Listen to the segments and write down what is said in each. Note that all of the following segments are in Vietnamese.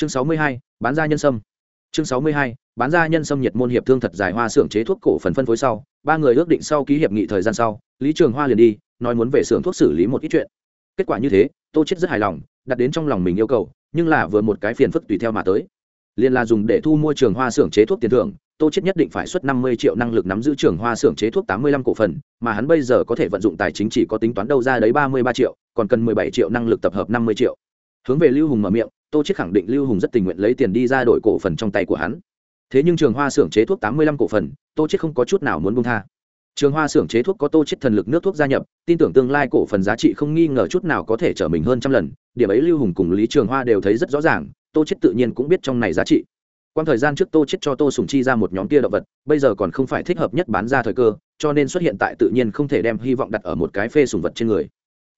chương sáu mươi hai, bán ra nhân sâm. Chương sáu mươi hai, bán ra nhân sâm nhiệt môn hiệp thương thật dài hoa xưởng chế thuốc cổ phần phân phối sau, ba người ước định sau ký hiệp nghị thời gian sau, lý trường hoa liền đi, nói muốn về xưởng thuốc xử lý một ít chuyện. Kết quả như thế, tô chết rất hài lòng, đặt đến trong lòng mình yêu cầu, nhưng là vừa một cái phiền phức tùy theo mà tới. Liền là dùng để thu mua trường hoa xưởng chế thuốc tiền thưởng, tô chết nhất định phải xuất năm mươi triệu năng lực nắm giữ trường hoa xưởng chế thuốc tám mươi lăm cổ phần, mà hắn bây giờ có thể vận dụng tài chính chỉ có tính toán đâu ra đấy ba mươi ba triệu, còn cần mười bảy triệu năng lực tập hợp năm mươi triệu. Hướng về lưu hùng mở miệng tô chết khẳng định lưu hùng rất tình nguyện lấy tiền đi ra đổi cổ phần trong tay của hắn. Thế nhưng trường hoa xưởng chế thuốc tám mươi lăm cổ phần, tô chết không có chút nào muốn buông tha. Trường hoa xưởng chế thuốc có tô chết thần lực nước thuốc gia nhập, tin tưởng tương lai cổ phần giá trị không nghi ngờ chút nào có thể trở mình hơn trăm lần, điểm ấy lưu hùng cùng lý trường hoa đều thấy rất rõ ràng, tô chết tự nhiên cũng biết trong này giá trị. Quan thời gian trước tô chết cho tô sùng chi ra một nhóm kia động vật, bây giờ còn không phải thích hợp nhất bán ra thời cơ, cho nên xuất hiện tại tự nhiên không thể đem hy vọng đặt ở một cái phê sùng vật trên người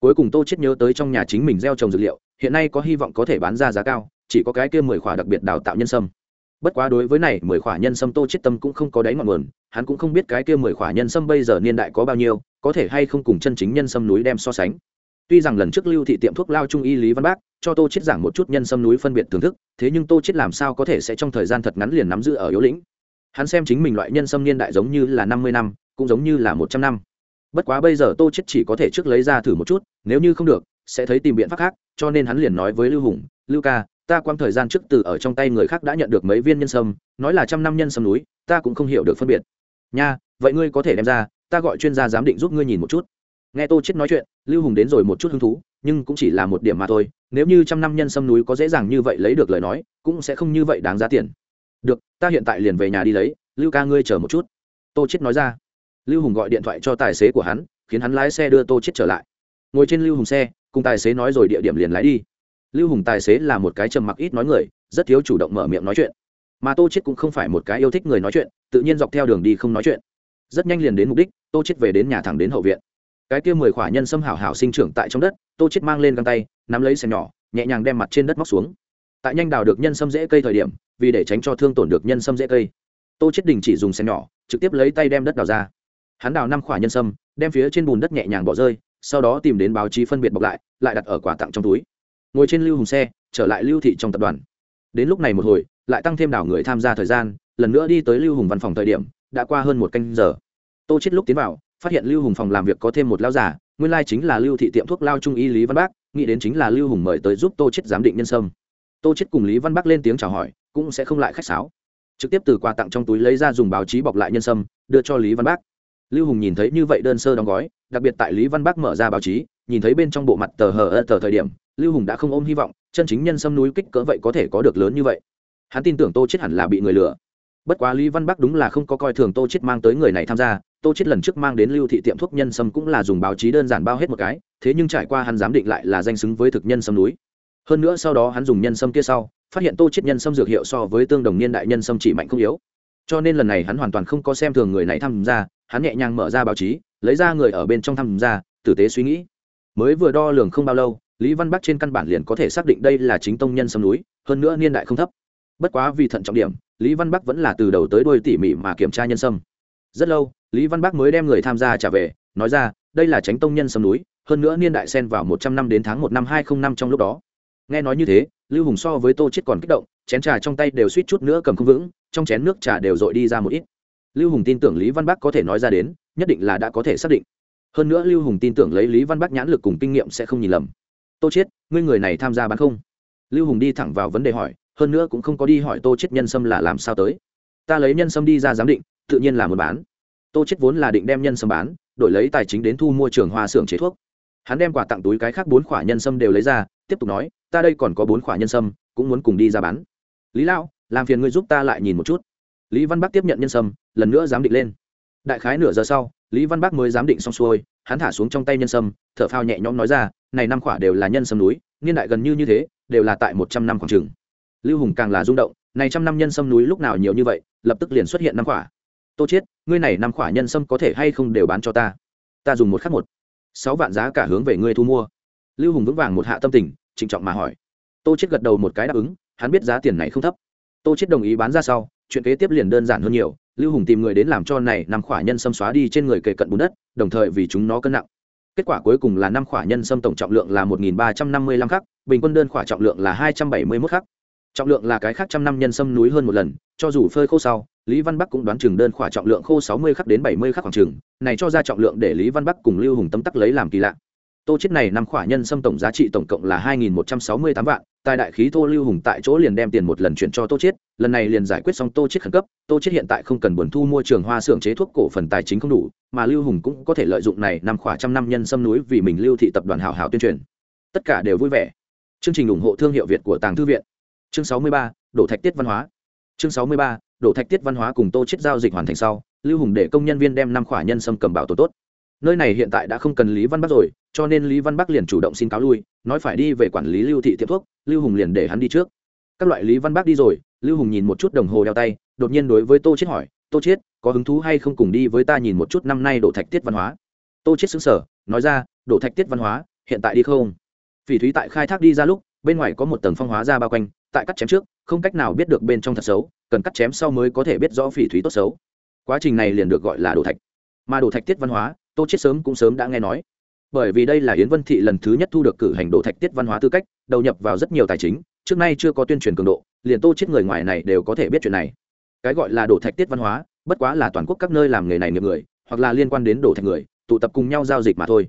cuối cùng tô chết nhớ tới trong nhà chính mình gieo trồng dược liệu, hiện nay có hy vọng có thể bán ra giá cao, chỉ có cái kia mười khỏa đặc biệt đào tạo nhân sâm. Bất quá đối với này, mười khỏa nhân sâm tô chết tâm cũng không có đáy ngọn nguồn, hắn cũng không biết cái kia mười khỏa nhân sâm bây giờ niên đại có bao nhiêu, có thể hay không cùng chân chính nhân sâm núi đem so sánh. Tuy rằng lần trước lưu thị tiệm thuốc lao trung y lý văn bác cho tô chết giảng một chút nhân sâm núi phân biệt thưởng thức, thế nhưng tô chết làm sao có thể sẽ trong thời gian thật ngắn liền nắm giữ ở yếu lĩnh? Hắn xem chính mình loại nhân sâm niên đại giống như là năm mươi năm, cũng giống như là một trăm năm bất quá bây giờ tô chết chỉ có thể trước lấy ra thử một chút, nếu như không được, sẽ thấy tìm biện pháp khác, cho nên hắn liền nói với lưu hùng, lưu ca, ta quang thời gian trước từ ở trong tay người khác đã nhận được mấy viên nhân sâm, nói là trăm năm nhân sâm núi, ta cũng không hiểu được phân biệt. Nha, vậy ngươi có thể đem ra, ta gọi chuyên gia giám định giúp ngươi nhìn một chút. Nghe tô chết nói chuyện, lưu hùng đến rồi một chút hứng thú, nhưng cũng chỉ là một điểm mà thôi, nếu như trăm năm nhân sâm núi có dễ dàng như vậy lấy được lời nói, cũng sẽ không như vậy đáng giá tiền. Được, ta hiện tại liền về nhà đi lấy, lưu ca ngươi chờ một chút. Tô chết nói ra lưu hùng gọi điện thoại cho tài xế của hắn, khiến hắn lái xe đưa tô chết trở lại. Ngồi trên lưu hùng xe, cùng tài xế nói rồi địa điểm liền lái đi. Lưu hùng tài xế là một cái trầm mặc ít nói người, rất thiếu chủ động mở miệng nói chuyện. Mà tô chết cũng không phải một cái yêu thích người nói chuyện, tự nhiên dọc theo đường đi không nói chuyện. Rất nhanh liền đến mục đích, tô chết về đến nhà thẳng đến hậu viện. Cái kia mười khỏa nhân sâm hảo hảo sinh trưởng tại trong đất, tô chết mang lên găng tay, nắm lấy xem nhỏ, nhẹ nhàng đem mặt trên đất móc xuống. Tại nhanh đào được nhân sâm dễ cây thời điểm, vì để tránh cho thương tổn được nhân sâm dễ cây, tô chết đình chỉ dùng xem nhỏ, trực tiếp lấy tay đem đất đào ra hắn đào năm khỏa nhân sâm, đem phía trên bùn đất nhẹ nhàng bỏ rơi, sau đó tìm đến báo chí phân biệt bọc lại lại đặt ở quà tặng trong túi. Ngồi trên lưu hùng xe, trở lại lưu thị trong tập đoàn. Đến lúc này một hồi, lại tăng thêm đảo người tham gia thời gian, lần nữa đi tới lưu hùng văn phòng thời điểm, đã qua hơn một canh giờ. Tô chết lúc tiến vào, phát hiện lưu hùng phòng làm việc có thêm một lao giả nguyên lai chính là lưu thị tiệm thuốc lao trung y lý văn bác, nghĩ đến chính là lưu hùng mời tới giúp tô chết giám định nhân sâm. Tô chết cùng lý văn Bác lên tiếng chào hỏi, cũng sẽ không lại khách sáo. Trực tiếp từ quà tặng trong túi lấy ra dùng báo chí bọc lại nhân sâm, đưa cho lý văn Bác lưu hùng nhìn thấy như vậy đơn sơ đóng gói, đặc biệt tại lý văn bắc mở ra báo chí, nhìn thấy bên trong bộ mặt tờ hờ ơ tờ thời điểm, lưu hùng đã không ôm hy vọng, chân chính nhân sâm núi kích cỡ vậy có thể có được lớn như vậy. Hắn tin tưởng tô chết hẳn là bị người lừa. Bất quá lý văn bắc đúng là không có coi thường tô chết mang tới người này tham gia, tô chết lần trước mang đến lưu thị tiệm thuốc nhân sâm cũng là dùng báo chí đơn giản bao hết một cái, thế nhưng trải qua hắn giám định lại là danh xứng với thực nhân sâm núi. Hơn nữa sau đó hắn dùng nhân sâm kia sau, phát hiện tô chết nhân sâm dược hiệu so với tương đồng niên đại nhân sâm chỉ mạnh không yếu. Cho nên lần này hắn hoàn toàn không có xem thường người này tham gia hắn nhẹ nhàng mở ra báo chí, lấy ra người ở bên trong tham gia, tử tế suy nghĩ. Mới vừa đo lường không bao lâu, lý văn bắc trên căn bản liền có thể xác định đây là chính tông nhân sâm núi hơn nữa niên đại không thấp. Bất quá vì thận trọng điểm, lý văn bắc vẫn là từ đầu tới đuôi tỉ mỉ mà kiểm tra nhân sâm rất lâu, lý văn bắc mới đem người tham gia trả về, nói ra, đây là tránh tông nhân sâm núi hơn nữa niên đại xen vào một trăm năm đến tháng một năm hai không năm trong lúc đó. Nghe nói như thế, lưu hùng so với tô chết còn kích động, chén trà trong tay đều suýt chút nữa cầm không vững, trong chén nước trà đều dội đi ra một ít lưu hùng tin tưởng lý văn bắc có thể nói ra đến, nhất định là đã có thể xác định. Hơn nữa lưu hùng tin tưởng lấy lý văn bắc nhãn lực cùng kinh nghiệm sẽ không nhìn lầm. Tô chết ngươi người này tham gia bán không? Lưu hùng đi thẳng vào vấn đề hỏi, hơn nữa cũng không có đi hỏi tô chết nhân sâm là làm sao tới. Ta lấy nhân sâm đi ra giám định, tự nhiên là muốn bán. Tô chết vốn là định đem nhân sâm bán, đổi lấy tài chính đến thu mua trường hoa xưởng chế thuốc. Hắn đem quà tặng túi cái khác bốn khỏa nhân sâm đều lấy ra, tiếp tục nói, ta đây còn có bốn khỏa nhân sâm, cũng muốn cùng đi ra bán. Lý lão, làm phiền ngươi giúp ta lại nhìn một chút. Lý văn bắc tiếp nhận nhân sâm lần nữa giám định lên. Đại khái nửa giờ sau, lý văn bắc mới giám định xong xuôi, hắn thả xuống trong tay nhân sâm, thở phao nhẹ nhõm nói ra, này năm khỏa đều là nhân sâm núi, niên đại gần như như thế, đều là tại một trăm năm khoảng trường lưu hùng càng là rung động, này trăm năm nhân sâm núi lúc nào nhiều như vậy, lập tức liền xuất hiện năm khỏa. Tô chết, ngươi này năm khỏa nhân sâm có thể hay không đều bán cho ta? Ta dùng một khắc một. Sáu vạn giá cả hướng về ngươi thu mua. Lưu hùng vững vàng một hạ tâm tình, trịnh trọng mà hỏi. Tô chết gật đầu một cái đáp ứng, hắn biết giá tiền này không thấp. Tô chết đồng ý bán ra sau, chuyện kế tiếp liền đơn giản hơn nhiều lưu hùng tìm người đến làm cho này năm khỏa nhân sâm xóa đi trên người kề cận bùn đất, đồng thời vì chúng nó cân nặng. Kết quả cuối cùng là năm khỏa nhân sâm tổng trọng lượng là một nghìn ba trăm năm mươi lăm khắc, bình quân đơn khỏa trọng lượng là hai trăm bảy mươi mốt khắc. Trọng lượng là cái khác trăm năm nhân sâm núi hơn một lần, cho dù phơi khô sau, lý văn bắc cũng đoán chừng đơn khỏa trọng lượng khô sáu mươi khắc đến bảy mươi khắc khoảng chừng, này cho ra trọng lượng để lý văn bắc cùng lưu hùng tấm tắc lấy làm kỳ lạ. Tô chết này năm khỏa nhân sâm tổng giá trị tổng cộng là hai nghìn một trăm sáu mươi tám vạn tài đại khí tô lưu hùng tại chỗ liền đem tiền một lần chuyển cho tô chết lần này liền giải quyết xong tô chết khẩn cấp, tô chết hiện tại không cần buồn thu mua trường hoa xưởng chế thuốc cổ phần tài chính không đủ, mà lưu hùng cũng có thể lợi dụng này năm khỏa trăm năm nhân sâm núi vì mình lưu thị tập đoàn hảo hảo tuyên truyền. Tất cả đều vui vẻ. Chương trình ủng hộ thương hiệu việt của tàng thư viện. Chương sáu mươi ba, đổ thạch tiết văn hóa. Chương sáu mươi ba, đổ thạch tiết văn hóa cùng tô chết giao dịch hoàn thành sau, lưu hùng để công nhân viên đem năm khỏa nhân sâm cầm bảo tổ tốt nơi này hiện tại đã không cần lý văn bắc rồi, cho nên lý văn bắc liền chủ động xin cáo lui, nói phải đi về quản lý lưu thị tiệm thuốc, lưu hùng liền để hắn đi trước. Các loại lý văn bắc đi rồi, lưu hùng nhìn một chút đồng hồ đeo tay, đột nhiên đối với tô chết hỏi, tô chết có hứng thú hay không cùng đi với ta nhìn một chút năm nay đổ thạch tiết văn hóa? Tô chết xứng sở nói ra đổ thạch tiết văn hóa, hiện tại đi không? Phỉ thúy tại khai thác đi ra lúc, bên ngoài có một tầng phong hóa ra bao quanh, tại cắt chém trước, không cách nào biết được bên trong thật xấu, cần cắt chém sau mới có thể biết rõ phỉ thúy tốt xấu. Quá trình này liền được gọi là đổ thạch. Mà đổ thạch tiết văn hóa tô chết sớm cũng sớm đã nghe nói. Bởi vì đây là yến vân thị lần thứ nhất thu được cử hành đổ thạch tiết văn hóa tư cách, đầu nhập vào rất nhiều tài chính, trước nay chưa có tuyên truyền cường độ, liền tô chết người ngoài này đều có thể biết chuyện này. Cái gọi là đổ thạch tiết văn hóa, bất quá là toàn quốc các nơi làm nghề này nghiệp người, hoặc là liên quan đến đổ thạch người, tụ tập cùng nhau giao dịch mà thôi.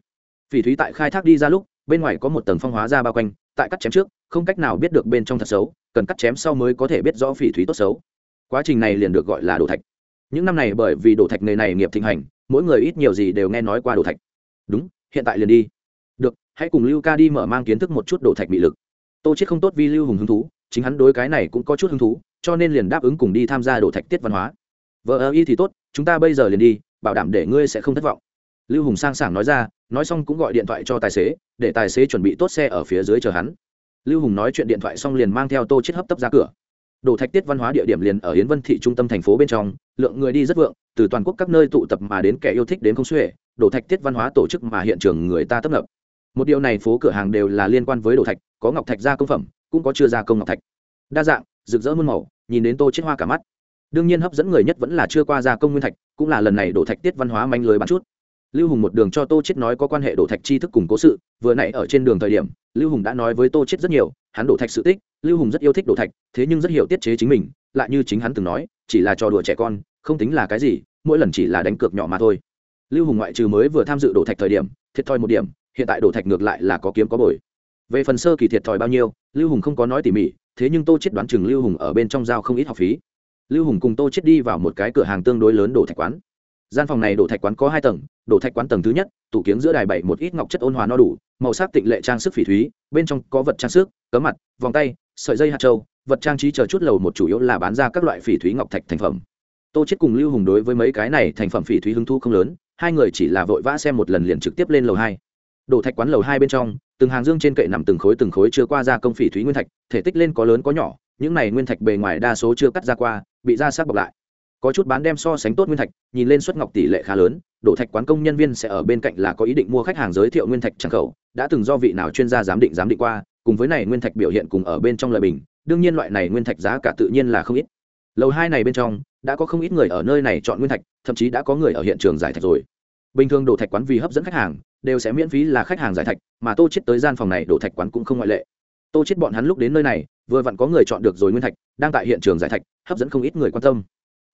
Phỉ thúy tại khai thác đi ra lúc, bên ngoài có một tầng phong hóa ra bao quanh, tại cắt chém trước, không cách nào biết được bên trong thật xấu, cần cắt chém sau mới có thể biết rõ phỉ thúy tốt xấu. Quá trình này liền được gọi là đổ thạch. Những năm này bởi vì đổ thạch nghề này nghiệp thịnh hành mỗi người ít nhiều gì đều nghe nói qua đồ thạch. Đúng, hiện tại liền đi. Được, hãy cùng lưu ca đi mở mang kiến thức một chút đồ thạch bị lực. Tô chết không tốt vì lưu hùng hứng thú, chính hắn đối cái này cũng có chút hứng thú, cho nên liền đáp ứng cùng đi tham gia đồ thạch tiết văn hóa. Vợ ơ y thì tốt, chúng ta bây giờ liền đi, bảo đảm để ngươi sẽ không thất vọng. Lưu hùng sang sảng nói ra, nói xong cũng gọi điện thoại cho tài xế, để tài xế chuẩn bị tốt xe ở phía dưới chờ hắn. Lưu hùng nói chuyện điện thoại xong liền mang theo tô chết hấp tấp ra cửa đổ thạch tiết văn hóa địa điểm liền ở yến vân thị trung tâm thành phố bên trong, lượng người đi rất vượng, từ toàn quốc các nơi tụ tập mà đến kẻ yêu thích đến không xuể đổ thạch tiết văn hóa tổ chức mà hiện trường người ta tấp nập. Một điều này phố cửa hàng đều là liên quan với đổ thạch, có ngọc thạch gia công phẩm, cũng có chưa gia công ngọc thạch. Đa dạng, rực rỡ muôn màu, nhìn đến tô chết hoa cả mắt. Đương nhiên hấp dẫn người nhất vẫn là chưa qua gia công nguyên thạch, cũng là lần này đổ thạch tiết văn hóa manh lưới bán chút. Lưu hùng một đường cho tô chết nói có quan hệ đổ thạch tri thức cùng cố sự, vừa nãy ở trên đường thời điểm, lưu hùng đã nói với tô chết rất nhiều hắn đổ thạch sự tích, lưu hùng rất yêu thích đổ thạch, thế nhưng rất hiểu tiết chế chính mình, lại như chính hắn từng nói, chỉ là trò đùa trẻ con, không tính là cái gì, mỗi lần chỉ là đánh cược nhỏ mà thôi. Lưu hùng ngoại trừ mới vừa tham dự đổ thạch thời điểm, thiệt thòi một điểm, hiện tại đổ thạch ngược lại là có kiếm có bồi. Về phần sơ kỳ thiệt thòi bao nhiêu, lưu hùng không có nói tỉ mỉ, thế nhưng tô chết đoán chừng lưu hùng ở bên trong giao không ít học phí. Lưu hùng cùng tô chết đi vào một cái cửa hàng tương đối lớn đổ thạch quán gian phòng này đổ thạch quán có hai tầng, đổ thạch quán tầng thứ nhất, tủ kiếng giữa đài bảy một ít ngọc chất ôn hòa no đủ, màu sắc tịnh lệ trang sức phỉ thúy, bên trong có vật trang sức cớ mặt, vòng tay, sợi dây hạt trâu, vật trang trí chờ chút lầu một chủ yếu là bán ra các loại phỉ thúy ngọc thạch thành phẩm. Tô chết cùng lưu hùng đối với mấy cái này thành phẩm phỉ thúy hứng thu không lớn, hai người chỉ là vội vã xem một lần liền trực tiếp lên lầu hai. Đổ thạch quán lầu hai bên trong, từng hàng dương trên kệ nằm từng khối từng khối chưa qua ra công phỉ thúy nguyên thạch, thể tích lên có lớn có nhỏ, những này nguyên thạch bề ngoài đa số chưa cắt ra qua, bị ra sắc bọc lại có chút bán đem so sánh tốt nguyên thạch, nhìn lên xuất ngọc tỷ lệ khá lớn, đổ thạch quán công nhân viên sẽ ở bên cạnh là có ý định mua khách hàng giới thiệu nguyên thạch trang khẩu, đã từng do vị nào chuyên gia giám định giám định qua, cùng với này nguyên thạch biểu hiện cùng ở bên trong lời bình, đương nhiên loại này nguyên thạch giá cả tự nhiên là không ít. Lầu hai này bên trong, đã có không ít người ở nơi này chọn nguyên thạch, thậm chí đã có người ở hiện trường giải thạch rồi. Bình thường đổ thạch quán vì hấp dẫn khách hàng, đều sẽ miễn phí là khách hàng giải thạch, mà tô chết tới gian phòng này đổ thạch quán cũng không ngoại lệ. Tô chết bọn hắn lúc đến nơi này, vừa vặn có người chọn được rồi nguyên thạch, đang tại hiện trường giải thạch, hấp dẫn không ít người quan tâm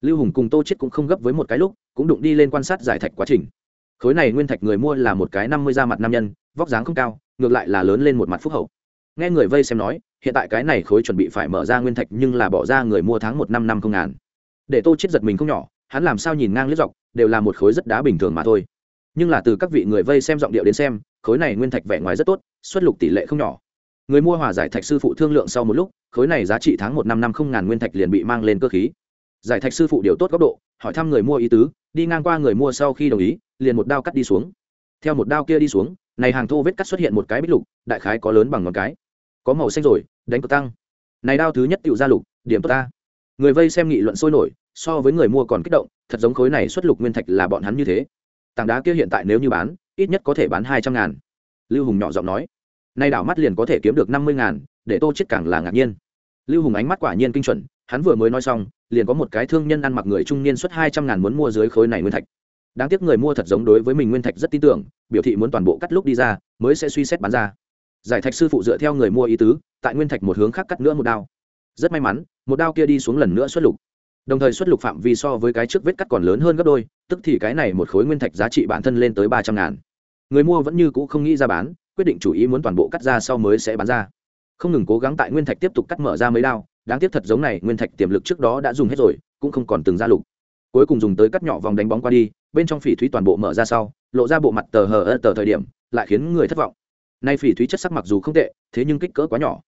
lưu hùng cùng tô chết cũng không gấp với một cái lúc, cũng đụng đi lên quan sát giải thạch quá trình. Khối này nguyên thạch người mua là một cái năm mươi da mặt nam nhân, vóc dáng không cao, ngược lại là lớn lên một mặt phúc hậu. Nghe người vây xem nói, hiện tại cái này khối chuẩn bị phải mở ra nguyên thạch nhưng là bỏ ra người mua tháng một năm năm không ngàn. Để tô chết giật mình không nhỏ, hắn làm sao nhìn ngang liếc dọc, đều là một khối rất đá bình thường mà thôi. Nhưng là từ các vị người vây xem giọng điệu đến xem, khối này nguyên thạch vẻ ngoài rất tốt, xuất lục tỷ lệ không nhỏ. Người mua hòa giải thạch sư phụ thương lượng sau một lúc, khối này giá trị tháng một năm năm không ngàn nguyên thạch liền bị mang lên cơ khí giải thạch sư phụ điều tốt góc độ, hỏi thăm người mua ý tứ, đi ngang qua người mua sau khi đồng ý, liền một đao cắt đi xuống. Theo một đao kia đi xuống, này hàng thô vết cắt xuất hiện một cái bích lục, đại khái có lớn bằng ngón cái. Có màu xanh rồi, đánh cực tăng. Này đao thứ nhất tựu ra lục, điểm tốt ta. Người vây xem nghị luận sôi nổi, so với người mua còn kích động, thật giống khối này xuất lục nguyên thạch là bọn hắn như thế. Tảng đá kia hiện tại nếu như bán, ít nhất có thể bán hai trăm ngàn. Lưu hùng nhỏ giọng nói. Nay đảo mắt liền có thể kiếm được năm mươi ngàn, để tô chết càng là ngạc nhiên. Lưu hùng ánh mắt quả nhiên kinh chuẩn, hắn vừa mới nói xong liền có một cái thương nhân ăn mặc người trung niên xuất hai trăm ngàn muốn mua dưới khối này nguyên thạch. Đáng tiếc người mua thật giống đối với mình nguyên thạch rất tin tưởng, biểu thị muốn toàn bộ cắt lúc đi ra, mới sẽ suy xét bán ra. Giải thạch sư phụ dựa theo người mua ý tứ, tại nguyên thạch một hướng khác cắt nữa một đao. Rất may mắn, một đao kia đi xuống lần nữa xuất lục. Đồng thời xuất lục phạm vi so với cái trước vết cắt còn lớn hơn gấp đôi, tức thì cái này một khối nguyên thạch giá trị bản thân lên tới ba trăm ngàn. Người mua vẫn như cũ không nghĩ ra bán, quyết định chủ ý muốn toàn bộ cắt ra sau mới sẽ bán ra. Không ngừng cố gắng tại nguyên thạch tiếp tục cắt mở ra mấy đao đáng tiếc thật giống này, nguyên thạch tiềm lực trước đó đã dùng hết rồi, cũng không còn từng ra lục. Cuối cùng dùng tới cắt nhỏ vòng đánh bóng qua đi, bên trong phỉ thúy toàn bộ mở ra sau, lộ ra bộ mặt tờ hờ ơ tờ thời điểm, lại khiến người thất vọng. Nay phỉ thúy chất sắc mặc dù không tệ, thế nhưng kích cỡ quá nhỏ.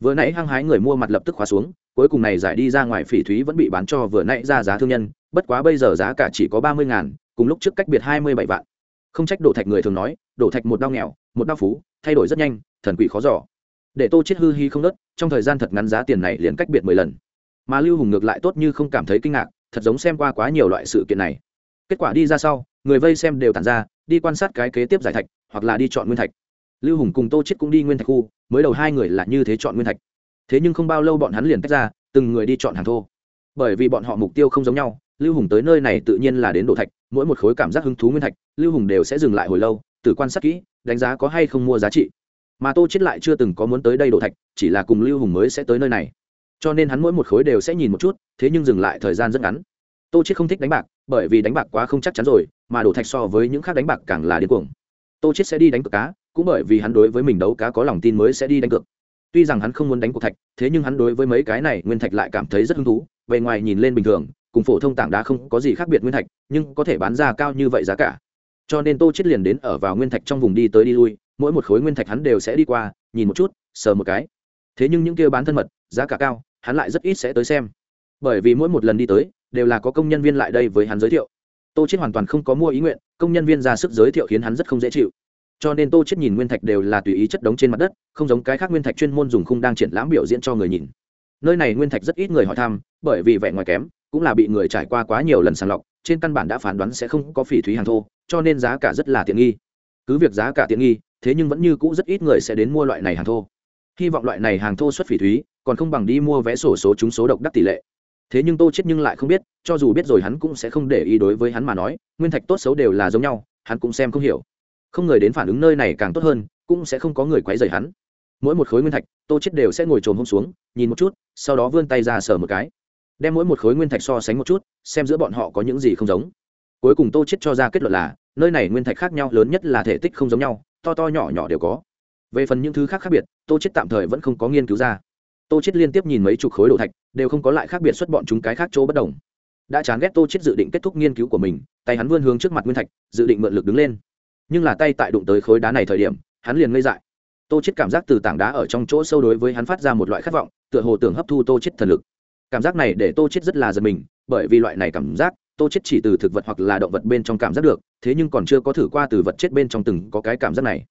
Vừa nãy hăng hái người mua mặt lập tức khóa xuống, cuối cùng này giải đi ra ngoài phỉ thúy vẫn bị bán cho vừa nãy ra giá thương nhân, bất quá bây giờ giá cả chỉ có ba mươi ngàn, cùng lúc trước cách biệt hai mươi bảy vạn. Không trách đổ thạch người thường nói, đổ thạch một đau nghèo, một đau phú, thay đổi rất nhanh, thần quỷ khó giỏ để tô chết hư hi không nớt, trong thời gian thật ngắn giá tiền này liền cách biệt mười lần. Mà lưu hùng ngược lại tốt như không cảm thấy kinh ngạc, thật giống xem qua quá nhiều loại sự kiện này. Kết quả đi ra sau, người vây xem đều tản ra, đi quan sát cái kế tiếp giải thạch, hoặc là đi chọn nguyên thạch. Lưu hùng cùng tô chết cũng đi nguyên thạch khu, mới đầu hai người là như thế chọn nguyên thạch. Thế nhưng không bao lâu bọn hắn liền tách ra, từng người đi chọn hàng thô. Bởi vì bọn họ mục tiêu không giống nhau, lưu hùng tới nơi này tự nhiên là đến đổ thạch, mỗi một khối cảm giác hứng thú nguyên thạch, lưu hùng đều sẽ dừng lại hồi lâu từ quan sát kỹ, đánh giá có hay không mua giá trị mà tô chết lại chưa từng có muốn tới đây đổ thạch, chỉ là cùng lưu hùng mới sẽ tới nơi này. Cho nên hắn mỗi một khối đều sẽ nhìn một chút, thế nhưng dừng lại thời gian rất ngắn. Tô chết không thích đánh bạc, bởi vì đánh bạc quá không chắc chắn rồi, mà đổ thạch so với những khác đánh bạc càng là điên cuồng. Tô chết sẽ đi đánh cược cá, cũng bởi vì hắn đối với mình đấu cá có lòng tin mới sẽ đi đánh cược. Tuy rằng hắn không muốn đánh cuộc thạch, thế nhưng hắn đối với mấy cái này nguyên thạch lại cảm thấy rất hứng thú, bề ngoài nhìn lên bình thường, cùng phổ thông tảng đá không có gì khác biệt nguyên thạch, nhưng có thể bán ra cao như vậy giá cả. Cho nên tô chết liền đến ở vào nguyên thạch trong vùng đi tới đi lui mỗi một khối nguyên thạch hắn đều sẽ đi qua, nhìn một chút, sờ một cái. Thế nhưng những kia bán thân mật, giá cả cao, hắn lại rất ít sẽ tới xem. Bởi vì mỗi một lần đi tới, đều là có công nhân viên lại đây với hắn giới thiệu. Tô chết hoàn toàn không có mua ý nguyện, công nhân viên ra sức giới thiệu khiến hắn rất không dễ chịu. Cho nên tô chết nhìn nguyên thạch đều là tùy ý chất đống trên mặt đất, không giống cái khác nguyên thạch chuyên môn dùng khung đang triển lãm biểu diễn cho người nhìn. Nơi này nguyên thạch rất ít người hỏi thăm, bởi vì vẻ ngoài kém, cũng là bị người trải qua quá nhiều lần sàng lọc, trên căn bản đã phán đoán sẽ không có phỉ thúy hàng thô, cho nên giá cả rất là tiện nghi. Cứ việc giá cả tiện nghi thế nhưng vẫn như cũ rất ít người sẽ đến mua loại này hàng thô. Hy vọng loại này hàng thô xuất phỉ thúy, còn không bằng đi mua vé sổ số chúng số độc đắc tỷ lệ. Thế nhưng tô chết nhưng lại không biết, cho dù biết rồi hắn cũng sẽ không để ý đối với hắn mà nói, nguyên thạch tốt xấu đều là giống nhau, hắn cũng xem không hiểu. Không người đến phản ứng nơi này càng tốt hơn, cũng sẽ không có người quấy rầy hắn. Mỗi một khối nguyên thạch, tô chết đều sẽ ngồi trồm hôm xuống, nhìn một chút, sau đó vươn tay ra sờ một cái. Đem mỗi một khối nguyên thạch so sánh một chút, xem giữa bọn họ có những gì không giống. Cuối cùng tô chết cho ra kết luận là, nơi này nguyên thạch khác nhau lớn nhất là thể tích không giống nhau to to nhỏ nhỏ đều có. Về phần những thứ khác khác biệt, tô chết tạm thời vẫn không có nghiên cứu ra. Tô chết liên tiếp nhìn mấy chục khối đồ thạch, đều không có lại khác biệt xuất bọn chúng cái khác chỗ bất đồng. Đã chán ghét tô chết dự định kết thúc nghiên cứu của mình, tay hắn vươn hướng trước mặt nguyên thạch, dự định mượn lực đứng lên. Nhưng là tay tại đụng tới khối đá này thời điểm, hắn liền ngây dại. Tô chết cảm giác từ tảng đá ở trong chỗ sâu đối với hắn phát ra một loại khát vọng, tựa hồ tưởng hấp thu tô chết thần lực. Cảm giác này để tô chết rất là giật mình, bởi vì loại này cảm giác tô chết chỉ từ thực vật hoặc là động vật bên trong cảm giác được thế nhưng còn chưa có thử qua từ vật chết bên trong từng có cái cảm giác này.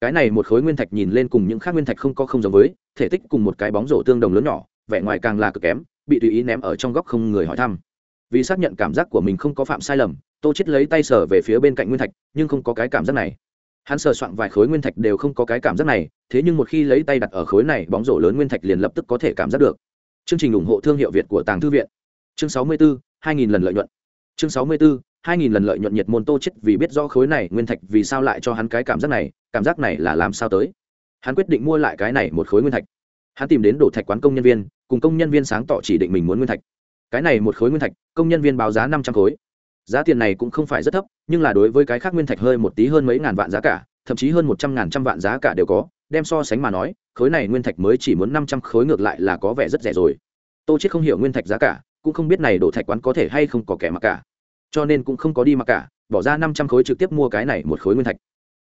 Cái này một khối nguyên thạch nhìn lên cùng những khác nguyên thạch không có không giống với thể tích cùng một cái bóng rổ tương đồng lớn nhỏ vẻ ngoài càng là cực kém bị tùy ý ném ở trong góc không người hỏi thăm. Vì xác nhận cảm giác của mình không có phạm sai lầm tô chết lấy tay sờ về phía bên cạnh nguyên thạch nhưng không có cái cảm giác này. Hắn sờ soạn vài khối nguyên thạch đều không có cái cảm giác này thế nhưng một khi lấy tay đặt ở khối này bóng rổ lớn nguyên thạch liền lập tức có thể cảm giác được. Chương trình ủng hộ thương hiệu việt của tàng thư viện. Chương 64, 2.000 lần lợi nhuận chương 64, 2.000 lần lợi nhuận nhiệt môn tô chết vì biết rõ khối này nguyên thạch vì sao lại cho hắn cái cảm giác này cảm giác này là làm sao tới? Hắn quyết định mua lại cái này một khối nguyên thạch. Hắn tìm đến đổ thạch quán công nhân viên cùng công nhân viên sáng tỏ chỉ định mình muốn nguyên thạch. Cái này một khối nguyên thạch công nhân viên báo giá năm trăm khối. Giá tiền này cũng không phải rất thấp nhưng là đối với cái khác nguyên thạch hơi một tí hơn mấy ngàn vạn giá cả thậm chí hơn một trăm ngàn trăm vạn giá cả đều có. Đem so sánh mà nói khối này nguyên thạch mới chỉ muốn năm trăm khối ngược lại là có vẻ rất rẻ rồi. Tô chết không hiểu nguyên thạch giá cả cũng không biết này đổ thạch quán có thể hay không có kẻ mặc cả cho nên cũng không có đi mặc cả, bỏ ra năm trăm khối trực tiếp mua cái này một khối nguyên thạch.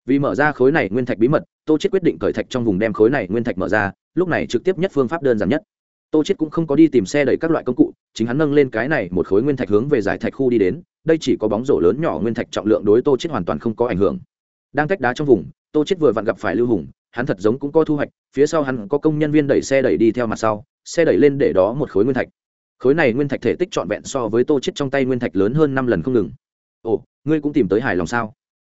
Vì mở ra khối này nguyên thạch bí mật, tô chết quyết định cởi thạch trong vùng đem khối này nguyên thạch mở ra, lúc này trực tiếp nhất phương pháp đơn giản nhất. Tô chết cũng không có đi tìm xe đẩy các loại công cụ, chính hắn nâng lên cái này một khối nguyên thạch hướng về giải thạch khu đi đến, đây chỉ có bóng rổ lớn nhỏ nguyên thạch trọng lượng đối tô chết hoàn toàn không có ảnh hưởng. Đang tách đá trong vùng, tô chết vừa vặn gặp phải lưu hùng, hắn thật giống cũng có thu hoạch, phía sau hắn có công nhân viên đẩy xe đẩy đi theo mặt sau, xe đẩy lên để đó một khối nguyên thạch khối này nguyên thạch thể tích trọn vẹn so với tô chết trong tay nguyên thạch lớn hơn năm lần không ngừng. Ồ, ngươi cũng tìm tới hài lòng sao?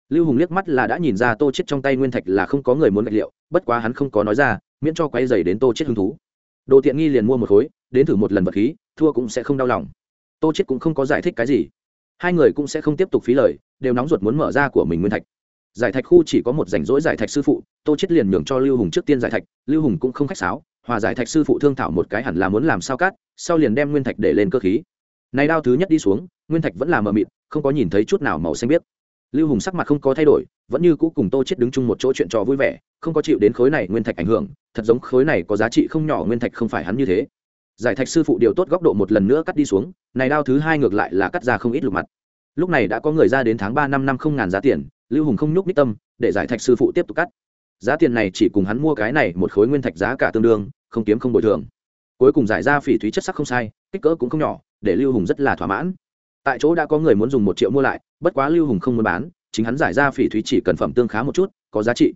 Lưu hùng liếc mắt là đã nhìn ra tô chết trong tay nguyên thạch là không có người muốn gạch liệu, bất quá hắn không có nói ra, miễn cho quay dày đến tô chết hứng thú. Đồ tiện nghi liền mua một khối, đến thử một lần vật khí, thua cũng sẽ không đau lòng. Tô chết cũng không có giải thích cái gì. Hai người cũng sẽ không tiếp tục phí lời, đều nóng ruột muốn mở ra của mình nguyên thạch. Giải thạch khu chỉ có một rảnh rỗi giải thạch sư phụ, tô chết liền nhường cho lưu hùng trước tiên giải thạch, lưu hùng cũng không khách sáo hòa giải thạch sư phụ thương thảo một cái hẳn là muốn làm sao cắt sau liền đem nguyên thạch để lên cơ khí. Này đao thứ nhất đi xuống, nguyên thạch vẫn là mờ mịt, không có nhìn thấy chút nào màu xanh biếc. Lưu hùng sắc mặt không có thay đổi, vẫn như cũ cùng tô chết đứng chung một chỗ chuyện trò vui vẻ, không có chịu đến khối này nguyên thạch ảnh hưởng, thật giống khối này có giá trị không nhỏ nguyên thạch không phải hắn như thế. Giải thạch sư phụ điều tốt góc độ một lần nữa cắt đi xuống, này đao thứ hai ngược lại là cắt ra không ít lục mặt. Lúc này đã có người ra đến tháng ba năm năm không ngàn giá tiền, lưu hùng không nhúc ních tâm, để giải thạch sư phụ tiếp tục cắt. Giá tiền này chỉ cùng hắn mua cái này một khối nguyên thạch giá cả tương đương không kiếm không bồi thường. Cuối cùng giải ra phỉ thúy chất sắc không sai, kích cỡ cũng không nhỏ, để lưu hùng rất là thỏa mãn. Tại chỗ đã có người muốn dùng một triệu mua lại, bất quá lưu hùng không muốn bán, chính hắn giải ra phỉ thúy chỉ cần phẩm tương khá một chút, có giá trị.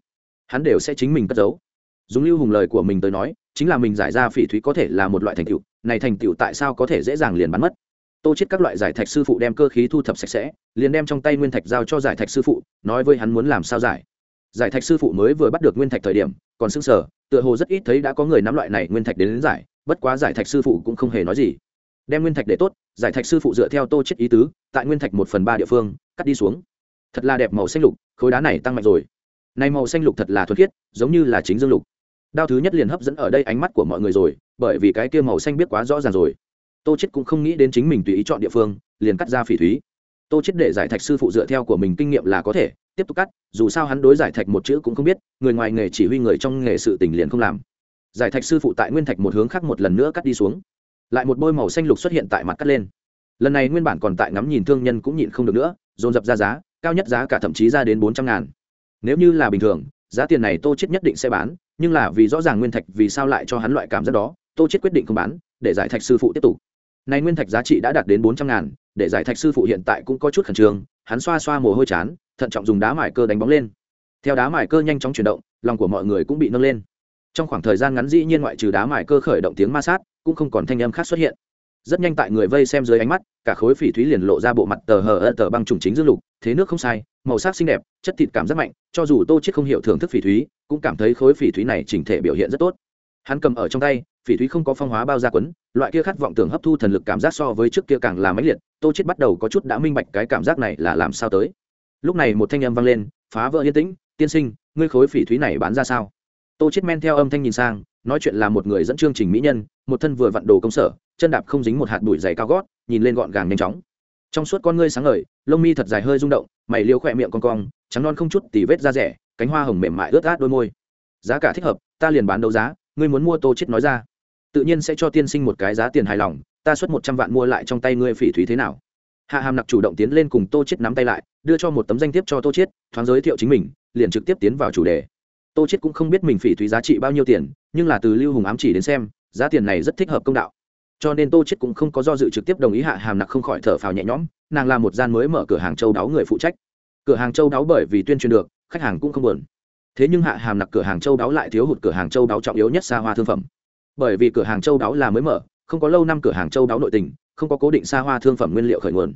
Hắn đều sẽ chính mình cất giấu. Dùng lưu hùng lời của mình tới nói, chính là mình giải ra phỉ thúy có thể là một loại thành tựu, này thành tựu tại sao có thể dễ dàng liền bắn mất? Tô chết các loại giải thạch sư phụ đem cơ khí thu thập sạch sẽ, liền đem trong tay nguyên thạch giao cho giải thạch sư phụ, nói với hắn muốn làm sao giải. Giải thạch sư phụ mới vừa bắt được nguyên thạch thời điểm, còn sưng sở tựa hồ rất ít thấy đã có người nắm loại này nguyên thạch đến, đến giải bất quá giải thạch sư phụ cũng không hề nói gì. Đem nguyên thạch để tốt giải thạch sư phụ dựa theo tô chết ý tứ tại nguyên thạch một phần ba địa phương cắt đi xuống. Thật là đẹp màu xanh lục khối đá này tăng mạnh rồi. Này màu xanh lục thật là thuần khiết giống như là chính dương lục. Đao thứ nhất liền hấp dẫn ở đây ánh mắt của mọi người rồi bởi vì cái kia màu xanh biết quá rõ ràng rồi. Tô chết cũng không nghĩ đến chính mình tùy ý chọn địa phương liền cắt ra phỉ thúy. Tô chết để giải thạch sư phụ dựa theo của mình kinh nghiệm là có thể tiếp tục cắt, dù sao hắn đối giải thạch một chữ cũng không biết, người ngoài nghề chỉ huy người trong nghề sự tình liền không làm. Giải thạch sư phụ tại nguyên thạch một hướng khác một lần nữa cắt đi xuống. Lại một bôi màu xanh lục xuất hiện tại mặt cắt lên. Lần này nguyên bản còn tại ngắm nhìn thương nhân cũng nhịn không được nữa, dồn dập ra giá, cao nhất giá cả thậm chí ra đến bốn trăm ngàn. Nếu như là bình thường, giá tiền này tô chết nhất định sẽ bán, nhưng là vì rõ ràng nguyên thạch vì sao lại cho hắn loại cảm giác đó, tô chết quyết định không bán, để giải thạch sư phụ tiếp tục. Này nguyên thạch giá trị đã đạt đến bốn trăm ngàn, để giải thạch sư phụ hiện tại cũng có chút khẩn trương, hắn xoa xoa mồ hôi chán thận trọng dùng đá mài cơ đánh bóng lên. Theo đá mài cơ nhanh chóng chuyển động, lòng của mọi người cũng bị nâng lên. Trong khoảng thời gian ngắn dĩ nhiên ngoại trừ đá mài cơ khởi động tiếng ma sát, cũng không còn thanh âm khác xuất hiện. Rất nhanh tại người vây xem dưới ánh mắt, cả khối phỉ thúy liền lộ ra bộ mặt tờ hờ ơ tờ băng trùng chính dương lục, thế nước không sai, màu sắc xinh đẹp, chất thịt cảm rất mạnh, cho dù tô chết không hiểu thưởng thức phỉ thúy, cũng cảm thấy khối phỉ thúy này chỉnh thể biểu hiện rất tốt. Hắn cầm ở trong tay, phỉ thúy không có phong hóa bao gia quấn, loại kia khát vọng tưởng hấp thu thần lực cảm giác so với trước kia càng là mãnh liệt, tô chết bắt đầu có chút đã minh bạch cái cảm giác này là làm sao tới lúc này một thanh âm vang lên, phá vỡ yên tĩnh, tiên sinh, ngươi khối phỉ thúy này bán ra sao? Tô chết men theo âm thanh nhìn sang, nói chuyện là một người dẫn chương trình mỹ nhân, một thân vừa vặn đồ công sở, chân đạp không dính một hạt bụi dày cao gót, nhìn lên gọn gàng nhanh chóng. Trong suốt con ngươi sáng ngời, lông mi thật dài hơi rung động, mày liêu khỏe miệng con cong, trắng non không chút tỉ vết da rẻ, cánh hoa hồng mềm mại ướt át đôi môi. Giá cả thích hợp, ta liền bán đấu giá, ngươi muốn mua tô chết nói ra. Tự nhiên sẽ cho tiên sinh một cái giá tiền hài lòng, ta xuất một trăm vạn mua lại trong tay ngươi phỉ thúy thế nào hạ hàm nặc chủ động tiến lên cùng tô chết nắm tay lại, đưa cho một tấm danh thiếp cho tô chết thoáng giới thiệu chính mình, liền trực tiếp tiến vào chủ đề. Tô chết cũng không biết mình phỉ thúy giá trị bao nhiêu tiền, nhưng là từ lưu hùng ám chỉ đến xem, giá tiền này rất thích hợp công đạo. Cho nên tô chết cũng không có do dự trực tiếp đồng ý hạ hàm nặc không khỏi thở phào nhẹ nhõm, nàng là một gian mới mở cửa hàng châu đáo người phụ trách. Cửa hàng châu đáo bởi vì tuyên truyền được, khách hàng cũng không buồn. Thế nhưng hạ hàm nặc cửa hàng châu đáo lại thiếu hụt cửa hàng châu đáo trọng yếu nhất xa hoa thương phẩm. Bởi vì cửa hàng châu đáo là mới mở, không có lâu năm cửa hàng châu đáo nội tình không có cố định xa hoa thương phẩm nguyên liệu khởi nguồn.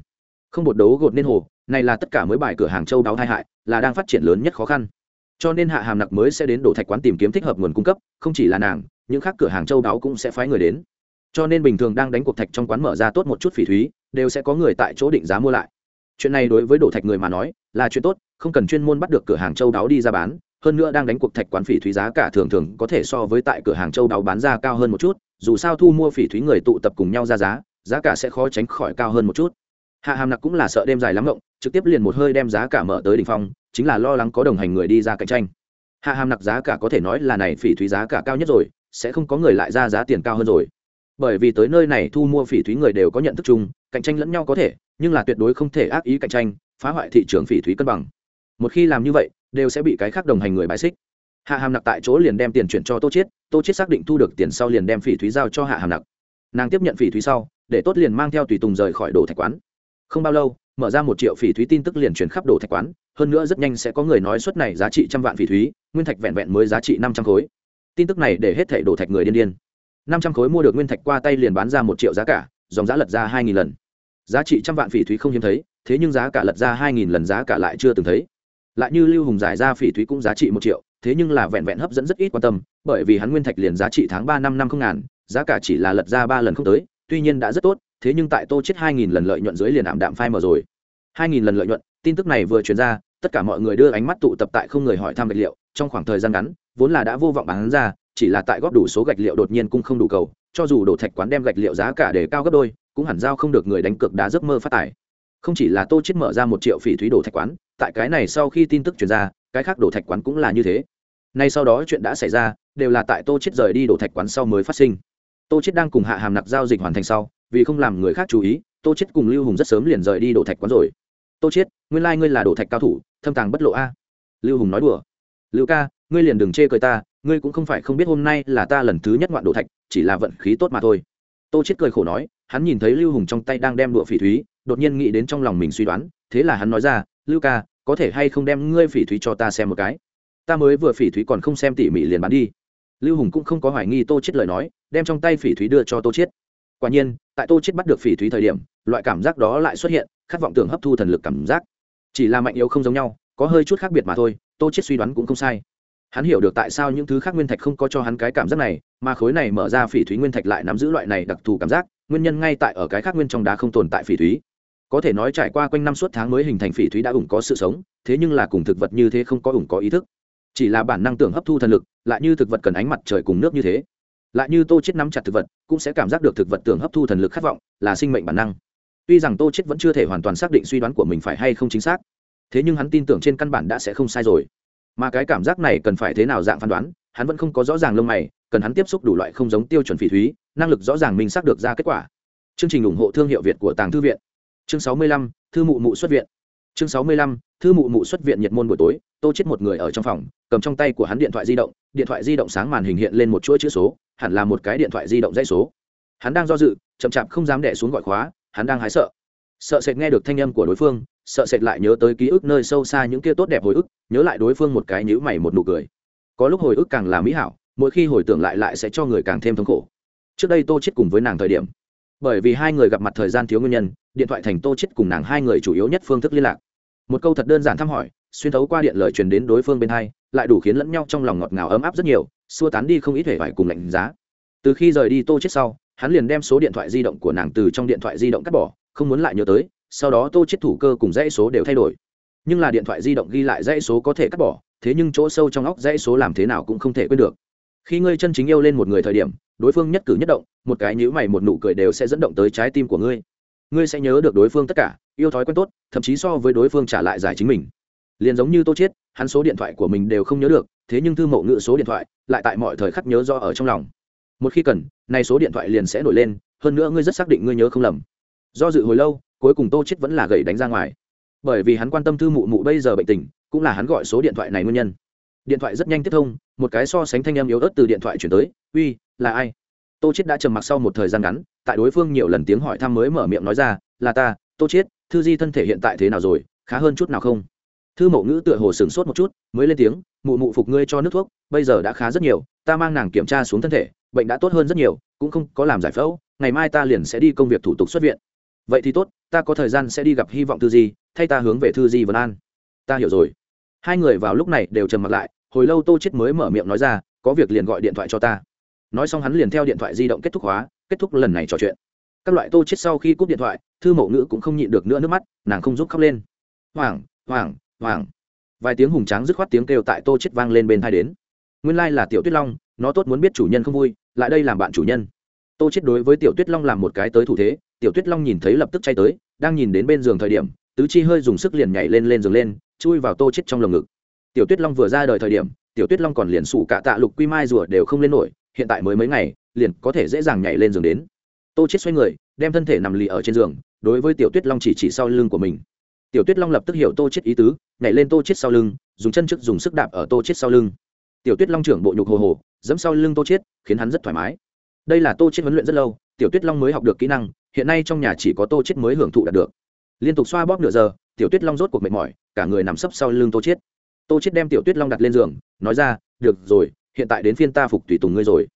Không bột đấu gột nên hồ, này là tất cả mới bài cửa hàng châu đáo tai hại, là đang phát triển lớn nhất khó khăn. Cho nên hạ hàm nặc mới sẽ đến đổ thạch quán tìm kiếm thích hợp nguồn cung cấp, không chỉ là nàng, những khác cửa hàng châu đáo cũng sẽ phái người đến. Cho nên bình thường đang đánh cuộc thạch trong quán mở ra tốt một chút phỉ thúy, đều sẽ có người tại chỗ định giá mua lại. Chuyện này đối với đổ thạch người mà nói, là chuyện tốt, không cần chuyên môn bắt được cửa hàng châu đáo đi ra bán, hơn nữa đang đánh cuộc thạch quán phỉ thúy giá cả thường thường có thể so với tại cửa hàng châu đáo bán ra cao hơn một chút, dù sao thu mua phỉ thúy người tụ tập cùng nhau ra giá giá cả sẽ khó tránh khỏi cao hơn một chút. Hạ hàm nặc cũng là sợ đêm dài lắm rộng trực tiếp liền một hơi đem giá cả mở tới đ ỉ n h phong, chính là lo lắng có đồng hành người đi ra cạnh tranh. Hạ hàm nặc giá cả có thể nói là này phỉ thúy giá cả cao nhất rồi, sẽ không có người lại ra giá tiền cao hơn rồi. Bởi vì tới nơi này thu mua phỉ thúy người đều có nhận thức chung, cạnh tranh lẫn nhau có thể, nhưng là tuyệt đối không thể ác ý cạnh tranh, phá hoại thị trường phỉ thúy cân bằng. Một khi làm như vậy, đều sẽ bị cái khác đồng hành người bài xích. Hạ hàm nặc tại chỗ liền đem tiền chuyển cho tô chiết tô chiết xác định thu được tiền sau liền đem phỉ thúy giao cho hạ hàm nặc. Nàng tiếp nhận phỉ thúy sau để tốt liền mang theo tùy tùng rời khỏi đồ thạch quán. Không bao lâu, mở ra một triệu phỉ thúy tin tức liền truyền khắp đồ thạch quán, hơn nữa rất nhanh sẽ có người nói suất này giá trị trăm vạn phỉ thúy, nguyên thạch vẹn vẹn mới giá trị năm trăm khối. Tin tức này để hết thảy đồ thạch người điên điên. Năm trăm khối mua được nguyên thạch qua tay liền bán ra một triệu giá cả, dòng giá lật ra hai nghìn lần. Giá trị trăm vạn phỉ thúy không hiếm thấy, thế nhưng giá cả lật ra hai nghìn lần giá cả lại chưa từng thấy. Lại như lưu hùng giải ra phỉ thúy cũng giá trị một triệu, thế nhưng là vẹn vẹn hấp dẫn rất ít quan tâm, bởi vì hắn nguyên thạch liền giá trị tháng ba năm năm không ngàn, giá cả chỉ là lật ra ba lần không tới tuy nhiên đã rất tốt, thế nhưng tại tô chết hai nghìn lần lợi nhuận dưới liền ảm đạm phai mờ rồi. hai nghìn lần lợi nhuận, tin tức này vừa truyền ra, tất cả mọi người đưa ánh mắt tụ tập tại không người hỏi thăm gạch liệu, trong khoảng thời gian ngắn, vốn là đã vô vọng bán ra, chỉ là tại góp đủ số gạch liệu đột nhiên cũng không đủ cầu, cho dù đổ thạch quán đem gạch liệu giá cả để cao gấp đôi, cũng hẳn giao không được người đánh cược đá giấc mơ phát tài. Không chỉ là tô chết mở ra một triệu phỉ thúy đổ thạch quán, tại cái này sau khi tin tức truyền ra, cái khác đổ thạch quán cũng là như thế. Nay sau đó chuyện đã xảy ra, đều là tại tô chết rời đi đổ thạch quán sau mới phát sinh tô chết đang cùng hạ hàm nặc giao dịch hoàn thành sau, vì không làm người khác chú ý, tô chết cùng lưu hùng rất sớm liền rời đi đổ thạch quán rồi. Tô chết nguyên lai like ngươi là đổ thạch cao thủ, thâm tàng bất lộ a. Lưu hùng nói đùa. Lưu ca, ngươi liền đừng chê cười ta, ngươi cũng không phải không biết hôm nay là ta lần thứ nhất ngoạn đổ thạch, chỉ là vận khí tốt mà thôi. Tô chết cười khổ nói, hắn nhìn thấy lưu hùng trong tay đang đem đũa phỉ thúy, đột nhiên nghĩ đến trong lòng mình suy đoán, thế là hắn nói ra, lưu ca, có thể hay không đem ngươi phỉ thúy cho ta xem một cái? Ta mới vừa phỉ thúy còn không xem tỉ mỉ liền bán đi. Lưu hùng cũng không có hoài nghi tô chết lời nói đem trong tay phỉ thúy đưa cho tô chiết. quả nhiên, tại tô chiết bắt được phỉ thúy thời điểm, loại cảm giác đó lại xuất hiện, khát vọng tưởng hấp thu thần lực cảm giác. Chỉ là mạnh yếu không giống nhau, có hơi chút khác biệt mà thôi, tô chiết suy đoán cũng không sai. Hắn hiểu được tại sao những thứ khác nguyên thạch không có cho hắn cái cảm giác này, mà khối này mở ra phỉ thúy nguyên thạch lại nắm giữ loại này đặc thù cảm giác, nguyên nhân ngay tại ở cái khác nguyên trong đá không tồn tại phỉ thúy. Có thể nói trải qua quanh năm suốt tháng mới hình thành phỉ thúy đã ủng có sự sống, thế nhưng là cùng thực vật như thế không có ủng có ý thức. Chỉ là bản năng tưởng hấp thu thần lực, lại như thực vật cần ánh mặt trời cùng nước như thế lại như tô chết nắm chặt thực vật, cũng sẽ cảm giác được thực vật tưởng hấp thu thần lực khát vọng, là sinh mệnh bản năng. Tuy rằng tô chết vẫn chưa thể hoàn toàn xác định suy đoán của mình phải hay không chính xác, thế nhưng hắn tin tưởng trên căn bản đã sẽ không sai rồi. Mà cái cảm giác này cần phải thế nào dạng phán đoán, hắn vẫn không có rõ ràng lông mày, cần hắn tiếp xúc đủ loại không giống tiêu chuẩn phỉ thúy, năng lực rõ ràng mình xác được ra kết quả. Chương trình ủng hộ thương hiệu việt của tàng thư viện. Chương sáu mươi lăm, thư mụ mụ xuất viện. Chương sáu mươi lăm, thư mụ mụ xuất viện nhiệt môn buổi tối tô chết một người ở trong phòng, cầm trong tay của hắn điện thoại di động, điện thoại di động sáng màn hình hiện lên một chuỗi chữ số, hẳn là một cái điện thoại di động dãy số. Hắn đang do dự, chậm chạp không dám đẻ xuống gọi khóa, hắn đang hái sợ. Sợ sệt nghe được thanh âm của đối phương, sợ sệt lại nhớ tới ký ức nơi sâu xa những kia tốt đẹp hồi ức, nhớ lại đối phương một cái nhữ mày một nụ cười. Có lúc hồi ức càng là mỹ hảo, mỗi khi hồi tưởng lại lại sẽ cho người càng thêm thống khổ. Trước đây tô chết cùng với nàng thời điểm, bởi vì hai người gặp mặt thời gian thiếu nguyên nhân, điện thoại thành tô chết cùng nàng hai người chủ yếu nhất phương thức liên lạc một câu thật đơn giản thăm hỏi, xuyên thấu qua điện lời truyền đến đối phương bên hai, lại đủ khiến lẫn nhau trong lòng ngọt ngào ấm áp rất nhiều, xua tán đi không ít vẻ vải cùng lạnh giá. Từ khi rời đi tô chết sau, hắn liền đem số điện thoại di động của nàng từ trong điện thoại di động cắt bỏ, không muốn lại nhớ tới, sau đó tô chết thủ cơ cùng dãy số đều thay đổi. Nhưng là điện thoại di động ghi lại dãy số có thể cắt bỏ, thế nhưng chỗ sâu trong óc dãy số làm thế nào cũng không thể quên được. Khi ngươi chân chính yêu lên một người thời điểm, đối phương nhất cử nhất động, một cái nhíu mày một nụ cười đều sẽ dẫn động tới trái tim của ngươi. Ngươi sẽ nhớ được đối phương tất cả yêu thói quen tốt, thậm chí so với đối phương trả lại giải chính mình. Liền giống như tô chết hắn số điện thoại của mình đều không nhớ được, thế nhưng thư mộ ngự số điện thoại lại tại mọi thời khắc nhớ do ở trong lòng. Một khi cần nay số điện thoại liền sẽ nổi lên, hơn nữa ngươi rất xác định ngươi nhớ không lầm. Do dự hồi lâu, cuối cùng tô chết vẫn là gậy đánh ra ngoài. Bởi vì hắn quan tâm thư mụ mụ bây giờ bệnh tình, cũng là hắn gọi số điện thoại này nguyên nhân. Điện thoại rất nhanh tiếp thông, một cái so sánh thanh âm yếu ớt từ điện thoại chuyển tới, uy, là ai? Tô chết đã trầm mặc sau một thời gian ngắn, tại đối phương nhiều lần tiếng hỏi thăm mới mở miệng nói ra, là ta tô chết thư di thân thể hiện tại thế nào rồi, khá hơn chút nào không? Thư mộ ngữ tựa hồ sửng sốt một chút, mới lên tiếng, mụ mụ phục ngươi cho nước thuốc, bây giờ đã khá rất nhiều, ta mang nàng kiểm tra xuống thân thể, bệnh đã tốt hơn rất nhiều, cũng không có làm giải phẫu, ngày mai ta liền sẽ đi công việc thủ tục xuất viện. Vậy thì tốt, ta có thời gian sẽ đi gặp hy vọng thư di, thay ta hướng về thư di vân an. Ta hiểu rồi. Hai người vào lúc này đều trầm mặt lại, hồi lâu tô chết mới mở miệng nói ra, có việc liền gọi điện thoại cho ta. Nói xong hắn liền theo điện thoại di động kết thúc hóa kết thúc lần này trò chuyện các loại tô chết sau khi cúp điện thoại, thư mộ ngữ cũng không nhịn được nữa nước mắt, nàng không giúp khóc lên. Hoàng hoàng hoàng vài tiếng hùng tráng dứt khoát tiếng kêu tại tô chết vang lên bên thai đến. Nguyên lai là tiểu tuyết long, nó tốt muốn biết chủ nhân không vui, lại đây làm bạn chủ nhân. Tô chết đối với tiểu tuyết long làm một cái tới thủ thế, tiểu tuyết long nhìn thấy lập tức chạy tới, đang nhìn đến bên giường thời điểm, tứ chi hơi dùng sức liền nhảy lên lên giường lên, chui vào tô chết trong lồng ngực. Tiểu tuyết long vừa ra đời thời điểm, tiểu tuyết long còn liền sủ cả tạ lục quy mai rùa đều không lên nổi, hiện tại mới mấy ngày, liền có thể dễ dàng nhảy lên giường đến tô chết xoay người, đem thân thể nằm lì ở trên giường, đối với tiểu tuyết long chỉ chỉ sau lưng của mình. Tiểu tuyết long lập tức hiểu tô chết ý tứ, nhảy lên tô chết sau lưng, dùng chân trước dùng sức đạp ở tô chết sau lưng. Tiểu tuyết long trưởng bộ nhục hồ hồ, dẫm sau lưng tô chết khiến hắn rất thoải mái. Đây là tô chết huấn luyện rất lâu, tiểu tuyết long mới học được kỹ năng, hiện nay trong nhà chỉ có tô chết mới hưởng thụ đạt được. Liên tục xoa bóp nửa giờ, tiểu tuyết long rốt cuộc mệt mỏi, cả người nằm sấp sau lưng tô chết tô chết đem tiểu tuyết long đặt lên giường, nói ra, được rồi, hiện tại đến phiên ta phục tùy tùng ngươi rồi.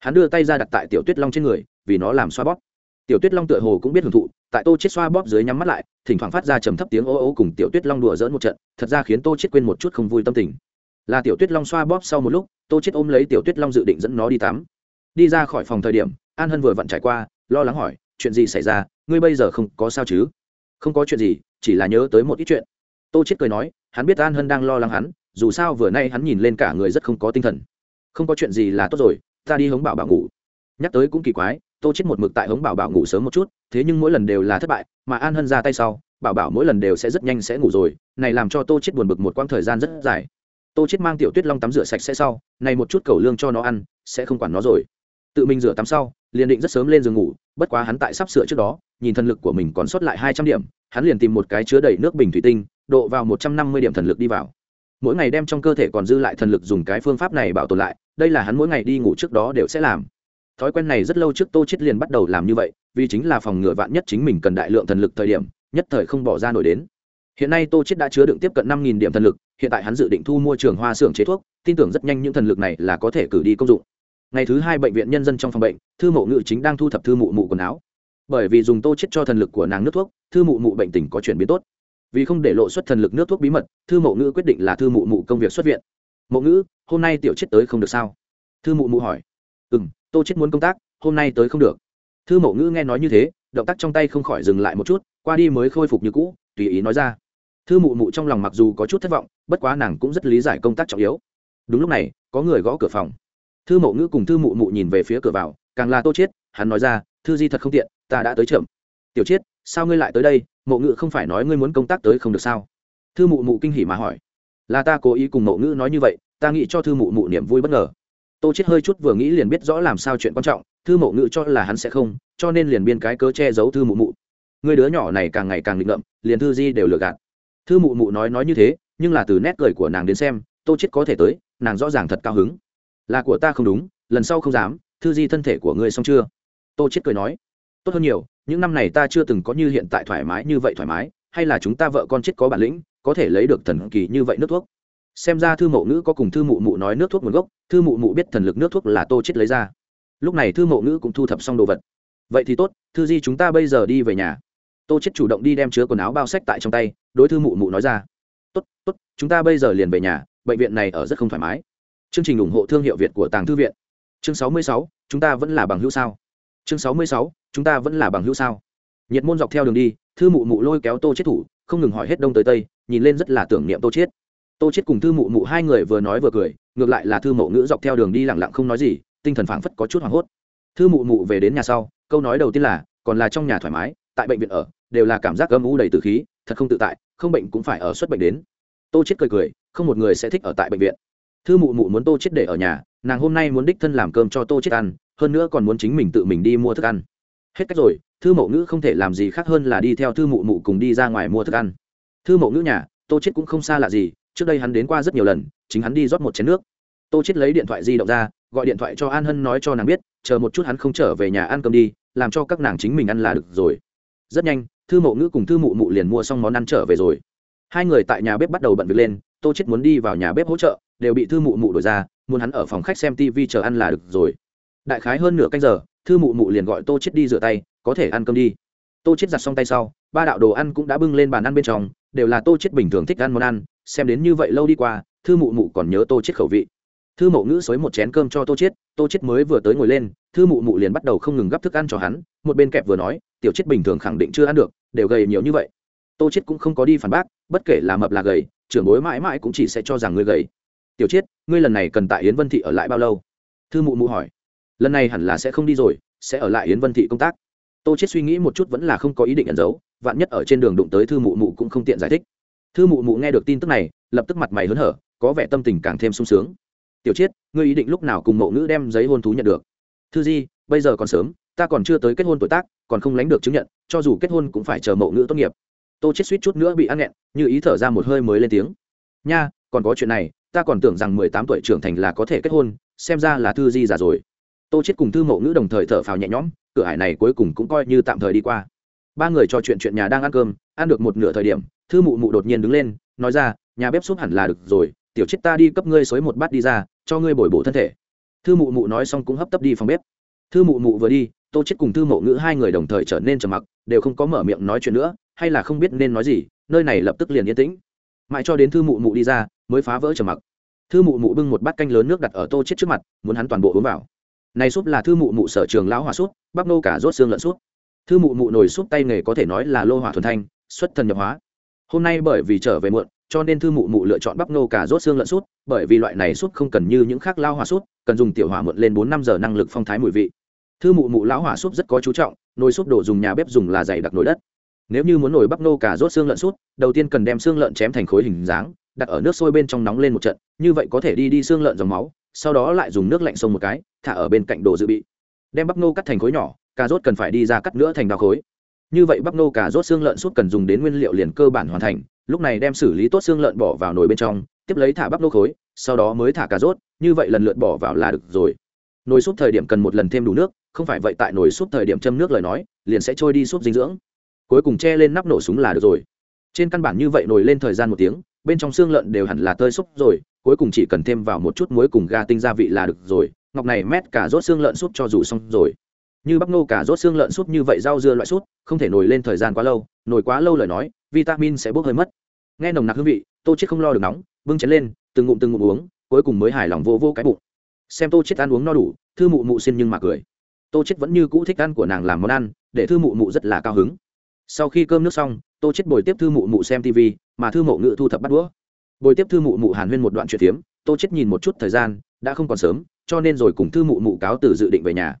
Hắn đưa tay ra đặt tại tiểu tuyết long trên người vì nó làm xoa bóp. Tiểu tuyết long tựa hồ cũng biết hưởng thụ, tại tô chết xoa bóp dưới nhắm mắt lại, thỉnh thoảng phát ra trầm thấp tiếng ô ô cùng tiểu tuyết long đùa dỡn một trận, thật ra khiến tô chết quên một chút không vui tâm tình. Là tiểu tuyết long xoa bóp sau một lúc, tô chết ôm lấy tiểu tuyết long dự định dẫn nó đi tắm. Đi ra khỏi phòng thời điểm, an hân vừa vặn trải qua, lo lắng hỏi, chuyện gì xảy ra? Ngươi bây giờ không có sao chứ? Không có chuyện gì, chỉ là nhớ tới một ít chuyện. Tô chết cười nói, hắn biết an hân đang lo lắng hắn, dù sao vừa nay hắn nhìn lên cả người rất không có tinh thần. Không có chuyện gì là tốt rồi, ta đi hống bảo bảo ngủ. Nhắc tới cũng kỳ quái tô chết một mực tại hống bảo bảo ngủ sớm một chút, thế nhưng mỗi lần đều là thất bại, mà an hân ra tay sau, bảo bảo mỗi lần đều sẽ rất nhanh sẽ ngủ rồi, này làm cho tô chết buồn bực một quãng thời gian rất dài. Tô chết mang tiểu tuyết long tắm rửa sạch sẽ sau, này một chút cầu lương cho nó ăn, sẽ không quản nó rồi. Tự mình rửa tắm sau, liền định rất sớm lên giường ngủ, bất quá hắn tại sắp sửa trước đó, nhìn thần lực của mình còn sót lại hai trăm điểm, hắn liền tìm một cái chứa đầy nước bình thủy tinh, độ vào một trăm năm mươi điểm thần lực đi vào. Mỗi ngày đem trong cơ thể còn dư lại thần lực dùng cái phương pháp này bảo tồn lại, đây là hắn mỗi ngày đi ngủ trước đó đều sẽ làm thói quen này rất lâu trước tô chết liền bắt đầu làm như vậy, vì chính là phòng ngừa vạn nhất chính mình cần đại lượng thần lực thời điểm, nhất thời không bỏ ra nổi đến. Hiện nay tô chết đã chứa đựng tiếp cận năm điểm thần lực, hiện tại hắn dự định thu mua trường hoa xưởng chế thuốc, tin tưởng rất nhanh những thần lực này là có thể cử đi công dụng. Ngày thứ hai bệnh viện nhân dân trong phòng bệnh, thư mộ ngự chính đang thu thập thư mụ mụ quần áo. Bởi vì dùng tô chết cho thần lực của nàng nước thuốc, thư mụ mụ bệnh tình có chuyển biến tốt. Vì không để lộ xuất thần lực nước thuốc bí mật, thư mộ ngữ quyết định là thư mụ mụ công việc xuất viện. Mộ ngữ hôm nay tiểu chết tới không được sao? Thư mụ mụ hỏi. Ừ m tô chết muốn công tác hôm nay tới không được. Thư mộ ngữ nghe nói như thế động tác trong tay không khỏi dừng lại một chút qua đi mới khôi phục như cũ tùy ý nói ra. Thư mụ mụ trong lòng mặc dù có chút thất vọng bất quá nàng cũng rất lý giải công tác trọng yếu. Đúng lúc này có người gõ cửa phòng. Thư mộ ngữ cùng thư mụ mụ nhìn về phía cửa vào càng là tô chết hắn nói ra thư di thật không tiện ta đã tới chậm. Tiểu chết, sao ngươi lại tới đây? Mộ ngữ không phải nói ngươi muốn công tác tới không được sao? Thư mụ mụ kinh hỉ mà hỏi. Là ta cố ý cùng mộ ngữ nói như vậy ta nghĩ cho thư mụ mụ niềm vui bất ngờ tô chết hơi chút vừa nghĩ liền biết rõ làm sao chuyện quan trọng, thư mộ ngữ cho là hắn sẽ không, cho nên liền biên cái cớ che giấu thư mụ mụ. Người đứa nhỏ này càng ngày càng nghịch ngợm, liền thư di đều lừa gạt. Thư mụ mụ nói nói như thế, nhưng là từ nét cười của nàng đến xem, tô chết có thể tới, nàng rõ ràng thật cao hứng. Là của ta không đúng, lần sau không dám, thư di thân thể của ngươi xong chưa? Tô chết cười nói. Tốt hơn nhiều, những năm này ta chưa từng có như hiện tại thoải mái như vậy thoải mái, hay là chúng ta vợ con chết có bản lĩnh, có thể lấy được thần kỳ như vậy nước thuốc? Xem ra thư mộ ngữ có cùng thư mụ mụ nói nước thuốc nguồn gốc thư mụ mụ biết thần lực nước thuốc là tô chết lấy ra. Lúc này thư mộ ngữ cũng thu thập xong đồ vật. Vậy thì tốt thư di chúng ta bây giờ đi về nhà. Tô chết chủ động đi đem chứa quần áo bao sách tại trong tay đối thư mụ mụ nói ra. Tốt tốt chúng ta bây giờ liền về nhà bệnh viện này ở rất không thoải mái. Chương trình ủng hộ thương hiệu việt của tàng thư viện. Chương 66, chúng ta vẫn là bằng hữu sao? Chương 66, chúng ta vẫn là bằng hữu sao? Nhiệt môn dọc theo đường đi thư mụ mụ lôi kéo tô chết thủ không ngừng hỏi hết đông tới tây nhìn lên rất là tưởng niệm tô chết tô chết cùng thư mụ mụ hai người vừa nói vừa cười, ngược lại là thư mộ ngữ dọc theo đường đi lặng lặng không nói gì, tinh thần phảng phất có chút hoảng hốt. Thư mụ mụ về đến nhà sau, câu nói đầu tiên là, còn là trong nhà thoải mái, tại bệnh viện ở, đều là cảm giác âm u đầy từ khí, thật không tự tại, không bệnh cũng phải ở xuất bệnh đến. Tô chết cười cười, không một người sẽ thích ở tại bệnh viện. Thư mụ mụ muốn tô chết để ở nhà, nàng hôm nay muốn đích thân làm cơm cho tô chết ăn, hơn nữa còn muốn chính mình tự mình đi mua thức ăn. Hết cách rồi, thư mộ ngữ không thể làm gì khác hơn là đi theo thư mụ mụ cùng đi ra ngoài mua thức ăn. Thư mộ ngữ nhà, tô chết cũng không xa lạ gì trước đây hắn đến qua rất nhiều lần, chính hắn đi rót một chén nước. Tô chết lấy điện thoại di động ra, gọi điện thoại cho an hân nói cho nàng biết, chờ một chút hắn không trở về nhà ăn cơm đi, làm cho các nàng chính mình ăn là được rồi. Rất nhanh, thư mộ ngữ cùng thư mụ mụ liền mua xong món ăn trở về rồi. Hai người tại nhà bếp bắt đầu bận việc lên, tô chết muốn đi vào nhà bếp hỗ trợ, đều bị thư mụ mụ đổi ra, muốn hắn ở phòng khách xem tv chờ ăn là được rồi. Đại khái hơn nửa canh giờ, thư mụ mụ liền gọi tô chết đi rửa tay, có thể ăn cơm đi. Tô chết giặt xong tay sau, ba đạo đồ ăn cũng đã bưng lên bàn ăn bên trong, đều là tô chết bình thường thích ăn món ăn xem đến như vậy lâu đi qua, thư mụ mụ còn nhớ tô chết khẩu vị. Thư mộ ngữ xới một chén cơm cho tô chết tô chết mới vừa tới ngồi lên, thư mụ mụ liền bắt đầu không ngừng gắp thức ăn cho hắn, một bên kẹp vừa nói, tiểu chết bình thường khẳng định chưa ăn được, đều gầy nhiều như vậy. Tô chết cũng không có đi phản bác, bất kể là mập là gầy, trưởng bối mãi mãi cũng chỉ sẽ cho rằng ngươi gầy. Tiểu chết, ngươi lần này cần tại yến vân thị ở lại bao lâu? Thư mụ mụ hỏi. Lần này hẳn là sẽ không đi rồi, sẽ ở lại yến vân thị công tác. Tô chết suy nghĩ một chút vẫn là không có ý định ẩn giấu, vạn nhất ở trên đường đụng tới thư mụ mụ cũng không tiện giải thích thư mụ mụ nghe được tin tức này, lập tức mặt mày hớn hở, có vẻ tâm tình càng thêm sung sướng. Tiểu chiết, ngươi ý định lúc nào cùng mộ ngữ đem giấy hôn thú nhận được? Thư di, bây giờ còn sớm, ta còn chưa tới kết hôn tuổi tác, còn không lánh được chứng nhận, cho dù kết hôn cũng phải chờ mộ ngữ tốt nghiệp. Tô chết suýt chút nữa bị ăn nghẹn, như ý thở ra một hơi mới lên tiếng. Nha, còn có chuyện này, ta còn tưởng rằng mười tám tuổi trưởng thành là có thể kết hôn, xem ra là thư di già rồi. Tô chết cùng thư mộ ngữ đồng thời thở phào nhẹ nhõm, cửa hải này cuối cùng cũng coi như tạm thời đi qua. Ba người trò chuyện chuyện nhà đang ăn cơm, ăn được một nửa thời điểm thư mụ mụ đột nhiên đứng lên, nói ra, nhà bếp súp hẳn là được rồi, tiểu chết ta đi cấp ngươi xới một bát đi ra, cho ngươi bồi bổ thân thể. Thư mụ mụ nói xong cũng hấp tấp đi phòng bếp. Thư mụ mụ vừa đi, tô chết cùng thư mộ ngữ hai người đồng thời trở nên trầm mặc, đều không có mở miệng nói chuyện nữa, hay là không biết nên nói gì, nơi này lập tức liền yên tĩnh. Mãi cho đến thư mụ mụ đi ra, mới phá vỡ trầm mặc. Thư mụ mụ bưng một bát canh lớn nước đặt ở tô chết trước mặt, muốn hắn toàn bộ uống vào. Này súp là thư mụ mụ sở trường lão hỏa súp, bắp nô cả rốt xương lợn súp. Thư mụ mụ nồi súp tay nghề có thể nói là lô hỏa thuần thanh, xuất thần nhập hóa hôm nay bởi vì trở về muộn, cho nên thư mụ mụ lựa chọn bắp nô cà rốt xương lợn sút, bởi vì loại này sút không cần như những khác lao hỏa sút, cần dùng tiểu hỏa muộn lên bốn năm giờ năng lực phong thái mùi vị. Thư mụ mụ lão hỏa súp rất có chú trọng, nồi súp đồ dùng nhà bếp dùng là dày đặc nồi đất. Nếu như muốn nồi bắp nô cà rốt xương lợn sút, đầu tiên cần đem xương lợn chém thành khối hình dáng, đặt ở nước sôi bên trong nóng lên một trận, như vậy có thể đi đi xương lợn dòng máu, sau đó lại dùng nước lạnh sông một cái, thả ở bên cạnh đồ dự bị. Đem bắp nô cắt thành khối nhỏ, cà rốt cần phải đi ra cắt nữa thành đào khối như vậy bắp nô cà rốt xương lợn sút cần dùng đến nguyên liệu liền cơ bản hoàn thành, lúc này đem xử lý tốt xương lợn bỏ vào nồi bên trong, tiếp lấy thả bắp nô khối, sau đó mới thả cà rốt, như vậy lần lượt bỏ vào là được rồi. Nồi súp thời điểm cần một lần thêm đủ nước, không phải vậy tại nồi súp thời điểm châm nước lời nói, liền sẽ trôi đi súp dinh dưỡng. Cuối cùng che lên nắp nổ súng là được rồi. Trên căn bản như vậy nồi lên thời gian một tiếng, bên trong xương lợn đều hẳn là tơi súp rồi, cuối cùng chỉ cần thêm vào một chút muối cùng ga tinh gia vị là được rồi. Ngọc này mét cả rốt xương lợn súp cho dù xong rồi như bắp nô cả rốt xương lợn sút như vậy rau dưa loại sút, không thể nồi lên thời gian quá lâu nồi quá lâu lời nói, vitamin sẽ bốc hơi mất. Nghe nồng nặc hương vị, tô chết không lo được nóng, bưng chén lên, từng ngụm từng ngụm uống, cuối cùng mới hài lòng vô vô cái bụng. Xem tô chết ăn uống no đủ, thư mụ mụ xin nhưng mà cười. Tô chết vẫn như cũ thích ăn của nàng làm món ăn, để thư mụ mụ rất là cao hứng. Sau khi cơm nước xong, tô chết bồi tiếp thư mụ mụ xem tv mà thư mộ ngự thu thập bắt đũa. Bồi tiếp thư mụ mụ hàn huyên một đoạn chuyện tiếm tô chết nhìn một chút thời gian, đã không còn sớm, cho nên rồi cùng thư mụ mụ cáo từ dự định về nhà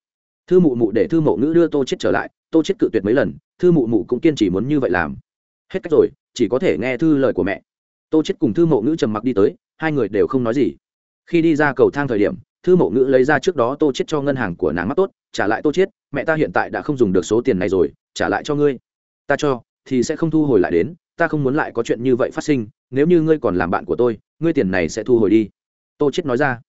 thư mụ mụ để thư mộ ngữ đưa tô chết trở lại, tô chết cự tuyệt mấy lần, thư mụ mụ cũng kiên trì muốn như vậy làm. Hết cách rồi, chỉ có thể nghe thư lời của mẹ. Tô chết cùng thư mộ ngữ trầm mặc đi tới, hai người đều không nói gì. Khi đi ra cầu thang thời điểm, thư mộ ngữ lấy ra trước đó tô chết cho ngân hàng của nàng mắc tốt, trả lại tô chết mẹ ta hiện tại đã không dùng được số tiền này rồi, trả lại cho ngươi. Ta cho, thì sẽ không thu hồi lại đến, ta không muốn lại có chuyện như vậy phát sinh, nếu như ngươi còn làm bạn của tôi, ngươi tiền này sẽ thu hồi đi. Tô chết nói ra.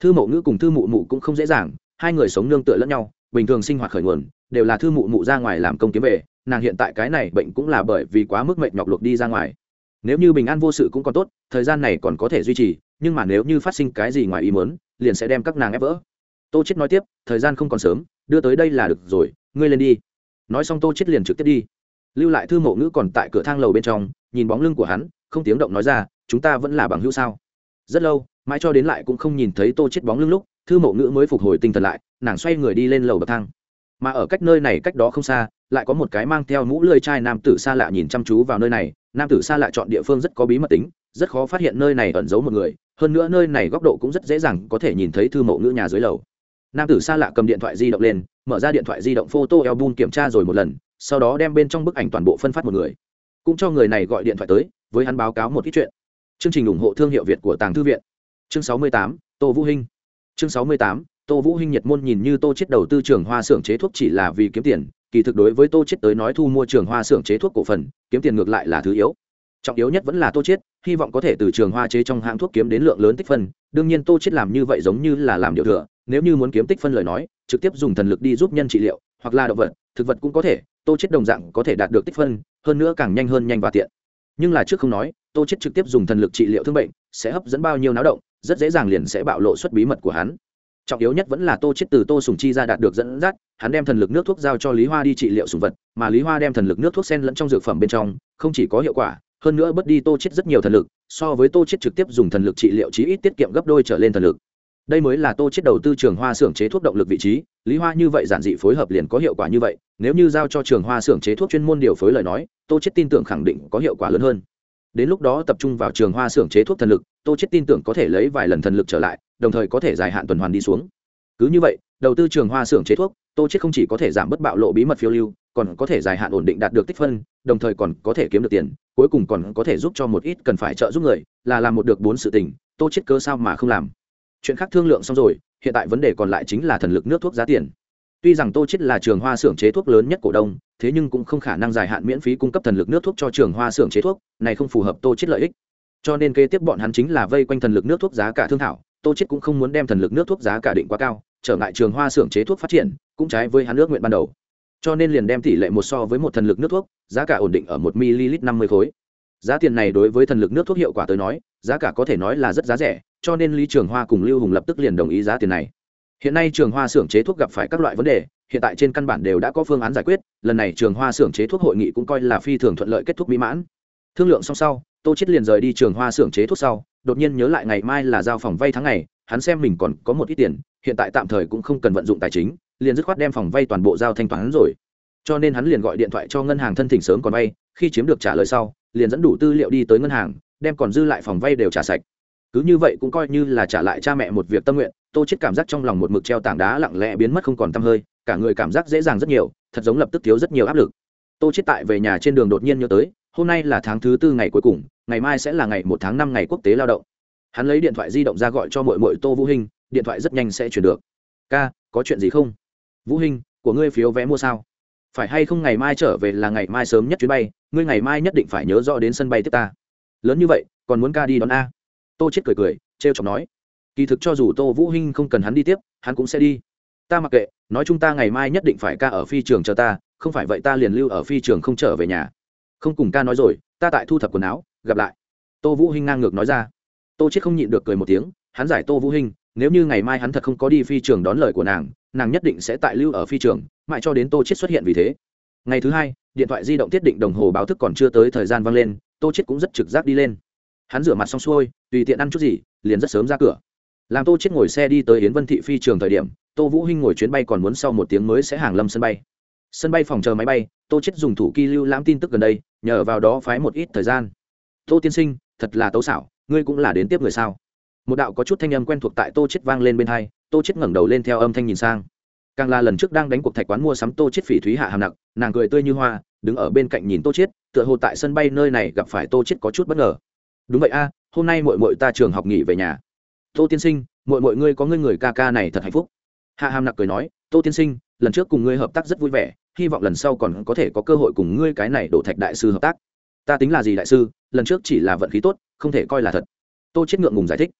Thư mộ ngữ cùng thư mụ mụ cũng không dễ dàng, hai người sống nương tựa lẫn nhau bình thường sinh hoạt khởi nguồn, đều là thư mụ mụ ra ngoài làm công kiếm về, nàng hiện tại cái này bệnh cũng là bởi vì quá mức mệnh nhọc luộc đi ra ngoài. Nếu như bình an vô sự cũng còn tốt, thời gian này còn có thể duy trì, nhưng mà nếu như phát sinh cái gì ngoài ý muốn, liền sẽ đem các nàng ép vỡ. Tô chết nói tiếp, thời gian không còn sớm, đưa tới đây là được rồi, ngươi lên đi. Nói xong tô chết liền trực tiếp đi. Lưu lại thư mộ ngữ còn tại cửa thang lầu bên trong, nhìn bóng lưng của hắn, không tiếng động nói ra, chúng ta vẫn là bằng hữu sao? Rất lâu, mãi cho đến lại cũng không nhìn thấy tô chết bóng lưng lúc, thư mộ ngữ mới phục hồi tinh thần lại nàng xoay người đi lên lầu bậc thang. Mà ở cách nơi này cách đó không xa lại có một cái mang theo mũ lưỡi chai nam tử xa lạ nhìn chăm chú vào nơi này. Nam tử xa lạ chọn địa phương rất có bí mật tính rất khó phát hiện nơi này ẩn giấu một người. Hơn nữa nơi này góc độ cũng rất dễ dàng có thể nhìn thấy thư mộ ngữ nhà dưới lầu. Nam tử xa lạ cầm điện thoại di động lên mở ra điện thoại di động photo album kiểm tra rồi một lần sau đó đem bên trong bức ảnh toàn bộ phân phát một người. Cũng cho người này gọi điện thoại tới với hắn báo cáo một ít chuyện. Chương trình ủng hộ thương hiệu việt của tàng thư viện. Chương 68, tô vũ hinh. Chương 68, tô vũ hinh nhiệt môn nhìn như tô chết đầu tư trường hoa xưởng chế thuốc chỉ là vì kiếm tiền, kỳ thực đối với tô chết tới nói thu mua trường hoa xưởng chế thuốc cổ phần, kiếm tiền ngược lại là thứ yếu. Trọng yếu nhất vẫn là tô chết, hy vọng có thể từ trường hoa chế trong hãng thuốc kiếm đến lượng lớn tích phân. Đương nhiên tô chết làm như vậy giống như là làm điều thừa, nếu như muốn kiếm tích phân lời nói, trực tiếp dùng thần lực đi giúp nhân trị liệu, hoặc là động vật, thực vật cũng có thể, tô chết đồng dạng có thể đạt được tích phân, hơn nữa càng nhanh hơn nhanh và tiện. Nhưng là trước không nói, tô chết trực tiếp dùng thần lực trị liệu thương bệnh, sẽ hấp dẫn bao nhiêu náo động, rất dễ dàng liền sẽ bạo lộ xuất bí mật của hắn trọng yếu nhất vẫn là tô chết từ tô sùng chi ra đạt được dẫn dắt, hắn đem thần lực nước thuốc giao cho lý hoa đi trị liệu sùng vật, mà lý hoa đem thần lực nước thuốc sen lẫn trong dược phẩm bên trong, không chỉ có hiệu quả, hơn nữa bớt đi tô chết rất nhiều thần lực, so với tô chết trực tiếp dùng thần lực trị liệu chí ít tiết kiệm gấp đôi trở lên thần lực. Đây mới là tô chết đầu tư trường hoa xưởng chế thuốc động lực vị trí, lý hoa như vậy giản dị phối hợp liền có hiệu quả như vậy, nếu như giao cho trường hoa xưởng chế thuốc chuyên môn điều phối lời nói, tô chết tin tưởng khẳng định có hiệu quả lớn hơn. Đến lúc đó tập trung vào trường hoa xưởng chế thuốc thần lực, tô chết tin tưởng có thể lấy vài lần thần lực trở lại đồng thời có thể dài hạn tuần hoàn đi xuống. Cứ như vậy, đầu tư trường hoa xưởng chế thuốc, tô chết không chỉ có thể giảm bớt bạo lộ bí mật phiêu lưu, còn có thể dài hạn ổn định đạt được tích phân, đồng thời còn có thể kiếm được tiền, cuối cùng còn có thể giúp cho một ít cần phải trợ giúp người, là làm một được bốn sự tình, tô chết cơ sao mà không làm. Chuyện khác thương lượng xong rồi, hiện tại vấn đề còn lại chính là thần lực nước thuốc giá tiền. Tuy rằng tô chết là trường hoa xưởng chế thuốc lớn nhất cổ đông, thế nhưng cũng không khả năng dài hạn miễn phí cung cấp thần lực nước thuốc cho trường hoa xưởng chế thuốc, này không phù hợp tô chết lợi ích. Cho nên kế tiếp bọn hắn chính là vây quanh thần lực nước thuốc giá cả thương thảo tô chết cũng không muốn đem thần lực nước thuốc giá cả định quá cao, trở ngại trường hoa xưởng chế thuốc phát triển, cũng trái với hắn nước nguyện ban đầu. Cho nên liền đem tỷ lệ một so với một thần lực nước thuốc, giá cả ổn định ở một ml năm mươi khối. Giá tiền này đối với thần lực nước thuốc hiệu quả tới nói, giá cả có thể nói là rất giá rẻ, cho nên lý trường hoa cùng lưu hùng lập tức liền đồng ý giá tiền này. Hiện nay trường hoa xưởng chế thuốc gặp phải các loại vấn đề, hiện tại trên căn bản đều đã có phương án giải quyết, lần này trường hoa xưởng chế thuốc hội nghị cũng coi là phi thường thuận lợi kết thúc mỹ mãn. Thương lượng xong sau tô chết liền rời đi trường hoa xưởng chế thuốc sau, đột nhiên nhớ lại ngày mai là giao phòng vay tháng ngày, hắn xem mình còn có một ít tiền, hiện tại tạm thời cũng không cần vận dụng tài chính, liền dứt khoát đem phòng vay toàn bộ giao thanh toán rồi. Cho nên hắn liền gọi điện thoại cho ngân hàng thân thỉnh sớm còn vay, khi chiếm được trả lời sau, liền dẫn đủ tư liệu đi tới ngân hàng, đem còn dư lại phòng vay đều trả sạch. Cứ như vậy cũng coi như là trả lại cha mẹ một việc tâm nguyện, tô chết cảm giác trong lòng một mực treo tảng đá lặng lẽ biến mất không còn tâm hơi, cả người cảm giác dễ dàng rất nhiều, thật giống lập tức thiếu rất nhiều áp lực. Tô chết tại về nhà trên đường đột nhiên nhớ tới hôm nay là tháng thứ tư ngày cuối cùng, ngày mai sẽ là ngày một tháng năm ngày quốc tế lao động. Hắn lấy điện thoại di động ra gọi cho mội mội tô vũ hình điện thoại rất nhanh sẽ chuyển được. Ca, có chuyện gì không? Vũ hình của ngươi phiếu vé mua sao? Phải hay không ngày mai trở về là ngày mai sớm nhất chuyến bay, ngươi ngày mai nhất định phải nhớ rõ đến sân bay tiếp ta. Lớn như vậy, còn muốn ca đi đón a? Tô chết cười cười, trêu chọc nói. Kỳ thực cho dù tô vũ hinh không cần hắn đi tiếp, hắn cũng sẽ đi. Ta mặc kệ, nói chúng ta ngày mai nhất định phải ca ở phi trường chờ ta, không phải vậy ta liền lưu ở phi trường không trở về nhà không cùng ca nói rồi, ta tại thu thập quần áo, gặp lại. Tô vũ hinh ngang ngược nói ra. Tô chết không nhịn được cười một tiếng, hắn giải tô vũ hinh, nếu như ngày mai hắn thật không có đi phi trường đón lời của nàng nàng nhất định sẽ tại lưu ở phi trường, mãi cho đến tô chết xuất hiện vì thế. Ngày thứ hai, điện thoại di động tiết định đồng hồ báo thức còn chưa tới thời gian vang lên, tô chết cũng rất trực giác đi lên. Hắn rửa mặt xong xuôi, tùy tiện ăn chút gì, liền rất sớm ra cửa. Làm tô chết ngồi xe đi tới yến vân thị phi trường thời điểm, tô vũ hinh ngồi chuyến bay còn muốn sau một tiếng mới sẽ hàng lâm sân bay sân bay phòng chờ máy bay, tô chết dùng thủ kỳ lưu lãm tin tức gần đây, nhờ vào đó phái một ít thời gian. Tô tiên sinh, thật là tấu xảo, ngươi cũng là đến tiếp người sao? Một đạo có chút thanh âm quen thuộc tại tô chết vang lên bên hai, tô chết ngẩng đầu lên theo âm thanh nhìn sang. Càng là lần trước đang đánh cuộc thạch quán mua sắm tô chết phỉ thúy hạ hàm nặng, nàng cười tươi như hoa, đứng ở bên cạnh nhìn tô chết tựa hồ tại sân bay nơi này gặp phải tô chết có chút bất ngờ. Đúng vậy a, hôm nay muội muội ta trường học nghỉ về nhà. Tô tiên sinh, muội muội ngươi có ngươi người ca ca này thật hạnh phúc. Hạ hàm nặc cười nói, tô tiên sinh lần trước cùng ngươi hợp tác rất vui vẻ, hy vọng lần sau còn có thể có cơ hội cùng ngươi cái này đổ thạch đại sư hợp tác. Ta tính là gì đại sư, lần trước chỉ là vận khí tốt, không thể coi là thật. Tô chết ngượng ngùng giải thích.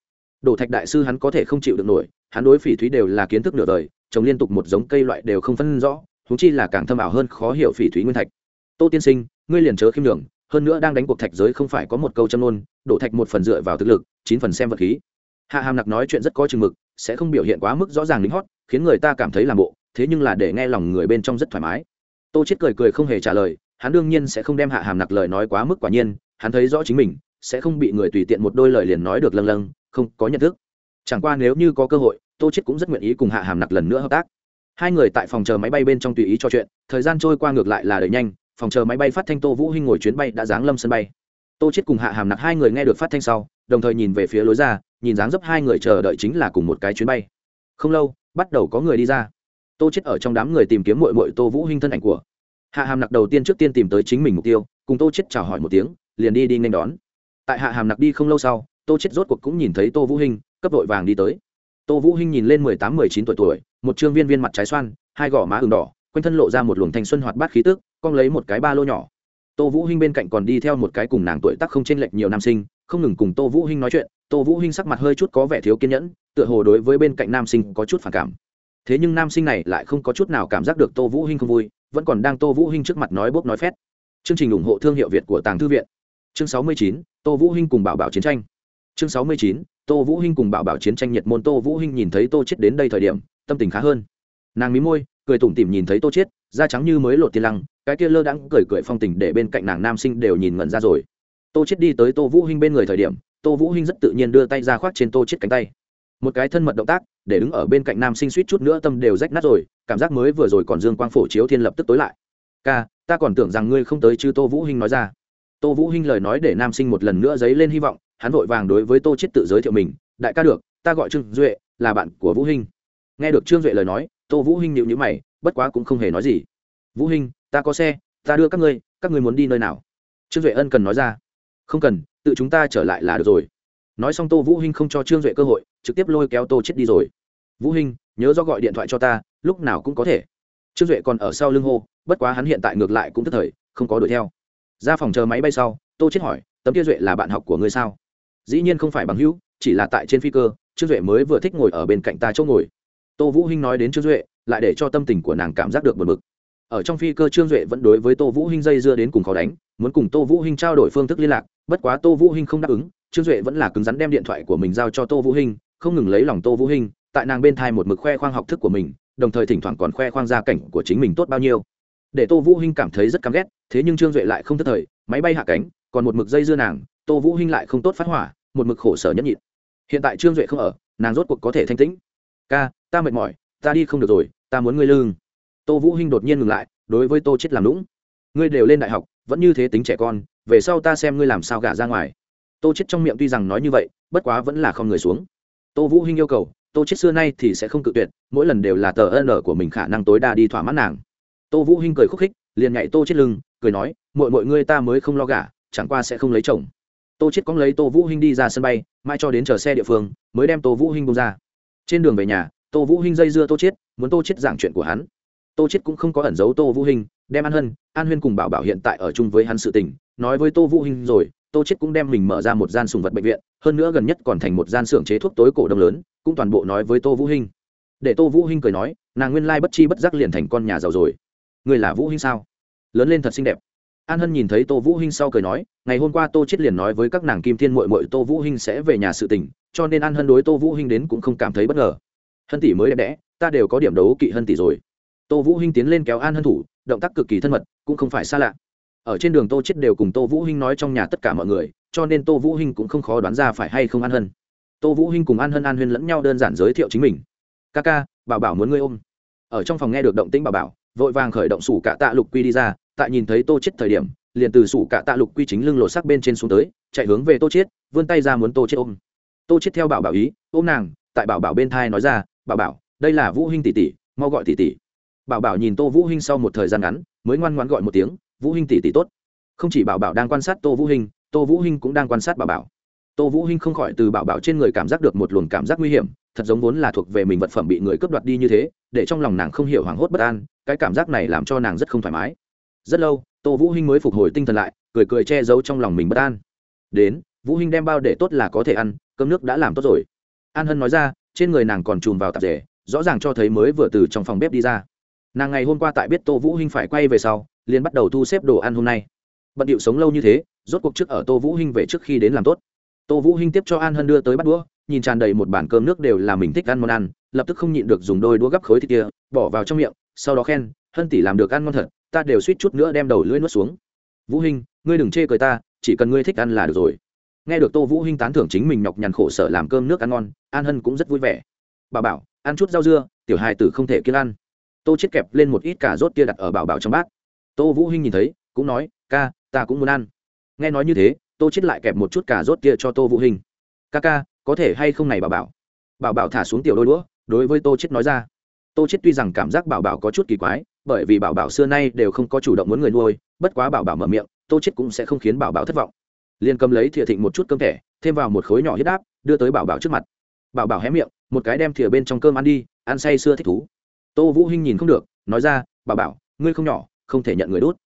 Đổ thạch đại sư hắn có thể không chịu được nổi, hắn đối phỉ thúy đều là kiến thức nửa đời, trồng liên tục một giống cây loại đều không phân rõ thúng chi là càng thâm ảo hơn khó hiểu phỉ thúy nguyên thạch. Tô tiên sinh, ngươi liền chớ khiêm đường hơn nữa đang đánh cuộc thạch giới không phải có một câu châm nôn đổ thạch một phần dựa vào thực lực, chín phần xem vật khí. Hạ hàm nặc nói chuyện rất có chừng mực, sẽ không biểu hiện quá mức rõ ràng lính hót, khiến người ta cảm thấy làm bộ thế nhưng là để nghe lòng người bên trong rất thoải mái. Tô chết cười cười không hề trả lời, hắn đương nhiên sẽ không đem hạ hàm nặc lời nói quá mức quả nhiên, hắn thấy rõ chính mình, sẽ không bị người tùy tiện một đôi lời liền nói được lâng lâng, không có nhận thức. Chẳng qua nếu như có cơ hội, tô chết cũng rất nguyện ý cùng hạ hàm nặc lần nữa hợp tác. Hai người tại phòng chờ máy bay bên trong tùy ý trò chuyện, thời gian trôi qua ngược lại là đợi nhanh, phòng chờ máy bay phát thanh tô vũ hinh ngồi chuyến bay đã giáng lâm sân bay. Tô chết cùng hạ hàm nặc hai người nghe được phát thanh sau, đồng thời nhìn về phía lối ra, nhìn dáng dấp hai người chờ đợi chính là cùng một cái chuyến bay. Không lâu, bắt đầu có người đi ra tô chết ở trong đám người tìm kiếm muội muội tô vũ hinh thân ảnh của. Hạ hàm nặc đầu tiên trước tiên tìm tới chính mình mục tiêu, cùng tô chết chào hỏi một tiếng, liền đi đi nên đón. Tại hạ hàm nặc đi không lâu sau, tô chết rốt cuộc cũng nhìn thấy tô vũ hinh, cấp đội vàng đi tới. Tô vũ hinh nhìn lên mười tám, mười chín tuổi tuổi, một trương viên viên mặt trái xoan, hai gò má ửng đỏ, quanh thân lộ ra một luồng thanh xuân hoạt bát khí tức, cong lấy một cái ba lô nhỏ. Tô vũ hinh bên cạnh còn đi theo một cái cùng nàng tuổi tác không chênh lệch nhiều nam sinh, không ngừng cùng tô vũ hinh nói chuyện. Tô vũ hinh sắc mặt hơi chút có vẻ thiếu kiên nhẫn, tựa hồ đối với bên cạnh nam sinh có chút phản cảm thế nhưng nam sinh này lại không có chút nào cảm giác được tô vũ hinh không vui, vẫn còn đang tô vũ hinh trước mặt nói bốc nói phét. Chương trình ủng hộ thương hiệu việt của tàng thư viện. Chương sáu mươi chín, tô vũ hinh cùng bảo bảo chiến tranh. Chương sáu mươi chín, tô vũ hinh cùng bảo bảo chiến tranh nhiệt môn tô vũ hinh nhìn thấy tô chết đến đây thời điểm, tâm tình khá hơn. Nàng mí môi, cười tủm tỉm nhìn thấy tô chết, da trắng như mới lột tiên lăng, cái kia lơ đãng cười cười phong tình để bên cạnh nàng nam sinh đều nhìn ngẩn ra rồi. Tô chết đi tới tô vũ hinh bên người thời điểm, tô vũ hinh rất tự nhiên đưa tay ra khoác trên tô chết cánh tay. Một cái thân mật động tác để đứng ở bên cạnh nam sinh suýt chút nữa tâm đều rách nát rồi, cảm giác mới vừa rồi còn dương quang phổ chiếu thiên lập tức tối lại. Ca, ta còn tưởng rằng ngươi không tới chứ, tô vũ hinh nói ra. Tô vũ hinh lời nói để nam sinh một lần nữa dấy lên hy vọng, hắn vội vàng đối với tô chết tự giới thiệu mình, đại ca được, ta gọi trương duệ, là bạn của vũ hinh. Nghe được trương duệ lời nói, tô vũ hinh nhịu nhữ mày, bất quá cũng không hề nói gì. Vũ hinh, ta có xe, ta đưa các ngươi các ngươi muốn đi nơi nào? Trương duệ ân cần nói ra. Không cần, tự chúng ta trở lại là được rồi. Nói xong tô vũ hinh không cho trương duệ cơ hội, trực tiếp lôi kéo tô chết đi rồi vũ hinh, nhớ do gọi điện thoại cho ta, lúc nào cũng có thể. Trương duệ còn ở sau lưng hô, bất quá hắn hiện tại ngược lại cũng tức thời, không có đuổi theo. Ra phòng chờ máy bay sau, tô chết hỏi, tấm kia duệ là bạn học của ngươi sao? Dĩ nhiên không phải bằng hữu, chỉ là tại trên phi cơ, trương duệ mới vừa thích ngồi ở bên cạnh ta chỗ ngồi. Tô vũ hinh nói đến trương duệ, lại để cho tâm tình của nàng cảm giác được bực bực. Ở trong phi cơ, trương duệ vẫn đối với tô vũ hinh dây dưa đến cùng khó đánh, muốn cùng tô vũ hinh trao đổi phương thức liên lạc, bất quá tô vũ hinh không đáp ứng, trương duệ vẫn là cứng rắn đem điện thoại của mình giao cho tô vũ hinh, không ngừng lấy lòng tô vũ hinh tại nàng bên thai một mực khoe khoang học thức của mình, đồng thời thỉnh thoảng còn khoe khoang gia cảnh của chính mình tốt bao nhiêu. Để tô vũ hinh cảm thấy rất căm ghét, thế nhưng trương duệ lại không thất thời, máy bay hạ cánh, còn một mực dây dưa nàng, tô vũ hinh lại không tốt phát hỏa, một mực khổ sở nhẫn nhịn. Hiện tại trương duệ không ở, nàng rốt cuộc có thể thanh tĩnh. Ca, ta mệt mỏi, ta đi không được rồi, ta muốn ngươi lương tô vũ hinh đột nhiên ngừng lại, đối với tô chết làm lũng ngươi đều lên đại học, vẫn như thế tính trẻ con, về sau ta xem ngươi làm sao gả ra ngoài. Tô chết trong miệng tuy rằng nói như vậy, bất quá vẫn là không người xuống. Tô vũ hinh yêu cầu tô chết xưa nay thì sẽ không cự tuyệt, mỗi lần đều là tờ ân của mình khả năng tối đa đi thỏa mãn nàng. Tô vũ hinh cười khúc khích, liền nhảy tô chết lưng, cười nói mọi mọi người ta mới không lo gả, chẳng qua sẽ không lấy chồng. Tô chết cóng lấy tô vũ hinh đi ra sân bay mai cho đến chờ xe địa phương, mới đem tô vũ hinh bông ra. Trên đường về nhà, tô vũ hinh dây dưa tô chết, muốn tô chết giảng chuyện của hắn. Tô chết cũng không có ẩn giấu tô vũ hinh, đem an hân, an huyên cùng bảo bảo hiện tại ở chung với hắn sự tình, nói với tô vũ hinh rồi tô chết cũng đem mình mở ra một gian sùng vật bệnh viện, hơn nữa gần nhất còn thành một gian xưởng chế thuốc tối cổ đông lớn, cũng toàn bộ nói với tô vũ hinh. Để tô vũ hinh cười nói, nàng nguyên lai bất chi bất giác liền thành con nhà giàu rồi. Người là vũ hinh sao? Lớn lên thật xinh đẹp. An hân nhìn thấy tô vũ hinh sau cười nói, ngày hôm qua tô chết liền nói với các nàng kim thiên muội muội tô vũ hinh sẽ về nhà sự tình, cho nên an hân đối tô vũ hinh đến cũng không cảm thấy bất ngờ. Hân tỷ mới đẹp đẽ, ta đều có điểm đấu kỵ hân tỷ rồi. Tô vũ hinh tiến lên kéo an hân thủ, động tác cực kỳ thân mật, cũng không phải xa lạ ở trên đường tô chết đều cùng tô vũ hinh nói trong nhà tất cả mọi người, cho nên tô vũ hinh cũng không khó đoán ra phải hay không an hân. Tô vũ hinh cùng an hân an huyên lẫn nhau đơn giản giới thiệu chính mình. Ca ca, bảo bảo muốn ngươi ôm. Ở trong phòng nghe được động tĩnh bảo bảo, vội vàng khởi động sủ cả tạ lục quy đi ra, tại nhìn thấy tô chết thời điểm, liền từ sủ cả tạ lục quy chính lưng lộ sắc bên trên xuống tới, chạy hướng về tô chết vươn tay ra muốn tô chết ôm. Tô chết theo bảo bảo ý, ôm nàng, tại bảo bảo bên thai nói ra, bảo bảo, đây là vũ hinh tỷ tỷ, mau gọi tỷ tỷ. Bảo bảo nhìn tô vũ hinh sau một thời gian ngắn, mới ngoan ngoãn gọi một tiếng vũ hinh tỷ tỷ tốt. Không chỉ bảo bảo đang quan sát tô vũ hinh tô vũ hinh cũng đang quan sát bảo bảo. Tô vũ hinh không khỏi từ bảo bảo trên người cảm giác được một luồng cảm giác nguy hiểm thật giống vốn là thuộc về mình vật phẩm bị người cướp đoạt đi như thế để trong lòng nàng không hiểu hoảng hốt bất an cái cảm giác này làm cho nàng rất không thoải mái. Rất lâu tô vũ hinh mới phục hồi tinh thần lại cười cười che giấu trong lòng mình bất an. Đến vũ hinh đem bao để tốt là có thể ăn cơm nước đã làm tốt rồi. An hân nói ra trên người nàng còn chùm vào tạp dề, rõ ràng cho thấy mới vừa từ trong phòng bếp đi ra nàng ngày hôm qua tại biết tô vũ hinh phải quay về sau, liền bắt đầu thu xếp đồ ăn hôm nay. Bận điệu sống lâu như thế, rốt cuộc trước ở tô vũ hinh về trước khi đến làm tốt. Tô vũ hinh tiếp cho an hân đưa tới bắt đũa, nhìn tràn đầy một bàn cơm nước đều là mình thích ăn món ăn, lập tức không nhịn được dùng đôi đũa gấp khối thịt kia, bỏ vào trong miệng, sau đó khen, hân tỷ làm được ăn ngon thật, ta đều suýt chút nữa đem đầu lưỡi nuốt xuống. Vũ hinh, ngươi đừng chê cười ta, chỉ cần ngươi thích ăn là được rồi. Nghe được tô vũ hinh tán thưởng chính mình nhọc nhằn khổ sở làm cơm nước ăn ngon, an hân cũng rất vui vẻ. Bà bảo, ăn chút rau dưa, tiểu hài tử không thể kiêng ăn tô chết kẹp lên một ít cà rốt kia đặt ở bảo bảo trong bát. Tô vũ hinh nhìn thấy, cũng nói, ca, ta cũng muốn ăn. Nghe nói như thế, tô chết lại kẹp một chút cà rốt kia cho tô vũ hinh. Ca ca, có thể hay không này bảo bảo? Bảo bảo thả xuống tiểu đôi đũa, đối với tô chết nói ra. Tô chết tuy rằng cảm giác bảo bảo có chút kỳ quái, bởi vì bảo bảo xưa nay đều không có chủ động muốn người nuôi, bất quá bảo bảo mở miệng, tô chết cũng sẽ không khiến bảo bảo thất vọng. Liền cầm lấy thìa thịnh một chút cơm thẻ, thêm vào một khối nhỏ huyết áp, đưa tới bảo bảo trước mặt. Bảo bảo hé miệng, một cái đem thìa bên trong cơm ăn đi, ăn say sưa thích thú tô vũ hinh nhìn không được, nói ra, bảo bảo, ngươi không nhỏ, không thể nhận người đốt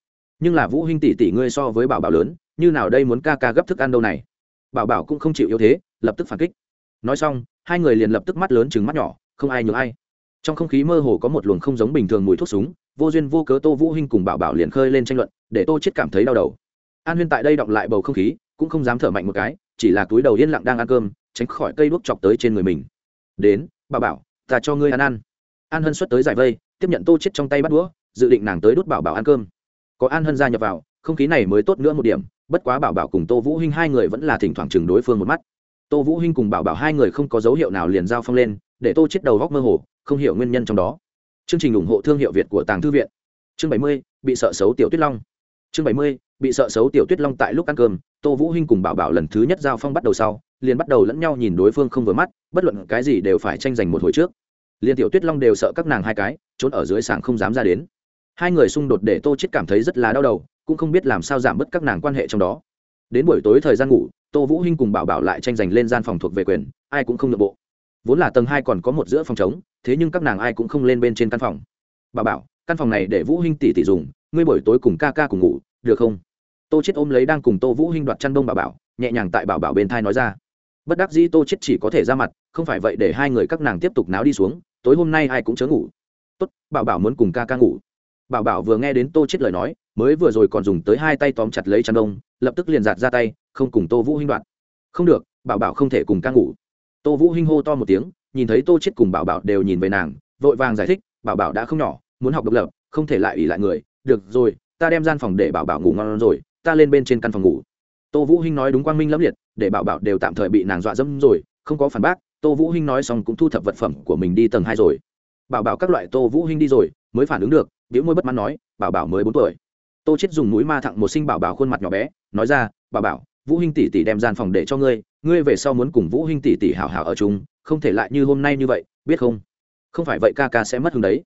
nhưng là vũ hinh tỷ tỷ ngươi so với bảo bảo lớn, như nào đây muốn ca ca gấp thức ăn đâu này? Bảo bảo cũng không chịu yếu thế, lập tức phản kích. Nói xong, hai người liền lập tức mắt lớn chừng mắt nhỏ, không ai nhường ai. Trong không khí mơ hồ có một luồng không giống bình thường mùi thuốc súng, vô duyên vô cớ tô vũ hinh cùng bảo bảo liền khơi lên tranh luận, để tô chết cảm thấy đau đầu. An huyên tại đây đọc lại bầu không khí, cũng không dám thở mạnh một cái, chỉ là túi đầu yên lặng đang ăn cơm, tránh khỏi cây đuốc chọc tới trên người mình. Đến, bảo bảo, ta cho ngươi ăn ăn an hân xuất tới giải vây tiếp nhận tô chết trong tay bắt đũa dự định nàng tới đút bảo bảo ăn cơm. Có an hân gia nhập vào không khí này mới tốt nữa một điểm bất quá bảo bảo cùng tô vũ hinh hai người vẫn là thỉnh thoảng chừng đối phương một mắt. Tô vũ hinh cùng bảo bảo hai người không có dấu hiệu nào liền giao phong lên để tô chết đầu góc mơ hồ không hiểu nguyên nhân trong đó. Chương trình ủng hộ thương hiệu việt của tàng thư viện. Chương 70, bị sợ xấu tiểu tuyết long. Chương 70, bị sợ xấu tiểu tuyết long tại lúc ăn cơm tô vũ hinh cùng bảo bảo lần thứ nhất giao phong bắt đầu sau liền bắt đầu lẫn nhau nhìn đối phương không vừa mắt bất luận cái gì đều phải tranh giành một hồi trước liền tiểu tuyết long đều sợ các nàng hai cái, trốn ở dưới sảng không dám ra đến. Hai người xung đột để tô chết cảm thấy rất là đau đầu, cũng không biết làm sao giảm bớt các nàng quan hệ trong đó. Đến buổi tối thời gian ngủ, tô vũ hinh cùng bảo bảo lại tranh giành lên gian phòng thuộc về quyền, ai cũng không nhượng bộ. Vốn là tầng hai còn có một giữa phòng trống, thế nhưng các nàng ai cũng không lên bên trên căn phòng. Bảo bảo, căn phòng này để vũ hinh tỷ tỷ dùng, ngươi buổi tối cùng ca ca cùng ngủ, được không? Tô chết ôm lấy đang cùng tô vũ hinh đoạt chăn đông bảo bảo, nhẹ nhàng tại bảo bảo bên thai nói ra. Bất đắc dĩ tô chết chỉ có thể ra mặt, không phải vậy để hai người các nàng tiếp tục náo đi xuống tối hôm nay ai cũng chớ ngủ. Tốt, bảo bảo muốn cùng ca ca ngủ. Bảo bảo vừa nghe đến tô chết lời nói, mới vừa rồi còn dùng tới hai tay tóm chặt lấy chăn đông lập tức liền giạt ra tay, không cùng tô vũ hinh đoạn. Không được, bảo bảo không thể cùng ca ngủ. Tô vũ hinh hô to một tiếng, nhìn thấy tô chết cùng bảo bảo đều nhìn về nàng, vội vàng giải thích, bảo bảo đã không nhỏ, muốn học độc lập, không thể lại ủy lại người. Được rồi, ta đem gian phòng để bảo bảo ngủ ngon rồi, ta lên bên trên căn phòng ngủ. Tô vũ hinh nói đúng quang minh lẫm liệt, để bảo bảo đều tạm thời bị nàng dọa dẫm rồi, không có phản bác tô vũ hinh nói xong cũng thu thập vật phẩm của mình đi tầng hai rồi. Bảo bảo các loại tô vũ hinh đi rồi, mới phản ứng được, biểu môi bất mãn nói, bảo bảo mới bốn tuổi. Tô chết dùng mũi ma thẳng một sinh bảo bảo khuôn mặt nhỏ bé, nói ra, bảo bảo, vũ huynh tỷ tỷ đem gian phòng để cho ngươi ngươi về sau muốn cùng vũ huynh tỷ tỷ hảo hảo ở chung, không thể lại như hôm nay như vậy, biết không? Không phải vậy ca ca sẽ mất hứng đấy.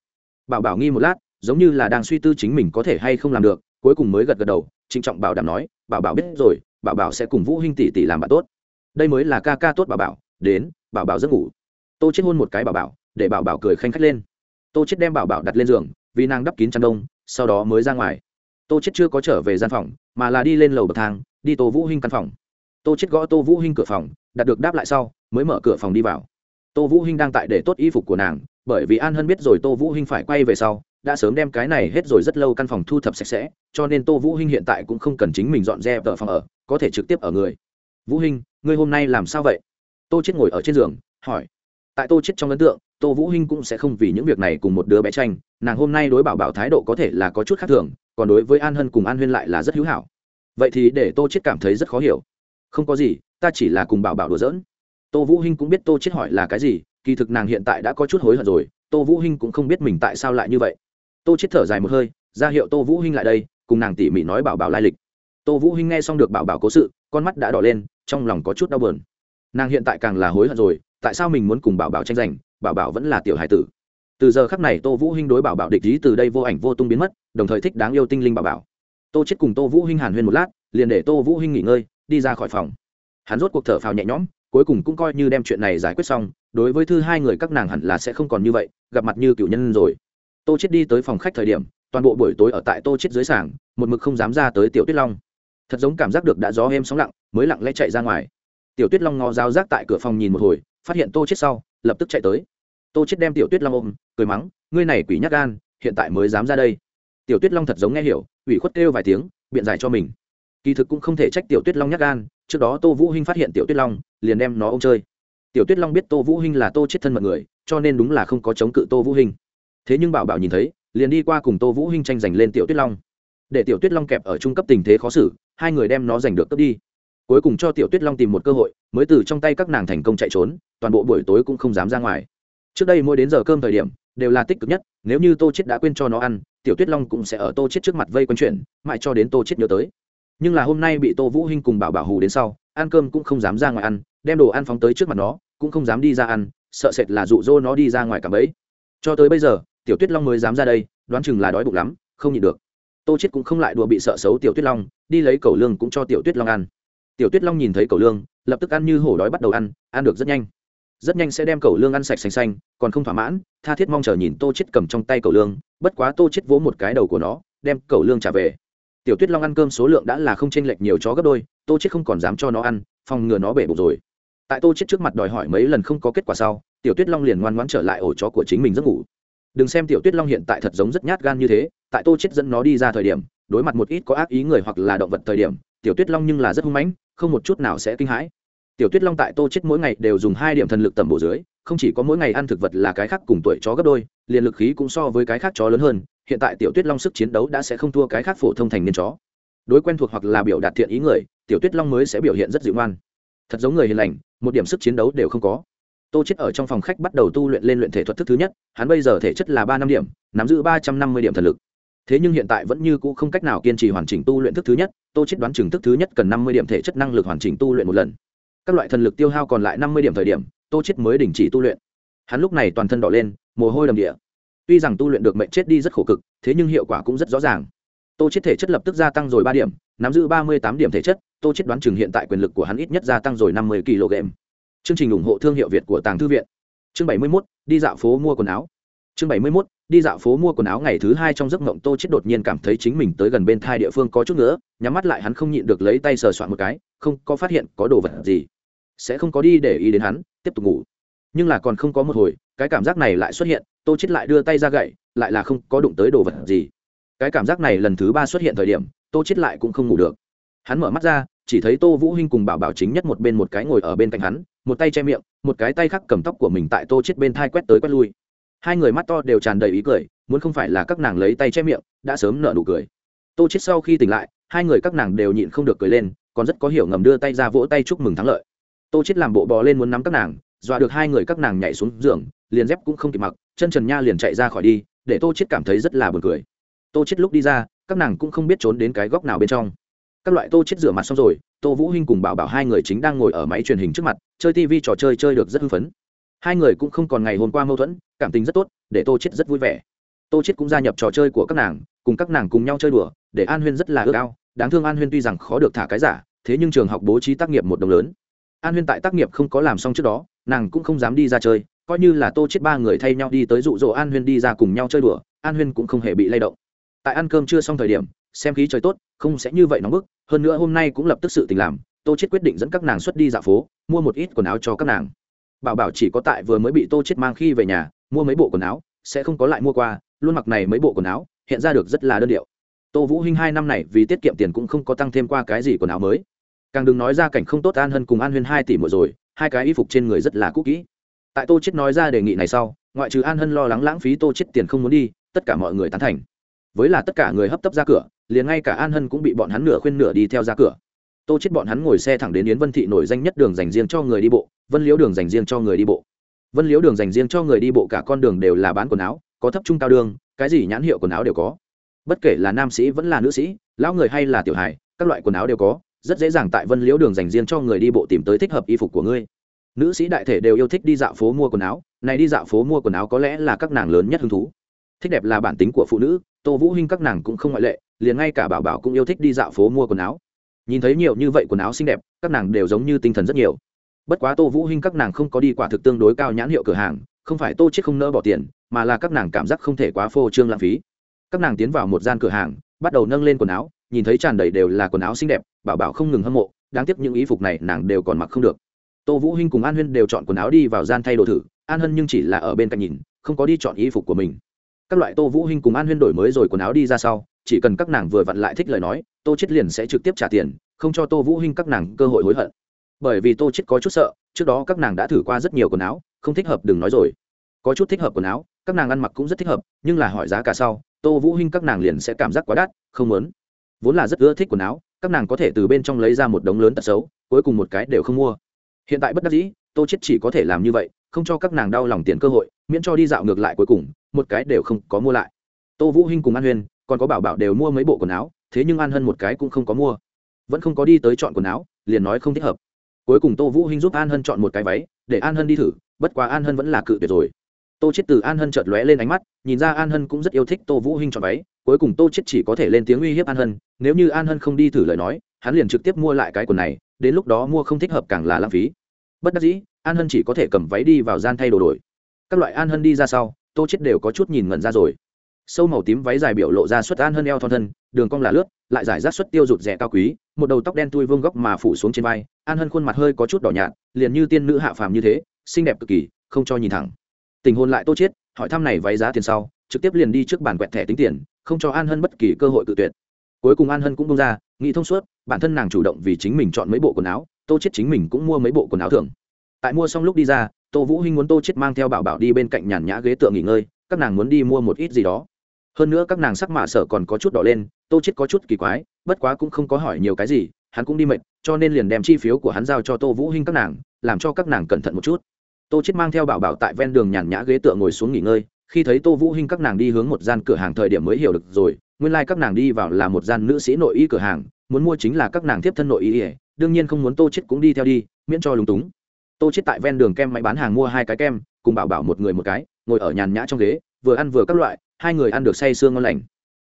Bảo bảo nghi một lát, giống như là đang suy tư chính mình có thể hay không làm được, cuối cùng mới gật gật đầu, trịnh trọng bảo đảm nói, bảo bảo biết rồi, bảo bảo sẽ cùng vũ huynh tỷ tỷ làm bạn tốt. Đây mới là ca ca tốt bảo bảo, đến bảo bảo giấc ngủ. Tô chết hôn một cái bảo bảo, để bảo bảo cười khanh khách lên. Tô chết đem bảo bảo đặt lên giường, vì nàng đắp kín chăn đông, sau đó mới ra ngoài. Tô chết chưa có trở về gian phòng, mà là đi lên lầu bậc thang, đi tô vũ hinh căn phòng. Tô chết gõ tô vũ hinh cửa phòng, đặt được đáp lại sau, mới mở cửa phòng đi vào. Tô vũ hinh đang tại để tốt y phục của nàng, bởi vì an hân biết rồi tô vũ hinh phải quay về sau, đã sớm đem cái này hết rồi rất lâu căn phòng thu thập sạch sẽ, cho nên tô vũ hinh hiện tại cũng không cần chính mình dọn dẹp ở phòng ở, có thể trực tiếp ở người. Vũ hinh, ngươi hôm nay làm sao vậy? Tô chết ngồi ở trên giường, hỏi. Tại tô chết trong ấn tượng, tô vũ hinh cũng sẽ không vì những việc này cùng một đứa bé tranh. Nàng hôm nay đối bảo bảo thái độ có thể là có chút khác thường, còn đối với an hân cùng an huyên lại là rất hữu hảo. Vậy thì để tô chết cảm thấy rất khó hiểu. Không có gì, ta chỉ là cùng bảo bảo đùa giỡn. Tô vũ hinh cũng biết tô chết hỏi là cái gì, kỳ thực nàng hiện tại đã có chút hối hận rồi, tô vũ hinh cũng không biết mình tại sao lại như vậy. Tô chết thở dài một hơi, ra hiệu tô vũ hinh lại đây, cùng nàng tỉ mỉ nói bảo bảo lai lịch. Tô vũ hinh nghe xong được bảo bảo cố sự, con mắt đã đỏ lên, trong lòng có chút đau buồn nàng hiện tại càng là hối hận rồi, tại sao mình muốn cùng bảo bảo tranh giành, bảo bảo vẫn là tiểu hải tử. Từ giờ khắc này tô vũ hinh đối bảo bảo địch ý từ đây vô ảnh vô tung biến mất, đồng thời thích đáng yêu tinh linh bảo bảo. Tô chết cùng tô vũ hinh hàn huyên một lát, liền để tô vũ hinh nghỉ ngơi, đi ra khỏi phòng. Hắn rốt cuộc thở phào nhẹ nhõm, cuối cùng cũng coi như đem chuyện này giải quyết xong, đối với thư hai người các nàng hẳn là sẽ không còn như vậy, gặp mặt như cựu nhân rồi. Tô chết đi tới phòng khách thời điểm, toàn bộ buổi tối ở tại tô chết dưới sảng một mực không dám ra tới tiểu tuyết long. Thật giống cảm giác được đã gió êm sóng lặng, mới lặng lẽ chạy ra ngoài tiểu tuyết long ngó dao rác tại cửa phòng nhìn một hồi, phát hiện tô chết sau, lập tức chạy tới. Tô chết đem tiểu tuyết long ôm, cười mắng, ngươi này quỷ nhát gan, hiện tại mới dám ra đây. Tiểu tuyết long thật giống nghe hiểu, ủy khuất kêu vài tiếng, biện giải cho mình. Kỳ thực cũng không thể trách tiểu tuyết long nhát gan, trước đó tô vũ hinh phát hiện tiểu tuyết long, liền đem nó ôm chơi. Tiểu tuyết long biết tô vũ hinh là tô chết thân mật người, cho nên đúng là không có chống cự tô vũ hinh. Thế nhưng bảo bảo nhìn thấy, liền đi qua cùng tô vũ hinh tranh giành lên tiểu tuyết long. Để tiểu tuyết long kẹp ở trung cấp tình thế khó xử, hai người đem nó giành được cấp đi cuối cùng cho tiểu tuyết long tìm một cơ hội, mới từ trong tay các nàng thành công chạy trốn, toàn bộ buổi tối cũng không dám ra ngoài. Trước đây mỗi đến giờ cơm thời điểm, đều là tích cực nhất, nếu như tô chết đã quên cho nó ăn, tiểu tuyết long cũng sẽ ở tô chết trước mặt vây quanh chuyện, mãi cho đến tô chết nhớ tới. Nhưng là hôm nay bị tô vũ hinh cùng bảo bảo hù đến sau, ăn cơm cũng không dám ra ngoài ăn, đem đồ ăn phóng tới trước mặt nó, cũng không dám đi ra ăn, sợ sệt là dụ dỗ nó đi ra ngoài cả bấy. Cho tới bây giờ, tiểu tuyết long mới dám ra đây, đoán chừng là đói bụng lắm, không nhịn được. Tô chết cũng không lại đùa bị sợ xấu tiểu tuyết long, đi lấy cầu lương cũng cho tiểu tuyết long ăn tiểu tuyết long nhìn thấy cầu lương, lập tức ăn như hổ đói bắt đầu ăn ăn được rất nhanh. Rất nhanh sẽ đem cầu lương ăn sạch xanh xanh, còn không thỏa mãn, tha thiết mong chờ nhìn tô chết cầm trong tay cầu lương, bất quá tô chết vỗ một cái đầu của nó, đem cầu lương trả về. Tiểu tuyết long ăn cơm số lượng đã là không chênh lệch nhiều chó gấp đôi, tô chết không còn dám cho nó ăn, phòng ngừa nó bể bụng rồi. Tại tô chết trước mặt đòi hỏi mấy lần không có kết quả sau, tiểu tuyết long liền ngoan ngoãn trở lại ổ chó của chính mình giấc ngủ. Đừng xem tiểu tuyết long hiện tại thật giống rất nhát gan như thế, tại tô chết dẫn nó đi ra thời điểm, đối mặt một ít có ác ý người hoặc là động vật thời điểm tiểu tuyết long nhưng là rất hung mãnh, không một chút nào sẽ kinh hãi. Tiểu tuyết long tại tô chết mỗi ngày đều dùng hai điểm thần lực tầm bổ dưới, không chỉ có mỗi ngày ăn thực vật là cái khác cùng tuổi chó gấp đôi, liền lực khí cũng so với cái khác chó lớn hơn, hiện tại tiểu tuyết long sức chiến đấu đã sẽ không thua cái khác phổ thông thành niên chó. Đối quen thuộc hoặc là biểu đạt thiện ý người, tiểu tuyết long mới sẽ biểu hiện rất dịu ngoan. Thật giống người hiền lành, một điểm sức chiến đấu đều không có. Tô chết ở trong phòng khách bắt đầu tu luyện lên luyện thể thuật thức thứ nhất, hắn bây giờ thể chất là ba năm điểm, nắm giữ ba trăm năm mươi điểm thần lực thế nhưng hiện tại vẫn như cũ không cách nào kiên trì hoàn chỉnh tu luyện thức thứ nhất tô chết đoán chừng thức thứ nhất cần năm mươi điểm thể chất năng lực hoàn chỉnh tu luyện một lần. Các loại thần lực tiêu hao còn lại năm mươi điểm thời điểm tô chết mới đình chỉ tu luyện. Hắn lúc này toàn thân đỏ lên mồ hôi đầm địa. Tuy rằng tu luyện được mệnh chết đi rất khổ cực thế nhưng hiệu quả cũng rất rõ ràng. Tô chết thể chất lập tức gia tăng rồi ba điểm nắm giữ ba mươi tám điểm thể chất tô chết đoán chừng hiện tại quyền lực của hắn ít nhất gia tăng rồi năm mươi kg. Chương trình ủng hộ thương hiệu việt của tàng thư viện. Chương bảy mươi 71, đi dạo phố mua quần áo. Chương bảy mươi 71, đi dạo phố mua quần áo ngày thứ hai trong giấc mộng tô chết đột nhiên cảm thấy chính mình tới gần bên thai địa phương có chút nữa, nhắm mắt lại hắn không nhịn được lấy tay sờ soạn một cái, không có phát hiện có đồ vật gì. Sẽ không có đi để ý đến hắn, tiếp tục ngủ. Nhưng là còn không có một hồi, cái cảm giác này lại xuất hiện, tô chết lại đưa tay ra gậy, lại là không có đụng tới đồ vật gì. Cái cảm giác này lần thứ ba xuất hiện thời điểm, tô chết lại cũng không ngủ được. Hắn mở mắt ra, chỉ thấy tô vũ hinh cùng bảo bảo chính nhất một bên một cái ngồi ở bên cạnh hắn, một tay che miệng, một cái tay khác cầm tóc của mình tại tô chết bên thai quét tới quét lui hai người mắt to đều tràn đầy ý cười, muốn không phải là các nàng lấy tay che miệng, đã sớm nở nụ cười. Tô chết sau khi tỉnh lại, hai người các nàng đều nhịn không được cười lên, còn rất có hiểu ngầm đưa tay ra vỗ tay chúc mừng thắng lợi. Tô chết làm bộ bò lên muốn nắm các nàng, dọa được hai người các nàng nhảy xuống giường, liền dép cũng không kịp mặc, chân trần nha liền chạy ra khỏi đi, để tô chết cảm thấy rất là buồn cười. Tô chết lúc đi ra, các nàng cũng không biết trốn đến cái góc nào bên trong. Các loại tô chết rửa mặt xong rồi, tô vũ hinh cùng bảo bảo hai người chính đang ngồi ở máy truyền hình trước mặt, chơi tv trò chơi chơi được rất hưng phấn. Hai người cũng không còn ngày hôm qua mâu thuẫn cảm tình rất tốt, để tô chết rất vui vẻ. Tô chết cũng gia nhập trò chơi của các nàng, cùng các nàng cùng nhau chơi đùa, để an huyên rất là ước ao. Đáng thương an huyên tuy rằng khó được thả cái giả, thế nhưng trường học bố trí tác nghiệp một đồng lớn. An huyên tại tác nghiệp không có làm xong trước đó, nàng cũng không dám đi ra chơi, coi như là tô chết ba người thay nhau đi tới dụ dỗ an huyên đi ra cùng nhau chơi đùa, an huyên cũng không hề bị lay động. Tại ăn cơm chưa xong thời điểm, xem khí trời tốt, không sẽ như vậy nóng bức, hơn nữa hôm nay cũng lập tức sự tình làm, tô chết quyết định dẫn các nàng xuất đi dạo phố, mua một ít quần áo cho các nàng. Bảo bảo chỉ có tại vừa mới bị tô chết mang khi về nhà mua mấy bộ quần áo, sẽ không có lại mua qua, luôn mặc này mấy bộ quần áo, hiện ra được rất là đơn điệu. Tô vũ hinh hai năm này vì tiết kiệm tiền cũng không có tăng thêm qua cái gì quần áo mới. Càng đừng nói ra cảnh không tốt an hơn cùng an huyên hai tỷ một rồi, hai cái y phục trên người rất là cũ kỹ. Tại tô chết nói ra đề nghị này sau, ngoại trừ an hân lo lắng lãng phí tô chết tiền không muốn đi, tất cả mọi người tán thành. Với là tất cả người hấp tấp ra cửa, liền ngay cả an hân cũng bị bọn hắn nửa khuyên nửa đi theo ra cửa. Tô chết bọn hắn ngồi xe thẳng đến yến vân thị nổi danh nhất đường dành riêng cho người đi bộ, vân liễu đường dành riêng cho người đi bộ vân liễu đường dành riêng cho người đi bộ cả con đường đều là bán quần áo, có thấp trung cao đường, cái gì nhãn hiệu quần áo đều có. Bất kể là nam sĩ vẫn là nữ sĩ, lão người hay là tiểu hài, các loại quần áo đều có, rất dễ dàng tại vân liễu đường dành riêng cho người đi bộ tìm tới thích hợp y phục của ngươi. Nữ sĩ đại thể đều yêu thích đi dạo phố mua quần áo, này đi dạo phố mua quần áo có lẽ là các nàng lớn nhất hứng thú. Thích đẹp là bản tính của phụ nữ, tô vũ hinh các nàng cũng không ngoại lệ, liền ngay cả bảo bảo cũng yêu thích đi dạo phố mua quần áo. Nhìn thấy nhiều như vậy quần áo xinh đẹp, các nàng đều giống như tinh thần rất nhiều bất quá tô vũ hinh các nàng không có đi quả thực tương đối cao nhãn hiệu cửa hàng, không phải tô chết không nỡ bỏ tiền, mà là các nàng cảm giác không thể quá phô trương lãng phí. Các nàng tiến vào một gian cửa hàng, bắt đầu nâng lên quần áo, nhìn thấy tràn đầy đều là quần áo xinh đẹp, bảo bảo không ngừng hâm mộ, đáng tiếc những ý phục này nàng đều còn mặc không được. Tô vũ hinh cùng an huyên đều chọn quần áo đi vào gian thay đồ thử, an hân nhưng chỉ là ở bên cạnh nhìn, không có đi chọn y phục của mình. Các loại tô vũ hinh cùng an huyên đổi mới rồi quần áo đi ra sau, chỉ cần các nàng vừa vặn lại thích lời nói, tô chết liền sẽ trực tiếp trả tiền, không cho tô vũ hinh các nàng cơ hội hối hận bởi vì tô chết có chút sợ, trước đó các nàng đã thử qua rất nhiều quần áo, không thích hợp đừng nói rồi. Có chút thích hợp quần áo, các nàng ăn mặc cũng rất thích hợp, nhưng là hỏi giá cả sau, tô vũ hinh các nàng liền sẽ cảm giác quá đắt, không muốn. Vốn là rất ưa thích quần áo, các nàng có thể từ bên trong lấy ra một đống lớn tật xấu, cuối cùng một cái đều không mua. Hiện tại bất đắc dĩ, tô chết chỉ có thể làm như vậy, không cho các nàng đau lòng tiền cơ hội, miễn cho đi dạo ngược lại cuối cùng, một cái đều không có mua lại. Tô vũ hinh cùng an huyên, còn có bảo bảo đều mua mấy bộ quần áo, thế nhưng an hân một cái cũng không có mua. Vẫn không có đi tới chọn quần áo, liền nói không thích hợp cuối cùng tô vũ hinh giúp an hân chọn một cái váy, để an hân đi thử, bất quá an hân vẫn là cự tuyệt rồi. Tô chết từ an hân chợt lóe lên ánh mắt, nhìn ra an hân cũng rất yêu thích tô vũ hinh chọn váy, cuối cùng tô chết chỉ có thể lên tiếng uy hiếp an hân, nếu như an hân không đi thử lời nói, hắn liền trực tiếp mua lại cái quần này, đến lúc đó mua không thích hợp càng là lãng phí. Bất đắc dĩ, an hân chỉ có thể cầm váy đi vào gian thay đồ đổi. Các loại an hân đi ra sau, tô chết đều có chút nhìn ngẩn ra rồi. Sâu màu tím váy dài biểu lộ ra suất an hơn eo thon thân, đường cong là lướt, lại giải rác suất tiêu rụt rẻ cao quý, một đầu tóc đen tui vương góc mà phủ xuống trên vai an hân khuôn mặt hơi có chút đỏ nhạt liền như tiên nữ hạ phàm như thế xinh đẹp cực kỳ không cho nhìn thẳng tình hôn lại tô chết hỏi thăm này váy giá tiền sau trực tiếp liền đi trước bàn quẹt thẻ tính tiền không cho an hân bất kỳ cơ hội tự tuyệt cuối cùng an hân cũng bông ra nghĩ thông suốt bản thân nàng chủ động vì chính mình chọn mấy bộ quần áo tô chết chính mình cũng mua mấy bộ quần áo thường tại mua xong lúc đi ra tô vũ huynh muốn tô chết mang theo bảo bảo đi bên cạnh nhàn nhã ghế tựa nghỉ ngơi các nàng muốn đi mua một ít gì đó hơn nữa các nàng sắc mạ sở còn có chút đỏ lên tô chết có chút kỳ quái bất quá cũng không có hỏi nhiều cái gì hắn cũng đi mệt, cho nên liền đem chi phiếu của hắn giao cho tô vũ hinh các nàng, làm cho các nàng cẩn thận một chút. Tô chết mang theo bảo bảo tại ven đường nhàn nhã ghế tựa ngồi xuống nghỉ ngơi, khi thấy tô vũ hinh các nàng đi hướng một gian cửa hàng thời điểm mới hiểu được rồi, nguyên lai like các nàng đi vào là một gian nữ sĩ nội y cửa hàng, muốn mua chính là các nàng tiếp thân nội y, đương nhiên không muốn tô chết cũng đi theo đi, miễn cho lúng túng. Tô chết tại ven đường kem máy bán hàng mua hai cái kem, cùng bảo bảo một người một cái, ngồi ở nhàn nhã trong ghế, vừa ăn vừa các loại, hai người ăn được say sương ngon lành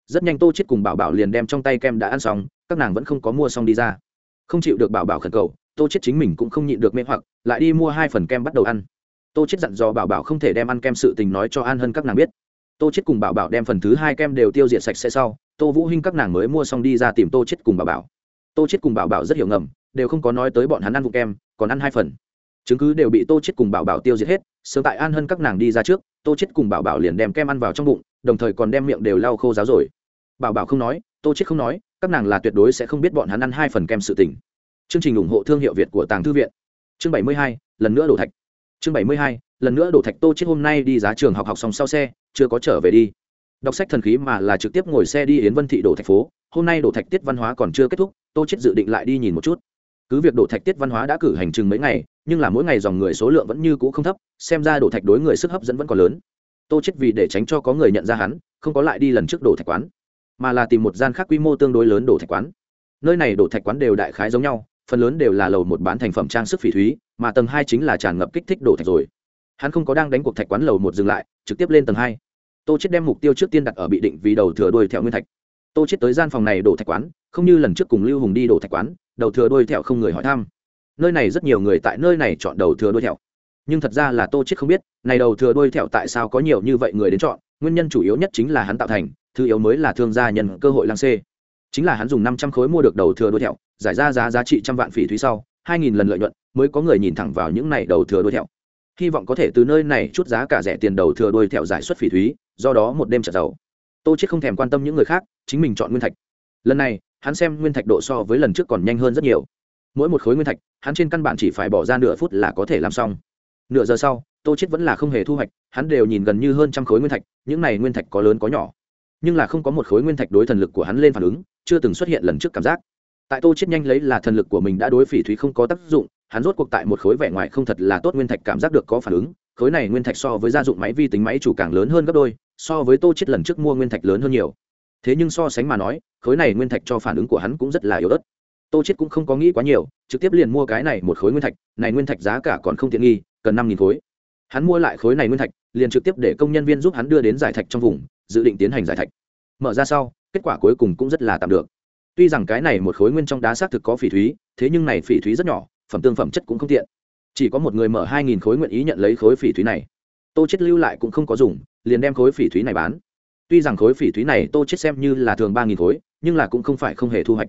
rất nhanh tô chết cùng bảo bảo liền đem trong tay kem đã ăn xong, các nàng vẫn không có mua xong đi ra. Không chịu được bảo bảo khẩn cầu, tô chết chính mình cũng không nhịn được mê hoặc, lại đi mua hai phần kem bắt đầu ăn. Tô chết dặn dò bảo bảo không thể đem ăn kem sự tình nói cho an hơn các nàng biết. Tô chết cùng bảo bảo đem phần thứ hai kem đều tiêu diệt sạch sẽ sau, tô vũ hinh các nàng mới mua xong đi ra tìm tô chết cùng bảo bảo. Tô chết cùng bảo bảo rất hiểu ngầm, đều không có nói tới bọn hắn ăn vụ kem, còn ăn hai phần. Chứng cứ đều bị tô chết cùng bảo bảo tiêu diệt hết, sớm tại an hơn các nàng đi ra trước, tô chết cùng bảo bảo liền đem kem ăn vào trong bụng đồng thời còn đem miệng đều lau khô giáo rồi. Bảo bảo không nói tô chết không nói các nàng là tuyệt đối sẽ không biết bọn hắn ăn hai phần kem sự tình. Chương trình ủng hộ thương hiệu việt của tàng thư viện. Chương 72, lần nữa đổ thạch. Chương 72, lần nữa đổ thạch tô chết hôm nay đi giá trường học học xong sau xe chưa có trở về đi. Đọc sách thần khí mà là trực tiếp ngồi xe đi yến vân thị đổ thạch phố hôm nay đổ thạch tiết văn hóa còn chưa kết thúc tô chết dự định lại đi nhìn một chút. Cứ việc đổ thạch tiết văn hóa đã cử hành chừng mấy ngày nhưng là mỗi ngày dòng người số lượng vẫn như cũ không thấp xem ra đổ thạch đối người sức hấp dẫn vẫn còn lớn tô chết vì để tránh cho có người nhận ra hắn, không có lại đi lần trước đổ thạch quán, mà là tìm một gian khác quy mô tương đối lớn đổ thạch quán. Nơi này đổ thạch quán đều đại khái giống nhau, phần lớn đều là lầu một bán thành phẩm trang sức phỉ thúy, mà tầng hai chính là tràn ngập kích thích đổ thạch rồi. Hắn không có đang đánh cuộc thạch quán lầu một dừng lại, trực tiếp lên tầng hai. Tô chết đem mục tiêu trước tiên đặt ở bị định vì đầu thừa đuôi theo nguyên thạch. Tô chết tới gian phòng này đổ thạch quán, không như lần trước cùng lưu hùng đi đổ thạch quán, đầu thừa đuôi theo không người hỏi thăm. Nơi này rất nhiều người tại nơi này chọn đầu thừa đuôi theo nhưng thật ra là tô chết không biết này đầu thừa đuôi thẹo tại sao có nhiều như vậy người đến chọn nguyên nhân chủ yếu nhất chính là hắn tạo thành thứ yếu mới là thương gia nhân cơ hội lăng xê. Chính là hắn dùng năm trăm khối mua được đầu thừa đuôi thẹo, giải ra giá giá trị trăm vạn phỉ thúy sau hai nghìn lần lợi nhuận mới có người nhìn thẳng vào những này đầu thừa đuôi thẹo, hy vọng có thể từ nơi này chút giá cả rẻ tiền đầu thừa đuôi thẹo giải xuất phỉ thúy do đó một đêm trở giàu. Tô chết không thèm quan tâm những người khác chính mình chọn nguyên thạch. Lần này hắn xem nguyên thạch độ so với lần trước còn nhanh hơn rất nhiều. Mỗi một khối nguyên thạch hắn trên căn bản chỉ phải bỏ ra nửa phút là có thể làm xong nửa giờ sau, tô chết vẫn là không hề thu hoạch, hắn đều nhìn gần như hơn trăm khối nguyên thạch, những này nguyên thạch có lớn có nhỏ. Nhưng là không có một khối nguyên thạch đối thần lực của hắn lên phản ứng, chưa từng xuất hiện lần trước cảm giác. Tại tô chết nhanh lấy là thần lực của mình đã đối phỉ thúy không có tác dụng, hắn rốt cuộc tại một khối vẻ ngoài không thật là tốt nguyên thạch cảm giác được có phản ứng, khối này nguyên thạch so với gia dụng máy vi tính máy chủ càng lớn hơn gấp đôi, so với tô chết lần trước mua nguyên thạch lớn hơn nhiều. Thế nhưng so sánh mà nói, khối này nguyên thạch cho phản ứng của hắn cũng rất là yếu ớt. Tô chết cũng không có nghĩ quá nhiều, trực tiếp liền mua cái này một khối nguyên thạch, này nguyên thạch giá cả còn không tiện nghi cần năm nghìn khối. Hắn mua lại khối này nguyên thạch, liền trực tiếp để công nhân viên giúp hắn đưa đến giải thạch trong vùng, dự định tiến hành giải thạch. Mở ra sau, kết quả cuối cùng cũng rất là tạm được. Tuy rằng cái này một khối nguyên trong đá xác thực có phỉ thúy, thế nhưng này phỉ thúy rất nhỏ, phẩm tương phẩm chất cũng không tiện. Chỉ có một người mở hai nghìn khối nguyện ý nhận lấy khối phỉ thúy này. Tô chết lưu lại cũng không có dùng, liền đem khối phỉ thúy này bán. Tuy rằng khối phỉ thúy này tô chết xem như là thường ba nghìn khối, nhưng là cũng không phải không hề thu hoạch.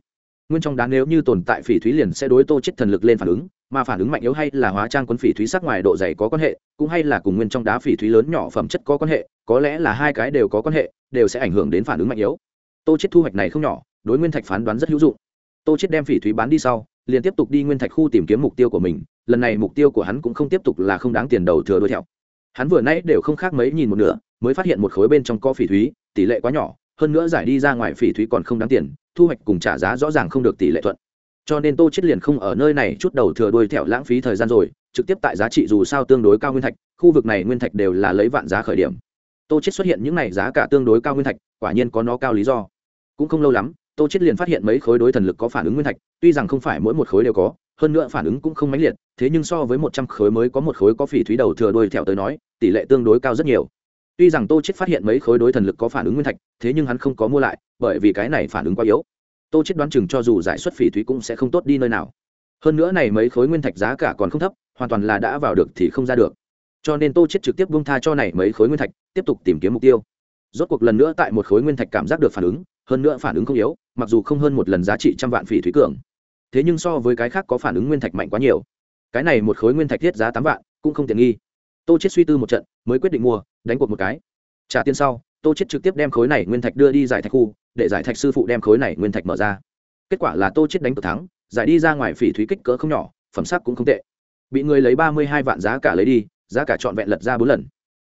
Nguyên trong đá nếu như tồn tại phỉ thúy liền sẽ đối tô chết thần lực lên phản ứng mà phản ứng mạnh yếu hay là hóa trang quấn phỉ thúy sắc ngoài độ dày có quan hệ, cũng hay là cùng nguyên trong đá phỉ thúy lớn nhỏ phẩm chất có quan hệ, có lẽ là hai cái đều có quan hệ, đều sẽ ảnh hưởng đến phản ứng mạnh yếu. Tô chết thu hoạch này không nhỏ, đối nguyên thạch phán đoán rất hữu dụng. Tô chết đem phỉ thúy bán đi sau, liền tiếp tục đi nguyên thạch khu tìm kiếm mục tiêu của mình, lần này mục tiêu của hắn cũng không tiếp tục là không đáng tiền đầu thừa đuôi theo hắn vừa nãy đều không khác mấy nhìn một nửa, mới phát hiện một khối bên trong có phỉ thúy, tỷ lệ quá nhỏ, hơn nữa giải đi ra ngoài phỉ thúy còn không đáng tiền, thu hoạch cùng trả giá rõ ràng không được tỷ lệ thuận cho nên tô chết liền không ở nơi này chút đầu thừa đuôi thẹo lãng phí thời gian rồi, trực tiếp tại giá trị dù sao tương đối cao nguyên thạch, khu vực này nguyên thạch đều là lấy vạn giá khởi điểm. Tô chết xuất hiện những này giá cả tương đối cao nguyên thạch, quả nhiên có nó cao lý do. Cũng không lâu lắm, tô chết liền phát hiện mấy khối đối thần lực có phản ứng nguyên thạch, tuy rằng không phải mỗi một khối đều có, hơn nữa phản ứng cũng không mãnh liệt, thế nhưng so với một trăm khối mới có một khối có phỉ thúy đầu thừa đuôi thẹo tới nói, tỷ lệ tương đối cao rất nhiều. Tuy rằng tô chết phát hiện mấy khối đối thần lực có phản ứng nguyên thạch, thế nhưng hắn không có mua lại, bởi vì cái này phản ứng quá yếu tô chết đoán chừng cho dù giải xuất phỉ thúy cũng sẽ không tốt đi nơi nào. Hơn nữa này mấy khối nguyên thạch giá cả còn không thấp, hoàn toàn là đã vào được thì không ra được. Cho nên tô chết trực tiếp buông tha cho này mấy khối nguyên thạch, tiếp tục tìm kiếm mục tiêu. Rốt cuộc lần nữa tại một khối nguyên thạch cảm giác được phản ứng, hơn nữa phản ứng không yếu, mặc dù không hơn một lần giá trị trăm vạn phỉ thúy cường. Thế nhưng so với cái khác có phản ứng nguyên thạch mạnh quá nhiều. Cái này một khối nguyên thạch thiết giá tám vạn, cũng không tiện nghi. Tô chết suy tư một trận, mới quyết định mua, đánh cuộc một cái. Trả tiền sau tô chết trực tiếp đem khối này nguyên thạch đưa đi giải thạch khu, để giải thạch sư phụ đem khối này nguyên thạch mở ra. Kết quả là tô chết đánh cược thắng, giải đi ra ngoài phỉ thúy kích cỡ không nhỏ, phẩm sắc cũng không tệ. Bị người lấy ba mươi hai vạn giá cả lấy đi, giá cả trọn vẹn lật ra bốn lần.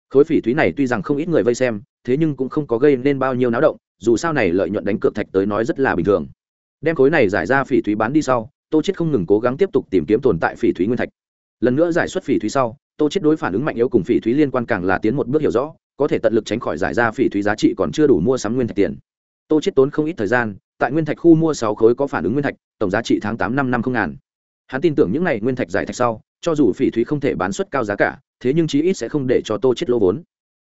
Khối phỉ thúy này tuy rằng không ít người vây xem, thế nhưng cũng không có gây nên bao nhiêu náo động, dù sao này lợi nhuận đánh cược thạch tới nói rất là bình thường. Đem khối này giải ra phỉ thúy bán đi sau, tô chết không ngừng cố gắng tiếp tục tìm kiếm tồn tại phỉ thúy nguyên thạch. Lần nữa giải xuất phỉ thúy sau, tô chết đối phản ứng mạnh yếu cùng phỉ thúy liên quan càng là tiến một bước hiểu rõ có thể tận lực tránh khỏi giải ra phỉ thúy giá trị còn chưa đủ mua sắm nguyên thạch tiền. Tô chết tốn không ít thời gian, tại nguyên thạch khu mua sáu khối có phản ứng nguyên thạch, tổng giá trị tháng tám năm năm không ngàn. Hắn tin tưởng những này nguyên thạch giải thạch sau, cho dù phỉ thúy không thể bán suất cao giá cả, thế nhưng chí ít sẽ không để cho tô chết lỗ vốn.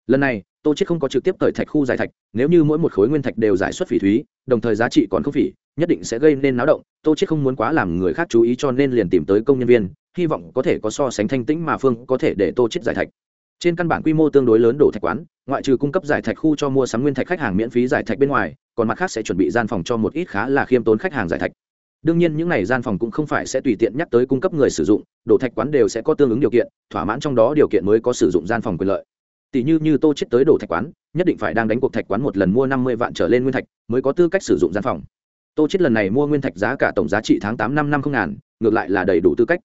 Lần này, tô chết không có trực tiếp tới thạch khu giải thạch, nếu như mỗi một khối nguyên thạch đều giải xuất phỉ thúy, đồng thời giá trị còn không phỉ, nhất định sẽ gây nên náo động. Tô chết không muốn quá làm người khác chú ý cho nên liền tìm tới công nhân viên, hy vọng có thể có so sánh thanh tĩnh mà phương có thể để tô chết giải thạch trên căn bản quy mô tương đối lớn đổ thạch quán, ngoại trừ cung cấp giải thạch khu cho mua sắm nguyên thạch khách hàng miễn phí giải thạch bên ngoài, còn mặt khác sẽ chuẩn bị gian phòng cho một ít khá là khiêm tốn khách hàng giải thạch. Đương nhiên những n à y gian phòng cũng không phải sẽ tùy tiện nhắc tới cung cấp người sử dụng, đổ thạch quán đều sẽ có tương ứng điều kiện, thỏa mãn trong đó điều kiện mới có sử dụng gian phòng quyền lợi. Tỷ như như tô chết tới đổ thạch quán, nhất định phải đang đánh cuộc thạch quán một lần mua năm mươi vạn trở lên nguyên thạch, mới có tư cách sử dụng gian phòng. Tô chết lần này mua nguyên thạch giá cả tổng giá trị tháng tám năm năm không ngàn, ngược lại là đầy đủ tư cách.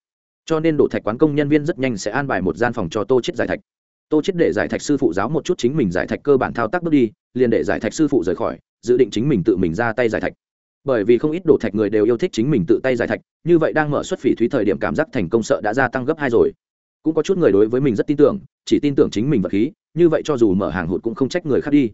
Cho nên đổ thạch quán công nhân viên rất nhanh sẽ an bài một gian phòng cho tô chết giải thạch tô chết để giải thạch sư phụ giáo một chút chính mình giải thạch cơ bản thao tác bước đi, liền để giải thạch sư phụ rời khỏi, dự định chính mình tự mình ra tay giải thạch. Bởi vì không ít đổ thạch người đều yêu thích chính mình tự tay giải thạch, như vậy đang mở xuất phỉ thúy thời điểm cảm giác thành công sợ đã gia tăng gấp hai rồi. Cũng có chút người đối với mình rất tin tưởng, chỉ tin tưởng chính mình vật khí, như vậy cho dù mở hàng hụt cũng không trách người khác đi.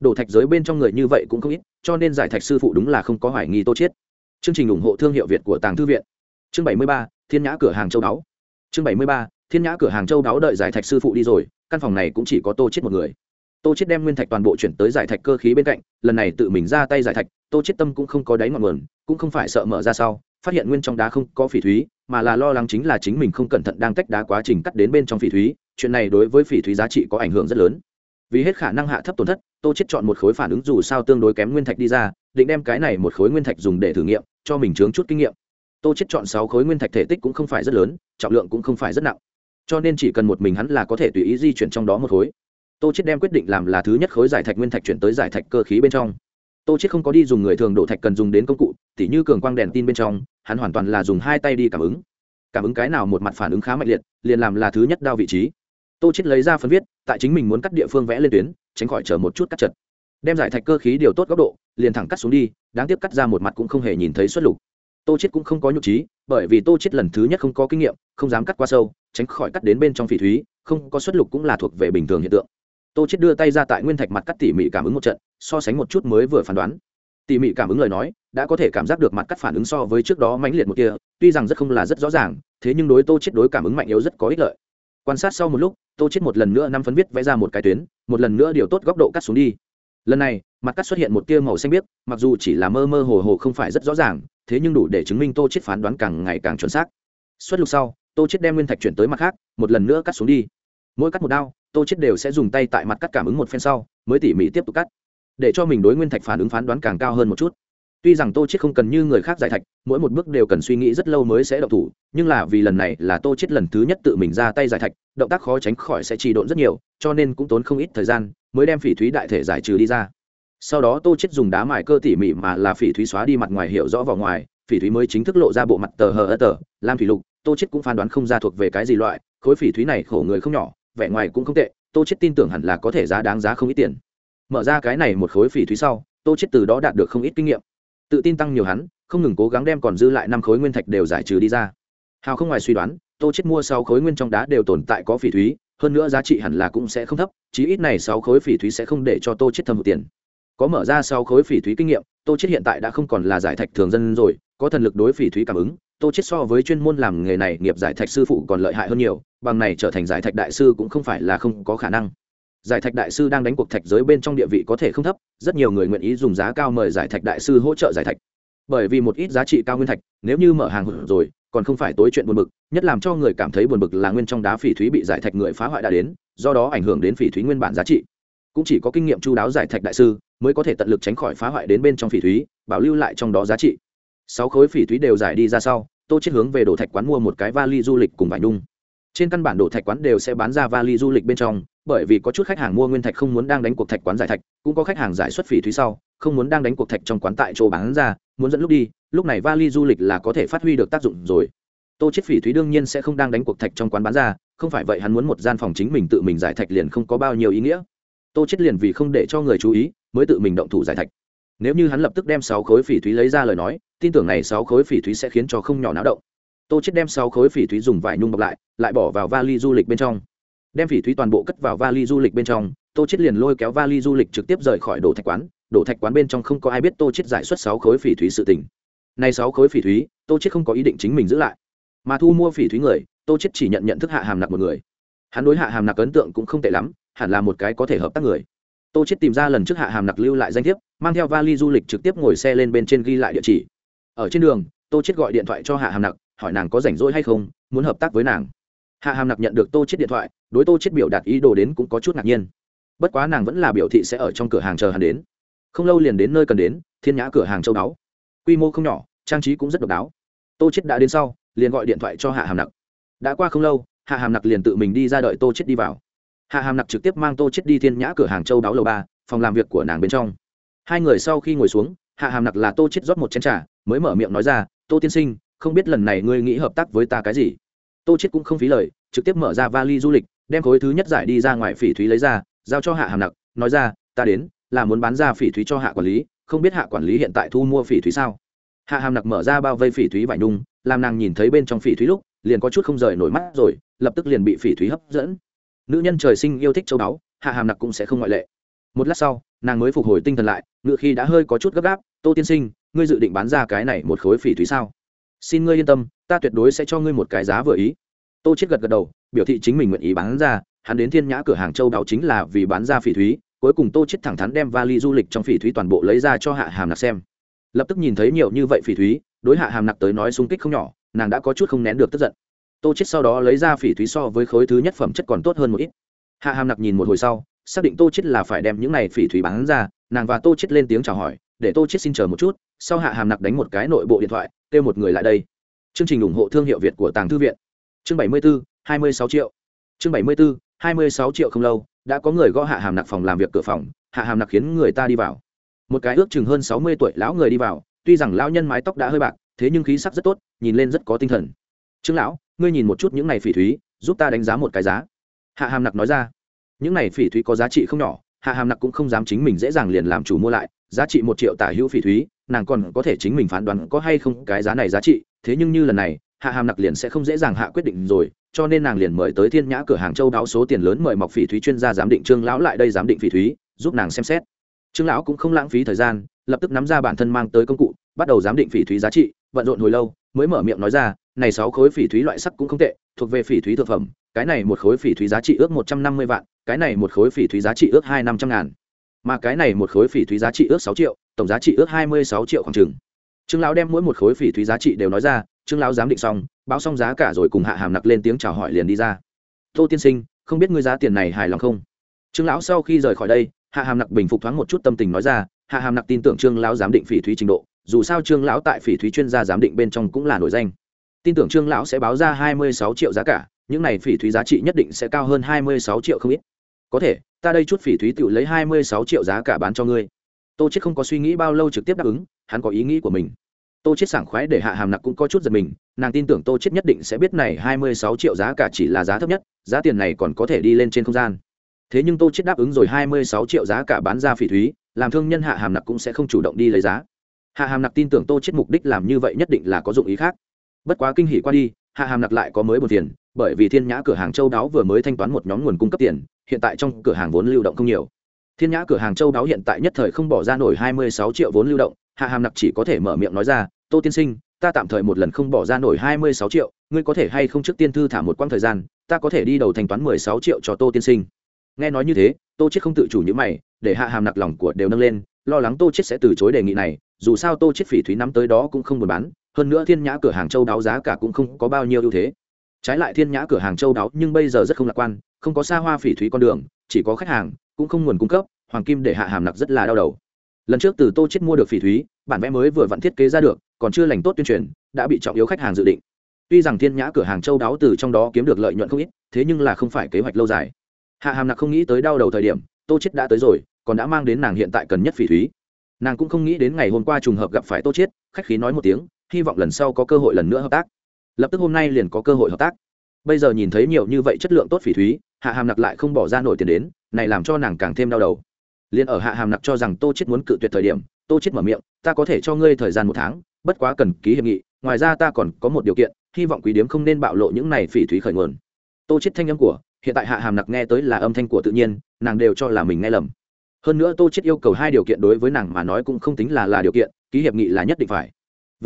Đổ thạch giới bên trong người như vậy cũng không ít, cho nên giải thạch sư phụ đúng là không có hoài nghi tô chết chương trình ủng hộ thương hiệu việt của tàng thư viện. Chương bảy mươi ba, thiên nhã cửa hàng châu đáo. Chương bảy mươi ba, thiên nhã cửa hàng châu đáo đợi giải thạch sư phụ đi rồi căn phòng này cũng chỉ có tô chết một người. Tô chết đem nguyên thạch toàn bộ chuyển tới giải thạch cơ khí bên cạnh, lần này tự mình ra tay giải thạch, tô chết tâm cũng không có đáy ngọn nguồn, cũng không phải sợ mở ra sau, phát hiện nguyên trong đá không có phỉ thúy, mà là lo lắng chính là chính mình không cẩn thận đang tách đá quá trình cắt đến bên trong phỉ thúy, chuyện này đối với phỉ thúy giá trị có ảnh hưởng rất lớn. Vì hết khả năng hạ thấp tổn thất, tô chết chọn một khối phản ứng dù sao tương đối kém nguyên thạch đi ra, định đem cái này một khối nguyên thạch dùng để thử nghiệm, cho mình chướng chút kinh nghiệm. Tô chết chọn sáu khối nguyên thạch thể tích cũng không phải rất lớn, trọng lượng cũng không phải rất nặng cho nên chỉ cần một mình hắn là có thể tùy ý di chuyển trong đó một khối. Tô chết đem quyết định làm là thứ nhất khối giải thạch nguyên thạch chuyển tới giải thạch cơ khí bên trong. Tô chết không có đi dùng người thường đổ thạch cần dùng đến công cụ, tỉ như cường quang đèn tin bên trong, hắn hoàn toàn là dùng hai tay đi cảm ứng. Cảm ứng cái nào một mặt phản ứng khá mạnh liệt, liền làm là thứ nhất đao vị trí. Tô chết lấy ra phân viết, tại chính mình muốn cắt địa phương vẽ lên tuyến, tránh khỏi chờ một chút cắt chật. Đem giải thạch cơ khí điều tốt góc độ, liền thẳng cắt xuống đi, đáng tiếc cắt ra một mặt cũng không hề nhìn thấy xuất lục. Tô chết cũng không có nhục trí, bởi vì tô chết lần thứ nhất không có kinh nghiệm, không dám cắt qua sâu tránh khỏi cắt đến bên trong phỉ thúy, không có xuất lục cũng là thuộc về bình thường hiện tượng. Tô chết đưa tay ra tại nguyên thạch mặt cắt tỉ mỉ cảm ứng một trận, so sánh một chút mới vừa phán đoán. Tỉ mỉ cảm ứng lời nói, đã có thể cảm giác được mặt cắt phản ứng so với trước đó mãnh liệt một kia, tuy rằng rất không là rất rõ ràng, thế nhưng đối tô chết đối cảm ứng mạnh yếu rất có ích lợi. Quan sát sau một lúc, tô chết một lần nữa năm phân viết vẽ ra một cái tuyến, một lần nữa điều tốt góc độ cắt xuống đi. Lần này, mặt cắt xuất hiện một tia màu xanh biếc, mặc dù chỉ là mơ mơ hồ hồ không phải rất rõ ràng, thế nhưng đủ để chứng minh tô chết phán đoán càng ngày càng chuẩn xác. Xuất lục sau tô chết đem nguyên thạch chuyển tới mặt khác, một lần nữa cắt xuống đi. Mỗi cắt một đao, tô chết đều sẽ dùng tay tại mặt cắt cảm ứng một phen sau, mới tỉ mỉ tiếp tục cắt. Để cho mình đối nguyên thạch phản ứng phán đoán càng cao hơn một chút. Tuy rằng tô chết không cần như người khác giải thạch, mỗi một bước đều cần suy nghĩ rất lâu mới sẽ động thủ, nhưng là vì lần này là tô chết lần thứ nhất tự mình ra tay giải thạch, động tác khó tránh khỏi sẽ trì độn rất nhiều, cho nên cũng tốn không ít thời gian mới đem phỉ thúy đại thể giải trừ đi ra. Sau đó tô chết dùng đá mài cơ tỉ mỉ mà là phỉ thúy xóa đi mặt ngoài hiểu rõ vào ngoài, phỉ thúy mới chính thức lộ ra bộ mặt tờ hờ ơ tờ, lam thủy lục tô chết cũng phán đoán không ra thuộc về cái gì loại, khối phỉ thúy này khổ người không nhỏ, vẻ ngoài cũng không tệ, tô chết tin tưởng hẳn là có thể giá đáng giá không ít tiền. Mở ra cái này một khối phỉ thúy sau, tô chết từ đó đạt được không ít kinh nghiệm. Tự tin tăng nhiều hắn, không ngừng cố gắng đem còn dư lại năm khối nguyên thạch đều giải trừ đi ra. Hào không ngoài suy đoán, tô chết mua sáu khối nguyên trong đá đều tồn tại có phỉ thúy, hơn nữa giá trị hẳn là cũng sẽ không thấp, chí ít này sáu khối phỉ thúy sẽ không để cho tô chết thâm hụt tiền có mở ra sau khối phỉ thúy kinh nghiệm, tô chết hiện tại đã không còn là giải thạch thường dân rồi, có thần lực đối phỉ thúy cảm ứng, tô chết so với chuyên môn làm nghề này nghiệp giải thạch sư phụ còn lợi hại hơn nhiều, bằng này trở thành giải thạch đại sư cũng không phải là không có khả năng. Giải thạch đại sư đang đánh cuộc thạch giới bên trong địa vị có thể không thấp, rất nhiều người nguyện ý dùng giá cao mời giải thạch đại sư hỗ trợ giải thạch. Bởi vì một ít giá trị cao nguyên thạch, nếu như mở hàng rồi, còn không phải tối chuyện buồn bực, nhất làm cho người cảm thấy buồn bực là nguyên trong đá phỉ thúy bị giải thạch người phá hoại đã đến, do đó ảnh hưởng đến phỉ thúy nguyên bản giá trị. Cũng chỉ có kinh nghiệm chu đáo giải thạch đại sư mới có thể tận lực tránh khỏi phá hoại đến bên trong phỉ thúy, bảo lưu lại trong đó giá trị. Sáu khối phỉ thúy đều giải đi ra sau, tô chết hướng về đổ thạch quán mua một cái vali du lịch cùng vải nung. trên căn bản đổ thạch quán đều sẽ bán ra vali du lịch bên trong, bởi vì có chút khách hàng mua nguyên thạch không muốn đang đánh cuộc thạch quán giải thạch, cũng có khách hàng giải xuất phỉ thúy sau, không muốn đang đánh cuộc thạch trong quán tại chỗ bán ra, muốn dẫn lúc đi, lúc này vali du lịch là có thể phát huy được tác dụng rồi. Tô chết phỉ thúy đương nhiên sẽ không đang đánh cuộc thạch trong quán bán ra, không phải vậy hắn muốn một gian phòng chính mình tự mình giải thạch liền không có bao nhiêu ý nghĩa. Tô chết liền vì không để cho người chú ý mới tự mình động thủ giải thạch. Nếu như hắn lập tức đem sáu khối phỉ thúy lấy ra lời nói, tin tưởng này sáu khối phỉ thúy sẽ khiến cho không nhỏ náo động. Tô chết đem sáu khối phỉ thúy dùng vải nhung bọc lại lại bỏ vào vali du lịch bên trong. Đem phỉ thúy toàn bộ cất vào vali du lịch bên trong, tô chết liền lôi kéo vali du lịch trực tiếp rời khỏi đổ thạch quán. Đổ thạch quán bên trong không có ai biết tô chết giải xuất sáu khối phỉ thúy sự tình. Này sáu khối phỉ thúy, tô chết không có ý định chính mình giữ lại. Mà thu mua phỉ thúy người, tô chết chỉ nhận nhận thức hạ hàm nặc một người. Hắn đối hạ hàm nặc ấn tượng cũng không tệ lắm, hẳn là một cái có thể hợp tác người tô chết tìm ra lần trước hạ hàm nặc lưu lại danh thiếp, mang theo vali du lịch trực tiếp ngồi xe lên bên trên ghi lại địa chỉ. Ở trên đường, tô chết gọi điện thoại cho hạ hàm nặc, hỏi nàng có rảnh rỗi hay không, muốn hợp tác với nàng. Hạ hàm nặc nhận được tô chết điện thoại, đối tô chết biểu đạt ý đồ đến cũng có chút ngạc nhiên. Bất quá nàng vẫn là biểu thị sẽ ở trong cửa hàng chờ hắn đến. Không lâu liền đến nơi cần đến, thiên nhã cửa hàng châu đáo. Quy mô không nhỏ, trang trí cũng rất độc đáo. Tô chết đã đến sau, liền gọi điện thoại cho hạ hàm nặc. Đã qua không lâu, hạ hàm nặc liền tự mình đi ra đợi tô chết đi vào hạ hàm nặc trực tiếp mang tô chết đi thiên nhã cửa hàng châu đáo lầu ba, phòng làm việc của nàng bên trong. Hai người sau khi ngồi xuống, hạ hàm nặc là tô chết rót một chén trà, mới mở miệng nói ra, tô tiên sinh, không biết lần này ngươi nghĩ hợp tác với ta cái gì? Tô chết cũng không phí lời, trực tiếp mở ra vali du lịch, đem khối thứ nhất giải đi ra ngoài phỉ thúy lấy ra, giao cho hạ hàm nặc, nói ra, ta đến, là muốn bán ra phỉ thúy cho hạ quản lý, không biết hạ quản lý hiện tại thu mua phỉ thúy sao? Hạ hàm nặc mở ra bao vây phỉ thúy vải nhung, làm nàng nhìn thấy bên trong phỉ thúy lúc, liền có chút không rời nổi mắt rồi, lập tức liền bị phỉ thúy hấp dẫn nữ nhân trời sinh yêu thích châu báu, hạ hàm nặc cũng sẽ không ngoại lệ. Một lát sau, nàng mới phục hồi tinh thần lại, ngựa khi đã hơi có chút gấp gáp, tô tiên sinh, ngươi dự định bán ra cái này một khối phỉ thúy sao? Xin ngươi yên tâm, ta tuyệt đối sẽ cho ngươi một cái giá vừa ý. Tô chết gật gật đầu, biểu thị chính mình nguyện ý bán ra, hắn đến thiên nhã cửa hàng châu đáo chính là vì bán ra phỉ thúy, cuối cùng tô chết thẳng thắn đem vali du lịch trong phỉ thúy toàn bộ lấy ra cho hạ hàm nặc xem. Lập tức nhìn thấy nhiều như vậy phỉ thúy, đối hạ hàm nặc tới nói sung kích không nhỏ, nàng đã có chút không nén được tức giận tô chết sau đó lấy ra phỉ thúy so với khối thứ nhất phẩm chất còn tốt hơn một ít. Hạ hàm nặc nhìn một hồi sau xác định tô chết là phải đem những này phỉ thúy bán ra nàng và tô chết lên tiếng chào hỏi để tô chết xin chờ một chút sau hạ hàm nặc đánh một cái nội bộ điện thoại kêu một người lại đây. Chương trình ủng hộ thương hiệu việt của tàng thư viện. Chương 74, 26 triệu. Chương 74, 26 triệu không lâu đã có người gõ hạ hàm nặc phòng làm việc cửa phòng hạ hàm nặc khiến người ta đi vào. Một cái ước chừng hơn 60 tuổi lão người đi vào tuy rằng lão nhân mái tóc đã hơi bạc thế nhưng khí sắc rất tốt nhìn lên rất có tinh thần. Trương lão ngươi nhìn một chút những này phỉ thúy, giúp ta đánh giá một cái giá. Hạ hàm nặc nói ra. Những này phỉ thúy có giá trị không nhỏ, hạ hàm nặc cũng không dám chính mình dễ dàng liền làm chủ mua lại, giá trị một triệu tả hữu phỉ thúy, nàng còn có thể chính mình phán đoán có hay không cái giá này giá trị, thế nhưng như lần này, hạ hàm nặc liền sẽ không dễ dàng hạ quyết định rồi, cho nên nàng liền mời tới thiên nhã cửa hàng châu đáo số tiền lớn mời mọc phỉ thúy chuyên gia giám định trương lão lại đây giám định phỉ thúy, giúp nàng xem xét. Trương lão cũng không lãng phí thời gian, lập tức nắm ra bản thân mang tới công cụ, bắt đầu giám định phỉ thúy giá trị bận rộn hồi lâu, mới mở miệng nói ra này sáu khối phỉ thúy loại sắc cũng không tệ, thuộc về phỉ thúy thực phẩm, cái này một khối phỉ thúy giá trị ước một trăm năm mươi vạn, cái này một khối phỉ thúy giá trị ước hai năm trăm ngàn. Mà cái này một khối phỉ thúy giá trị ước sáu triệu, tổng giá trị ước hai mươi sáu triệu khoảng chừng. Trương lão đem mỗi một khối phỉ thúy giá trị đều nói ra, trương lão giám định xong, báo xong giá cả rồi cùng hạ hàm nặc lên tiếng chào hỏi liền đi ra. Tô tiên sinh, không biết ngươi giá tiền này hài lòng không? Trương lão sau khi rời khỏi đây, hạ hàm nặc bình phục thoáng một chút tâm tình nói ra, hạ hàm nặc tin tưởng trương lão giám định phỉ thúy trình độ, dù sao trương lão tại phỉ thúy chuyên gia giám định bên trong cũng là nổi danh tin tưởng trương lão sẽ báo ra hai mươi sáu triệu giá cả, những này phỉ thúy giá trị nhất định sẽ cao hơn hai mươi sáu triệu không ít. Có thể, ta đây chút phỉ thúy tự lấy hai mươi sáu triệu giá cả bán cho ngươi. Tô chết không có suy nghĩ bao lâu trực tiếp đáp ứng, hắn có ý nghĩ của mình. Tô chết sảng khoái để hạ hàm nặc cũng có chút giật mình, nàng tin tưởng tô chết nhất định sẽ biết này hai mươi sáu triệu giá cả chỉ là giá thấp nhất, giá tiền này còn có thể đi lên trên không gian. Thế nhưng tô chết đáp ứng rồi hai mươi sáu triệu giá cả bán ra phỉ thúy, làm thương nhân hạ hàm nặc cũng sẽ không chủ động đi lấy giá. Hạ hàm nặc tin tưởng tô chết mục đích làm như vậy nhất định là có dụng ý khác bất quá kinh hỉ qua đi, hạ hàm nặc lại có mới một tiền bởi vì thiên nhã cửa hàng châu đáo vừa mới thanh toán một nhóm nguồn cung cấp tiền, hiện tại trong cửa hàng vốn lưu động không nhiều. Thiên nhã cửa hàng châu đáo hiện tại nhất thời không bỏ ra nổi hai mươi sáu triệu vốn lưu động, hạ hàm nặc chỉ có thể mở miệng nói ra, tô tiên sinh, ta tạm thời một lần không bỏ ra nổi hai mươi sáu triệu, ngươi có thể hay không trước tiên thư thả một quãng thời gian, ta có thể đi đầu thanh toán mười sáu triệu cho tô tiên sinh. Nghe nói như thế, tô chết không tự chủ như mày, để hạ hàm nặc lòng của đều nâng lên, lo lắng tô chết sẽ từ chối đề nghị này, dù sao tô chết phỉ thúy nắm tới đó cũng không buồn bán hơn nữa thiên nhã cửa hàng châu đáo giá cả cũng không có bao nhiêu ưu thế. Trái lại thiên nhã cửa hàng châu đáo nhưng bây giờ rất không lạc quan, không có xa hoa phỉ thúy con đường, chỉ có khách hàng, cũng không nguồn cung cấp, hoàng kim để hạ hàm nặc rất là đau đầu. Lần trước từ tô chết mua được phỉ thúy, bản vẽ mới vừa vặn thiết kế ra được, còn chưa lành tốt tuyên truyền, đã bị trọng yếu khách hàng dự định. Tuy rằng thiên nhã cửa hàng châu đáo từ trong đó kiếm được lợi nhuận không ít, thế nhưng là không phải kế hoạch lâu dài. Hạ hàm nặc không nghĩ tới đau đầu thời điểm, tô chết đã tới rồi, còn đã mang đến nàng hiện tại cần nhất phỉ thúy. Nàng cũng không nghĩ đến ngày hôm qua trùng hợp gặp phải tô chết, khách khí nói một tiếng hy vọng lần sau có cơ hội lần nữa hợp tác. Lập tức hôm nay liền có cơ hội hợp tác. Bây giờ nhìn thấy nhiều như vậy chất lượng tốt phỉ thúy, hạ hàm nặc lại không bỏ ra nổi tiền đến, này làm cho nàng càng thêm đau đầu. Liền ở hạ hàm nặc cho rằng tô chết muốn cự tuyệt thời điểm, tô chết mở miệng, ta có thể cho ngươi thời gian một tháng, bất quá cần ký hiệp nghị, ngoài ra ta còn có một điều kiện, hy vọng quý điếm không nên bạo lộ những này phỉ thúy khởi nguồn. Tô chết thanh âm của, hiện tại hạ hàm nặc nghe tới là âm thanh của tự nhiên, nàng đều cho là mình nghe lầm. Hơn nữa tô chết yêu cầu hai điều kiện đối với nàng mà nói cũng không tính là là điều kiện, ký hiệp nghị là nhất định phải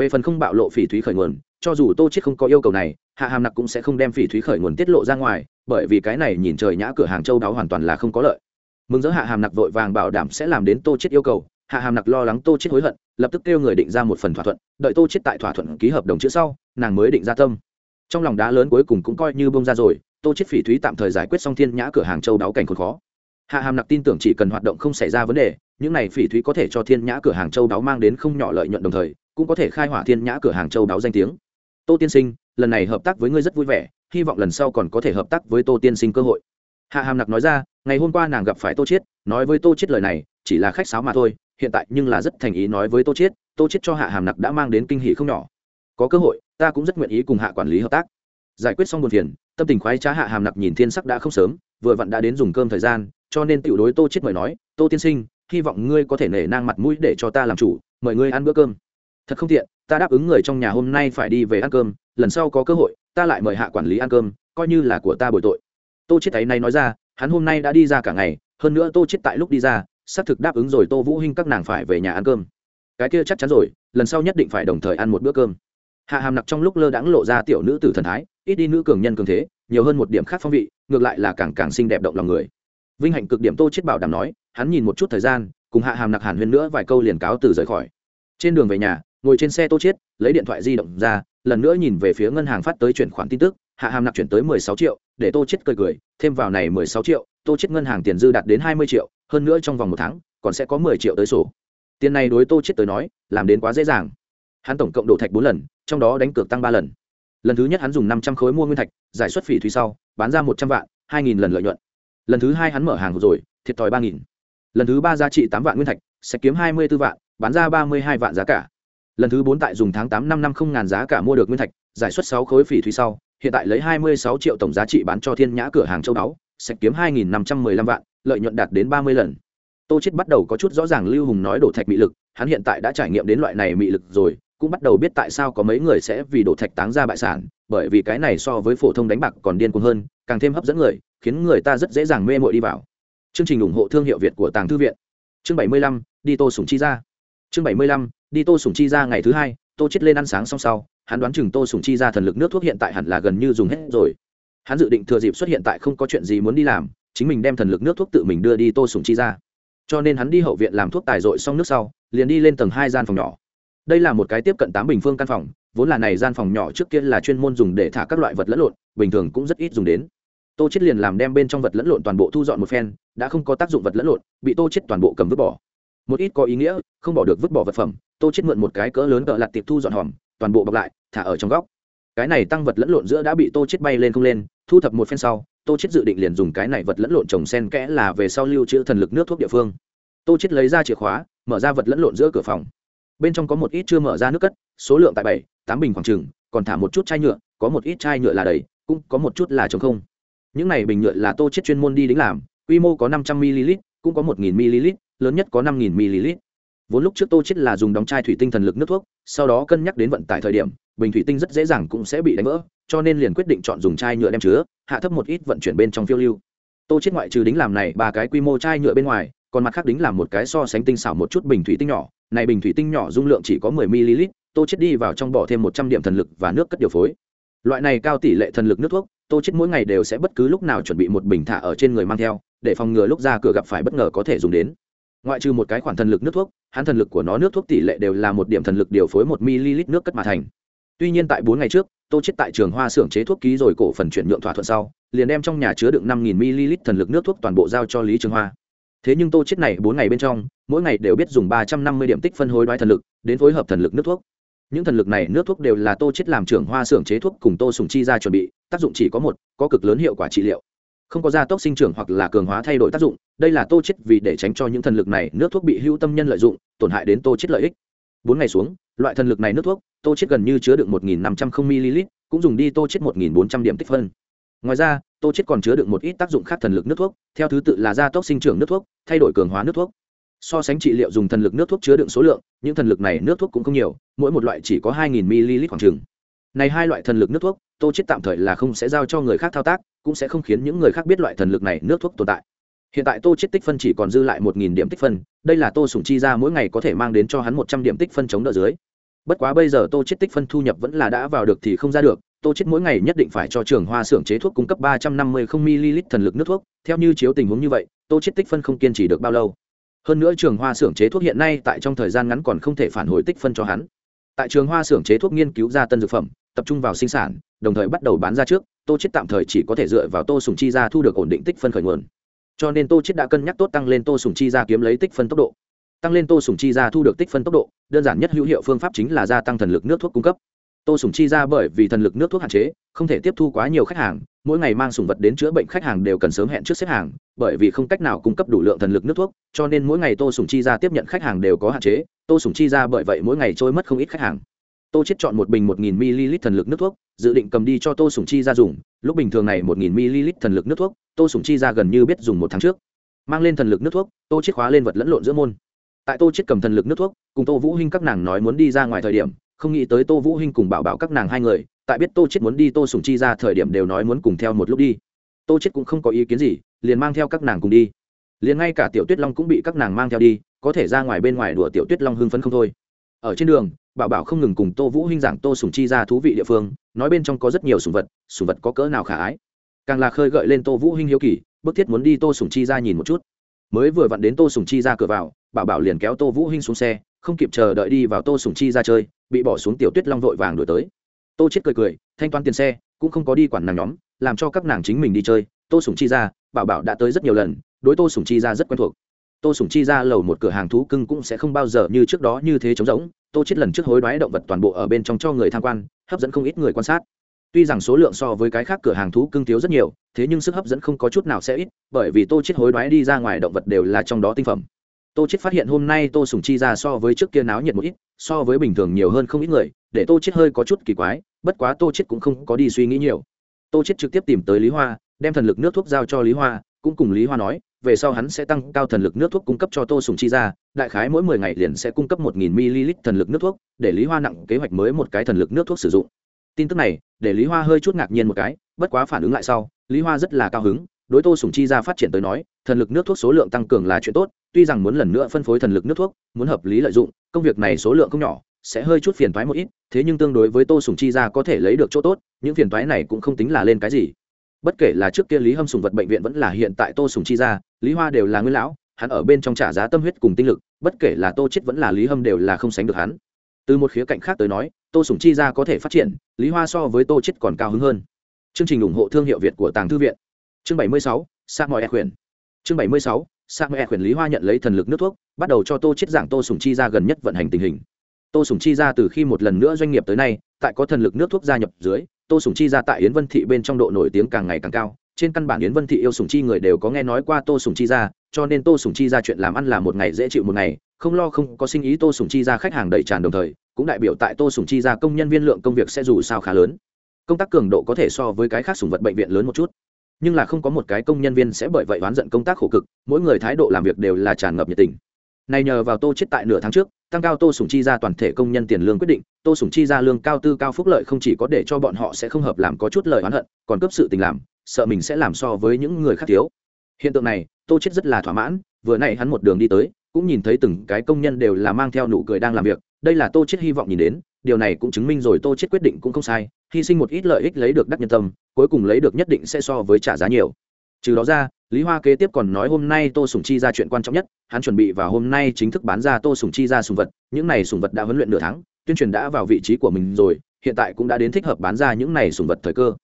về phần không bạo lộ phỉ thúy khởi nguồn, cho dù tô chết không có yêu cầu này, hạ hàm nặc cũng sẽ không đem phỉ thúy khởi nguồn tiết lộ ra ngoài, bởi vì cái này nhìn trời nhã cửa hàng châu đáo hoàn toàn là không có lợi. Mừng rỡ hạ hàm nặc vội vàng bảo đảm sẽ làm đến tô chết yêu cầu, hạ hàm nặc lo lắng tô chết hối hận, lập tức kêu người định ra một phần thỏa thuận, đợi tô chết tại thỏa thuận ký hợp đồng chữ sau, nàng mới định ra tâm. Trong lòng đá lớn cuối cùng cũng coi như bông ra rồi, tô chết phỉ thúy tạm thời giải quyết xong thiên nhã cửa hàng châu đáo cảnh khốn khó. Hạ hàm nặc tin tưởng chỉ cần hoạt động không xảy ra vấn đề, những này phỉ thúy có thể cho thiên nhã cửa hàng châu đáo mang đến không nhỏ lợi nhuận đồng thời cũng có thể khai hỏa thiên nhã cửa hàng châu đáo danh tiếng. Tô tiên sinh, lần này hợp tác với ngươi rất vui vẻ, hy vọng lần sau còn có thể hợp tác với tô tiên sinh cơ hội. Hạ hàm nặc nói ra, ngày hôm qua nàng gặp phải tô chiết, nói với tô chiết lời này, chỉ là khách sáo mà thôi, hiện tại nhưng là rất thành ý nói với tô chiết tô chiết cho hạ hàm nặc đã mang đến kinh hỉ không nhỏ. Có cơ hội, ta cũng rất nguyện ý cùng hạ quản lý hợp tác. Giải quyết xong buồn phiền, tâm tình khoái trá hạ hàm nặc nhìn thiên sắc đã không sớm, vừa vặn đã đến dùng cơm thời gian, cho nên tiểu đối tô chiết mời nói, tô tiên sinh, hy vọng ngươi có thể nể nang mặt mũi để cho ta làm chủ, mời ngươi ăn bữa cơm thật không tiện, ta đáp ứng người trong nhà hôm nay phải đi về ăn cơm, lần sau có cơ hội, ta lại mời hạ quản lý ăn cơm, coi như là của ta bồi tội. Tô chết ấy này nói ra, hắn hôm nay đã đi ra cả ngày, hơn nữa tô chết tại lúc đi ra, xác thực đáp ứng rồi tô vũ hinh các nàng phải về nhà ăn cơm. Cái kia chắc chắn rồi, lần sau nhất định phải đồng thời ăn một bữa cơm. Hạ hàm nặc trong lúc lơ đãng lộ ra tiểu nữ tử thần thái, ít đi nữ cường nhân cường thế, nhiều hơn một điểm khác phong vị, ngược lại là càng càng xinh đẹp động lòng người. Vinh hạnh cực điểm tô chết bảo đảm nói, hắn nhìn một chút thời gian, cùng hạ hàm nặc hàn huyên nữa vài câu liền cáo từ rời khỏi. Trên đường về nhà ngồi trên xe tô chết lấy điện thoại di động ra, lần nữa nhìn về phía ngân hàng phát tới chuyển khoản tin tức, hạ hàm nạp chuyển tới mười sáu triệu, để tô chết cười cười, thêm vào này mười sáu triệu, tô chết ngân hàng tiền dư đạt đến hai mươi triệu, hơn nữa trong vòng một tháng, còn sẽ có mười triệu tới sổ. Tiền này đối tô chết tới nói, làm đến quá dễ dàng. Hắn tổng cộng đổ thạch bốn lần, trong đó đánh cược tăng ba lần. Lần thứ nhất hắn dùng năm trăm khối mua nguyên thạch, giải xuất phỉ thủy sau, bán ra một trăm vạn, hai nghìn lần lợi nhuận. Lần thứ hai hắn mở hàng rồi, thiệt thòi ba nghìn. Lần thứ ba giá trị tám vạn nguyên thạch, sẽ kiếm hai mươi b ố vạn, bán ra ba mươi hai vạn giá cả lần thứ bốn tại dùng tháng tám năm năm không ngàn giá cả mua được nguyên thạch, giải xuất sáu khối phỉ thủy sau, hiện tại lấy hai mươi sáu triệu tổng giá trị bán cho thiên nhã cửa hàng châu đáo sạch kiếm hai nghìn năm trăm mười lăm vạn, lợi nhuận đạt đến ba mươi lần. Tô chết bắt đầu có chút rõ ràng lưu hùng nói đổ thạch mị lực, hắn hiện tại đã trải nghiệm đến loại này mị lực rồi, cũng bắt đầu biết tại sao có mấy người sẽ vì đổ thạch táng ra bại sản, bởi vì cái này so với phổ thông đánh bạc còn điên cuồng hơn, càng thêm hấp dẫn người, khiến người ta rất dễ dàng mê mội đi vào. Chương trình ủng hộ thương hiệu việt của tàng thư viện. Chương bảy mươi lăm, đi tô sùng chi ra. Chương bảy mươi lăm đi tô sùng chi ra ngày thứ hai, tô chết lên ăn sáng xong sau, hắn đoán chừng tô sùng chi ra thần lực nước thuốc hiện tại hẳn là gần như dùng hết rồi. Hắn dự định thừa dịp xuất hiện tại không có chuyện gì muốn đi làm, chính mình đem thần lực nước thuốc tự mình đưa đi tô sùng chi ra. Cho nên hắn đi hậu viện làm thuốc tài dội xong nước sau, liền đi lên tầng hai gian phòng nhỏ. Đây là một cái tiếp cận tám bình phương căn phòng, vốn là này gian phòng nhỏ trước kia là chuyên môn dùng để thả các loại vật lẫn lộn, bình thường cũng rất ít dùng đến. Tô chết liền làm đem bên trong vật lẫn lộn toàn bộ thu dọn một phen, đã không có tác dụng vật lẫn lộn, bị tô chết toàn bộ cầm vứt bỏ. Một ít có ý nghĩa, không bỏ được vứt bỏ vật phẩm tô chết mượn một cái cỡ lớn cỡ lặt tiệp thu dọn hòm, toàn bộ bọc lại, thả ở trong góc. Cái này tăng vật lẫn lộn giữa đã bị tô chết bay lên không lên, thu thập một phen sau, tô chết dự định liền dùng cái này vật lẫn lộn trồng sen kẽ là về sau lưu trữ thần lực nước thuốc địa phương. Tô chết lấy ra chìa khóa, mở ra vật lẫn lộn giữa cửa phòng. Bên trong có một ít chưa mở ra nước cất, số lượng tại bảy, tám bình khoảng trừng còn thả một chút chai nhựa, có một ít chai nhựa là đầy, cũng có một chút là trống không. Những này bình nhựa là tô chết chuyên môn đi đính làm, quy mô có năm trăm ml cũng có một nghìn ml lớn nhất có năm nghìn ml vốn lúc trước tô chết là dùng đóng chai thủy tinh thần lực nước thuốc, sau đó cân nhắc đến vận tải thời điểm, bình thủy tinh rất dễ dàng cũng sẽ bị đánh vỡ, cho nên liền quyết định chọn dùng chai nhựa đem chứa, hạ thấp một ít vận chuyển bên trong phiêu lưu. Tô chết ngoại trừ đính làm này ba cái quy mô chai nhựa bên ngoài, còn mặt khác đính làm một cái so sánh tinh xảo một chút bình thủy tinh nhỏ. Này bình thủy tinh nhỏ dung lượng chỉ có 10 ml, tô chết đi vào trong bỏ thêm 100 điểm thần lực và nước cất điều phối. Loại này cao tỷ lệ thần lực nước thuốc, tô chết mỗi ngày đều sẽ bất cứ lúc nào chuẩn bị một bình thả ở trên người mang theo, để phòng ngừa lúc ra cửa gặp phải bất ngờ có thể dùng đến. Ngoại trừ một cái khoản thần lực nước thuốc hắn thần lực của nó nước thuốc tỷ lệ đều là một điểm thần lực điều phối một ml nước cất mà thành. Tuy nhiên tại bốn ngày trước, tô chết tại trường hoa xưởng chế thuốc ký rồi cổ phần chuyển nhượng thỏa thuận sau, liền đem trong nhà chứa đựng năm nghìn ml thần lực nước thuốc toàn bộ giao cho lý trường hoa. Thế nhưng tô chết này bốn ngày bên trong, mỗi ngày đều biết dùng ba trăm năm mươi điểm tích phân hối đoái thần lực, đến phối hợp thần lực nước thuốc. Những thần lực này nước thuốc đều là tô chết làm trưởng hoa xưởng chế thuốc cùng tô sùng chi ra chuẩn bị, tác dụng chỉ có một, có cực lớn hiệu quả trị liệu không có gia tốc sinh trưởng hoặc là cường hóa thay đổi tác dụng, đây là tô chết vì để tránh cho những thần lực này nước thuốc bị hữu tâm nhân lợi dụng, tổn hại đến tô chết lợi ích. Bốn ngày xuống, loại thần lực này nước thuốc, tô chết gần như chứa được một năm trăm linh ml, cũng dùng đi tô chết một bốn trăm điểm tích phân. Ngoài ra, tô chết còn chứa được một ít tác dụng khác thần lực nước thuốc, theo thứ tự là gia tốc sinh trưởng nước thuốc, thay đổi cường hóa nước thuốc. So sánh trị liệu dùng thần lực nước thuốc chứa đựng số lượng, những thần lực này nước thuốc cũng không nhiều, mỗi một loại chỉ có hai ml khoảng chừng. Này hai loại thần lực nước thuốc, tô chết tạm thời là không sẽ giao cho người khác thao tác cũng sẽ không khiến những người khác biết loại thần lực này nước thuốc tồn tại. Hiện tại tô chết tích phân chỉ còn dư lại một nghìn điểm tích phân, đây là tô sủng chi ra mỗi ngày có thể mang đến cho hắn một trăm điểm tích phân chống đỡ dưới. Bất quá bây giờ tô chết tích phân thu nhập vẫn là đã vào được thì không ra được, tô chết mỗi ngày nhất định phải cho trường hoa xưởng chế thuốc cung cấp ba trăm năm mươi không ml thần lực nước thuốc, theo như chiếu tình huống như vậy, tô chết tích phân không kiên trì được bao lâu. Hơn nữa trường hoa xưởng chế thuốc hiện nay tại trong thời gian ngắn còn không thể phản hồi tích phân cho hắn. Tại trường hoa xưởng chế thuốc nghiên cứu ra tân dược phẩm tập trung vào sinh sản, đồng thời bắt đầu bán ra trước, tô chết tạm thời chỉ có thể dựa vào tô sùng chi ra thu được ổn định tích phân khởi nguồn. Cho nên tô chết đã cân nhắc tốt tăng lên tô sùng chi ra kiếm lấy tích phân tốc độ. Tăng lên tô sùng chi ra thu được tích phân tốc độ, đơn giản nhất hữu hiệu phương pháp chính là gia tăng thần lực nước thuốc cung cấp. Tô sùng chi ra bởi vì thần lực nước thuốc hạn chế, không thể tiếp thu quá nhiều khách hàng, mỗi ngày mang sùng vật đến chữa bệnh khách hàng đều cần sớm hẹn trước xếp hàng, bởi vì không cách nào cung cấp đủ lượng thần lực nước thuốc, cho nên mỗi ngày tô sùng chi ra tiếp nhận khách hàng đều có hạn chế, tô sùng chi ra bởi vậy mỗi ngày trôi mất không ít khách hàng tô chết chọn một bình một nghìn ml thần lực nước thuốc, dự định cầm đi cho tô sùng chi ra dùng. Lúc bình thường này một nghìn ml thần lực nước thuốc, tô sùng chi ra gần như biết dùng một tháng trước. Mang lên thần lực nước thuốc, tô chết khóa lên vật lẫn lộn giữa môn. Tại tô chết cầm thần lực nước thuốc, cùng tô vũ hinh các nàng nói muốn đi ra ngoài thời điểm, không nghĩ tới tô vũ hinh cùng bảo bảo các nàng hai người, tại biết tô chết muốn đi tô sùng chi ra thời điểm đều nói muốn cùng theo một lúc đi. Tô chết cũng không có ý kiến gì, liền mang theo các nàng cùng đi. Liền ngay cả tiểu tuyết long cũng bị các nàng mang theo đi, có thể ra ngoài bên ngoài đùa tiểu tuyết long hưng phấn không thôi. Ở trên đường bảo bảo không ngừng cùng tô vũ huynh giảng tô sùng chi ra thú vị địa phương, nói bên trong có rất nhiều sùng vật sùng vật có cỡ nào khả ái. Càng là khơi gợi lên tô vũ huynh hiếu kỳ, bức thiết muốn đi tô sùng chi ra nhìn một chút. Mới vừa vặn đến tô sùng chi ra cửa vào, bảo bảo liền kéo tô vũ huynh xuống xe, không kịp chờ đợi đi vào tô sùng chi ra chơi, bị bỏ xuống tiểu tuyết long vội vàng đổi tới. Tô chết cười cười, thanh toán tiền xe, cũng không có đi quản nàng nhóm, làm cho các nàng chính mình đi chơi. Tô sùng chi ra, bảo bảo đã tới rất nhiều lần, đối tô sùng chi ra rất quen thuộc. Tô sùng chi ra lầu một cửa hàng thú cưng cũng sẽ không bao giờ như trước đó như thế trống rỗng tô chết lần trước hối đoái động vật toàn bộ ở bên trong cho người tham quan, hấp dẫn không ít người quan sát. Tuy rằng số lượng so với cái khác cửa hàng thú cưng thiếu rất nhiều, thế nhưng sức hấp dẫn không có chút nào sẽ ít, bởi vì tô chết hối đoái đi ra ngoài động vật đều là trong đó tinh phẩm. Tô chết phát hiện hôm nay tô sùng chi ra so với trước kia náo nhiệt một ít, so với bình thường nhiều hơn không ít người, để tô chết hơi có chút kỳ quái, bất quá tô chết cũng không có đi suy nghĩ nhiều. Tô chết trực tiếp tìm tới lý hoa, đem thần lực nước thuốc giao cho lý hoa cũng cùng lý hoa nói, về sau hắn sẽ tăng cao thần lực nước thuốc cung cấp cho tô sùng chi ra, đại khái mỗi mười ngày liền sẽ cung cấp một nghìn ml thần lực nước thuốc, để lý hoa nặng kế hoạch mới một cái thần lực nước thuốc sử dụng. Tin tức này, để lý hoa hơi chút ngạc nhiên một cái, bất quá phản ứng lại sau, lý hoa rất là cao hứng, đối tô sùng chi ra phát triển tới nói, thần lực nước thuốc số lượng tăng cường là chuyện tốt, tuy rằng muốn lần nữa phân phối thần lực nước thuốc, muốn hợp lý lợi dụng, công việc này số lượng không nhỏ, sẽ hơi chút phiền toái một ít, thế nhưng tương đối với tô sùng chi ra có thể lấy được chỗ tốt, những phiền toái này cũng không tính là lên cái gì bất kể là trước kia lý hâm sùng vật bệnh viện vẫn là hiện tại tô sùng chi ra lý hoa đều là nguyên lão hắn ở bên trong trả giá tâm huyết cùng tinh lực bất kể là tô chết vẫn là lý hâm đều là không sánh được hắn. Từ một khía cạnh khác tới nói tô sùng chi ra có thể phát triển lý hoa so với tô chết còn cao hứng hơn. Chương trình ủng hộ thương hiệu việt của tàng thư viện. Chương 76, sa mọi e khuyển. Chương 76, sa mọi e khuyển lý hoa nhận lấy thần lực nước thuốc bắt đầu cho tô chết giảng tô sùng chi ra gần nhất vận hành tình hình. Tô sùng chi ra từ khi một lần nữa doanh nghiệp tới nay tại có thần lực nước thuốc gia nhập dưới, tô sùng chi ra tại yến vân thị bên trong độ nổi tiếng càng ngày càng cao, trên căn bản yến vân thị yêu sùng chi người đều có nghe nói qua tô sùng chi ra, cho nên tô sùng chi ra chuyện làm ăn là một ngày dễ chịu một ngày, không lo không có sinh ý tô sùng chi ra khách hàng đầy tràn đồng thời, cũng đại biểu tại tô sùng chi ra công nhân viên lượng công việc sẽ dù sao khá lớn. Công tác cường độ có thể so với cái khác sùng vật bệnh viện lớn một chút, nhưng là không có một cái công nhân viên sẽ bởi vậy oán giận công tác khổ cực, mỗi người thái độ làm việc đều là tràn ngập nhiệt tình. Này nhờ vào tô chết tại nửa tháng trước tăng cao tô sủng chi ra toàn thể công nhân tiền lương quyết định, tô sủng chi ra lương cao tư cao phúc lợi không chỉ có để cho bọn họ sẽ không hợp làm có chút lời oán hận, còn cấp sự tình làm, sợ mình sẽ làm so với những người khác thiếu. Hiện tượng này, tô chết rất là thỏa mãn, vừa nãy hắn một đường đi tới, cũng nhìn thấy từng cái công nhân đều là mang theo nụ cười đang làm việc, đây là tô chết hy vọng nhìn đến, điều này cũng chứng minh rồi tô chết quyết định cũng không sai, hy sinh một ít lợi ích lấy được đắc nhân tâm, cuối cùng lấy được nhất định sẽ so với trả giá nhiều. Trừ đó ra lý hoa kế tiếp còn nói hôm nay tô sùng chi ra chuyện quan trọng nhất, hắn chuẩn bị vào hôm nay chính thức bán ra tô sùng chi ra sùng vật, những này sùng vật đã huấn luyện nửa tháng, tuyên truyền đã vào vị trí của mình rồi, hiện tại cũng đã đến thích hợp bán ra những này sùng vật thời cơ.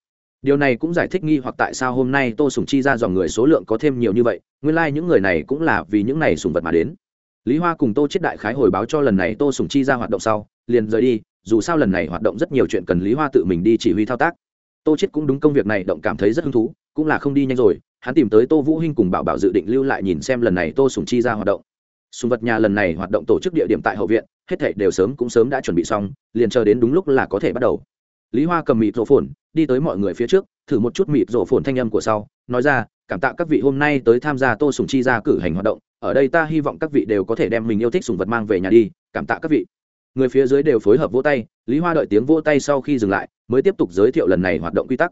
Điều này cũng giải thích nghi hoặc tại sao hôm nay tô sùng chi ra dòng người số lượng có thêm nhiều như vậy, nguyên lai、like、những người này cũng là vì những này sùng vật mà đến. Lý hoa cùng tô chết đại khái hồi báo cho lần này tô sùng chi ra hoạt động sau, liền rời đi, dù sao lần này hoạt động rất nhiều chuyện cần lý hoa tự mình đi chỉ huy thao tác. Tô chết cũng đúng công việc này, động cảm thấy rất hứng thú, cũng là không đi nhanh rồi hắn tìm tới tô vũ hinh cùng bảo bảo dự định lưu lại nhìn xem lần này tô sùng chi ra hoạt động. Sùng vật nhà lần này hoạt động tổ chức địa điểm tại hậu viện, hết thảy đều sớm cũng sớm đã chuẩn bị xong, liền chờ đến đúng lúc là có thể bắt đầu. Lý hoa cầm mịt rổ phồn, đi tới mọi người phía trước, thử một chút mịt rổ phồn thanh âm của sau, nói ra, cảm tạ các vị hôm nay tới tham gia tô sùng chi ra cử hành hoạt động, ở đây ta hy vọng các vị đều có thể đem mình yêu thích sùng vật mang về nhà đi, cảm tạ các vị. Người phía dưới đều phối hợp vỗ tay, lý hoa đợi tiếng vỗ tay sau khi dừng lại, mới tiếp tục giới thiệu lần này hoạt động quy tắc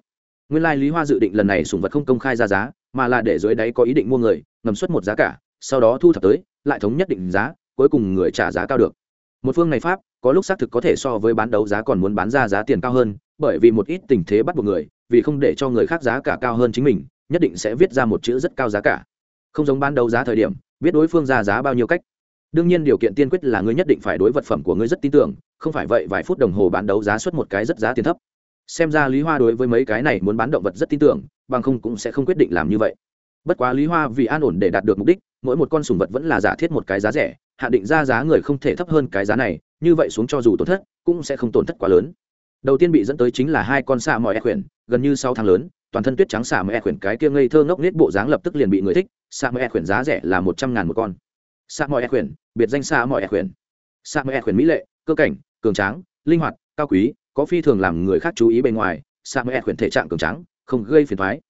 nguyên lai lý hoa dự định lần này sùng vật không công khai ra giá, mà là để dưới đáy có ý định mua người, ngầm xuất một giá cả, sau đó thu thập tới, lại thống nhất định giá, cuối cùng người trả giá cao được. Một phương này pháp, có lúc xác thực có thể so với bán đấu giá còn muốn bán ra giá tiền cao hơn, bởi vì một ít tình thế bắt buộc người, vì không để cho người khác giá cả cao hơn chính mình, nhất định sẽ viết ra một chữ rất cao giá cả. Không giống bán đấu giá thời điểm, biết đối phương ra giá bao nhiêu cách. Đương nhiên điều kiện tiên quyết là ngươi nhất định phải đối vật phẩm của ngươi rất tin tưởng, không phải vậy vài phút đồng hồ bán đấu giá xuất một cái rất giá tiền thấp xem ra lý hoa đối với mấy cái này muốn bán động vật rất tin tưởng, bằng không cũng sẽ không quyết định làm như vậy. Bất quá lý hoa vì an ổn để đạt được mục đích, mỗi một con sùng vật vẫn là giả thiết một cái giá rẻ, hạ định ra giá người không thể thấp hơn cái giá này, như vậy xuống cho dù tổn thất, cũng sẽ không tổn thất quá lớn. Đầu tiên bị dẫn tới chính là hai con xạ mọi e khuyển, gần như sáu tháng lớn, toàn thân tuyết trắng xạ mọi e khuyển cái kia ngây thơ ngốc nết bộ dáng lập tức liền bị người thích xạ mọi e khuyển giá rẻ là một trăm ngàn một con. Xạ mọi e khuyển, biệt danh xạ mọi e khuyển. Xạ mọi e khuyển mỹ lệ, cơ cảnh, cường tráng, linh hoạt, cao quý có phi thường làm người khác chú ý bên ngoài, sa mẹ khuyển thể trạng cường trắng không gây phiền thoái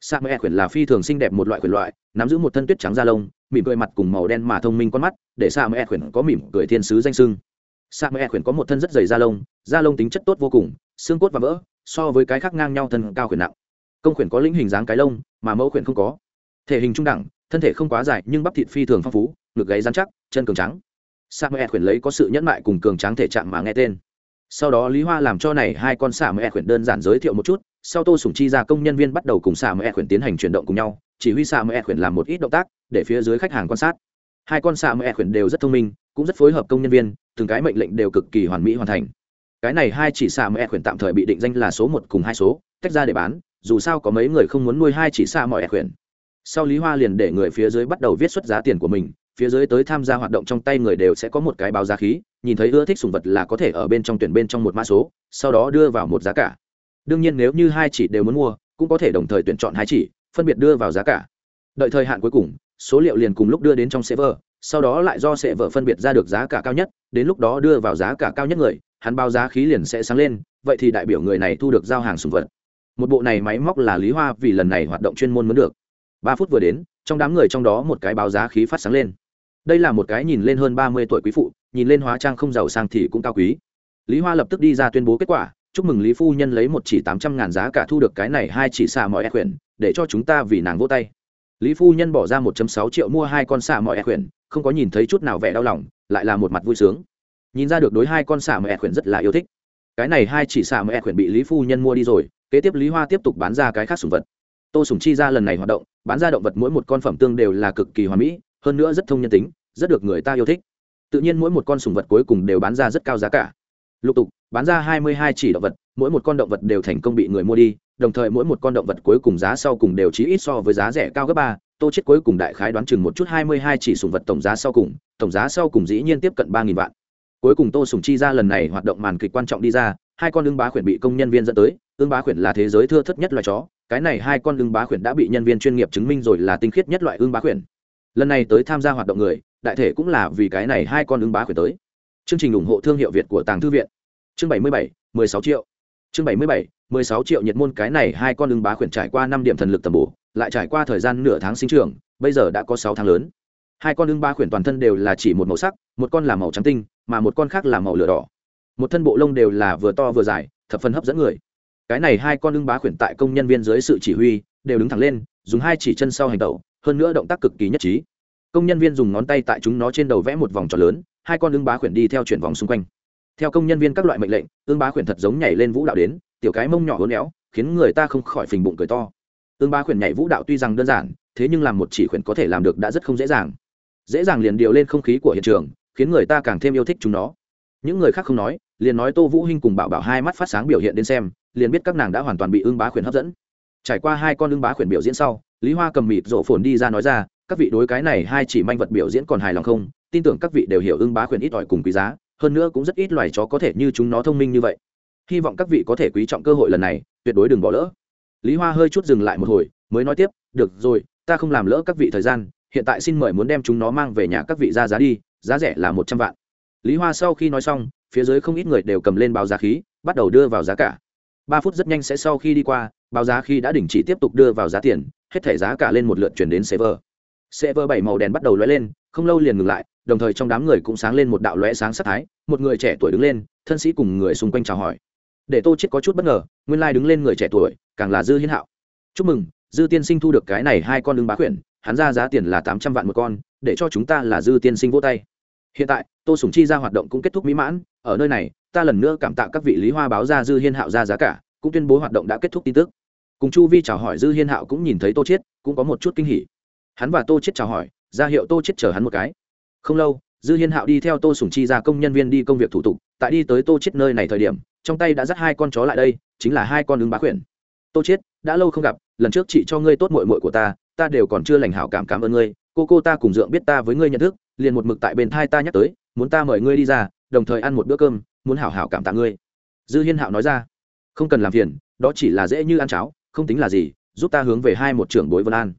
sa mẹ khuyển là phi thường xinh đẹp một loại khuyển loại, nắm giữ một thân tuyết trắng da lông, mỉm cười mặt cùng màu đen mà thông minh con mắt, để sa mẹ khuyển có mỉm cười thiên sứ danh sưng. Sa mẹ khuyển có một thân rất dày da lông da lông tính chất tốt vô cùng, xương cốt và vỡ, so với cái khác ngang nhau thân cao khuyển nặng. Công khuyển có lĩnh hình dáng cái lông, mà mẫu khuyển không có. Thể hình trung đẳng, thân thể không quá dài, nhưng bắp thịt phi thường phong phú, ngực gáy dán chắc, chân cường trắng sa mẹ khuyển lấy có sự nhẫn mại cùng cường tráng thể trạng mà nghe tên sau đó lý hoa làm cho này hai con xà mẹ khuyển đơn giản giới thiệu một chút, sau tô sùng chi ra công nhân viên bắt đầu cùng xà mẹ khuyển tiến hành chuyển động cùng nhau, chỉ huy xà mẹ khuyển làm một ít động tác, để phía dưới khách hàng quan sát. Hai con xà mẹ khuyển đều rất thông minh, cũng rất phối hợp công nhân viên, từng cái mệnh lệnh đều cực kỳ hoàn mỹ hoàn thành. Cái này hai chỉ xà mẹ khuyển tạm thời bị định danh là số một cùng hai số, tách ra để bán, dù sao có mấy người không muốn nuôi hai chỉ xà e khuyển. Sau lý hoa liền để người phía dưới bắt đầu viết xuất giá tiền của mình, phía dưới tới tham gia hoạt động trong tay người đều sẽ có một cái báo giá khí nhìn thấy ưa thích sùng vật là có thể ở bên trong tuyển bên trong một mã số, sau đó đưa vào một giá cả. Đương nhiên nếu như hai chỉ đều muốn mua, cũng có thể đồng thời tuyển chọn hai chỉ, phân biệt đưa vào giá cả. Đợi thời hạn cuối cùng, số liệu liền cùng lúc đưa đến trong server, sau đó lại do server phân biệt ra được giá cả cao nhất, đến lúc đó đưa vào giá cả cao nhất người, hắn báo giá khí liền sẽ sáng lên, vậy thì đại biểu người này thu được giao hàng sùng vật. Một bộ này máy móc là lý hoa vì lần này hoạt động chuyên môn mới được. Ba phút vừa đến, trong đám người trong đó một cái báo giá khí phát sáng lên đây là một cái nhìn lên hơn ba mươi tuổi quý phụ, nhìn lên hóa trang không giàu sang thì cũng cao quý. Lý hoa lập tức đi ra tuyên bố kết quả, chúc mừng lý phu nhân lấy một chỉ tám trăm ngàn giá cả thu được cái này hai chỉ xạ mọi e quyển, để cho chúng ta vì nàng vô tay. Lý phu nhân bỏ ra một sáu triệu mua hai con xạ mọi e quyển, không có nhìn thấy chút nào vẻ đau lòng, lại là một mặt vui sướng. Nhìn ra được đối hai con xạ mọi e quyển rất là yêu thích. Cái này hai chỉ xạ mọi e quyển bị lý phu nhân mua đi rồi, kế tiếp lý hoa tiếp tục bán ra cái khác sùng vật. Tô sùng chi ra lần này hoạt động, bán ra động vật mỗi một con phẩm tương đều là cực kỳ hoàn mỹ hơn nữa rất thông nhân tính, rất được người ta yêu thích. Tự nhiên mỗi một con sùng vật cuối cùng đều bán ra rất cao giá cả. Lục tục, bán ra hai mươi hai chỉ động vật, mỗi một con động vật đều thành công bị người mua đi, đồng thời mỗi một con động vật cuối cùng giá sau cùng đều chỉ ít so với giá rẻ cao gấp ba. Tô chết cuối cùng đại khái đoán chừng một chút hai mươi hai chỉ sùng vật tổng giá sau cùng, tổng giá sau cùng dĩ nhiên tiếp cận ba nghìn vạn. Cuối cùng tô sùng chi ra lần này hoạt động màn kịch quan trọng đi ra, hai con ương bá khuyển bị công nhân viên dẫn tới ương bá khuyển là thế giới thưa thất nhất loài chó, cái này hai con ương bá khuyển đã bị nhân viên chuyên nghiệp chứng minh rồi là tinh khiết nhất loại ương bá khuyển lần này tới tham gia hoạt động người, đại thể cũng là vì cái này hai con ứng bá khuyển tới. Chương trình ủng hộ thương hiệu việt của tàng thư viện. Chương bảy mươi bảy, mười sáu triệu. Chương bảy mươi bảy, mười sáu triệu nhiệt môn cái này hai con ứng bá khuyển trải qua năm điểm thần lực tầm bổ, lại trải qua thời gian nửa tháng sinh trưởng, bây giờ đã có sáu tháng lớn. Hai con ứng bá khuyển toàn thân đều là chỉ một màu sắc, một con là màu trắng tinh, mà một con khác là màu lửa đỏ. Một thân bộ lông đều là vừa to vừa dài, thập phần hấp dẫn người. Cái này hai con ưng bá khuyển tại công nhân viên dưới sự chỉ huy, đều đứng thẳng lên, dùng hai chỉ chân sau hành tẩu hơn nữa động tác cực kỳ nhất trí. Công nhân viên dùng ngón tay tại chúng nó trên đầu vẽ một vòng tròn lớn, hai con ưng bá khuyển đi theo chuyển vòng xung quanh. Theo công nhân viên các loại mệnh lệnh ưng bá khuyển thật giống nhảy lên vũ đạo đến, tiểu cái mông nhỏ hôn éo, khiến người ta không khỏi phình bụng cười to. Ưng bá khuyển nhảy vũ đạo tuy rằng đơn giản, thế nhưng làm một chỉ khuyển có thể làm được đã rất không dễ dàng. Dễ dàng liền điều lên không khí của hiện trường, khiến người ta càng thêm yêu thích chúng nó. Những người khác không nói, liền nói tô vũ hinh cùng bảo bảo hai mắt phát sáng biểu hiện đến xem, liền biết các nàng đã hoàn toàn bị ưng bá khuyển hấp dẫn. Trải qua hai con ưng bá khuyển biểu diễn sau lý hoa cầm mịt rộ phồn đi ra nói ra, các vị đối cái này hai chỉ manh vật biểu diễn còn hài lòng không? Tin tưởng các vị đều hiểu ương bá khuyển ít ỏi cùng quý giá, hơn nữa cũng rất ít loài chó có thể như chúng nó thông minh như vậy. Hy vọng các vị có thể quý trọng cơ hội lần này, tuyệt đối đừng bỏ lỡ. Lý hoa hơi chút dừng lại một hồi, mới nói tiếp, được rồi, ta không làm lỡ các vị thời gian, hiện tại xin mời muốn đem chúng nó mang về nhà các vị ra giá đi, giá rẻ là một trăm vạn. Lý hoa sau khi nói xong, phía dưới không ít người đều cầm lên báo giá khí, bắt đầu đưa vào giá cả. Ba phút rất nhanh sẽ sau khi đi qua báo giá khi đã đình chỉ tiếp tục đưa vào giá tiền hết thẻ giá cả lên một lượt chuyển đến server server bảy màu đèn bắt đầu lóe lên, không lâu liền ngừng lại, đồng thời trong đám người cũng sáng lên một đạo lóe sáng sắc thái, một người trẻ tuổi đứng lên, thân sĩ cùng người xung quanh chào hỏi. Để tô chết có chút bất ngờ, nguyên lai đứng lên người trẻ tuổi, càng là dư hiến hạo. Chúc mừng, dư tiên sinh thu được cái này hai con lưng bá quyển, hắn ra giá tiền là tám trăm vạn một con, để cho chúng ta là dư tiên sinh vỗ tay. Hiện tại, tô sủng chi ra hoạt động cũng kết thúc mỹ mãn, ở nơi này, ta lần nữa cảm tạ các vị lý hoa báo ra dư hiên hạo ra giá cả, cũng tuyên bố hoạt động đã kết thúc tin tức cùng chu vi chào hỏi dư hiên hạo cũng nhìn thấy tô chiết, cũng có một chút kinh hỉ. Hắn và tô chiết chào hỏi, ra hiệu tô chiết chờ hắn một cái. Không lâu, dư hiên hạo đi theo tô sùng chi ra công nhân viên đi công việc thủ tục, tại đi tới tô chết nơi này thời điểm, trong tay đã dắt hai con chó lại đây, chính là hai con ứng bá khuyển. Tô chết đã lâu không gặp, lần trước chị cho ngươi tốt mội mội của ta ta đều còn chưa lành hảo cảm cảm ơn ngươi, cô cô ta cùng dượng biết ta với ngươi nhận thức, liền một mực tại bên thai ta nhắc tới, muốn ta mời ngươi đi ra, đồng thời ăn một bữa cơm, muốn hảo hảo cảm tạ ngươi. Dư hiên hạo nói ra, không cần làm phiền, đó chỉ là dễ như ăn cháo không tính là gì, giúp ta hướng về hai một trưởng bối vân an.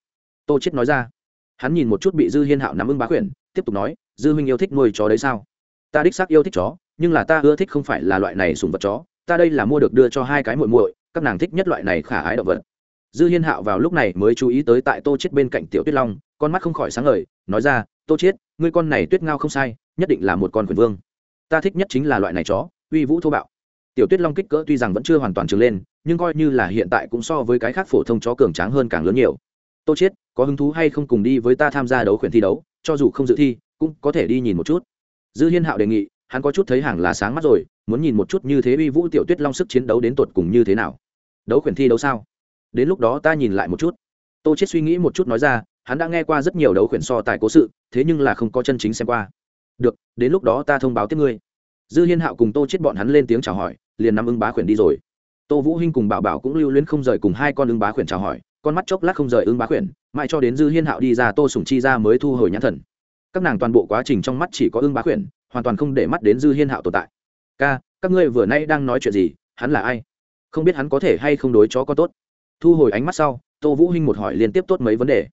Tô chết nói ra. Hắn nhìn một chút bị dư hiên hạo nắm ưng bá khuyển, tiếp tục nói, dư huynh yêu thích nuôi chó đấy sao? Ta đích xác yêu thích chó, nhưng là ta ưa thích không phải là loại này sùng vật chó. Ta đây là mua được đưa cho hai cái muội muội, các nàng thích nhất loại này khả ái động vật. Dư hiên hạo vào lúc này mới chú ý tới tại tô chết bên cạnh tiểu tuyết long, con mắt không khỏi sáng ngời, nói ra, tô chết ngươi con này tuyết ngao không sai, nhất định là một con quyền vương. Ta thích nhất chính là loại này chó, uy vũ thô bạo tiểu tuyết long kích cỡ tuy rằng vẫn chưa hoàn toàn trưởng lên, nhưng coi như là hiện tại cũng so với cái khác phổ thông chó cường tráng hơn càng lớn nhiều. Tô chết có hứng thú hay không cùng đi với ta tham gia đấu khuyển thi đấu, cho dù không dự thi, cũng có thể đi nhìn một chút. Dư hiên hạo đề nghị, hắn có chút thấy hàng là sáng mắt rồi, muốn nhìn một chút như thế uy vũ tiểu tuyết long sức chiến đấu đến tột cùng như thế nào. Đấu khuyển thi đấu sao? Đến lúc đó ta nhìn lại một chút. Tô chết suy nghĩ một chút nói ra, hắn đã nghe qua rất nhiều đấu khuyển so tài cố sự, thế nhưng là không có chân chính xem qua. Được, đến lúc đó ta thông báo tiếp ngươi. Dư hiên hạo cùng tô chết bọn hắn lên tiếng chào hỏi liền năm ưng bá khuyển đi rồi. Tô vũ hinh cùng bảo bảo cũng lưu luyến không rời cùng hai con ưng bá khuyển chào hỏi, con mắt chốc lát không rời ưng bá khuyển, mãi cho đến dư hiên hạo đi ra tô sủng chi ra mới thu hồi nhãn thần. Các nàng toàn bộ quá trình trong mắt chỉ có ưng bá khuyển, hoàn toàn không để mắt đến dư hiên hạo tồn tại. Ca, các ngươi vừa nay đang nói chuyện gì? Hắn là ai? Không biết hắn có thể hay không đối chó có tốt? Thu hồi ánh mắt sau, tô vũ hinh một hỏi liên tiếp tốt mấy vấn đề.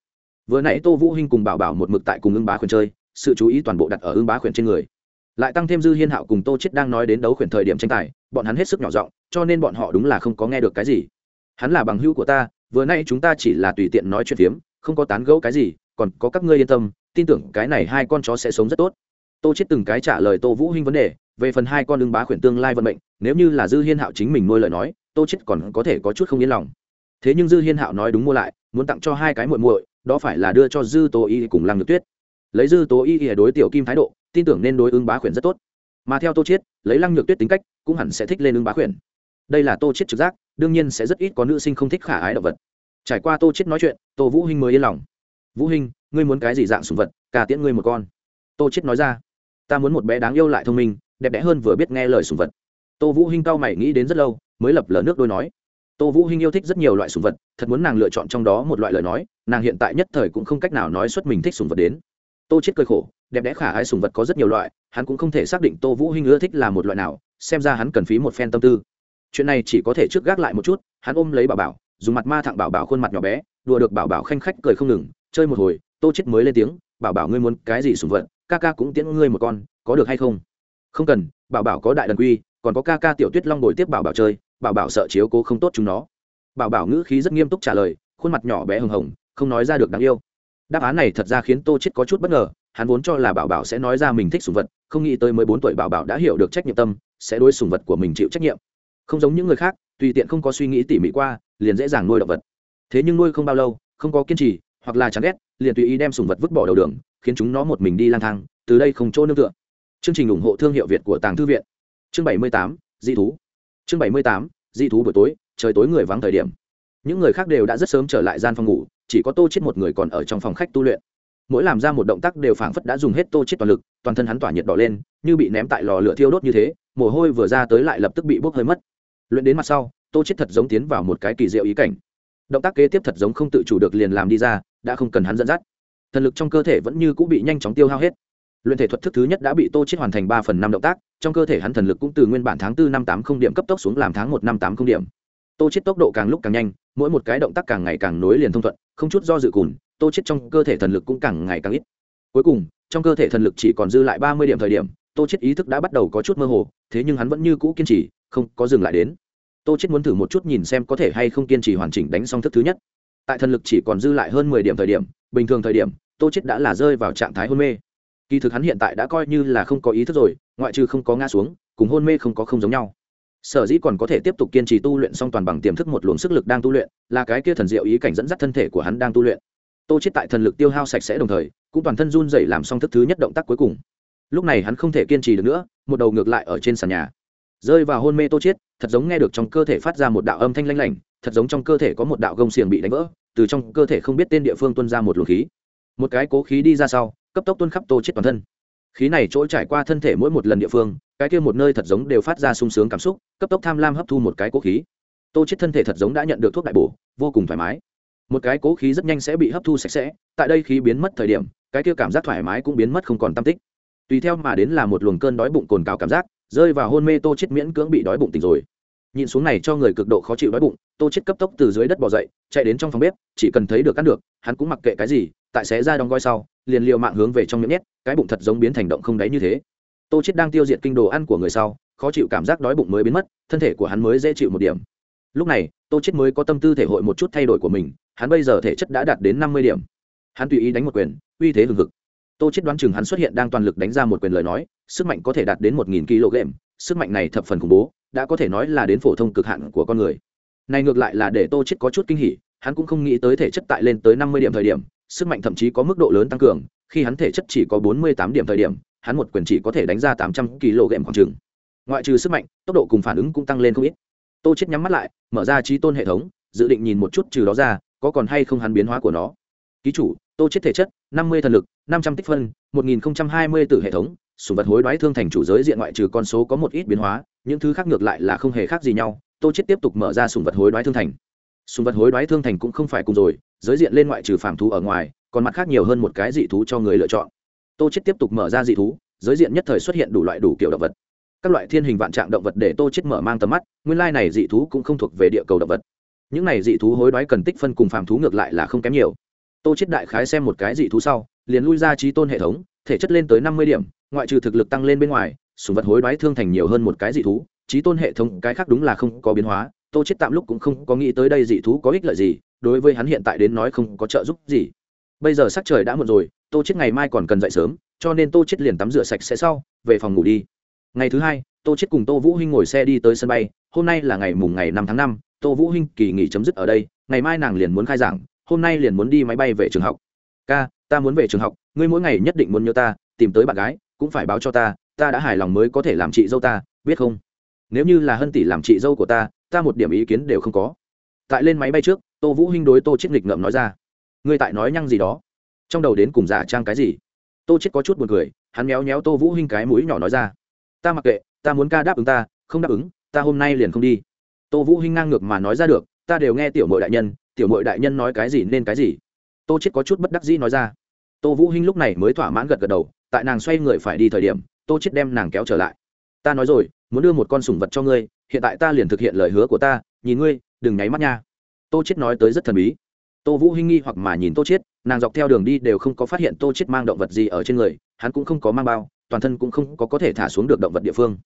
Vừa nãy tô vũ hinh cùng bảo bảo một mực tại cùng ưng bá khuyển chơi, sự chú ý toàn bộ đặt ở ưng bá khuyển trên người lại tăng thêm dư hiên hạo cùng tô chết đang nói đến đấu khuyển thời điểm tranh tài, bọn hắn hết sức nhỏ giọng, cho nên bọn họ đúng là không có nghe được cái gì. Hắn là bằng hữu của ta, vừa nay chúng ta chỉ là tùy tiện nói chuyện phiếm, không có tán gẫu cái gì, còn có các ngươi yên tâm, tin tưởng cái này hai con chó sẽ sống rất tốt. Tô chết từng cái trả lời tô vũ hinh vấn đề, về phần hai con đương bá khuyển tương lai vận mệnh, nếu như là dư hiên hạo chính mình nuôi lời nói, tô chết còn có thể có chút không yên lòng. Thế nhưng dư hiên hạo nói đúng mua lại, muốn tặng cho hai cái muội muội, đó phải là đưa cho dư tố y cùng lăng nhược tuyết. Lấy dư tố y đối tiểu kim thái độ tin tưởng nên đối ứng bá khuyển rất tốt. Mà theo tô chiết, lấy lăng nhược tuyết tính cách, cũng hẳn sẽ thích lên ứng bá khuyển. Đây là tô chiết trực giác, đương nhiên sẽ rất ít có nữ sinh không thích khả ái động vật. Trải qua tô chiết nói chuyện, tô vũ hinh mới yên lòng. Vũ hinh, ngươi muốn cái gì dạng sủng vật cả tiễn ngươi một con. Tô chiết nói ra. Ta muốn một bé đáng yêu lại thông minh, đẹp đẽ hơn vừa biết nghe lời sủng vật. Tô vũ hinh cao mày nghĩ đến rất lâu, mới lập lờ nước đôi nói. Tô vũ hinh yêu thích rất nhiều loại sủng vật, thật muốn nàng lựa chọn trong đó một loại lời nói, nàng hiện tại nhất thời cũng không cách nào nói xuất mình thích sủng vật đến tô chết cười khổ, đẹp đẽ khả ái sủng vật có rất nhiều loại, hắn cũng không thể xác định tô vũ hinh ưa thích là một loại nào, xem ra hắn cần phí một phen tâm tư. Chuyện này chỉ có thể trước gác lại một chút, hắn ôm lấy bảo bảo, dùng mặt ma thẳng bảo bảo khuôn mặt nhỏ bé, đùa được bảo bảo khanh khách cười không ngừng, chơi một hồi, tô chết mới lên tiếng, bảo bảo ngươi muốn cái gì sủng vật, ca ca cũng tiễn ngươi một con, có được hay không? Không cần, bảo bảo có đại đần quy, còn có ca ca tiểu tuyết long bồi tiếp bảo bảo chơi, bảo bảo sợ chiếu cố không tốt chúng nó. Bảo bảo ngữ khí rất nghiêm túc trả lời, khuôn mặt nhỏ bé hồng hồng, không nói ra được đáng yêu đáp án này thật ra khiến tô chết có chút bất ngờ hắn vốn cho là bảo bảo sẽ nói ra mình thích sủng vật không nghĩ tới mới bốn tuổi bảo bảo đã hiểu được trách nhiệm tâm sẽ đối sủng vật của mình chịu trách nhiệm. Không giống những người khác tùy tiện không có suy nghĩ tỉ mỉ qua liền dễ dàng nuôi động vật. Thế nhưng nuôi không bao lâu không có kiên trì hoặc là chán ghét liền tùy ý đem sủng vật vứt bỏ đầu đường khiến chúng nó một mình đi lang thang từ đây không chỗ nương tựa. Chương trình ủng hộ thương hiệu việt của tàng thư viện. Chương 78, di thú. Chương 78, di thú buổi tối trời tối người vắng thời điểm. Những người khác đều đã rất sớm trở lại gian phòng ngủ chỉ có tô chết một người còn ở trong phòng khách tu luyện. Mỗi làm ra một động tác đều phảng phất đã dùng hết tô chết toàn lực, toàn thân hắn tỏa nhiệt đỏ lên, như bị ném tại lò lửa thiêu đốt như thế, mồ hôi vừa ra tới lại lập tức bị bốc hơi mất. Luyện đến mặt sau, tô chết thật giống tiến vào một cái kỳ diệu ý cảnh. Động tác kế tiếp thật giống không tự chủ được liền làm đi ra, đã không cần hắn dẫn dắt. Thần lực trong cơ thể vẫn như cũng bị nhanh chóng tiêu hao hết. Luyện thể thuật thức thứ nhất đã bị tô chết hoàn thành ba phần năm động tác, trong cơ thể hắn thần lực cũng từ nguyên bản tháng tư năm tám không điểm cấp tốc xuống làm tháng một năm tám không điểm tô chết tốc độ càng lúc càng nhanh, mỗi một cái động tác càng ngày càng nối liền thông thuận, không chút do dự cùn tô chết trong cơ thể thần lực cũng càng ngày càng ít. Cuối cùng, trong cơ thể thần lực chỉ còn dư lại ba mươi điểm thời điểm, tô chết ý thức đã bắt đầu có chút mơ hồ, thế nhưng hắn vẫn như cũ kiên trì, không có dừng lại đến. Tô chết muốn thử một chút nhìn xem có thể hay không kiên trì hoàn chỉnh đánh xong thức thứ nhất. Tại thần lực chỉ còn dư lại hơn mười điểm thời điểm, bình thường thời điểm, tô chết đã là rơi vào trạng thái hôn mê. Kỳ thực hắn hiện tại đã coi như là không có ý thức rồi, ngoại trừ không có ngã xuống, cùng hôn mê không có không giống nhau sở dĩ còn có thể tiếp tục kiên trì tu luyện song toàn bằng tiềm thức một luồng sức lực đang tu luyện, là cái kia thần diệu ý cảnh dẫn dắt thân thể của hắn đang tu luyện. Tô chết tại thần lực tiêu hao sạch sẽ đồng thời, cũng toàn thân run rẩy làm xong thức thứ nhất động tác cuối cùng. Lúc này hắn không thể kiên trì được nữa, một đầu ngược lại ở trên sàn nhà. Rơi vào hôn mê tô chết, thật giống nghe được trong cơ thể phát ra một đạo âm thanh lanh lảnh, thật giống trong cơ thể có một đạo gông xiềng bị đánh vỡ, từ trong cơ thể không biết tên địa phương tuôn ra một luồng khí. Một cái cố khí đi ra sau, cấp tốc tuôn khắp tô chết toàn thân khí này chỗ trải qua thân thể mỗi một lần địa phương, cái kia một nơi thật giống đều phát ra sung sướng cảm xúc, cấp tốc tham lam hấp thu một cái cố khí. Tô chết thân thể thật giống đã nhận được thuốc đại bổ, vô cùng thoải mái. Một cái cố khí rất nhanh sẽ bị hấp thu sạch sẽ, tại đây khí biến mất thời điểm, cái kia cảm giác thoải mái cũng biến mất không còn tâm tích. Tùy theo mà đến là một luồng cơn đói bụng cồn cào cảm giác, rơi vào hôn mê tô chết miễn cưỡng bị đói bụng tỉnh rồi. Nhìn xuống này cho người cực độ khó chịu đói bụng, tô chết cấp tốc từ dưới đất bò dậy, chạy đến trong phòng bếp, chỉ cần thấy được ăn được, hắn cũng mặc kệ cái gì, tại xé ra đóng gói sau, liền liều mạng hướng về trong miệng nhét cái bụng thật giống biến thành động không đáy như thế. Tô chết đang tiêu diệt kinh đồ ăn của người sau, khó chịu cảm giác đói bụng mới biến mất, thân thể của hắn mới dễ chịu một điểm. Lúc này, tô chết mới có tâm tư thể hội một chút thay đổi của mình, hắn bây giờ thể chất đã đạt đến năm mươi điểm. Hắn tùy ý đánh một quyền, uy thế hừng hực. Tô chết đoán chừng hắn xuất hiện đang toàn lực đánh ra một quyền lời nói, sức mạnh có thể đạt đến một nghìn kg, sức mạnh này thập phần khủng bố, đã có thể nói là đến phổ thông cực hạn của con người. Này ngược lại là để tô chết có chút kinh hỉ, hắn cũng không nghĩ tới thể chất tại lên tới năm mươi điểm thời điểm sức mạnh thậm chí có mức độ lớn tăng cường, khi hắn thể chất chỉ có bốn mươi tám điểm thời điểm, hắn một quyền chỉ có thể đánh ra tám trăm kg khoảng trừng ngoại trừ sức mạnh, tốc độ cùng phản ứng cũng tăng lên không ít. Tô chết nhắm mắt lại, mở ra trí tôn hệ thống, dự định nhìn một chút trừ đó ra, có còn hay không hắn biến hóa của nó. Ký chủ, tô chết thể chất, năm mươi thần lực, năm trăm tích phân, một nghìn hai mươi từ hệ thống sùng vật hối đoái thương thành chủ giới diện ngoại trừ con số có một ít biến hóa, những thứ khác ngược lại là không hề khác gì nhau. Tô chết tiếp tục mở ra sùng vật hối đoái thương thành. Sùng vật hối đoái thương thành cũng không phải cùng rồi giới diện lên ngoại trừ phàm thú ở ngoài, còn mặt khác nhiều hơn một cái dị thú cho người lựa chọn. Tô chết tiếp tục mở ra dị thú, giới diện nhất thời xuất hiện đủ loại đủ kiểu động vật. Các loại thiên hình vạn trạng động vật để tô chết mở mang tầm mắt, nguyên lai này dị thú cũng không thuộc về địa cầu động vật. Những này dị thú hối đoái cần tích phân cùng phàm thú ngược lại là không kém nhiều. Tô chết đại khái xem một cái dị thú sau, liền lui ra trí tôn hệ thống, thể chất lên tới năm mươi điểm, ngoại trừ thực lực tăng lên bên ngoài, sùng vật hối đoái thương thành nhiều hơn một cái dị thú, trí tôn hệ thống cái khác đúng là không có biến hóa, tô chết tạm lúc cũng không có nghĩ tới đây dị thú có ích lợi gì đối với hắn hiện tại đến nói không có trợ giúp gì. Bây giờ sắc trời đã muộn rồi, tô chết ngày mai còn cần dậy sớm, cho nên tô chết liền tắm rửa sạch sẽ sau, về phòng ngủ đi. Ngày thứ hai, tô chết cùng tô vũ hinh ngồi xe đi tới sân bay, hôm nay là ngày mùng ngày năm tháng năm, tô vũ hinh kỳ nghỉ chấm dứt ở đây, ngày mai nàng liền muốn khai giảng, hôm nay liền muốn đi máy bay về trường học. Ca, ta muốn về trường học, ngươi mỗi ngày nhất định muốn nhớ ta, tìm tới bạn gái, cũng phải báo cho ta ta đã hài lòng mới có thể làm chị dâu ta, biết không? Nếu như là hân tỷ làm chị dâu của ta ta một điểm ý kiến đều không có tại lên máy bay trước, tô vũ hinh đối tô chết nghịch ngợm nói ra. Ngươi tại nói nhăng gì đó? Trong đầu đến cùng giả trang cái gì? Tô chết có chút buồn cười, hắn méo méo tô vũ hinh cái mũi nhỏ nói ra. Ta mặc kệ, ta muốn ca đáp ứng ta, không đáp ứng, ta hôm nay liền không đi. Tô vũ hinh ngang ngược mà nói ra được, ta đều nghe tiểu mội đại nhân, tiểu mội đại nhân nói cái gì nên cái gì. Tô chết có chút bất đắc dĩ nói ra. Tô vũ hinh lúc này mới thỏa mãn gật gật đầu, tại nàng xoay người phải đi thời điểm, tô chết đem nàng kéo trở lại. Ta nói rồi, muốn đưa một con sủng vật cho ngươi, hiện tại ta liền thực hiện lời hứa của ta, nhìn ngươi đừng nháy mắt nha. Tô chết nói tới rất thần bí. Tô vũ hinh nghi hoặc mà nhìn tô chết nàng dọc theo đường đi đều không có phát hiện tô chết mang động vật gì ở trên người, hắn cũng không có mang bao, toàn thân cũng không có có thể thả xuống được động vật địa phương.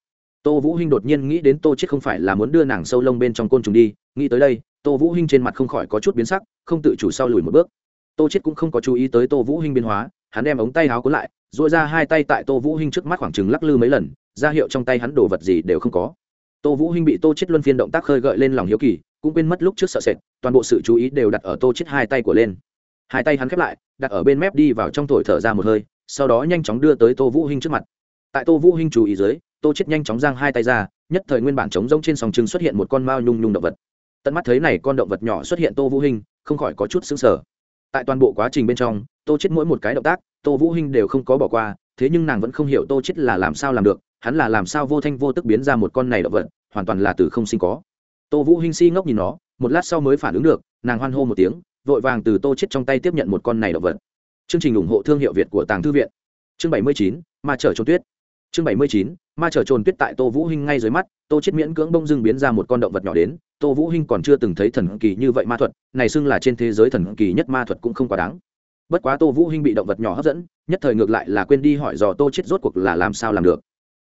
Tô vũ hinh đột nhiên nghĩ đến tô chết không phải là muốn đưa nàng sâu lông bên trong côn trùng đi, nghĩ tới đây, tô vũ hinh trên mặt không khỏi có chút biến sắc, không tự chủ sau lùi một bước. Tô chết cũng không có chú ý tới tô vũ hinh biến hóa, hắn đem ống tay áo cuốn lại, duỗi ra hai tay tại tô vũ hinh trước mắt khoảng chừng lắc lư mấy lần, ra hiệu trong tay hắn đồ vật gì đều không có. Tô vũ hinh bị tô chết luân phiên động tác khơi gợi lên lòng hiếu kỳ cũng quên mất lúc trước sợ sệt, toàn bộ sự chú ý đều đặt ở tô chết hai tay của lên. Hai tay hắn khép lại, đặt ở bên mép đi vào trong thổi thở ra một hơi, sau đó nhanh chóng đưa tới tô vũ hinh trước mặt. Tại tô vũ hinh chú ý dưới, tô chết nhanh chóng giang hai tay ra, nhất thời nguyên bản trống rỗng trên sòng trưng xuất hiện một con mao nhung nhung động vật. Tận mắt thấy này con động vật nhỏ xuất hiện tô vũ hinh, không khỏi có chút sững sờ. Tại toàn bộ quá trình bên trong, tô chết mỗi một cái động tác, tô vũ hinh đều không có bỏ qua, thế nhưng nàng vẫn không hiểu tô chết là làm sao làm được, hắn là làm sao vô thanh vô tức biến ra một con này động vật, hoàn toàn là từ không sinh có tô vũ hinh si ngốc nhìn nó, một lát sau mới phản ứng được, nàng hoan hô một tiếng, vội vàng từ tô chết trong tay tiếp nhận một con này động vật. Chương trình ủng hộ thương hiệu việt của tàng thư viện. Chương bảy mươi chín, ma trở trồn tuyết. Chương bảy mươi chín, ma trở trồn tuyết tại tô vũ hinh ngay dưới mắt, tô chết miễn cưỡng bông dưng biến ra một con động vật nhỏ đến, tô vũ hinh còn chưa từng thấy thần kỳ như vậy ma thuật, này xưng là trên thế giới thần kỳ nhất ma thuật cũng không quá đáng. Bất quá tô vũ hinh bị động vật nhỏ hấp dẫn, nhất thời ngược lại là quên đi hỏi dò tô chết rốt cuộc là làm sao làm được.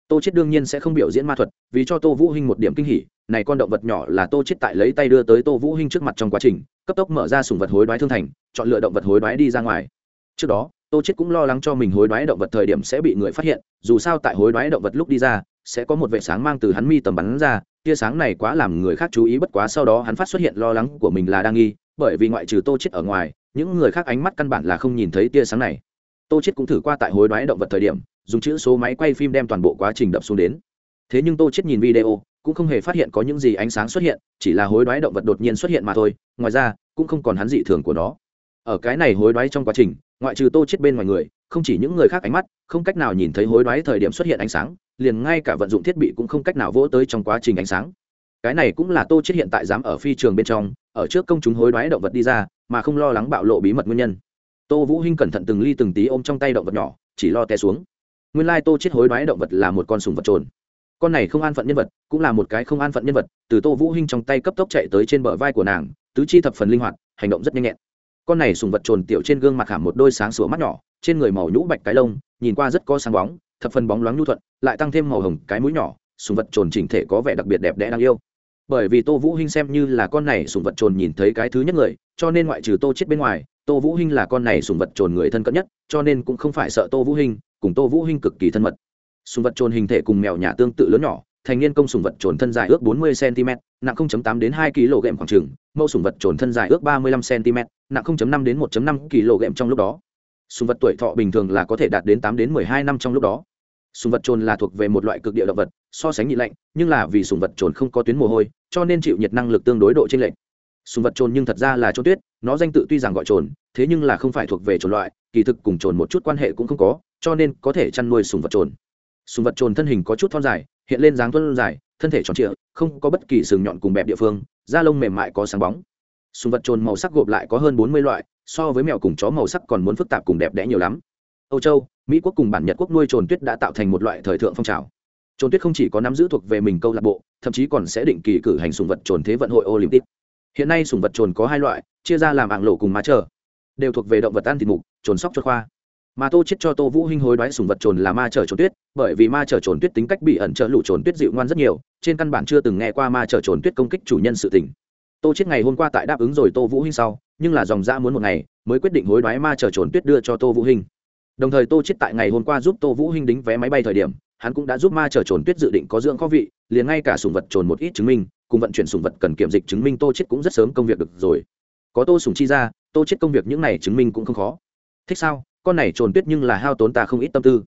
Tô chết đương nhiên sẽ không biểu diễn ma thuật, vì cho tô vũ hinh một điểm kinh hỉ này con động vật nhỏ là tô chết tại lấy tay đưa tới tô vũ hinh trước mặt trong quá trình, cấp tốc mở ra sùng vật hối đoái thương thành, chọn lựa động vật hối đoái đi ra ngoài. Trước đó, tô chết cũng lo lắng cho mình hối đoái động vật thời điểm sẽ bị người phát hiện, dù sao tại hối đoái động vật lúc đi ra, sẽ có một vệ sáng mang từ hắn mi tầm bắn ra, tia sáng này quá làm người khác chú ý bất quá sau đó hắn phát xuất hiện lo lắng của mình là đang nghi, bởi vì ngoại trừ tô chết ở ngoài, những người khác ánh mắt căn bản là không nhìn thấy tia sáng này. Tô chết cũng thử qua tại hối đoái động vật thời điểm, dùng chữ số máy quay phim đem toàn bộ quá trình đập xuống đến. Thế nhưng tô chết nhìn video cũng không hề phát hiện có những gì ánh sáng xuất hiện, chỉ là hối đoái động vật đột nhiên xuất hiện mà thôi, ngoài ra, cũng không còn hắn dị thường của nó. Ở cái này hối đoái trong quá trình, ngoại trừ tô chết bên ngoài người, không chỉ những người khác ánh mắt, không cách nào nhìn thấy hối đoái thời điểm xuất hiện ánh sáng, liền ngay cả vận dụng thiết bị cũng không cách nào vỗ tới trong quá trình ánh sáng. Cái này cũng là tô chết hiện tại dám ở phi trường bên trong, ở trước công chúng hối đoái động vật đi ra, mà không lo lắng bạo lộ bí mật nguyên nhân. Tô vũ hinh cẩn thận từng ly từng tí ôm trong tay động vật nhỏ, chỉ lo té xuống. Nguyên lai tô chết hối đoái động vật là một con sùng vật trồn con này không an phận nhân vật, cũng là một cái không an phận nhân vật, từ tô vũ hinh trong tay cấp tốc chạy tới trên bờ vai của nàng, tứ chi thập phần linh hoạt, hành động rất nhanh nhẹn. Con này sùng vật trồn tiểu trên gương mặt hàm một đôi sáng sủa mắt nhỏ, trên người màu nhũ bạch cái lông, nhìn qua rất có sáng bóng, thập phần bóng loáng nhu thuận, lại tăng thêm màu hồng cái mũi nhỏ, sùng vật trồn chỉnh thể có vẻ đặc biệt đẹp đẽ đáng yêu. Bởi vì tô vũ hinh xem như là con này sùng vật trồn nhìn thấy cái thứ nhất người, cho nên ngoại trừ tô chết bên ngoài, tô vũ hinh là con này sùng vật trồn người thân cận nhất, cho nên cũng không phải sợ tô vũ hinh, cùng tô vũ hinh cực kỳ thân mật sùng vật trồn hình thể cùng mèo nhà tương tự lớn nhỏ, thành niên công sùng vật trồn thân dài ước 40 cm, nặng 0.8 đến 2 kg khoảng chừng, mẫu sùng vật trồn thân dài ước 35 cm, nặng 0.5 đến 1.5 kg trong lúc đó. Sùng vật tuổi thọ bình thường là có thể đạt đến 8 đến 12 năm trong lúc đó. Sùng vật trồn là thuộc về một loại cực địa động vật, so sánh nhiệt lạnh, nhưng là vì sùng vật trồn không có tuyến mồ hôi, cho nên chịu nhiệt năng lực tương đối độ trên lệnh sùng vật trồn nhưng thật ra là trôn tuyết, nó danh tự tuy rằng gọi trồn, thế nhưng là không phải thuộc về trồn loại, kỳ thực cùng trồn một chút quan hệ cũng không có, cho nên có thể chăn nuôi sùng vật trồn sùng vật trồn thân hình có chút thon dài, hiện lên dáng thuân dài, thân thể tròn trịa, không có bất kỳ sừng nhọn cùng bẹp địa phương, da lông mềm mại có sáng bóng. Sùng vật trồn màu sắc gộp lại có hơn bốn mươi loại, so với mèo cùng chó màu sắc còn muốn phức tạp cùng đẹp đẽ nhiều lắm. Âu châu, mỹ quốc cùng bản nhật quốc nuôi trồn tuyết đã tạo thành một loại thời thượng phong trào. Trồn tuyết không chỉ có nắm giữ thuộc về mình câu lạc bộ, thậm chí còn sẽ định kỳ cử hành sùng vật trồn thế vận hội olympic. Hiện nay sùng vật trồn có hai loại, chia ra làm ảng lộ cùng má chờ, đều thuộc về động vật ăn thịt mục, trồn sóc cho khoa mà tô chết cho tô vũ hinh hối đoái sùng vật trồn là ma trở trồn tuyết, bởi vì ma trở trồn tuyết tính cách bị ẩn trợ lũ trồn tuyết dịu ngoan rất nhiều, trên căn bản chưa từng nghe qua ma trở trồn tuyết công kích chủ nhân sự tình. Tô chết ngày hôm qua tại đáp ứng rồi tô vũ hinh sau, nhưng là dòng dã muốn một ngày, mới quyết định hối đoái ma trở trồn tuyết đưa cho tô vũ hinh. Đồng thời tô chết tại ngày hôm qua giúp tô vũ hinh đính vé máy bay thời điểm, hắn cũng đã giúp ma trở trồn tuyết dự định có dưỡng có vị, liền ngay cả sùng vật trồn một ít chứng minh, cùng vận chuyển sùng vật cần kiểm dịch chứng minh tô chết cũng rất sớm công việc được rồi. Có tô sùng chi ra, tô chết công việc những này chứng minh cũng không khó. Thích sao? Con này trồn tuyết nhưng là hao tốn ta không ít tâm tư.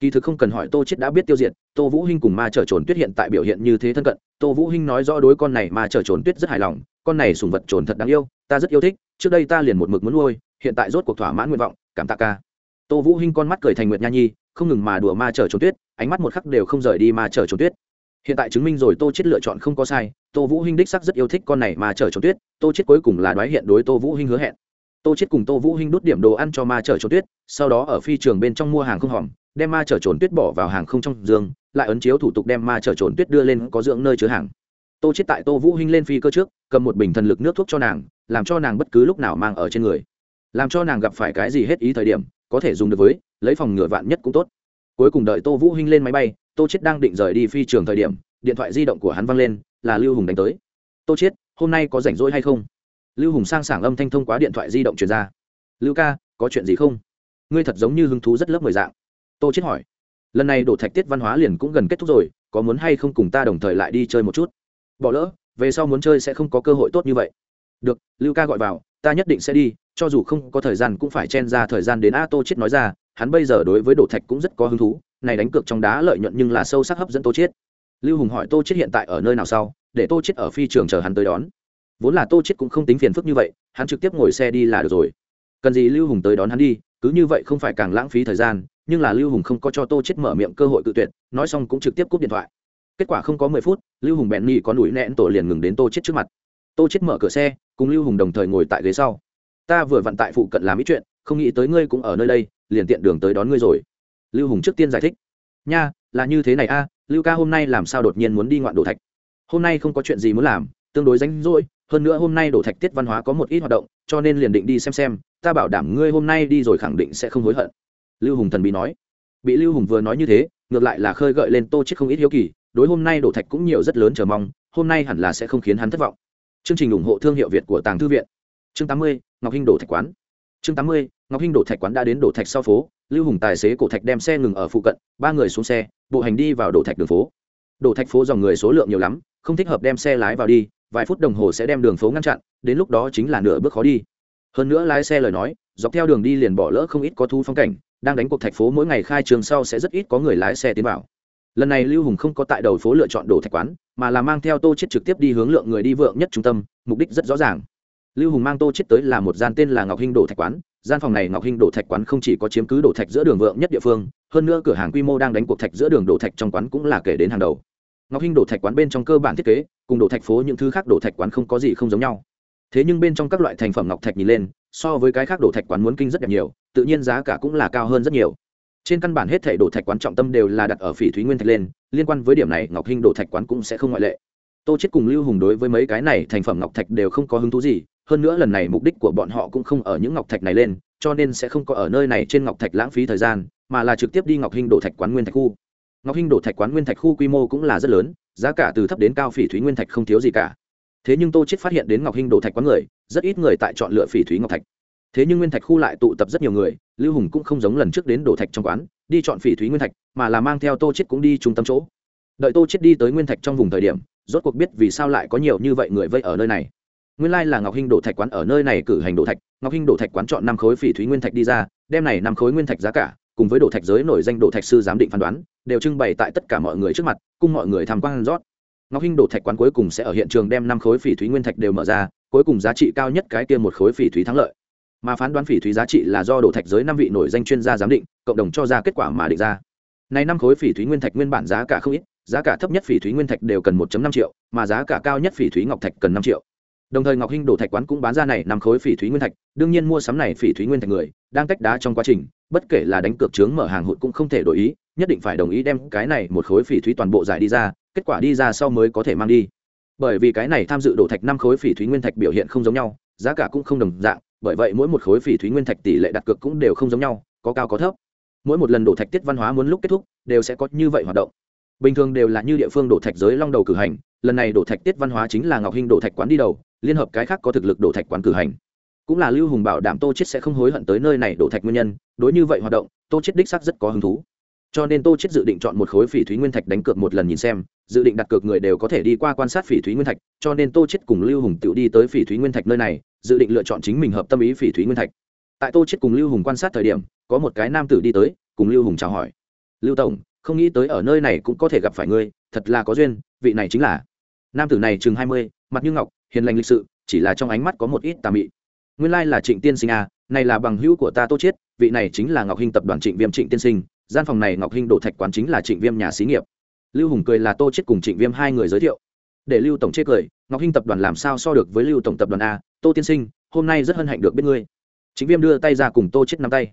Kỳ thực không cần hỏi tô chết đã biết tiêu diệt, tô vũ hinh cùng ma trở trồn tuyết hiện tại biểu hiện như thế thân cận, tô vũ hinh nói rõ đối con này ma trở trồn tuyết rất hài lòng, con này sùng vật trồn thật đáng yêu, ta rất yêu thích, trước đây ta liền một mực muốn nuôi, hiện tại rốt cuộc thỏa mãn nguyện vọng, cảm tạ ca. Tô vũ hinh con mắt cười thành nguyệt nha nhi, không ngừng mà đùa ma trở trồn tuyết, ánh mắt một khắc đều không rời đi ma trở trồn tuyết. Hiện tại chứng minh rồi tô chết lựa chọn không có sai, tô vũ hinh đích xác rất yêu thích con này ma trở trồn tuyết, tô chết cuối cùng là đoái hiện đối tô vũ hinh hứa hẹn tô chết cùng tô vũ hinh đốt điểm đồ ăn cho ma trở trốn tuyết, sau đó ở phi trường bên trong mua hàng không hòm đem ma trở trốn tuyết bỏ vào hàng không trong giường lại ấn chiếu thủ tục đem ma trở trốn tuyết đưa lên có dưỡng nơi chứa hàng. Tô chết tại tô vũ hinh lên phi cơ trước, cầm một bình thần lực nước thuốc cho nàng, làm cho nàng bất cứ lúc nào mang ở trên người. Làm cho nàng gặp phải cái gì hết ý thời điểm, có thể dùng được với, lấy phòng ngừa vạn nhất cũng tốt. Cuối cùng đợi tô vũ hinh lên máy bay, tô chết đang định rời đi phi trường thời điểm, điện thoại di động của hắn văng lên, là lưu hùng đánh tới. Tô chết hôm nay có rảnh rỗi hay không? Lưu hùng sang sảng âm thanh thông qua điện thoại di động truyền ra. Lưu ca, có chuyện gì không? Ngươi thật giống như hứng thú rất lớp mười dạng. Tô chết hỏi. Lần này đổ thạch tiết văn hóa liền cũng gần kết thúc rồi, có muốn hay không cùng ta đồng thời lại đi chơi một chút? Bỏ lỡ, về sau muốn chơi sẽ không có cơ hội tốt như vậy. Được, lưu ca gọi vào, ta nhất định sẽ đi, cho dù không có thời gian cũng phải chen ra thời gian đến a tô chết nói ra, hắn bây giờ đối với đổ thạch cũng rất có hứng thú, này đánh cược trong đá lợi nhuận nhưng là sâu sắc hấp dẫn tô chết lưu hùng hỏi tô chết hiện tại ở nơi nào sau, để tô chết ở phi trường chờ hắn tới đón vốn là tô chết cũng không tính phiền phức như vậy, hắn trực tiếp ngồi xe đi là được rồi. Cần gì lưu hùng tới đón hắn đi, cứ như vậy không phải càng lãng phí thời gian, nhưng là lưu hùng không có cho tô chết mở miệng cơ hội cự tuyệt, nói xong cũng trực tiếp cúp điện thoại. Kết quả không có mười phút, lưu hùng bẹn nhị có đuổi nẹn tổ liền ngừng đến tô chết trước mặt. Tô chết mở cửa xe, cùng lưu hùng đồng thời ngồi tại ghế sau. Ta vừa vặn tại phụ cận làm ít chuyện, không nghĩ tới ngươi cũng ở nơi đây, liền tiện đường tới đón ngươi rồi. Lưu hùng trước tiên giải thích. Nha, là như thế này a, lưu ca hôm nay làm sao đột nhiên muốn đi ngoạn đổ thạch? Hôm nay không có chuyện gì muốn làm, tương đối rảnh rỗi hơn nữa hôm nay đổ thạch tiết văn hóa có một ít hoạt động cho nên liền định đi xem xem ta bảo đảm ngươi hôm nay đi rồi khẳng định sẽ không hối hận. Lưu hùng thần bí nói. Bị lưu hùng vừa nói như thế ngược lại là khơi gợi lên tô chết không ít hiếu kỳ đối hôm nay đổ thạch cũng nhiều rất lớn chờ mong hôm nay hẳn là sẽ không khiến hắn thất vọng. Chương trình ủng hộ thương hiệu việt của tàng thư viện. Chương 80, ngọc hinh đổ thạch quán. Chương 80, ngọc hinh đổ thạch quán đã đến đổ thạch sau phố lưu hùng tài xế cổ thạch đem xe ngừng ở phụ cận ba người xuống xe bộ hành đi vào đổ thạch đường phố. Đổ thạch phố dòng người số lượng nhiều lắm không thích hợp đem xe lái vào đi vài phút đồng hồ sẽ đem đường phố ngăn chặn, đến lúc đó chính là nửa bước khó đi. Hơn nữa lái xe lời nói, dọc theo đường đi liền bỏ lỡ không ít có thu phong cảnh, đang đánh cuộc thạch phố mỗi ngày khai trường sau sẽ rất ít có người lái xe tiến vào. Lần này lưu hùng không có tại đầu phố lựa chọn đổ thạch quán, mà là mang theo tô chết trực tiếp đi hướng lượng người đi vượng nhất trung tâm, mục đích rất rõ ràng. Lưu hùng mang tô chết tới là một gian tên là ngọc hinh đổ thạch quán, gian phòng này ngọc hinh đổ thạch quán không chỉ có chiếm cứ đổ thạch giữa đường vượng nhất địa phương, hơn nữa cửa hàng quy mô đang đánh cuộc thạch giữa đường đổ thạch trong quán cũng là kể đến hàng đầu. Ngọc hinh đổ thạch quán bên trong cơ bản thiết kế cùng đổ thạch phố những thứ khác đổ thạch quán không có gì không giống nhau. Thế nhưng bên trong các loại thành phẩm ngọc thạch nhìn lên, so với cái khác đổ thạch quán muốn kinh rất đẹp nhiều, tự nhiên giá cả cũng là cao hơn rất nhiều. Trên căn bản hết thể đổ thạch quán trọng tâm đều là đặt ở phỉ thúy nguyên thạch lên, liên quan với điểm này, ngọc hinh đổ thạch quán cũng sẽ không ngoại lệ. Tô chết cùng lưu hùng đối với mấy cái này thành phẩm ngọc thạch đều không có hứng thú gì, hơn nữa lần này mục đích của bọn họ cũng không ở những ngọc thạch này lên, cho nên sẽ không có ở nơi này trên ngọc thạch lãng phí thời gian, mà là trực tiếp đi ngọc hinh đổ thạch quán nguyên thạch khu. Ngọc hinh đổ thạch quán nguyên thạch khu quy mô cũng là rất lớn giá cả từ thấp đến cao phỉ thúy nguyên thạch không thiếu gì cả. Thế nhưng tô chết phát hiện đến ngọc hinh đồ thạch quán người, rất ít người tại chọn lựa phỉ thúy ngọc thạch. Thế nhưng nguyên thạch khu lại tụ tập rất nhiều người, lưu hùng cũng không giống lần trước đến đồ thạch trong quán, đi chọn phỉ thúy nguyên thạch, mà là mang theo tô chết cũng đi trung tâm chỗ. Đợi tô chết đi tới nguyên thạch trong vùng thời điểm, rốt cuộc biết vì sao lại có nhiều như vậy người vây ở nơi này. Nguyên lai là ngọc hinh đồ thạch quán ở nơi này cử hành đồ thạch, ngọc hinh đồ thạch quán chọn năm khối phỉ thúy nguyên thạch đi ra, đem này năm khối nguyên thạch giá cả, cùng với đồ thạch giới nổi danh đồ thạch sư giám định phán đoán đều trưng bày tại tất cả mọi người trước mặt cùng mọi người tham quan rót ngọc hinh đổ thạch quán cuối cùng sẽ ở hiện trường đem năm khối phỉ thúy nguyên thạch đều mở ra, cuối cùng giá trị cao nhất cái kia một khối phỉ thúy thắng lợi. Mà phán đoán phỉ thúy giá trị là do đổ thạch giới năm vị nổi danh chuyên gia giám định, cộng đồng cho ra kết quả mà định ra. Này năm khối phỉ thúy nguyên thạch nguyên bản giá cả không ít, giá cả thấp nhất phỉ thúy nguyên thạch đều cần 1 năm triệu, mà giá cả cao nhất phỉ thúy ngọc thạch cần năm triệu. Đồng thời ngọc hinh đổ thạch quán cũng bán ra này năm khối phỉ thúy nguyên thạch, đương nhiên mua sắm này phỉ thúy nguyên thạch người, đang tách đá trong quá trình, bất kể là đánh cược trướng mở hàng hụt cũng không thể đổi ý nhất định phải đồng ý đem cái này một khối phỉ thúy toàn bộ giải đi ra, kết quả đi ra sau mới có thể mang đi. Bởi vì cái này tham dự đổ thạch năm khối phỉ thúy nguyên thạch biểu hiện không giống nhau, giá cả cũng không đồng dạng, bởi vậy mỗi một khối phỉ thúy nguyên thạch tỷ lệ đặt cược cũng đều không giống nhau, có cao có thấp. Mỗi một lần đổ thạch tiết văn hóa muốn lúc kết thúc, đều sẽ có như vậy hoạt động. Bình thường đều là như địa phương đổ thạch giới long đầu cử hành, lần này đổ thạch tiết văn hóa chính là ngọc hinh đổ thạch quán đi đầu, liên hợp cái khác có thực lực đổ thạch quán cử hành. Cũng là lưu hùng bảo đảm tô chết sẽ không hối hận tới nơi này đổ thạch nguyên nhân, đối như vậy hoạt động, tô chết đích xác rất có hứng thú cho nên tô chết dự định chọn một khối phỉ thúy nguyên thạch đánh cược một lần nhìn xem dự định đặt cược người đều có thể đi qua quan sát phỉ thúy nguyên thạch cho nên tô chết cùng lưu hùng tự đi tới phỉ thúy nguyên thạch nơi này dự định lựa chọn chính mình hợp tâm ý phỉ thúy nguyên thạch. Tại tô chết cùng lưu hùng quan sát thời điểm có một cái nam tử đi tới cùng lưu hùng chào hỏi. Lưu tổng không nghĩ tới ở nơi này cũng có thể gặp phải ngươi thật là có duyên vị này chính là nam tử này chừng hai mươi mặt như ngọc hiền lành lịch sự chỉ là trong ánh mắt có một ít tà mị. Nguyên lai là trịnh tiên sinh à, này là bằng hữu của ta tô chết, vị này chính là ngọc hình tập đoàn trịnh viêm trịnh tiên sinh gian phòng này ngọc hinh đổ thạch quán chính là trịnh viêm nhà xí nghiệp. Lưu hùng cười là tô chết cùng trịnh viêm hai người giới thiệu. Để lưu tổng chế cười, ngọc hinh tập đoàn làm sao so được với lưu tổng tập đoàn a? Tô tiên sinh, hôm nay rất hân hạnh được biết ngươi. Trịnh viêm đưa tay ra cùng tô chết nắm tay.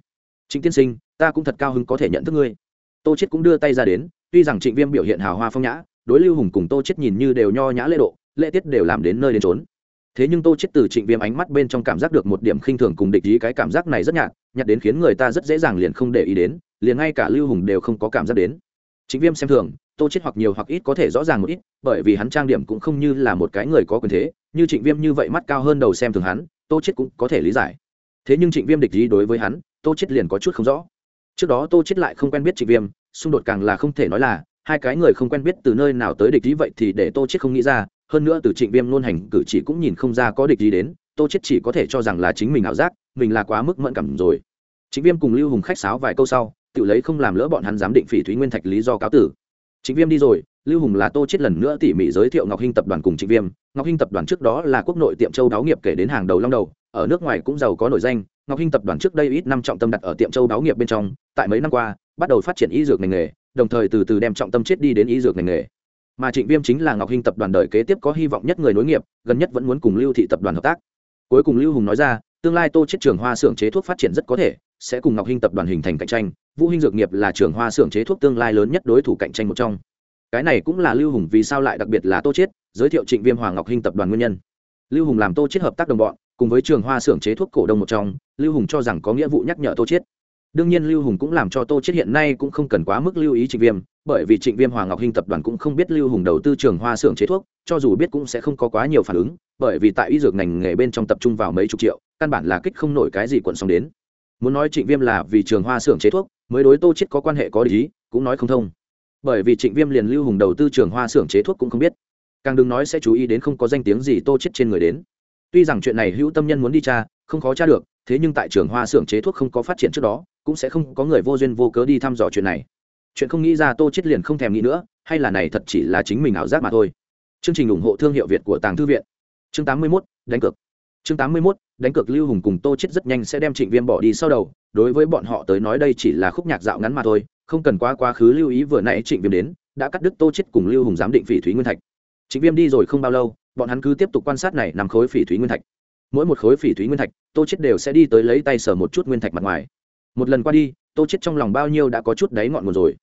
Trịnh tiên sinh, ta cũng thật cao hứng có thể nhận thức ngươi. Tô chết cũng đưa tay ra đến, tuy rằng trịnh viêm biểu hiện hào hoa phong nhã, đối lưu hùng cùng tô chết nhìn như đều nho nhã lễ độ, lễ tiết đều làm đến nơi đến trốn thế nhưng tô chết từ trịnh viêm ánh mắt bên trong cảm giác được một điểm khinh thường cùng địch ý, cái cảm giác này rất nhạt nhạt đến khiến người ta rất dễ dàng liền không để ý đến liền ngay cả lưu hùng đều không có cảm giác đến. Trịnh viêm xem thường, tô chết hoặc nhiều hoặc ít có thể rõ ràng một ít, bởi vì hắn trang điểm cũng không như là một cái người có quyền thế, như trịnh viêm như vậy mắt cao hơn đầu xem thường hắn, tô chết cũng có thể lý giải. Thế nhưng trịnh viêm địch ý đối với hắn, tô chết liền có chút không rõ. Trước đó tô chết lại không quen biết trịnh viêm, xung đột càng là không thể nói là, hai cái người không quen biết từ nơi nào tới địch ý vậy thì để tô chết không nghĩ ra, hơn nữa từ trịnh viêm luôn hành cử chỉ cũng nhìn không ra có địch gì đến, tô chết chỉ có thể cho rằng là chính mình ảo giác, mình là quá mức mẫn cảm rồi. Trịnh viêm cùng lưu hùng khách sáo vài câu sau tự lấy không làm lỡ bọn hắn giám định phỉ thúy nguyên thạch lý do cáo tử. Trịnh viêm đi rồi, lưu hùng là tô chết lần nữa tỉ mỉ giới thiệu ngọc hinh tập đoàn cùng trịnh viêm. Ngọc hinh tập đoàn trước đó là quốc nội tiệm châu đáo nghiệp kể đến hàng đầu long đầu, ở nước ngoài cũng giàu có nổi danh. Ngọc hinh tập đoàn trước đây ít năm trọng tâm đặt ở tiệm châu đáo nghiệp bên trong, tại mấy năm qua, bắt đầu phát triển y dược ngành nghề, đồng thời từ từ đem trọng tâm chết đi đến y dược ngành nghề. Mà trịnh viêm chính là ngọc hinh tập đoàn đời kế tiếp có hy vọng nhất người nối nghiệp, gần nhất vẫn muốn cùng lưu thị tập đoàn hợp tác. Cuối cùng lưu hùng nói ra, tương lai tô chết trường hoa xưởng chế thuốc phát triển rất có thể sẽ cùng ngọc hinh tập đoàn hình thành cạnh tranh vũ hinh dược nghiệp là trường hoa xưởng chế thuốc tương lai lớn nhất đối thủ cạnh tranh một trong. Cái này cũng là lưu hùng vì sao lại đặc biệt là tô chết giới thiệu trịnh viêm hoàng ngọc hinh tập đoàn nguyên nhân. Lưu hùng làm tô chết hợp tác đồng bọn, cùng với trường hoa xưởng chế thuốc cổ đông một trong, lưu hùng cho rằng có nghĩa vụ nhắc nhở tô chết đương nhiên lưu hùng cũng làm cho tô chết hiện nay cũng không cần quá mức lưu ý trịnh viêm, bởi vì trịnh viêm hoàng ngọc hinh tập đoàn cũng không biết lưu hùng đầu tư trường hoa xưởng chế thuốc, cho dù biết cũng sẽ không có quá nhiều phản ứng, bởi vì tại y dược ngành nghề bên trong tập trung vào mấy chục triệu, căn bản là kích không nổi cái gì quận xong đến muốn nói trịnh viêm là vì trường hoa xưởng chế thuốc mới đối tô chết có quan hệ có lý cũng nói không thông. Bởi vì trịnh viêm liền lưu hùng đầu tư trường hoa xưởng chế thuốc cũng không biết. Càng đừng nói sẽ chú ý đến không có danh tiếng gì tô chết trên người đến. Tuy rằng chuyện này hữu tâm nhân muốn đi tra không khó tra được thế nhưng tại trường hoa xưởng chế thuốc không có phát triển trước đó cũng sẽ không có người vô duyên vô cớ đi thăm dò chuyện này. Chuyện không nghĩ ra tô chết liền không thèm nghĩ nữa hay là này thật chỉ là chính mình ảo giác mà thôi. Chương trình ủng hộ thương hiệu việt của tàng thư viện. Chương 81, đánh cược. Chương 81, đánh cược lưu hùng cùng tô chết rất nhanh sẽ đem trịnh viêm bỏ đi sau đầu. Đối với bọn họ tới nói đây chỉ là khúc nhạc dạo ngắn mà thôi, không cần quá quá khứ lưu ý vừa nãy trịnh viêm đến, đã cắt đứt tô chết cùng lưu hùng giám định phỉ thúy nguyên thạch. Trịnh viêm đi rồi không bao lâu, bọn hắn cứ tiếp tục quan sát này nằm khối phỉ thúy nguyên thạch. Mỗi một khối phỉ thúy nguyên thạch, tô chết đều sẽ đi tới lấy tay sờ một chút nguyên thạch mặt ngoài. Một lần qua đi, tô chết trong lòng bao nhiêu đã có chút đáy ngọn nguồn rồi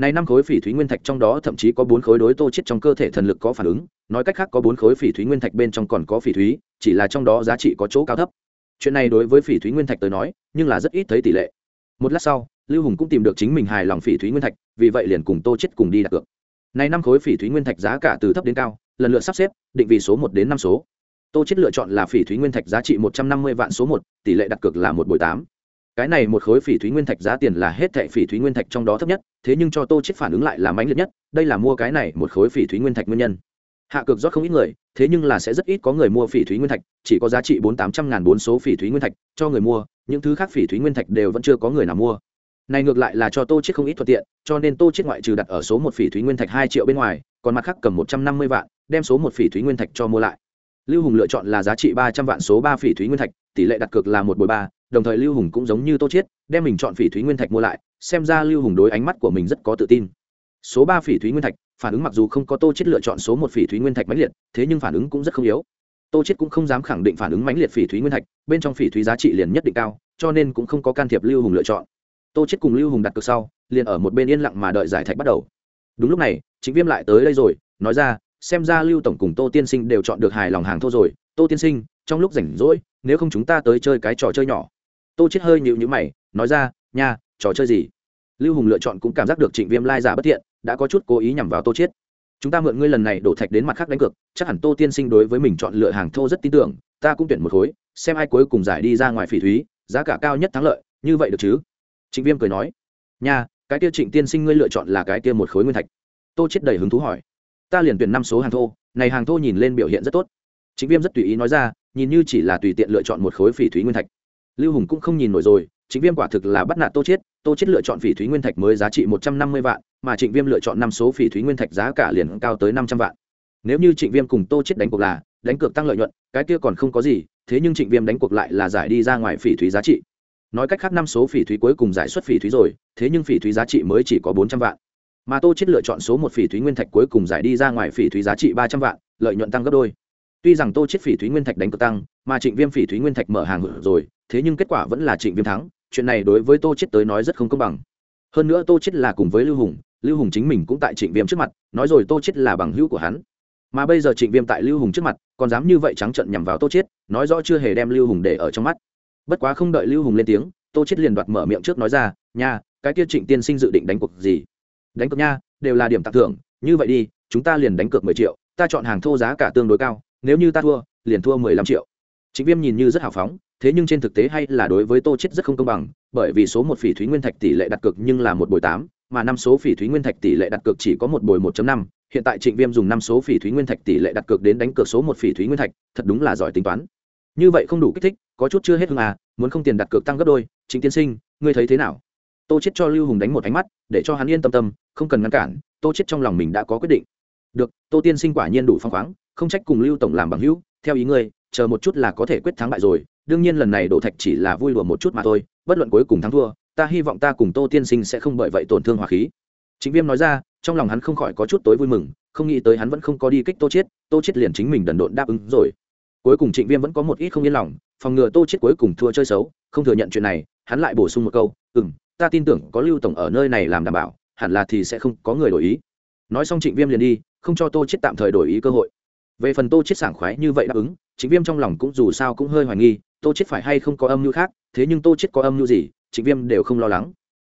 này năm khối phỉ thúy nguyên thạch trong đó thậm chí có bốn khối đối tô chết trong cơ thể thần lực có phản ứng. Nói cách khác có bốn khối phỉ thúy nguyên thạch bên trong còn có phỉ thúy, chỉ là trong đó giá trị có chỗ cao thấp. Chuyện này đối với phỉ thúy nguyên thạch tới nói, nhưng là rất ít thấy tỷ lệ. Một lát sau, lưu hùng cũng tìm được chính mình hài lòng phỉ thúy nguyên thạch, vì vậy liền cùng tô chết cùng đi đặt cược. Này năm khối phỉ thúy nguyên thạch giá cả từ thấp đến cao, lần lượt sắp xếp, định vị số một đến năm số. Tô chết lựa chọn là phỉ thúy nguyên thạch giá trị một trăm năm mươi vạn số một, tỷ lệ đặt cược là một bồi tám cái này một khối phỉ thúy nguyên thạch giá tiền là hết thệ phỉ thúy nguyên thạch trong đó thấp nhất, thế nhưng cho tô chết phản ứng lại là mãnh liệt nhất, đây là mua cái này một khối phỉ thúy nguyên thạch nguyên nhân. Hạ cược rót không ít người, thế nhưng là sẽ rất ít có người mua phỉ thúy nguyên thạch, chỉ có giá trị bốn tám trăm ngàn bốn số phỉ thúy nguyên thạch, cho người mua, những thứ khác phỉ thúy nguyên thạch đều vẫn chưa có người nào mua. Này ngược lại là cho tô chết không ít thuận tiện, cho nên tô chết ngoại trừ đặt ở số một phỉ thúy nguyên thạch hai triệu bên ngoài, còn mặt khác cầm một trăm năm mươi vạn, đem số một phỉ thúy nguyên thạch cho mua lại. Lưu hùng lựa chọn là giá trị ba trăm vạn số ba phỉ thúy nguyên thạch, tỷ lệ đặt cược là một bồi ba đồng thời lưu hùng cũng giống như tô Chiết, đem mình chọn phỉ thúy nguyên thạch mua lại xem ra lưu hùng đối ánh mắt của mình rất có tự tin. Số ba phỉ thúy nguyên thạch phản ứng mặc dù không có tô Chiết lựa chọn số một phỉ thúy nguyên thạch mãnh liệt thế nhưng phản ứng cũng rất không yếu. Tô Chiết cũng không dám khẳng định phản ứng mãnh liệt phỉ thúy nguyên thạch bên trong phỉ thúy giá trị liền nhất định cao cho nên cũng không có can thiệp lưu hùng lựa chọn. Tô Chiết cùng lưu hùng đặt cược sau liền ở một bên yên lặng mà đợi giải thạch bắt đầu. Đúng lúc này chính viêm lại tới đây rồi nói ra xem ra lưu tổng cùng tô tiên sinh đều chọn được hài lòng hàng thô rồi. Tô tiên sinh trong lúc rảnh rỗi nếu không chúng ta tới chơi cái trò chơi nhỏ tô chết hơi nhịu nhữ mày, nói ra, nha, trò chơi gì? Lưu hùng lựa chọn cũng cảm giác được trịnh viêm lai giả bất thiện, đã có chút cố ý nhằm vào tô chết chúng ta mượn ngươi lần này đổ thạch đến mặt khác đánh cược, chắc hẳn tô tiên sinh đối với mình chọn lựa hàng thô rất tin tưởng, ta cũng tuyển một khối, xem ai cuối cùng giải đi ra ngoài phỉ thúy, giá cả cao nhất thắng lợi, như vậy được chứ? Trịnh viêm cười nói, nha, cái kia trịnh tiên sinh ngươi lựa chọn là cái kia một khối nguyên thạch. Tô chết đầy hứng thú hỏi, ta liền tuyển năm số hàng thô, này hàng thô nhìn lên biểu hiện rất tốt. Trịnh viêm rất tùy ý nói ra, nhìn như chỉ là tùy tiện lựa chọn một khối phỉ thúy nguyên thạch lưu hùng cũng không nhìn nổi rồi, trịnh viêm quả thực là bắt nạt tô chết tô chết lựa chọn phỉ thúy nguyên thạch mới giá trị một trăm năm mươi vạn, mà trịnh viêm lựa chọn năm số phỉ thúy nguyên thạch giá cả liền cao tới năm trăm vạn. Nếu như trịnh viêm cùng tô chết đánh cuộc là, đánh cược tăng lợi nhuận, cái kia còn không có gì, thế nhưng trịnh viêm đánh cuộc lại là giải đi ra ngoài phỉ thúy giá trị. Nói cách khác năm số phỉ thúy cuối cùng giải xuất phỉ thúy rồi, thế nhưng phỉ thúy giá trị mới chỉ có bốn trăm vạn. Mà tô chết lựa chọn số một phỉ thúy nguyên thạch cuối cùng giải đi ra ngoài phỉ thúy giá trị ba trăm vạn, lợi nhuận tăng gấp đôi. Tuy rằng tô chết phỉ thúy nguyên thạch đánh cược tăng mà trịnh viêm phỉ thúy nguyên thạch mở hàng rồi, thế nhưng kết quả vẫn là trịnh viêm thắng, chuyện này đối với tô chết tới nói rất không công bằng. Hơn nữa tô chết là cùng với lưu hùng lưu hùng chính mình cũng tại trịnh viêm trước mặt, nói rồi tô chết là bằng hữu của hắn. Mà bây giờ trịnh viêm tại lưu hùng trước mặt, còn dám như vậy trắng trợn nhằm vào tô chết nói rõ chưa hề đem lưu hùng để ở trong mắt. Bất quá không đợi lưu hùng lên tiếng, tô chết liền đoạt mở miệng trước nói ra, nha, cái kia trịnh tiên sinh dự định đánh cuộc gì? Đánh cược nha, đều là điểm tặng thưởng, như vậy đi, chúng ta liền đánh cược mười triệu, ta chọn hàng thô giá cả tương đối cao, nếu như ta thua, liền thua mười lăm triệu trịnh viêm nhìn như rất hào phóng, thế nhưng trên thực tế hay là đối với tô chết rất không công bằng, bởi vì số một phỉ thúy nguyên thạch tỷ lệ đặt cược nhưng là một bội tám, mà năm số phỉ thúy nguyên thạch tỷ lệ đặt cược chỉ có một bội một năm. Hiện tại trịnh viêm dùng năm số phỉ thúy nguyên thạch tỷ lệ đặt cược đến đánh cược số một phỉ thúy nguyên thạch, thật đúng là giỏi tính toán. Như vậy không đủ kích thích, có chút chưa hết hưng à muốn không tiền đặt cược tăng gấp đôi. Trịnh tiên sinh, ngươi thấy thế nào? Tô chết cho lưu hùng đánh một ánh mắt, để cho hắn yên tâm tâm, không cần ngăn cản, tô chết trong lòng mình đã có quyết định. Được, tô tiên sinh quả nhiên đủ phong khoáng, không trách cùng lưu tổng làm bằng hữu, theo ý ngươi chờ một chút là có thể quyết thắng bại rồi, đương nhiên lần này đổ thạch chỉ là vui đùa một chút mà thôi, bất luận cuối cùng thắng thua, ta hy vọng ta cùng tô tiên sinh sẽ không bởi vậy tổn thương hòa khí. Chính viêm nói ra, trong lòng hắn không khỏi có chút tối vui mừng, không nghĩ tới hắn vẫn không có đi kích tô chết tô chết liền chính mình đần độn đáp ứng rồi. Cuối cùng trịnh viêm vẫn có một ít không yên lòng, phòng ngừa tô chết cuối cùng thua chơi xấu, không thừa nhận chuyện này, hắn lại bổ sung một câu ừ m ta tin tưởng có lưu tổng ở nơi này làm đảm bảo, hẳn là thì sẽ không có người đổi ý. Nói xong trịnh viêm liền đi, không cho tô chết tạm thời đổi ý cơ hội về phần tô chết sảng khoái như vậy đáp ứng trịnh viêm trong lòng cũng dù sao cũng hơi hoài nghi tô chết phải hay không có âm mưu khác thế nhưng tô chết có âm mưu gì trịnh viêm đều không lo lắng.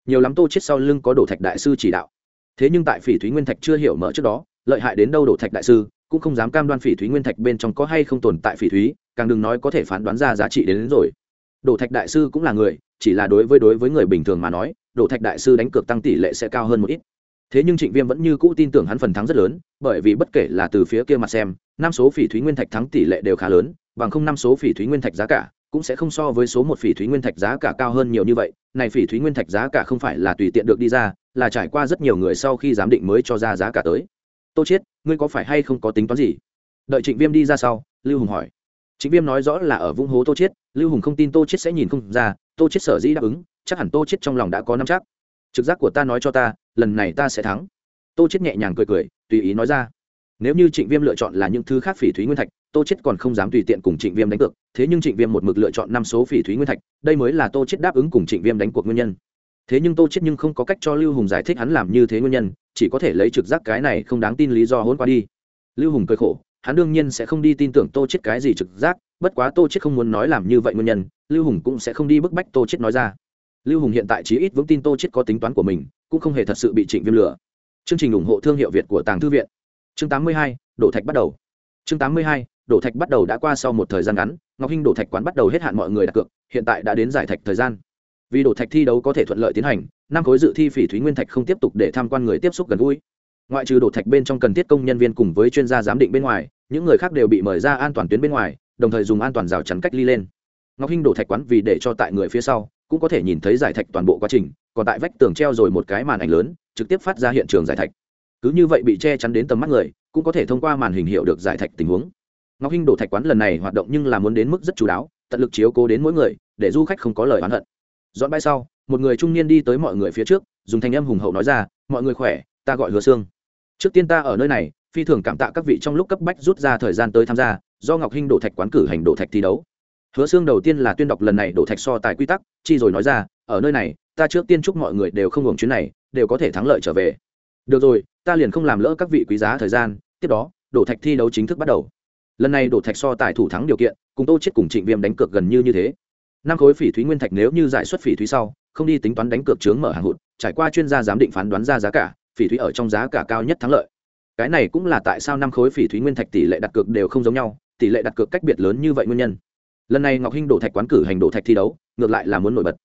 Nhiều lắm tô chết sau lưng có đổ thạch đại sư chỉ đạo. Thế nhưng tại phỉ thúy nguyên thạch chưa hiểu mở trước đó lợi hại đến đâu đổ thạch đại sư cũng không dám cam đoan phỉ thúy nguyên thạch bên trong có hay không tồn tại phỉ thúy càng đừng nói có thể phán đoán ra giá trị đến, đến rồi. Đổ thạch đại sư cũng là người chỉ là đối với đối với người bình thường mà nói đổ thạch đại sư đánh cược tăng tỷ lệ sẽ cao hơn một ít thế nhưng trịnh viêm vẫn như cũ tin tưởng hắn phần thắng rất lớn, bởi vì bất kể là từ phía kia mặt xem, năm số phỉ thúy nguyên thạch thắng tỷ lệ đều khá lớn, bằng không năm số phỉ thúy nguyên thạch giá cả cũng sẽ không so với số một phỉ thúy nguyên thạch giá cả cao hơn nhiều như vậy. Này phỉ thúy nguyên thạch giá cả không phải là tùy tiện được đi ra, là trải qua rất nhiều người sau khi giám định mới cho ra giá cả tới. Tô chiết, ngươi có phải hay không có tính toán gì? Đợi trịnh viêm đi ra sau, lưu hùng hỏi. Trịnh viêm nói rõ là ở vung hố tô chiết, lưu hùng không tin tô chiết sẽ nhìn không ra, tô chiết sở dĩ đáp ứng, chắc hẳn tô chiết trong lòng đã có năm chắc trực giác của ta nói cho ta, lần này ta sẽ thắng. Tô chết nhẹ nhàng cười cười, tùy ý nói ra. Nếu như trịnh viêm lựa chọn là những thứ khác phỉ thúy nguyên thạch, tô chết còn không dám tùy tiện cùng trịnh viêm đánh cược. Thế nhưng trịnh viêm một mực lựa chọn năm số phỉ thúy nguyên thạch, đây mới là tô chết đáp ứng cùng trịnh viêm đánh cuộc nguyên nhân. Thế nhưng tô chết nhưng không có cách cho lưu hùng giải thích hắn làm như thế nguyên nhân, chỉ có thể lấy trực giác cái này không đáng tin lý do hôn qua đi. Lưu hùng cười khổ, hắn đương nhiên sẽ không đi tin tưởng tô chết cái gì trực giác, bất quá tô chết không muốn nói làm như vậy nguyên nhân, lưu hùng cũng sẽ không đi bức bách tô chết nói ra lưu hùng hiện tại chí ít vững tin tô chết có tính toán của mình cũng không hề thật sự bị trịnh viêm lừa. Chương trình ủng hộ thương hiệu việt của tàng thư viện. Chương 82, đổ thạch bắt đầu. Chương 82, đổ thạch bắt đầu đã qua sau một thời gian ngắn ngọc hinh đổ thạch quán bắt đầu hết hạn mọi người đặt cược hiện tại đã đến giải thạch thời gian. Vì đổ thạch thi đấu có thể thuận lợi tiến hành năm khối dự thi phỉ thúy nguyên thạch không tiếp tục để tham quan người tiếp xúc gần gũi. Ngoại trừ đổ thạch bên trong cần thiết công nhân viên cùng với chuyên gia giám định bên ngoài những người khác đều bị mời ra an toàn tuyến bên ngoài đồng thời dùng an toàn rào chắn cách ly lên. Ngọc hinh đổ thạch quán vì để cho tại người phía sau cũng có thể nhìn thấy giải thạch toàn bộ quá trình, còn tại vách tường treo rồi một cái màn ảnh lớn, trực tiếp phát ra hiện trường giải thạch. Cứ như vậy bị che chắn đến tầm mắt người, cũng có thể thông qua màn hình hiệu được giải thạch tình huống. Ngọc hinh đổ thạch quán lần này hoạt động nhưng là muốn đến mức rất chú đáo, tận lực chiếu cố đến mỗi người, để du khách không có lời oán hận. Dọn bay sau, một người trung niên đi tới mọi người phía trước, dùng thanh âm hùng hậu nói ra, mọi người khỏe, ta gọi hứa xương trước tiên ta ở nơi này, phi thường cảm tạ các vị trong lúc cấp bách rút ra thời gian tới tham gia, do ngọc hinh đổ thạch quán cử hành đổ thạch thi đấu hứa xương đầu tiên là tuyên đọc lần này đổ thạch so tài quy tắc, chi rồi nói ra, ở nơi này, ta trước tiên chúc mọi người đều không hưởng chuyến này, đều có thể thắng lợi trở về. Được rồi, ta liền không làm lỡ các vị quý giá thời gian, tiếp đó, đổ thạch thi đấu chính thức bắt đầu. Lần này đổ thạch so tài thủ thắng điều kiện, cùng tô chết cùng trịnh viêm đánh cược gần như như thế. Năm khối phỉ thúy nguyên thạch nếu như giải xuất phỉ thúy sau, không đi tính toán đánh cược chướng mở hàng hụt, trải qua chuyên gia giám định phán đoán ra giá cả, phỉ thúy ở trong giá cả cao nhất thắng lợi. Cái này cũng là tại sao năm khối phỉ thúy nguyên thạch tỷ lệ đặt cược đều không giống nhau, tỷ lệ đặt cược cách biệt lớn như vậy nguyên nhân lần này ngọc hinh đổ thạch quán cử hành đổ thạch thi đấu, ngược lại là muốn nổi bật.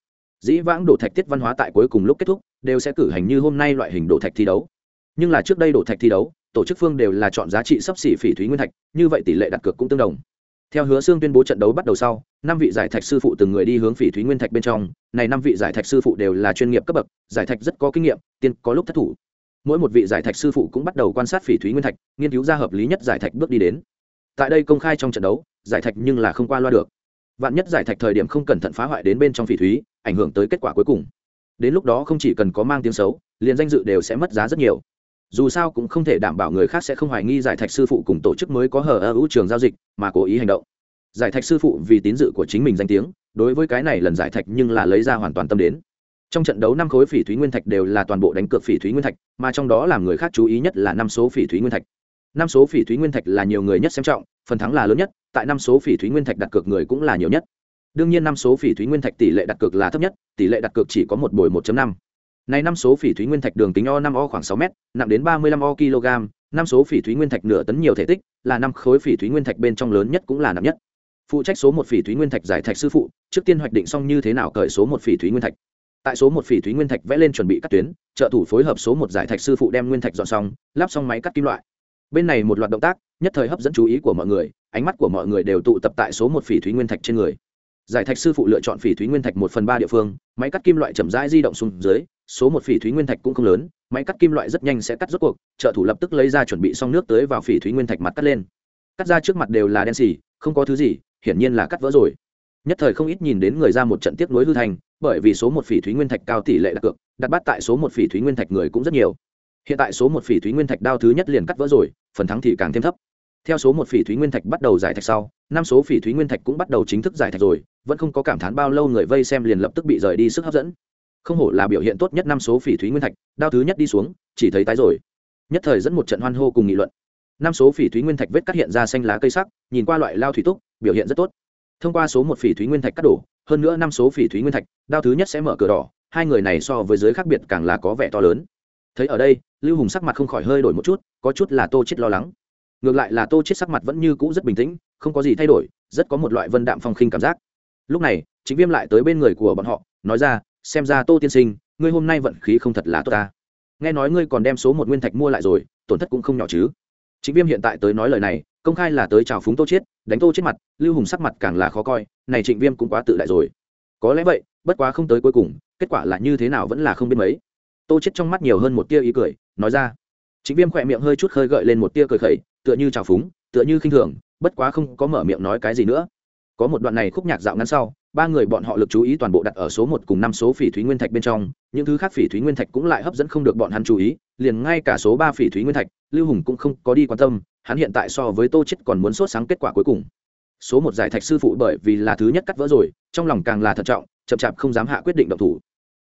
Dĩ vãng đổ thạch tiết văn hóa tại cuối cùng lúc kết thúc, đều sẽ cử hành như hôm nay loại hình đổ thạch thi đấu. Nhưng là trước đây đổ thạch thi đấu, tổ chức phương đều là chọn giá trị sấp xỉ phỉ thúy nguyên thạch, như vậy tỷ lệ đặt cược cũng tương đồng. Theo hứa xương tuyên bố trận đấu bắt đầu sau, năm vị giải thạch sư phụ từng người đi hướng phỉ thúy nguyên thạch bên trong, này năm vị giải thạch sư phụ đều là chuyên nghiệp cấp bậc, giải thạch rất có kinh nghiệm, tiên có lúc thất thủ. Mỗi một vị giải thạch sư phụ cũng bắt đầu quan sát phỉ thúy nguyên thạch, nghiên cứu ra hợp lý nhất giải thạch bước đi đến. Tại đây công khai trong trận đấu, giải thạch nhưng là không qua loa được vạn nhất giải thạch thời điểm không cẩn thận phá hoại đến bên trong phỉ thúy, ảnh hưởng tới kết quả cuối cùng. Đến lúc đó không chỉ cần có mang tiếng xấu, liền danh dự đều sẽ mất giá rất nhiều. Dù sao cũng không thể đảm bảo người khác sẽ không hoài nghi giải thạch sư phụ cùng tổ chức mới có hờ ơ hữu trường giao dịch mà cố ý hành động. Giải thạch sư phụ vì tín dự của chính mình danh tiếng, đối với cái này lần giải thạch nhưng là lấy ra hoàn toàn tâm đến. Trong trận đấu năm khối phỉ thúy nguyên thạch đều là toàn bộ đánh cược phỉ thúy nguyên thạch, mà trong đó làm người khác chú ý nhất là năm số phỉ thúy nguyên thạch năm số phỉ thúy nguyên thạch là nhiều người nhất xem trọng, phần thắng là lớn nhất, tại năm số phỉ thúy nguyên thạch đặt cược người cũng là nhiều nhất. Đương nhiên năm số phỉ thúy nguyên thạch tỷ lệ đặt cược là thấp nhất, tỷ lệ đặt cược chỉ có một bồi một năm. Này năm số phỉ thúy nguyên thạch đường kính o năm o khoảng sáu m nặng đến ba mươi lăm o kg, năm số phỉ thúy nguyên thạch nửa tấn nhiều thể tích, là năm khối phỉ thúy nguyên thạch bên trong lớn nhất cũng là nặng nhất. Phụ trách số một phỉ thúy nguyên thạch giải thạch sư phụ, trước tiên hoạch định xong như thế nào cởi số một phỉ thúy nguyên thạch. Tại số một phỉ thúy nguyên thạch vẽ lên chuẩn bị cắt tuyến, trợ thủ phối hợp số một giải thạch sư phụ đem nguyên thạch dọn xong, lắp xong máy cắt kim loại bên này một loạt động tác, nhất thời hấp dẫn chú ý của mọi người, ánh mắt của mọi người đều tụ tập tại số một phỉ thúy nguyên thạch trên người. Giải thạch sư phụ lựa chọn phỉ thúy nguyên thạch một phần ba địa phương, máy cắt kim loại chậm rãi di động xuống dưới, số một phỉ thúy nguyên thạch cũng không lớn, máy cắt kim loại rất nhanh sẽ cắt rốt cuộc, trợ thủ lập tức lấy ra chuẩn bị xong nước tới vào phỉ thúy nguyên thạch mặt cắt lên. Cắt ra trước mặt đều là đen xì, không có thứ gì, hiển nhiên là cắt vỡ rồi. Nhất thời không ít nhìn đến người ra một trận tiếp nối hư thành, bởi vì số một phỉ thúy nguyên thạch cao tỷ lệ đặt cược đặt bắt tại số một phỉ thúy nguyên thạch người cũng rất nhiều hiện tại số một phỉ thúy nguyên thạch đao thứ nhất liền cắt vỡ rồi, phần thắng thì càng thêm thấp. Theo số một phỉ thúy nguyên thạch bắt đầu giải thạch sau, năm số phỉ thúy nguyên thạch cũng bắt đầu chính thức giải thạch rồi, vẫn không có cảm thán bao lâu người vây xem liền lập tức bị rời đi sức hấp dẫn. Không hổ là biểu hiện tốt nhất năm số phỉ thúy nguyên thạch, đao thứ nhất đi xuống, chỉ thấy tái rồi. Nhất thời dẫn một trận hoan hô cùng nghị luận. Năm số phỉ thúy nguyên thạch vết cắt hiện ra xanh lá cây sắc, nhìn qua loại lao thủy túc, biểu hiện rất tốt. Thông qua số một phỉ thúy nguyên thạch cắt đổ, hơn nữa năm số phỉ thúy nguyên thạch, đao thứ nhất sẽ mở cửa đỏ, hai người này so với giới khác biệt càng là có vẻ to lớn thấy ở đây, lưu hùng sắc mặt không khỏi hơi đổi một chút, có chút là tô chết lo lắng. Ngược lại là tô chết sắc mặt vẫn như cũ rất bình tĩnh, không có gì thay đổi, rất có một loại vân đạm phong khinh cảm giác. Lúc này chính viêm lại tới bên người của bọn họ, nói ra, xem ra tô tiên sinh, ngươi hôm nay vận khí không thật là tốt ta. Nghe nói ngươi còn đem số một nguyên thạch mua lại rồi, tổn thất cũng không nhỏ chứ. Chính viêm hiện tại tới nói lời này, công khai là tới chào phúng tô chết đánh tô chết mặt, lưu hùng sắc mặt càng là khó coi, này trịnh viêm cũng quá tự đại rồi. Có lẽ vậy, bất quá không tới cuối cùng, kết quả là như thế nào vẫn là không biết mấy tô chết trong mắt nhiều hơn một tia ý cười, nói ra. Chính viêm khỏe miệng hơi chút khơi gợi lên một tia cười khẩy, tựa như chào phúng, tựa như khinh thường, bất quá không có mở miệng nói cái gì nữa. Có một đoạn này khúc nhạc dạo ngắn sau, ba người bọn họ lực chú ý toàn bộ đặt ở số một cùng năm số phỉ thúy nguyên thạch bên trong, những thứ khác phỉ thúy nguyên thạch cũng lại hấp dẫn không được bọn hắn chú ý, liền ngay cả số ba phỉ thúy nguyên thạch, lưu hùng cũng không có đi quan tâm, hắn hiện tại so với tô chết còn muốn sốt sáng kết quả cuối cùng. Số một giải thạch sư phụ bởi vì là thứ nhất cắt vỡ rồi, trong lòng càng là thận trọng, chậm chạp không dám hạ quyết định động thủ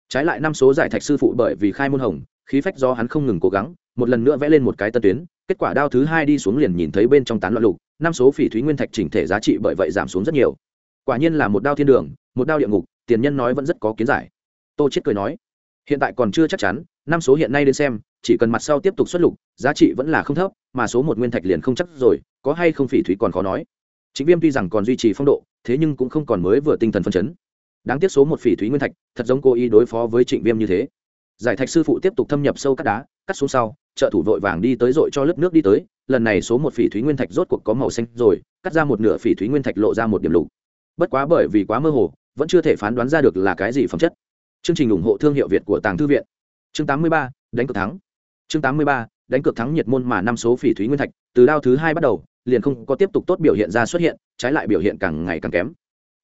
trái lại năm số giải thạch sư phụ bởi vì khai môn hồng, khí phách do hắn không ngừng cố gắng, một lần nữa vẽ lên một cái tân tuyến, kết quả đao thứ hai đi xuống liền nhìn thấy bên trong tán loạn lục, năm số phỉ thúy nguyên thạch chỉnh thể giá trị bởi vậy giảm xuống rất nhiều. Quả nhiên là một đao thiên đường, một đao địa ngục, tiền nhân nói vẫn rất có kiến giải. Tô chết cười nói, hiện tại còn chưa chắc chắn, năm số hiện nay đến xem, chỉ cần mặt sau tiếp tục xuất lục, giá trị vẫn là không thấp, mà số một nguyên thạch liền không chắc rồi, có hay không phỉ thúy còn khó nói. Chính viêm tuy rằng còn duy trì phong độ, thế nhưng cũng không còn mới vừa tinh thần phân chấn đáng tiếc số một phỉ thúy nguyên thạch thật giống cô ý đối phó với trịnh viêm như thế. Giải thạch sư phụ tiếp tục thâm nhập sâu cắt đá cắt xuống sau trợ thủ vội vàng đi tới dội cho lớp nước đi tới. Lần này số một phỉ thúy nguyên thạch rốt cuộc có màu xanh rồi cắt ra một nửa phỉ thúy nguyên thạch lộ ra một điểm lục. Bất quá bởi vì quá mơ hồ vẫn chưa thể phán đoán ra được là cái gì phẩm chất. Chương trình ủng hộ thương hiệu việt của tàng thư viện. Chương 83, đánh cược thắng. Chương 83, đánh cược thắng nhiệt môn mà năm số phỉ thúy nguyên thạch từ đao thứ hai bắt đầu liền không có tiếp tục tốt biểu hiện ra xuất hiện trái lại biểu hiện càng ngày càng kém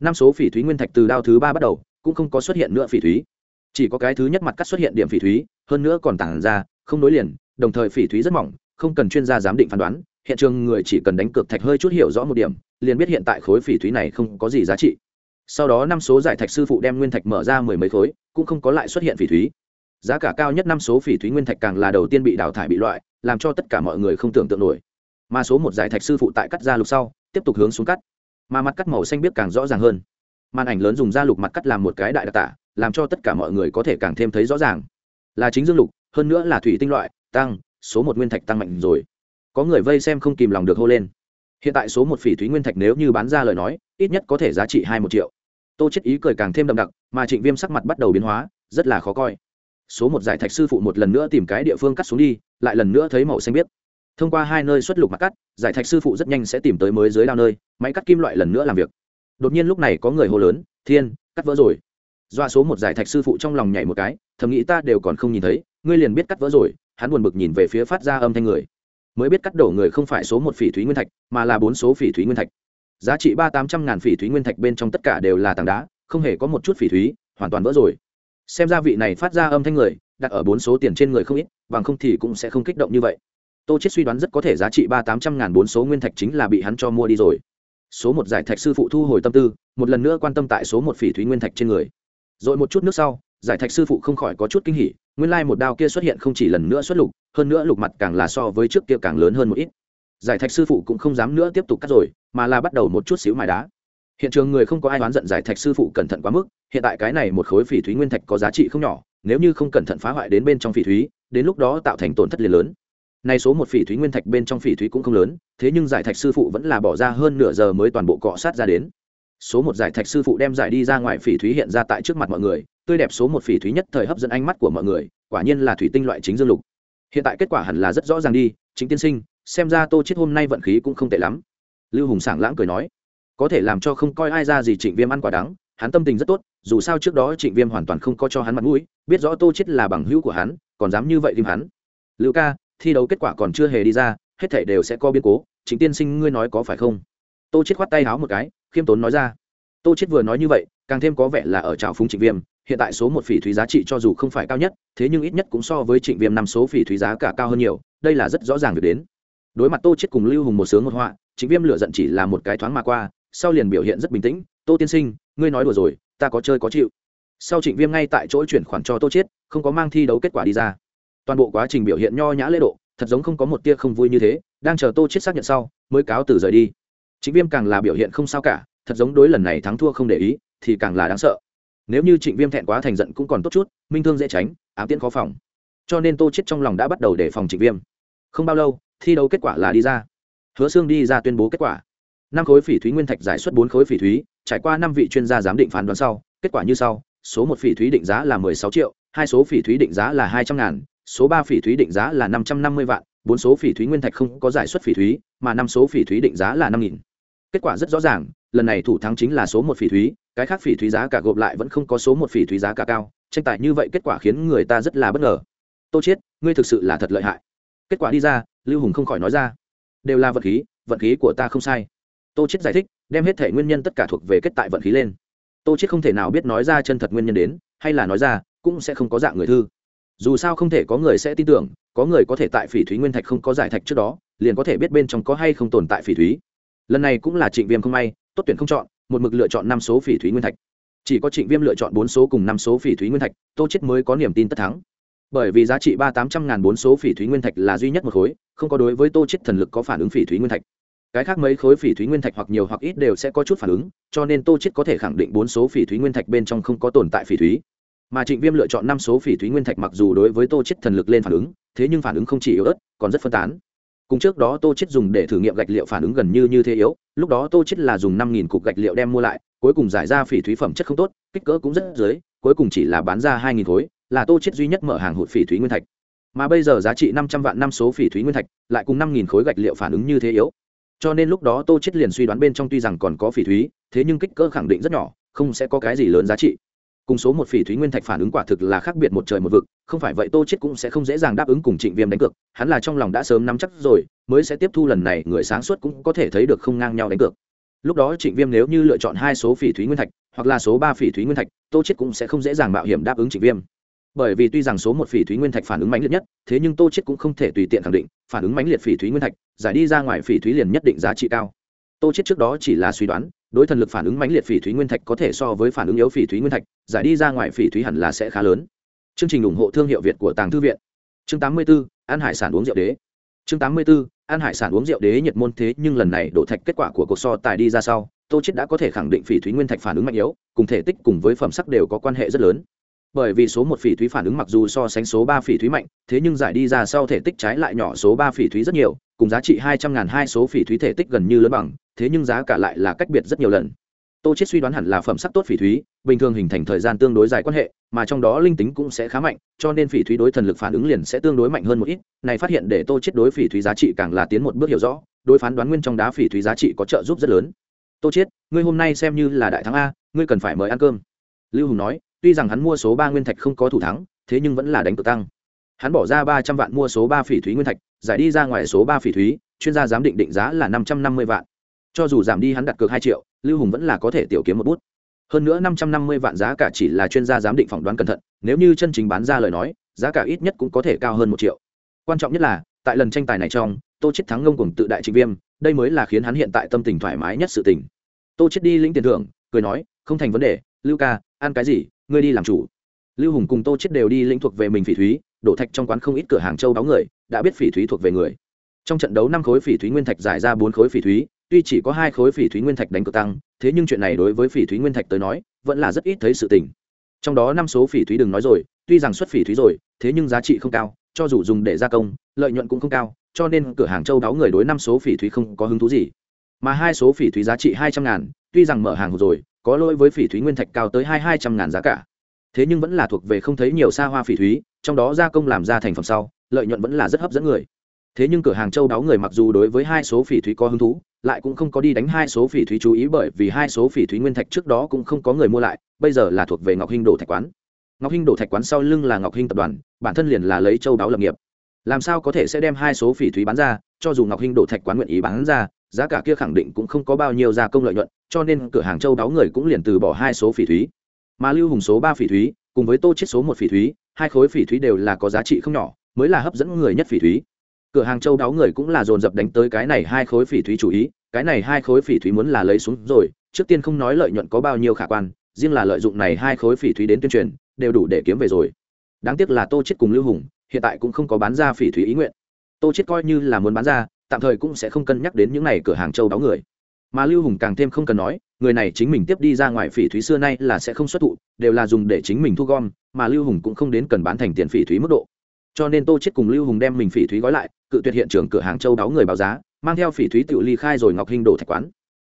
năm số phỉ thúy nguyên thạch từ đao thứ ba bắt đầu, cũng không có xuất hiện nữa phỉ thúy. Chỉ có cái thứ nhất mặt cắt xuất hiện điểm phỉ thúy, hơn nữa còn tản ra, không nối liền, đồng thời phỉ thúy rất mỏng, không cần chuyên gia giám định phán đoán, hiện trường người chỉ cần đánh cược thạch hơi chút hiểu rõ một điểm, liền biết hiện tại khối phỉ thúy này không có gì giá trị. Sau đó năm số giải thạch sư phụ đem nguyên thạch mở ra mười mấy khối, cũng không có lại xuất hiện phỉ thúy. Giá cả cao nhất năm số phỉ thúy nguyên thạch càng là đầu tiên bị đào thải bị loại, làm cho tất cả mọi người không tưởng tượng nổi. Mà số một giải thạch sư phụ tại cắt ra lục sau, tiếp tục hướng xuống cắt mà mặt cắt màu xanh biết càng rõ ràng hơn. Màn ảnh lớn dùng da lục mặt cắt làm một cái đại đặc tả, làm cho tất cả mọi người có thể càng thêm thấy rõ ràng. Là chính dương lục, hơn nữa là thủy tinh loại, tăng, số một nguyên thạch tăng mạnh rồi. Có người vây xem không kìm lòng được hô lên. Hiện tại số một phỉ thúy nguyên thạch nếu như bán ra lời nói, ít nhất có thể giá trị hai một triệu. Tô chết ý cười càng thêm đậm đặc, mà trịnh viêm sắc mặt bắt đầu biến hóa, rất là khó coi. Số một giải thạch sư phụ một lần nữa tìm cái địa phương cắt xuống đi, lại lần nữa thấy màu xanh biết thông qua hai nơi xuất lục mặt cắt, giải thạch sư phụ rất nhanh sẽ tìm tới mới dưới đao nơi, máy cắt kim loại lần nữa làm việc. Đột nhiên lúc này có người hô lớn, thiên, cắt vỡ rồi. Doa số một giải thạch sư phụ trong lòng nhảy một cái, thầm nghĩ ta đều còn không nhìn thấy, ngươi liền biết cắt vỡ rồi, hắn buồn bực nhìn về phía phát ra âm thanh người. Mới biết cắt đổ người không phải số một phỉ thúy nguyên thạch, mà là bốn số phỉ thúy nguyên thạch. Giá trị ba tám trăm ngàn phỉ thúy nguyên thạch bên trong tất cả đều là tảng đá, không hề có một chút phỉ thúy, hoàn toàn vỡ rồi. Xem ra vị này phát ra âm thanh người, đặt ở bốn số tiền trên người không ít, bằng không thì cũng sẽ không kích động như vậy tô chết suy đoán rất có thể giá trị ba tám trăm ngàn bốn số nguyên thạch chính là bị hắn cho mua đi rồi. Số một giải thạch sư phụ thu hồi tâm tư, một lần nữa quan tâm tại số một phỉ thúy nguyên thạch trên người. Rồi một chút nước sau, giải thạch sư phụ không khỏi có chút kinh hỉ, nguyên lai một đao kia xuất hiện không chỉ lần nữa xuất lục, hơn nữa lục mặt càng là so với trước kia càng lớn hơn một ít. Giải thạch sư phụ cũng không dám nữa tiếp tục cắt rồi, mà là bắt đầu một chút xíu mài đá. Hiện trường người không có ai đoán giận giải thạch sư phụ cẩn thận quá mức, hiện tại cái này một khối phỉ thúy nguyên thạch có giá trị không nhỏ, nếu như không cẩn thận phá hoại đến bên trong phỉ thúy, đến lúc đó tạo thành tổn thất liền lớn nay số một phỉ thúy nguyên thạch bên trong phỉ thúy cũng không lớn, thế nhưng giải thạch sư phụ vẫn là bỏ ra hơn nửa giờ mới toàn bộ cọ sát ra đến. Số một giải thạch sư phụ đem giải đi ra ngoài phỉ thúy hiện ra tại trước mặt mọi người, tươi đẹp số một phỉ thúy nhất thời hấp dẫn ánh mắt của mọi người, quả nhiên là thủy tinh loại chính dương lục. Hiện tại kết quả hẳn là rất rõ ràng đi, chính tiên sinh, xem ra tô chết hôm nay vận khí cũng không tệ lắm. Lưu hùng sảng lãng cười nói, có thể làm cho không coi ai ra gì trịnh viêm ăn quả đắng, hắn tâm tình rất tốt, dù sao trước đó trịnh viêm hoàn toàn không có cho hắn mặt mũi, biết rõ tô chết là bằng hữu của hắn, còn dám như vậy tìm hắn. Lưu ca thi đấu kết quả còn chưa hề đi ra, hết thảy đều sẽ có biến cố trịnh tiên sinh ngươi nói có phải không? Tô chết khoát tay háo một cái, khiêm tốn nói ra. Tô chết vừa nói như vậy, càng thêm có vẻ là ở trào phúng trịnh viêm, hiện tại số một phỉ thúy giá trị cho dù không phải cao nhất, thế nhưng ít nhất cũng so với trịnh viêm năm số phỉ thúy giá cả cao hơn nhiều, đây là rất rõ ràng việc đến. Đối mặt tô chết cùng lưu hùng một sướng một họa, trịnh viêm lựa giận chỉ là một cái thoáng mà qua, sau liền biểu hiện rất bình tĩnh, tô tiên sinh, ngươi nói đùa rồi, ta có chơi có chịu. Sau trịnh viêm ngay tại chỗ chuyển khoản cho tô chết không có mang thi đấu kết quả đi ra toàn bộ quá trình biểu hiện nho nhã lễ độ, thật giống không có một tia không vui như thế, đang chờ tô chết xác nhận sau, mới cáo từ rời đi. Trịnh viêm càng là biểu hiện không sao cả, thật giống đối lần này thắng thua không để ý, thì càng là đáng sợ. Nếu như trịnh viêm thẹn quá thành giận cũng còn tốt chút, minh thương dễ tránh, ám tiễn khó phòng. Cho nên tô chết trong lòng đã bắt đầu đề phòng trịnh viêm. Không bao lâu, thi đấu kết quả là đi ra. Hứa xương đi ra tuyên bố kết quả. Năm khối phỉ thúy nguyên thạch giải xuất bốn khối phỉ thúy, trải qua năm vị chuyên gia giám định phán đoán sau, kết quả như sau, số một phỉ thúy định giá là mười sáu triệu, hai số phỉ thúy định giá là hai trăm ngàn số ba phỉ thúy định giá là năm trăm năm mươi vạn, bốn số phỉ thúy nguyên thạch không có giải xuất phỉ thúy, mà năm số phỉ thúy định giá là năm nghìn. Kết quả rất rõ ràng, lần này thủ thắng chính là số một phỉ thúy, cái khác phỉ thúy giá cả gộp lại vẫn không có số một phỉ thúy giá cả cao, tranh tài như vậy kết quả khiến người ta rất là bất ngờ. Tô chiết, ngươi thực sự là thật lợi hại. Kết quả đi ra, lưu hùng không khỏi nói ra. Đều là vận khí vận khí của ta không sai. Tô chiết giải thích, đem hết thể nguyên nhân tất cả thuộc về kết tại vận khí lên. Tô chiết không thể nào biết nói ra chân thật nguyên nhân đến, hay là nói ra, cũng sẽ không có dạng người thư dù sao không thể có người sẽ tin tưởng, có người có thể tại phỉ thúy nguyên thạch không có giải thạch trước đó, liền có thể biết bên trong có hay không tồn tại phỉ thúy. Lần này cũng là trịnh viêm không may, tốt tuyển không chọn, một mực lựa chọn năm số phỉ thúy nguyên thạch. Chỉ có trịnh viêm lựa chọn bốn số cùng năm số phỉ thúy nguyên thạch, tô chết mới có niềm tin tất thắng. Bởi vì giá trị ba tám trăm ngàn bốn số phỉ thúy nguyên thạch là duy nhất một khối, không có đối với tô chết thần lực có phản ứng phỉ thúy nguyên thạch. Cái khác mấy khối phỉ thúy nguyên thạch hoặc nhiều hoặc ít đều sẽ có chút phản ứng, cho nên tô chết có thể khẳng định bốn số phỉ thúy nguyên thạch bên trong không có tồn tại phỉ thúy mà trịnh viêm lựa chọn năm số phỉ thúy nguyên thạch mặc dù đối với tô chết thần lực lên phản ứng, thế nhưng phản ứng không chỉ yếu ớt, còn rất phân tán. Cùng trước đó tô chết dùng để thử nghiệm gạch liệu phản ứng gần như như thế yếu, lúc đó tô chết là dùng năm nghìn cục gạch liệu đem mua lại, cuối cùng giải ra phỉ thúy phẩm chất không tốt, kích cỡ cũng rất dưới, cuối cùng chỉ là bán ra hai nghìn khối, là tô chết duy nhất mở hàng hụt phỉ thúy nguyên thạch. Mà bây giờ giá trị năm trăm vạn năm số phỉ thúy nguyên thạch, lại cùng năm nghìn khối gạch liệu phản ứng như thế yếu. Cho nên lúc đó tô chết liền suy đoán bên trong tuy rằng còn có phỉ thúy, thế nhưng kích cỡ khẳng định rất nhỏ, không sẽ có cái gì lớn giá trị cùng số một phỉ thúy nguyên thạch phản ứng quả thực là khác biệt một trời một vực, không phải vậy tô chết cũng sẽ không dễ dàng đáp ứng cùng trịnh viêm đánh cược, hắn là trong lòng đã sớm nắm chắc rồi, mới sẽ tiếp thu lần này, người sáng suốt cũng có thể thấy được không ngang nhau đánh cược. Lúc đó trịnh viêm nếu như lựa chọn hai số phỉ thúy nguyên thạch, hoặc là số ba phỉ thúy nguyên thạch, tô chết cũng sẽ không dễ dàng mạo hiểm đáp ứng trịnh viêm. Bởi vì tuy rằng số một phỉ thúy nguyên thạch phản ứng mãnh liệt nhất, thế nhưng tô chết cũng không thể tùy tiện khẳng định, phản ứng mãnh liệt phỉ thúy nguyên thạch, giải đi ra ngoài phỉ thúy liền nhất định giá trị cao. Tô chết trước đó chỉ là suy đoán đối thần lực phản ứng mãnh liệt phỉ thúy nguyên thạch có thể so với phản ứng yếu phỉ thúy nguyên thạch giải đi ra ngoài phỉ thúy hẳn là sẽ khá lớn. Chương trình ủng hộ thương hiệu việt của tàng thư viện. Chương 84, ăn hải sản uống rượu đế. Chương 84, ăn hải sản uống rượu đế nhiệt môn thế nhưng lần này đổ thạch kết quả của cuộc so tài đi ra sau tô chết đã có thể khẳng định phỉ thúy nguyên thạch phản ứng mạnh yếu cùng thể tích cùng với phẩm sắc đều có quan hệ rất lớn. Bởi vì số một phỉ thúy phản ứng mặc dù so sánh số ba phỉ thúy mạnh thế nhưng giải đi ra sau thể tích trái lại nhỏ số ba phỉ thúy rất nhiều cùng giá trị hai trăm ngàn hai số phỉ thúy thể tích gần như lớn bằng thế nhưng giá cả lại là cách biệt rất nhiều lần. Tô chết suy đoán hẳn là phẩm sắc tốt phỉ thúy, bình thường hình thành thời gian tương đối dài quan hệ, mà trong đó linh tính cũng sẽ khá mạnh, cho nên phỉ thúy đối thần lực phản ứng liền sẽ tương đối mạnh hơn một ít. Này phát hiện để tô chết đối phỉ thúy giá trị càng là tiến một bước hiểu rõ, đối phán đoán nguyên trong đá phỉ thúy giá trị có trợ giúp rất lớn. Tô chết ngươi hôm nay xem như là đại thắng a, ngươi cần phải mời ăn cơm. Lưu hùng nói, tuy rằng hắn mua số ba nguyên thạch không có thủ thắng, thế nhưng vẫn là đánh cược tăng. Hắn bỏ ra ba trăm vạn mua số ba phỉ thúy nguyên thạch, giải đi ra ngoài số ba phỉ thúy, chuyên gia giám định định giá là năm trăm năm mươi vạn cho dù giảm đi hắn đặt cược hai triệu, lưu hùng vẫn là có thể tiểu kiếm một bút. Hơn nữa năm trăm năm mươi vạn giá cả chỉ là chuyên gia giám định phỏng đoán cẩn thận, nếu như chân chính bán ra lời nói, giá cả ít nhất cũng có thể cao hơn một triệu. Quan trọng nhất là, tại lần tranh tài này trong, tô chết thắng ngông cùng tự đại trịnh viêm, đây mới là khiến hắn hiện tại tâm tình thoải mái nhất sự tình. Tô chết đi lĩnh tiền thưởng, cười nói, không thành vấn đề, lưu ca, ăn cái gì, ngươi đi làm chủ. Lưu hùng cùng tô chết đều đi lĩnh thuộc về mình phỉ thúy, đổ thạch trong quán không ít cửa hàng châu đáo người, đã biết phỉ thúy thuộc về người. Trong trận đấu năm khối phỉ thúy nguyên thạch giải ra bốn khối phỉ thúy tuy chỉ có hai khối phỉ thúy nguyên thạch đánh cược tăng, thế nhưng chuyện này đối với phỉ thúy nguyên thạch tới nói, vẫn là rất ít thấy sự tình. Trong đó năm số phỉ thúy đừng nói rồi, tuy rằng xuất phỉ thúy rồi, thế nhưng giá trị không cao, cho dù dùng để gia công, lợi nhuận cũng không cao, cho nên cửa hàng châu đáo người đối năm số phỉ thúy không có hứng thú gì. Mà hai số phỉ thúy giá trị hai trăm ngàn, tuy rằng mở hàng rồi, có lỗi với phỉ thúy nguyên thạch cao tới hai hai trăm ngàn giá cả. Thế nhưng vẫn là thuộc về không thấy nhiều xa hoa phỉ thúy, trong đó gia công làm ra thành phẩm sau, lợi nhuận vẫn là rất hấp dẫn người thế nhưng cửa hàng châu đáo người mặc dù đối với hai số phỉ thúy có hứng thú, lại cũng không có đi đánh hai số phỉ thúy chú ý bởi vì hai số phỉ thúy nguyên thạch trước đó cũng không có người mua lại, bây giờ là thuộc về ngọc hinh đồ thạch quán. Ngọc hinh đồ thạch quán sau lưng là ngọc hinh tập đoàn, bản thân liền là lấy châu đáo lập nghiệp. Làm sao có thể sẽ đem hai số phỉ thúy bán ra, cho dù ngọc hinh đồ thạch quán nguyện ý bán ra, giá cả kia khẳng định cũng không có bao nhiêu gia công lợi nhuận, cho nên cửa hàng châu đáo người cũng liền từ bỏ hai số phỉ thúy. Mà lưu hùng số ba phỉ thúy, cùng với tô chết số một phỉ thúy, hai khối phỉ thúy đều là có giá trị không nhỏ, mới là hấp dẫn người nhất phỉ thúy cửa hàng châu đáo người cũng là dồn dập đánh tới cái này hai khối phỉ thúy chủ ý, cái này hai khối phỉ thúy muốn là lấy xuống rồi, trước tiên không nói lợi nhuận có bao nhiêu khả quan, riêng là lợi dụng này hai khối phỉ thúy đến tuyên truyền, đều đủ để kiếm về rồi. Đáng tiếc là tô chết cùng lưu hùng, hiện tại cũng không có bán ra phỉ thúy ý nguyện. Tô chết coi như là muốn bán ra, tạm thời cũng sẽ không cân nhắc đến những này cửa hàng châu đáo người. Mà lưu hùng càng thêm không cần nói, người này chính mình tiếp đi ra ngoài phỉ thúy xưa nay là sẽ không xuất thụ, đều là dùng để chính mình thu gom, mà lưu hùng cũng không đến cần bán thành tiền phỉ thúy mức độ. Cho nên tô chết cùng lưu hùng đem mình phỉ thúy gói lại cự tuyệt hiện trường cửa hàng châu đáo người báo giá, mang theo phỉ thúy tự ly khai rồi ngọc hinh đổ thạch quán.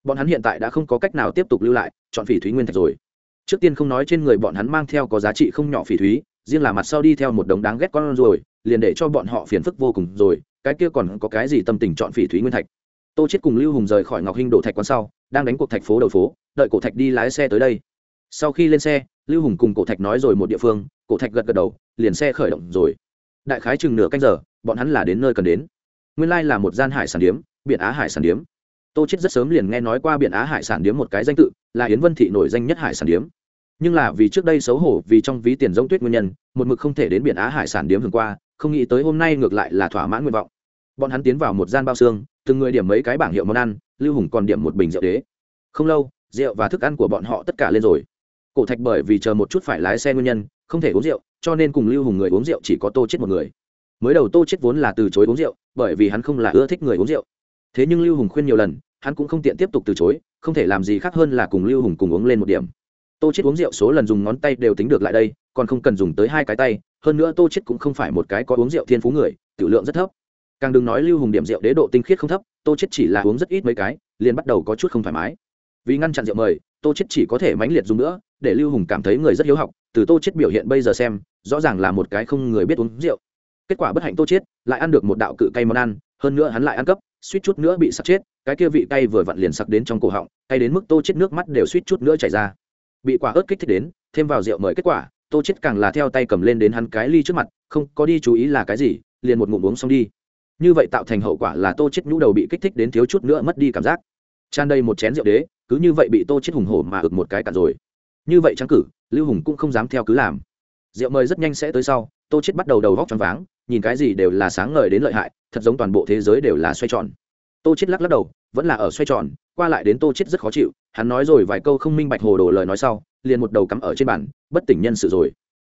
Bọn hắn hiện tại đã không có cách nào tiếp tục lưu lại, chọn phỉ thúy nguyên thạch rồi. Trước tiên không nói trên người bọn hắn mang theo có giá trị không nhỏ phỉ thúy, riêng là mặt sau đi theo một đống đáng ghét con rồi, liền để cho bọn họ phiền phức vô cùng rồi, cái kia còn có cái gì tâm tình chọn phỉ thúy nguyên thạch. Tô chết cùng lưu hùng rời khỏi ngọc hinh đổ thạch quán sau, đang đánh cuộc thạch phố đầu phố, đợi cổ thạch đi lái xe tới đây. Sau khi lên xe, lưu hùng cùng cổ thạch nói rồi một địa phương, cổ thạch gật gật đầu, liền xe khởi động rồi. Đại khái chừng nửa canh giờ bọn hắn là đến nơi cần đến. Nguyên lai là một gian hải sản điếm, biển á hải sản điếm. Tô chết rất sớm liền nghe nói qua biển á hải sản điếm một cái danh tự, là yến vân thị nổi danh nhất hải sản điếm. Nhưng là vì trước đây xấu hổ, vì trong ví tiền giống tuyết nguyên nhân, một mực không thể đến biển á hải sản điếm thường qua, không nghĩ tới hôm nay ngược lại là thỏa mãn nguyện vọng. Bọn hắn tiến vào một gian bao xương, từng người điểm mấy cái bảng hiệu món ăn, lưu hùng còn điểm một bình rượu đế. Không lâu, rượu và thức ăn của bọn họ tất cả lên rồi. Cổ thạch bởi vì chờ một chút phải lái xe nguyên nhân, không thể uống rượu, cho nên cùng lưu hùng người uống rượu chỉ có tô chết một người mới đầu tô chết vốn là từ chối uống rượu, bởi vì hắn không là ưa thích người uống rượu. Thế nhưng lưu hùng khuyên nhiều lần, hắn cũng không tiện tiếp tục từ chối, không thể làm gì khác hơn là cùng lưu hùng cùng uống lên một điểm. Tô chết uống rượu số lần dùng ngón tay đều tính được lại đây, còn không cần dùng tới hai cái tay, hơn nữa tô chết cũng không phải một cái có uống rượu thiên phú người, tiểu lượng rất thấp. Càng đừng nói lưu hùng điểm rượu đế độ tinh khiết không thấp, tô chết chỉ là uống rất ít mấy cái, liền bắt đầu có chút không thoải mái. Vì ngăn chặn rượu mời, tô chết chỉ có thể mãnh liệt dùng nữa, để lưu hùng cảm thấy người rất hiếu học, từ tô chết biểu hiện bây giờ xem, rõ ràng là một cái không người biết uống rượu kết quả bất hạnh tô chết, lại ăn được một đạo cự cay món ăn, hơn nữa hắn lại ăn cấp suýt chút nữa bị sặc chết, cái kia vị cay vừa vặn liền sặc đến trong cổ họng, cay đến mức tô chết nước mắt đều suýt chút nữa chảy ra. Bị quả ớt kích thích đến, thêm vào rượu mời kết quả, tô chết càng là theo tay cầm lên đến hắn cái ly trước mặt, không có đi chú ý là cái gì, liền một ngụm uống xong đi. Như vậy tạo thành hậu quả là tô chết nhũ đầu bị kích thích đến thiếu chút nữa mất đi cảm giác. Tràn đầy một chén rượu đế, cứ như vậy bị tô chết hùng hổ mà ực một cái cả rồi. Như vậy trắng cử, lưu hùng cũng không dám theo cứ làm rượu mời rất nhanh sẽ tới sau, tô chết bắt đầu đầu góc tròn váng, nhìn cái gì đều là sáng ngời đến lợi hại, thật giống toàn bộ thế giới đều là xoay tròn. Tô chết lắc lắc đầu, vẫn là ở xoay tròn, qua lại đến tô chết rất khó chịu, hắn nói rồi vài câu không minh bạch hồ đồ lời nói sau, liền một đầu cắm ở trên bàn, bất tỉnh nhân sự rồi.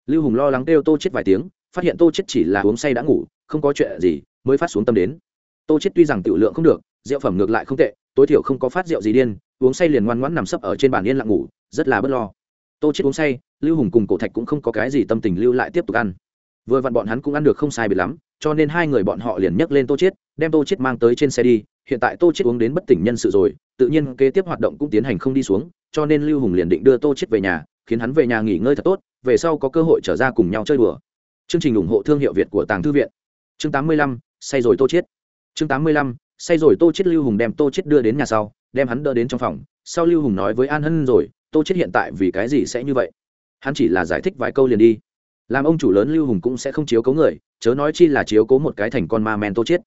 Lưu hùng lo lắng kêu tô chết vài tiếng, phát hiện tô chết chỉ là uống say đã ngủ, không có chuyện gì, mới phát xuống tâm đến. Tô chết tuy rằng tiểu lượng không được, rượu phẩm ngược lại không tệ, tối thiểu không có phát rượu gì điên, uống say liền ngoan ngoãn nằm sấp ở trên bàn yên lặng ngủ, rất là bất lo tô chết uống say lưu hùng cùng cổ thạch cũng không có cái gì tâm tình lưu lại tiếp tục ăn. Vừa vặn bọn hắn cũng ăn được không sai biệt lắm cho nên hai người bọn họ liền nhấc lên tô chết đem tô chết mang tới trên xe đi. Hiện tại tô chết uống đến bất tỉnh nhân sự rồi tự nhiên kế tiếp hoạt động cũng tiến hành không đi xuống cho nên lưu hùng liền định đưa tô chết về nhà khiến hắn về nhà nghỉ ngơi thật tốt về sau có cơ hội trở ra cùng nhau chơi đùa. Chương trình ủng hộ thương hiệu việt của tàng thư viện. Chương 85, say rồi tô chết. Chương 85, say rồi tô chết lưu hùng đem tô chết đưa đến nhà sau đem hắn đỡ đến trong phòng. Sau lưu hùng nói với an hân rồi tô chết hiện tại vì cái gì sẽ như vậy? Hắn chỉ là giải thích vài câu liền đi. Làm ông chủ lớn lưu hùng cũng sẽ không chiếu cố người, chớ nói chi là chiếu cố một cái thành con ma men tô chết.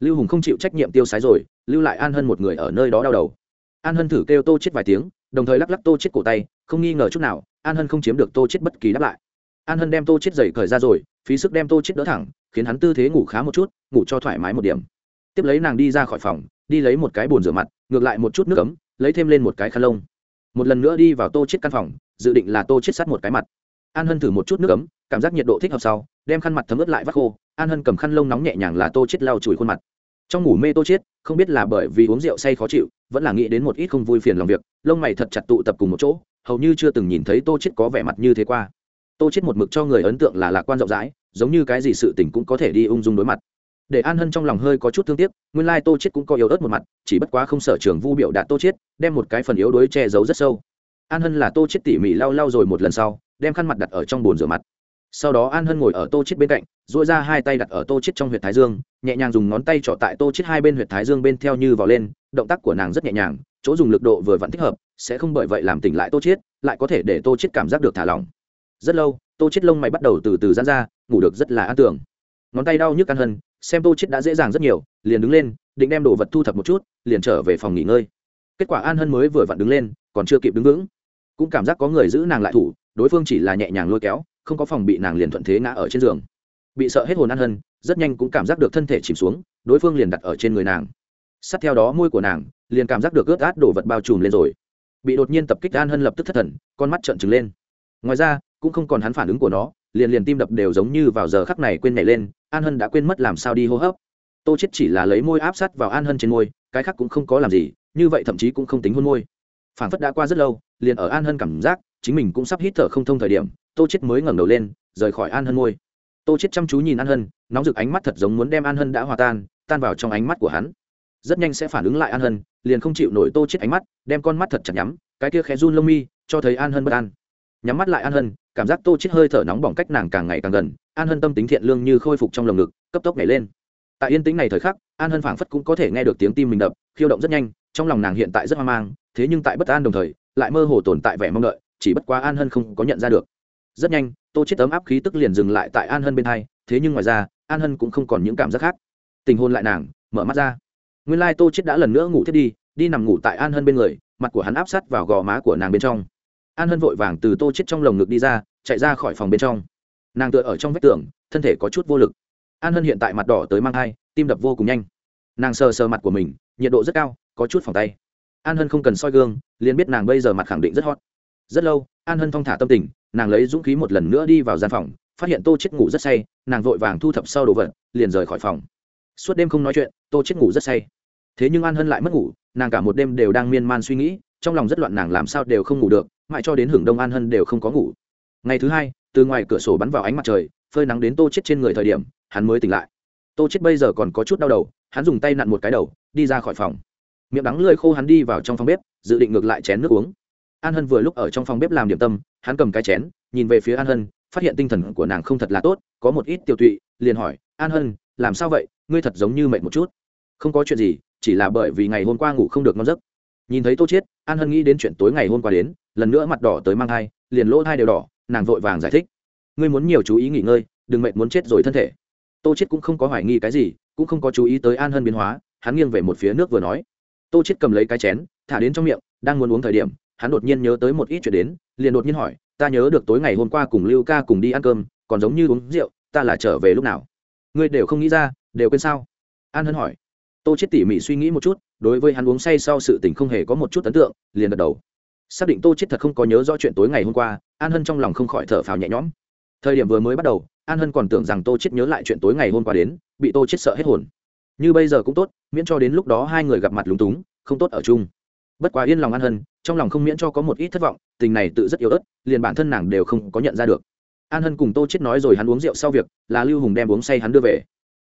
Lưu hùng không chịu trách nhiệm tiêu sái rồi, lưu lại an hân một người ở nơi đó đau đầu. An hân thử kêu tô chết vài tiếng, đồng thời lắc lắc tô chết cổ tay, không nghi ngờ chút nào, an hân không chiếm được tô chết bất kỳ đáp lại. An hân đem tô chết giày cởi ra rồi, phí sức đem tô chết đỡ thẳng, khiến hắn tư thế ngủ khá một chút, ngủ cho thoải mái một điểm. Tiếp lấy nàng đi ra khỏi phòng, đi lấy một cái bồn rửa mặt, ngược lại một chút nước ấm, lấy thêm lên một cái khăn lông một lần nữa đi vào tô chết căn phòng, dự định là tô chết sát một cái mặt. An hân thử một chút nước ấm, cảm giác nhiệt độ thích hợp sau, đem khăn mặt thấm ướt lại vắt khô. An hân cầm khăn lông nóng nhẹ nhàng là tô chết lau chùi khuôn mặt. Trong ngủ mê tô chết, không biết là bởi vì uống rượu say khó chịu, vẫn là nghĩ đến một ít không vui phiền lòng việc, lông mày thật chặt tụ tập cùng một chỗ, hầu như chưa từng nhìn thấy tô chết có vẻ mặt như thế qua. Tô chết một mực cho người ấn tượng là lạc quan rộng rãi, giống như cái gì sự tình cũng có thể đi ung dung đối mặt để an hân trong lòng hơi có chút thương tiếc, nguyên lai tô chết cũng có yếu ớt một mặt, chỉ bất quá không sở trường vu biểu đạt tô chết đem một cái phần yếu đuối che giấu rất sâu. An hân là tô chết tỉ mỉ lau lau rồi một lần sau, đem khăn mặt đặt ở trong bồn rửa mặt. Sau đó an hân ngồi ở tô chết bên cạnh dội ra hai tay đặt ở tô chết trong huyệt thái dương, nhẹ nhàng dùng ngón tay trỏ tại tô chết hai bên huyệt thái dương bên theo như vào lên, động tác của nàng rất nhẹ nhàng, chỗ dùng lực độ vừa vặn thích hợp, sẽ không bởi vậy làm tỉnh lại tô chết lại có thể để tô chết cảm giác được thả lỏng. Rất lâu, tô chết lông mày bắt đầu từ từ giãn ra, ngủ được rất là an tưởng ngón tay đau nhức an hân xem tô chết đã dễ dàng rất nhiều, liền đứng lên, định đem đồ vật thu thập một chút, liền trở về phòng nghỉ ngơi. Kết quả an hân mới vừa vặn đứng lên, còn chưa kịp đứng vững. Cũng cảm giác có người giữ nàng lại thủ, đối phương chỉ là nhẹ nhàng lôi kéo, không có phòng bị nàng liền thuận thế ngã ở trên giường. Bị sợ hết hồn an hân, rất nhanh cũng cảm giác được thân thể chìm xuống, đối phương liền đặt ở trên người nàng. Sát theo đó môi của nàng, liền cảm giác được ướt át đổ vật bao trùm lên rồi. Bị đột nhiên tập kích an hân lập tức thất thần, con mắt trợn trừng lên. Ngoài ra, cũng không còn hắn phản ứng của nó liền liền tim đập đều giống như vào giờ khắc này quên nhảy lên, an hân đã quên mất làm sao đi hô hấp. Tô chết chỉ là lấy môi áp sát vào an hân trên môi, cái khác cũng không có làm gì, như vậy thậm chí cũng không tính hôn môi. Phảng phất đã qua rất lâu, liền ở an hân cảm giác, chính mình cũng sắp hít thở không thông thời điểm, tô chết mới ngẩng đầu lên, rời khỏi an hân môi. Tô chết chăm chú nhìn an hân, nóng rực ánh mắt thật giống muốn đem an hân đã hòa tan tan vào trong ánh mắt của hắn. Rất nhanh sẽ phản ứng lại an hân, liền không chịu nổi tô chết ánh mắt, đem con mắt thật chặt nhắm, cái kia khẽ run lông mi, cho thấy an hân bất an. Nhắm mắt lại an hân cảm giác tô chết hơi thở nóng bỏng cách nàng càng ngày càng gần, an hân tâm tính thiện lương như khôi phục trong lồng ngực, cấp tốc nhảy lên. Tại yên tĩnh này thời khắc, an hân phảng phất cũng có thể nghe được tiếng tim mình đập, khiêu động rất nhanh, trong lòng nàng hiện tại rất hoang mang, thế nhưng tại bất an đồng thời, lại mơ hồ tồn tại vẻ mong đợi, chỉ bất quá an hân không có nhận ra được. Rất nhanh, tô chết tấm áp khí tức liền dừng lại tại an hân bên hai, thế nhưng ngoài ra, an hân cũng không còn những cảm giác khác. Tình hôn lại nàng, mở mắt ra. Nguyên lai tô chết đã lần nữa ngủ thiết đi đi nằm ngủ tại an hân bên người, mặt của hắn áp sát vào gò má của nàng bên trong an hân vội vàng từ tô chết trong lồng ngực đi ra, chạy ra khỏi phòng bên trong. Nàng tựa ở trong vách tường, thân thể có chút vô lực. An hân hiện tại mặt đỏ tới mang thai, tim đập vô cùng nhanh. Nàng sờ sờ mặt của mình, nhiệt độ rất cao, có chút phòng tay. An hân không cần soi gương, liền biết nàng bây giờ mặt khẳng định rất hot. Rất lâu, an hân thong thả tâm tình, nàng lấy dũng khí một lần nữa đi vào gian phòng, phát hiện tô chết ngủ rất say, nàng vội vàng thu thập sau đồ vật, liền rời khỏi phòng. Suốt đêm không nói chuyện, tô chết ngủ rất say. Thế nhưng an hân lại mất ngủ, nàng cả một đêm đều đang miên man suy nghĩ, trong lòng rất loạn nàng làm sao đều không ngủ được mãi cho đến hưởng đông an hân đều không có ngủ. Ngày thứ hai từ ngoài cửa sổ bắn vào ánh mặt trời phơi nắng đến tô chết trên người thời điểm hắn mới tỉnh lại. Tô chết bây giờ còn có chút đau đầu hắn dùng tay nặn một cái đầu đi ra khỏi phòng. Miệng đắng lơi khô hắn đi vào trong phòng bếp dự định ngược lại chén nước uống. An hân vừa lúc ở trong phòng bếp làm điểm tâm hắn cầm cái chén nhìn về phía an hân phát hiện tinh thần của nàng không thật là tốt có một ít tiêu tụy liền hỏi an hân làm sao vậy? Ngươi thật giống như mệt một chút. Không có chuyện gì chỉ là bởi vì ngày hôm qua ngủ không được ngon giấc. Nhìn thấy tô chết, an hân nghĩ đến chuyện tối ngày hôm qua đến lần nữa mặt đỏ tới mang thai, liền lỗ thai đều đỏ, nàng vội vàng giải thích. Ngươi muốn nhiều chú ý nghỉ ngơi, đừng mệt muốn chết rồi thân thể. Tô chiết cũng không có hoài nghi cái gì, cũng không có chú ý tới an hân biến hóa, hắn nghiêng về một phía nước vừa nói. Tô chiết cầm lấy cái chén, thả đến trong miệng, đang muốn uống thời điểm, hắn đột nhiên nhớ tới một ít chuyện đến, liền đột nhiên hỏi, ta nhớ được tối ngày hôm qua cùng lưu ca cùng đi ăn cơm, còn giống như uống rượu, ta là trở về lúc nào? Ngươi đều không nghĩ ra, đều quên sao? An hân hỏi. Tô chết tỉ mỉ suy nghĩ một chút, đối với hắn uống say sau sự tình không hề có một chút ấn tượng, liền gật đầu xác định tô chết thật không có nhớ rõ chuyện tối ngày hôm qua, an hân trong lòng không khỏi thở phào nhẹ nhõm. Thời điểm vừa mới bắt đầu, an hân còn tưởng rằng tô chết nhớ lại chuyện tối ngày hôm qua đến, bị tô chết sợ hết hồn. Như bây giờ cũng tốt, miễn cho đến lúc đó hai người gặp mặt lúng túng, không tốt ở chung. Bất quá yên lòng an hân, trong lòng không miễn cho có một ít thất vọng, tình này tự rất yếu ớt, liền bản thân nàng đều không có nhận ra được. An hân cùng tô chết nói rồi hắn uống rượu sau việc, là lưu hùng đem uống say hắn đưa về.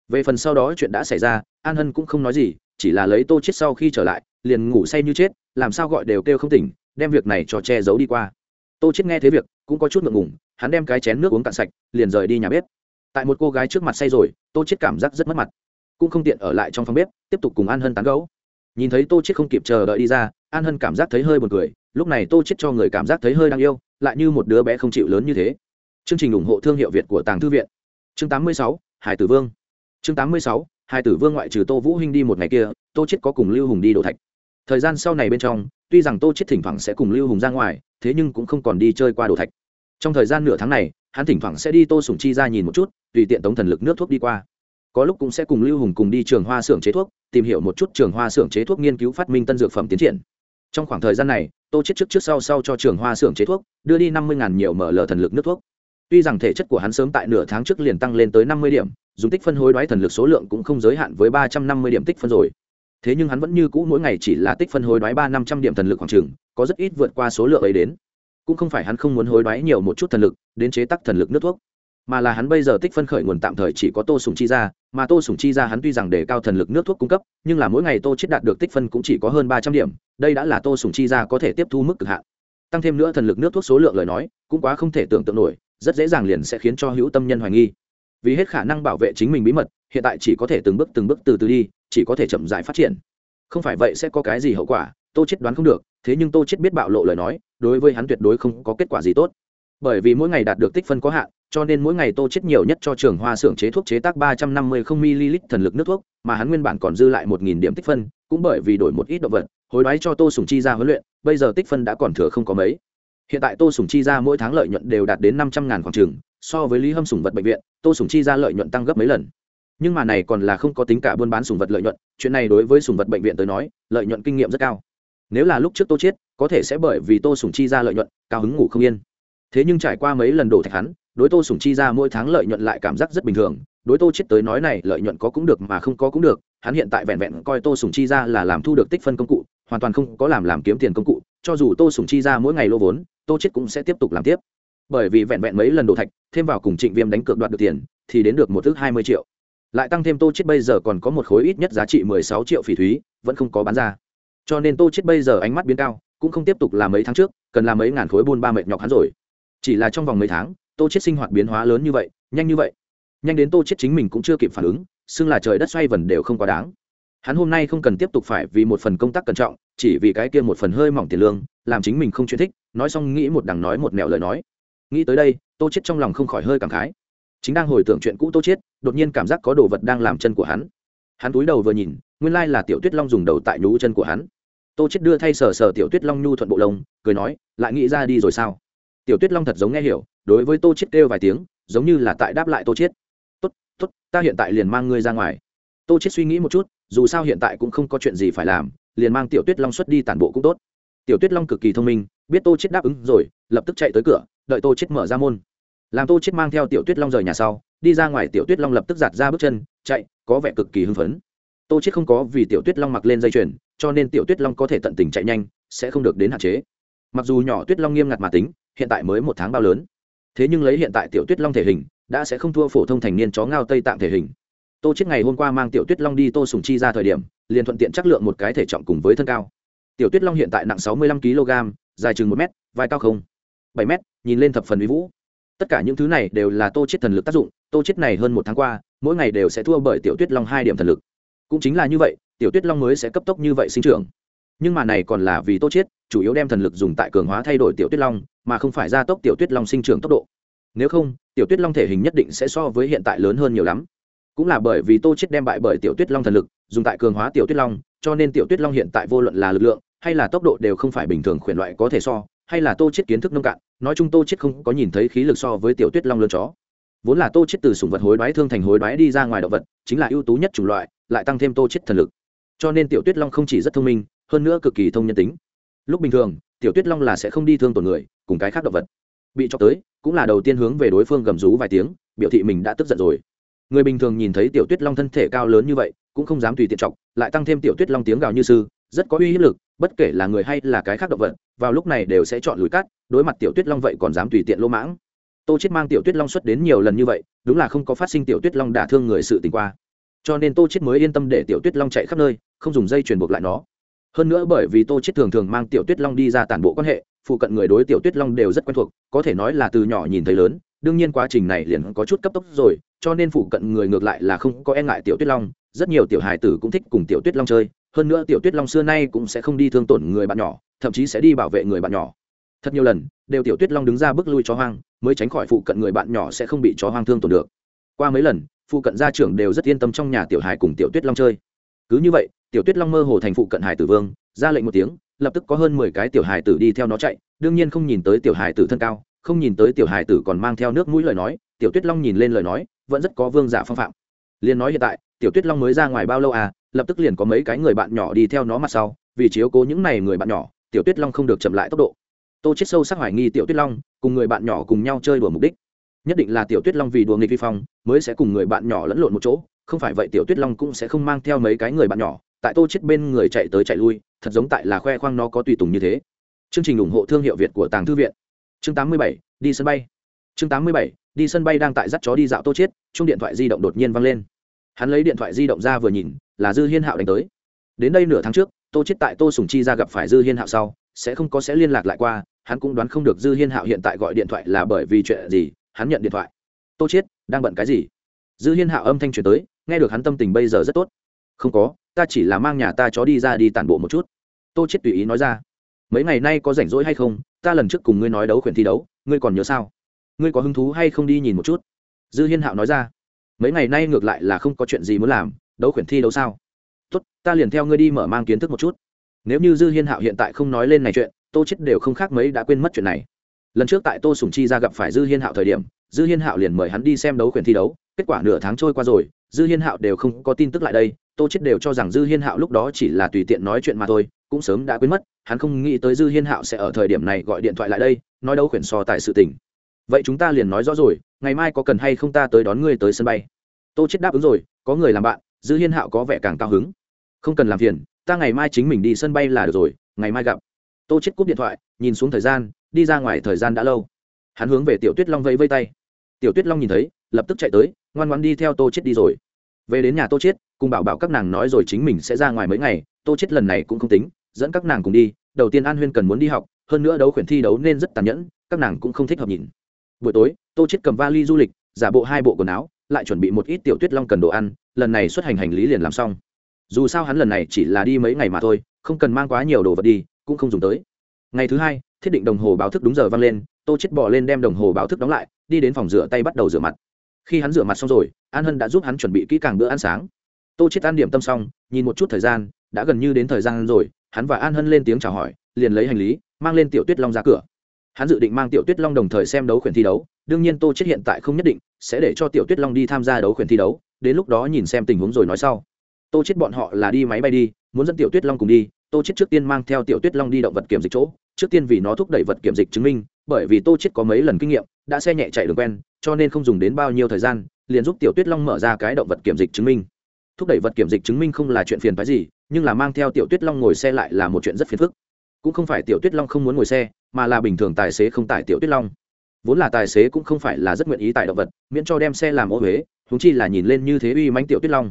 Về phần sau đó chuyện đã xảy ra, an hân cũng không nói gì, chỉ là lấy tô chết sau khi trở lại, liền ngủ say như chết, làm sao gọi đều kêu không tỉnh đem việc này cho che giấu đi qua. Tô chết nghe thế việc cũng có chút ngượng ngùng hắn đem cái chén nước uống cạn sạch liền rời đi nhà bếp. Tại một cô gái trước mặt say rồi tô chết cảm giác rất mất mặt. Cũng không tiện ở lại trong phòng bếp tiếp tục cùng an hân tán gẫu. Nhìn thấy tô chết không kịp chờ đợi đi ra an hân cảm giác thấy hơi buồn cười lúc này tô chết cho người cảm giác thấy hơi đáng yêu lại như một đứa bé không chịu lớn như thế. Chương trình ủng hộ thương hiệu việt của tàng thư viện. Chương 86, hải tử vương. Chương 86, hải tử vương ngoại trừ tô vũ hinh đi một ngày kia tô chết có cùng lưu hùng đi đổ thạch thời gian sau này bên trong, tuy rằng tô chết thỉnh thoảng sẽ cùng lưu hùng ra ngoài, thế nhưng cũng không còn đi chơi qua đổ thạch. Trong thời gian nửa tháng này, hắn thỉnh thoảng sẽ đi tô sủng chi ra nhìn một chút, tùy tiện tống thần lực nước thuốc đi qua. Có lúc cũng sẽ cùng lưu hùng cùng đi trường hoa xưởng chế thuốc, tìm hiểu một chút trường hoa xưởng chế thuốc nghiên cứu phát minh tân dược phẩm tiến triển. Trong khoảng thời gian này, tô chết trước trước sau sau cho trường hoa xưởng chế thuốc, đưa đi năm mươi nhiều mở lờ thần lực nước thuốc. Tuy rằng thể chất của hắn sớm tại nửa tháng trước liền tăng lên tới năm mươi điểm, dùng tích phân hối đoái thần lực số lượng cũng không giới hạn với ba trăm năm mươi điểm tích phân rồi thế nhưng hắn vẫn như cũ mỗi ngày chỉ là tích phân hối đoái ba năm trăm điểm thần lực khoảng trường có rất ít vượt qua số lượng ấy đến. Cũng không phải hắn không muốn hối đoái nhiều một chút thần lực, đến chế tác thần lực nước thuốc. Mà là hắn bây giờ tích phân khởi nguồn tạm thời chỉ có tô sùng chi ra mà tô sùng chi ra hắn tuy rằng để cao thần lực nước thuốc cung cấp, nhưng là mỗi ngày tô chết đạt được tích phân cũng chỉ có hơn ba trăm điểm, đây đã là tô sùng chi ra có thể tiếp thu mức cực hạn. Tăng thêm nữa thần lực nước thuốc số lượng lời nói, cũng quá không thể tưởng tượng nổi, rất dễ dàng liền sẽ khiến cho hữu tâm nhân hoài nghi. Vì hết khả năng bảo vệ chính mình bí mật hiện tại chỉ có thể từng bước từng bước từ từ đi, chỉ có thể chậm rãi phát triển. Không phải vậy sẽ có cái gì hậu quả, tô chết đoán không được, thế nhưng tô chết biết bạo lộ lời nói, đối với hắn tuyệt đối không có kết quả gì tốt. Bởi vì mỗi ngày đạt được tích phân có hạn, cho nên mỗi ngày tô chết nhiều nhất cho trường hoa xưởng chế thuốc chế tác ba trăm năm mươi không ml thần lực nước thuốc, mà hắn nguyên bản còn dư lại một nghìn điểm tích phân, cũng bởi vì đổi một ít động vật, hối đoái cho tô sùng chi ra huấn luyện, bây giờ tích phân đã còn thừa không có mấy. Hiện tại tô sùng chi ra mỗi tháng lợi nhuận đều đạt đến năm trăm ngàn khoảng trường so với lý hâm sùng vật bệnh viện, tô sùng chi ra lợi nhuận tăng gấp mấy lần nhưng mà này còn là không có tính cả buôn bán sùng vật lợi nhuận, chuyện này đối với sùng vật bệnh viện tới nói, lợi nhuận kinh nghiệm rất cao. Nếu là lúc trước tô chết có thể sẽ bởi vì tô sùng chi ra lợi nhuận, cao hứng ngủ không yên. Thế nhưng trải qua mấy lần đổ thạch hắn, đối tô sùng chi ra mỗi tháng lợi nhuận lại cảm giác rất bình thường. Đối tô chết tới nói này, lợi nhuận có cũng được mà không có cũng được. Hắn hiện tại vẹn vẹn coi tô sùng chi ra là làm thu được tích phân công cụ, hoàn toàn không có làm làm kiếm tiền công cụ. Cho dù tô sùng chi ra mỗi ngày lô vốn, tô chết cũng sẽ tiếp tục làm tiếp. Bởi vì vẹn vẹn mấy lần đổ thạch, thêm vào cùng trịnh viêm đánh cược đoạt được tiền, thì đến được một thước hai mươi triệu lại tăng thêm tô chết bây giờ còn có một khối ít nhất giá trị mười sáu triệu phỉ thúy, vẫn không có bán ra. Cho nên tô chết bây giờ ánh mắt biến cao, cũng không tiếp tục làm mấy tháng trước, cần làm mấy ngàn khối buôn ba mệt nhọc hắn rồi. Chỉ là trong vòng mấy tháng, tô chết sinh hoạt biến hóa lớn như vậy, nhanh như vậy. Nhanh đến tô chết chính mình cũng chưa kịp phản ứng, xưng là trời đất xoay vần đều không quá đáng. Hắn hôm nay không cần tiếp tục phải vì một phần công tác cẩn trọng, chỉ vì cái kia một phần hơi mỏng tiền lương, làm chính mình không chuyện thích, nói xong nghĩ một đằng nói một nẻo lời nói. Nghĩ tới đây, tô chết trong lòng không khỏi hơi cảm khái chính đang hồi tưởng chuyện cũ tô chết đột nhiên cảm giác có đồ vật đang làm chân của hắn. Hắn túi đầu vừa nhìn, nguyên lai là tiểu tuyết long dùng đầu tại nhú chân của hắn. Tô chết đưa thay sờ sờ tiểu tuyết long nhu thuận bộ lông, cười nói, lại nghĩ ra đi rồi sao? Tiểu tuyết long thật giống nghe hiểu, đối với tô chết kêu vài tiếng, giống như là tại đáp lại tô chết tốt tốt, ta hiện tại liền mang ngươi ra ngoài. Tô chết suy nghĩ một chút, dù sao hiện tại cũng không có chuyện gì phải làm, liền mang tiểu tuyết long xuất đi tản bộ cũng tốt. Tiểu tuyết long cực kỳ thông minh, biết tô chết đáp ứng rồi, lập tức chạy tới cửa, đợi tô chết mở ra môn làm tô chết mang theo tiểu tuyết long rời nhà sau, đi ra ngoài tiểu tuyết long lập tức giạt ra bước chân, chạy, có vẻ cực kỳ hưng phấn. Tô chết không có vì tiểu tuyết long mặc lên dây chuyền, cho nên tiểu tuyết long có thể tận tình chạy nhanh, sẽ không được đến hạn chế. Mặc dù nhỏ tuyết long nghiêm ngặt mà tính, hiện tại mới một tháng bao lớn. Thế nhưng lấy hiện tại tiểu tuyết long thể hình, đã sẽ không thua phổ thông thành niên chó ngao tây tạm thể hình. Tô chết ngày hôm qua mang tiểu tuyết long đi tô sùng chi ra thời điểm, liền thuận tiện chắc lượng một cái thể trọng cùng với thân cao. Tiểu tuyết long hiện tại nặng sáu mươi lăm kg dài chừng một m vai cao không? bảy m nhìn lên thập phần uy vũ tất cả những thứ này đều là tô chết thần lực tác dụng, tô chết này hơn một tháng qua, mỗi ngày đều sẽ thua bởi tiểu tuyết long hai điểm thần lực. Cũng chính là như vậy, tiểu tuyết long mới sẽ cấp tốc như vậy sinh trưởng. Nhưng mà này còn là vì tô chết, chủ yếu đem thần lực dùng tại cường hóa thay đổi tiểu tuyết long, mà không phải gia tốc tiểu tuyết long sinh trưởng tốc độ. Nếu không, tiểu tuyết long thể hình nhất định sẽ so với hiện tại lớn hơn nhiều lắm. Cũng là bởi vì tô chết đem bại bởi tiểu tuyết long thần lực, dùng tại cường hóa tiểu tuyết long, cho nên tiểu tuyết long hiện tại vô luận là lực lượng, hay là tốc độ đều không phải bình thường khuyển loại có thể so, hay là tô chết kiến thức nông cạn nói chung tô chết không có nhìn thấy khí lực so với tiểu tuyết long lớn chó. Vốn là tô chết từ sủng vật hối đoái thương thành hối đoái đi ra ngoài động vật, chính là ưu tú nhất chủng loại, lại tăng thêm tô chết thần lực. Cho nên tiểu tuyết long không chỉ rất thông minh, hơn nữa cực kỳ thông nhân tính. Lúc bình thường, tiểu tuyết long là sẽ không đi thương tổn người, cùng cái khác động vật. Bị cho tới, cũng là đầu tiên hướng về đối phương gầm rú vài tiếng, biểu thị mình đã tức giận rồi. Người bình thường nhìn thấy tiểu tuyết long thân thể cao lớn như vậy, cũng không dám tùy tiện chọc, lại tăng thêm tiểu tuyết long tiếng gào như sư, rất có uy hiếp lực bất kể là người hay là cái khác động vật, vào lúc này đều sẽ chọn lùi cắt, đối mặt tiểu tuyết long vậy còn dám tùy tiện lỗ mãng. Tô chết mang tiểu tuyết long xuất đến nhiều lần như vậy, đúng là không có phát sinh tiểu tuyết long đả thương người sự tình qua. Cho nên tô chết mới yên tâm để tiểu tuyết long chạy khắp nơi, không dùng dây chuyền buộc lại nó. Hơn nữa bởi vì tô chết thường thường mang tiểu tuyết long đi ra tản bộ quan hệ, phụ cận người đối tiểu tuyết long đều rất quen thuộc, có thể nói là từ nhỏ nhìn thấy lớn, đương nhiên quá trình này liền có chút cấp tốc rồi, cho nên phụ cận người ngược lại là không có e ngại tiểu tuyết long, rất nhiều tiểu hài tử cũng thích cùng tiểu tuyết long chơi hơn nữa tiểu tuyết long xưa nay cũng sẽ không đi thương tổn người bạn nhỏ, thậm chí sẽ đi bảo vệ người bạn nhỏ. Thật nhiều lần, đều tiểu tuyết long đứng ra bước lui chó hoang, mới tránh khỏi phụ cận người bạn nhỏ sẽ không bị chó hoang thương tổn được. Qua mấy lần, phụ cận gia trưởng đều rất yên tâm trong nhà tiểu hải cùng tiểu tuyết long chơi. Cứ như vậy, tiểu tuyết long mơ hồ thành phụ cận hải tử vương, ra lệnh một tiếng, lập tức có hơn mười cái tiểu hải tử đi theo nó chạy, đương nhiên không nhìn tới tiểu hải tử thân cao, không nhìn tới tiểu hải tử còn mang theo nước mũi lời nói, tiểu tuyết long nhìn lên lời nói, vẫn rất có vương giả phong phạm. Liền nói hiện tại, tiểu tuyết long mới ra ngoài bao lâu à lập tức liền có mấy cái người bạn nhỏ đi theo nó mặt sau vì chiếu cố những này người bạn nhỏ tiểu tuyết long không được chậm lại tốc độ. Tô chết sâu sắc hoài nghi tiểu tuyết long cùng người bạn nhỏ cùng nhau chơi đùa mục đích. Nhất định là tiểu tuyết long vì đùa nghịch vi phong mới sẽ cùng người bạn nhỏ lẫn lộn một chỗ không phải vậy tiểu tuyết long cũng sẽ không mang theo mấy cái người bạn nhỏ tại tô chết bên người chạy tới chạy lui thật giống tại là khoe khoang nó có tùy tùng như thế. Chương trình ủng hộ thương hiệu việt của tàng thư viện. Chương 87, đi sân bay. Chương 87, đi sân bay đang tại dắt chó đi dạo tô chết chung điện thoại di động đột nhiên vang lên hắn lấy điện thoại di động ra vừa nhìn, là dư hiên hạo đánh tới. Đến đây nửa tháng trước, tô chết tại tô sùng chi ra gặp phải dư hiên hạo sau, sẽ không có sẽ liên lạc lại qua, hắn cũng đoán không được dư hiên hạo hiện tại gọi điện thoại là bởi vì chuyện gì, hắn nhận điện thoại. Tô chết, đang bận cái gì? Dư hiên hạo âm thanh truyền tới, nghe được hắn tâm tình bây giờ rất tốt. Không có, ta chỉ là mang nhà ta chó đi ra đi tản bộ một chút. Tô chết tùy ý nói ra. Mấy ngày nay có rảnh rỗi hay không, ta lần trước cùng ngươi nói đấu khuyển thi đấu, ngươi còn nhớ sao? Ngươi có hứng thú hay không đi nhìn một chút? Dư hiên hạo nói ra mấy ngày nay ngược lại là không có chuyện gì muốn làm, đấu khuyển thi đấu sao? Tốt, ta liền theo ngươi đi mở mang kiến thức một chút. Nếu như dư hiên hạo hiện tại không nói lên này chuyện, tô chết đều không khác mấy đã quên mất chuyện này. Lần trước tại tô sùng chi ra gặp phải dư hiên hạo thời điểm, dư hiên hạo liền mời hắn đi xem đấu khuyển thi đấu, kết quả nửa tháng trôi qua rồi, dư hiên hạo đều không có tin tức lại đây, tô chết đều cho rằng dư hiên hạo lúc đó chỉ là tùy tiện nói chuyện mà thôi, cũng sớm đã quên mất, hắn không nghĩ tới dư hiên hạo sẽ ở thời điểm này gọi điện thoại lại đây, nói đấu khuyển so tại sự tình. Vậy chúng ta liền nói rõ rồi ngày mai có cần hay không ta tới đón ngươi tới sân bay? Tô chết đáp ứng rồi, có người làm bạn, dư hiên hạo có vẻ càng cao hứng. Không cần làm phiền, ta ngày mai chính mình đi sân bay là được rồi, ngày mai gặp. Tô chết cúp điện thoại, nhìn xuống thời gian, đi ra ngoài thời gian đã lâu. Hắn hướng về tiểu tuyết long vẫy vây tay. Tiểu tuyết long nhìn thấy, lập tức chạy tới, ngoan ngoan đi theo tô chết đi rồi. Về đến nhà tô chết, cùng bảo bảo các nàng nói rồi chính mình sẽ ra ngoài mấy ngày, tô chết lần này cũng không tính, dẫn các nàng cùng đi. Đầu tiên an huyên cần muốn đi học, hơn nữa đấu khuyển thi đấu nên rất tàn nhẫn, các nàng cũng không thích hợp nhìn. Buổi tối tô chết cầm vali du lịch, giả bộ hai bộ quần áo, lại chuẩn bị một ít tiểu tuyết long cần đồ ăn, lần này xuất hành hành lý liền làm xong. Dù sao hắn lần này chỉ là đi mấy ngày mà thôi, không cần mang quá nhiều đồ vật đi, cũng không dùng tới. Ngày thứ hai, thiết định đồng hồ báo thức đúng giờ vang lên, tô chết bỏ lên đem đồng hồ báo thức đóng lại, đi đến phòng rửa tay bắt đầu rửa mặt. Khi hắn rửa mặt xong rồi, an hân đã giúp hắn chuẩn bị kỹ càng bữa ăn sáng. Tô chết ăn điểm tâm xong, nhìn một chút thời gian, đã gần như đến thời gian rồi, hắn và an hân lên tiếng chào hỏi, liền lấy hành lý, mang lên tiểu tuyết long ra cửa hắn dự định mang tiểu tuyết long đồng thời xem đấu khuyển thi đấu, đương nhiên tô chết hiện tại không nhất định sẽ để cho tiểu tuyết long đi tham gia đấu khuyển thi đấu, đến lúc đó nhìn xem tình huống rồi nói sau. Tô chết bọn họ là đi máy bay đi, muốn dẫn tiểu tuyết long cùng đi, tô chết trước tiên mang theo tiểu tuyết long đi động vật kiểm dịch chỗ, trước tiên vì nó thúc đẩy vật kiểm dịch chứng minh, bởi vì tô chết có mấy lần kinh nghiệm, đã xe nhẹ chạy đường quen, cho nên không dùng đến bao nhiêu thời gian, liền giúp tiểu tuyết long mở ra cái động vật kiểm dịch chứng minh. Thúc đẩy vật kiểm dịch chứng minh không là chuyện phiền phức gì, nhưng là mang theo tiểu tuyết long ngồi xe lại là một chuyện rất phiền phức cũng không phải tiểu tuyết long không muốn ngồi xe, mà là bình thường tài xế không tải tiểu tuyết long. Vốn là tài xế cũng không phải là rất nguyện ý tải động vật, miễn cho đem xe làm ô huế húng chi là nhìn lên như thế uy mánh tiểu tuyết long.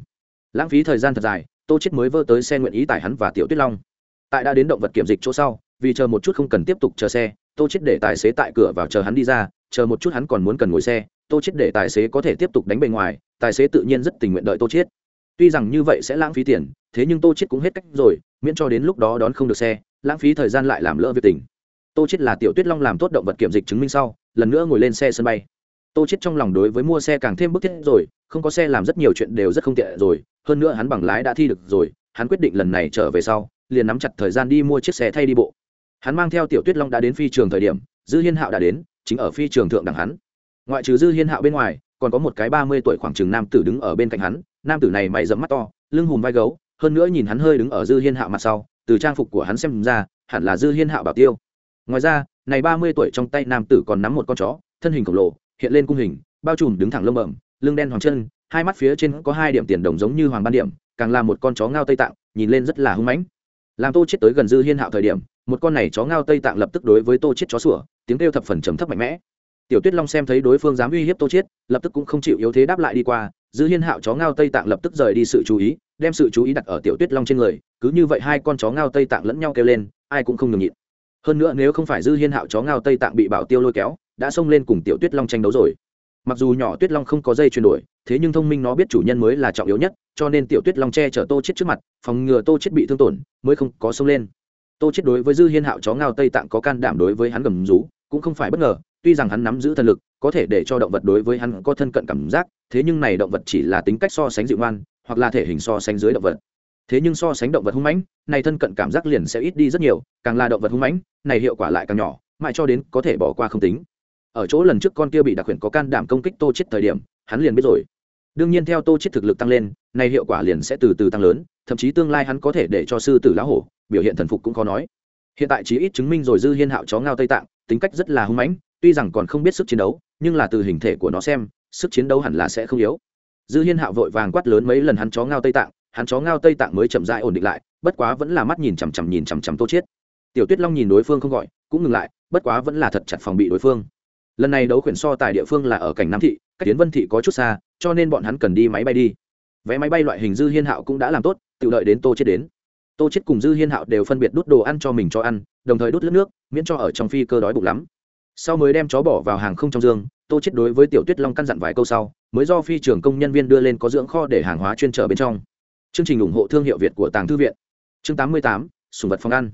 Lãng phí thời gian thật dài, tô chết mới vơ tới xe nguyện ý tải hắn và tiểu tuyết long. Tại đã đến động vật kiểm dịch chỗ sau, vì chờ một chút không cần tiếp tục chờ xe, tô chết để tài xế tại cửa vào chờ hắn đi ra, chờ một chút hắn còn muốn cần ngồi xe, tô chết để tài xế có thể tiếp tục đánh bề ngoài, tài xế tự nhiên rất tình nguyện đợi tô chết tuy rằng như vậy sẽ lãng phí tiền, thế nhưng tô chết cũng hết cách rồi, miễn cho đến lúc đó đón không được xe lãng phí thời gian lại làm lỡ việc tình. Tô chết là tiểu tuyết long làm tốt động vật kiểm dịch chứng minh sau, lần nữa ngồi lên xe sân bay. Tô chết trong lòng đối với mua xe càng thêm bức thiết rồi, không có xe làm rất nhiều chuyện đều rất không tiện rồi, hơn nữa hắn bằng lái đã thi được rồi, hắn quyết định lần này trở về sau, liền nắm chặt thời gian đi mua chiếc xe thay đi bộ. Hắn mang theo tiểu tuyết long đã đến phi trường thời điểm, dư hiên hạo đã đến, chính ở phi trường thượng đẳng hắn. Ngoại trừ dư hiên hạo bên ngoài, còn có một cái ba mươi tuổi khoảng chừng nam tử đứng ở bên cạnh hắn, nam tử này mày dẫm mắt to, lưng hùm vai gấu, hơn nữa nhìn hắn hơi đứng ở dư hiên hạo mặt sau từ trang phục của hắn xem ra, hẳn là dư hiên hạo bảo tiêu. Ngoài ra, này ba mươi tuổi trong tay nam tử còn nắm một con chó, thân hình khổng lồ, hiện lên cung hình, bao trùm đứng thẳng lông bẩm, lưng đen hoàng chân, hai mắt phía trên có hai điểm tiền đồng giống như hoàng ban điểm, càng là một con chó ngao tây tạng, nhìn lên rất là hưng mãnh. Làm tô chết tới gần dư hiên hạo thời điểm, một con này chó ngao tây tạng lập tức đối với tô chết chó sủa, tiếng kêu thập phần trầm thấp mạnh mẽ tiểu tuyết long xem thấy đối phương dám uy hiếp tô Chiết, lập tức cũng không chịu yếu thế đáp lại đi qua dư hiên hạo chó ngao tây tạng lập tức rời đi sự chú ý đem sự chú ý đặt ở tiểu tuyết long trên người cứ như vậy hai con chó ngao tây tạng lẫn nhau kêu lên ai cũng không nhường nhịn. Hơn nữa nếu không phải dư hiên hạo chó ngao tây tạng bị bảo tiêu lôi kéo đã xông lên cùng tiểu tuyết long tranh đấu rồi. Mặc dù nhỏ tuyết long không có dây chuyển đổi thế nhưng thông minh nó biết chủ nhân mới là trọng yếu nhất cho nên tiểu tuyết long che chở tô chết trước mặt phòng ngừa tô chết bị thương tổn mới không có xông lên. Tô chết đối với dư hiên hạo chó ngao tây tạng có can đảm đối với hắn gầm rú cũng không phải bất ngờ, tuy rằng hắn nắm giữ thần lực, có thể để cho động vật đối với hắn có thân cận cảm giác, thế nhưng này động vật chỉ là tính cách so sánh dịu ngoan, hoặc là thể hình so sánh dưới động vật. Thế nhưng so sánh động vật hung mãnh, này thân cận cảm giác liền sẽ ít đi rất nhiều, càng là động vật hung mãnh, này hiệu quả lại càng nhỏ, mãi cho đến có thể bỏ qua không tính. Ở chỗ lần trước con kia bị đặc quyền có can đảm công kích tô chết thời điểm, hắn liền biết rồi. Đương nhiên theo tô chết thực lực tăng lên, này hiệu quả liền sẽ từ từ tăng lớn, thậm chí tương lai hắn có thể để cho sư tử lão hổ, biểu hiện thần phục cũng khó nói. Hiện tại chí ít chứng minh rồi dư hiên hạo chó ngao tây tạng tính cách rất là hung mãnh, tuy rằng còn không biết sức chiến đấu, nhưng là từ hình thể của nó xem, sức chiến đấu hẳn là sẽ không yếu. Dư hiên hạo vội vàng quát lớn mấy lần hắn chó ngao tây tạng, hắn chó ngao tây tạng mới chậm rãi ổn định lại, bất quá vẫn là mắt nhìn chằm chằm nhìn chằm chằm tô chết tiểu tuyết long nhìn đối phương không gọi, cũng ngừng lại, bất quá vẫn là thật chặt phòng bị đối phương. Lần này đấu khuyển so tại địa phương là ở cảnh nam thị, cách tiến vân thị có chút xa, cho nên bọn hắn cần đi máy bay đi. Vé máy bay loại hình dư hiên hạo cũng đã làm tốt, tự đợi đến tô chết đến tô chết cùng dư hiên hạo đều phân biệt đút đồ ăn cho mình cho ăn đồng thời đút lướt nước miễn cho ở trong phi cơ đói bụng lắm. Sau mới đem chó bỏ vào hàng không trong dương tô chết đối với tiểu tuyết long căn dặn vài câu sau mới do phi trưởng công nhân viên đưa lên có dưỡng kho để hàng hóa chuyên trở bên trong. Chương trình ủng hộ thương hiệu việt của tàng thư viện. Chương 88, sùng vật phòng ăn.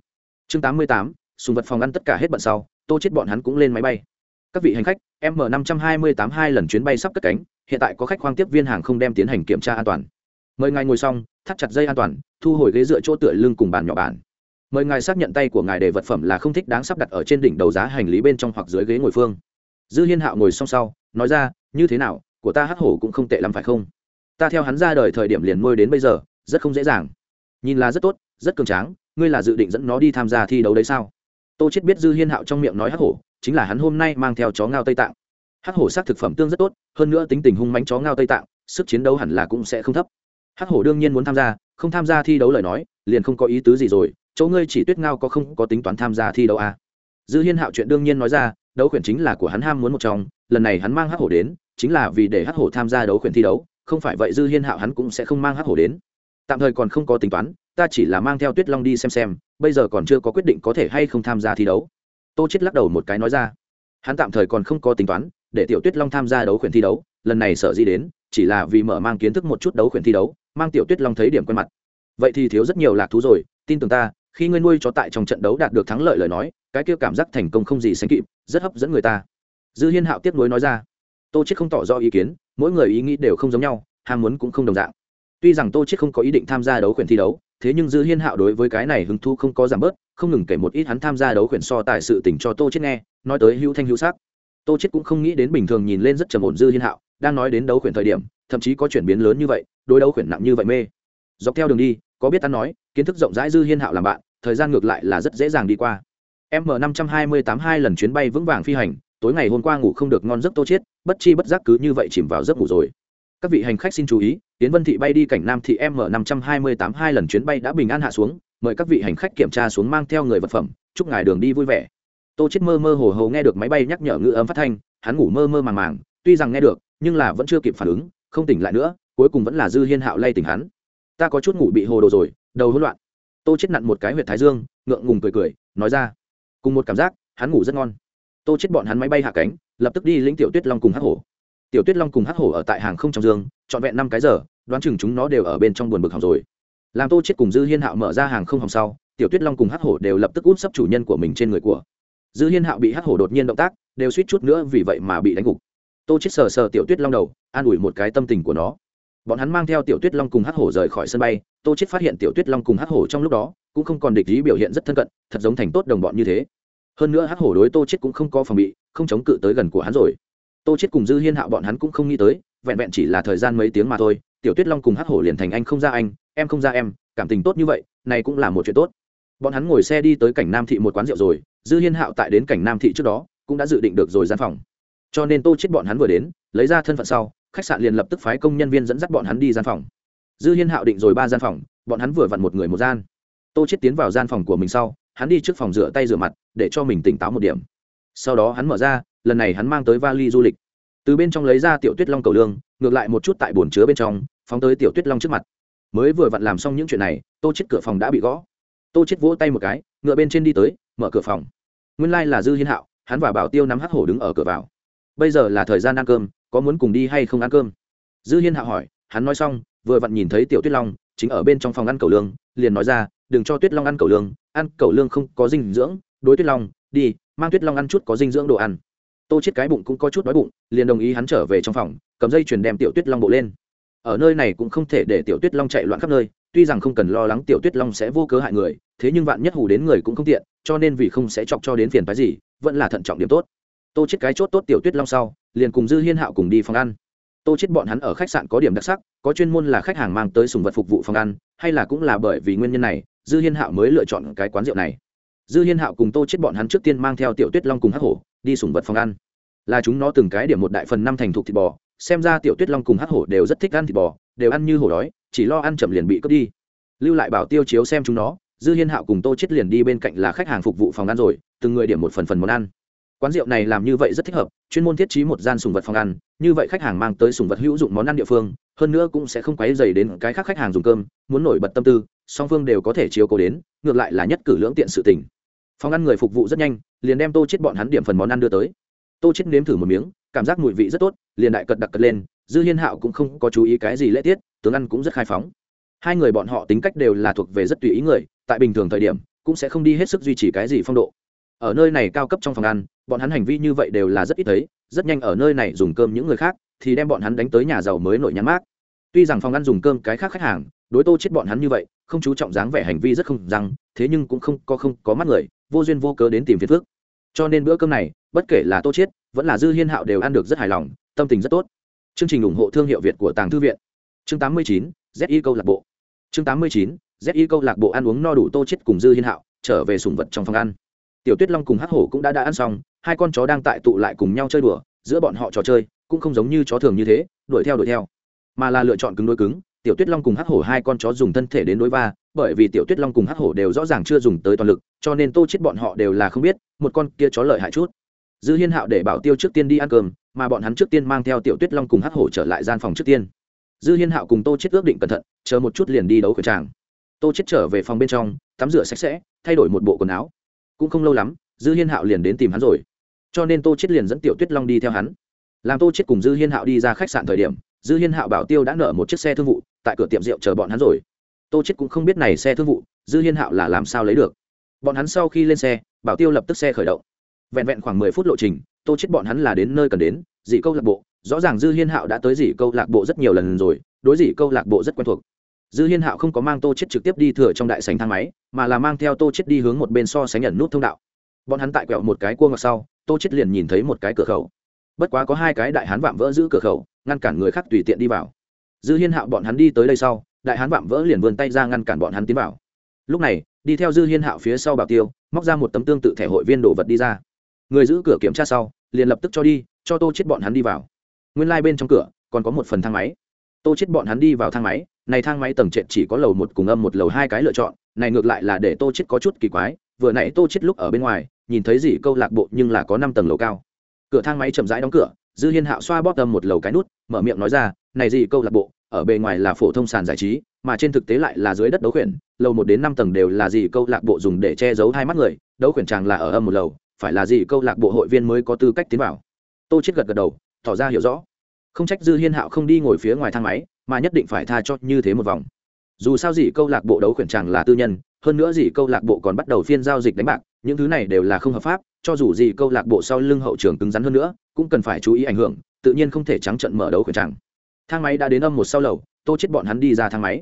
Chương 88, sùng vật phòng ăn tất cả hết bận sau tô chết bọn hắn cũng lên máy bay. Các vị hành khách m 528 hai lần chuyến bay sắp cất cánh hiện tại có khách khoang tiếp viên hàng không đem tiến hành kiểm tra an toàn. Mời ngài ngồi xong thắt chặt dây an toàn thu hồi ghế dựa chỗ tựa lưng cùng bàn nhỏ bàn. Mời ngài xác nhận tay của ngài để vật phẩm là không thích đáng sắp đặt ở trên đỉnh đầu giá hành lý bên trong hoặc dưới ghế ngồi phương. Dư hiên hạo ngồi song sau, nói ra, như thế nào, của ta hắc hổ cũng không tệ lắm phải không? Ta theo hắn ra đời thời điểm liền nuôi đến bây giờ, rất không dễ dàng. Nhìn là rất tốt, rất cường tráng, ngươi là dự định dẫn nó đi tham gia thi đấu đấy sao? Tô chết biết dư hiên hạo trong miệng nói hắc hổ, chính là hắn hôm nay mang theo chó ngao tây tạng. Hắc hổ sát thực phẩm tương rất tốt, hơn nữa tính tình hung mánh chó ngao tây tạng, sức chiến đấu hẳn là cũng sẽ không thấp. Hắc hổ đương nhiên muốn tham gia không tham gia thi đấu lời nói, liền không có ý tứ gì rồi, chỗ ngươi chỉ tuyết ngao có không có tính toán tham gia thi đấu à. dư hiên hạo chuyện đương nhiên nói ra, đấu khuyển chính là của hắn ham muốn một trong, lần này hắn mang hắc hổ đến, chính là vì để hắc hổ tham gia đấu khuyển thi đấu, không phải vậy dư hiên hạo hắn cũng sẽ không mang hắc hổ đến tạm thời còn không có tính toán, ta chỉ là mang theo tuyết long đi xem xem, bây giờ còn chưa có quyết định có thể hay không tham gia thi đấu tô chết lắc đầu một cái nói ra, hắn tạm thời còn không có tính toán, để tiểu tuyết long tham gia đấu khuyển thi đấu, lần này sợ gì đến chỉ là vì mở mang kiến thức một chút đấu khuyển thi đấu, mang tiểu tuyết long thấy điểm quen mặt. Vậy thì thiếu rất nhiều lạc thú rồi, tin tưởng ta, khi ngươi nuôi chó tại trong trận đấu đạt được thắng lợi lời nói, cái kia cảm giác thành công không gì sánh kịp, rất hấp dẫn người ta. Dư hiên hạo tiếp nối nói ra. Tô chết không tỏ rõ ý kiến, mỗi người ý nghĩ đều không giống nhau, ham muốn cũng không đồng dạng. Tuy rằng tô chết không có ý định tham gia đấu khuyển thi đấu, thế nhưng dư hiên hạo đối với cái này hứng thu không có giảm bớt, không ngừng kể một ít hắn tham gia đấu khuyển so tài sự tình cho tô chết nghe, nói tới hữu thanh hữu sắc. Tô chết cũng không nghĩ đến bình thường nhìn lên rất trầm ổn dư hiên hạo đang nói đến đấu khuyển thời điểm, thậm chí có chuyển biến lớn như vậy, đối đấu khuyển nặng như vậy mê. Dọc theo đường đi, có biết ta nói, kiến thức rộng rãi dư hiên hạo làm bạn, thời gian ngược lại là rất dễ dàng đi qua. M năm trăm hai mươi tám hai lần chuyến bay vững vàng phi hành, tối ngày hôm qua ngủ không được ngon giấc tô chết, bất chi bất giác cứ như vậy chìm vào giấc ngủ rồi. Các vị hành khách xin chú ý tiến vân thị bay đi cảnh nam thị m năm trăm hai mươi tám hai lần chuyến bay đã bình an hạ xuống, mời các vị hành khách kiểm tra xuống mang theo người vật phẩm, chúc ngài đường đi vui vẻ. Tô chết mơ mơ hồ hồ nghe được máy bay nhắc nhở ngữ âm phát thanh, hắn ngủ mơ mơ màng màng, tuy rằng nghe được nhưng là vẫn chưa kịp phản ứng, không tỉnh lại nữa, cuối cùng vẫn là dư hiên hạo lay tỉnh hắn. Ta có chút ngủ bị hồ đồ rồi, đầu hỗn loạn. Tô chết nặn một cái huyệt thái dương, ngượng ngùng cười cười, nói ra. Cùng một cảm giác, hắn ngủ rất ngon. Tô chết bọn hắn máy bay hạ cánh, lập tức đi lĩnh tiểu tuyết long cùng hắc hổ. Tiểu tuyết long cùng hắc hổ ở tại hàng không trong dương, trọn vẹn năm cái giờ, đoán chừng chúng nó đều ở bên trong buồn bực hỏng rồi. Làm tô chết cùng dư hiên hạo mở ra hàng không hỏng sau, tiểu tuyết long cùng hắc hổ đều lập tức út sấp chủ nhân của mình trên người của. Dư hiên hạo bị hắc hổ đột nhiên động tác, đều suýt chút nữa vì vậy mà bị đánh gục tô chết sờ sờ tiểu tuyết long đầu, an ủi một cái tâm tình của nó. Bọn hắn mang theo tiểu tuyết long cùng hắc hổ rời khỏi sân bay, tô chết phát hiện tiểu tuyết long cùng hắc hổ trong lúc đó, cũng không còn địch ý biểu hiện rất thân cận, thật giống thành tốt đồng bọn như thế. Hơn nữa hắc hổ đối tô chết cũng không có phòng bị, không chống cự tới gần của hắn rồi. Tô chết cùng dư hiên hạo bọn hắn cũng không nghĩ tới, vẹn vẹn chỉ là thời gian mấy tiếng mà thôi, tiểu tuyết long cùng hắc hổ liền thành anh không ra anh, em không ra em, cảm tình tốt như vậy, này cũng là một chuyện tốt. Bọn hắn ngồi xe đi tới cảnh nam thị một quán rượu rồi, dư hiên hạo tại đến cảnh nam thị trước đó, cũng đã dự định được rồi gian phòng cho nên tô chết bọn hắn vừa đến, lấy ra thân phận sau, khách sạn liền lập tức phái công nhân viên dẫn dắt bọn hắn đi gian phòng. Dư hiên hạo định rồi ba gian phòng, bọn hắn vừa vặn một người một gian. Tô chết tiến vào gian phòng của mình sau, hắn đi trước phòng rửa tay rửa mặt, để cho mình tỉnh táo một điểm. Sau đó hắn mở ra, lần này hắn mang tới vali du lịch. Từ bên trong lấy ra tiểu tuyết long cầu lương, ngược lại một chút tại bồn chứa bên trong, phóng tới tiểu tuyết long trước mặt. Mới vừa vặn làm xong những chuyện này, tô chết cửa phòng đã bị gõ. Tô chết vỗ tay một cái, ngựa bên trên đi tới, mở cửa phòng. Nguyên lai là dư hiên hạo, hắn và bảo tiêu nắm hắc hổ đứng ở cửa vào bây giờ là thời gian ăn cơm, có muốn cùng đi hay không ăn cơm? Dư hiên hạ hỏi, hắn nói xong, vừa vặn nhìn thấy tiểu tuyết long, chính ở bên trong phòng ăn cầu lương, liền nói ra, đừng cho tuyết long ăn cầu lương, ăn cầu lương không có dinh dưỡng, đối tuyết long, đi, mang tuyết long ăn chút có dinh dưỡng đồ ăn. Tô chết cái bụng cũng có chút đói bụng, liền đồng ý hắn trở về trong phòng, cầm dây chuyền đem tiểu tuyết long bộ lên. Ở nơi này cũng không thể để tiểu tuyết long chạy loạn khắp nơi, tuy rằng không cần lo lắng tiểu tuyết long sẽ vô cớ hại người, thế nhưng vạn nhất hù đến người cũng không tiện, cho nên vì không sẽ chọc cho đến phiền phái gì, vẫn là thận trọng điểm tốt tô chết cái chốt tốt tiểu tuyết long sau, liền cùng dư hiên hạo cùng đi phòng ăn. Tô chết bọn hắn ở khách sạn có điểm đặc sắc, có chuyên môn là khách hàng mang tới sùng vật phục vụ phòng ăn, hay là cũng là bởi vì nguyên nhân này, dư hiên hạo mới lựa chọn cái quán rượu này. Dư hiên hạo cùng tô chết bọn hắn trước tiên mang theo tiểu tuyết long cùng hắc hổ, đi sùng vật phòng ăn. Là chúng nó từng cái điểm một đại phần năm thành thục thịt bò, xem ra tiểu tuyết long cùng hắc hổ đều rất thích ăn thịt bò, đều ăn như hổ đói, chỉ lo ăn chậm liền bị cướp đi. Lưu lại bảo tiêu chiếu xem chúng nó, dư hiên hạo cùng tô chết liền đi bên cạnh là khách hàng phục vụ phòng ăn rồi, từng người điểm một phần phần món ăn quán rượu này làm như vậy rất thích hợp, chuyên môn thiết trí một gian sùng vật phòng ăn, như vậy khách hàng mang tới sùng vật hữu dụng món ăn địa phương, hơn nữa cũng sẽ không quấy dày đến cái khác khách hàng dùng cơm, muốn nổi bật tâm tư, song phương đều có thể chiếu cố đến, ngược lại là nhất cử lưỡng tiện sự tình. Phòng ăn người phục vụ rất nhanh, liền đem tô chết bọn hắn điểm phần món ăn đưa tới. Tô chết nếm thử một miếng, cảm giác mùi vị rất tốt, liền đại cật đặc cật lên, dư hiên hạo cũng không có chú ý cái gì lễ tiết, tướng ăn cũng rất khai phóng. Hai người bọn họ tính cách đều là thuộc về rất tùy ý người, tại bình thường thời điểm, cũng sẽ không đi hết sức duy trì cái gì phong độ. Ở nơi này cao cấp trong phòng ăn bọn hắn hành vi như vậy đều là rất ít thấy rất nhanh ở nơi này dùng cơm những người khác thì đem bọn hắn đánh tới nhà giàu mới nổi nhắn mát tuy rằng phòng ăn dùng cơm cái khác khách hàng đối tô chết bọn hắn như vậy không chú trọng dáng vẻ hành vi rất không răng thế nhưng cũng không có không có mắt người vô duyên vô cớ đến tìm phiền phước cho nên bữa cơm này bất kể là tô chết vẫn là dư hiên hạo đều ăn được rất hài lòng tâm tình rất tốt. Chương trình ủng hộ thương hiệu việt của tàng thư viện. Chương 89, zi câu lạc bộ. Chương 89, zi câu lạc bộ ăn uống no đủ tô chết cùng dư hiên hạo trở về sùng vật trong phòng ăn tiểu tuyết long cùng hắc hổ cũng đã đã ăn xong, hai con chó đang tại tụ lại cùng nhau chơi đùa, giữa bọn họ trò chơi cũng không giống như chó thường như thế, đuổi theo đuổi theo. Mà là lựa chọn cứng đối cứng, tiểu tuyết long cùng hắc hổ hai con chó dùng thân thể đến đối va, bởi vì tiểu tuyết long cùng hắc hổ đều rõ ràng chưa dùng tới toàn lực, cho nên tô chết bọn họ đều là không biết, một con kia chó lợi hại chút. Dư hiên hạo để bảo tiêu trước tiên đi ăn cơm, mà bọn hắn trước tiên mang theo tiểu tuyết long cùng hắc hổ trở lại gian phòng trước tiên. Dư hiên hạo cùng tô chết ước định cẩn thận, chờ một chút liền đi đấu khởi tràng. Tô chết trở về phòng bên trong, tắm rửa sạch sẽ, thay đổi một bộ quần áo cũng không lâu lắm, dư hiên hạo liền đến tìm hắn rồi. Cho nên tô chết liền dẫn tiểu tuyết long đi theo hắn. Làm tô chết cùng dư hiên hạo đi ra khách sạn thời điểm, dư hiên hạo bảo tiêu đã nợ một chiếc xe thương vụ, tại cửa tiệm rượu chờ bọn hắn rồi. Tô chết cũng không biết này xe thương vụ, dư hiên hạo là làm sao lấy được. Bọn hắn sau khi lên xe, bảo tiêu lập tức xe khởi động. Vẹn vẹn khoảng mười phút lộ trình, tô chết bọn hắn là đến nơi cần đến dị câu lạc bộ. Rõ ràng dư hiên hạo đã tới dị câu lạc bộ rất nhiều lần rồi, đối dị câu lạc bộ rất quen thuộc dư hiên hạo không có mang tô chết trực tiếp đi thừa trong đại sảnh thang máy, mà là mang theo tô chết đi hướng một bên so sánh ẩn nút thông đạo. Bọn hắn tại quẹo một cái cua ngọc sau, tô chết liền nhìn thấy một cái cửa khẩu. Bất quá có hai cái đại hán vạm vỡ giữ cửa khẩu, ngăn cản người khác tùy tiện đi vào. Dư hiên hạo bọn hắn đi tới đây sau, đại hán vạm vỡ liền vươn tay ra ngăn cản bọn hắn tiến vào. Lúc này, đi theo dư hiên hạo phía sau bảo tiêu, móc ra một tấm tương tự thẻ hội viên đồ vật đi ra. Người giữ cửa kiểm tra sau, liền lập tức cho đi, cho tô chết bọn hắn đi vào. Nguyên lai、like、bên trong cửa còn có một phần thang máy. Tô chết bọn hắn đi vào thang máy này thang máy tầng trệt chỉ có lầu một cùng âm một lầu hai cái lựa chọn, này ngược lại là để tô chết có chút kỳ quái, vừa nãy tô chết lúc ở bên ngoài, nhìn thấy gì câu lạc bộ nhưng là có năm tầng lầu cao. Cửa thang máy chậm rãi đóng cửa, dư hiên hạo xoa bóp âm một lầu cái nút, mở miệng nói ra, này gì câu lạc bộ, ở bề ngoài là phổ thông sàn giải trí, mà trên thực tế lại là dưới đất đấu khuyển, lầu một đến năm tầng đều là gì câu lạc bộ dùng để che giấu hai mắt người, đấu khuyển chàng là ở âm một lầu, phải là gì câu lạc bộ hội viên mới có tư cách tiến vào? Tô chết gật gật đầu, tỏ ra hiểu rõ. Không trách dư hiên hạo không đi ngồi phía ngoài thang máy mà nhất định phải tha cho như thế một vòng. Dù sao gì câu lạc bộ đấu khuyển tràng là tư nhân, hơn nữa gì câu lạc bộ còn bắt đầu phiên giao dịch đánh bạc, những thứ này đều là không hợp pháp, cho dù gì câu lạc bộ sau lưng hậu trường cứng rắn hơn nữa, cũng cần phải chú ý ảnh hưởng, tự nhiên không thể trắng trận mở đấu khuyển tràng. Thang máy đã đến âm một sau lầu, tô chết bọn hắn đi ra thang máy.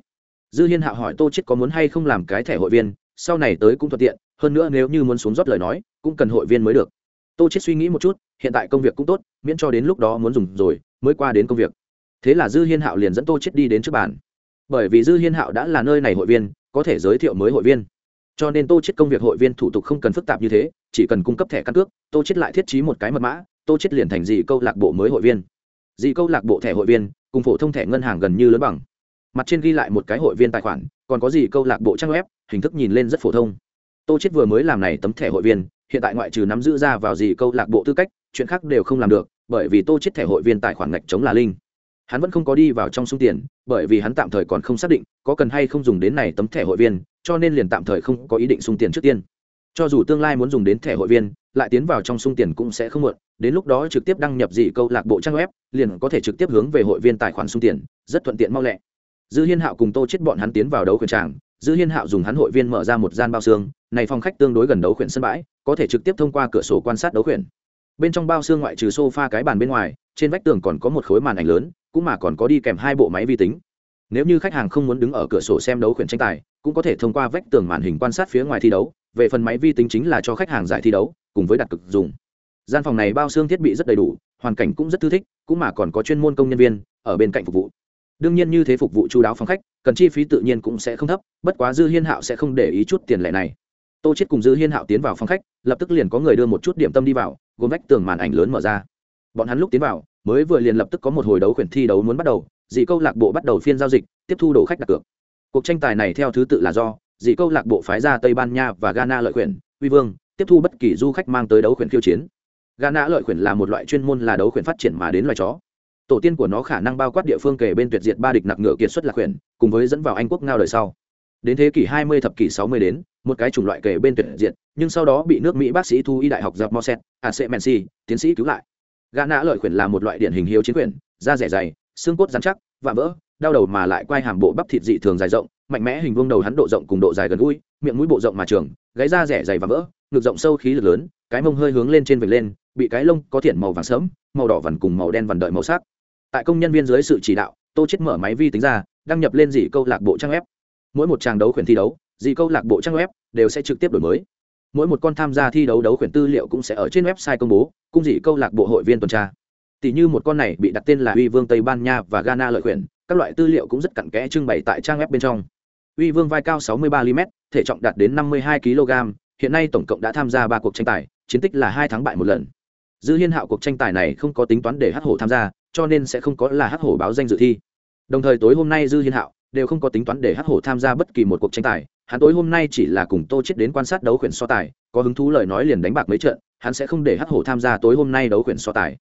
Dư hiên hạo hỏi tô chết có muốn hay không làm cái thẻ hội viên, sau này tới cũng thuận tiện, hơn nữa nếu như muốn xuống rót lời nói, cũng cần hội viên mới được. Tô chết suy nghĩ một chút, hiện tại công việc cũng tốt, miễn cho đến lúc đó muốn dùng rồi, mới qua đến công việc thế là dư hiên hạo liền dẫn tô chết đi đến trước bàn. Bởi vì dư hiên hạo đã là nơi này hội viên, có thể giới thiệu mới hội viên. Cho nên tô chết công việc hội viên thủ tục không cần phức tạp như thế, chỉ cần cung cấp thẻ căn cước, tô chết lại thiết trí một cái mật mã, tô chết liền thành dị câu lạc bộ mới hội viên. Dị câu lạc bộ thẻ hội viên, cùng phổ thông thẻ ngân hàng gần như lớn bằng. Mặt trên ghi lại một cái hội viên tài khoản, còn có gì câu lạc bộ trang web, hình thức nhìn lên rất phổ thông. Tô chết vừa mới làm này tấm thẻ hội viên, hiện tại ngoại trừ nắm giữ ra vào gì câu lạc bộ tư cách, chuyện khác đều không làm được, bởi vì tô chết thẻ hội viên tài khoản ngạch chống là linh hắn vẫn không có đi vào trong sung tiền, bởi vì hắn tạm thời còn không xác định có cần hay không dùng đến này tấm thẻ hội viên, cho nên liền tạm thời không có ý định sung tiền trước tiên. Cho dù tương lai muốn dùng đến thẻ hội viên, lại tiến vào trong sung tiền cũng sẽ không muộn, đến lúc đó trực tiếp đăng nhập dị câu lạc bộ trang web, liền có thể trực tiếp hướng về hội viên tài khoản sung tiền, rất thuận tiện mau lẹ. Dư hiên hạo cùng tô chết bọn hắn tiến vào đấu khuyển tràng, dư hiên hạo dùng hắn hội viên mở ra một gian bao xương, này phòng khách tương đối gần đấu khuyển sân bãi, có thể trực tiếp thông qua cửa sổ quan sát đấu khuyển. Bên trong bao xương ngoại trừ sofa cái bàn bên ngoài, trên vách tường còn có một khối màn ảnh lớn cũng mà còn có đi kèm hai bộ máy vi tính. Nếu như khách hàng không muốn đứng ở cửa sổ xem đấu khuyển tranh tài, cũng có thể thông qua vách tường màn hình quan sát phía ngoài thi đấu. Về phần máy vi tính chính là cho khách hàng giải thi đấu, cùng với đặt cực dùng. Gian phòng này bao xương thiết bị rất đầy đủ, hoàn cảnh cũng rất thư thích, cũng mà còn có chuyên môn công nhân viên ở bên cạnh phục vụ. Đương nhiên như thế phục vụ chú đáo phòng khách, cần chi phí tự nhiên cũng sẽ không thấp, bất quá dư hiên hạo sẽ không để ý chút tiền lệ này. Tô chết cùng dư hiên hạo tiến vào phòng khách, lập tức liền có người đưa một chút điểm tâm đi vào, gồm vách tường màn ảnh lớn mở ra. Bọn hắn lúc tiến vào mới vừa liền lập tức có một hồi đấu khuyển thi đấu muốn bắt đầu, dị câu lạc bộ bắt đầu phiên giao dịch, tiếp thu đồ khách đặt cược. Cuộc tranh tài này theo thứ tự là do dị câu lạc bộ phái ra tây ban nha và ghana lợi khuyển, uy vương, tiếp thu bất kỳ du khách mang tới đấu khuyển khiêu chiến. Ghana lợi khuyển là một loại chuyên môn là đấu khuyển phát triển mà đến loài chó. Tổ tiên của nó khả năng bao quát địa phương kể bên tuyệt diệt ba địch nặc ngựa kiệt xuất là khuyển, cùng với dẫn vào anh quốc ngao đời sau. Đến thế kỷ 20 thập kỷ 60 đến, một cái chủng loại kể bên tuyệt diệt, nhưng sau đó bị nước mỹ bác sĩ thu y đại học dập moset ac mensi tiến sĩ cứu lại ghana lợi khuyển là một loại điển hình hiếu chiến quyển da rẻ dày, xương cốt rắn chắc và vỡ, đau đầu mà lại quai hàm bộ bắp thịt dị thường dài rộng, mạnh mẽ hình vuông đầu hắn độ rộng cùng độ dài gần gũi, miệng mũi bộ rộng mà trường, gáy da rẻ dày và vỡ, ngực rộng sâu khí lực lớn, cái mông hơi hướng lên trên vệt lên, bị cái lông có thiện màu vàng sớm màu đỏ vằn cùng màu đen vằn đợi màu sắc. Tại công nhân viên dưới sự chỉ đạo, tô chết mở máy vi tính ra, đăng nhập lên dị câu lạc bộ trang web. Mỗi một trang đấu khuyển thi đấu, dị câu lạc bộ trang web đều sẽ trực tiếp đổi mới mỗi một con tham gia thi đấu đấu khuyển tư liệu cũng sẽ ở trên website công bố, cung dị câu lạc bộ hội viên tuần tra. Tỷ như một con này bị đặt tên là uy vương tây ban nha và ghana lợi khuyển, các loại tư liệu cũng rất cặn kẽ trưng bày tại trang web bên trong. Uy vương vai cao 63 mm thể trọng đạt đến 52 kg hiện nay tổng cộng đã tham gia ba cuộc tranh tài, chiến tích là hai thắng bại một lần. Dư hiên hạo cuộc tranh tài này không có tính toán để hắc hổ tham gia, cho nên sẽ không có là hắc hổ báo danh dự thi. Đồng thời tối hôm nay dư hiên hạo đều không có tính toán để hắc hổ tham gia bất kỳ một cuộc tranh tài hắn tối hôm nay chỉ là cùng tô chết đến quan sát đấu khuyển so tài, có hứng thú lời nói liền đánh bạc mấy trận, hắn sẽ không để hắc hổ tham gia tối hôm nay đấu khuyển so tài.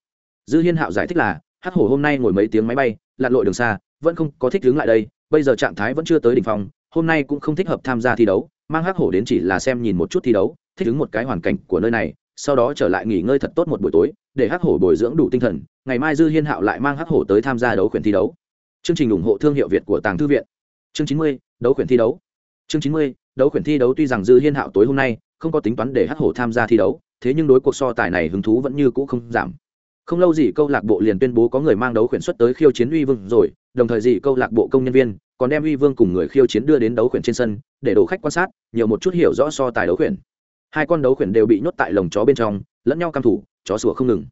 Dư hiên hạo giải thích là, hắc hổ hôm nay ngồi mấy tiếng máy bay, lặn lội đường xa, vẫn không có thích đứng lại đây, bây giờ trạng thái vẫn chưa tới đỉnh phong, hôm nay cũng không thích hợp tham gia thi đấu, mang hắc hổ đến chỉ là xem nhìn một chút thi đấu, thích ứng một cái hoàn cảnh của nơi này, sau đó trở lại nghỉ ngơi thật tốt một buổi tối, để hắc hổ bồi dưỡng đủ tinh thần, ngày mai dư hiên hạo lại mang hắc hổ tới tham gia đấu khuyển thi đấu. Chương trình ủng hộ thương hiệu việt của tàng thư viện. Chương chín mươi, đấu khuyển thi đấu chương chín mươi, đấu khuyển thi đấu tuy rằng dư hiên hạo tối hôm nay không có tính toán để hắc hổ tham gia thi đấu, thế nhưng đối cuộc so tài này hứng thú vẫn như cũ không giảm. Không lâu gì câu lạc bộ liền tuyên bố có người mang đấu khuyển xuất tới khiêu chiến uy vương rồi, đồng thời gì câu lạc bộ công nhân viên còn đem uy vương cùng người khiêu chiến đưa đến đấu khuyển trên sân để đổ khách quan sát, nhiều một chút hiểu rõ so tài đấu khuyển. Hai con đấu khuyển đều bị nhốt tại lồng chó bên trong, lẫn nhau căm thủ, chó sủa không ngừng.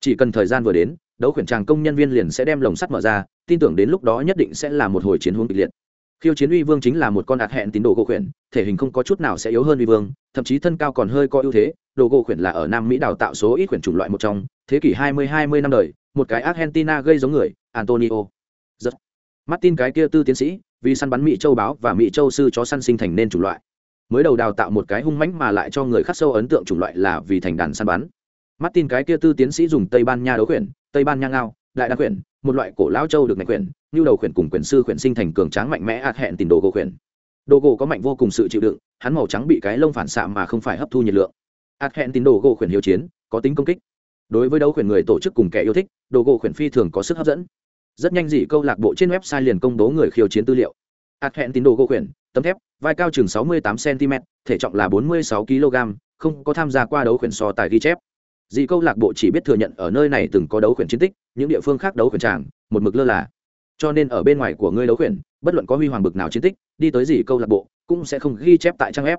Chỉ cần thời gian vừa đến, đấu khuyển tràng công nhân viên liền sẽ đem lồng sắt mở ra, tin tưởng đến lúc đó nhất định sẽ là một hồi chiến hướng kịch liệt khiêu chiến uy vương chính là một con ạt hẹn tín đồ gỗ khuyển, thể hình không có chút nào sẽ yếu hơn uy vương, thậm chí thân cao còn hơi có ưu thế, đồ gỗ khuyển là ở nam mỹ đào tạo số ít khuyển chủng loại một trong, thế kỷ 20-20 năm đời, một cái argentina gây giống người, antonio. Rất martin cái kia tư tiến sĩ, vì săn bắn mỹ châu báo và mỹ châu sư chó săn sinh thành nên chủng loại. Mới đầu đào tạo một cái hung mãnh mà lại cho người khắc sâu ấn tượng chủng loại là vì thành đàn săn bắn. Martin cái kia tư tiến sĩ dùng tây ban nha đấu khuyển, tây ban nha ngao đại đa quyển một loại cổ lão châu được ngạch quyển như đầu quyển cùng quyền sư quyển sinh thành cường tráng mạnh mẽ ạt hẹn tìm đồ gỗ quyển đồ gỗ có mạnh vô cùng sự chịu đựng, hắn màu trắng bị cái lông phản xạ mà không phải hấp thu nhiệt lượng. Ạt hẹn tín đồ gỗ khuyển hiếu chiến, có tính công kích. Đối với đấu khuyển người tổ chức cùng kẻ yêu thích, đồ gỗ khuyển phi thường có sức hấp dẫn. Rất nhanh dị câu lạc bộ trên website liền công bố người khiêu chiến tư liệu. Ạt hẹn tín đồ gỗ khuyển, tấm thép, vai cao chừng 68 cm thể trọng là 46 kg không có tham gia qua đấu khuyển so tài ghi chép dị câu lạc bộ chỉ biết thừa nhận ở nơi này từng có đấu khuyển chiến tích, những địa phương khác đấu khuyển tràng, một mực lơ là. Cho nên ở bên ngoài của ngươi đấu khuyển, bất luận có huy hoàng bực nào chiến tích, đi tới dị câu lạc bộ, cũng sẽ không ghi chép tại trang web.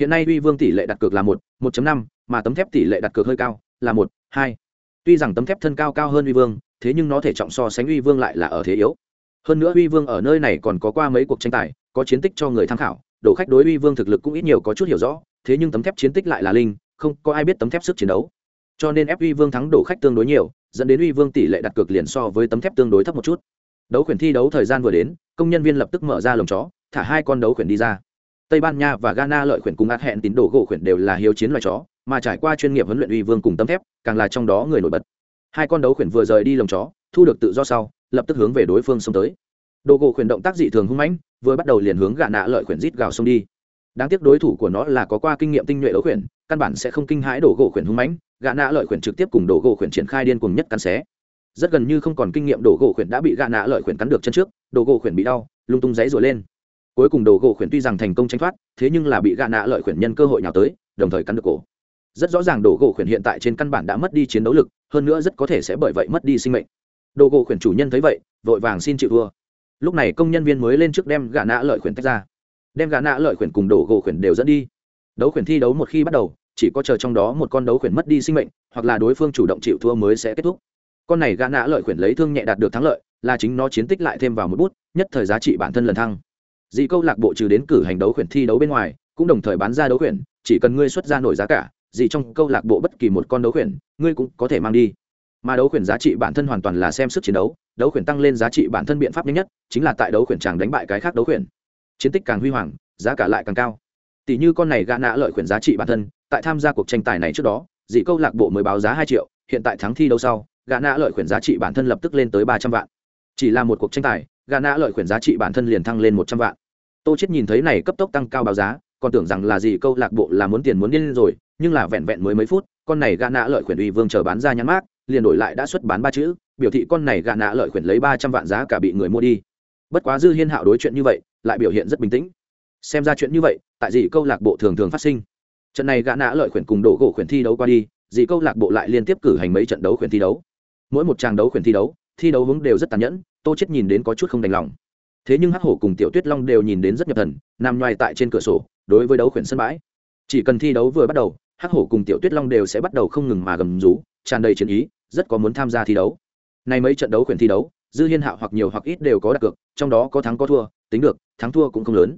Hiện nay huy vương tỷ lệ đặt cược là một một năm, mà tấm thép tỷ lệ đặt cược hơi cao, là một, hai. Tuy rằng tấm thép thân cao cao hơn huy vương, thế nhưng nó thể trọng so sánh huy vương lại là ở thế yếu. Hơn nữa huy vương ở nơi này còn có qua mấy cuộc tranh tài, có chiến tích cho người tham khảo, đồ khách đối huy vương thực lực cũng ít nhiều có chút hiểu rõ, thế nhưng tấm thép chiến tích lại là linh, không có ai biết tấm thép sức chiến đấu cho nên ép uy vương thắng đổ khách tương đối nhiều, dẫn đến uy vương tỷ lệ đặt cược liền so với tấm thép tương đối thấp một chút. Đấu khuyển thi đấu thời gian vừa đến, công nhân viên lập tức mở ra lồng chó, thả hai con đấu khuyển đi ra. Tây ban nha và ghana lợi khuyển cùng át hẹn tín đồ gỗ khuyển đều là hiếu chiến loài chó, mà trải qua chuyên nghiệp huấn luyện uy vương cùng tấm thép, càng là trong đó người nổi bật. Hai con đấu khuyển vừa rời đi lồng chó, thu được tự do sau, lập tức hướng về đối phương xông tới. Đồ gỗ khuyển động tác dị thường hung mãnh, vừa bắt đầu liền hướng gạ nạ lợi khuyển rít gào xông đi. Đáng tiếc đối thủ của nó là có qua kinh nghiệm tinh nhuệ đấu khuyển, căn bản sẽ không kinh hãi đồ gỗ khuyển hung mãnh Gã nạ lợi khuyển trực tiếp cùng đổ gỗ khuyển triển khai điên cùng nhất cắn xé. Rất gần như không còn kinh nghiệm đổ gỗ khuyển đã bị gã nạ lợi khuyển cắn được chân trước đổ gỗ khuyển bị đau, lung tung dãy rồi lên. Cuối cùng đổ gỗ khuyển tuy rằng thành công tranh thoát, thế nhưng là bị gã nạ lợi khuyển nhân cơ hội nào tới, đồng thời cắn được cổ. Rất rõ ràng đổ gỗ khuyển hiện tại trên căn bản đã mất đi chiến đấu lực, hơn nữa rất có thể sẽ bởi vậy mất đi sinh mệnh. Đồ gỗ khuyển chủ nhân thấy vậy, vội vàng xin chịu thua. Lúc này công nhân viên mới lên trước đem gã nạ lợi khuyển tách ra. Đem gã nạ lợi khuyển cùng đồ gỗ khuyển đều dẫn đi. Đấu khuyển thi đấu một khi bắt đầu chỉ có chờ trong đó một con đấu khuyển mất đi sinh mệnh, hoặc là đối phương chủ động chịu thua mới sẽ kết thúc. Con này gã nã lợi khuyển lấy thương nhẹ đạt được thắng lợi, là chính nó chiến tích lại thêm vào một bút, nhất thời giá trị bản thân lần thăng. Dị câu lạc bộ trừ đến cử hành đấu khuyển thi đấu bên ngoài, cũng đồng thời bán ra đấu khuyển, chỉ cần ngươi xuất ra nổi giá cả gì trong câu lạc bộ bất kỳ một con đấu khuyển, ngươi cũng có thể mang đi. Mà đấu khuyển giá trị bản thân hoàn toàn là xem sức chiến đấu đấu khuyển tăng lên giá trị bản thân biện pháp nhanh nhất, chính là tại đấu khuyển chàng đánh bại cái khác đấu khuyển. Chiến tích càng huy hoàng, giá cả lại càng cao tỷ như con này gã nạ lợi khuyển giá trị bản thân, tại tham gia cuộc tranh tài này trước đó, dị câu lạc bộ mới báo giá hai triệu, hiện tại thắng thi đấu sau, gã nạ lợi khuyển giá trị bản thân lập tức lên tới ba trăm vạn. Chỉ là một cuộc tranh tài, gã nạ lợi khuyển giá trị bản thân liền thăng lên một trăm vạn. Tô chết nhìn thấy này cấp tốc tăng cao báo giá, còn tưởng rằng là gì câu lạc bộ là muốn tiền muốn điên rồi, nhưng là vẹn vẹn mới mấy phút, con này gã nạ lợi khuyển uy vương chờ bán ra nhãn mát, liền đổi lại đã xuất bán ba chữ, biểu thị con này gã nạ lợi khuyển lấy ba trăm vạn giá cả bị người mua đi. Bất quá dư hiên hạo đối chuyện như vậy, lại biểu hiện rất bình tĩnh xem ra chuyện như vậy, tại gì câu lạc bộ thường thường phát sinh. Trận này gã nã lợi khuyển cùng đổ gỗ khuyển thi đấu qua đi dị câu lạc bộ lại liên tiếp cử hành mấy trận đấu khuyển thi đấu. Mỗi một tràng đấu khuyển thi đấu thi đấu hướng đều rất tàn nhẫn, tô chết nhìn đến có chút không đành lòng. Thế nhưng hắc hổ cùng tiểu tuyết long đều nhìn đến rất nhập thần, nằm ngoài tại trên cửa sổ, đối với đấu khuyển sân bãi. Chỉ cần thi đấu vừa bắt đầu, hắc hổ cùng tiểu tuyết long đều sẽ bắt đầu không ngừng mà gầm rú, tràn đầy chiến ý, rất có muốn tham gia thi đấu. Nay mấy trận đấu khuyển thi đấu, dư hiên hạo hoặc nhiều hoặc ít đều có đặt cược, trong đó có thắng có thua, tính được, thắng thua cũng không lớn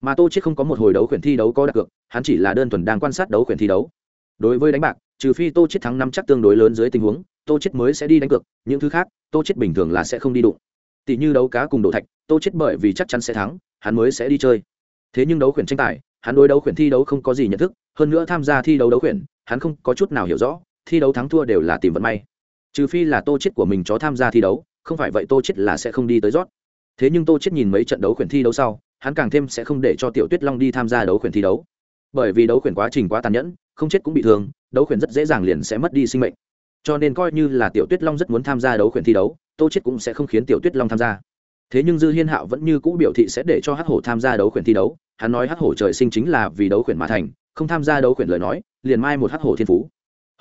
mà tô chết không có một hồi đấu khuyển thi đấu có đặt cược, hắn chỉ là đơn thuần đang quan sát đấu khuyển thi đấu. Đối với đánh bạc, trừ phi tô chết thắng năm chắc tương đối lớn dưới tình huống, tô chết mới sẽ đi đánh cược, những thứ khác, tô chết bình thường là sẽ không đi đụng. Tỷ như đấu cá cùng đổ thạch, tô chết bởi vì chắc chắn sẽ thắng, hắn mới sẽ đi chơi. Thế nhưng đấu khuyển tranh tài, hắn đối đấu khuyển thi đấu không có gì nhận thức, hơn nữa tham gia thi đấu đấu khuyển, hắn không có chút nào hiểu rõ, thi đấu thắng thua đều là tìm vận may. Trừ phi là tô chết của mình chó tham gia thi đấu, không phải vậy tô chết là sẽ không đi tới rót. Thế nhưng tô chết nhìn mấy trận đấu khuyển thi đấu sau hắn càng thêm sẽ không để cho tiểu tuyết long đi tham gia đấu khuyển thi đấu. Bởi vì đấu khuyển quá trình quá tàn nhẫn, không chết cũng bị thương, đấu khuyển rất dễ dàng liền sẽ mất đi sinh mệnh. Cho nên coi như là tiểu tuyết long rất muốn tham gia đấu khuyển thi đấu, tô chết cũng sẽ không khiến tiểu tuyết long tham gia. Thế nhưng dư hiên hạo vẫn như cũ biểu thị sẽ để cho hắc hổ tham gia đấu khuyển thi đấu. Hắn nói hắc hổ trời sinh chính là vì đấu khuyển mà thành, không tham gia đấu khuyển lời nói, liền mai một hắc hổ thiên phú.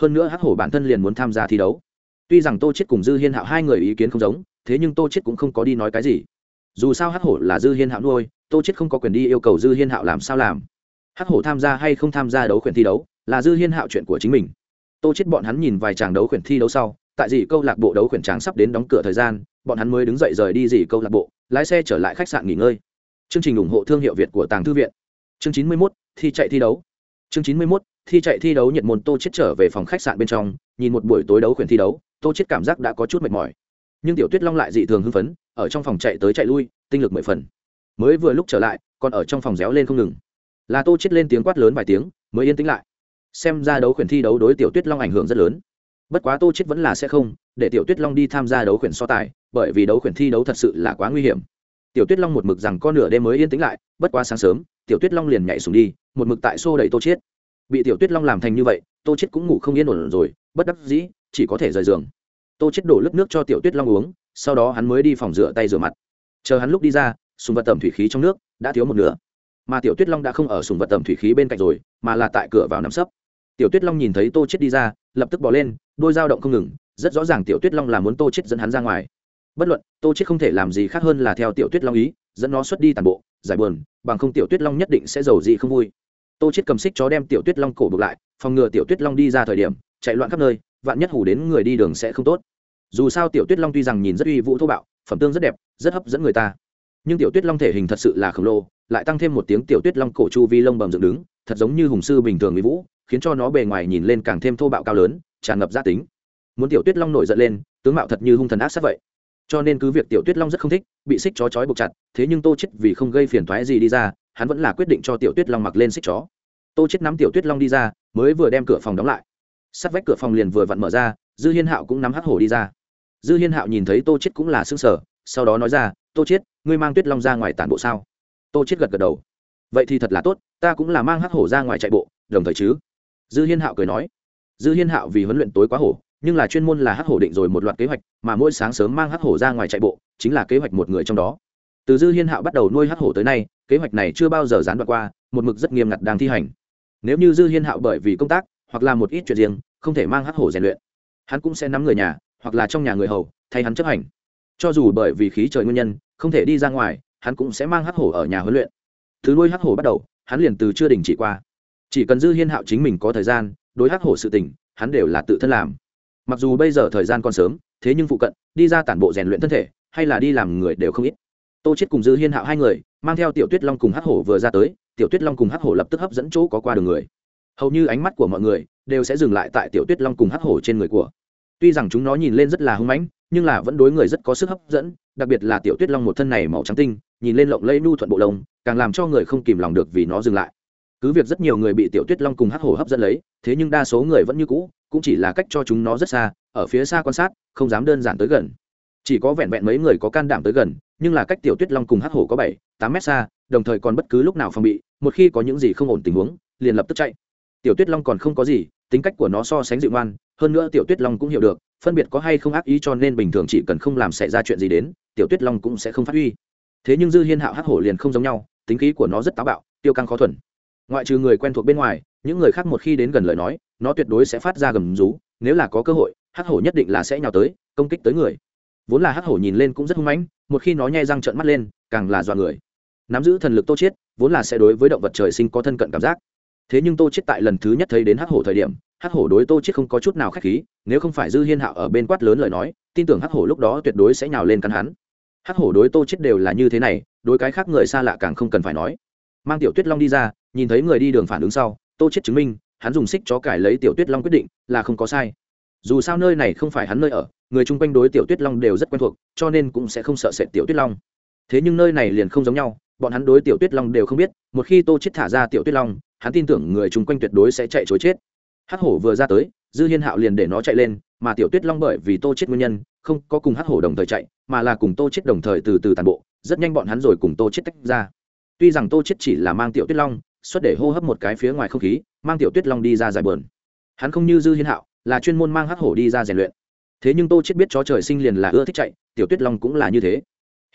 Hơn nữa hắc hổ bản thân liền muốn tham gia thi đấu. Tuy rằng tô chết cùng dư hiên hạo hai người ý kiến không giống, thế nhưng tô chết cũng không có đi nói cái gì dù sao hắc hổ là dư hiên hạo nuôi tô chết không có quyền đi yêu cầu dư hiên hạo làm sao làm. Hắc hổ tham gia hay không tham gia đấu khuyển thi đấu là dư hiên hạo chuyện của chính mình. Tô chết bọn hắn nhìn vài chàng đấu khuyển thi đấu sau tại dì câu lạc bộ đấu khuyển tráng sắp đến đóng cửa thời gian bọn hắn mới đứng dậy rời đi Dì câu lạc bộ lái xe trở lại khách sạn nghỉ ngơi. Chương trình ủng hộ thương hiệu việt của tàng thư viện. Chương chín mươi 91, thi chạy thi đấu. Chương chín mươi 91, thi chạy thi đấu nhiệt môn tô chết trở về phòng khách sạn bên trong nhìn một buổi tối đấu khuyển thi đấu tô chết cảm giác đã có chút mệt mỏi nhưng tiểu tuyết long lại dị thường hưng phấn, ở trong phòng chạy tới chạy lui, tinh lực mười phần. Mới vừa lúc trở lại, còn ở trong phòng réo lên không ngừng. Là tô chết lên tiếng quát lớn vài tiếng, mới yên tĩnh lại. Xem ra đấu khuyển thi đấu đối tiểu tuyết long ảnh hưởng rất lớn. Bất quá tô chết vẫn là sẽ không, để tiểu tuyết long đi tham gia đấu khuyển so tài, bởi vì đấu khuyển thi đấu thật sự là quá nguy hiểm. Tiểu tuyết long một mực rằng con nửa đêm mới yên tĩnh lại, bất quá sáng sớm, tiểu tuyết long liền nhảy xuống đi, một mực tại xô đẩy tô chết bị tiểu tuyết long làm thành như vậy, tô chết cũng ngủ không yên ổn rồi, bất đắc dĩ, chỉ có thể rời giường tô chết đổ lớp nước cho tiểu tuyết long uống, sau đó hắn mới đi phòng rửa tay rửa mặt. Chờ hắn lúc đi ra, sùng vật tẩm thủy khí trong nước đã thiếu một nửa. Mà tiểu tuyết long đã không ở sùng vật tẩm thủy khí bên cạnh rồi, mà là tại cửa vào nằm sấp. Tiểu tuyết long nhìn thấy tô chết đi ra, lập tức bỏ lên, đôi dao động không ngừng, rất rõ ràng tiểu tuyết long là muốn tô chết dẫn hắn ra ngoài. Bất luận, tô chết không thể làm gì khác hơn là theo tiểu tuyết long ý, dẫn nó xuất đi tàn bộ, giải buồn, bằng không tiểu tuyết long nhất định sẽ giàu gì không vui. Tô chết cầm xích chó đem tiểu tuyết long cổ buộc lại, phòng ngừa tiểu tuyết long đi ra thời điểm, chạy loạn khắp nơi vạn nhất hủ đến người đi đường sẽ không tốt. Dù sao tiểu tuyết long tuy rằng nhìn rất uy vũ thô bạo, phẩm tương rất đẹp, rất hấp dẫn người ta. Nhưng tiểu tuyết long thể hình thật sự là khổng lồ, lại tăng thêm một tiếng tiểu tuyết long cổ chu vi lông bầm dựng đứng, thật giống như hùng sư bình thường uy vũ, khiến cho nó bề ngoài nhìn lên càng thêm thô bạo cao lớn, tràn ngập gia tính. Muốn tiểu tuyết long nổi giận lên, tướng mạo thật như hung thần ác sát vậy. Cho nên cứ việc tiểu tuyết long rất không thích, bị xích chó chói buộc chặt, thế nhưng tô chết vì không gây phiền toái gì đi ra, hắn vẫn là quyết định cho tiểu tuyết long mặc lên xích chó. Tô chết nắm tiểu tuyết long đi ra, mới vừa đem cửa phòng đóng lại sắt vách cửa phòng liền vừa vặn mở ra, dư hiên hạo cũng nắm hắc hổ đi ra. Dư hiên hạo nhìn thấy tô chết cũng là xương sở sau đó nói ra, tô chết ngươi mang tuyết long ra ngoài tản bộ sao? Tô chết gật gật đầu. Vậy thì thật là tốt, ta cũng là mang hắc hổ ra ngoài chạy bộ, đồng thời chứ? Dư hiên hạo cười nói. Dư hiên hạo vì huấn luyện tối quá hổ, nhưng là chuyên môn là hắc hổ định rồi một loạt kế hoạch, mà mỗi sáng sớm mang hắc hổ ra ngoài chạy bộ, chính là kế hoạch một người trong đó. Từ dư hiên hạo bắt đầu nuôi hắc hổ tới nay, kế hoạch này chưa bao giờ gián đoạn qua, một mực rất nghiêm ngặt đang thi hành. Nếu như dư hiên hạo bởi vì công tác hoặc là một ít chuyện riêng, không thể mang hắc hổ rèn luyện. Hắn cũng sẽ nắm người nhà, hoặc là trong nhà người hầu, thay hắn chấp hành. Cho dù bởi vì khí trời nguyên nhân, không thể đi ra ngoài, hắn cũng sẽ mang hắc hổ ở nhà huấn luyện. Thứ nuôi hắc hổ bắt đầu, hắn liền từ chưa đình chỉ qua. Chỉ cần dư hiên hạo chính mình có thời gian, đối hắc hổ sự tình, hắn đều là tự thân làm. Mặc dù bây giờ thời gian còn sớm, thế nhưng phụ cận, đi ra tản bộ rèn luyện thân thể, hay là đi làm người đều không ít. Tô chết cùng dư hiên hạo hai người, mang theo tiểu tuyết long cùng hắc hổ vừa ra tới, tiểu tuyết long cùng hắc hổ lập tức hấp dẫn chỗ có qua đường người hầu như ánh mắt của mọi người đều sẽ dừng lại tại tiểu tuyết long cùng hắc hổ trên người của. Tuy rằng chúng nó nhìn lên rất là hung mãnh, nhưng là vẫn đối người rất có sức hấp dẫn, đặc biệt là tiểu tuyết long một thân này màu trắng tinh, nhìn lên lộng lẫy nu thuận bộ lông, càng làm cho người không kìm lòng được vì nó dừng lại. Cứ việc rất nhiều người bị tiểu tuyết long cùng hắc hổ hấp dẫn lấy, thế nhưng đa số người vẫn như cũ, cũng chỉ là cách cho chúng nó rất xa, ở phía xa quan sát, không dám đơn giản tới gần. Chỉ có vẹn vẹn mấy người có can đảm tới gần, nhưng là cách tiểu tuyết long cùng hắc hổ có bảy, tám mét xa, đồng thời còn bất cứ lúc nào phòng bị, một khi có những gì không ổn tình huống, liền lập tức chạy tiểu tuyết long còn không có gì, tính cách của nó so sánh dịu ngoan, hơn nữa tiểu tuyết long cũng hiểu được, phân biệt có hay không ác ý cho nên bình thường chỉ cần không làm xảy ra chuyện gì đến, tiểu tuyết long cũng sẽ không phát huy. Thế nhưng dư hiên hạo hắc hổ liền không giống nhau, tính khí của nó rất táo bạo, tiêu căng khó thuần. Ngoại trừ người quen thuộc bên ngoài, những người khác một khi đến gần lời nói, nó tuyệt đối sẽ phát ra gầm rú, nếu là có cơ hội, hắc hổ nhất định là sẽ nhào tới, công kích tới người. Vốn là hắc hổ nhìn lên cũng rất hung mãnh, một khi nó nhai răng trợn mắt lên, càng là dọa người. Nắm giữ thần lực tô chiết, vốn là sẽ đối với động vật trời sinh có thân cận cảm giác thế nhưng tô chiết tại lần thứ nhất thấy đến hắc hổ thời điểm, hắc hổ đối tô chiết không có chút nào khách khí, nếu không phải dư hiên hạo ở bên quát lớn lời nói, tin tưởng hắc hổ lúc đó tuyệt đối sẽ nhào lên cắn hắn. Hắc hổ đối tô chiết đều là như thế này, đối cái khác người xa lạ càng không cần phải nói. Mang tiểu tuyết long đi ra, nhìn thấy người đi đường phản ứng sau, tô chiết chứng minh, hắn dùng xích chó cải lấy tiểu tuyết long quyết định, là không có sai. Dù sao nơi này không phải hắn nơi ở, người chung quanh đối tiểu tuyết long đều rất quen thuộc, cho nên cũng sẽ không sợ sệt tiểu tuyết long. Thế nhưng nơi này liền không giống nhau, bọn hắn đối tiểu tuyết long đều không biết, một khi tô chết thả ra tiểu tuyết long hắn tin tưởng người chung quanh tuyệt đối sẽ chạy chối chết. Hắc hổ vừa ra tới, dư hiên hạo liền để nó chạy lên, mà tiểu tuyết long bởi vì tô chết nguyên nhân, không có cùng hắc hổ đồng thời chạy, mà là cùng tô chết đồng thời từ từ tàn bộ, rất nhanh bọn hắn rồi cùng tô chết tách ra. Tuy rằng tô chết chỉ là mang tiểu tuyết long, xuất để hô hấp một cái phía ngoài không khí, mang tiểu tuyết long đi ra giải bờn hắn không như dư hiên hạo, là chuyên môn mang hắc hổ đi ra rèn luyện. Thế nhưng tô chết biết chó trời sinh liền là ưa thích chạy, tiểu tuyết long cũng là như thế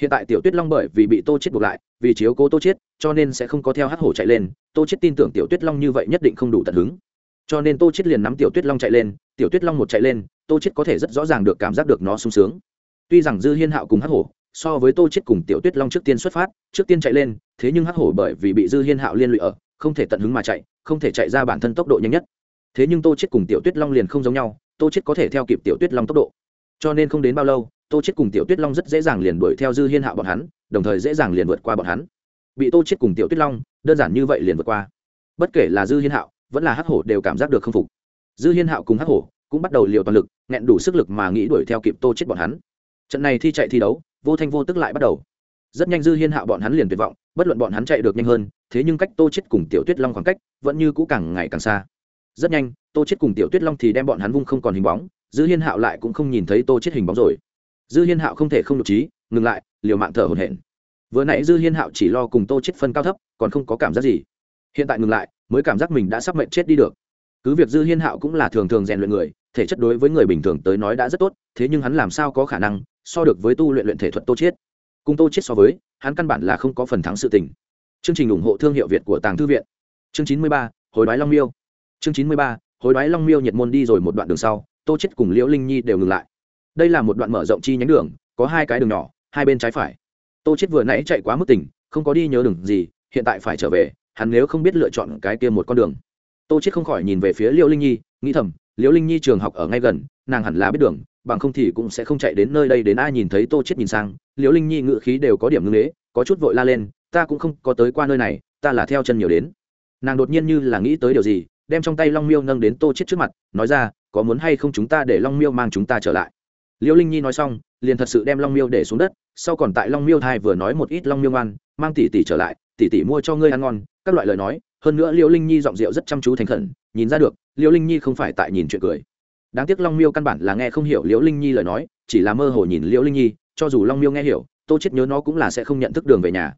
hiện tại tiểu tuyết long bởi vì bị tô chết buộc lại, vì chiếu cố tô chết cho nên sẽ không có theo hắc hổ chạy lên. Tô chết tin tưởng tiểu tuyết long như vậy nhất định không đủ tận hứng. Cho nên tô chết liền nắm tiểu tuyết long chạy lên, tiểu tuyết long một chạy lên, tô chết có thể rất rõ ràng được cảm giác được nó sung sướng. Tuy rằng dư hiên hạo cùng hắc hổ, so với tô chết cùng tiểu tuyết long trước tiên xuất phát, trước tiên chạy lên, thế nhưng hắc hổ bởi vì bị dư hiên hạo liên lụy ở, không thể tận hứng mà chạy, không thể chạy ra bản thân tốc độ nhanh nhất. Thế nhưng tô chết cùng tiểu tuyết long liền không giống nhau, tô chết có thể theo kịp tiểu tuyết long tốc độ cho nên không đến bao lâu, tô chết cùng tiểu tuyết long rất dễ dàng liền đuổi theo dư hiên hạ bọn hắn, đồng thời dễ dàng liền vượt qua bọn hắn. Bị tô chết cùng tiểu tuyết long đơn giản như vậy liền vượt qua. Bất kể là dư hiên hạo, vẫn là hắc hổ đều cảm giác được không phục. Dư hiên hạo cùng hắc hổ cũng bắt đầu liều toàn lực, nghẹn đủ sức lực mà nghĩ đuổi theo kịp tô chết bọn hắn. Trận này thi chạy thi đấu, vô thanh vô tức lại bắt đầu. Rất nhanh dư hiên hạo bọn hắn liền tuyệt vọng, bất luận bọn hắn chạy được nhanh hơn, thế nhưng cách tô chết cùng tiểu tuyết long khoảng cách vẫn như cũ càng ngày càng xa rất nhanh, tô chết cùng tiểu tuyết long thì đem bọn hắn vung không còn hình bóng, dư hiên hạo lại cũng không nhìn thấy tô chết hình bóng rồi. Dư hiên hạo không thể không nhục trí, ngừng lại, liều mạng thở hổn hển. Vừa nãy dư hiên hạo chỉ lo cùng tô chết phân cao thấp, còn không có cảm giác gì. Hiện tại ngừng lại, mới cảm giác mình đã sắp mệnh chết đi được. Cứ việc dư hiên hạo cũng là thường thường rèn luyện người, thể chất đối với người bình thường tới nói đã rất tốt, thế nhưng hắn làm sao có khả năng so được với tu luyện luyện thể thuật tô chết. cùng tô chết so với, hắn căn bản là không có phần thắng sự tình. Chương trình ủng hộ thương hiệu việt của tàng thư viện. Chương chín mươi ba, hồi đoái long miêu chương chín mươi ba hồi đoái long miêu nhiệt môn đi rồi một đoạn đường sau tô Chết cùng liễu linh nhi đều ngừng lại. Đây là một đoạn mở rộng chi nhánh đường có hai cái đường nhỏ hai bên trái phải. Tô Chết vừa nãy chạy quá mức tỉnh không có đi nhớ đường gì hiện tại phải trở về hắn nếu không biết lựa chọn cái kia một con đường. Tô Chết không khỏi nhìn về phía liễu linh nhi nghĩ thầm liễu linh nhi trường học ở ngay gần nàng hẳn là biết đường bằng không thì cũng sẽ không chạy đến nơi đây đến ai nhìn thấy tô Chết nhìn sang. Liễu linh nhi ngựa khí đều có điểm ngưng lễ, có chút vội la lên ta cũng không có tới qua nơi này ta là theo chân nhiều đến. Nàng đột nhiên như là nghĩ tới điều gì đem trong tay long miêu nâng đến tô chết trước mặt, nói ra, có muốn hay không chúng ta để long miêu mang chúng ta trở lại? Liễu linh nhi nói xong, liền thật sự đem long miêu để xuống đất, sau còn tại long miêu thai vừa nói một ít long miêu ngoan, mang tỷ tỷ trở lại, tỷ tỷ mua cho ngươi ăn ngon. Các loại lời nói, hơn nữa liễu linh nhi giọng rượu rất chăm chú thành khẩn, nhìn ra được liễu linh nhi không phải tại nhìn chuyện cười. Đáng tiếc long miêu căn bản là nghe không hiểu liễu linh nhi lời nói, chỉ là mơ hồ nhìn liễu linh nhi, cho dù long miêu nghe hiểu, tô chết nhớ nó cũng là sẽ không nhận thức đường về nhà.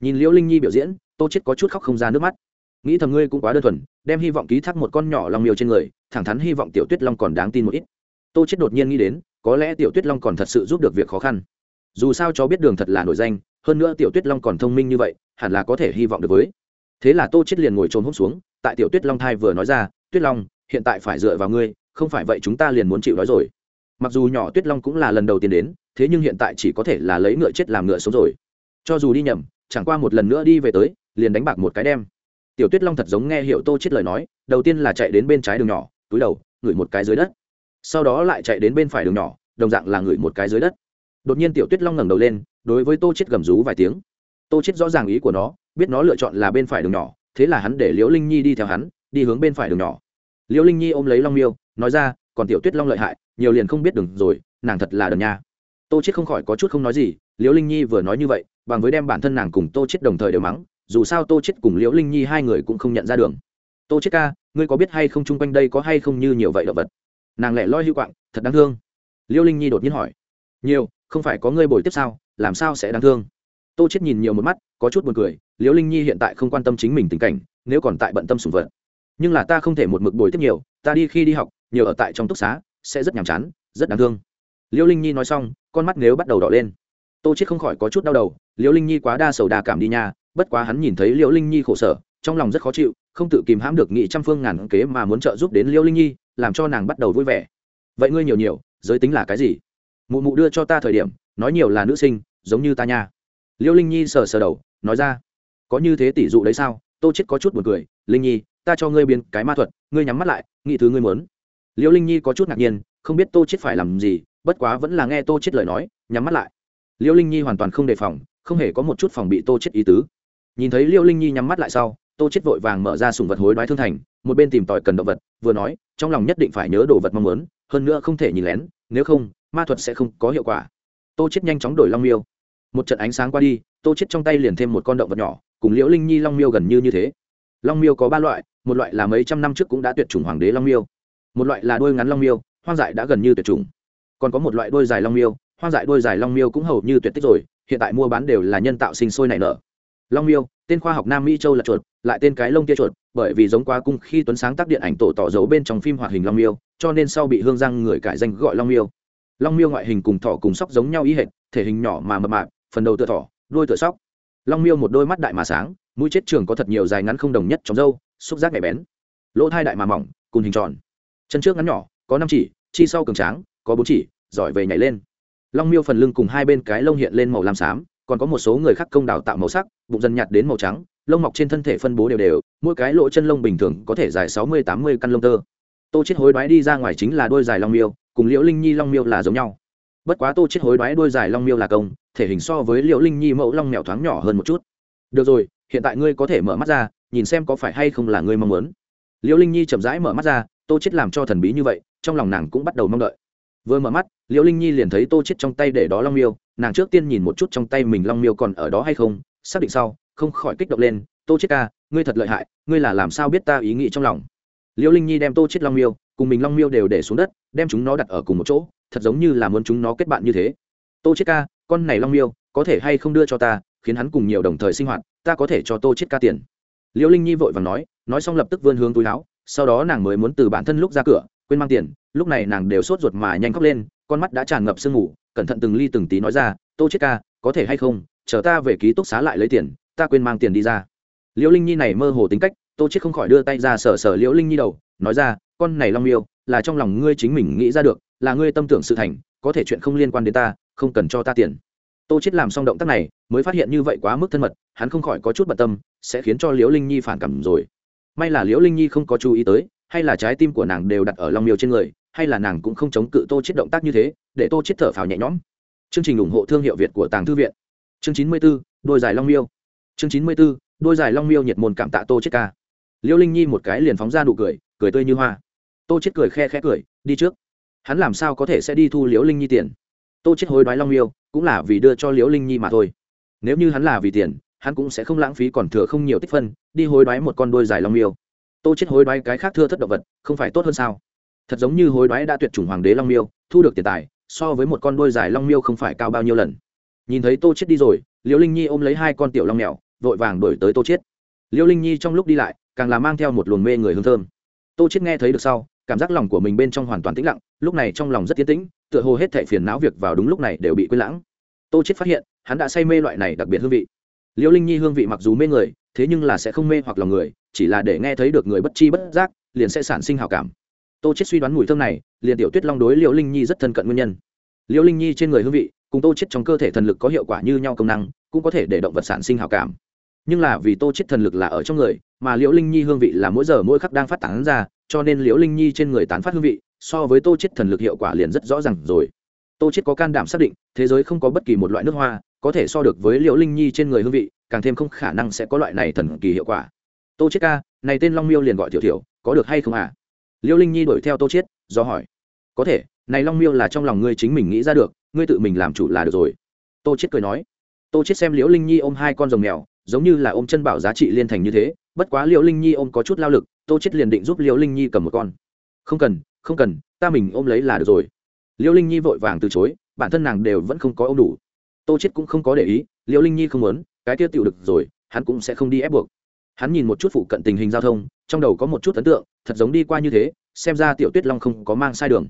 Nhìn liễu linh nhi biểu diễn, tô chết có chút khóc không ra nước mắt nghĩ thầm ngươi cũng quá đơn thuần, đem hy vọng ký thác một con nhỏ lòng miêu trên người, thẳng thắn hy vọng tiểu tuyết long còn đáng tin một ít. Tô chết đột nhiên nghĩ đến, có lẽ tiểu tuyết long còn thật sự giúp được việc khó khăn. Dù sao cháu biết đường thật là nổi danh, hơn nữa tiểu tuyết long còn thông minh như vậy, hẳn là có thể hy vọng được với. Thế là tô chết liền ngồi trồn hốc xuống, tại tiểu tuyết long thai vừa nói ra, tuyết long, hiện tại phải dựa vào ngươi, không phải vậy chúng ta liền muốn chịu đói rồi. Mặc dù nhỏ tuyết long cũng là lần đầu tiên đến, thế nhưng hiện tại chỉ có thể là lấy ngựa chết làm ngựa sống rồi. Cho dù đi nhầm, chẳng qua một lần nữa đi về tới, liền đánh bạc một cái đem tiểu tuyết long thật giống nghe hiệu tô chết lời nói, đầu tiên là chạy đến bên trái đường nhỏ, túi đầu, ngửi một cái dưới đất. Sau đó lại chạy đến bên phải đường nhỏ, đồng dạng là ngửi một cái dưới đất. Đột nhiên tiểu tuyết long ngẩng đầu lên, đối với tô chết gầm rú vài tiếng. Tô chết rõ ràng ý của nó, biết nó lựa chọn là bên phải đường nhỏ, thế là hắn để liễu linh nhi đi theo hắn, đi hướng bên phải đường nhỏ. Liễu linh nhi ôm lấy long miêu, nói ra, còn tiểu tuyết long lợi hại, nhiều liền không biết đường rồi, nàng thật là đần nha. Tô chết không khỏi có chút không nói gì, liễu linh nhi vừa nói như vậy, bằng với đem bản thân nàng cùng tô chết đồng thời đều mắng dù sao tô chết cùng liễu linh nhi hai người cũng không nhận ra đường. Tô chết ca, ngươi có biết hay không chung quanh đây có hay không như nhiều vậy động vật? Nàng lẻ loi hữu quạng, thật đáng thương. Liễu linh nhi đột nhiên hỏi. Nhiều, không phải có ngươi bồi tiếp sao, làm sao sẽ đáng thương? Tô chết nhìn nhiều một mắt, có chút buồn cười, liễu linh nhi hiện tại không quan tâm chính mình tình cảnh, nếu còn tại bận tâm sủng vật. Nhưng là ta không thể một mực bồi tiếp nhiều, ta đi khi đi học, nhiều ở tại trong túc xá, sẽ rất nhàm chán, rất đáng thương. Liễu linh nhi nói xong, con mắt nếu bắt đầu đỏ lên. Tô chết không khỏi có chút đau đầu, liễu linh nhi quá đa sầu đa cảm đi nha bất quá hắn nhìn thấy liễu linh nhi khổ sở, trong lòng rất khó chịu, không tự kìm hãm được nghị trăm phương ngàn kế mà muốn trợ giúp đến liễu linh nhi, làm cho nàng bắt đầu vui vẻ. Vậy ngươi nhiều nhiều, giới tính là cái gì? Mụ mụ đưa cho ta thời điểm, nói nhiều là nữ sinh, giống như ta nha. Liễu linh nhi sờ sờ đầu, nói ra, có như thế tỷ dụ đấy sao? Tô chết có chút buồn cười. Linh nhi, ta cho ngươi biến cái ma thuật, ngươi nhắm mắt lại, nghĩ thứ ngươi muốn. Liễu linh nhi có chút ngạc nhiên, không biết tô chết phải làm gì, bất quá vẫn là nghe tô chết lời nói, nhắm mắt lại. Liễu linh nhi hoàn toàn không đề phòng, không hề có một chút phòng bị tô chết ý tứ nhìn thấy Liêu linh nhi nhắm mắt lại sau, tô chết vội vàng mở ra sùng vật hối đoái thương thành, một bên tìm tòi cần động vật, vừa nói, trong lòng nhất định phải nhớ đồ vật mong muốn, hơn nữa không thể nhìn lén, nếu không, ma thuật sẽ không có hiệu quả. Tô chết nhanh chóng đổi long miêu. Một trận ánh sáng qua đi, tô chết trong tay liền thêm một con động vật nhỏ, cùng liễu linh nhi long miêu gần như như thế. Long miêu có ba loại, một loại là mấy trăm năm trước cũng đã tuyệt chủng hoàng đế long miêu, một loại là đuôi ngắn long miêu, hoang dại đã gần như tuyệt chủng. Còn có một loại đuôi dài long miêu, hoang dại đuôi dài long miêu cũng hầu như tuyệt tích rồi, hiện tại mua bán đều là nhân tạo sinh sôi nảy nở long miêu, tên khoa học nam mỹ châu là chuột, lại tên cái lông kia chuột, bởi vì giống quá cung khi tuấn sáng tác điện ảnh tổ tỏ dấu bên trong phim hoạt hình long miêu, cho nên sau bị hương giang người cải danh gọi long miêu. Long miêu ngoại hình cùng thỏ cùng sóc giống nhau ý hệt, thể hình nhỏ mà mập mạp, phần đầu tựa thỏ, đuôi tựa sóc. Long miêu một đôi mắt đại mà sáng, mũi chết trường có thật nhiều dài ngắn không đồng nhất trong râu, xúc giác nhạy bén. Lỗ thai đại mà mỏng, cùng hình tròn. Chân trước ngắn nhỏ, có năm chỉ, chi sau cường tráng, có bốn chỉ, giỏi về nhảy lên. Long miêu phần lưng cùng hai bên cái lông hiện lên màu lam xám còn có một số người khác công đào tạo màu sắc, bụng dần nhạt đến màu trắng, lông mọc trên thân thể phân bố đều đều, mỗi cái lỗ chân lông bình thường có thể dài sáu mươi tám mươi căn lông tơ. Tô chết hối đoái đi ra ngoài chính là đôi dài long miêu, cùng liễu linh nhi long miêu là giống nhau. Bất quá tô chết hối đoái đôi dài long miêu là công, thể hình so với liễu linh nhi mẫu long mèo thoáng nhỏ hơn một chút. Được rồi, hiện tại ngươi có thể mở mắt ra, nhìn xem có phải hay không là ngươi mong muốn. Liễu linh nhi chậm rãi mở mắt ra, tô chết làm cho thần bí như vậy, trong lòng nàng cũng bắt đầu mong đợi. Vừa mở mắt, liễu linh nhi liền thấy tô chết trong tay để đó long miêu nàng trước tiên nhìn một chút trong tay mình long miêu còn ở đó hay không, xác định sau, không khỏi kích động lên, tô chết ca, ngươi thật lợi hại, ngươi là làm sao biết ta ý nghĩ trong lòng? Liễu linh nhi đem tô chết long miêu cùng mình long miêu đều để xuống đất, đem chúng nó đặt ở cùng một chỗ, thật giống như là muốn chúng nó kết bạn như thế. Tô chết ca, con này long miêu, có thể hay không đưa cho ta, khiến hắn cùng nhiều đồng thời sinh hoạt, ta có thể cho tô chết ca tiền. Liễu linh nhi vội vàng nói nói xong lập tức vươn hướng túi áo, sau đó nàng mới muốn từ bản thân lúc ra cửa, quên mang tiền, lúc này nàng đều sốt ruột mà nhanh khóc lên, con mắt đã tràn ngập sương ngủ cẩn thận từng ly từng tí nói ra, tô chết ca, có thể hay không, chờ ta về ký túc xá lại lấy tiền, ta quên mang tiền đi ra. Liễu linh nhi này mơ hồ tính cách, tô chết không khỏi đưa tay ra sờ sờ liễu linh nhi đầu, nói ra, con này long miêu, là trong lòng ngươi chính mình nghĩ ra được, là ngươi tâm tưởng sự thành, có thể chuyện không liên quan đến ta, không cần cho ta tiền. Tô chết làm xong động tác này, mới phát hiện như vậy quá mức thân mật, hắn không khỏi có chút bận tâm, sẽ khiến cho liễu linh nhi phản cảm rồi. May là liễu linh nhi không có chú ý tới, hay là trái tim của nàng đều đặt ở long miêu trên người hay là nàng cũng không chống cự tô chết động tác như thế để tô chết thở phào nhẹ nhõm. Chương trình ủng hộ thương hiệu việt của tàng thư viện. Chương chín mươi 94, đôi giải long miêu. Chương chín mươi 94, đôi giải long miêu nhiệt môn cảm tạ tô chết ca. Liễu linh nhi một cái liền phóng ra nụ cười cười tươi như hoa. Tô chết cười khe khẽ cười đi trước. Hắn làm sao có thể sẽ đi thu liễu linh nhi tiền? Tô chết hối đoái long miêu cũng là vì đưa cho liễu linh nhi mà thôi. Nếu như hắn là vì tiền hắn cũng sẽ không lãng phí còn thừa không nhiều tích phân đi hối đoái một con đôi dài long miêu. Tô chết hối đoái cái khác thưa thất động vật không phải tốt hơn sao? Thật giống như hối đoái đã tuyệt chủng hoàng đế long miêu, thu được tiền tài, so với một con đôi dài long miêu không phải cao bao nhiêu lần. Nhìn thấy tô chết đi rồi, liễu linh nhi ôm lấy hai con tiểu long mèo, vội vàng đuổi tới tô chết liễu linh nhi trong lúc đi lại, càng là mang theo một luồng mê người hương thơm. Tô chết nghe thấy được sau, cảm giác lòng của mình bên trong hoàn toàn tĩnh lặng, lúc này trong lòng rất tiến tĩnh, tựa hồ hết thảy phiền não việc vào đúng lúc này đều bị quên lãng. Tô chết phát hiện, hắn đã say mê loại này đặc biệt hương vị. Liễu linh nhi hương vị mặc dù mê người, thế nhưng là sẽ không mê hoặc lòng người, chỉ là để nghe thấy được người bất chi bất giác, liền sẽ sản sinh hảo cảm tô chết suy đoán mùi thơm này, liền tiểu tuyết long đối liễu linh nhi rất thân cận nguyên nhân. Liễu linh nhi trên người hương vị, cùng tô chết trong cơ thể thần lực có hiệu quả như nhau công năng, cũng có thể để động vật sản sinh hảo cảm. Nhưng là vì tô chết thần lực là ở trong người, mà liễu linh nhi hương vị là mỗi giờ mỗi khắc đang phát tán ra, cho nên liễu linh nhi trên người tán phát hương vị, so với tô chết thần lực hiệu quả liền rất rõ ràng rồi. Tô chết có can đảm xác định, thế giới không có bất kỳ một loại nước hoa có thể so được với liễu linh nhi trên người hương vị, càng thêm không khả năng sẽ có loại này thần kỳ hiệu quả. Tô chết ca, này tên long miêu liền gọi tiểu tiểu, có được hay không à liễu linh nhi đuổi theo tô Chiết, do hỏi có thể này long miêu là trong lòng ngươi chính mình nghĩ ra được ngươi tự mình làm chủ là được rồi. Tô Chiết cười nói tô Chiết xem liễu linh nhi ôm hai con rồng mèo giống như là ôm chân bảo giá trị liên thành như thế bất quá liễu linh nhi ôm có chút lao lực tô Chiết liền định giúp liễu linh nhi cầm một con. Không cần không cần ta mình ôm lấy là được rồi. Liễu linh nhi vội vàng từ chối bản thân nàng đều vẫn không có ôm đủ. Tô Chiết cũng không có để ý liễu linh nhi không muốn cái tiêu tiểu được rồi hắn cũng sẽ không đi ép buộc. Hắn nhìn một chút phụ cận tình hình giao thông trong đầu có một chút ấn tượng thật giống đi qua như thế, xem ra tiểu tuyết long không có mang sai đường.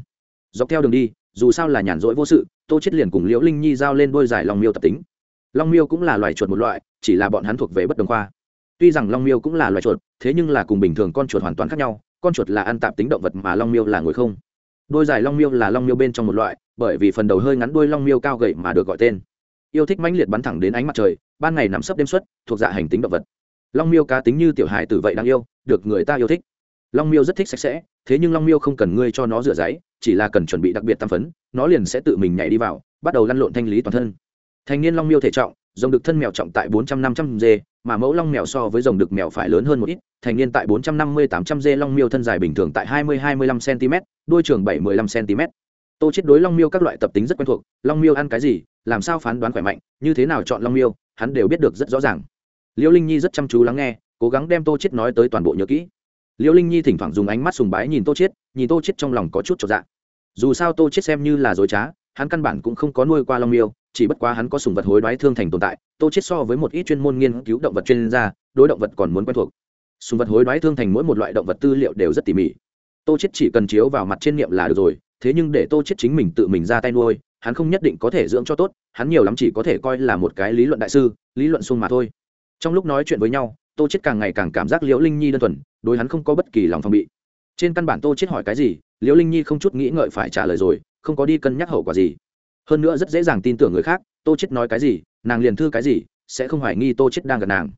Dọc theo đường đi, dù sao là nhàn rỗi vô sự, tô chết liền cùng liễu linh nhi giao lên đôi giải long miêu tập tính. Long miêu cũng là loài chuột một loại, chỉ là bọn hắn thuộc về bất đồng khoa. Tuy rằng long miêu cũng là loài chuột, thế nhưng là cùng bình thường con chuột hoàn toàn khác nhau, con chuột là ăn tạp tính động vật mà long miêu là ngồi không. Đôi dài long miêu là long miêu bên trong một loại, bởi vì phần đầu hơi ngắn đuôi long miêu cao gậy mà được gọi tên. Yêu thích mãnh liệt bắn thẳng đến ánh mặt trời, ban ngày nằm sấp đêm suất, thuộc dạ hành tính động vật. Long miêu cá tính như tiểu hài tử vậy đáng yêu, được người ta yêu thích long miêu rất thích sạch sẽ, thế nhưng long miêu không cần ngươi cho nó rửa giấy, chỉ là cần chuẩn bị đặc biệt tam phấn, nó liền sẽ tự mình nhảy đi vào, bắt đầu lăn lộn thanh lý toàn thân. Thành niên long miêu thể trọng dòng đực thân mèo trọng tại bốn trăm năm trăm g mà mẫu long mèo so với dòng đực mèo phải lớn hơn một ít thành niên tại bốn trăm năm mươi tám trăm g long miêu thân dài bình thường tại hai mươi hai mươi lăm cm đôi trường bảy mươi lăm cm tô chết đối long miêu các loại tập tính rất quen thuộc, long miêu ăn cái gì, làm sao phán đoán khỏe mạnh, như thế nào chọn long miêu, hắn đều biết được rất rõ ràng. Liễu linh nhi rất chăm chú lắng nghe, cố gắng đem tô chết nói tới toàn bộ nhớ kỹ liễu linh nhi thỉnh thoảng dùng ánh mắt sùng bái nhìn tô chết nhìn tô chết trong lòng có chút trọt dạ. Dù sao tô chết xem như là dối trá, hắn căn bản cũng không có nuôi qua long miêu, chỉ bất quá hắn có sùng vật hối đoái thương thành tồn tại, tô chết so với một ít chuyên môn nghiên cứu động vật chuyên gia, đối động vật còn muốn quen thuộc. Sùng vật hối đoái thương thành mỗi một loại động vật tư liệu đều rất tỉ mỉ. Tô chết chỉ cần chiếu vào mặt trên niệm là được rồi, thế nhưng để tô chết chính mình tự mình ra tay nuôi, hắn không nhất định có thể dưỡng cho tốt, hắn nhiều lắm chỉ có thể coi là một cái lý luận đại sư, lý luận sung mà thôi. Trong lúc nói chuyện với nhau tô chết càng ngày càng cảm giác liễu linh nhi đơn thuần, đối hắn không có bất kỳ lòng phòng bị. Trên căn bản tô chết hỏi cái gì, liễu linh nhi không chút nghĩ ngợi phải trả lời rồi, không có đi cân nhắc hậu quả gì. Hơn nữa rất dễ dàng tin tưởng người khác, tô chết nói cái gì, nàng liền thư cái gì, sẽ không hoài nghi tô chết đang gần nàng.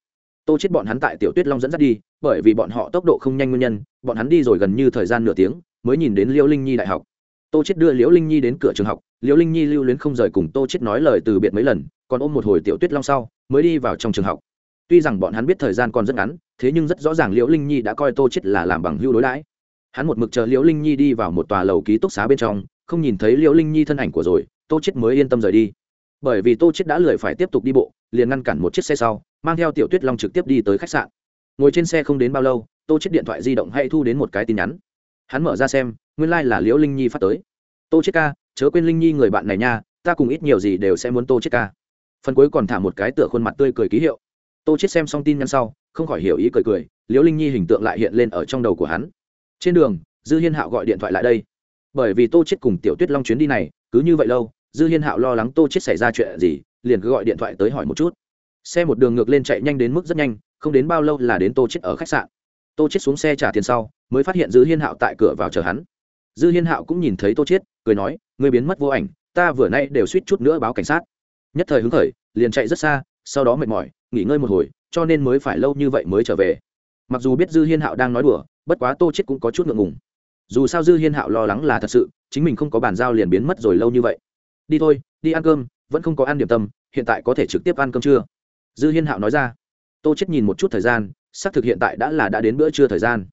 Tô chết bọn hắn tại tiểu tuyết long dẫn dắt đi, bởi vì bọn họ tốc độ không nhanh nguyên nhân, bọn hắn đi rồi gần như thời gian nửa tiếng, mới nhìn đến liễu linh nhi đại học. Tô chết đưa liễu linh nhi đến cửa trường học, liễu linh nhi lưu luyến không rời cùng tô chết nói lời từ biệt mấy lần, còn ôm một hồi tiểu tuyết long sau, mới đi vào trong trường học tuy rằng bọn hắn biết thời gian còn rất ngắn, thế nhưng rất rõ ràng liễu linh nhi đã coi tô chết là làm bằng hưu đối đãi. Hắn một mực chờ liễu linh nhi đi vào một tòa lầu ký túc xá bên trong, không nhìn thấy liễu linh nhi thân ảnh của rồi, tô chết mới yên tâm rời đi. Bởi vì tô chết đã lười phải tiếp tục đi bộ, liền ngăn cản một chiếc xe sau, mang theo tiểu tuyết long trực tiếp đi tới khách sạn. Ngồi trên xe không đến bao lâu, tô chết điện thoại di động hay thu đến một cái tin nhắn. Hắn mở ra xem, nguyên lai là liễu linh nhi phát tới. Tô chết ca, chớ quên linh nhi người bạn này nha, ta cùng ít nhiều gì đều sẽ muốn tô chết ca. Phần cuối còn thả một cái tựa khuôn mặt tươi cười ký hiệu tô chết xem xong tin nhắn sau, không khỏi hiểu ý cười cười, liễu linh nhi hình tượng lại hiện lên ở trong đầu của hắn. Trên đường, dư hiên hạo gọi điện thoại lại đây. Bởi vì tô chết cùng tiểu tuyết long chuyến đi này, cứ như vậy lâu, dư hiên hạo lo lắng tô chết xảy ra chuyện gì, liền cứ gọi điện thoại tới hỏi một chút. Xe một đường ngược lên chạy nhanh đến mức rất nhanh, không đến bao lâu là đến tô chết ở khách sạn. Tô chết xuống xe trả tiền sau, mới phát hiện dư hiên hạo tại cửa vào chờ hắn. Dư hiên hạo cũng nhìn thấy tô chết cười nói người biến mất vô ảnh, ta vừa nay đều suýt chút nữa báo cảnh sát. Nhất thời hứng khởi, liền chạy rất xa, sau đó mệt mỏi nghỉ ngơi một hồi, cho nên mới phải lâu như vậy mới trở về. Mặc dù biết dư hiên hạo đang nói đùa, bất quá tô chết cũng có chút ngượng ngùng. Dù sao dư hiên hạo lo lắng là thật sự, chính mình không có bàn giao liền biến mất rồi lâu như vậy. Đi thôi, đi ăn cơm, vẫn không có ăn điểm tâm, hiện tại có thể trực tiếp ăn cơm trưa. Dư hiên hạo nói ra. Tô chết nhìn một chút thời gian, xác thực hiện tại đã là đã đến bữa trưa thời gian.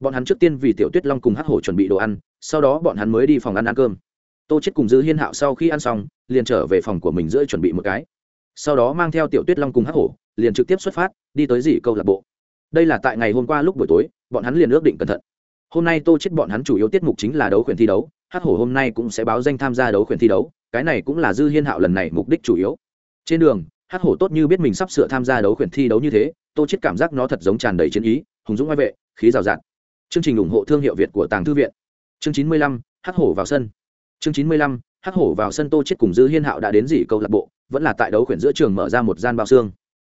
Bọn hắn trước tiên vì tiểu tuyết long cùng hắc hổ chuẩn bị đồ ăn, sau đó bọn hắn mới đi phòng ăn ăn cơm. Tô chết cùng dư hiên hạo sau khi ăn xong, liền trở về phòng của mình giữa chuẩn bị một cái sau đó mang theo tiểu tuyết long cùng hắc hổ, liền trực tiếp xuất phát, đi tới dì câu lạc bộ. đây là tại ngày hôm qua lúc buổi tối, bọn hắn liền ước định cẩn thận. hôm nay tô chết bọn hắn chủ yếu tiết mục chính là đấu khuyển thi đấu, hắc hổ hôm nay cũng sẽ báo danh tham gia đấu khuyển thi đấu, cái này cũng là dư hiên hạo lần này mục đích chủ yếu. trên đường, hắc hổ tốt như biết mình sắp sửa tham gia đấu khuyển thi đấu như thế, tô chết cảm giác nó thật giống tràn đầy chiến ý, hùng dũng oai vệ, khí rào rạt. chương trình ủng hộ thương hiệu việt của tàng thư viện. chương chín mươi lăm, hắc hổ vào sân. chương chín mươi lăm hắc hổ vào sân tô chết cùng dư hiên hạo đã đến dỉ câu lạc bộ, vẫn là tại đấu khuyển giữa trường mở ra một gian bao xương.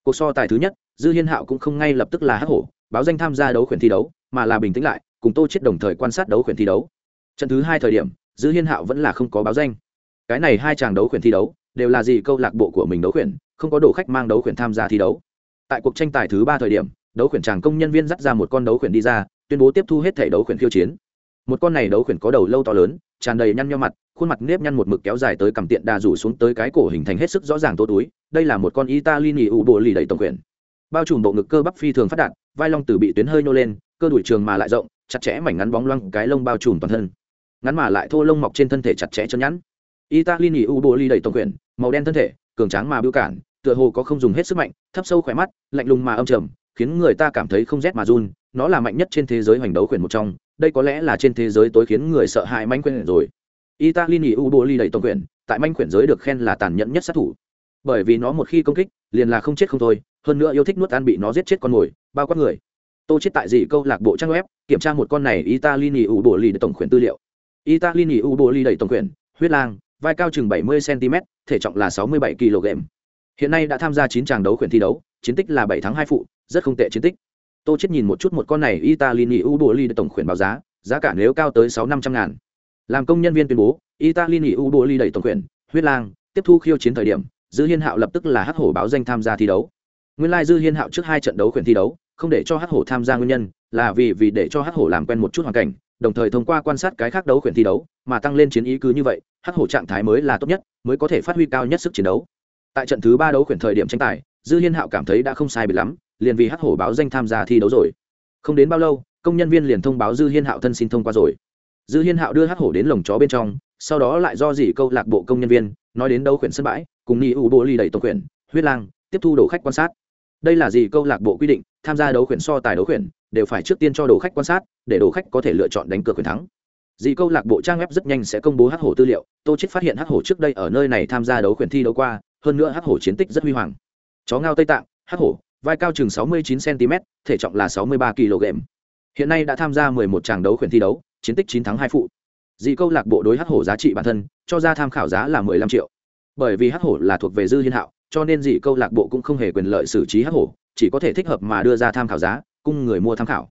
Cuộc so tài thứ nhất, dư hiên hạo cũng không ngay lập tức là hắc hổ, báo danh tham gia đấu khuyển thi đấu, mà là bình tĩnh lại, cùng tô chết đồng thời quan sát đấu khuyển thi đấu. Trận thứ hai thời điểm, dư hiên hạo vẫn là không có báo danh. Cái này hai chàng đấu khuyển thi đấu, đều là gì câu lạc bộ của mình đấu khuyển, không có đồ khách mang đấu khuyển tham gia thi đấu. Tại cuộc tranh tài thứ ba thời điểm, đấu khuyển chàng công nhân viên dắt ra một con đấu khuyển đi ra, tuyên bố tiếp thu hết thể đấu khuyển khiêu chiến. Một con này đấu khuyển có đầu lâu to lớn, tràn đầy nhăn nho mặt khuôn mặt nếp nhăn một mực kéo dài tới cằm tiện đà rủ xuống tới cái cổ hình thành hết sức rõ ràng tô túi, đây là một con italy nỉ ủ bộ lì đầy tổng quyền. Bao trùm bộ ngực cơ bắp phi thường phát đạt, vai long từ bị tuyến hơi nô lên, cơ đùi trường mà lại rộng, chặt chẽ mảnh ngắn bóng loang cái lông bao trùm toàn thân. Ngắn mà lại thô lông mọc trên thân thể chặt chẽ chân nhẵn. Italy nỉ ủ bộ lì đầy tổng quyền, màu đen thân thể, cường tráng mà biểu cản, tựa hồ có không dùng hết sức mạnh, thấp sâu khỏe mắt, lạnh lùng mà âm trầm, khiến người ta cảm thấy không rét mà run, nó là mạnh nhất trên thế giới hoành đấu quyền một trong, đây có lẽ là trên thế giới tối khiến người sợ hãi manh quyền rồi italy u đầy tổng quyền, tại manh quyền giới được khen là tàn nhẫn nhất sát thủ. Bởi vì nó một khi công kích, liền là không chết không thôi, hơn nữa yêu thích nuốt ăn bị nó giết chết con mồi, bao quát người. Tô chết tại gì câu lạc bộ trang web, kiểm tra một con này italy u đầy tổng quyền tư liệu. Italy u đầy tổng quyền, huyết lang, vai cao chừng 70 cm thể trọng là 67 kg hiện nay đã tham gia chín tràng đấu quyền thi đấu, chiến tích là bảy thắng hai phụ, rất không tệ chiến tích. Tô chết nhìn một chút một con này italy Uboli đầy tổng quyền báo giá giá cả nếu cao tới sáu năm trăm ngàn làm công nhân viên tuyên bố italy u boli đầy tổng quyền, huyết lang tiếp thu khiêu chiến thời điểm dư hiên hạo lập tức là hắc hổ báo danh tham gia thi đấu. Nguyên lai、like、dư dư hiên hạo trước hai trận đấu quyền thi đấu không để cho hắc hổ tham gia nguyên nhân là vì vì để cho hắc hổ làm quen một chút hoàn cảnh đồng thời thông qua quan sát cái khác đấu quyền thi đấu mà tăng lên chiến ý cứ như vậy hắc hổ trạng thái mới là tốt nhất mới có thể phát huy cao nhất sức chiến đấu. Tại trận thứ ba đấu quyền thời điểm tranh tài dư hiên hạo cảm thấy đã không sai biệt lắm liền vì hắc hổ báo danh tham gia thi đấu rồi. Không đến bao lâu công nhân viên liền thông báo dư hiên hạo thân xin thông qua rồi dư hiên hạo đưa hắc hổ đến lồng chó bên trong, sau đó lại do dì câu lạc bộ công nhân viên, nói đến đấu khuyển sân bãi, cùng ni u bô ly đẩy tổng khuyển, huyết lang, tiếp thu đồ khách quan sát. Đây là gì câu lạc bộ quy định, tham gia đấu khuyển so tài đấu khuyển, đều phải trước tiên cho đồ khách quan sát, để đồ khách có thể lựa chọn đánh cược quyền thắng. Dì câu lạc bộ trang web rất nhanh sẽ công bố hắc hổ tư liệu, tô chết phát hiện hắc hổ trước đây ở nơi này tham gia đấu khuyển thi đấu qua, hơn nữa hắc hổ chiến tích rất huy hoàng. Chó ngao tây tạng, hắc hổ, vai cao chừng 69 cm thể trọng là 63 kg hiện nay đã tham gia 11 tràng đấu khuyển thi đấu chiến tích 9 thắng 2 phụ. Dị câu lạc bộ đối hắc hổ giá trị bản thân, cho ra tham khảo giá là 15 triệu. Bởi vì hắc hổ là thuộc về dư hiên hạo, cho nên dị câu lạc bộ cũng không hề quyền lợi xử trí hắc hổ, chỉ có thể thích hợp mà đưa ra tham khảo giá, cung người mua tham khảo.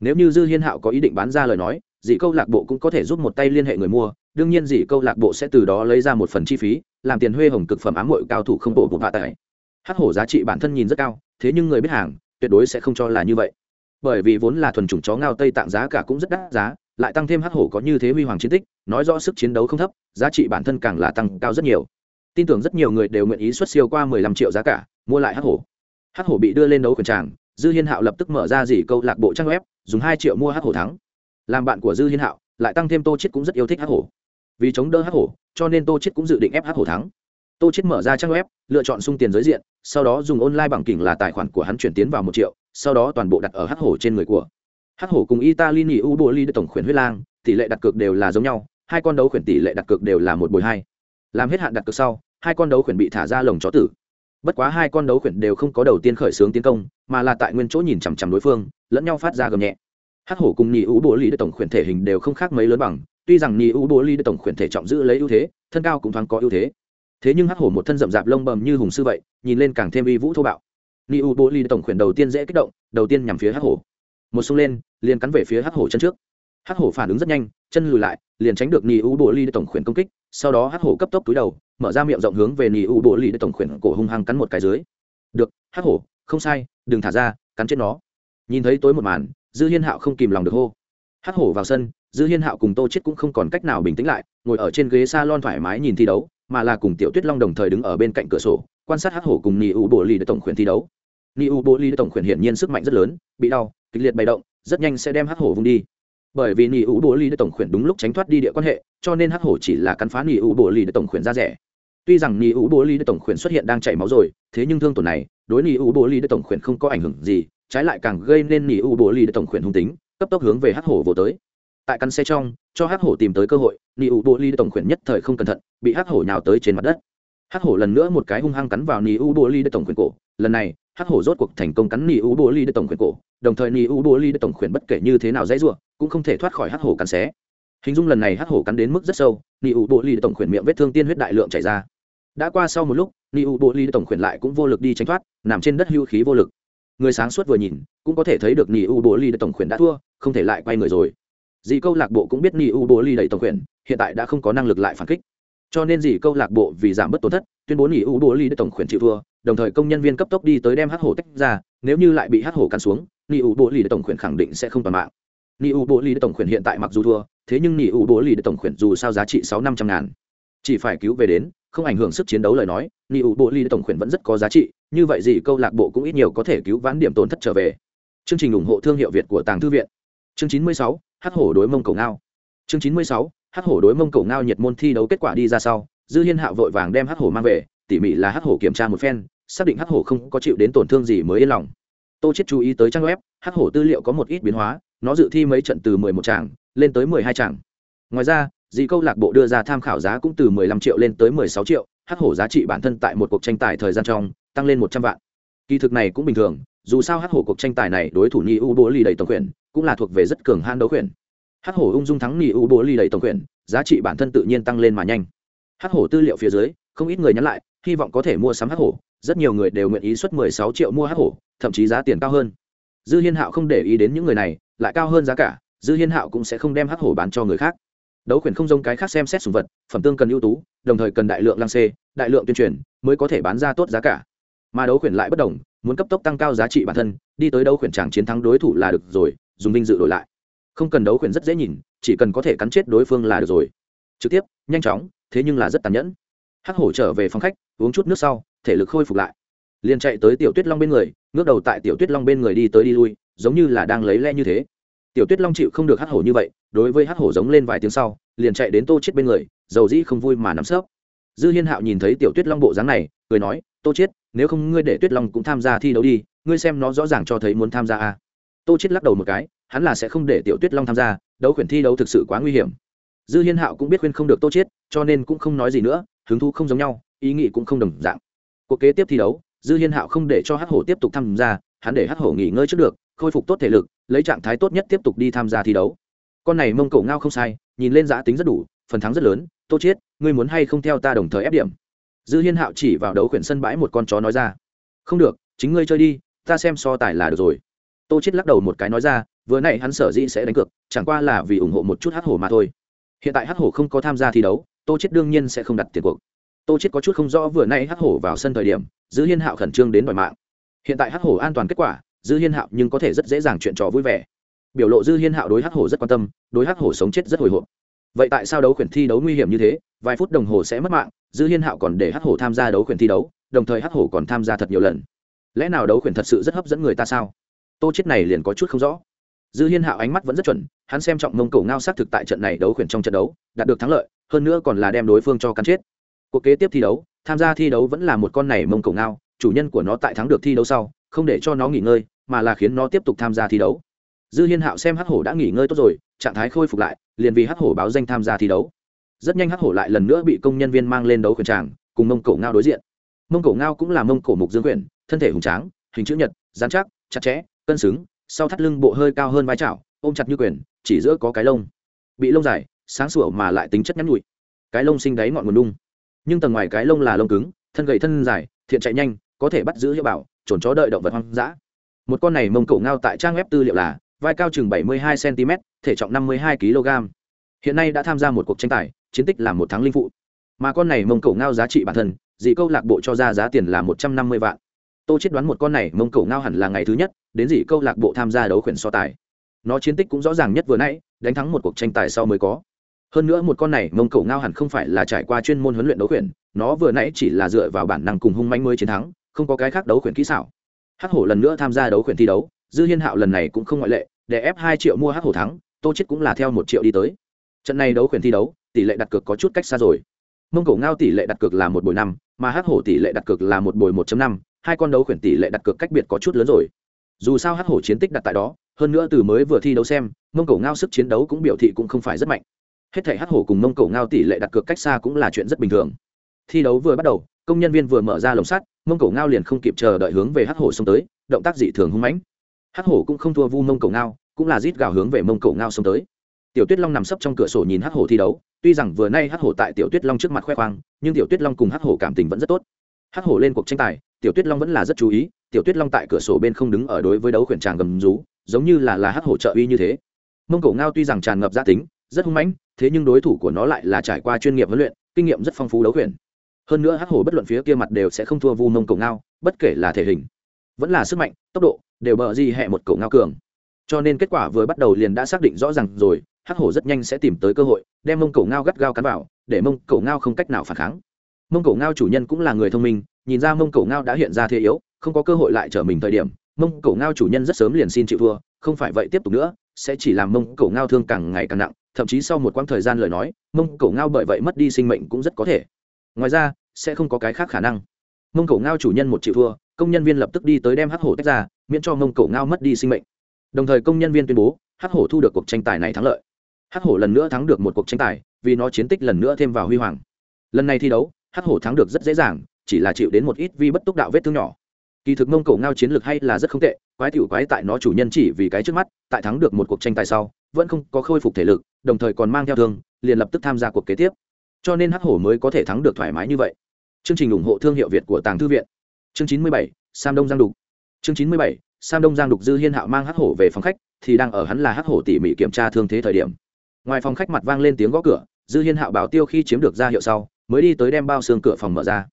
Nếu như dư hiên hạo có ý định bán ra lời nói, dị câu lạc bộ cũng có thể giúp một tay liên hệ người mua, đương nhiên dị câu lạc bộ sẽ từ đó lấy ra một phần chi phí, làm tiền huê hồng cực phẩm ám hội cao thủ không bộ một hạ tại hắc hổ giá trị bản thân nhìn rất cao, thế nhưng người biết hàng, tuyệt đối sẽ không cho là như vậy. Bởi vì vốn là thuần chủng chó ngao tây tạng giá cả cũng rất đắt giá lại tăng thêm hắc hổ có như thế huy hoàng chiến tích, nói rõ sức chiến đấu không thấp, giá trị bản thân càng là tăng cao rất nhiều. Tin tưởng rất nhiều người đều nguyện ý xuất siêu qua mười lăm triệu giá cả, mua lại hắc hổ. Hắc hổ bị đưa lên đấu quần tràng, dư hiên hạo lập tức mở ra dỉ câu lạc bộ trang web, dùng hai triệu mua hắc hổ thắng. Làm bạn của dư hiên hạo, lại tăng thêm tô chết cũng rất yêu thích hắc hổ. Vì chống đỡ hắc hổ, cho nên tô chết cũng dự định ép hắc hổ thắng. Tô chết mở ra trang web, lựa chọn sung tiền giới diện, sau đó dùng online bằng kỉnh là tài khoản của hắn chuyển tiến vào một triệu, sau đó toàn bộ đặt ở hắc hổ trên người của hắc hổ cùng italy nỉ u bộ ly tổng khuyển huyết lang, tỷ lệ đặt cược đều là giống nhau, hai con đấu khuyển tỷ lệ đặt cược đều là một bồi hai. Làm hết hạn đặt cược sau, hai con đấu khuyển bị thả ra lồng chó tử. Bất quá hai con đấu khuyển đều không có đầu tiên khởi xướng tiến công, mà là tại nguyên chỗ nhìn chằm chằm đối phương, lẫn nhau phát ra gầm nhẹ. Hắc hổ cùng nhị ú bộ ly tổng khuyển thể hình đều không khác mấy lớn bằng, tuy rằng nhị ú bộ ly tổng khuyển thể trọng giữ lấy ưu thế, thân cao cũng thoáng có ưu thế. Thế nhưng hắc hổ một thân rậm rạp lông bầm như hùng sư vậy, nhìn lên càng thêm uy vũ thô bạo. Nhị ú bộ ly tổng khuyển đầu tiên dễ kích động, đầu tiên nhằm phía hắc hổ một xông lên, liền cắn về phía hắc hổ chân trước. Hắc hổ phản ứng rất nhanh, chân lùi lại, liền tránh được nì u bộ ly tổng khuyển công kích, sau đó hắc hổ cấp tốc túi đầu, mở ra miệng rộng hướng về nì u bộ ly tổng khuyển cổ hung hăng cắn một cái dưới. Được, hắc hổ, không sai, đừng thả ra, cắn chết nó. Nhìn thấy tối một màn, dư hiên hạo không kìm lòng được hô. Hắc hổ vào sân, dư hiên hạo cùng tô chết cũng không còn cách nào bình tĩnh lại, ngồi ở trên ghế s a lon thoải mái nhìn thi đấu, mà là cùng tiểu tuyết long đồng thời đứng ở bên cạnh cửa sổ, quan sát hắc hổ cùng nì u bộ ly để tổng khuyển thi đấu. Nì u bộ ly để tổng khuyển hiển nhiên sức mạnh rất lớn, bị đau kịch liệt bày động, rất nhanh sẽ đem hắc hổ vung đi. Bởi vì nỉ ủ bộ ly để tổng khuyển đúng lúc tránh thoát đi địa quan hệ, cho nên hắc hổ chỉ là cắn phá nỉ ủ bộ ly để tổng khuyển ra rẻ. Tuy rằng nỉ ủ bộ ly để tổng khuyển xuất hiện đang chảy máu rồi, thế nhưng thương tổn này, đối nỉ ủ bộ ly để tổng khuyển không có ảnh hưởng gì, trái lại càng gây nên nỉ ủ bộ ly để tổng khuyển hung tính, cấp tốc hướng về hắc hổ vô tới. Tại căn xe trong, cho hắc hổ tìm tới cơ hội nỉ ủ bộ ly để tổng khuyển nhất thời không cẩn thận, bị hắc hổ nhào tới trên mặt đất. Hắc hổ lần nữa một cái hung hăng cắn vào nỉ ủ bộ ly để tổng khuyển cổ. Lần này, hắc hổ rốt cuộc thành công cắn nỉ ủ bộ ly để tổng khuyển cổ đồng thời ni u bộ ly tổng khuyển bất kể như thế nào dãy ruộng cũng không thể thoát khỏi hắc hổ cắn xé. Hình dung lần này hắc hổ cắn đến mức rất sâu ni u bộ ly tổng khuyển miệng vết thương tiên huyết đại lượng chảy ra. Đã qua sau một lúc ni u bộ ly tổng khuyển lại cũng vô lực đi tránh thoát, nằm trên đất hưu khí vô lực. Người sáng suốt vừa nhìn, cũng có thể thấy được ni u bộ ly tổng khuyển đã thua, không thể lại quay người rồi. Dì câu lạc bộ cũng biết ni u bộ ly đẩy tổng khuyển, hiện tại đã không có năng lực lại phản kích. Cho nên dì câu lạc bộ vì giảm bớt tổn thất, tuyên bố ni u bộ ly tổng khuyển chịu thua, đồng thời công nhân viên cấp tốc đi tới đem hát hổ tách ra, nếu như lại bị hát hổ cắn xuống ni u bộ lì tổng khuyển khẳng định sẽ không toàn mạng. Ni u bộ lì tổng khuyển hiện tại mặc dù thua, thế nhưng ni u bộ lì tổng khuyển dù sao giá trị sáu năm trăm ngàn. Chỉ phải cứu về đến, không ảnh hưởng sức chiến đấu lời nói ni ủ bộ lì tổng khuyển vẫn rất có giá trị, như vậy gì câu lạc bộ cũng ít nhiều có thể cứu vãn điểm tổn thất trở về. Chương trình ủng hộ thương hiệu việt của tàng thư viện. Chương chín mươi sáu hát hổ đối mông cầu ngao. Chương chín mươi sáu hát hổ đối mông cầu ngao nhiệt môn thi đấu kết quả đi ra sau, dư hiên hạo vội vàng đem hát hổ mang về, tỉ mỉ là hát hổ kiểm tra một phen, xác định hát hổ không có chịu đến tổn thương gì mới yên lòng tô chết chú ý tới trang web, hắc hổ tư liệu có một ít biến hóa, nó dự thi mấy trận từ mười một tràng lên tới mười hai tràng. Ngoài ra, dì câu lạc bộ đưa ra tham khảo giá cũng từ 15 triệu lên tới 16 triệu, hắc hổ giá trị bản thân tại một cuộc tranh tài thời gian trong tăng lên 100 vạn. Kỳ thực này cũng bình thường, dù sao hắc hổ cuộc tranh tài này đối thủ ni u bố ly đầy tổng quyền cũng là thuộc về rất cường han đấu quyền. Hắc hổ ung dung thắng ni u bố ly đầy tổng quyền, giá trị bản thân tự nhiên tăng lên mà nhanh. Hắc hổ tư liệu phía dưới, không ít người nhắn lại, hy vọng có thể mua sắm hắc hổ rất nhiều người đều nguyện ý xuất 16 triệu mua hắc hổ, thậm chí giá tiền cao hơn. Dư hiên hạo không để ý đến những người này, lại cao hơn giá cả, dư hiên hạo cũng sẽ không đem hắc hổ bán cho người khác. Đấu quyền không giống cái khác xem xét sủng vật, phẩm tương cần ưu tú, đồng thời cần đại lượng lăng xê, đại lượng tuyên truyền, mới có thể bán ra tốt giá cả. Mà đấu quyền lại bất đồng, muốn cấp tốc tăng cao giá trị bản thân, đi tới đấu quyền chẳng chiến thắng đối thủ là được rồi, dùng vinh dự đổi lại. Không cần đấu quyền rất dễ nhìn, chỉ cần có thể cắn chết đối phương là được rồi. Trực tiếp, nhanh chóng, thế nhưng là rất tàn nhẫn. Hắc hổ trở về phòng khách, uống chút nước sau thể lực khôi phục lại. Liền chạy tới tiểu tuyết long bên người, ngước đầu tại tiểu tuyết long bên người đi tới đi lui, giống như là đang lấy le như thế. Tiểu tuyết long chịu không được hắt hổ như vậy, đối với hắt hổ giống lên vài tiếng sau, liền chạy đến tô chết bên người, dầu dĩ không vui mà nắm sấp. Dư hiên hạo nhìn thấy tiểu tuyết long bộ dáng này, cười nói, tô chết nếu không ngươi để tuyết long cũng tham gia thi đấu đi, ngươi xem nó rõ ràng cho thấy muốn tham gia à. tô chết lắc đầu một cái, hắn là sẽ không để tiểu tuyết long tham gia, đấu khuyển thi đấu thực sự quá nguy hiểm. Dư hiên hạo cũng biết khuyên không được tô chết cho nên cũng không nói gì nữa, hứng thú không giống nhau, ý nghĩ cũng không đồng dạng cuộc kế tiếp thi đấu, dư hiên hạo không để cho hắc hổ tiếp tục tham gia, hắn để hắc hổ nghỉ ngơi trước được, khôi phục tốt thể lực, lấy trạng thái tốt nhất tiếp tục đi tham gia thi đấu. Con này mông cổ ngao không sai, nhìn lên giã tính rất đủ, phần thắng rất lớn, tô chiết, ngươi muốn hay không theo ta đồng thời ép điểm? Dư hiên hạo chỉ vào đấu khuyển sân bãi một con chó nói ra. Không được, chính ngươi chơi đi, ta xem so tài là được rồi. Tô chiết lắc đầu một cái nói ra, vừa nãy hắn sở dĩ sẽ đánh cược, chẳng qua là vì ủng hộ một chút hắc hổ mà thôi. Hiện tại hắc hổ không có tham gia thi đấu, tô chiết đương nhiên sẽ không đặt tiền cuộc tô chết có chút không rõ vừa nay hắc hổ vào sân thời điểm, dư hiên hạo khẩn trương đến đòi mạng. Hiện tại hắc hổ an toàn kết quả, dư hiên hạo nhưng có thể rất dễ dàng chuyện trò vui vẻ. Biểu lộ dư hiên hạo đối hắc hổ rất quan tâm, đối hắc hổ sống chết rất hồi hộp. Vậy tại sao đấu khuyển thi đấu nguy hiểm như thế, vài phút đồng hồ sẽ mất mạng, dư hiên hạo còn để hắc hổ tham gia đấu khuyển thi đấu, đồng thời hắc hổ còn tham gia thật nhiều lần. Lẽ nào đấu khuyển thật sự rất hấp dẫn người ta sao? Tô chết này liền có chút không rõ. Dư hiên hạo ánh mắt vẫn rất chuẩn, hắn xem trọng mông cổ ngao sát thực tại trận này đấu khuyển trong trận đấu, đạt được thắng lợi, hơn nữa còn là đem đối phương cho cắn chết cuộc kế tiếp thi đấu, tham gia thi đấu vẫn là một con này mông cổ ngao, chủ nhân của nó tại thắng được thi đấu sau, không để cho nó nghỉ ngơi, mà là khiến nó tiếp tục tham gia thi đấu. Dư hiên hạo xem hắc hổ đã nghỉ ngơi tốt rồi, trạng thái khôi phục lại, liền vì hắc hổ báo danh tham gia thi đấu. Rất nhanh hắc hổ lại lần nữa bị công nhân viên mang lên đấu khuyển tràng, cùng mông cổ ngao đối diện. Mông cổ ngao cũng là mông cổ mục dương quyển thân thể hùng tráng, hình chữ nhật, dán chắc, chặt chẽ, cân xứng, sau thắt lưng bộ hơi cao hơn vai trào ôm chặt như quyền, chỉ giữa có cái lông. Bị lông dài, sáng sủa mà lại tính chất nhắn nhụi. Cái lông sinh đáy ngọn nguồn đung nhưng tầng ngoài cái lông là lông cứng, thân gầy thân dài, thiện chạy nhanh, có thể bắt giữ hiệu bảo trồn chó đợi động vật hoang dã. Một con này mông cổ ngao tại trang web tư liệu là vai cao chừng 72 cm, thể trọng 52 kg. Hiện nay đã tham gia một cuộc tranh tài, chiến tích là một tháng linh phụ. Mà con này mông cổ ngao giá trị bản thân, dị câu lạc bộ cho ra giá tiền là một trăm năm mươi vạn. Tôi chết đoán một con này mông cổ ngao hẳn là ngày thứ nhất đến dị câu lạc bộ tham gia đấu khuyển so tài. Nó chiến tích cũng rõ ràng nhất vừa nãy, đánh thắng một cuộc tranh tài sau mới có hơn nữa một con này, mông cổ ngao hẳn không phải là trải qua chuyên môn huấn luyện đấu khuyển, nó vừa nãy chỉ là dựa vào bản năng cùng hung manh mới chiến thắng, không có cái khác đấu khuyển kỹ xảo. Hắc hổ lần nữa tham gia đấu khuyển thi đấu, dư hiên hạo lần này cũng không ngoại lệ, để ép hai triệu mua hắc hổ thắng, tô chết cũng là theo một triệu đi tới. Trận này đấu khuyển thi đấu, tỷ lệ đặt cược có chút cách xa rồi. Mông cổ ngao tỷ lệ đặt cược là một bồi năm, mà hắc hổ tỷ lệ đặt cược là một bồi một năm, hai con đấu khuyển tỷ lệ đặt cược cách biệt có chút lớn rồi. Dù sao hắc hổ chiến tích đặt tại đó, hơn nữa từ mới vừa thi đấu xem, mông cổ ngao sức chiến đấu cũng biểu thị cũng không phải rất mạnh hết thể hắc hổ cùng mông cổ ngao tỷ lệ đặt cược cách xa cũng là chuyện rất bình thường. Thi đấu vừa bắt đầu, công nhân viên vừa mở ra lồng sắt, mông cổ ngao liền không kịp chờ đợi hướng về hắc hổ xông tới, động tác dị thường hung mãnh. Hắc hổ cũng không thua vu mông cổ ngao, cũng là rít gào hướng về mông cổ ngao xông tới. Tiểu tuyết long nằm sấp trong cửa sổ nhìn hắc hổ thi đấu, tuy rằng vừa nay hắc hổ tại tiểu tuyết long trước mặt khoe khoang, nhưng tiểu tuyết long cùng hắc hổ cảm tình vẫn rất tốt. Hắc hổ lên cuộc tranh tài, tiểu tuyết long vẫn là rất chú ý, tiểu tuyết long tại cửa sổ bên không đứng ở đối với đấu khuyển tràng gầm rú, giống như là là hắc hổ trợ uy như thế. Mông cổ ngao tuy rằng tràn ngập gia tính rất hung mãnh, thế nhưng đối thủ của nó lại là trải qua chuyên nghiệp huấn luyện, kinh nghiệm rất phong phú đấu quyền. hơn nữa hắc hổ bất luận phía kia mặt đều sẽ không thua vu mông cổ ngao, bất kể là thể hình, vẫn là sức mạnh, tốc độ, đều bờ gì hẹ một cổ ngao cường. Cho nên kết quả vừa bắt đầu liền đã xác định rõ ràng rồi, hắc hổ rất nhanh sẽ tìm tới cơ hội, đem mông cổ ngao gắt gao cắn vào, để mông cổ ngao không cách nào phản kháng. Mông cổ ngao chủ nhân cũng là người thông minh, nhìn ra mông cổ ngao đã hiện ra thế yếu, không có cơ hội lại trở mình thời điểm, mông cổ ngao chủ nhân rất sớm liền xin chịu thua, không phải vậy tiếp tục nữa, sẽ chỉ làm mông cổ ngao thương càng ngày càng nặng thậm chí sau một quãng thời gian lời nói, mông cổ ngao bởi vậy mất đi sinh mệnh cũng rất có thể. Ngoài ra, sẽ không có cái khác khả năng. Mông cổ ngao chủ nhân một triệu thua, công nhân viên lập tức đi tới đem hắc hổ tách ra, miễn cho mông cổ ngao mất đi sinh mệnh. Đồng thời công nhân viên tuyên bố, hắc hổ thu được cuộc tranh tài này thắng lợi. Hắc hổ lần nữa thắng được một cuộc tranh tài, vì nó chiến tích lần nữa thêm vào huy hoàng. Lần này thi đấu, hắc hổ thắng được rất dễ dàng, chỉ là chịu đến một ít vi bất túc đạo vết thương nhỏ. Kỳ thực mông cổ ngao chiến lược hay là rất không tệ, quái tiểu quái tại nó chủ nhân chỉ vì cái trước mắt, tại thắng được một cuộc tranh tài sau vẫn không có khôi phục thể lực, đồng thời còn mang theo thương, liền lập tức tham gia cuộc kế tiếp. Cho nên hắc hổ mới có thể thắng được thoải mái như vậy. Chương trình ủng hộ thương hiệu việt của tàng thư viện. Chương chín mươi bảy, sam đông giang đục. Chương chín mươi bảy, sam đông giang đục dư hiên hạo mang hắc hổ về phòng khách, thì đang ở hắn là hắc hổ tỉ mỉ kiểm tra thương thế thời điểm. Ngoài phòng khách mặt vang lên tiếng gõ cửa, dư hiên hạo bảo tiêu khi chiếm được ra hiệu sau, mới đi tới đem bao xương cửa phòng mở ra.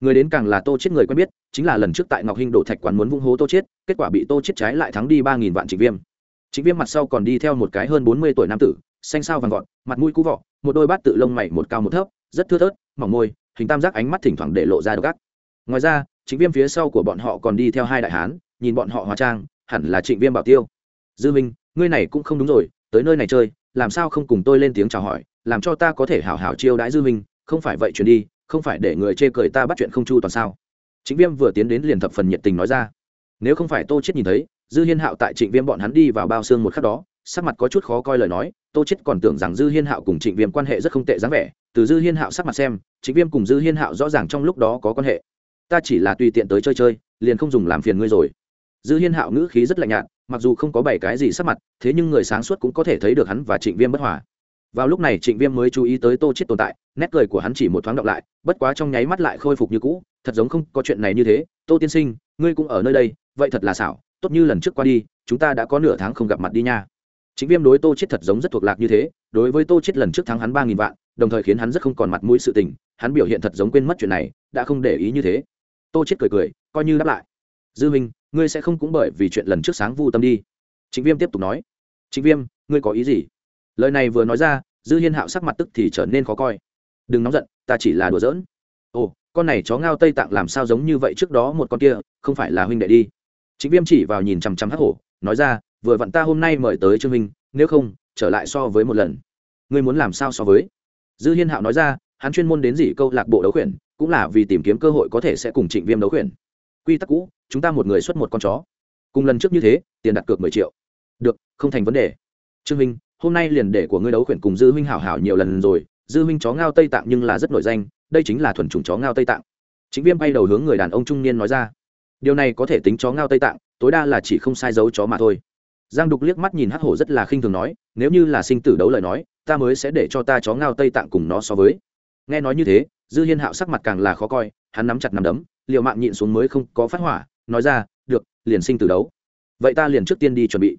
Người đến càng là tô chết người quen biết, chính là lần trước tại ngọc hinh đổ thạch quán muốn vung hố tô chết kết quả bị tô chết trái lại thắng đi ba nghìn vạn trịnh viêm trịnh viêm mặt sau còn đi theo một cái hơn bốn mươi tuổi nam tử, xanh sao vàng gọn mặt mũi cú vọ, một đôi bát tự lông mày một cao một thấp, rất thưa thớt, mỏng môi, hình tam giác ánh mắt thỉnh thoảng để lộ ra độc ác. Ngoài ra trịnh viêm phía sau của bọn họ còn đi theo hai đại hán, nhìn bọn họ hóa trang, hẳn là trịnh viêm bảo tiêu. Dư minh, ngươi này cũng không đúng rồi, tới nơi này chơi, làm sao không cùng tôi lên tiếng chào hỏi, làm cho ta có thể hảo hảo chiêu đãi dư minh, không phải vậy chuyển đi, không phải để người chê cười ta bắt chuyện không chu toàn sao? Trịnh viêm vừa tiến đến liền thập phần nhiệt tình nói ra. Nếu không phải tô chết nhìn thấy dư hiên hạo tại trịnh viêm bọn hắn đi vào bao xương một khắc đó, sắc mặt có chút khó coi lời nói, tô chết còn tưởng rằng dư hiên hạo cùng trịnh viêm quan hệ rất không tệ dáng vẻ, từ dư hiên hạo sắc mặt xem, trịnh viêm cùng dư hiên hạo rõ ràng trong lúc đó có quan hệ. Ta chỉ là tùy tiện tới chơi chơi, liền không dùng làm phiền ngươi rồi. Dư hiên hạo ngữ khí rất lạnh nhạt, mặc dù không có bảy cái gì sắc mặt, thế nhưng người sáng suốt cũng có thể thấy được hắn và trịnh viêm bất hòa. Vào lúc này trịnh viêm mới chú ý tới tô chết tồn tại, nét cười của hắn chỉ một thoáng đọc lại, bất quá trong nháy mắt lại khôi phục như cũ, thật giống không có chuyện này như thế. Tô tiên sinh, ngươi cũng ở nơi đây, vậy thật là xảo tốt như lần trước qua đi, chúng ta đã có nửa tháng không gặp mặt đi nha. Trịnh viêm đối tô chết thật giống rất thuộc lạc như thế, đối với tô chết lần trước thắng hắn ba nghìn vạn, đồng thời khiến hắn rất không còn mặt mũi sự tình, hắn biểu hiện thật giống quên mất chuyện này, đã không để ý như thế. Tô chết cười cười, coi như đáp lại. Dư minh, ngươi sẽ không cũng bởi vì chuyện lần trước sáng vu tâm đi. Trịnh viêm tiếp tục nói. Trịnh viêm, ngươi có ý gì? Lời này vừa nói ra, dư hiên hạo sắc mặt tức thì trở nên khó coi. Đừng nóng giận, ta chỉ là đùa giỡn. Ồ, con này chó ngao tây tạng làm sao giống như vậy trước đó một con kia, không phải là huynh đệ đi chính viêm chỉ vào nhìn chằm chằm hắc hổ, nói ra, vừa vặn ta hôm nay mời tới trương minh, nếu không, trở lại so với một lần. Ngươi muốn làm sao so với? Dư hiên hạo nói ra, hắn chuyên môn đến dỉ câu lạc bộ đấu khuyển, cũng là vì tìm kiếm cơ hội có thể sẽ cùng trịnh viêm đấu khuyển. Quy tắc cũ, chúng ta một người xuất một con chó. Cùng lần trước như thế, tiền đặt cược mười triệu. Được, không thành vấn đề. Trương minh, hôm nay liền để của ngươi đấu khuyển cùng dư huynh hảo hảo nhiều lần rồi, dư huynh chó ngao tây tạng nhưng là rất nổi danh, đây chính là thuần chủng chó ngao tây tạng. Chính viêm bay đầu hướng người đàn ông trung niên nói ra điều này có thể tính chó ngao tây tạng, tối đa là chỉ không sai dấu chó mà thôi. Giang đục liếc mắt nhìn hắc hổ rất là khinh thường nói, nếu như là sinh tử đấu lời nói, ta mới sẽ để cho ta chó ngao tây tạng cùng nó so với. Nghe nói như thế, dư hiên hạo sắc mặt càng là khó coi, hắn nắm chặt nắm đấm, liều mạng nhịn xuống mới không có phát hỏa, nói ra, được, liền sinh tử đấu. Vậy ta liền trước tiên đi chuẩn bị.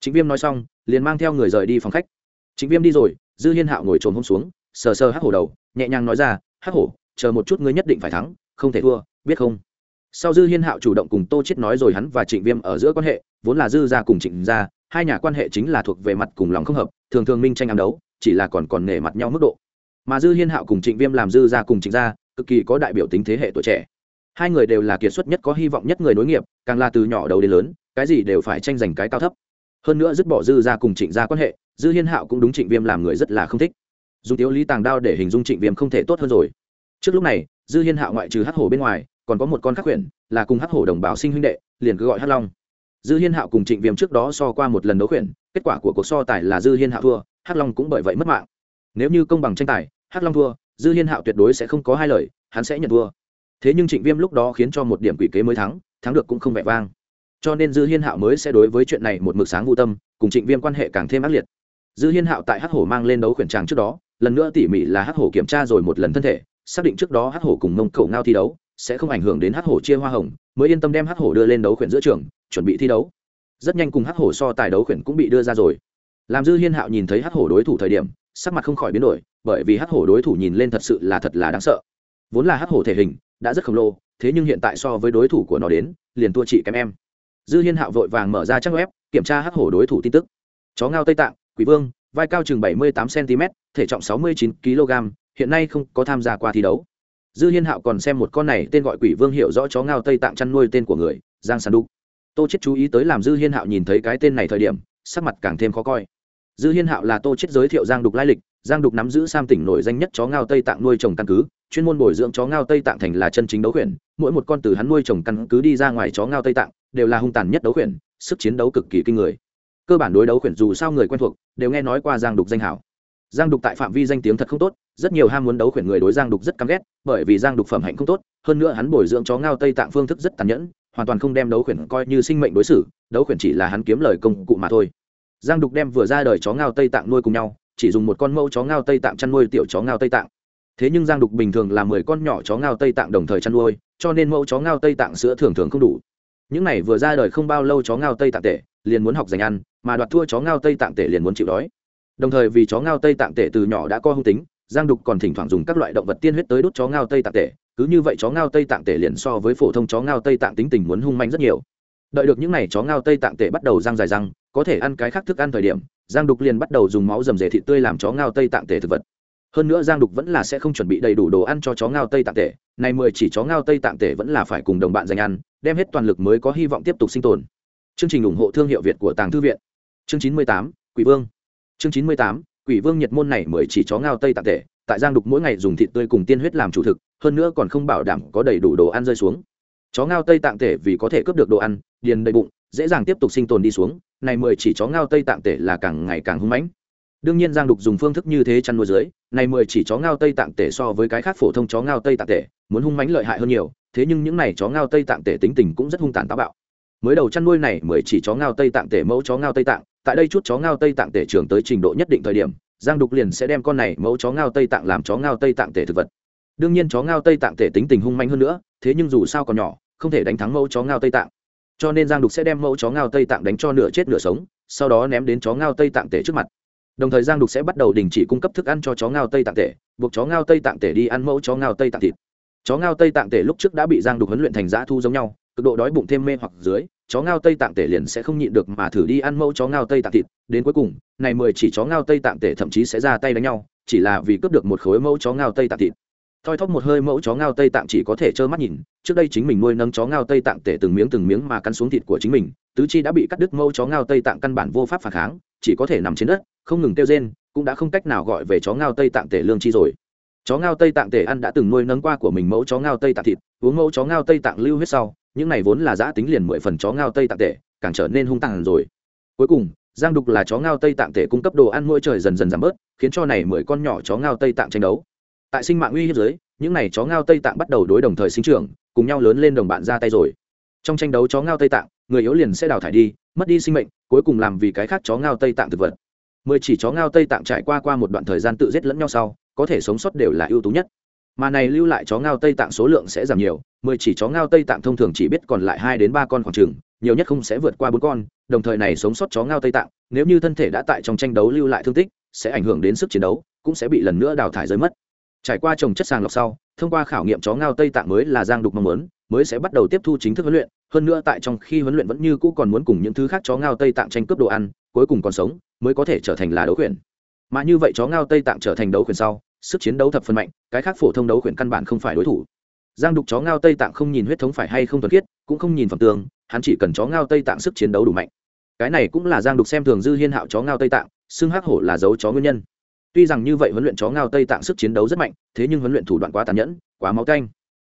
Chính viêm nói xong, liền mang theo người rời đi phòng khách. Chính viêm đi rồi, dư hiên hạo ngồi trồn hôm xuống, sờ sờ hắc hổ đầu, nhẹ nhàng nói ra, hắc hổ, chờ một chút ngươi nhất định phải thắng, không thể thua, biết không? Sau dư hiên hạo chủ động cùng tô chết nói rồi hắn và trịnh viêm ở giữa quan hệ, vốn là dư gia cùng trịnh gia, hai nhà quan hệ chính là thuộc về mặt cùng lòng không hợp, thường thường minh tranh ám đấu, chỉ là còn còn nể mặt nhau mức độ. Mà dư hiên hạo cùng trịnh viêm làm dư gia cùng trịnh gia, cực kỳ có đại biểu tính thế hệ tuổi trẻ. Hai người đều là kiệt xuất nhất, có hy vọng nhất người nối nghiệp, càng là từ nhỏ đầu đến lớn, cái gì đều phải tranh giành cái cao thấp. Hơn nữa dứt bỏ dư gia cùng trịnh gia quan hệ, dư hiên hạo cũng đúng trịnh viêm làm người rất là không thích. Dùng tiếu lý tàng đao để hình dung trịnh viêm không thể tốt hơn rồi. Trước lúc này, dư hiên hạo ngoại trừ hắc hổ bên ngoài còn có một con khắc quyển là cùng hắc hổ đồng bào sinh huynh đệ, liền cứ gọi hắc long. Dư hiên hạo cùng trịnh viêm trước đó so qua một lần đấu khuyển, kết quả của cuộc so tài là dư hiên hạo thua, hắc long cũng bởi vậy mất mạng. Nếu như công bằng tranh tài, hắc long thua, dư hiên hạo tuyệt đối sẽ không có hai lời, hắn sẽ nhận thua. Thế nhưng trịnh viêm lúc đó khiến cho một điểm quỷ kế mới thắng thắng được cũng không vẻ vang. Cho nên dư hiên hạo mới sẽ đối với chuyện này một mực sáng vô tâm, cùng trịnh viêm quan hệ càng thêm ác liệt. Dư hiên hạo tại hắc hổ mang lên đấu khuyển tràng trước đó, lần nữa tỉ mỉ là hắc hổ kiểm tra rồi một lần thân thể, xác định trước đó hắc hổ cùng mông cổ ngao thi đấu sẽ không ảnh hưởng đến hắc hổ chia hoa hồng, mới yên tâm đem hắc hổ đưa lên đấu khuyển giữa trường, chuẩn bị thi đấu. Rất nhanh cùng hắc hổ so tài đấu khuyển cũng bị đưa ra rồi. Làm dư hiên hạo nhìn thấy hắc hổ đối thủ thời điểm, sắc mặt không khỏi biến đổi, bởi vì hắc hổ đối thủ nhìn lên thật sự là thật là đáng sợ. Vốn là hắc hổ thể hình, đã rất khổng lồ, thế nhưng hiện tại so với đối thủ của nó đến, liền tua chị kém em. Dư hiên hạo vội vàng mở ra trang web, kiểm tra hắc hổ đối thủ tin tức. Chó ngao tây tạng, quỷ vương, vai cao chừng bảy mươi tám cm thể trọng sáu mươi chín kg hiện nay không có tham gia qua thi đấu dư hiên hạo còn xem một con này tên gọi quỷ vương hiểu rõ chó ngao tây tạng chăn nuôi tên của người, giang sàn đúc. Tô chết chú ý tới làm dư hiên hạo nhìn thấy cái tên này thời điểm, sắc mặt càng thêm khó coi. Dư hiên hạo là tô chết giới thiệu giang đục lai lịch, giang đục nắm giữ sam tỉnh nổi danh nhất chó ngao tây tạng nuôi trồng căn cứ, chuyên môn bồi dưỡng chó ngao tây tạng thành là chân chính đấu khuyển. Mỗi một con từ hắn nuôi trồng căn cứ đi ra ngoài chó ngao tây tạng, đều là hung tàn nhất đấu khuyển, sức chiến đấu cực kỳ kinh người. Cơ bản đối đấu khuyển dù sao người quen thuộc, đều nghe nói qua giang đục danh hảo giang đục tại phạm vi danh tiếng thật không tốt, rất nhiều ham muốn đấu khuyển người đối giang đục rất căm ghét, bởi vì giang đục phẩm hạnh không tốt, hơn nữa hắn bồi dưỡng chó ngao tây tạng phương thức rất tàn nhẫn, hoàn toàn không đem đấu khuyển coi như sinh mệnh đối xử, đấu khuyển chỉ là hắn kiếm lời công cụ mà thôi. Giang đục đem vừa ra đời chó ngao tây tạng nuôi cùng nhau, chỉ dùng một con mẫu chó ngao tây tạng chăn nuôi tiểu chó ngao tây tạng. Thế nhưng giang đục bình thường là mười con nhỏ chó ngao tây tạng đồng thời chăn nuôi, cho nên mẫu chó ngao tây tạng sữa thường thường không đủ. Những này vừa ra đời không bao lâu chó ngao tây tạng tệ liền muốn học dành ăn, mà đoạt thua chó ngao tây tạng tệ liền muốn chịu đói đồng thời vì chó ngao tây tạng tể từ nhỏ đã co hung tính giang đục còn thỉnh thoảng dùng các loại động vật tiên huyết tới đốt chó ngao tây tạng tể, cứ như vậy chó ngao tây tạng tể liền so với phổ thông chó ngao tây tạng tính tình muốn hung manh rất nhiều. Đợi được những n à y chó ngao tây tạng tể bắt đầu răng dài răng có thể ăn cái khác thức ăn thời điểm giang đục liền bắt đầu dùng máu dầm dề thịt tươi làm chó ngao tây tạng tể thực vật. Hơn nữa giang đục vẫn là sẽ không chuẩn bị đầy đủ đồ ăn cho chó ngao tây tạng tể, này mười chỉ chó ngao tây tạng tể vẫn là phải cùng đồng bạn dành ăn đem hết toàn lực mới có hy vọng tiếp tục sinh tồn. Chương trình ủng hộ thương hiệu việt của tàng thư viện. Chương chín mươi tám quỷ vương chương chín mươi tám, quỷ vương nhiệt môn này mới chỉ chó ngao tây tạm tệ tại giang đục mỗi ngày dùng thịt tươi cùng tiên huyết làm chủ thực, hơn nữa còn không bảo đảm có đầy đủ đồ ăn rơi xuống. Chó ngao tây tạng tể vì có thể cướp được đồ ăn, điền đầy bụng, dễ dàng tiếp tục sinh tồn đi xuống, này mười chỉ chó ngao tây tạng tể là càng ngày càng hung mãnh. Đương nhiên giang đục dùng phương thức như thế chăn nuôi dưới, này mười chỉ chó ngao tây tạng tể so với cái khác phổ thông chó ngao tây tạng tể muốn hung mãnh lợi hại hơn nhiều, thế nhưng những này chó ngao tây tạng tể tính tình cũng rất hung tàn táo bạo. Mới đầu chăn nuôi này mười chỉ chó ngao tây tạng tể mẫu chó ngao tây tạng tại đây chút chó ngao tây tạng tể trưởng tới trình độ nhất định thời điểm giang đục liền sẽ đem con này mẫu chó ngao tây tạng làm chó ngao tây tạng tể thực vật đương nhiên chó ngao tây tạng tể tính tình hung manh hơn nữa thế nhưng dù sao còn nhỏ không thể đánh thắng mẫu chó ngao tây tạng cho nên giang đục sẽ đem mẫu chó ngao tây tạng đánh cho nửa chết nửa sống sau đó ném đến chó ngao tây tạng tể trước mặt đồng thời giang đục sẽ bắt đầu đình chỉ cung cấp thức ăn cho chó ngao tây tạng tể buộc chó ngao tây tạng tể đi ăn mẫu chó ngao tây tạng thịt chó ngao tây tạng tể lúc trước đã bị giang đục huấn luyện thành dã thu giống nhau cực độ đói bụng thêm mê hoặc dưới chó ngao tây tạng tể liền sẽ không nhịn được mà thử đi ăn mẫu chó ngao tây tạng thịt đến cuối cùng này mười chỉ chó ngao tây tạng tể thậm chí sẽ ra tay đánh nhau chỉ là vì cướp được một khối mẫu chó ngao tây tạng thịt thoi thóp một hơi mẫu chó ngao tây tạng chỉ có thể trơ mắt nhìn trước đây chính mình nuôi nâng chó ngao tây tạng tể từng miếng từng miếng mà cắn xuống thịt của chính mình tứ chi đã bị cắt đứt mẫu chó ngao tây tạng căn bản vô pháp phản kháng chỉ có thể nằm trên đất không ngừng kêu rên cũng đã không cách nào gọi về chó ngao tây tạng tể lương chi rồi chó ngao tây tạng tể ăn đã từng nuôi nâng qua của mình mẫu chó ngao tây tạng thịt uống mẫu chó ngao tây tạng lưu huyết sau những này vốn là giã tính liền mười phần chó ngao tây tạng tệ, càng trở nên hung tàn rồi. Cuối cùng giang đục là chó ngao tây tạng tệ cung cấp đồ ăn mỗi trời dần dần giảm bớt khiến cho này mười con nhỏ chó ngao tây tạng tranh đấu. Tại sinh mạng uy hiếp dưới những này chó ngao tây tạng bắt đầu đối đồng thời sinh trưởng cùng nhau lớn lên đồng bạn ra tay rồi. Trong tranh đấu chó ngao tây tạng người yếu liền sẽ đào thải đi mất đi sinh mệnh cuối cùng làm vì cái khác chó ngao tây tạng thực vật. Mười chỉ chó ngao tây tạng trải qua qua một đoạn thời gian tự giết lẫn nhau sau có thể sống sót đều là ưu tú nhất mà này lưu lại chó ngao tây tạng số lượng sẽ giảm nhiều, mười chỉ chó ngao tây tạng thông thường chỉ biết còn lại hai đến ba con khoảng chừng, nhiều nhất không sẽ vượt qua bốn con, đồng thời này sống sót chó ngao tây tạng, nếu như thân thể đã tại trong tranh đấu lưu lại thương tích, sẽ ảnh hưởng đến sức chiến đấu, cũng sẽ bị lần nữa đào thải rơi mất. Trải qua trồng chất sàng lọc sau, thông qua khảo nghiệm chó ngao tây tạng mới là giang đục mong muốn, mới sẽ bắt đầu tiếp thu chính thức huấn luyện, hơn nữa tại trong khi huấn luyện vẫn như cũ còn muốn cùng những thứ khác chó ngao tây tạng tranh cướp đồ ăn, cuối cùng còn sống, mới có thể trở thành là đấu khuyển. Mà như vậy chó ngao tây tạng trở thành đấu khuyển sau sức chiến đấu thập phần mạnh, cái khác phổ thông đấu khuyển căn bản không phải đối thủ. Giang đục chó ngao tây tạng không nhìn huyết thống phải hay không thuần khiết, cũng không nhìn phẩm tường, hắn chỉ cần chó ngao tây tạng sức chiến đấu đủ mạnh. Cái này cũng là giang đục xem thường dư hiên hạo chó ngao tây tạng, xưng hắc hổ là dấu chó nguyên nhân. Tuy rằng như vậy huấn luyện chó ngao tây tạng sức chiến đấu rất mạnh, thế nhưng huấn luyện thủ đoạn quá tàn nhẫn, quá máu canh.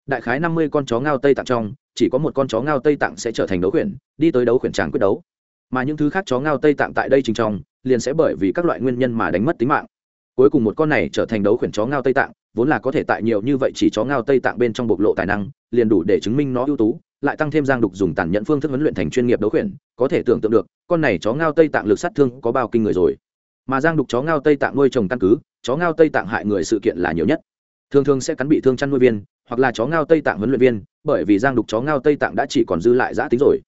Đại khái năm mươi con chó ngao tây tạng trong, chỉ có một con chó ngao tây tạng sẽ trở thành đấu khuyển, đi tới đấu khuyển tràng quyết đấu. Mà những thứ khác chó ngao tây tạng tại đây trình trong, liền sẽ bởi vì các loại nguyên nhân mà đánh mất tính mạng cuối cùng một con này trở thành đấu khuyển chó ngao tây tạng, vốn là có thể tại nhiều như vậy chỉ chó ngao tây tạng bên trong bộc lộ tài năng, liền đủ để chứng minh nó ưu tú, lại tăng thêm giang đục dùng tàn nhẫn phương thức huấn luyện thành chuyên nghiệp đấu khuyển, có thể tưởng tượng được, con này chó ngao tây tạng lực sát thương có bao kinh người rồi. Mà giang đục chó ngao tây tạng nuôi trồng căn cứ, chó ngao tây tạng hại người sự kiện là nhiều nhất. Thường thường sẽ cắn bị thương chăn nuôi viên, hoặc là chó ngao tây tạng huấn luyện viên, bởi vì giang đục chó ngao tây tạng đã chỉ còn dư lại giã tính rồi.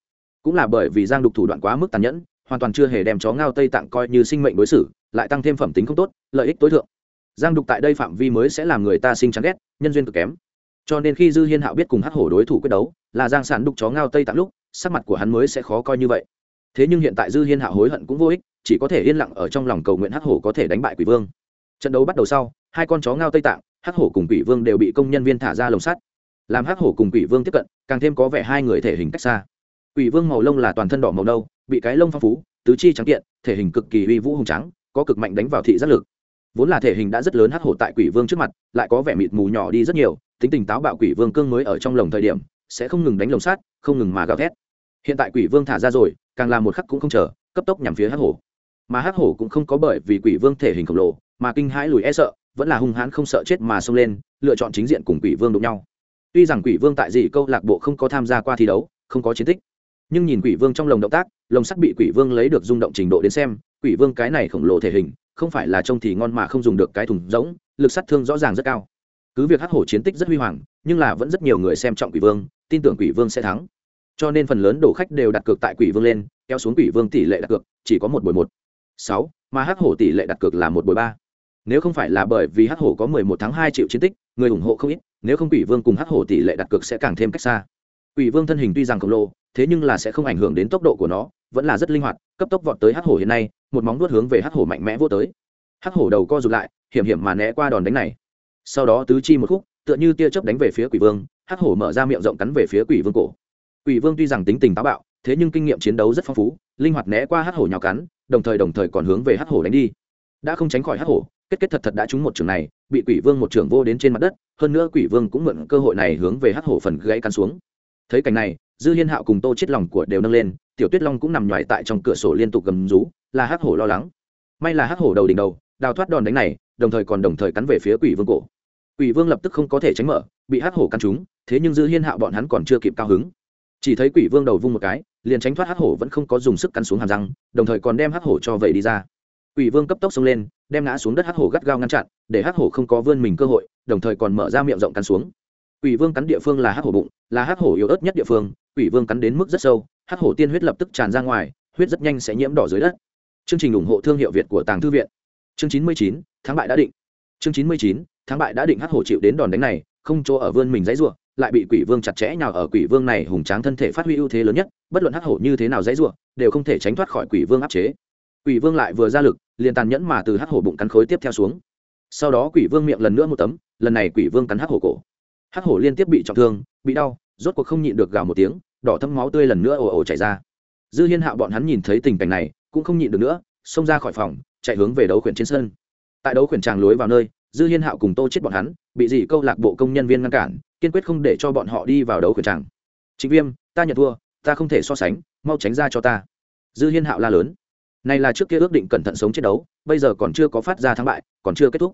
Cũng là bởi vì giang đục thủ đoạn quá mức tàn nhẫn, hoàn toàn chưa hề đem chó ngao tây tạng coi như sinh mệnh đối xử lại tăng thêm phẩm tính không tốt, lợi ích tối thượng. Giang đục tại đây phạm vi mới sẽ làm người ta sinh chán ghét, nhân duyên cực kém. Cho nên khi dư hiên hạo biết cùng hắc hổ đối thủ quyết đấu, là giang sản đục chó ngao tây tạng lúc, sắc mặt của hắn mới sẽ khó coi như vậy. Thế nhưng hiện tại dư hiên hạo hối hận cũng vô ích, chỉ có thể yên lặng ở trong lòng cầu nguyện hắc hổ có thể đánh bại quỷ vương. Trận đấu bắt đầu sau, hai con chó ngao tây tạng, hắc hổ cùng quỷ vương đều bị công nhân viên thả ra lồng sắt. Làm hắc hổ cùng quỷ vương tiếp cận, càng thêm có vẻ hai người thể hình cách xa. Quỷ vương màu lông là toàn thân đỏ màu nâu, bị cái lông phong phú, tứ chi trắng kiện, thể hình cực kỳ uy vũ hùng trắng có cực mạnh đánh vào thị giác lực. Vốn là thể hình đã rất lớn hắc hổ tại quỷ vương trước mặt, lại có vẻ mịt mù nhỏ đi rất nhiều, tính tình táo bạo quỷ vương cương mới ở trong lồng thời điểm, sẽ không ngừng đánh lồng sát, không ngừng mà gào thét. Hiện tại quỷ vương thả ra rồi, càng làm một khắc cũng không chờ, cấp tốc nhằm phía hắc hổ. Mà hắc hổ cũng không có bởi vì quỷ vương thể hình khổng lồ, mà kinh hãi lùi e sợ, vẫn là hung hãn không sợ chết mà xông lên, lựa chọn chính diện cùng quỷ vương đụng nhau. Tuy rằng quỷ vương tại dị câu lạc bộ không có tham gia qua thi đấu, không có chiến tích, nhưng nhìn quỷ vương trong lồng động tác, lồng sắt bị quỷ vương lấy được rung động trình độ đến xem quỷ vương cái này khổng lồ thể hình, không phải là trông thì ngon mà không dùng được cái thùng rỗng, lực sát thương rõ ràng rất cao. Cứ việc hắc hổ chiến tích rất huy hoàng, nhưng là vẫn rất nhiều người xem trọng quỷ vương, tin tưởng quỷ vương sẽ thắng. Cho nên phần lớn đổ khách đều đặt cược tại quỷ vương lên, kéo xuống quỷ vương tỷ lệ đặt cược, chỉ có một buổi một. Sáu, mà hắc hổ tỷ lệ đặt cược là một buổi ba. Nếu không phải là bởi vì hắc hổ có mười một tháng hai triệu chiến tích, người ủng hộ không ít, nếu không quỷ vương cùng hắc hổ tỷ lệ đặt cược sẽ càng thêm cách xa. Quỷ vương thân hình tuy rằng khổng lồ thế nhưng là sẽ không ảnh hưởng đến tốc độ của nó, vẫn là rất linh hoạt, cấp tốc vọt tới hắc hổ hiện nay, một móng vuốt hướng về hắc hổ mạnh mẽ vô tới. Hắc hổ đầu co rụt lại, hiểm hiểm mà né qua đòn đánh này. Sau đó tứ chi một khúc, tựa như tia chớp đánh về phía quỷ vương, hắc hổ mở ra miệng rộng cắn về phía quỷ vương cổ. Quỷ vương tuy rằng tính tình táo bạo, thế nhưng kinh nghiệm chiến đấu rất phong phú, linh hoạt né qua hắc hổ nhào cắn, đồng thời đồng thời còn hướng về hắc hổ đánh đi. Đã không tránh khỏi hắc hổ, kết kết thật thật đã trúng một trường này, bị quỷ vương một trường vô đến trên mặt đất, hơn nữa quỷ vương cũng mượn cơ hội này hướng về hắc hổ phần gãy cắn xuống. Thấy cảnh này dư hiên hạo cùng tô chết lòng của đều nâng lên, tiểu tuyết long cũng nằm nhoài tại trong cửa sổ liên tục gầm rú, là hắc hổ lo lắng. May là hắc hổ đầu đỉnh đầu, đào thoát đòn đánh này, đồng thời còn đồng thời cắn về phía quỷ vương cổ. Quỷ vương lập tức không có thể tránh mở, bị hắc hổ cắn trúng, thế nhưng dư hiên hạo bọn hắn còn chưa kịp cao hứng. Chỉ thấy quỷ vương đầu vung một cái, liền tránh thoát hắc hổ vẫn không có dùng sức cắn xuống hàm răng, đồng thời còn đem hắc hổ cho vậy đi ra. Quỷ vương cấp tốc xông lên, đem ngã xuống đất hắc hổ gắt gao ngăn chặn, để hắc hổ không có vươn mình cơ hội, đồng thời còn mở ra miệng rộng cắn xuống quỷ vương cắn địa phương là hắc hổ bụng, là hắc hổ yếu ớt nhất địa phương, quỷ vương cắn đến mức rất sâu, hắc hổ tiên huyết lập tức tràn ra ngoài, huyết rất nhanh sẽ nhiễm đỏ dưới đất. Chương trình ủng hộ thương hiệu việt của tàng thư viện. Chương chín mươi chín tháng bại đã định. Chương chín mươi chín tháng bại đã định hắc hổ chịu đến đòn đánh này, không chỗ ở vươn mình dãy ruộng lại bị quỷ vương chặt chẽ nhào ở quỷ vương này hùng tráng thân thể phát huy ưu thế lớn nhất, bất luận hắc hổ như thế nào dãy ruộng đều không thể tránh thoát khỏi quỷ vương áp chế. Quỷ vương lại vừa ra lực, liền tàn nhẫn mà từ hắc hổ bụng cắn khối tiếp theo xuống. Sau đó quỷ vương miệng lần nữa một tấm, lần này quỷ vương cắn hắc hổ cổ hắc hổ liên tiếp bị trọng thương, bị đau, rốt cuộc không nhịn được gào một tiếng, đỏ thấm máu tươi lần nữa ồ ồ chảy ra. Dư hiên hạo bọn hắn nhìn thấy tình cảnh này, cũng không nhịn được nữa, xông ra khỏi phòng, chạy hướng về đấu khuyển trên sân. Tại đấu khuyển tràng lối vào nơi, dư hiên hạo cùng tô chết bọn hắn, bị dị câu lạc bộ công nhân viên ngăn cản, kiên quyết không để cho bọn họ đi vào đấu khuyển tràng. Trịnh viêm, ta nhận thua, ta không thể so sánh, mau tránh ra cho ta. Dư hiên hạo la lớn. Này là trước kia ước định cẩn thận sống chiến đấu, bây giờ còn chưa có phát ra thắng bại, còn chưa kết thúc.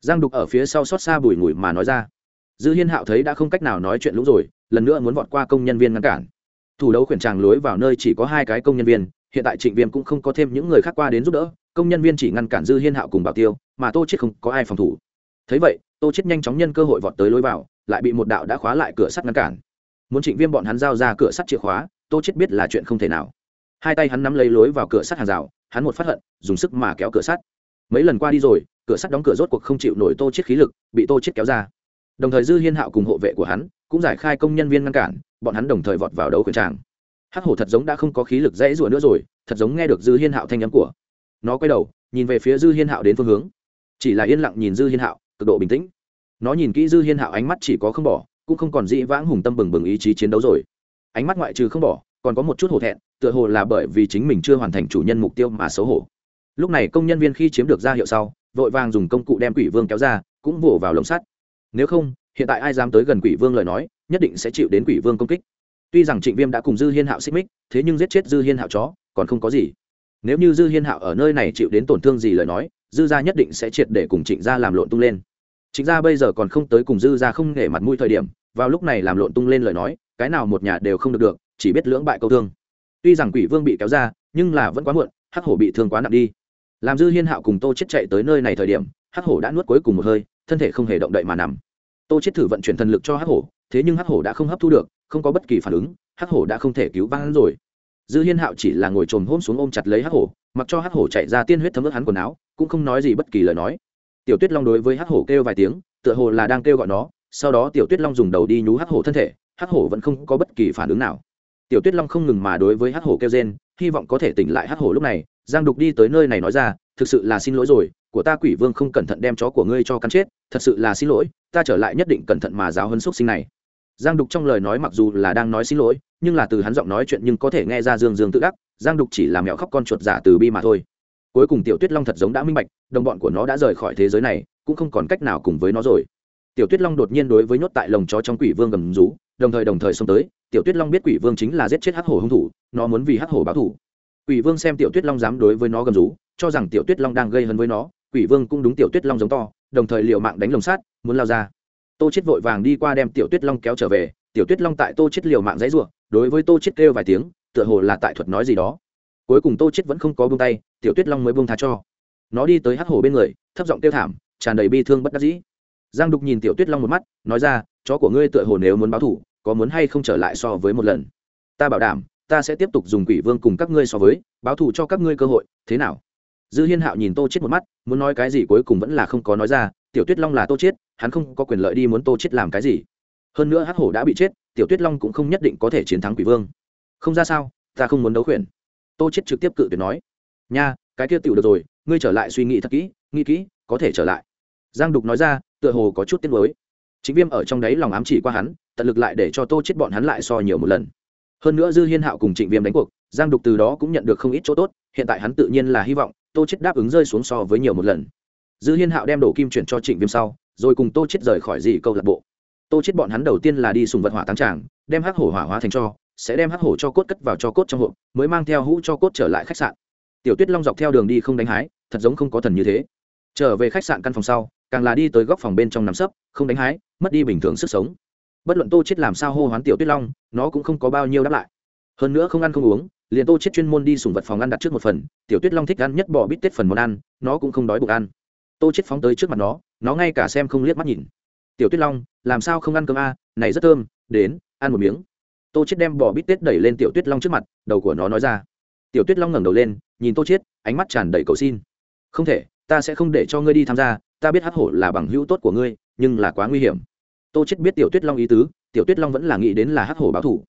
Giang đục ở phía sau xót xa bùi ngùi mà nói ra dư hiên hạo thấy đã không cách nào nói chuyện lũ rồi, lần nữa muốn vọt qua công nhân viên ngăn cản. Thủ đấu khuyển tràng lối vào nơi chỉ có hai cái công nhân viên, hiện tại trịnh viêm cũng không có thêm những người khác qua đến giúp đỡ, công nhân viên chỉ ngăn cản dư hiên hạo cùng bảo tiêu, mà tô chết không có ai phòng thủ. Thấy vậy, tô chết nhanh chóng nhân cơ hội vọt tới lối vào, lại bị một đạo đã khóa lại cửa sắt ngăn cản. Muốn trịnh viêm bọn hắn giao ra cửa sắt chìa khóa, tô chết biết là chuyện không thể nào. Hai tay hắn nắm lấy lối vào cửa sắt hàng rào, hắn một phát hận, dùng sức mà kéo cửa sắt. Mấy lần qua đi rồi, cửa sắt đóng cửa rốt cuộc không chịu nổi tô chết khí lực, bị tô chết kéo ra đồng thời dư hiên hạo cùng hộ vệ của hắn cũng giải khai công nhân viên ngăn cản, bọn hắn đồng thời vọt vào đấu quyền tràng. Hắc hổ thật giống đã không có khí lực dễ rủa nữa rồi, thật giống nghe được dư hiên hạo thanh âm của nó quay đầu, nhìn về phía dư hiên hạo đến phương hướng. Chỉ là yên lặng nhìn dư hiên hạo, cực độ bình tĩnh. Nó nhìn kỹ dư hiên hạo ánh mắt chỉ có không bỏ, cũng không còn dĩ vãng hùng tâm bừng bừng ý chí chiến đấu rồi. Ánh mắt ngoại trừ không bỏ, còn có một chút hổ thẹn, tựa hồ là bởi vì chính mình chưa hoàn thành chủ nhân mục tiêu mà xấu hổ. Lúc này công nhân viên khi chiếm được ra hiệu sau, vội vàng dùng công cụ đem quỷ vương kéo ra, cũng vỗ vào lồng sắt nếu không, hiện tại ai dám tới gần quỷ vương lời nói, nhất định sẽ chịu đến quỷ vương công kích. Tuy rằng trịnh viêm đã cùng dư hiên hạo xích mích, thế nhưng giết chết dư hiên hạo chó, còn không có gì. Nếu như dư hiên hạo ở nơi này chịu đến tổn thương gì lời nói, dư gia nhất định sẽ triệt để cùng trịnh gia làm lộn tung lên. Trịnh gia bây giờ còn không tới cùng dư gia không nể mặt mũi thời điểm, vào lúc này làm lộn tung lên lời nói, cái nào một nhà đều không được được, chỉ biết lưỡng bại câu thương. Tuy rằng quỷ vương bị kéo ra, nhưng là vẫn quá muộn, hắc hổ bị thương quá nặng đi. Làm dư hiên hạo cùng tô chết chạy tới nơi này thời điểm, hắc hổ đã nuốt cuối cùng một hơi, thân thể không hề động đậy mà nằm tô chết thử vận chuyển thần lực cho hắc hổ, thế nhưng hắc hổ đã không hấp thu được, không có bất kỳ phản ứng, hắc hổ đã không thể cứu vãn rồi. Dư hiên hạo chỉ là ngồi trồm hôm xuống ôm chặt lấy hắc hổ, mặc cho hắc hổ chạy ra tiên huyết thấm ướt hắn quần áo, cũng không nói gì bất kỳ lời nói. Tiểu tuyết long đối với hắc hổ kêu vài tiếng, tựa hồ là đang kêu gọi nó, sau đó tiểu tuyết long dùng đầu đi nhú hắc hổ thân thể, hắc hổ vẫn không có bất kỳ phản ứng nào. Tiểu tuyết long không ngừng mà đối với hắc hổ kêu rên, hy vọng có thể tỉnh lại hắc hổ lúc này, giang đục đi tới nơi này nói ra thực sự là xin lỗi rồi, của ta quỷ vương không cẩn thận đem chó của ngươi cho cắn chết, thật sự là xin lỗi, ta trở lại nhất định cẩn thận mà giáo hấn xúc sinh này. Giang đục trong lời nói mặc dù là đang nói xin lỗi, nhưng là từ hắn giọng nói chuyện nhưng có thể nghe ra dương dương tự đắc, giang đục chỉ là mẹo khóc con chuột giả từ bi mà thôi. Cuối cùng tiểu tuyết long thật giống đã minh bạch, đồng bọn của nó đã rời khỏi thế giới này, cũng không còn cách nào cùng với nó rồi. Tiểu tuyết long đột nhiên đối với nhốt tại lồng chó trong quỷ vương gầm rú, đồng thời đồng thời xông tới, tiểu tuyết long biết quỷ vương chính là giết chết hắc hổ hung thủ, nó muốn vì hắc hổ báo thủ quỷ vương xem tiểu tuyết long dám đối với nó gầm rú cho rằng tiểu tuyết long đang gây hấn với nó, quỷ vương cũng đúng tiểu tuyết long giống to, đồng thời liều mạng đánh lồng sát, muốn lao ra. Tô chết vội vàng đi qua đem tiểu tuyết long kéo trở về, tiểu tuyết long tại tô chết liều mạng dãy ruộng, đối với tô chết kêu vài tiếng, tựa hồ là tại thuật nói gì đó. Cuối cùng tô chết vẫn không có buông tay, tiểu tuyết long mới buông tha cho. Nó đi tới hắc hổ bên người, thấp giọng kêu thảm, tràn đầy bi thương bất đắc dĩ. Giang đục nhìn tiểu tuyết long một mắt, nói ra, chó của ngươi tựa hồ nếu muốn báo thủ, có muốn hay không trở lại so với một lần? Ta bảo đảm, ta sẽ tiếp tục dùng quỷ vương cùng các ngươi so với, báo thù cho các ngươi cơ hội, thế nào? Dư hiên hạo nhìn tô chết một mắt, muốn nói cái gì cuối cùng vẫn là không có nói ra, tiểu tuyết long là tô chết hắn không có quyền lợi đi muốn tô chết làm cái gì. Hơn nữa hắc hổ đã bị chết, tiểu tuyết long cũng không nhất định có thể chiến thắng quỷ vương. Không ra sao, ta không muốn đấu khuyển. Tô chết trực tiếp cự tuyệt nói. Nha, cái kia tiểu được rồi, ngươi trở lại suy nghĩ thật kỹ, nghĩ kỹ, có thể trở lại. Giang đục nói ra, tựa hồ có chút tiếc nuối. Chính viêm ở trong đấy lòng ám chỉ qua hắn, tận lực lại để cho tô chết bọn hắn lại so nhiều một lần. Hơn nữa dư hiên hạo cùng trịnh viêm đánh cuộc, giang đục từ đó cũng nhận được không ít chỗ tốt, hiện tại hắn tự nhiên là hy vọng tô chết đáp ứng rơi xuống so với nhiều một lần. Dư hiên hạo đem đổ kim chuyển cho trịnh viêm sau, rồi cùng tô chết rời khỏi dị câu lạc bộ. Tô chết bọn hắn đầu tiên là đi sùng vật hỏa tăng tràng, đem hắc hổ hỏa hóa thành cho, sẽ đem hắc hổ cho cốt cất vào cho cốt trong hộp, mới mang theo hũ cho cốt trở lại khách sạn. Tiểu tuyết long dọc theo đường đi không đánh hái, thật giống không có thần như thế. Trở về khách sạn căn phòng sau, càng là đi tới góc phòng bên trong nằm sấp, không đánh hái, mất đi bình thường sức sống. Bất luận tô chết làm sao hô hoán tiểu tuyết long, nó cũng không có bao nhiêu đáp lại. Hơn nữa không ăn không uống liền tô chết chuyên môn đi sùng vật phòng ăn đặt trước một phần, tiểu tuyết long thích ăn nhất bò bít tết phần món ăn, nó cũng không đói bụng ăn. Tô chết phóng tới trước mặt nó nó ngay cả xem không liếc mắt nhìn. Tiểu tuyết long, làm sao không ăn cơm a? Này rất thơm, đến, ăn một miếng. Tô chết đem bò bít tết đẩy lên tiểu tuyết long trước mặt, đầu của nó nói ra. Tiểu tuyết long ngẩng đầu lên, nhìn tô chết, ánh mắt tràn đầy cầu xin. Không thể, ta sẽ không để cho ngươi đi tham gia, ta biết hắc hổ là bằng hữu tốt của ngươi, nhưng là quá nguy hiểm. Tô chết biết tiểu tuyết long ý tứ, tiểu tuyết long vẫn là nghĩ đến là hắc hổ báo thủ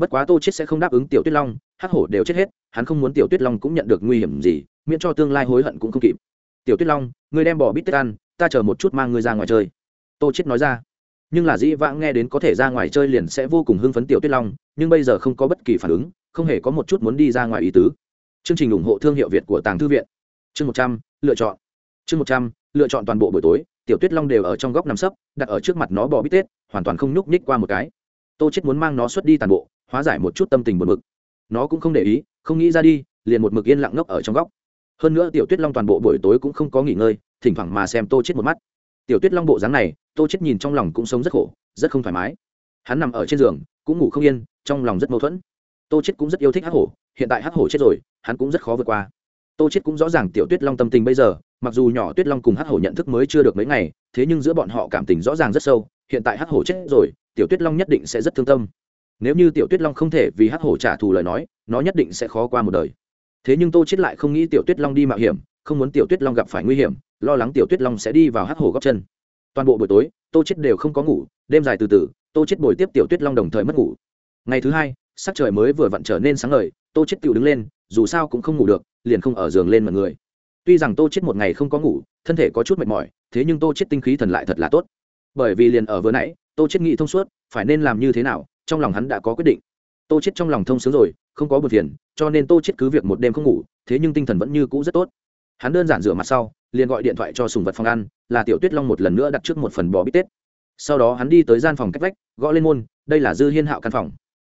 bất quá tô chết sẽ không đáp ứng tiểu tuyết long hắc hổ đều chết hết, hắn không muốn tiểu tuyết long cũng nhận được nguy hiểm gì, miễn cho tương lai hối hận cũng không kịp. Tiểu tuyết long, ngươi đem bỏ bít tết ăn, ta chờ một chút mang ngươi ra ngoài chơi. Tô chết nói ra. Nhưng là dĩ vãng nghe đến có thể ra ngoài chơi liền sẽ vô cùng hưng phấn tiểu tuyết long, nhưng bây giờ không có bất kỳ phản ứng, không hề có một chút muốn đi ra ngoài ý tứ. Chương trình ủng hộ thương hiệu việt của tàng thư viện. Chương một trăm, lựa chọn. Chương một trăm, lựa chọn toàn bộ buổi tối, tiểu tuyết long đều ở trong góc nằm sấp, đặt ở trước mặt nó bò bít tết hoàn toàn không nhúc nhích qua một cái. Tô chết muốn mang nó xuất đi toàn bộ, hóa giải một chút tâm tình buồn bực nó cũng không để ý, không nghĩ ra đi, liền một mực yên lặng ngốc ở trong góc. Hơn nữa tiểu tuyết long toàn bộ buổi tối cũng không có nghỉ ngơi, thỉnh thoảng mà xem tô chết một mắt. Tiểu tuyết long bộ dáng này, tô chết nhìn trong lòng cũng sống rất khổ, rất không thoải mái. Hắn nằm ở trên giường, cũng ngủ không yên, trong lòng rất mâu thuẫn. Tô chết cũng rất yêu thích hắc hổ, hiện tại hắc hổ chết rồi, hắn cũng rất khó vượt qua. Tô chết cũng rõ ràng tiểu tuyết long tâm tình bây giờ, mặc dù nhỏ tuyết long cùng hắc hổ nhận thức mới chưa được mấy ngày, thế nhưng giữa bọn họ cảm tình rõ ràng rất sâu, hiện tại hắc hổ chết rồi, tiểu tuyết long nhất định sẽ rất thương tâm nếu như tiểu tuyết long không thể vì hắc hổ trả thù lời nói, nó nhất định sẽ khó qua một đời. Thế nhưng tô chết lại không nghĩ tiểu tuyết long đi mạo hiểm, không muốn tiểu tuyết long gặp phải nguy hiểm, lo lắng tiểu tuyết long sẽ đi vào hắc hổ góc chân. Toàn bộ buổi tối, tô chết đều không có ngủ, đêm dài từ từ, tô chết bồi tiếp tiểu tuyết long đồng thời mất ngủ. Ngày thứ hai, sắc trời mới vừa vặn trở nên sáng ngời, tô chết tự đứng lên, dù sao cũng không ngủ được, liền không ở giường lên mọi người. Tuy rằng tô chết một ngày không có ngủ, thân thể có chút mệt mỏi, thế nhưng tô chết tinh khí thần lại thật là tốt. Bởi vì liền ở vừa nãy, tô chết nghĩ thông suốt, phải nên làm như thế nào trong lòng hắn đã có quyết định. Tô chết trong lòng thông sướng rồi, không có buồn phiền, cho nên tô chết cứ việc một đêm không ngủ, thế nhưng tinh thần vẫn như cũ rất tốt. Hắn đơn giản rửa mặt sau, liền gọi điện thoại cho sùng vật phòng ăn, là tiểu tuyết long một lần nữa đặt trước một phần bò bít tết. Sau đó hắn đi tới gian phòng cách vách, gõ lên môn, đây là dư hiên hạo căn phòng.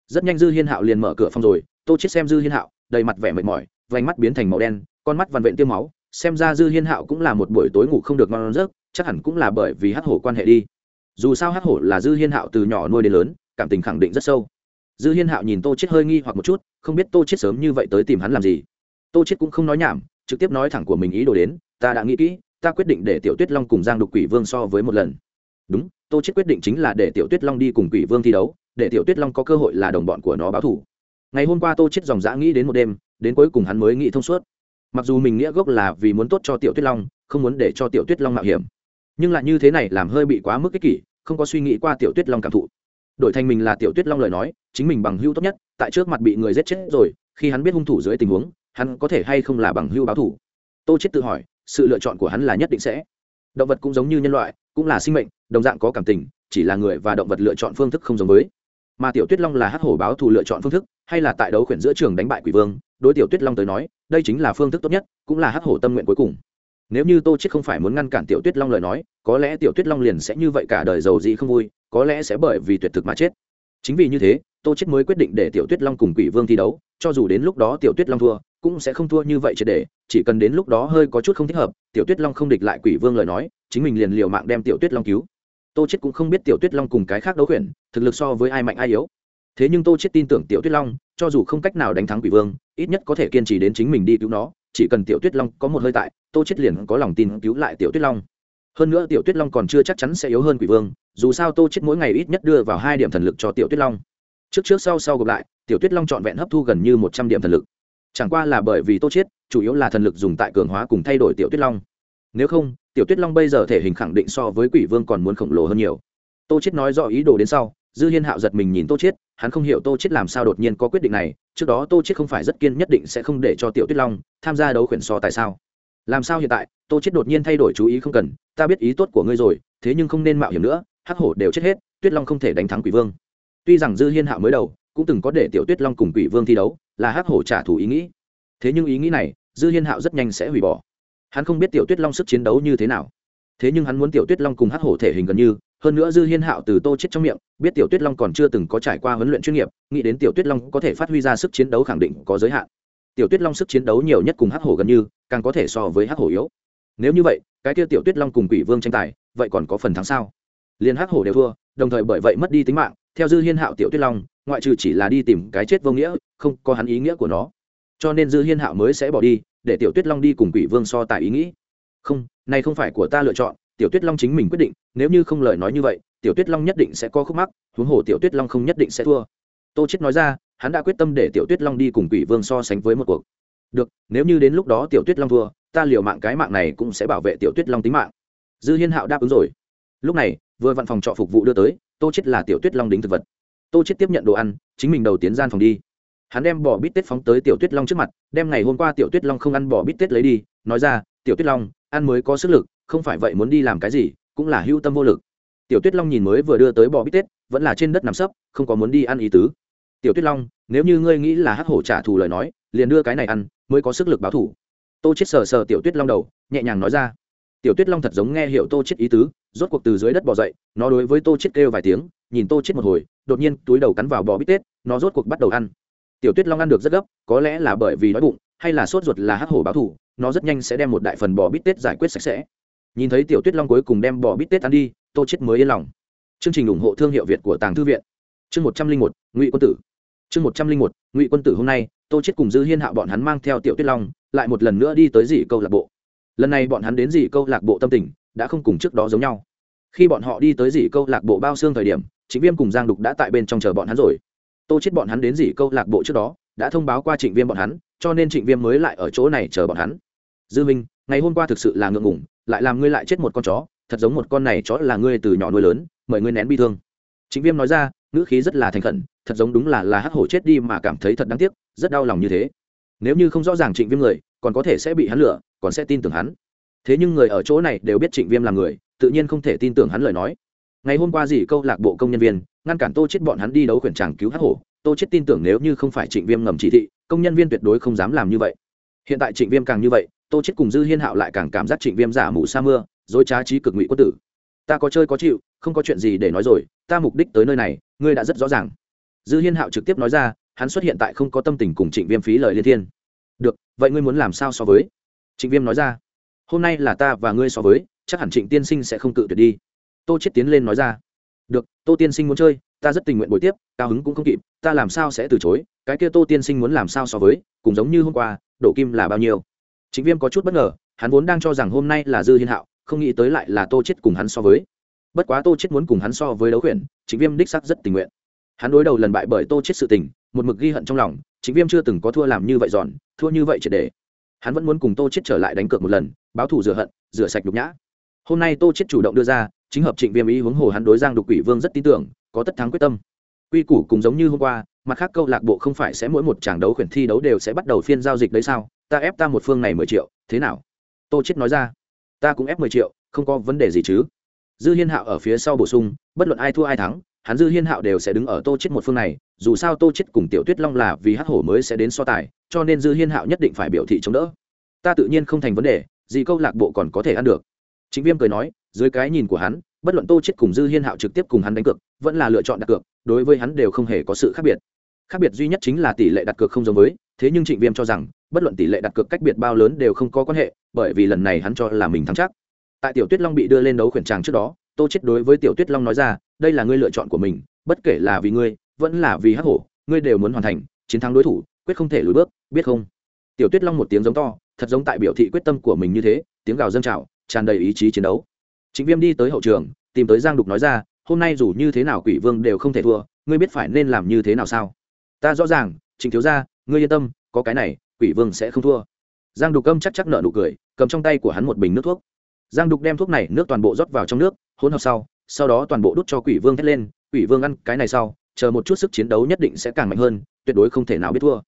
Rất nhanh dư hiên hạo liền mở cửa phòng rồi, tô chết xem dư hiên hạo, đầy mặt vẻ mệt mỏi, vành mắt biến thành màu đen, con mắt vằn vện tiêm máu, xem ra dư hiên hạo cũng là một buổi tối ngủ không được ngon giấc, chắc hẳn cũng là bởi vì hắc hổ quan hệ đi. Dù sao hắc hổ là dư hiên hạo từ nhỏ nuôi đến lớn cảm tình khẳng định rất sâu. Dư hiên hạo nhìn tô chết hơi nghi hoặc một chút, không biết tô chết sớm như vậy tới tìm hắn làm gì. Tô chết cũng không nói nhảm, trực tiếp nói thẳng của mình ý đồ đến, ta đã nghĩ kỹ, ta quyết định để tiểu tuyết long cùng giang đục quỷ vương so với một lần. Đúng, tô chết quyết định chính là để tiểu tuyết long đi cùng quỷ vương thi đấu, để tiểu tuyết long có cơ hội là đồng bọn của nó báo thủ ngày hôm qua tô chết dòng dã nghĩ đến một đêm, đến cuối cùng hắn mới nghĩ thông suốt. Mặc dù mình nghĩa gốc là vì muốn tốt cho tiểu tuyết long, không muốn để cho tiểu tuyết long mạo hiểm, nhưng lại như thế này làm hơi bị quá mức ích kỷ, không có suy nghĩ qua tiểu tuyết long cảm thụ đổi thành mình là tiểu tuyết long lời nói, chính mình bằng hưu tốt nhất, tại trước mặt bị người giết chết rồi, khi hắn biết hung thủ dưới tình huống, hắn có thể hay không là bằng hưu báo thủ? Tô chết tự hỏi, sự lựa chọn của hắn là nhất định sẽ. Động vật cũng giống như nhân loại, cũng là sinh mệnh, đồng dạng có cảm tình, chỉ là người và động vật lựa chọn phương thức không giống với. Mà tiểu tuyết long là hắc hổ báo thù lựa chọn phương thức, hay là tại đấu khuyển giữa trường đánh bại quỷ vương, đối tiểu tuyết long tới nói, đây chính là phương thức tốt nhất, cũng là hắc hổ tâm nguyện cuối cùng nếu như tô chết không phải muốn ngăn cản tiểu tuyết long lời nói, có lẽ tiểu tuyết long liền sẽ như vậy cả đời giàu dị không vui, có lẽ sẽ bởi vì tuyệt thực mà chết. Chính vì như thế, tô chết mới quyết định để tiểu tuyết long cùng quỷ vương thi đấu, cho dù đến lúc đó tiểu tuyết long thua, cũng sẽ không thua như vậy triệt để, chỉ cần đến lúc đó hơi có chút không thích hợp, tiểu tuyết long không địch lại quỷ vương lời nói, chính mình liền liều mạng đem tiểu tuyết long cứu. Tô chết cũng không biết tiểu tuyết long cùng cái khác đấu khuyển thực lực so với ai mạnh ai yếu. Thế nhưng tô chết tin tưởng tiểu tuyết long, cho dù không cách nào đánh thắng quỷ vương ít nhất có thể kiên trì đến chính mình đi cứu nó, chỉ cần tiểu tuyết long có một hơi tại, tô chết liền có lòng tin cứu lại tiểu tuyết long. Hơn nữa tiểu tuyết long còn chưa chắc chắn sẽ yếu hơn quỷ vương, dù sao tô chết mỗi ngày ít nhất đưa vào hai điểm thần lực cho tiểu tuyết long. Trước trước sau sau gặp lại, tiểu tuyết long trọn vẹn hấp thu gần như một trăm điểm thần lực. Chẳng qua là bởi vì tô chết, chủ yếu là thần lực dùng tại cường hóa cùng thay đổi tiểu tuyết long. Nếu không, tiểu tuyết long bây giờ thể hình khẳng định so với quỷ vương còn muốn khổng lồ hơn nhiều. Tô chết nói rõ ý đồ đến sau, dư hiên hạo giật mình nhìn tô chết hắn không hiểu tô chết làm sao đột nhiên có quyết định này, trước đó tô chết không phải rất kiên nhất định sẽ không để cho tiểu tuyết long tham gia đấu khuyển so tại sao? Làm sao hiện tại, tô chết đột nhiên thay đổi chú ý không cần, ta biết ý tốt của ngươi rồi, thế nhưng không nên mạo hiểm nữa, hắc hổ đều chết hết, tuyết long không thể đánh thắng quỷ vương. Tuy rằng dư hiên hạo mới đầu, cũng từng có để tiểu tuyết long cùng quỷ vương thi đấu, là hắc hổ trả thù ý nghĩ. Thế nhưng ý nghĩ này, dư hiên hạo rất nhanh sẽ hủy bỏ. Hắn không biết tiểu tuyết long sức chiến đấu như thế nào thế nhưng hắn muốn tiểu tuyết long cùng hắc hổ thể hình gần như, hơn nữa dư hiên hạo từ tô chết trong miệng, biết tiểu tuyết long còn chưa từng có trải qua huấn luyện chuyên nghiệp, nghĩ đến tiểu tuyết long có thể phát huy ra sức chiến đấu khẳng định có giới hạn. Tiểu tuyết long sức chiến đấu nhiều nhất cùng hắc hổ gần như, càng có thể so với hắc hổ yếu. Nếu như vậy, cái kia tiểu tuyết long cùng quỷ vương tranh tài, vậy còn có phần thắng sao? Liên hắc hổ đều thua, đồng thời bởi vậy mất đi tính mạng, theo dư hiên hạo tiểu tuyết long, ngoại trừ chỉ là đi tìm cái chết vô nghĩa, không có hắn ý nghĩa của nó. Cho nên dư hiên hạo mới sẽ bỏ đi, để tiểu tuyết long đi cùng quỷ vương so tài ý nghĩ không, này không phải của ta lựa chọn, tiểu tuyết long chính mình quyết định, nếu như không lời nói như vậy, tiểu tuyết long nhất định sẽ có khúc mắc, huống hồ tiểu tuyết long không nhất định sẽ thua. Tô chết nói ra, hắn đã quyết tâm để tiểu tuyết long đi cùng quỷ vương so sánh với một cuộc. Được, nếu như đến lúc đó tiểu tuyết long thua, ta liều mạng cái mạng này cũng sẽ bảo vệ tiểu tuyết long tính mạng. Dư hiên hạo đáp ứng rồi. Lúc này, vừa văn phòng trọ phục vụ đưa tới, tô chết là tiểu tuyết long đính thực vật. Tô chết tiếp nhận đồ ăn, chính mình đầu tiến gian phòng đi. Hắn đem bò bít tết phóng tới tiểu tuyết long trước mặt, đem ngày hôm qua tiểu tuyết long không ăn bò bít tết lấy đi, nói ra, tiểu tuyết long ăn mới có sức lực, không phải vậy muốn đi làm cái gì, cũng là hưu tâm vô lực. Tiểu tuyết long nhìn mới vừa đưa tới bò bít tết, vẫn là trên đất nằm sấp, không có muốn đi ăn ý tứ. Tiểu tuyết long, nếu như ngươi nghĩ là hắc hổ trả thù lời nói, liền đưa cái này ăn, mới có sức lực báo thù. Tô chết sờ sờ tiểu tuyết long đầu, nhẹ nhàng nói ra. Tiểu tuyết long thật giống nghe hiểu tô chết ý tứ, rốt cuộc từ dưới đất bò dậy, nó đối với tô chết kêu vài tiếng, nhìn tô chết một hồi, đột nhiên túi đầu cắn vào bò bít tết, nó rốt cuộc bắt đầu ăn. Tiểu tuyết long ăn được rất gấp, có lẽ là bởi vì đói bụng, hay là sốt ruột là hắc hổ báo thù nó rất nhanh sẽ đem một đại phần bò bít tết giải quyết sạch sẽ. Nhìn thấy tiểu tuyết long cuối cùng đem bò bít tết ăn đi, tô chết mới yên lòng. Chương trình ủng hộ thương hiệu việt của tàng thư viện. Chương một trăm linh một, ngụy quân tử. Chương một trăm linh một, ngụy quân tử hôm nay, tô chết cùng dư hiên hạo bọn hắn mang theo tiểu tuyết long, lại một lần nữa đi tới dì câu lạc bộ. Lần này bọn hắn đến dì câu lạc bộ tâm tình đã không cùng trước đó giống nhau. Khi bọn họ đi tới dì câu lạc bộ bao xương thời điểm, trịnh viêm cùng giang đục đã tại bên trong chờ bọn hắn rồi tô chết bọn hắn đến gì câu lạc bộ trước đó, đã thông báo qua trịnh viêm bọn hắn, cho nên trịnh viêm mới lại ở chỗ này chờ bọn hắn. Dư minh, ngày hôm qua thực sự là ngượng ngủng lại làm ngươi lại chết một con chó, thật giống một con này chó là ngươi từ nhỏ nuôi lớn, mời ngươi nén bi thương. Trịnh viêm nói ra, ngữ khí rất là thành khẩn, thật giống đúng là là hắc hổ chết đi mà cảm thấy thật đáng tiếc, rất đau lòng như thế. Nếu như không rõ ràng trịnh viêm người, còn có thể sẽ bị hắn lừa, còn sẽ tin tưởng hắn. Thế nhưng người ở chỗ này đều biết trịnh viêm là người, tự nhiên không thể tin tưởng hắn lời nói ngày hôm qua gì câu lạc bộ công nhân viên, ngăn cản tô chết bọn hắn đi đấu khuyển tràng cứu hắc hổ. Tô chết tin tưởng nếu như không phải trịnh viêm ngầm chỉ thị, công nhân viên tuyệt đối không dám làm như vậy. Hiện tại trịnh viêm càng như vậy, tô chết cùng dư hiên hạo lại càng cảm giác trịnh viêm giả mù sa mưa, dối trá trí cực ngụy quân tử. Ta có chơi có chịu, không có chuyện gì để nói rồi, ta mục đích tới nơi này, ngươi đã rất rõ ràng. Dư hiên hạo trực tiếp nói ra, hắn xuất hiện tại không có tâm tình cùng trịnh viêm phí lời liên thiên. Được, vậy ngươi muốn làm sao so với? Trịnh viêm nói ra, hôm nay là ta và ngươi so với, chắc hẳn trịnh tiên sinh sẽ không cự tuyệt đi tô chết tiến lên nói ra được tô tiên sinh muốn chơi ta rất tình nguyện buổi tiếp cao hứng cũng không kịp ta làm sao sẽ từ chối cái kia tô tiên sinh muốn làm sao so với cùng giống như hôm qua đổ kim là bao nhiêu Chính Viêm có chút bất ngờ, hắn vốn đang cho rằng hôm nay là Dư Hiên Hạo, không nghĩ tới lại là Tô Chết cùng hắn so với. Bất quá Tô Chết muốn cùng hắn so với đấu khuyển chính Viêm đích xác rất tình nguyện. Hắn đối đầu lần bại bởi Tô Chết sự tình, một mực ghi hận trong lòng, Chính Viêm chưa từng có thua làm như vậy giòn, thua như vậy triệt để. Hắn vẫn muốn cùng Tô Chết trở lại đánh cược một lần, báo thù rửa hận, rửa sạch nhục nhã. Hôm nay Tô Chết chủ động đưa ra, chính hợp Trịnh Viêm ý huống hồ hắn đối Giang Đục Quỷ Vương rất tin tưởng, có tất thắng quyết tâm. Quy củ cũng giống như hôm qua, mặt khác câu lạc bộ không phải sẽ mỗi một tràng đấu khuyển thi đấu đều sẽ bắt đầu phiên giao dịch đấy sao? Ta ép ta một phương này mười triệu, thế nào? Tô chết nói ra. Ta cũng ép mười triệu không có vấn đề gì chứ. Dư hiên hạo ở phía sau bổ sung bất luận ai thua ai thắng hắn dư hiên hạo đều sẽ đứng ở tô chết một phương này dù sao tô chết cùng tiểu tuyết long là vì hắc hổ mới sẽ đến so tài cho nên dư hiên hạo nhất định phải biểu thị chống đỡ. Ta tự nhiên không thành vấn đề gì câu lạc bộ còn có thể ăn được. Chính viêm cười nói dưới cái nhìn của hắn, bất luận tô chết cùng dư hiên hạo trực tiếp cùng hắn đánh cược, vẫn là lựa chọn đặt cược, đối với hắn đều không hề có sự khác biệt. Khác biệt duy nhất chính là tỷ lệ đặt cược không giống với, thế nhưng trịnh viêm cho rằng, bất luận tỷ lệ đặt cược cách biệt bao lớn đều không có quan hệ, bởi vì lần này hắn cho là mình thắng chắc. Tại tiểu tuyết long bị đưa lên đấu khuyển tràng trước đó, tô chết đối với tiểu tuyết long nói ra, đây là ngươi lựa chọn của mình, bất kể là vì ngươi, vẫn là vì hắc hổ, ngươi đều muốn hoàn thành, chiến thắng đối thủ, quyết không thể lùi bước, biết không? Tiểu tuyết long một tiếng giống to, thật giống tại biểu thị quyết tâm của mình như thế, tiếng gào dâng trào, tràn đầy ý chí chiến đấu chính viêm đi tới hậu trường, tìm tới giang đục nói ra, hôm nay dù như thế nào quỷ vương đều không thể thua, ngươi biết phải nên làm như thế nào sao? Ta rõ ràng, trịnh thiếu gia, ngươi yên tâm, có cái này, quỷ vương sẽ không thua. Giang đục âm chắc chắc nợ nụ cười, cầm trong tay của hắn một bình nước thuốc. Giang đục đem thuốc này, nước toàn bộ rót vào trong nước, hỗn hợp sau sau đó toàn bộ đút cho quỷ vương thét lên, quỷ vương ăn cái này sau, chờ một chút sức chiến đấu nhất định sẽ càng mạnh hơn, tuyệt đối không thể nào biết thua.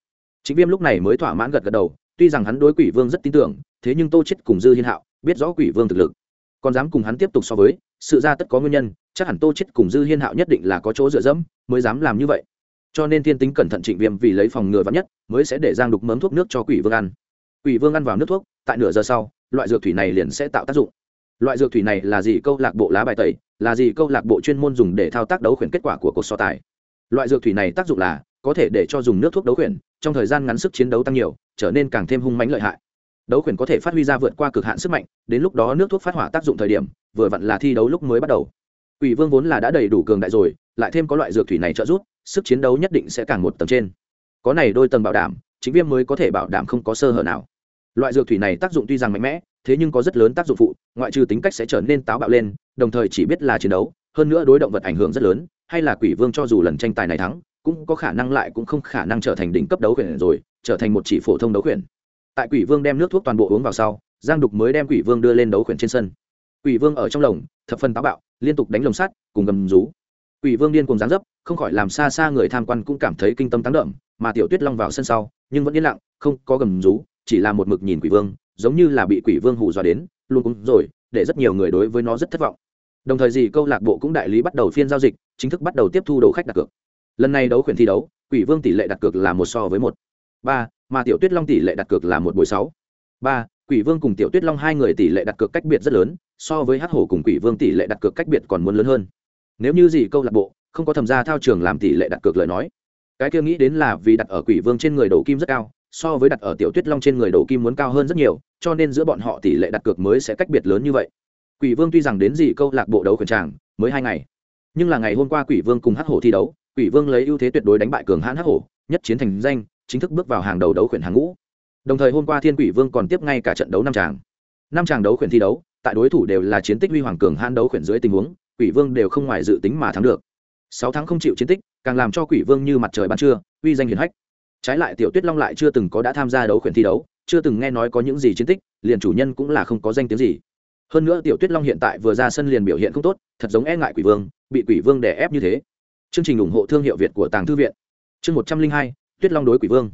Chính viêm lúc này mới thỏa mãn gật gật đầu, tuy rằng hắn đối quỷ vương rất tin tưởng, thế nhưng tô chết cùng dư hiên hạo biết rõ quỷ vương thực lực còn dám cùng hắn tiếp tục so với, sự ra tất có nguyên nhân, chắc hẳn tô chết cùng dư hiên hạo nhất định là có chỗ dựa dẫm, mới dám làm như vậy. Cho nên thiên tính cẩn thận trịnh viêm vì lấy phòng ngừa vắn nhất, mới sẽ để giang đục mớm thuốc nước cho quỷ vương ăn. Quỷ vương ăn vào nước thuốc, tại nửa giờ sau, loại dược thủy này liền sẽ tạo tác dụng. Loại dược thủy này là gì câu lạc bộ lá bài tẩy, là gì câu lạc bộ chuyên môn dùng để thao tác đấu khuyển kết quả của cuộc so tài. Loại dược thủy này tác dụng là, có thể để cho dùng nước thuốc đấu khuyển, trong thời gian ngắn sức chiến đấu tăng nhiều, trở nên càng thêm hung mãnh lợi hại đấu khuyển có thể phát huy ra vượt qua cực hạn sức mạnh, đến lúc đó nước thuốc phát hỏa tác dụng thời điểm, vừa vặn là thi đấu lúc mới bắt đầu. Quỷ vương vốn là đã đầy đủ cường đại rồi, lại thêm có loại dược thủy này trợ giúp, sức chiến đấu nhất định sẽ càng một tầng trên. Có này đôi tầng bảo đảm, chính viêm mới có thể bảo đảm không có sơ hở nào. Loại dược thủy này tác dụng tuy rằng mạnh mẽ, thế nhưng có rất lớn tác dụng phụ, ngoại trừ tính cách sẽ trở nên táo bạo lên, đồng thời chỉ biết là chiến đấu, hơn nữa đối động vật ảnh hưởng rất lớn, hay là quỷ vương cho dù lần tranh tài này thắng, cũng có khả năng lại cũng không khả năng trở thành đỉnh cấp đấu khuyển rồi, trở thành một chỉ phổ thông đấu khuyển tại quỷ vương đem nước thuốc toàn bộ uống vào sau, giang đục mới đem quỷ vương đưa lên đấu khuyển trên sân. Quỷ vương ở trong lồng, thập phần táo bạo, liên tục đánh lồng sắt, cùng gầm rú. Quỷ vương điên cùng dáng dấp, không khỏi làm xa xa người tham quan cũng cảm thấy kinh tâm tăng đậm, mà tiểu tuyết long vào sân sau, nhưng vẫn yên lặng, không có gầm rú, chỉ là một mực nhìn quỷ vương, giống như là bị quỷ vương hù dọa đến, luôn cúng rồi, để rất nhiều người đối với nó rất thất vọng. Đồng thời gì, câu lạc bộ cũng đại lý bắt đầu phiên giao dịch, chính thức bắt đầu tiếp thu đấu khách đặt cược. Lần này đấu khuyển thi đấu, quỷ vương tỷ lệ đặt cược là một so với một. Ba mà tiểu tuyết long tỷ lệ đặt cược là một buổi sáu. Ba, quỷ vương cùng tiểu tuyết long hai người tỷ lệ đặt cược cách biệt rất lớn, so với hát hổ cùng quỷ vương tỷ lệ đặt cược cách biệt còn muốn lớn hơn. Nếu như gì câu lạc bộ không có thẩm gia thao trường làm tỷ lệ đặt cược lời nói, cái kia nghĩ đến là vì đặt ở quỷ vương trên người đầu kim rất cao, so với đặt ở tiểu tuyết long trên người đầu kim muốn cao hơn rất nhiều, cho nên giữa bọn họ tỷ lệ đặt cược mới sẽ cách biệt lớn như vậy. Quỷ vương tuy rằng đến gì câu lạc bộ đấu quyền tràng mới hai ngày, nhưng là ngày hôm qua quỷ vương cùng hắc hổ thi đấu, quỷ vương lấy ưu thế tuyệt đối đánh bại cường hãn hắc hổ, nhất chiến thành danh chính thức bước vào hàng đầu đấu khuyển hàng ngũ. Đồng thời hôm qua thiên quỷ vương còn tiếp ngay cả trận đấu năm tràng. Năm tràng đấu khuyển thi đấu, tại đối thủ đều là chiến tích huy hoàng cường han đấu khuyển dưới tình huống, quỷ vương đều không ngoài dự tính mà thắng được. Sáu tháng không chịu chiến tích, càng làm cho quỷ vương như mặt trời ban trưa, uy danh hiển hách. Trái lại tiểu tuyết long lại chưa từng có đã tham gia đấu khuyển thi đấu, chưa từng nghe nói có những gì chiến tích, liền chủ nhân cũng là không có danh tiếng gì. Hơn nữa tiểu tuyết long hiện tại vừa ra sân liền biểu hiện không tốt, thật giống e ngại quỷ vương, bị quỷ vương đè ép như thế. Chương trình ủng hộ thương hiệu việt của tàng thư viện. Chương một trăm linh hai tuyết long đối quỷ vương.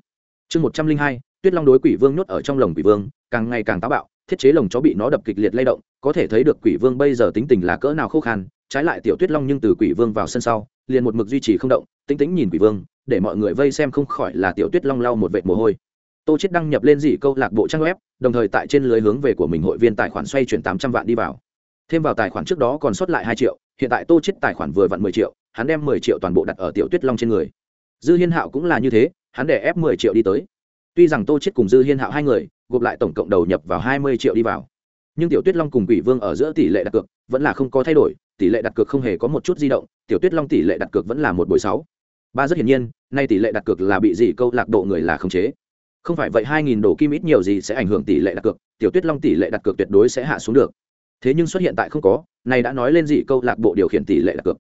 Chương một trăm linh hai, tuyết long đối quỷ vương nhốt ở trong lồng quỷ vương, càng ngày càng táo bạo, thiết chế lồng chó bị nó đập kịch liệt lay động, có thể thấy được quỷ vương bây giờ tính tình là cỡ nào khô khan, trái lại tiểu tuyết long nhưng từ quỷ vương vào sân sau, liền một mực duy trì không động tính tính nhìn quỷ vương, để mọi người vây xem không khỏi là tiểu tuyết long lau một vệt mồ hôi. Tô chết đăng nhập lên dị câu lạc bộ trang web, đồng thời tại trên lưới hướng về của mình hội viên tài khoản xoay chuyển tám trăm vạn đi vào. Thêm vào tài khoản trước đó còn sót lại hai triệu, hiện tại tô chết tài khoản vừa vặn mười triệu, hắn đem mười triệu toàn bộ đặt ở tiểu tuyết long trên người dư hiên hạo cũng là như thế, hắn để ép mười triệu đi tới. Tuy rằng tô chết cùng dư hiên hạo hai người, gộp lại tổng cộng đầu nhập vào hai mươi triệu đi vào. Nhưng tiểu tuyết long cùng quỷ vương ở giữa tỷ lệ đặt cược vẫn là không có thay đổi, tỷ lệ đặt cược không hề có một chút di động, tiểu tuyết long tỷ lệ đặt cược vẫn là một buổi sáu. Ba rất hiển nhiên, nay tỷ lệ đặt cược là bị gì câu lạc bộ người là khống chế. Không phải vậy hai nghìn đồ kim ít nhiều gì sẽ ảnh hưởng tỷ lệ đặt cược, tiểu tuyết long tỷ lệ đặt cược tuyệt đối sẽ hạ xuống được. Thế nhưng xuất hiện tại không có này đã nói lên gì câu lạc bộ điều khiển tỷ lệ đặt cược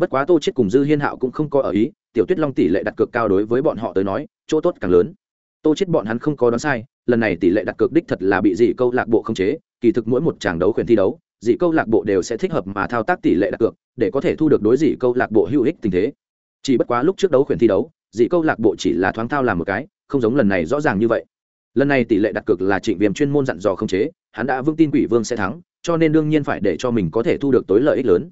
bất quá tô chết cùng dư hiên hạo cũng không có ở ý, tiểu tuyết long tỷ lệ đặt cược cao đối với bọn họ tới nói, chỗ tốt càng lớn. Tô chết bọn hắn không có đoán sai, lần này tỷ lệ đặt cược đích thật là bị dị câu lạc bộ không chế, kỳ thực mỗi một tràng đấu khuyển thi đấu, dị câu lạc bộ đều sẽ thích hợp mà thao tác tỷ lệ đặt cược, để có thể thu được đối dị câu lạc bộ hữu ích tình thế. Chỉ bất quá lúc trước đấu khuyển thi đấu, dị câu lạc bộ chỉ là thoáng thao làm một cái, không giống lần này rõ ràng như vậy. Lần này tỷ lệ đặt cược là trịnh viêm chuyên môn dặn dò không chế, hắn đã vững tin quỷ vương sẽ thắng, cho nên đương nhiên phải để cho mình có thể thu được tối lợi ích lớn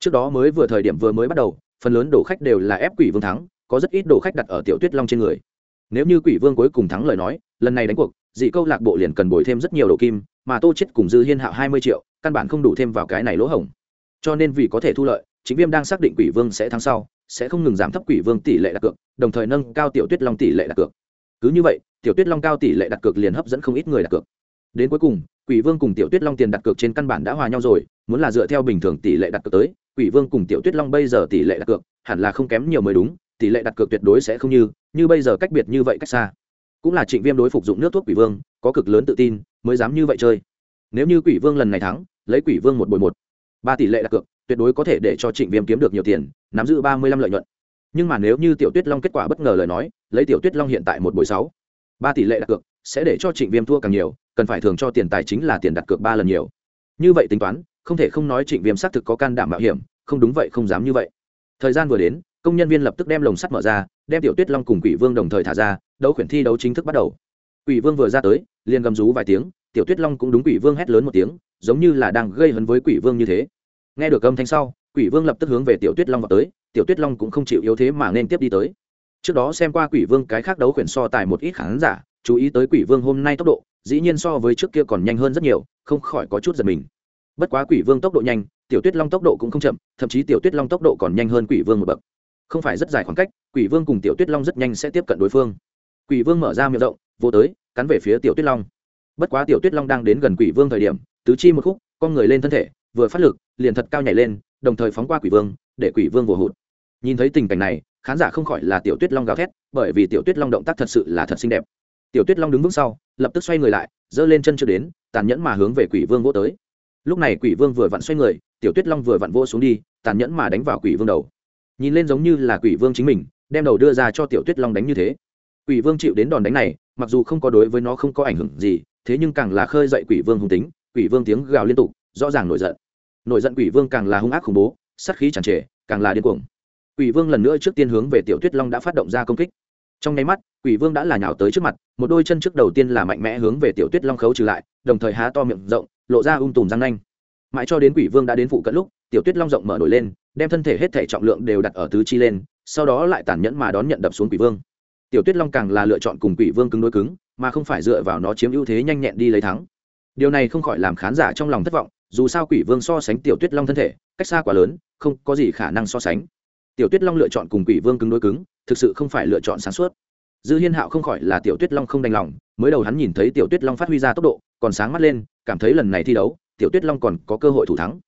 trước đó mới vừa thời điểm vừa mới bắt đầu, phần lớn đổ khách đều là ép quỷ vương thắng, có rất ít đổ khách đặt ở tiểu tuyết long trên người. Nếu như quỷ vương cuối cùng thắng lời nói, lần này đánh cuộc, dị câu lạc bộ liền cần bồi thêm rất nhiều đồ kim, mà tô chết cùng dư hiên hạo hai mươi triệu, căn bản không đủ thêm vào cái này lỗ hổng. Cho nên vì có thể thu lợi chính viêm đang xác định quỷ vương sẽ thắng sau, sẽ không ngừng giảm thấp quỷ vương tỷ lệ đặt cược, đồng thời nâng cao tiểu tuyết long tỷ lệ đặt cược. Cứ như vậy, tiểu tuyết long cao tỷ lệ đặt cược liền hấp dẫn không ít người đặt cược. Đến cuối cùng, quỷ vương cùng tiểu tuyết long tiền đặt cược trên căn bản đã hòa nhau rồi, muốn là dựa theo bình thường tỷ lệ đặt cược tới quỷ vương cùng tiểu tuyết long bây giờ tỷ lệ đặt cược hẳn là không kém nhiều mới đúng, tỷ lệ đặt cược tuyệt đối sẽ không như như bây giờ cách biệt như vậy cách xa. Cũng là trịnh viêm đối phục dụng nước thuốc quỷ vương, có cực lớn tự tin, mới dám như vậy chơi. Nếu như quỷ vương lần này thắng, lấy quỷ vương một bồi một, ba tỷ lệ đặt cược, tuyệt đối có thể để cho trịnh viêm kiếm được nhiều tiền, nắm giữ ba mươi lăm lợi nhuận. Nhưng mà nếu như tiểu tuyết long kết quả bất ngờ lời nói, lấy tiểu tuyết long hiện tại một buổi sáu, ba tỷ lệ đặt cược sẽ để cho trịnh viêm thua càng nhiều, cần phải thường cho tiền tài chính là tiền đặt cược ba lần nhiều. Như vậy tính toán không thể không nói trịnh viêm xác thực có can đảm mạo hiểm, không đúng vậy, không dám như vậy. Thời gian vừa đến, công nhân viên lập tức đem lồng sắt mở ra, đem tiểu tuyết long cùng quỷ vương đồng thời thả ra, đấu khuyển thi đấu chính thức bắt đầu. Quỷ vương vừa ra tới, liền gầm rú vài tiếng, tiểu tuyết long cũng đúng quỷ vương hét lớn một tiếng, giống như là đang gây hấn với quỷ vương như thế. Nghe được âm thanh sau, quỷ vương lập tức hướng về tiểu tuyết long vào tới, tiểu tuyết long cũng không chịu yếu thế mà nên tiếp đi tới. Trước đó xem qua quỷ vương cái khác đấu khuyển so tài một ít khán giả, chú ý tới quỷ vương hôm nay tốc độ, dĩ nhiên so với trước kia còn nhanh hơn rất nhiều, không khỏi có chút giật mình bất quá quỷ vương tốc độ nhanh, tiểu tuyết long tốc độ cũng không chậm, thậm chí tiểu tuyết long tốc độ còn nhanh hơn quỷ vương một bậc. Không phải rất dài khoảng cách, quỷ vương cùng tiểu tuyết long rất nhanh sẽ tiếp cận đối phương. Quỷ vương mở ra miệng rộng, vô tới, cắn về phía tiểu tuyết long. Bất quá tiểu tuyết long đang đến gần quỷ vương thời điểm, tứ chi một khúc, con người lên thân thể, vừa phát lực, liền thật cao nhảy lên, đồng thời phóng qua quỷ vương, để quỷ vương vồ hụt. Nhìn thấy tình cảnh này, khán giả không khỏi là tiểu tuyết long gào thét, bởi vì tiểu tuyết long động tác thật sự là thật xinh đẹp. Tiểu tuyết long đứng vững sau, lập tức xoay người lại, giơ lên chân chưa đến, tàn nhẫn mà hướng về quỷ vương vô tới lúc này quỷ vương vừa vặn xoay người, tiểu tuyết long vừa vặn vô xuống đi, tàn nhẫn mà đánh vào quỷ vương đầu. Nhìn lên giống như là quỷ vương chính mình, đem đầu đưa ra cho tiểu tuyết long đánh như thế. Quỷ vương chịu đến đòn đánh này, mặc dù không có đối với nó không có ảnh hưởng gì, thế nhưng càng là khơi dậy quỷ vương hung tính, quỷ vương tiếng gào liên tục, rõ ràng nổi giận. Nổi giận quỷ vương càng là hung ác khủng bố, sát khí chẳng trề, càng là điên cuồng. Quỷ vương lần nữa trước tiên hướng về tiểu tuyết long đã phát động ra công kích. Trong nháy mắt, quỷ vương đã là nhào tới trước mặt, một đôi chân trước đầu tiên là mạnh mẽ hướng về tiểu tuyết long khấu trừ lại, đồng thời há to miệng rộng lộ ra ung tùm răng nanh. Mãi cho đến quỷ vương đã đến phụ cận lúc, tiểu tuyết long rộng mở nổi lên, đem thân thể hết thể trọng lượng đều đặt ở tứ chi lên, sau đó lại tàn nhẫn mà đón nhận đập xuống quỷ vương. Tiểu tuyết long càng là lựa chọn cùng quỷ vương cứng đối cứng, mà không phải dựa vào nó chiếm ưu thế nhanh nhẹn đi lấy thắng. Điều này không khỏi làm khán giả trong lòng thất vọng, dù sao quỷ vương so sánh tiểu tuyết long thân thể, cách xa quá lớn, không có gì khả năng so sánh. Tiểu tuyết long lựa chọn cùng quỷ vương cứng đối cứng, thực sự không phải lựa chọn sáng suốt. Dư hiên hạo không khỏi là tiểu tuyết long không đành lòng, mới đầu hắn nhìn thấy tiểu tuyết long phát huy ra tốc độ, còn sáng mắt lên cảm thấy lần này thi đấu, tiểu tuyết long còn có cơ hội thủ thắng.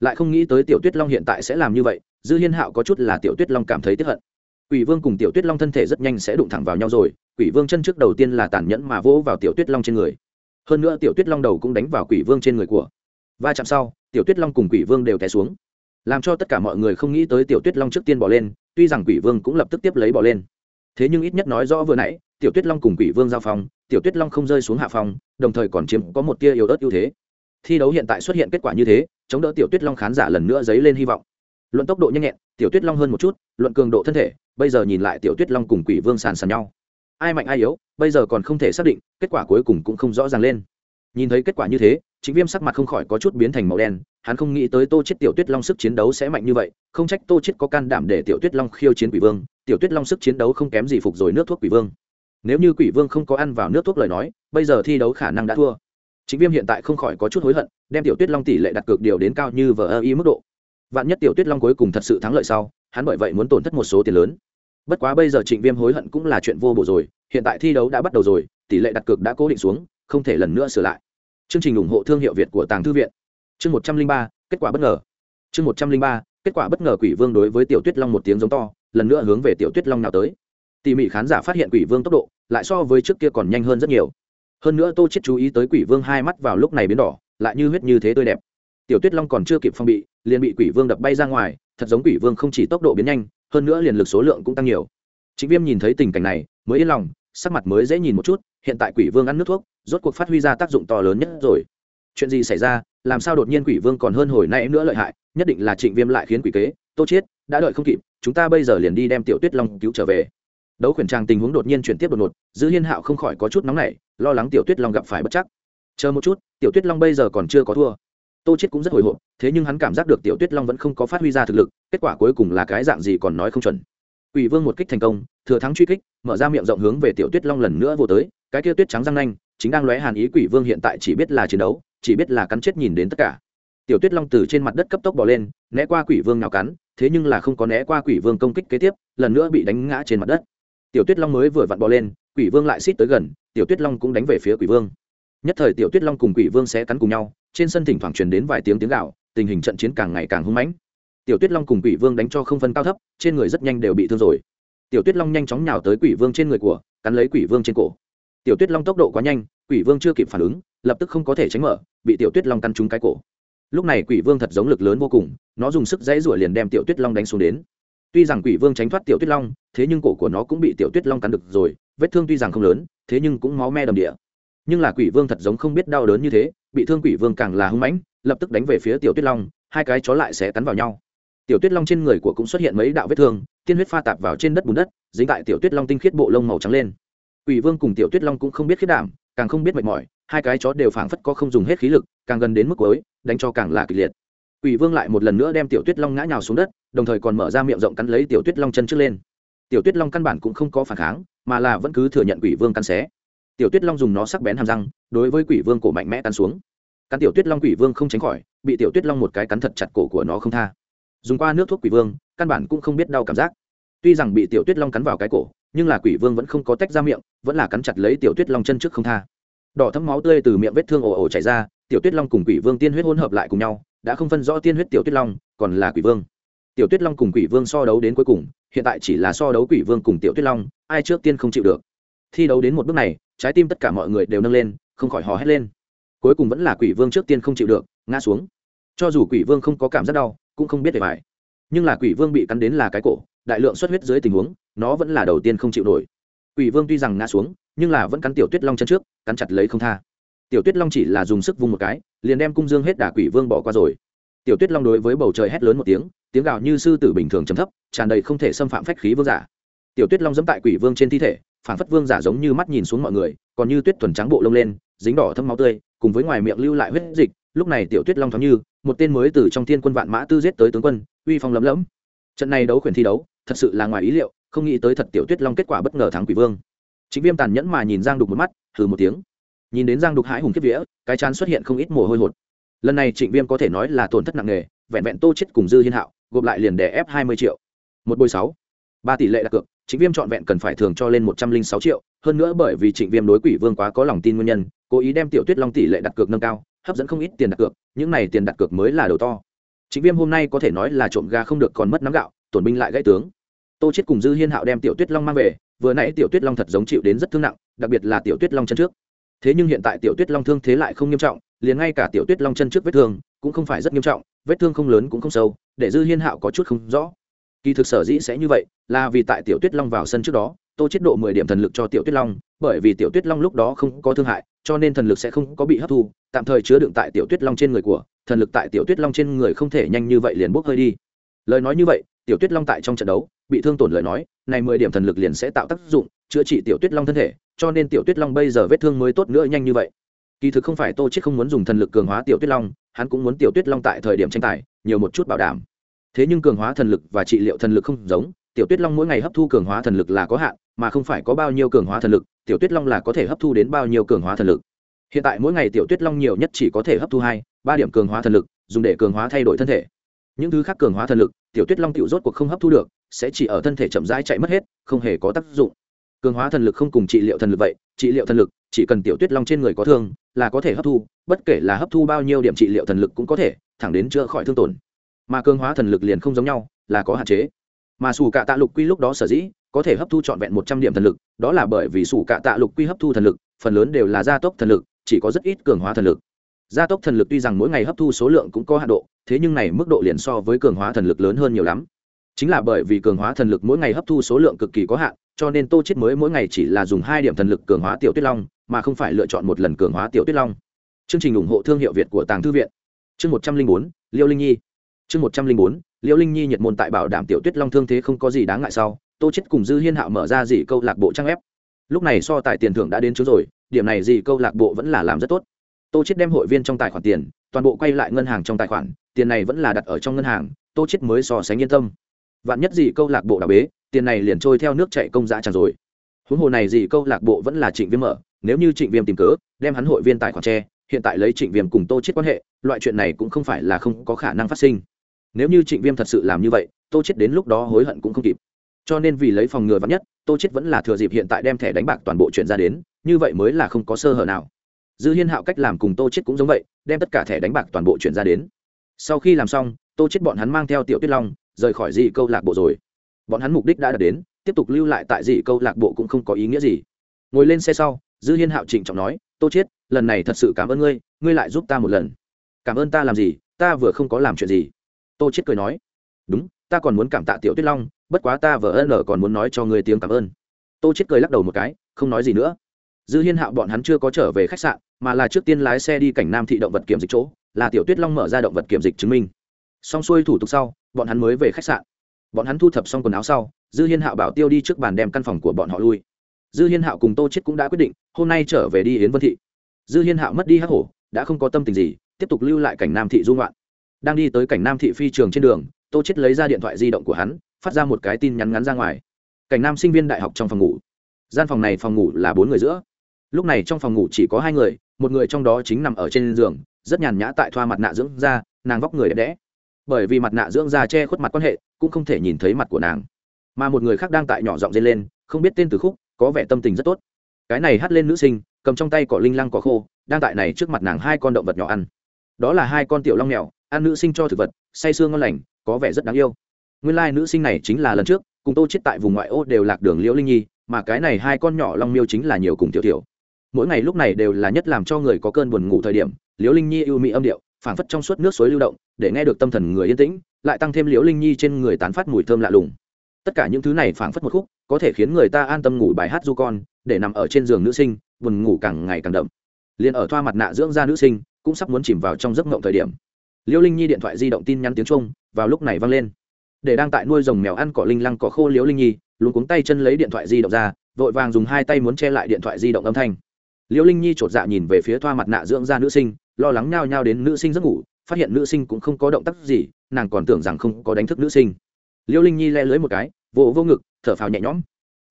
Lại không nghĩ tới tiểu tuyết long hiện tại sẽ làm như vậy, dư hiên hạo có chút là tiểu tuyết long cảm thấy tiếp hận. Quỷ vương cùng tiểu tuyết long thân thể rất nhanh sẽ đụng thẳng vào nhau rồi, quỷ vương chân trước đầu tiên là tàn nhẫn mà vỗ vào tiểu tuyết long trên người. Hơn nữa tiểu tuyết long đầu cũng đánh vào quỷ vương trên người của. Va chạm sau, tiểu tuyết long cùng quỷ vương đều té xuống. Làm cho tất cả mọi người không nghĩ tới tiểu tuyết long trước tiên bỏ lên, tuy rằng quỷ vương cũng lập tức tiếp lấy bỏ lên. Thế nhưng ít nhất nói rõ vừa nãy tiểu tuyết long cùng quỷ vương giao phong, tiểu tuyết long không rơi xuống hạ phong, đồng thời còn chiếm có một tia yếu ớt ưu thế. Thi đấu hiện tại xuất hiện kết quả như thế, chống đỡ tiểu tuyết long khán giả lần nữa dấy lên hy vọng. Luận tốc độ nhanh nhẹn, tiểu tuyết long hơn một chút, luận cường độ thân thể, bây giờ nhìn lại tiểu tuyết long cùng quỷ vương sàn sàn nhau. Ai mạnh ai yếu, bây giờ còn không thể xác định, kết quả cuối cùng cũng không rõ ràng lên. Nhìn thấy kết quả như thế chính viêm sắc mặt không khỏi có chút biến thành màu đen, hắn không nghĩ tới tô chết tiểu tuyết long sức chiến đấu sẽ mạnh như vậy, không trách tô chết có can đảm để tiểu tuyết long khiêu chiến quỷ vương, tiểu tuyết long sức chiến đấu không kém gì phục rồi nước thuốc quỷ vương nếu như quỷ vương không có ăn vào nước thuốc lời nói, bây giờ thi đấu khả năng đã thua. Chính viêm hiện tại không khỏi có chút hối hận, đem tiểu tuyết long tỷ lệ đặt cược điều đến cao như vờ ơ y mức độ. Vạn nhất tiểu tuyết long cuối cùng thật sự thắng lợi sau, hắn bởi vậy muốn tổn thất một số tiền lớn. Bất quá bây giờ trịnh viêm hối hận cũng là chuyện vô bổ rồi, hiện tại thi đấu đã bắt đầu rồi, tỷ lệ đặt cược đã cố định xuống, không thể lần nữa sửa lại. Chương trình ủng hộ thương hiệu việt của tàng thư viện. Chương một trăm linh ba, kết quả bất ngờ. Chương một trăm linh ba, kết quả bất ngờ quỷ vương đối với tiểu tuyết long một tiếng giống to, lần nữa hướng về tiểu tuyết long nào tới tỉ mỉ khán giả phát hiện quỷ vương tốc độ, lại so với trước kia còn nhanh hơn rất nhiều. Hơn nữa tô chết chú ý tới quỷ vương hai mắt vào lúc này biến đỏ, lại như huyết như thế tươi đẹp. Tiểu tuyết long còn chưa kịp phong bị, liền bị quỷ vương đập bay ra ngoài, thật giống quỷ vương không chỉ tốc độ biến nhanh, hơn nữa liền lực số lượng cũng tăng nhiều. Chính viêm nhìn thấy tình cảnh này, mới yên lòng, sắc mặt mới dễ nhìn một chút, hiện tại quỷ vương ăn nước thuốc, rốt cuộc phát huy ra tác dụng to lớn nhất rồi. Chuyện gì xảy ra, làm sao đột nhiên quỷ vương còn hơn hồi nãy nữa lợi hại, nhất định là trịnh viêm lại khiến quỷ kế. Tô chết đã đợi không kịp, chúng ta bây giờ liền đi đem tiểu tuyết long cứu trở về đấu khuyển trang tình huống đột nhiên chuyển tiếp đột ngột dư hiên hạo không khỏi có chút nóng nảy lo lắng tiểu tuyết long gặp phải bất chắc chờ một chút tiểu tuyết long bây giờ còn chưa có thua tô chết cũng rất hồi hộp thế nhưng hắn cảm giác được tiểu tuyết long vẫn không có phát huy ra thực lực kết quả cuối cùng là cái dạng gì còn nói không chuẩn Quỷ Vương một kích thành công, thừa thắng truy kích, mở ra miệng rộng hướng về Tiểu Tuyết Long lần nữa vô tới, cái kia tuyết trắng răng nanh, chính đang lóe hàn ý Quỷ Vương hiện tại chỉ biết là chiến đấu, chỉ biết là cắn chết nhìn đến tất cả. Tiểu Tuyết Long từ trên mặt đất cấp tốc bỏ lên, né qua Quỷ Vương nào cắn, thế nhưng là không có né qua Quỷ Vương công kích kế tiếp, lần nữa bị đánh ngã trên mặt đất. Tiểu Tuyết Long mới vừa vặn bò lên, Quỷ Vương lại xít tới gần, Tiểu Tuyết Long cũng đánh về phía Quỷ Vương. Nhất thời Tiểu Tuyết Long cùng Quỷ Vương sẽ cắn cùng nhau, trên sân thỉnh thoảng truyền đến vài tiếng tiếng gào, tình hình trận chiến càng ngày càng hung mãnh. Tiểu Tuyết Long cùng Quỷ Vương đánh cho không phân cao thấp, trên người rất nhanh đều bị thương rồi tiểu tuyết long nhanh chóng nhào tới quỷ vương trên người của cắn lấy quỷ vương trên cổ tiểu tuyết long tốc độ quá nhanh quỷ vương chưa kịp phản ứng lập tức không có thể tránh mở bị tiểu tuyết long cắn trúng cái cổ lúc này quỷ vương thật giống lực lớn vô cùng nó dùng sức dãy rủa liền đem tiểu tuyết long đánh xuống đến tuy rằng quỷ vương tránh thoát tiểu tuyết long thế nhưng cổ của nó cũng bị tiểu tuyết long cắn được rồi vết thương tuy rằng không lớn thế nhưng cũng máu me đầm địa. Nhưng là quỷ vương thật giống không biết đau đớn như thế bị thương quỷ vương càng là hưng mãnh lập tức đánh về phía tiểu tuyết long hai cái chó lại sẽ cắn vào nhau. Tiểu tuyết long trên người của cũng xuất hiện mấy đạo vết thương tiên huyết pha tạp vào trên đất bùn đất dính tại tiểu tuyết long tinh khiết bộ lông màu trắng lên. Quỷ Vương cùng Tiểu Tuyết Long cũng không biết khiết đảm, càng không biết mệt mỏi, hai cái chó đều phảng phất có không dùng hết khí lực, càng gần đến mức cuối, đánh cho càng là kịch liệt. Quỷ Vương lại một lần nữa đem Tiểu Tuyết Long ngã nhào xuống đất, đồng thời còn mở ra miệng rộng cắn lấy Tiểu Tuyết Long chân trước lên. Tiểu Tuyết Long căn bản cũng không có phản kháng, mà là vẫn cứ thừa nhận Quỷ Vương cắn xé. Tiểu Tuyết Long dùng nó sắc bén hàm răng, đối với Quỷ Vương cổ mạnh mẽ cắn xuống. Cắn Tiểu Tuyết Long Quỷ Vương không tránh khỏi, bị Tiểu Tuyết Long một cái cắn thật chặt cổ của nó không tha. Dùng qua nước thuốc Quỷ Vương, căn bản cũng không biết đau cảm giác tuy rằng bị tiểu tuyết long cắn vào cái cổ nhưng là quỷ vương vẫn không có tách ra miệng vẫn là cắn chặt lấy tiểu tuyết long chân trước không tha đỏ thấm máu tươi từ miệng vết thương ồ ồ chảy ra tiểu tuyết long cùng quỷ vương tiên huyết hỗn hợp lại cùng nhau đã không phân rõ tiên huyết tiểu tuyết long, còn là quỷ vương. Tiểu tuyết long cùng quỷ vương so đấu đến cuối cùng, hiện tại chỉ là so đấu quỷ vương cùng tiểu tuyết long, ai trước tiên không chịu được. Thi đấu đến một bước này, trái tim tất cả mọi người đều nâng lên, không khỏi hò hét lên. Cuối cùng vẫn là quỷ vương trước tiên không chịu được, ngã xuống. Cho dù quỷ vương không có cảm giác đau, cũng không biết về phải nhưng là quỷ vương bị cắn đến là cái cổ, đại lượng xuất huyết dưới tình huống, nó vẫn là đầu tiên không chịu nổi. Quỷ vương tuy rằng ngã xuống, nhưng là vẫn cắn tiểu tuyết long chân trước, cắn chặt lấy không tha. Tiểu tuyết long chỉ là dùng sức vung một cái liền đem cung dương hết đả quỷ vương bỏ qua rồi. Tiểu tuyết long đối với bầu trời hét lớn một tiếng tiếng gào như sư tử bình thường chấm thấp, tràn đầy không thể xâm phạm phách khí vương giả. Tiểu tuyết long dẫm tại quỷ vương trên thi thể phản phất vương giả giống như mắt nhìn xuống mọi người, còn như tuyết thuần trắng bộ lông lên, dính đỏ thâm máu tươi, cùng với ngoài miệng lưu lại huyết dịch, lúc này tiểu tuyết long thoáng như, một tên mới từ trong thiên quân vạn mã tư giết tới tướng quân, uy phong lấm lẫm trận này đấu khuyển thi đấu, thật sự là ngoài ý liệu, không nghĩ tới thật tiểu tuyết long kết quả bất ngờ thắng quỷ vương. Chính viêm tàn nhẫn mà nhìn giang đục một mắt, hừ một tiếng nhìn đến giang đục hãi hùng kiếp vĩa cái chán xuất hiện không ít mồ hôi hột. Lần này trịnh viêm có thể nói là tổn thất nặng nề, vẹn vẹn tô chết cùng dư hiên hạo, gộp lại liền đè ép hai mươi triệu. Một bồi sáu. Ba tỷ lệ đặt cược, trịnh viêm trọn vẹn cần phải thường cho lên một trăm linh sáu triệu, hơn nữa bởi vì trịnh viêm đối quỷ vương quá có lòng tin nguyên nhân, cố ý đem tiểu tuyết long tỷ lệ đặt cược nâng cao, hấp dẫn không ít tiền đặt cược, những này tiền đặt cược mới là đầu to. Trịnh viêm hôm nay có thể nói là trộm ga không được còn mất nắm gạo, tổn binh lại gãy tướng. Tô chết cùng dư hiên hạo đem tiểu tuyết long mang về, vừa nãy tiểu tuyết long thật giống chịu đến rất thương nặng, đặc biệt là tiểu tuyết long chân trước thế nhưng hiện tại tiểu tuyết long thương thế lại không nghiêm trọng, liền ngay cả tiểu tuyết long chân trước vết thương cũng không phải rất nghiêm trọng, vết thương không lớn cũng không sâu, để dư hiên hạo có chút không rõ. Kỳ thực sở dĩ sẽ như vậy, là vì tại tiểu tuyết long vào sân trước đó, tô chết độ mười điểm thần lực cho tiểu tuyết long, bởi vì tiểu tuyết long lúc đó không có thương hại, cho nên thần lực sẽ không có bị hấp thu, tạm thời chứa đựng tại tiểu tuyết long trên người của, thần lực tại tiểu tuyết long trên người không thể nhanh như vậy liền bốc hơi đi. Lời nói như vậy, tiểu tuyết long tại trong trận đấu, bị thương tổn lời nói, này mười điểm thần lực liền sẽ tạo tác dụng, chữa trị tiểu tuyết long thân thể cho nên tiểu tuyết long bây giờ vết thương mới tốt nữa nhanh như vậy. Kỳ thực không phải tô chết không muốn dùng thần lực cường hóa tiểu tuyết long, hắn cũng muốn tiểu tuyết long tại thời điểm tranh tài, nhiều một chút bảo đảm. Thế nhưng cường hóa thần lực và trị liệu thần lực không giống, tiểu tuyết long mỗi ngày hấp thu cường hóa thần lực là có hạn, mà không phải có bao nhiêu cường hóa thần lực, tiểu tuyết long là có thể hấp thu đến bao nhiêu cường hóa thần lực. Hiện tại mỗi ngày tiểu tuyết long nhiều nhất chỉ có thể hấp thu hai, ba điểm cường hóa thần lực, dùng để cường hóa thay đổi thân thể. Những thứ khác cường hóa thần lực, tiểu tuyết long tiểu rốt cuộc không hấp thu được, sẽ chỉ ở thân thể chậm rãi chạy mất hết, không hề có tác dụng cường hóa thần lực không cùng trị liệu thần lực vậy, trị liệu thần lực, chỉ cần tiểu tuyết long trên người có thương, là có thể hấp thu, bất kể là hấp thu bao nhiêu điểm trị liệu thần lực cũng có thể, thẳng đến chữa khỏi thương tổn. Mà cường hóa thần lực liền không giống nhau, là có hạn chế. Mà sủ cạ tạ lục quy lúc đó sở dĩ có thể hấp thu trọn vẹn một trăm điểm thần lực, đó là bởi vì sủ cạ tạ lục quy hấp thu thần lực, phần lớn đều là gia tốc thần lực, chỉ có rất ít cường hóa thần lực. Gia tốc thần lực tuy rằng mỗi ngày hấp thu số lượng cũng có hạn độ, thế nhưng này mức độ liền so với cường hóa thần lực lớn hơn nhiều lắm. Chính là bởi vì cường hóa thần lực mỗi ngày hấp thu số lượng cực kỳ có hạn cho nên tô chết mới mỗi ngày chỉ là dùng hai điểm thần lực cường hóa tiểu tuyết long, mà không phải lựa chọn một lần cường hóa tiểu tuyết long. Chương trình ủng hộ thương hiệu việt của tàng thư viện. Chương một trăm linh bốn, liêu linh nhi. Chương một trăm linh bốn, liêu linh nhi nhiệt môn tại bảo đảm tiểu tuyết long thương thế không có gì đáng ngại sau, tô chết cùng dư hiên hạo mở ra dị câu lạc bộ trang ép lúc này so tài tiền thưởng đã đến trước rồi, điểm này dị câu lạc bộ vẫn là làm rất tốt. Tô chết đem hội viên trong tài khoản tiền, toàn bộ quay lại ngân hàng trong tài khoản, tiền này vẫn là đặt ở trong ngân hàng, tô chết mới so sánh yên tâm. Vạn nhất gì câu lạc bộ đảo bế tiền này liền trôi theo nước chạy công giá chẳng rồi. Huống hồ này gì câu lạc bộ vẫn là trịnh viêm mở, nếu như trịnh viêm tìm cớ, đem hắn hội viên tài khoản tre hiện tại lấy trịnh viêm cùng tô chết quan hệ, loại chuyện này cũng không phải là không có khả năng phát sinh. Nếu như trịnh viêm thật sự làm như vậy, tô chết đến lúc đó hối hận cũng không kịp. Cho nên vì lấy phòng ngừa vắn nhất, tô chết vẫn là thừa dịp hiện tại đem thẻ đánh bạc toàn bộ chuyện ra đến, như vậy mới là không có sơ hở nào. Dư hiên hạo cách làm cùng tô chết cũng giống vậy, đem tất cả thẻ đánh bạc toàn bộ chuyển ra đến. Sau khi làm xong, tô chết bọn hắn mang theo tiểu tuyết long, rời khỏi dị câu lạc bộ rồi bọn hắn mục đích đã đạt đến, tiếp tục lưu lại tại dị câu lạc bộ cũng không có ý nghĩa gì. Ngồi lên xe sau, dư hiên hạo trịnh trọng nói, tô chết lần này thật sự cảm ơn ngươi ngươi lại giúp ta một lần. Cảm ơn ta làm gì, ta vừa không có làm chuyện gì. Tô chết cười nói, đúng, ta còn muốn cảm tạ tiểu tuyết long, bất quá ta vợ ân còn muốn nói cho ngươi tiếng cảm ơn. Tô chết cười lắc đầu một cái, không nói gì nữa. Dư hiên hạo bọn hắn chưa có trở về khách sạn, mà là trước tiên lái xe đi cảnh nam thị động vật kiểm dịch chỗ, là tiểu tuyết long mở ra động vật kiểm dịch chứng minh. Xong xuôi thủ tục sau, bọn hắn mới về khách sạn bọn hắn thu thập xong quần áo sau, dư hiên hạo bảo tiêu đi trước bàn đem căn phòng của bọn họ lui. Dư hiên hạo cùng tô chết cũng đã quyết định, hôm nay trở về đi yến vân thị. Dư hiên hạo mất đi hắc hổ, đã không có tâm tình gì, tiếp tục lưu lại cảnh nam thị dung loạn đang đi tới cảnh nam thị phi trường trên đường, tô chết lấy ra điện thoại di động của hắn, phát ra một cái tin nhắn ngắn ra ngoài. Cảnh nam sinh viên đại học trong phòng ngủ. Gian phòng này phòng ngủ là bốn người giữa. Lúc này trong phòng ngủ chỉ có hai người, một người trong đó chính nằm ở trên giường, rất nhàn nhã tại thoa mặt nạ dưỡng da, nàng vóc người đẹp đẽ bởi vì mặt nạ dưỡng da che khuất mặt quan hệ cũng không thể nhìn thấy mặt của nàng. Mà một người khác đang tại nhỏ giọng dây lên không biết tên từ khúc có vẻ tâm tình rất tốt. Cái này hắt lên nữ sinh cầm trong tay cỏ linh lăng cỏ khô đang tại này trước mặt nàng hai con động vật nhỏ ăn. Đó là hai con tiểu long mèo ăn nữ sinh cho thực vật say sương ngon lành có vẻ rất đáng yêu. Nguyên lai、like, nữ sinh này chính là lần trước cùng tô chết tại vùng ngoại ô đều lạc đường liễu linh nhi mà cái này hai con nhỏ long miêu chính là nhiều cùng tiểu tiểu. Mỗi ngày lúc này đều là nhất làm cho người có cơn buồn ngủ thời điểm liễu linh nhi ưu mỹ âm điệu phảng phất trong suốt nước suối lưu động để nghe được tâm thần người yên tĩnh, lại tăng thêm liễu linh nhi trên người tán phát mùi thơm lạ lùng. Tất cả những thứ này phảng phất một khúc, có thể khiến người ta an tâm ngủ bài hát du con, để nằm ở trên giường nữ sinh, buồn ngủ càng ngày càng đậm. Liền ở thoa mặt nạ dưỡng da nữ sinh, cũng sắp muốn chìm vào trong giấc ngộng thời điểm. Liễu linh nhi điện thoại di động tin nhắn tiếng trung vào lúc này vang lên. Để đang tại nuôi rồng mèo ăn cỏ linh lăng cỏ khô liễu linh nhi luôn cuống tay chân lấy điện thoại di động ra, vội vàng dùng hai tay muốn che lại điện thoại di động âm thanh. Liễu linh nhi chột dạ nhìn về phía thoa mặt nạ dưỡng da nữ sinh, lo lắng nhao nhao đến nữ sinh giấc ngủ phát hiện nữ sinh cũng không có động tác gì, nàng còn tưởng rằng không có đánh thức nữ sinh. Liễu linh nhi le lưới một cái, vỗ vô ngực, thở phào nhẹ nhõm.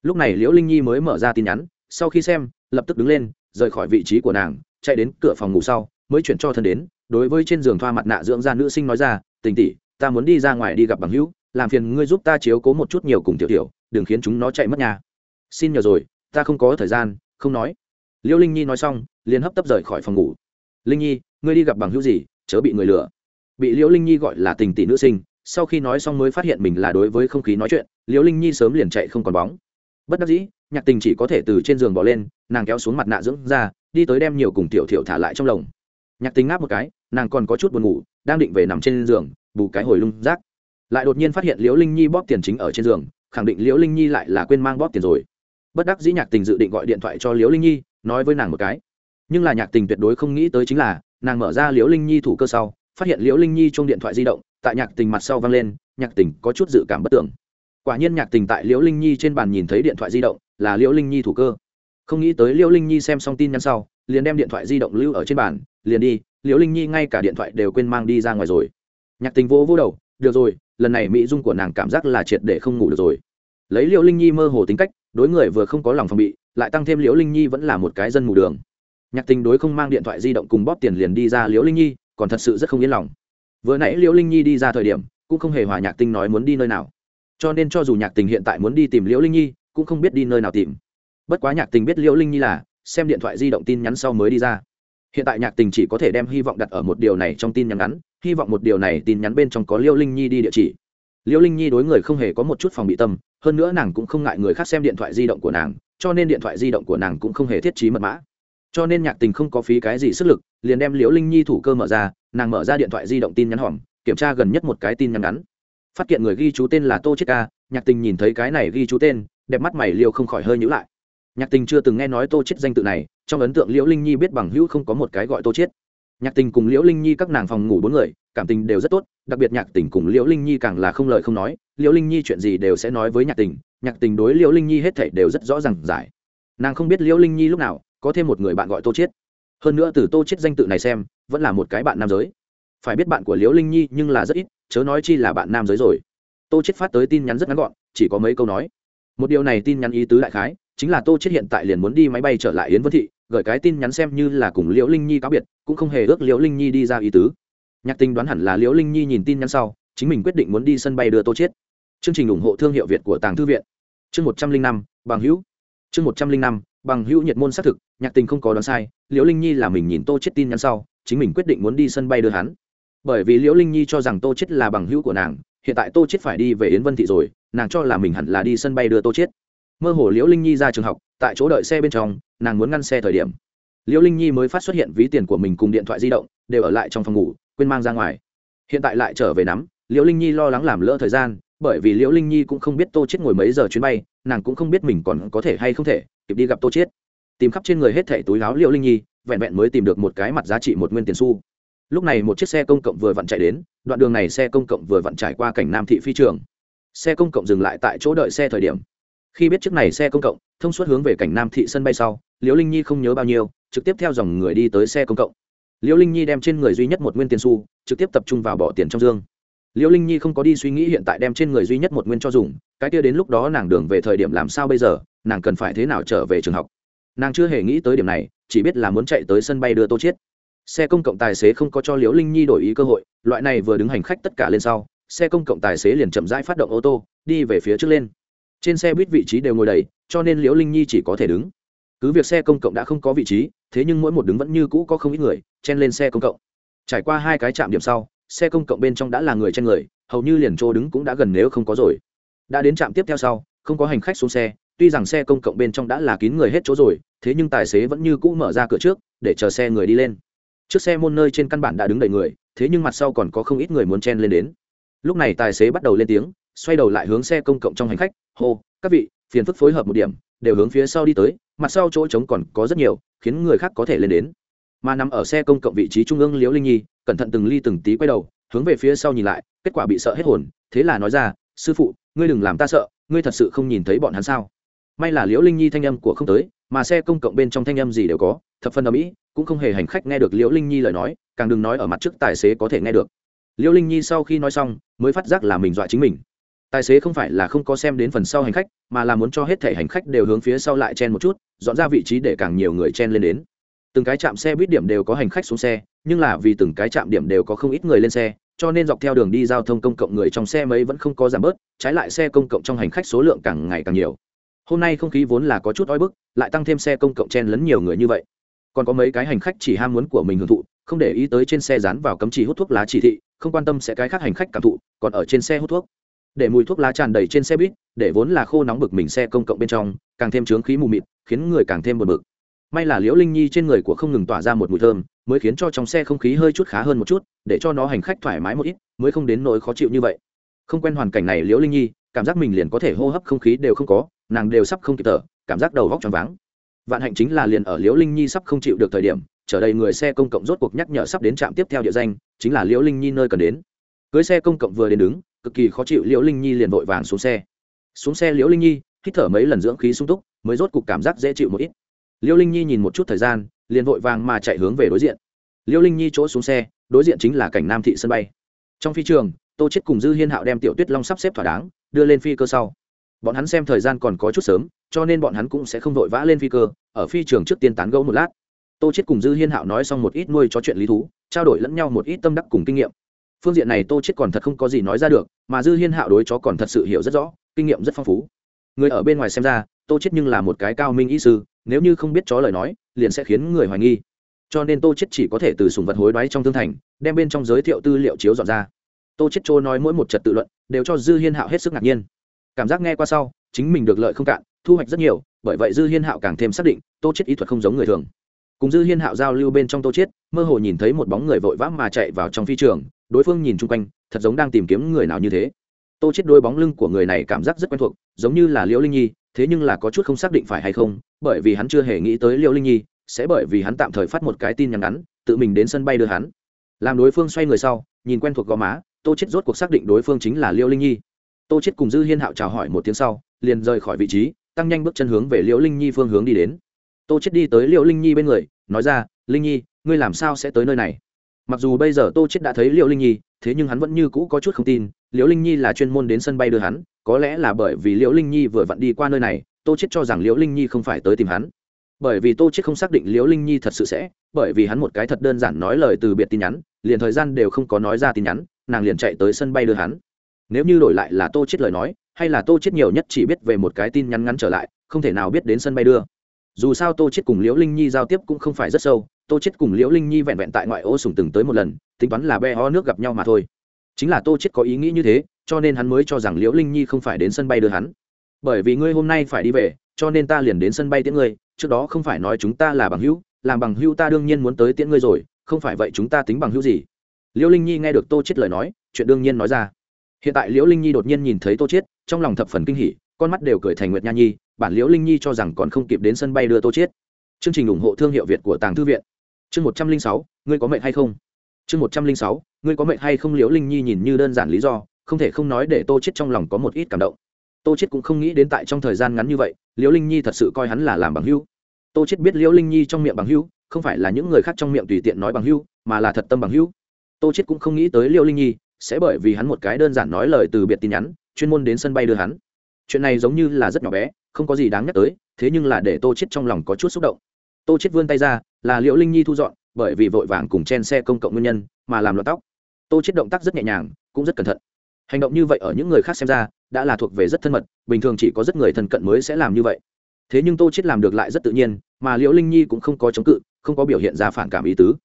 Lúc này liễu linh nhi mới mở ra tin nhắn, sau khi xem, lập tức đứng lên, rời khỏi vị trí của nàng, chạy đến cửa phòng ngủ sau, mới chuyển cho thân đến, đối với trên giường thoa mặt nạ dưỡng da nữ sinh nói ra, tình tỷ, ta muốn đi ra ngoài đi gặp bằng hữu, làm phiền ngươi giúp ta chiếu cố một chút nhiều cùng tiểu tiểu, đừng khiến chúng nó chạy mất nhà. Xin nhờ rồi, ta không có thời gian, không nói. Liễu linh nhi nói xong, liền hấp tấp rời khỏi phòng ngủ. Linh nhi, ngươi đi gặp bằng hữu gì chớ bị người lừa. Bị liễu linh nhi gọi là tình tỷ nữ sinh, sau khi nói xong mới phát hiện mình là đối với không khí nói chuyện, liễu linh nhi sớm liền chạy không còn bóng. Bất đắc dĩ, nhạc tình chỉ có thể từ trên giường bỏ lên, nàng kéo xuống mặt nạ dưỡng ra đi tới đem nhiều cùng tiểu thiểu thả lại trong lồng. Nhạc tình ngáp một cái, nàng còn có chút buồn ngủ, đang định về nằm trên giường, bù cái hồi lung rác. Lại đột nhiên phát hiện liễu linh nhi bóp tiền chính ở trên giường, khẳng định liễu linh nhi lại là quên mang bóp tiền rồi. Bất đắc dĩ nhạc tình dự định gọi điện thoại cho liễu linh nhi, nói với nàng một cái. Nhưng là nhạc tình tuyệt đối không nghĩ tới chính là nàng mở ra liễu linh nhi thủ cơ sau, phát hiện liễu linh nhi trong điện thoại di động, tại nhạc tình mặt sau vang lên, nhạc tình có chút dự cảm bất tưởng. Quả nhiên nhạc tình tại liễu linh nhi trên bàn nhìn thấy điện thoại di động, là liễu linh nhi thủ cơ. Không nghĩ tới liễu linh nhi xem xong tin nhắn sau, liền đem điện thoại di động lưu ở trên bàn, liền đi, liễu linh nhi ngay cả điện thoại đều quên mang đi ra ngoài rồi. Nhạc tình vô vô đầu, được rồi, lần này mỹ dung của nàng cảm giác là triệt để không ngủ được rồi. Lấy liễu linh nhi mơ hồ tính cách, đối người vừa không có lòng phòng bị, lại tăng thêm liễu linh nhi vẫn là một cái dân mù đường nhạc tình đối không mang điện thoại di động cùng bóp tiền liền đi ra liễu linh nhi, còn thật sự rất không yên lòng. Vừa nãy liễu linh nhi đi ra thời điểm, cũng không hề hòa nhạc tình nói muốn đi nơi nào. Cho nên cho dù nhạc tình hiện tại muốn đi tìm liễu linh nhi, cũng không biết đi nơi nào tìm. Bất quá nhạc tình biết liễu linh nhi là, xem điện thoại di động tin nhắn sau mới đi ra. Hiện tại nhạc tình chỉ có thể đem hy vọng đặt ở một điều này trong tin nhắn ngắn, hy vọng một điều này tin nhắn bên trong có liễu linh nhi đi địa chỉ. Liễu linh nhi đối người không hề có một chút phòng bị tâm, hơn nữa nàng cũng không ngại người khác xem điện thoại di động của nàng, cho nên điện thoại di động của nàng cũng không hề thiết trí mật mã cho nên nhạc tình không có phí cái gì sức lực, liền đem liễu linh nhi thủ cơ mở ra, nàng mở ra điện thoại di động tin nhắn hỏm kiểm tra gần nhất một cái tin nhắn ngắn. Phát hiện người ghi chú tên là tô chiết ca, nhạc tình nhìn thấy cái này ghi chú tên, đẹp mắt mày liêu không khỏi hơi nhữ lại. Nhạc tình chưa từng nghe nói tô chiết danh tự này, trong ấn tượng liễu linh nhi biết bằng hữu không có một cái gọi tô chiết. Nhạc tình cùng liễu linh nhi các nàng phòng ngủ bốn người, cảm tình đều rất tốt, đặc biệt nhạc tình cùng liễu linh nhi càng là không lời không nói, liễu linh nhi chuyện gì đều sẽ nói với nhạc tình nhạc tình đối liễu linh nhi hết thảy đều rất rõ ràng giải. Nàng không biết liễu linh nhi lúc nào có thêm một người bạn gọi tô chiết. Hơn nữa từ tô chiết danh tự này xem, vẫn là một cái bạn nam giới. Phải biết bạn của liễu linh nhi nhưng là rất ít, chớ nói chi là bạn nam giới rồi. Tô chiết phát tới tin nhắn rất ngắn gọn, chỉ có mấy câu nói. Một điều này tin nhắn ý tứ đại khái, chính là tô chiết hiện tại liền muốn đi máy bay trở lại yến vân thị, gửi cái tin nhắn xem như là cùng liễu linh nhi cáo biệt, cũng không hề ước liễu linh nhi đi ra ý tứ. Nhạc tình đoán hẳn là liễu linh nhi nhìn tin nhắn sau, chính mình quyết định muốn đi sân bay đưa tô chiết. Chương trình ủng hộ thương hiệu việt của tàng thư viện. Chương một trăm linh năm, bằng hữu. Chương một trăm linh năm bằng hữu nhiệt môn xác thực, nhạc tình không có đoán sai, liễu linh nhi là mình nhìn tô chết tin nhắn sau, chính mình quyết định muốn đi sân bay đưa hắn. Bởi vì liễu linh nhi cho rằng tô chết là bằng hữu của nàng, hiện tại tô chết phải đi về yến vân thị rồi, nàng cho là mình hẳn là đi sân bay đưa tô chết. Mơ hồ liễu linh nhi ra trường học, tại chỗ đợi xe bên trong, nàng muốn ngăn xe thời điểm. Liễu linh nhi mới phát xuất hiện ví tiền của mình cùng điện thoại di động, đều ở lại trong phòng ngủ, quên mang ra ngoài. Hiện tại lại trở về nắm, liễu linh nhi lo lắng làm lỡ thời gian, bởi vì liễu linh nhi cũng không biết tô chết ngồi mấy giờ chuyến bay, nàng cũng không biết mình còn có thể hay không thể kịp đi gặp tô chết tìm khắp trên người hết thẻ túi áo liễu linh nhi, vẹn vẹn mới tìm được một cái mặt giá trị một nguyên tiền xu. Lúc này một chiếc xe công cộng vừa vặn chạy đến, đoạn đường này xe công cộng vừa vặn trải qua cảnh nam thị phi trường. Xe công cộng dừng lại tại chỗ đợi xe thời điểm. Khi biết chiếc này xe công cộng, thông suốt hướng về cảnh nam thị sân bay sau, liễu linh nhi không nhớ bao nhiêu, trực tiếp theo dòng người đi tới xe công cộng. Liễu linh nhi đem trên người duy nhất một nguyên tiền xu, trực tiếp tập trung vào bỏ tiền trong dương. Liễu linh nhi không có đi suy nghĩ hiện tại đem trên người duy nhất một nguyên cho dùng, cái kia đến lúc đó nàng đường về thời điểm làm sao bây giờ? Nàng cần phải thế nào trở về trường học? Nàng chưa hề nghĩ tới điểm này, chỉ biết là muốn chạy tới sân bay đưa tô chiết. Xe công cộng tài xế không có cho liễu linh nhi đổi ý cơ hội, loại này vừa đứng hành khách tất cả lên sau, xe công cộng tài xế liền chậm rãi phát động ô tô, đi về phía trước lên. Trên xe buýt vị trí đều ngồi đầy, cho nên liễu linh nhi chỉ có thể đứng. Cứ việc xe công cộng đã không có vị trí, thế nhưng mỗi một đứng vẫn như cũ có không ít người, chen lên xe công cộng. Trải qua hai cái trạm điểm sau, xe công cộng bên trong đã là người chen người, hầu như liền chỗ đứng cũng đã gần nếu không có rồi. Đã đến trạm tiếp theo sau, không có hành khách xuống xe tuy rằng xe công cộng bên trong đã là kín người hết chỗ rồi, thế nhưng tài xế vẫn như cũ mở ra cửa trước, để chờ xe người đi lên. Trước xe môn nơi trên căn bản đã đứng đầy người, thế nhưng mặt sau còn có không ít người muốn chen lên đến. Lúc này tài xế bắt đầu lên tiếng, xoay đầu lại hướng xe công cộng trong hành khách, hô, các vị, phiền phức phối hợp một điểm, đều hướng phía sau đi tới, mặt sau chỗ trống còn có rất nhiều, khiến người khác có thể lên đến. Mà nằm ở xe công cộng vị trí trung ương liễu linh nhi, cẩn thận từng ly từng tí quay đầu, hướng về phía sau nhìn lại, kết quả bị sợ hết hồn, thế là nói ra, sư phụ, ngươi đừng làm ta sợ, ngươi thật sự không nhìn thấy bọn hắn sao? May là liễu linh nhi thanh âm của không tới, mà xe công cộng bên trong thanh âm gì đều có, thập phần ở mỹ cũng không hề hành khách nghe được liễu linh nhi lời nói, càng đừng nói ở mặt trước tài xế có thể nghe được. Liễu linh nhi sau khi nói xong, mới phát giác là mình dọa chính mình. Tài xế không phải là không có xem đến phần sau hành khách, mà là muốn cho hết thể hành khách đều hướng phía sau lại chen một chút, dọn ra vị trí để càng nhiều người chen lên đến. Từng cái trạm xe buýt điểm đều có hành khách xuống xe, nhưng là vì từng cái trạm điểm đều có không ít người lên xe, cho nên dọc theo đường đi giao thông công cộng người trong xe mấy vẫn không có giảm bớt, trái lại xe công cộng trong hành khách số lượng càng ngày càng nhiều hôm nay không khí vốn là có chút oi bức, lại tăng thêm xe công cộng chen lấn nhiều người như vậy. Còn có mấy cái hành khách chỉ ham muốn của mình hưởng thụ, không để ý tới trên xe dán vào cấm chỉ hút thuốc lá chỉ thị, không quan tâm sẽ cái khác hành khách cảm thụ, còn ở trên xe hút thuốc. Để mùi thuốc lá tràn đầy trên xe buýt, để vốn là khô nóng bực mình xe công cộng bên trong, càng thêm trướng khí mù mịt, khiến người càng thêm buồn bực. May là liễu linh nhi trên người của không ngừng tỏa ra một mùi thơm, mới khiến cho trong xe không khí hơi chút khá hơn một chút, để cho nó hành khách thoải mái một ít, mới không đến nỗi khó chịu như vậy. Không quen hoàn cảnh này liễu linh nhi, cảm giác mình liền có thể hô hấp không khí đều không có nàng đều sắp không kịp thở, cảm giác đầu vóc choáng váng. Vạn hạnh chính là liền ở liễu linh nhi sắp không chịu được thời điểm chở đầy người xe công cộng rốt cuộc nhắc nhở sắp đến trạm tiếp theo địa danh, chính là liễu linh nhi nơi cần đến. Cưới xe công cộng vừa đến đứng, cực kỳ khó chịu liễu linh nhi liền vội vàng xuống xe. Xuống xe liễu linh nhi, hít thở mấy lần dưỡng khí sung túc, mới rốt cuộc cảm giác dễ chịu một ít. Liễu linh nhi nhìn một chút thời gian, liền vội vàng mà chạy hướng về đối diện. Liễu linh nhi chỗ xuống xe, đối diện chính là cảnh nam thị sân bay. Trong phi trường, tô chết cùng dư hiên hạo đem tiểu tuyết long sắp xếp thỏa đáng, đưa lên phi cơ sau bọn hắn xem thời gian còn có chút sớm, cho nên bọn hắn cũng sẽ không vội vã lên phi cơ, ở phi trường trước tiên tán gẫu một lát. Tô chết cùng dư hiên hạo nói xong một ít nuôi cho chuyện lý thú, trao đổi lẫn nhau một ít tâm đắc cùng kinh nghiệm. Phương diện này tô chết còn thật không có gì nói ra được, mà dư hiên hạo đối chó còn thật sự hiểu rất rõ, kinh nghiệm rất phong phú. Người ở bên ngoài xem ra, tô chết nhưng là một cái cao minh ý sư, nếu như không biết chó lời nói, liền sẽ khiến người hoài nghi. Cho nên tô chết chỉ có thể từ sùng vật hối đoái trong thương thành, đem bên trong giới thiệu tư liệu chiếu dọn ra. Tô chết trôi nói mỗi một trật tự luận, đều cho dư hiên hạo hết sức ngạc nhiên cảm giác nghe qua sau, chính mình được lợi không cạn, thu hoạch rất nhiều, bởi vậy dư hiên hạo càng thêm xác định, tô chết ý thuật không giống người thường. Cùng dư hiên hạo giao lưu bên trong tô chết, mơ hồ nhìn thấy một bóng người vội vã mà chạy vào trong phi trường, đối phương nhìn chung quanh, thật giống đang tìm kiếm người nào như thế. Tô chết đôi bóng lưng của người này cảm giác rất quen thuộc, giống như là liễu linh nhi, thế nhưng là có chút không xác định phải hay không, bởi vì hắn chưa hề nghĩ tới liễu linh nhi, sẽ bởi vì hắn tạm thời phát một cái tin nhắn ngắn, tự mình đến sân bay đưa hắn. Làm đối phương xoay người sau, nhìn quen thuộc gò má, tô chết rốt cuộc xác định đối phương chính là liễu linh nhi tô chết cùng dư hiên hạo chào hỏi một tiếng sau, liền rời khỏi vị trí, tăng nhanh bước chân hướng về liễu linh nhi phương hướng đi đến. Tô chết đi tới liễu linh nhi bên người, nói ra, linh nhi, ngươi làm sao sẽ tới nơi này? Mặc dù bây giờ tô chết đã thấy liễu linh nhi, thế nhưng hắn vẫn như cũ có chút không tin, liễu linh nhi là chuyên môn đến sân bay đưa hắn, có lẽ là bởi vì liễu linh nhi vừa vặn đi qua nơi này, tô chết cho rằng liễu linh nhi không phải tới tìm hắn. Bởi vì tô chết không xác định liễu linh nhi thật sự sẽ, bởi vì hắn một cái thật đơn giản nói lời từ biệt tin nhắn, liền thời gian đều không có nói ra tin nhắn, nàng liền chạy tới sân bay đưa hắn nếu như đổi lại là tô chết lời nói, hay là tô chết nhiều nhất chỉ biết về một cái tin nhắn ngắn trở lại, không thể nào biết đến sân bay đưa. Dù sao tô chết cùng liễu linh nhi giao tiếp cũng không phải rất sâu, tô chết cùng liễu linh nhi vẹn vẹn tại ngoại ô sùng từng tới một lần, tính toán là be ho nước gặp nhau mà thôi. Chính là tô chết có ý nghĩ như thế, cho nên hắn mới cho rằng liễu linh nhi không phải đến sân bay đưa hắn. Bởi vì ngươi hôm nay phải đi về, cho nên ta liền đến sân bay tiễn ngươi, trước đó không phải nói chúng ta là bằng hữu, làm bằng hữu ta đương nhiên muốn tới tiễn ngươi rồi, không phải vậy chúng ta tính bằng hữu gì? Liễu linh nhi nghe được tô chết lời nói, chuyện đương nhiên nói ra hiện tại liễu linh nhi đột nhiên nhìn thấy tô chết trong lòng thập phần kinh hỉ, con mắt đều cười thành nguyệt nha nhi, bản liễu linh nhi cho rằng còn không kịp đến sân bay đưa tô chết chương trình ủng hộ thương hiệu việt của tàng thư viện. Chương một trăm linh sáu, ngươi có mệnh hay không? Chương một trăm linh sáu, ngươi có mệnh hay không? Liễu linh nhi nhìn như đơn giản lý do, không thể không nói để tô chết trong lòng có một ít cảm động. Tô chết cũng không nghĩ đến tại trong thời gian ngắn như vậy, liễu linh nhi thật sự coi hắn là làm bằng hữu. Tô chết biết liễu linh nhi trong miệng bằng hữu, không phải là những người khác trong miệng tùy tiện nói bằng hữu, mà là thật tâm bằng hữu. Tô chết cũng không nghĩ tới liễu linh nhi sẽ bởi vì hắn một cái đơn giản nói lời từ biệt tin nhắn, chuyên môn đến sân bay đưa hắn. Chuyện này giống như là rất nhỏ bé, không có gì đáng nhắc tới, thế nhưng là để tô chết trong lòng có chút xúc động. Tô chết vươn tay ra, là liễu linh nhi thu dọn, bởi vì vội vàng cùng chen xe công cộng nguyên nhân, mà làm loạn tóc. Tô chết động tác rất nhẹ nhàng, cũng rất cẩn thận. Hành động như vậy ở những người khác xem ra, đã là thuộc về rất thân mật, bình thường chỉ có rất người thân cận mới sẽ làm như vậy. Thế nhưng tô chết làm được lại rất tự nhiên, mà liễu linh nhi cũng không có chống cự, không có biểu hiện ra phản cảm ý tứ.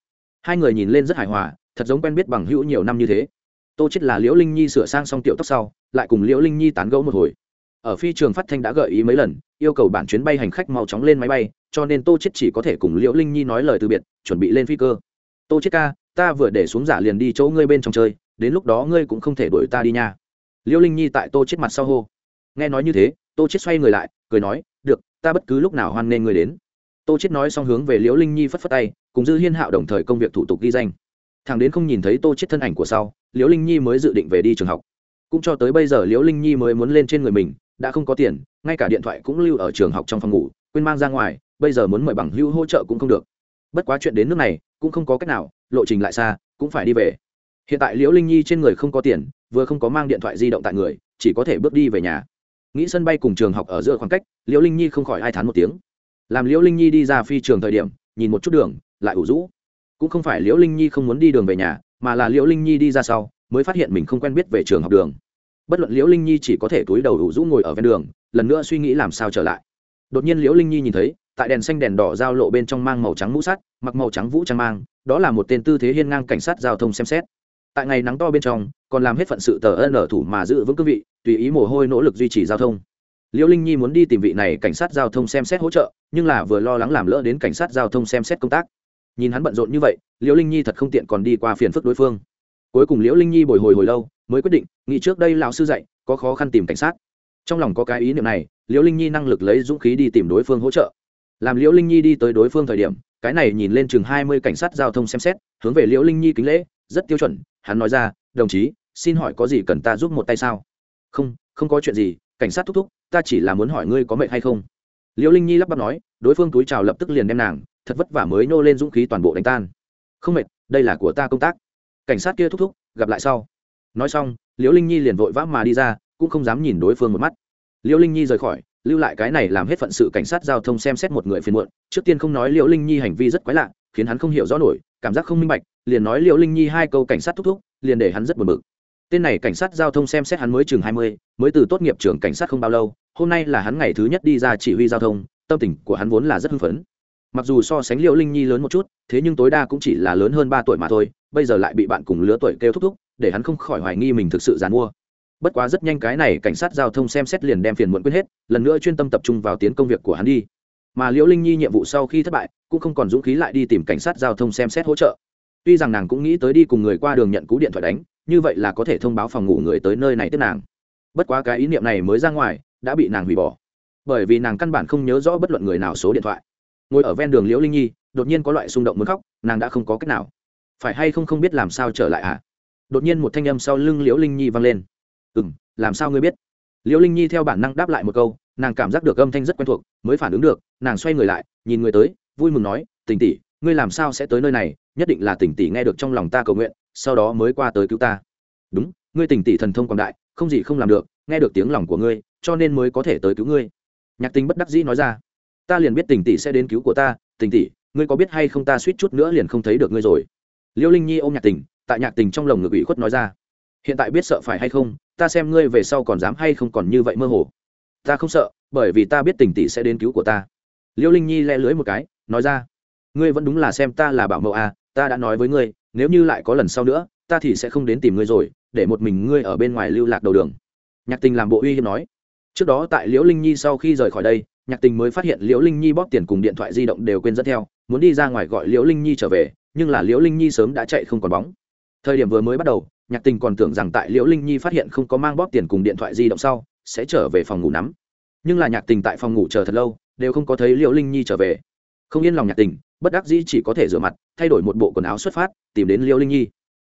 Hai người nhìn lên rất hài hòa, thật giống quen biết bằng hữu nhiều năm như thế tô chết là liễu linh nhi sửa sang xong tiểu tóc sau, lại cùng liễu linh nhi tán gẫu một hồi. Ở phi trường phát thanh đã gợi ý mấy lần, yêu cầu bản chuyến bay hành khách mau chóng lên máy bay, cho nên tô chết chỉ có thể cùng liễu linh nhi nói lời từ biệt, chuẩn bị lên phi cơ. Tô chết ca, ta vừa để xuống giả liền đi chỗ ngươi bên trong chơi, đến lúc đó ngươi cũng không thể đuổi ta đi nha. Liễu linh nhi tại tô chết mặt sau hô. Nghe nói như thế, tô chết xoay người lại, cười nói, được, ta bất cứ lúc nào hoan nghênh ngươi đến. Tô chết nói xong hướng về liễu linh nhi phất phất tay, cùng dư hiên hạo đồng thời công việc thủ tục ghi danh thằng đến không nhìn thấy tô chết thân ảnh của sau, liễu linh nhi mới dự định về đi trường học. Cũng cho tới bây giờ liễu linh nhi mới muốn lên trên người mình, đã không có tiền, ngay cả điện thoại cũng lưu ở trường học trong phòng ngủ, quên mang ra ngoài, bây giờ muốn mời bằng hữu hỗ trợ cũng không được. Bất quá chuyện đến nước này, cũng không có cách nào, lộ trình lại xa, cũng phải đi về. Hiện tại liễu linh nhi trên người không có tiền, vừa không có mang điện thoại di động tại người, chỉ có thể bước đi về nhà. Nghĩ sân bay cùng trường học ở giữa khoảng cách, liễu linh nhi không khỏi ai thán một tiếng. Làm liễu linh nhi đi ra phi trường thời điểm, nhìn một chút đường, lại ủ rũ cũng không phải liễu linh nhi không muốn đi đường về nhà, mà là liễu linh nhi đi ra sau, mới phát hiện mình không quen biết về trường học đường. Bất luận liễu linh nhi chỉ có thể túi đầu đủ rũ ngồi ở ven đường, lần nữa suy nghĩ làm sao trở lại. Đột nhiên liễu linh nhi nhìn thấy, tại đèn xanh đèn đỏ giao lộ bên trong mang màu trắng mũ sắt, mặc màu trắng vũ trang mang, đó là một tên tư thế hiên ngang cảnh sát giao thông xem xét. Tại ngày nắng to bên trong, còn làm hết phận sự tờ ân ở thủ mà giữ vững cương vị, tùy ý mồ hôi nỗ lực duy trì giao thông. Liễu linh nhi muốn đi tìm vị này cảnh sát giao thông xem xét hỗ trợ, nhưng là vừa lo lắng làm lỡ đến cảnh sát giao thông xem xét công tác nhìn hắn bận rộn như vậy, liễu linh nhi thật không tiện còn đi qua phiền phức đối phương. Cuối cùng liễu linh nhi bồi hồi hồi lâu, mới quyết định, nghĩ trước đây lão sư dạy, có khó khăn tìm cảnh sát. Trong lòng có cái ý niệm này, liễu linh nhi năng lực lấy dũng khí đi tìm đối phương hỗ trợ. Làm liễu linh nhi đi tới đối phương thời điểm, cái này nhìn lên chừng hai mươi cảnh sát giao thông xem xét, hướng về liễu linh nhi kính lễ, rất tiêu chuẩn, hắn nói ra, đồng chí, xin hỏi có gì cần ta giúp một tay sao? Không không có chuyện gì, cảnh sát thúc thúc, ta chỉ là muốn hỏi ngươi có mệnh hay không. Liễu linh nhi lắp bắp nói, đối phương túi trào lập tức liền đem nàng thật vất vả mới nô lên dũng khí toàn bộ đánh tan. Không mệt, đây là của ta công tác. Cảnh sát kia thúc thúc, gặp lại sau. Nói xong, liễu linh nhi liền vội vã mà đi ra, cũng không dám nhìn đối phương một mắt. Liễu linh nhi rời khỏi, lưu lại cái này làm hết phận sự cảnh sát giao thông xem xét một người phiền muộn. Trước tiên không nói liễu linh nhi hành vi rất quái lạ, khiến hắn không hiểu rõ nổi, cảm giác không minh bạch, liền nói liễu linh nhi hai câu cảnh sát thúc thúc, liền để hắn rất buồn bực. Tên này cảnh sát giao thông xem xét hắn mới chừng hai mươi, mới từ tốt nghiệp trường cảnh sát không bao lâu, hôm nay là hắn ngày thứ nhất đi ra chỉ huy giao thông, tâm tình của hắn vốn là rất hưng phấn mặc dù so sánh liễu linh nhi lớn một chút, thế nhưng tối đa cũng chỉ là lớn hơn ba tuổi mà thôi, bây giờ lại bị bạn cùng lứa tuổi kêu thúc thúc, để hắn không khỏi hoài nghi mình thực sự dàn mua bất quá rất nhanh cái này cảnh sát giao thông xem xét liền đem phiền muộn quên hết, lần nữa chuyên tâm tập trung vào tiến công việc của hắn đi. Mà liễu linh nhi nhiệm vụ sau khi thất bại, cũng không còn dũng khí lại đi tìm cảnh sát giao thông xem xét hỗ trợ. Tuy rằng nàng cũng nghĩ tới đi cùng người qua đường nhận cú điện thoại đánh, như vậy là có thể thông báo phòng ngủ người tới nơi này tiếp nàng. Bất quá cái ý niệm này mới ra ngoài, đã bị nàng hủy bỏ. Bởi vì nàng căn bản không nhớ rõ bất luận người nào số điện thoại ngồi ở ven đường liễu linh nhi, đột nhiên có loại xung động muốn khóc, nàng đã không có cách nào. Phải hay không không biết làm sao trở lại à đột nhiên một thanh âm sau lưng liễu linh nhi vang lên. Ừ m làm sao ngươi biết? Liễu linh nhi theo bản năng đáp lại một câu, nàng cảm giác được âm thanh rất quen thuộc, mới phản ứng được, nàng xoay người lại, nhìn người tới, vui mừng nói tình tỷ, ngươi làm sao sẽ tới nơi này? Nhất định là tình tỷ nghe được trong lòng ta cầu nguyện, sau đó mới qua tới cứu ta. Đúng, ngươi tình tỷ thần thông quảng đại, không gì không làm được, nghe được tiếng lòng của ngươi, cho nên mới có thể tới cứu ngươi. Nhạc tính bất đắc dĩ nói ra ta liền biết tình tỷ sẽ đến cứu của ta, tình tỷ, ngươi có biết hay không ta suýt chút nữa liền không thấy được ngươi rồi. Liễu linh nhi ôm nhạc tình, tại nhạc tình trong lồng ngực ủy khuất nói ra. Hiện tại biết sợ phải hay không, ta xem ngươi về sau còn dám hay không còn như vậy mơ hồ. Ta không sợ, bởi vì ta biết tình tỷ sẽ đến cứu của ta. Liễu linh nhi le lưới một cái, nói ra. Ngươi vẫn đúng là xem ta là bảo mẫu à ta đã nói với ngươi, nếu như lại có lần sau nữa, ta thì sẽ không đến tìm ngươi rồi, để một mình ngươi ở bên ngoài lưu lạc đầu đường. Nhạc tình làm bộ uy hiếp nói. Trước đó tại liễu linh nhi sau khi rời khỏi đây nhạc tình mới phát hiện liễu linh nhi bóp tiền cùng điện thoại di động đều quên dẫn theo, muốn đi ra ngoài gọi liễu linh nhi trở về, nhưng là liễu linh nhi sớm đã chạy không còn bóng. Thời điểm vừa mới bắt đầu, nhạc tình còn tưởng rằng tại liễu linh nhi phát hiện không có mang bóp tiền cùng điện thoại di động sau, sẽ trở về phòng ngủ nắm. Nhưng là nhạc tình tại phòng ngủ chờ thật lâu, đều không có thấy liễu linh nhi trở về. Không yên lòng nhạc tình, bất đắc dĩ chỉ có thể rửa mặt, thay đổi một bộ quần áo xuất phát, tìm đến liễu linh nhi.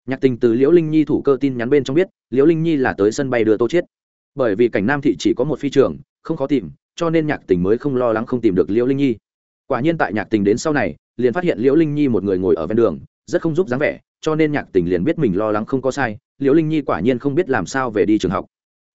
Nhạc tình từ liễu linh nhi thủ cơ tin nhắn bên trong biết, liễu linh nhi là tới sân bay đưa tô chiết. Bởi vì cảnh nam thị chỉ có một phi trường không khó tìm, cho nên nhạc tình mới không lo lắng không tìm được liễu linh nhi. Quả nhiên tại nhạc tình đến sau này, liền phát hiện liễu linh nhi một người ngồi ở ven đường, rất không giúp dáng vẻ, cho nên nhạc tình liền biết mình lo lắng không có sai, liễu linh nhi quả nhiên không biết làm sao về đi trường học.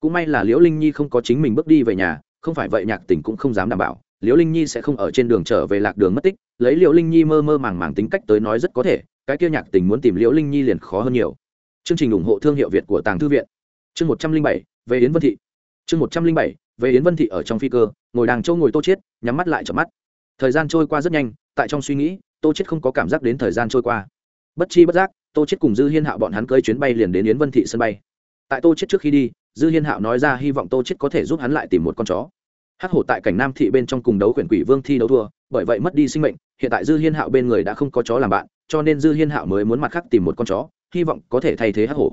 Cũng may là liễu linh nhi không có chính mình bước đi về nhà, không phải vậy nhạc tình cũng không dám đảm bảo, liễu linh nhi sẽ không ở trên đường trở về lạc đường mất tích, lấy liễu linh nhi mơ mơ màng màng tính cách tới nói rất có thể, cái kia nhạc tình muốn tìm liễu linh nhi liền khó hơn nhiều. Chương trình ủng hộ thương hiệu việt của tàng thư viện. Chương một trăm linh bảy, về yến vân thị. Chương một trăm linh bảy về yến vân thị ở trong phi cơ, ngồi đàng châu ngồi tô chiết, nhắm mắt lại chợp mắt. Thời gian trôi qua rất nhanh, tại trong suy nghĩ, tô chiết không có cảm giác đến thời gian trôi qua. Bất chi bất giác, tô chiết cùng dư hiên hạo bọn hắn cơi chuyến bay liền đến yến vân thị sân bay. Tại tô chiết trước khi đi, dư hiên hạo nói ra hy vọng tô chiết có thể giúp hắn lại tìm một con chó. Hắc hổ tại cảnh nam thị bên trong cùng đấu quyển quỷ vương thi đấu thua, bởi vậy mất đi sinh mệnh, hiện tại dư hiên hạo bên người đã không có chó làm bạn, cho nên dư hiên hạo mới muốn mặt khác tìm một con chó, hy vọng có thể thay thế hắc hổ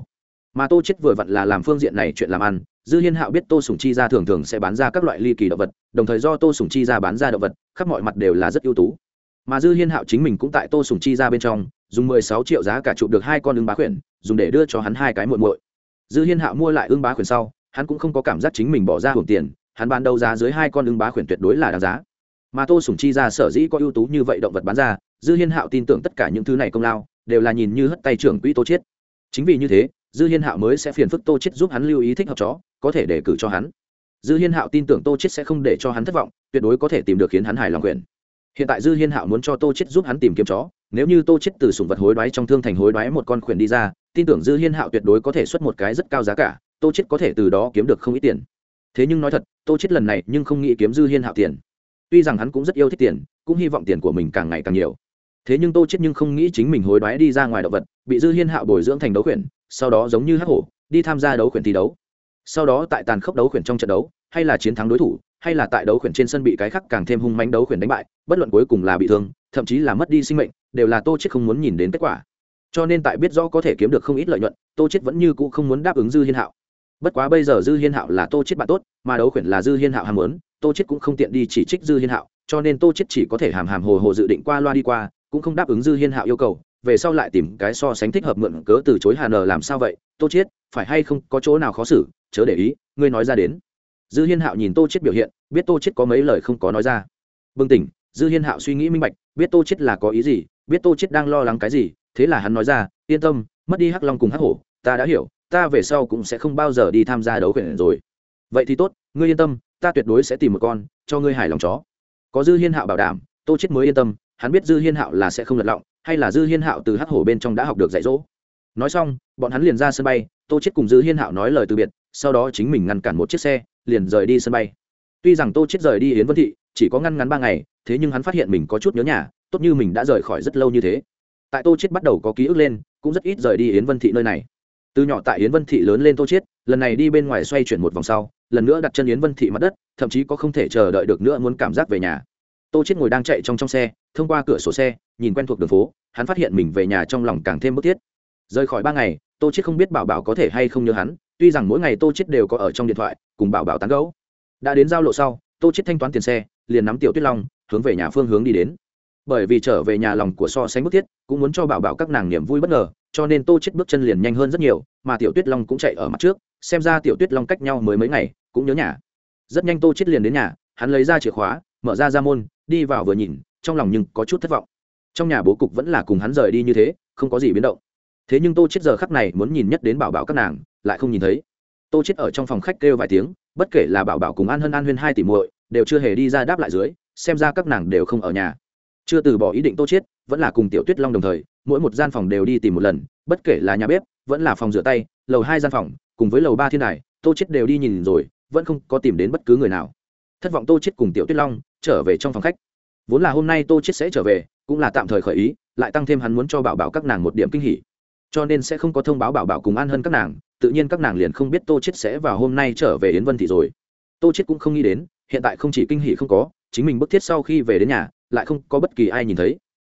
mà tô chết vừa vặn là làm phương diện này chuyện làm ăn, dư hiên hạo biết tô sùng chi ra thường thường sẽ bán ra các loại ly kỳ động vật, đồng thời do tô sùng chi ra bán ra động vật, khắp mọi mặt đều là rất ưu tú. Mà dư hiên hạo chính mình cũng tại tô sùng chi ra bên trong, dùng mười sáu triệu giá cả chụp được hai con ưng bá khuyển, dùng để đưa cho hắn hai cái muội muội. Dư hiên hạo mua lại ưng bá khuyển sau, hắn cũng không có cảm giác chính mình bỏ ra hưởng tiền, hắn bán đấu giá dưới hai con ưng bá khuyển tuyệt đối là đáng giá. Mà tô sùng chi ra sở dĩ có ưu tú như vậy động vật bán ra, dư hiên hạo tin tưởng tất cả những thứ này công lao, đều là nhìn như hất tay trưởng quỹ tô chiết chính vì như thế dư hiên hạo mới sẽ phiền phức tô Chết giúp hắn lưu ý thích hợp chó, có thể đề cử cho hắn. Dư hiên hạo tin tưởng tô Chết sẽ không để cho hắn thất vọng, tuyệt đối có thể tìm được khiến hắn hài lòng quyền. Hiện tại dư hiên hạo muốn cho tô Chết giúp hắn tìm kiếm chó, nếu như tô Chết từ sủng vật hối đoái trong thương thành hối đoái một con khuyển đi ra, tin tưởng dư hiên hạo tuyệt đối có thể xuất một cái rất cao giá cả, tô Chết có thể từ đó kiếm được không ít tiền. Thế nhưng nói thật, tô Chết lần này nhưng không nghĩ kiếm dư hiên hạo tiền. Tuy rằng hắn cũng rất yêu thích tiền, cũng hy vọng tiền của mình càng ngày càng nhiều. Thế nhưng tô chết nhưng không nghĩ chính mình hối đoái đi ra ngoài động vật, bị dư hiên hạo bồi dưỡng thành đấu khuyển sau đó giống như hắc hổ, đi tham gia đấu khuyển thi đấu. Sau đó tại tàn khốc đấu khuyển trong trận đấu, hay là chiến thắng đối thủ, hay là tại đấu khuyển trên sân bị cái khắc càng thêm hung manh đấu khuyển đánh bại, bất luận cuối cùng là bị thương, thậm chí là mất đi sinh mệnh, đều là tô chết không muốn nhìn đến kết quả. Cho nên tại biết rõ có thể kiếm được không ít lợi nhuận, tô chết vẫn như cũ không muốn đáp ứng dư hiên hạo. Bất quá bây giờ dư hiên hạo là tô chết bạn tốt, mà đấu khuyển là dư hiên hạo ham muốn, tô chết cũng không tiện đi chỉ trích dư hiên hạo, cho nên tô chết chỉ có thể hàm hàm hồ hồ dự định qua loa đi qua, cũng không đáp ứng dư hiên hạo yêu cầu về sau lại tìm cái so sánh thích hợp mượn cớ từ chối hà nờ làm sao vậy? Tô Chiết, phải hay không có chỗ nào khó xử? Chớ để ý ngươi nói ra đến. Dư hiên hạo nhìn tô Chiết biểu hiện biết tô Chiết có mấy lời không có nói ra. Bừng tỉnh dư hiên hạo suy nghĩ minh bạch biết tô Chiết là có ý gì biết tô Chiết đang lo lắng cái gì thế là hắn nói ra yên tâm mất đi hắc long cùng hắc hổ ta đã hiểu ta về sau cũng sẽ không bao giờ đi tham gia đấu khuyển rồi. Vậy thì tốt ngươi yên tâm ta tuyệt đối sẽ tìm một con cho ngươi hài lòng chó. Có dư hiên hạo bảo đảm tô chết mới yên tâm hắn biết dư hiên hạo là sẽ không lật lọng hay là dư hiên hạo từ hắc hổ bên trong đã học được dạy dỗ? Nói xong, bọn hắn liền ra sân bay, tô chết cùng dư hiên hạo nói lời từ biệt, sau đó chính mình ngăn cản một chiếc xe, liền rời đi sân bay. Tuy rằng tô chết rời đi yến vân thị, chỉ có ngăn ngắn ba ngày, thế nhưng hắn phát hiện mình có chút nhớ nhà, tốt như mình đã rời khỏi rất lâu như thế. Tại tô chết bắt đầu có ký ức lên, cũng rất ít rời đi yến vân thị nơi này. Từ nhỏ tại yến vân thị lớn lên tô chết lần này đi bên ngoài xoay chuyển một vòng sau, lần nữa đặt chân yến vân thị mặt đất, thậm chí có không thể chờ đợi được nữa muốn cảm giác về nhà tô chết ngồi đang chạy trong trong xe, thông qua cửa sổ xe, nhìn quen thuộc đường phố, hắn phát hiện mình về nhà trong lòng càng thêm bức thiết. Rời khỏi ba ngày, tô chết không biết bảo bảo có thể hay không nhớ hắn, tuy rằng mỗi ngày tô chết đều có ở trong điện thoại, cùng bảo bảo tán gẫu. Đã đến giao lộ sau, tô chết thanh toán tiền xe, liền nắm tiểu tuyết long, hướng về nhà phương hướng đi đến. Bởi vì trở về nhà lòng của so sánh bức thiết, cũng muốn cho bảo bảo các nàng niềm vui bất ngờ, cho nên tô chết bước chân liền nhanh hơn rất nhiều, mà tiểu tuyết long cũng chạy ở mặt trước, xem ra tiểu tuyết long cách nhau mới mấy ngày, cũng nhớ nhà. Rất nhanh tô chết liền đến nhà, hắn lấy ra chìa khóa mở ra ra môn, đi vào vừa nhìn, trong lòng nhưng có chút thất vọng. Trong nhà bố cục vẫn là cùng hắn rời đi như thế, không có gì biến động. Thế nhưng tô chết giờ khắc này muốn nhìn nhất đến bảo bảo các nàng, lại không nhìn thấy. Tô chết ở trong phòng khách kêu vài tiếng, bất kể là bảo bảo cùng an hân an huyên hai tỷ muội, đều chưa hề đi ra đáp lại dưới, xem ra các nàng đều không ở nhà. Chưa từ bỏ ý định tô chết vẫn là cùng tiểu tuyết long đồng thời, mỗi một gian phòng đều đi tìm một lần, bất kể là nhà bếp, vẫn là phòng rửa tay, lầu hai gian phòng, cùng với lầu ba thiên đài, tô chết đều đi nhìn rồi, vẫn không có tìm đến bất cứ người nào thất vọng tô chết cùng tiểu tuyết long trở về trong phòng khách. Vốn là hôm nay tô chết sẽ trở về, cũng là tạm thời khởi ý, lại tăng thêm hắn muốn cho bảo bảo các nàng một điểm kinh hỉ. Cho nên sẽ không có thông báo bảo bảo cùng an hơn các nàng, tự nhiên các nàng liền không biết tô chết sẽ vào hôm nay trở về yến vân thị rồi. Tô chết cũng không nghĩ đến, hiện tại không chỉ kinh hỉ không có, chính mình bức thiết sau khi về đến nhà, lại không có bất kỳ ai nhìn thấy.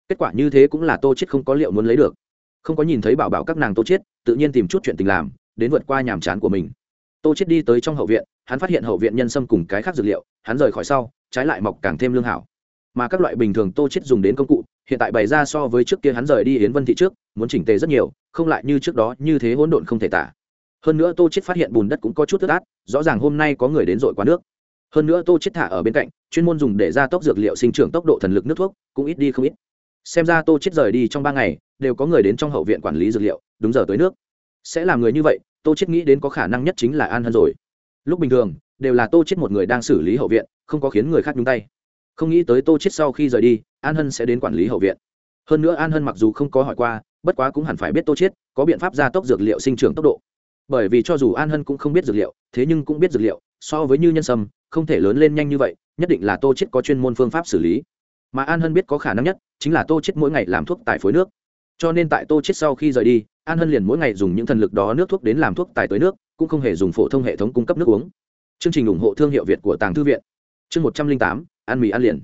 Kết quả như thế cũng là tô chết không có liệu muốn lấy được. Không có nhìn thấy bảo bảo các nàng tô chết tự nhiên tìm chút chuyện tình làm, đến vượt qua nhàm chán của mình tô chết đi tới trong hậu viện, hắn phát hiện hậu viện nhân sâm cùng cái khác dược liệu, hắn rời khỏi sau, trái lại mọc càng thêm lương hảo. Mà các loại bình thường tô chết dùng đến công cụ, hiện tại bày ra so với trước kia hắn rời đi yến vân thị trước, muốn chỉnh tề rất nhiều, không lại như trước đó, như thế hỗn độn không thể tả. Hơn nữa tô chết phát hiện bùn đất cũng có chút ướt át, rõ ràng hôm nay có người đến dội quá nước. Hơn nữa tô chết thả ở bên cạnh, chuyên môn dùng để gia tốc dược liệu sinh trưởng tốc độ thần lực nước thuốc, cũng ít đi không ít. Xem ra tô chết rời đi trong ba ngày, đều có người đến trong hậu viện quản lý dược liệu, đúng giờ tới nước. Sẽ làm người như vậy tô chết nghĩ đến có khả năng nhất chính là an hân rồi. Lúc bình thường, đều là tô chết một người đang xử lý hậu viện, không có khiến người khác nhúng tay. Không nghĩ tới tô chết sau khi rời đi, an hân sẽ đến quản lý hậu viện. Hơn nữa an hân mặc dù không có hỏi qua, bất quá cũng hẳn phải biết tô chết có biện pháp gia tốc dược liệu sinh trưởng tốc độ. Bởi vì cho dù an hân cũng không biết dược liệu, thế nhưng cũng biết dược liệu, so với như nhân sâm, không thể lớn lên nhanh như vậy, nhất định là tô chết có chuyên môn phương pháp xử lý. Mà an hân biết có khả năng nhất chính là tô chết mỗi ngày làm thuốc tại phối nước cho nên tại tô chết sau khi rời đi, an hân liền mỗi ngày dùng những thần lực đó nước thuốc đến làm thuốc tài tới nước, cũng không hề dùng phổ thông hệ thống cung cấp nước uống. Chương trình ủng hộ thương hiệu việt của tàng thư viện. Chương một trăm linh tám ăn mì ăn liền.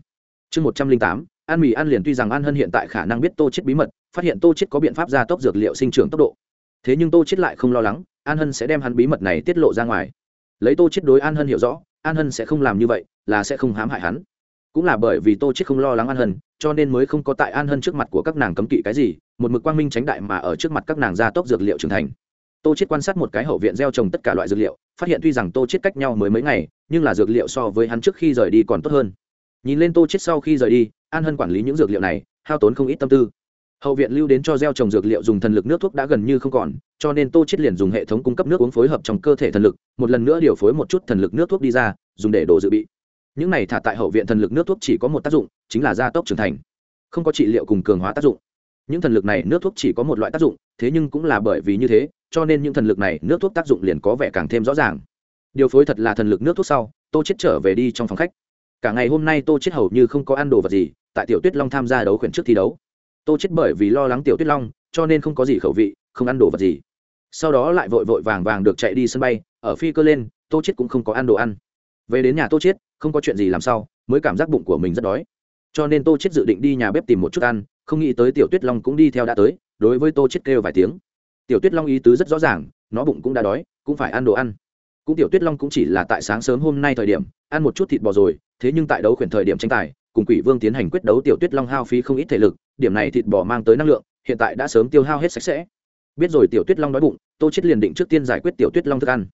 Chương một trăm linh tám ăn mì ăn liền tuy rằng an hân hiện tại khả năng biết tô chết bí mật, phát hiện tô chết có biện pháp gia tốc dược liệu sinh trưởng tốc độ. Thế nhưng tô chết lại không lo lắng, an hân sẽ đem hắn bí mật này tiết lộ ra ngoài. Lấy tô chết đối an hân hiểu rõ, an hân sẽ không làm như vậy, là sẽ không hãm hại hắn cũng là bởi vì tô chết không lo lắng an hân, cho nên mới không có tại an hân trước mặt của các nàng cấm kỵ cái gì, một mực quang minh tránh đại mà ở trước mặt các nàng gia tốc dược liệu trưởng thành. Tô chết quan sát một cái hậu viện gieo trồng tất cả loại dược liệu, phát hiện tuy rằng tô chết cách nhau mới mấy ngày, nhưng là dược liệu so với hắn trước khi rời đi còn tốt hơn. Nhìn lên tô chết sau khi rời đi, an hân quản lý những dược liệu này, hao tốn không ít tâm tư. Hậu viện lưu đến cho gieo trồng dược liệu dùng thần lực nước thuốc đã gần như không còn, cho nên tô chết liền dùng hệ thống cung cấp nước uống phối hợp trong cơ thể thần lực, một lần nữa điều phối một chút thần lực nước thuốc đi ra, dùng để đổ dự bị những này thả tại hậu viện thần lực nước thuốc chỉ có một tác dụng, chính là gia tốc trưởng thành. Không có trị liệu cùng cường hóa tác dụng. Những thần lực này nước thuốc chỉ có một loại tác dụng, thế nhưng cũng là bởi vì như thế, cho nên những thần lực này nước thuốc tác dụng liền có vẻ càng thêm rõ ràng. Điều phối thật là thần lực nước thuốc sau, tô chết trở về đi trong phòng khách. Cả ngày hôm nay tô chết hầu như không có ăn đồ vật gì, tại tiểu tuyết long tham gia đấu khuyển trước thi đấu. Tô chết bởi vì lo lắng tiểu tuyết long, cho nên không có gì khẩu vị, không ăn đồ vật gì. Sau đó lại vội vội vàng vàng được chạy đi sân bay, ở phi cơ lên, tô chết cũng không có ăn đồ ăn. Về đến nhà tô chết không có chuyện gì làm sao mới cảm giác bụng của mình rất đói. Cho nên tô chết dự định đi nhà bếp tìm một chút ăn, không nghĩ tới tiểu tuyết long cũng đi theo đã tới, đối với tô chết kêu vài tiếng. Tiểu tuyết long ý tứ rất rõ ràng, nó bụng cũng đã đói, cũng phải ăn đồ ăn. Cũng tiểu tuyết long cũng chỉ là tại sáng sớm hôm nay thời điểm, ăn một chút thịt bò rồi, thế nhưng tại đấu khuyển thời điểm tranh tài, cùng quỷ vương tiến hành quyết đấu tiểu tuyết long hao phí không ít thể lực, điểm này thịt bò mang tới năng lượng, hiện tại đã sớm tiêu hao hết sạch sẽ. Biết rồi tiểu tuyết long đói bụng, tô chết liền định trước tiên giải quyết tiểu tuyết long thức ăn.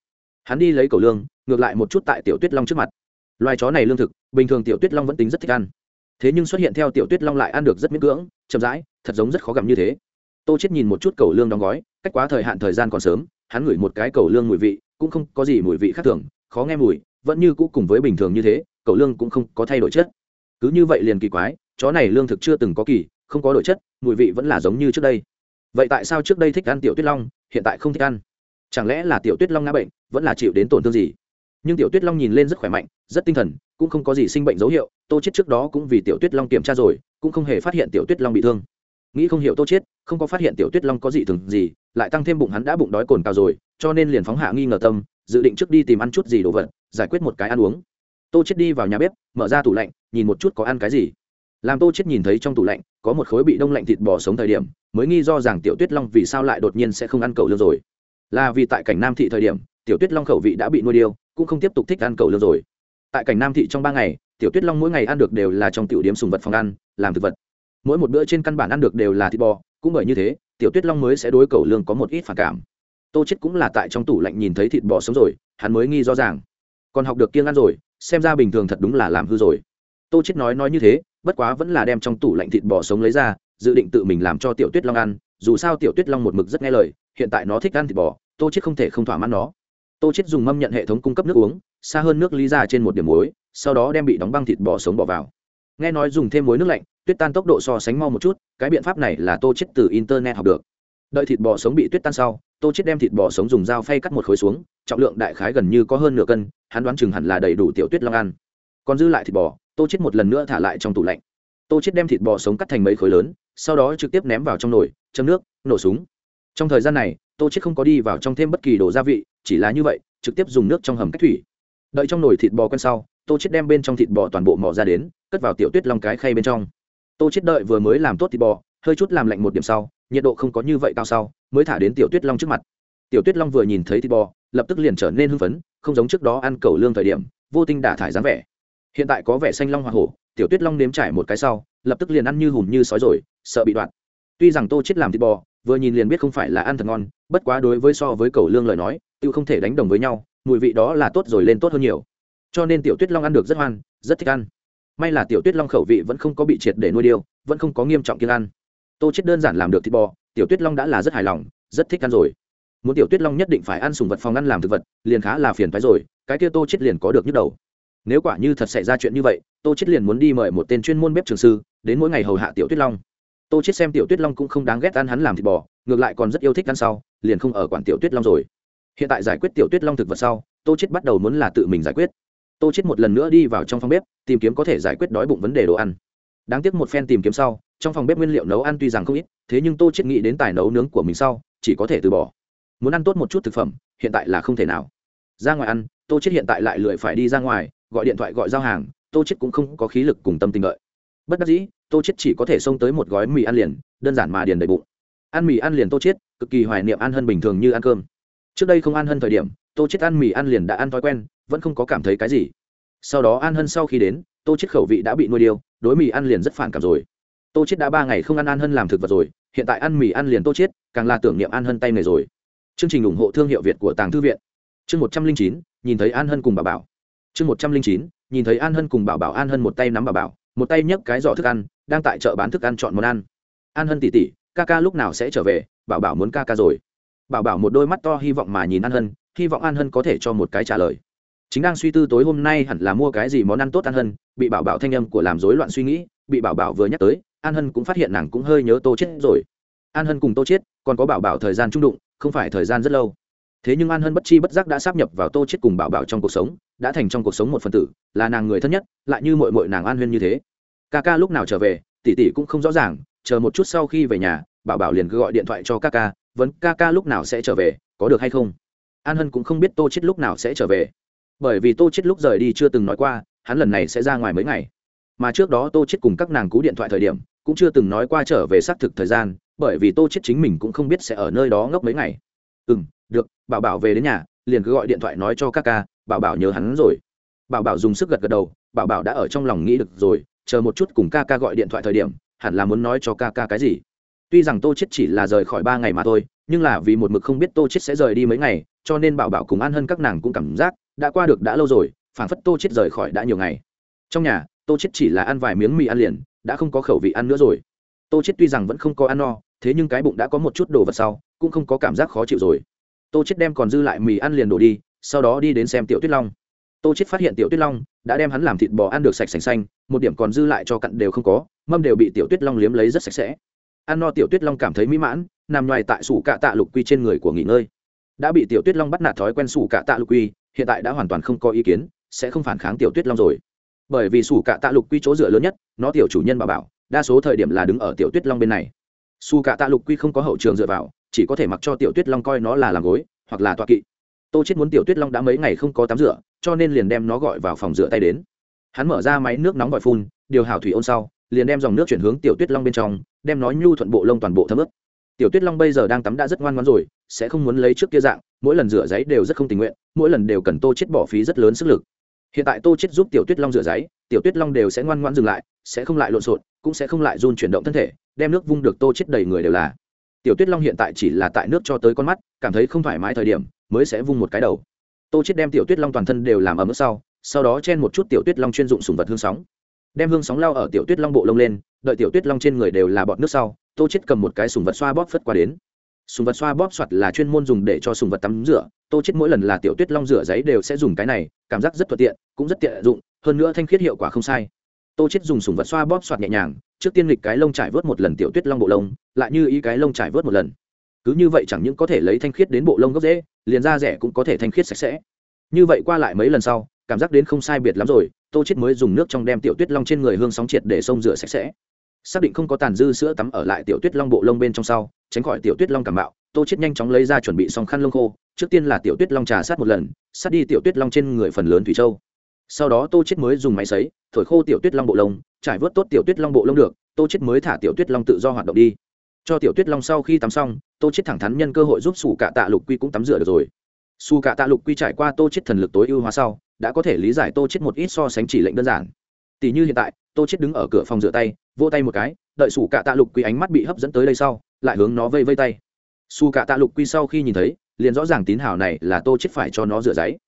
Hắn đi lấy cầu lương, ngược lại một chút tại tiểu tuyết long trước mặt loài chó này lương thực, bình thường tiểu tuyết long vẫn tính rất thích ăn. Thế nhưng xuất hiện theo tiểu tuyết long lại ăn được rất miễn cưỡng, chậm rãi, thật giống rất khó gặm như thế. Tô chết nhìn một chút cầu lương đóng gói, cách quá thời hạn thời gian còn sớm, hắn ngửi một cái cầu lương mùi vị, cũng không có gì mùi vị khác thường, khó nghe mùi, vẫn như cũ cùng với bình thường như thế, cầu lương cũng không có thay đổi chất. Cứ như vậy liền kỳ quái, chó này lương thực chưa từng có kỳ, không có đổi chất, mùi vị vẫn là giống như trước đây. Vậy tại sao trước đây thích ăn tiểu tuyết long, hiện tại không thích ăn? Chẳng lẽ là tiểu tuyết long ngã bệnh, vẫn là chịu đến tổn thương gì? Nhưng tiểu tuyết long nhìn lên rất khỏe mạnh, rất tinh thần, cũng không có gì sinh bệnh dấu hiệu, tô chết trước đó cũng vì tiểu tuyết long kiểm tra rồi, cũng không hề phát hiện tiểu tuyết long bị thương. Nghĩ không hiểu tô chết, không có phát hiện tiểu tuyết long có gì thường gì, lại tăng thêm bụng hắn đã bụng đói cồn cao rồi, cho nên liền phóng hạ nghi ngờ tâm, dự định trước đi tìm ăn chút gì đồ vật, giải quyết một cái ăn uống. Tô chết đi vào nhà bếp, mở ra tủ lạnh, nhìn một chút có ăn cái gì. Làm tô chết nhìn thấy trong tủ lạnh, có một khối bị đông lạnh thịt bò sống thời điểm, mới nghi do rằng tiểu tuyết long vì sao lại đột nhiên sẽ không ăn cầu lương rồi. Là vì tại cảnh nam thị thời điểm, tiểu tuyết long khẩu vị đã bị nuôi điêu cũng không tiếp tục thích ăn cầu lương rồi. Tại cảnh nam thị trong ba ngày, tiểu tuyết long mỗi ngày ăn được đều là trong tiểu điếm sùng vật phòng ăn, làm thực vật. Mỗi một bữa trên căn bản ăn được đều là thịt bò, cũng bởi như thế, tiểu tuyết long mới sẽ đối cầu lương có một ít phản cảm. Tô chết cũng là tại trong tủ lạnh nhìn thấy thịt bò sống rồi, hắn mới nghi rõ ràng. Còn học được kiêng ăn rồi, xem ra bình thường thật đúng là làm hư rồi. Tô chết nói nói như thế, bất quá vẫn là đem trong tủ lạnh thịt bò sống lấy ra, dự định tự mình làm cho tiểu tuyết long ăn, dù sao tiểu tuyết long một mực rất nghe lời, hiện tại nó thích ăn thịt bò, tô chết không thể không thỏa mãn nó tô chết dùng mâm nhận hệ thống cung cấp nước uống, xa hơn nước ly ra trên một điểm muối, sau đó đem bị đóng băng thịt bò sống bỏ vào. Nghe nói dùng thêm muối nước lạnh, tuyết tan tốc độ so sánh mau một chút, cái biện pháp này là tô chết từ internet học được. Đợi thịt bò sống bị tuyết tan sau, tô chết đem thịt bò sống dùng dao phay cắt một khối xuống, trọng lượng đại khái gần như có hơn nửa cân, hắn đoán chừng hẳn là đầy đủ tiểu tuyết long ăn. Còn dư lại thịt bò, tô chết một lần nữa thả lại trong tủ lạnh. Tô chết đem thịt bò sống cắt thành mấy khối lớn, sau đó trực tiếp ném vào trong nồi, châm nước, nổ súng. Trong thời gian này, tô chết không có đi vào trong thêm bất kỳ đồ gia vị chỉ là như vậy, trực tiếp dùng nước trong hầm cách thủy. Đợi trong nồi thịt bò quen sau, tô chết đem bên trong thịt bò toàn bộ mò ra đến, cất vào tiểu tuyết long cái khay bên trong. Tô chết đợi vừa mới làm tốt thịt bò, hơi chút làm lạnh một điểm sau, nhiệt độ không có như vậy cao sau, mới thả đến tiểu tuyết long trước mặt. Tiểu tuyết long vừa nhìn thấy thịt bò, lập tức liền trở nên hưng phấn, không giống trước đó ăn cầu lương thời điểm, vô tinh đả thải dáng vẻ. Hiện tại có vẻ xanh long hoa hổ, tiểu tuyết long nếm trải một cái sau, lập tức liền ăn như hùm như sói rồi, sợ bị đoạn tuy rằng tô chết làm thịt bò, vừa nhìn liền biết không phải là ăn thật ngon, bất quá đối với so với cầu lương lời nói tiêu không thể đánh đồng với nhau, mùi vị đó là tốt rồi lên tốt hơn nhiều. Cho nên tiểu tuyết long ăn được rất hoan, rất thích ăn. May là tiểu tuyết long khẩu vị vẫn không có bị triệt để nuôi điêu, vẫn không có nghiêm trọng kiêng ăn. Tô chết đơn giản làm được thịt bò, tiểu tuyết long đã là rất hài lòng, rất thích ăn rồi. Muốn tiểu tuyết long nhất định phải ăn sùng vật phòng ăn làm thực vật, liền khá là phiền phái rồi, cái kia tô chết liền có được nhức đầu. Nếu quả như thật xảy ra chuyện như vậy, tô chết liền muốn đi mời một tên chuyên môn bếp trường sư, đến mỗi ngày hầu hạ tiểu tuyết long tô chết xem tiểu tuyết long cũng không đáng ghét ăn hắn làm thịt bò, ngược lại còn rất yêu thích ăn sau, liền không ở quản tiểu tuyết long rồi. Hiện tại giải quyết tiểu tuyết long thực vật sau, tô chết bắt đầu muốn là tự mình giải quyết. Tô chết một lần nữa đi vào trong phòng bếp, tìm kiếm có thể giải quyết đói bụng vấn đề đồ ăn. Đáng tiếc một phen tìm kiếm sau, trong phòng bếp nguyên liệu nấu ăn tuy rằng không ít, thế nhưng tô chết nghĩ đến tài nấu nướng của mình sau, chỉ có thể từ bỏ. Muốn ăn tốt một chút thực phẩm, hiện tại là không thể nào. Ra ngoài ăn, tô chết hiện tại lại lười phải đi ra ngoài, gọi điện thoại, gọi giao hàng, tô chết cũng không có khí lực cùng tâm tình đợi bất đắc dĩ, tô chết chỉ có thể xông tới một gói mì ăn liền, đơn giản mà điền đầy bụng. Ăn mì ăn liền tô chết cực kỳ hoài niệm ăn hơn bình thường như ăn cơm. Trước đây không ăn hơn thời điểm, tô chết ăn mì ăn liền đã ăn thói quen, vẫn không có cảm thấy cái gì. Sau đó ăn hơn sau khi đến, tô chết khẩu vị đã bị nuôi điêu, đối mì ăn liền rất phản cảm rồi. Tô chết đã ba ngày không ăn ăn hơn làm thực vật rồi, hiện tại ăn mì ăn liền tô chết càng là tưởng niệm ăn hơn tay nghề rồi. Chương trình ủng hộ thương hiệu việt của tàng thư viện. Chương một trăm linh chín, nhìn thấy an hân cùng bà bảo. Chương một trăm linh chín, nhìn thấy an hân cùng bảo bảo an hân một tay nắm bà bảo một tay nhấc cái giỏ thức ăn, đang tại chợ bán thức ăn chọn món ăn. An hân tỉ tỉ, ca ca lúc nào sẽ trở về, bảo bảo muốn ca ca rồi. Bảo bảo một đôi mắt to hy vọng mà nhìn an hân, hy vọng an hân có thể cho một cái trả lời. Chính đang suy tư tối hôm nay hẳn là mua cái gì món ăn tốt an hân, bị bảo bảo thanh âm của làm rối loạn suy nghĩ, bị bảo bảo vừa nhắc tới, an hân cũng phát hiện nàng cũng hơi nhớ tô chết rồi. An hân cùng tô chết, còn có bảo bảo thời gian trung đụng, không phải thời gian rất lâu thế nhưng an hân bất chi bất giác đã sắp nhập vào tô chết cùng bảo bảo trong cuộc sống, đã thành trong cuộc sống một phần tử, là nàng người thân nhất, lại như mội mội nàng an huyên như thế. Ca ca lúc nào trở về, tỷ tỷ cũng không rõ ràng, chờ một chút sau khi về nhà, bảo bảo liền gọi điện thoại cho ca ca vấn ca ca lúc nào sẽ trở về, có được hay không? An hân cũng không biết tô chết lúc nào sẽ trở về. Bởi vì tô chết lúc rời đi chưa từng nói qua, hắn lần này sẽ ra ngoài mấy ngày. Mà trước đó tô chết cùng các nàng cú điện thoại thời điểm, cũng chưa từng nói qua trở về xác thực thời gian, bởi vì tô chết chính mình cũng không biết sẽ ở nơi đó ngốc mấy ngày. Ừ được, bảo bảo về đến nhà, liền cứ gọi điện thoại nói cho các ca, bảo bảo nhớ hắn rồi. Bảo bảo dùng sức gật gật đầu, bảo bảo đã ở trong lòng nghĩ được rồi, chờ một chút cùng ca ca gọi điện thoại thời điểm, hẳn là muốn nói cho ca ca cái gì. Tuy rằng tô chết chỉ là rời khỏi ba ngày mà thôi, nhưng là vì một mực không biết tô chết sẽ rời đi mấy ngày, cho nên bảo bảo cùng an hơn các nàng cũng cảm giác đã qua được đã lâu rồi, phảng phất tô chết rời khỏi đã nhiều ngày. Trong nhà, tô chết chỉ là ăn vài miếng mì ăn liền, đã không có khẩu vị ăn nữa rồi. Tô chết tuy rằng vẫn không có ăn no, thế nhưng cái bụng đã có một chút đồ vật sau, cũng không có cảm giác khó chịu rồi tô chết đem còn dư lại mì ăn liền đổ đi, sau đó đi đến xem tiểu tuyết long. Tô chết phát hiện tiểu tuyết long đã đem hắn làm thịt bò ăn được sạch sành xanh, một điểm còn dư lại cho cặn đều không có, mâm đều bị tiểu tuyết long liếm lấy rất sạch sẽ. Ăn no tiểu tuyết long cảm thấy mỹ mãn, nằm ngoài tại sủ cạ tạ lục quy trên người của nghỉ ngơi. Đã bị tiểu tuyết long bắt nạt thói quen sủ cạ tạ lục quy, hiện tại đã hoàn toàn không có ý kiến, sẽ không phản kháng tiểu tuyết long rồi. Bởi vì sủ cạ tạ lục quy chỗ dựa lớn nhất, nó tiểu chủ nhân bà bảo, đa số thời điểm là đứng ở tiểu tuyết long bên này. Su cạ tạ lục quy không có hậu trường dựa vào chỉ có thể mặc cho tiểu tuyết long coi nó là làm gối, hoặc là toa kỵ. Tô chết muốn tiểu tuyết long đã mấy ngày không có tắm rửa, cho nên liền đem nó gọi vào phòng rửa tay đến. Hắn mở ra máy nước nóng vòi phun, điều hảo thủy ôn sau, liền đem dòng nước chuyển hướng tiểu tuyết long bên trong, đem nó nhu thuận bộ lông toàn bộ thấm ướt. Tiểu tuyết long bây giờ đang tắm đã rất ngoan ngoãn rồi, sẽ không muốn lấy trước kia dạng, mỗi lần rửa giấy đều rất không tình nguyện, mỗi lần đều cần tô chết bỏ phí rất lớn sức lực. Hiện tại tô chết giúp tiểu tuyết long rửa giấy, tiểu tuyết long đều sẽ ngoan ngoãn dừng lại, sẽ không lại lộn xộn, cũng sẽ không lại run chuyển động thân thể, đem nước vung được tô chết đầy người đều là tiểu tuyết long hiện tại chỉ là tại nước cho tới con mắt, cảm thấy không thoải mái thời điểm, mới sẽ vung một cái đầu. Tô chết đem tiểu tuyết long toàn thân đều làm ở mức sau sau đó chen một chút tiểu tuyết long chuyên dụng sùng vật hương sóng. Đem hương sóng lao ở tiểu tuyết long bộ lông lên, đợi tiểu tuyết long trên người đều là bọt nước sau, tô chết cầm một cái sùng vật xoa bóp phất qua đến. Sùng vật xoa bóp soạt là chuyên môn dùng để cho sùng vật tắm rửa, tô chết mỗi lần là tiểu tuyết long rửa giấy đều sẽ dùng cái này, cảm giác rất thuận tiện, cũng rất tiện dụng, hơn nữa thanh khiết hiệu quả không sai tô chết dùng sùng vật xoa bóp xoạt nhẹ nhàng, trước tiên lịch cái lông trải vớt một lần tiểu tuyết long bộ lông, lại như ý cái lông trải vớt một lần. Cứ như vậy chẳng những có thể lấy thanh khiết đến bộ lông gốc dễ, liền da rẻ cũng có thể thanh khiết sạch sẽ. Như vậy qua lại mấy lần sau, cảm giác đến không sai biệt lắm rồi, tô chết mới dùng nước trong đem tiểu tuyết long trên người hương sóng triệt để xông rửa sạch sẽ. Xác định không có tàn dư sữa tắm ở lại tiểu tuyết long bộ lông bên trong sau, tránh khỏi tiểu tuyết long cảm bạo tô chết nhanh chóng lấy ra chuẩn bị xong khăn lông khô, trước tiên là tiểu tuyết long trà sát một lần, sát đi tiểu tuyết long trên người phần lớn thủy châu sau đó tô chết mới dùng máy sấy, thổi khô tiểu tuyết long bộ lông, trải vớt tốt tiểu tuyết long bộ lông được, tô chết mới thả tiểu tuyết long tự do hoạt động đi. Cho tiểu tuyết long sau khi tắm xong, tô chết thẳng thắn nhân cơ hội giúp sủ cạ tạ lục quy cũng tắm rửa được rồi. Xù cạ tạ lục quy trải qua tô chết thần lực tối ưu hóa sau, đã có thể lý giải tô chết một ít so sánh chỉ lệnh đơn giản. Tỷ như hiện tại, tô chết đứng ở cửa phòng rửa tay, vỗ tay một cái, đợi sủ cạ tạ lục quy ánh mắt bị hấp dẫn tới đây sau, lại hướng nó vây vây tay. Xù cạ tạ lục quy sau khi nhìn thấy, liền rõ ràng tín hào này là tô chết phải cho nó rửa giấy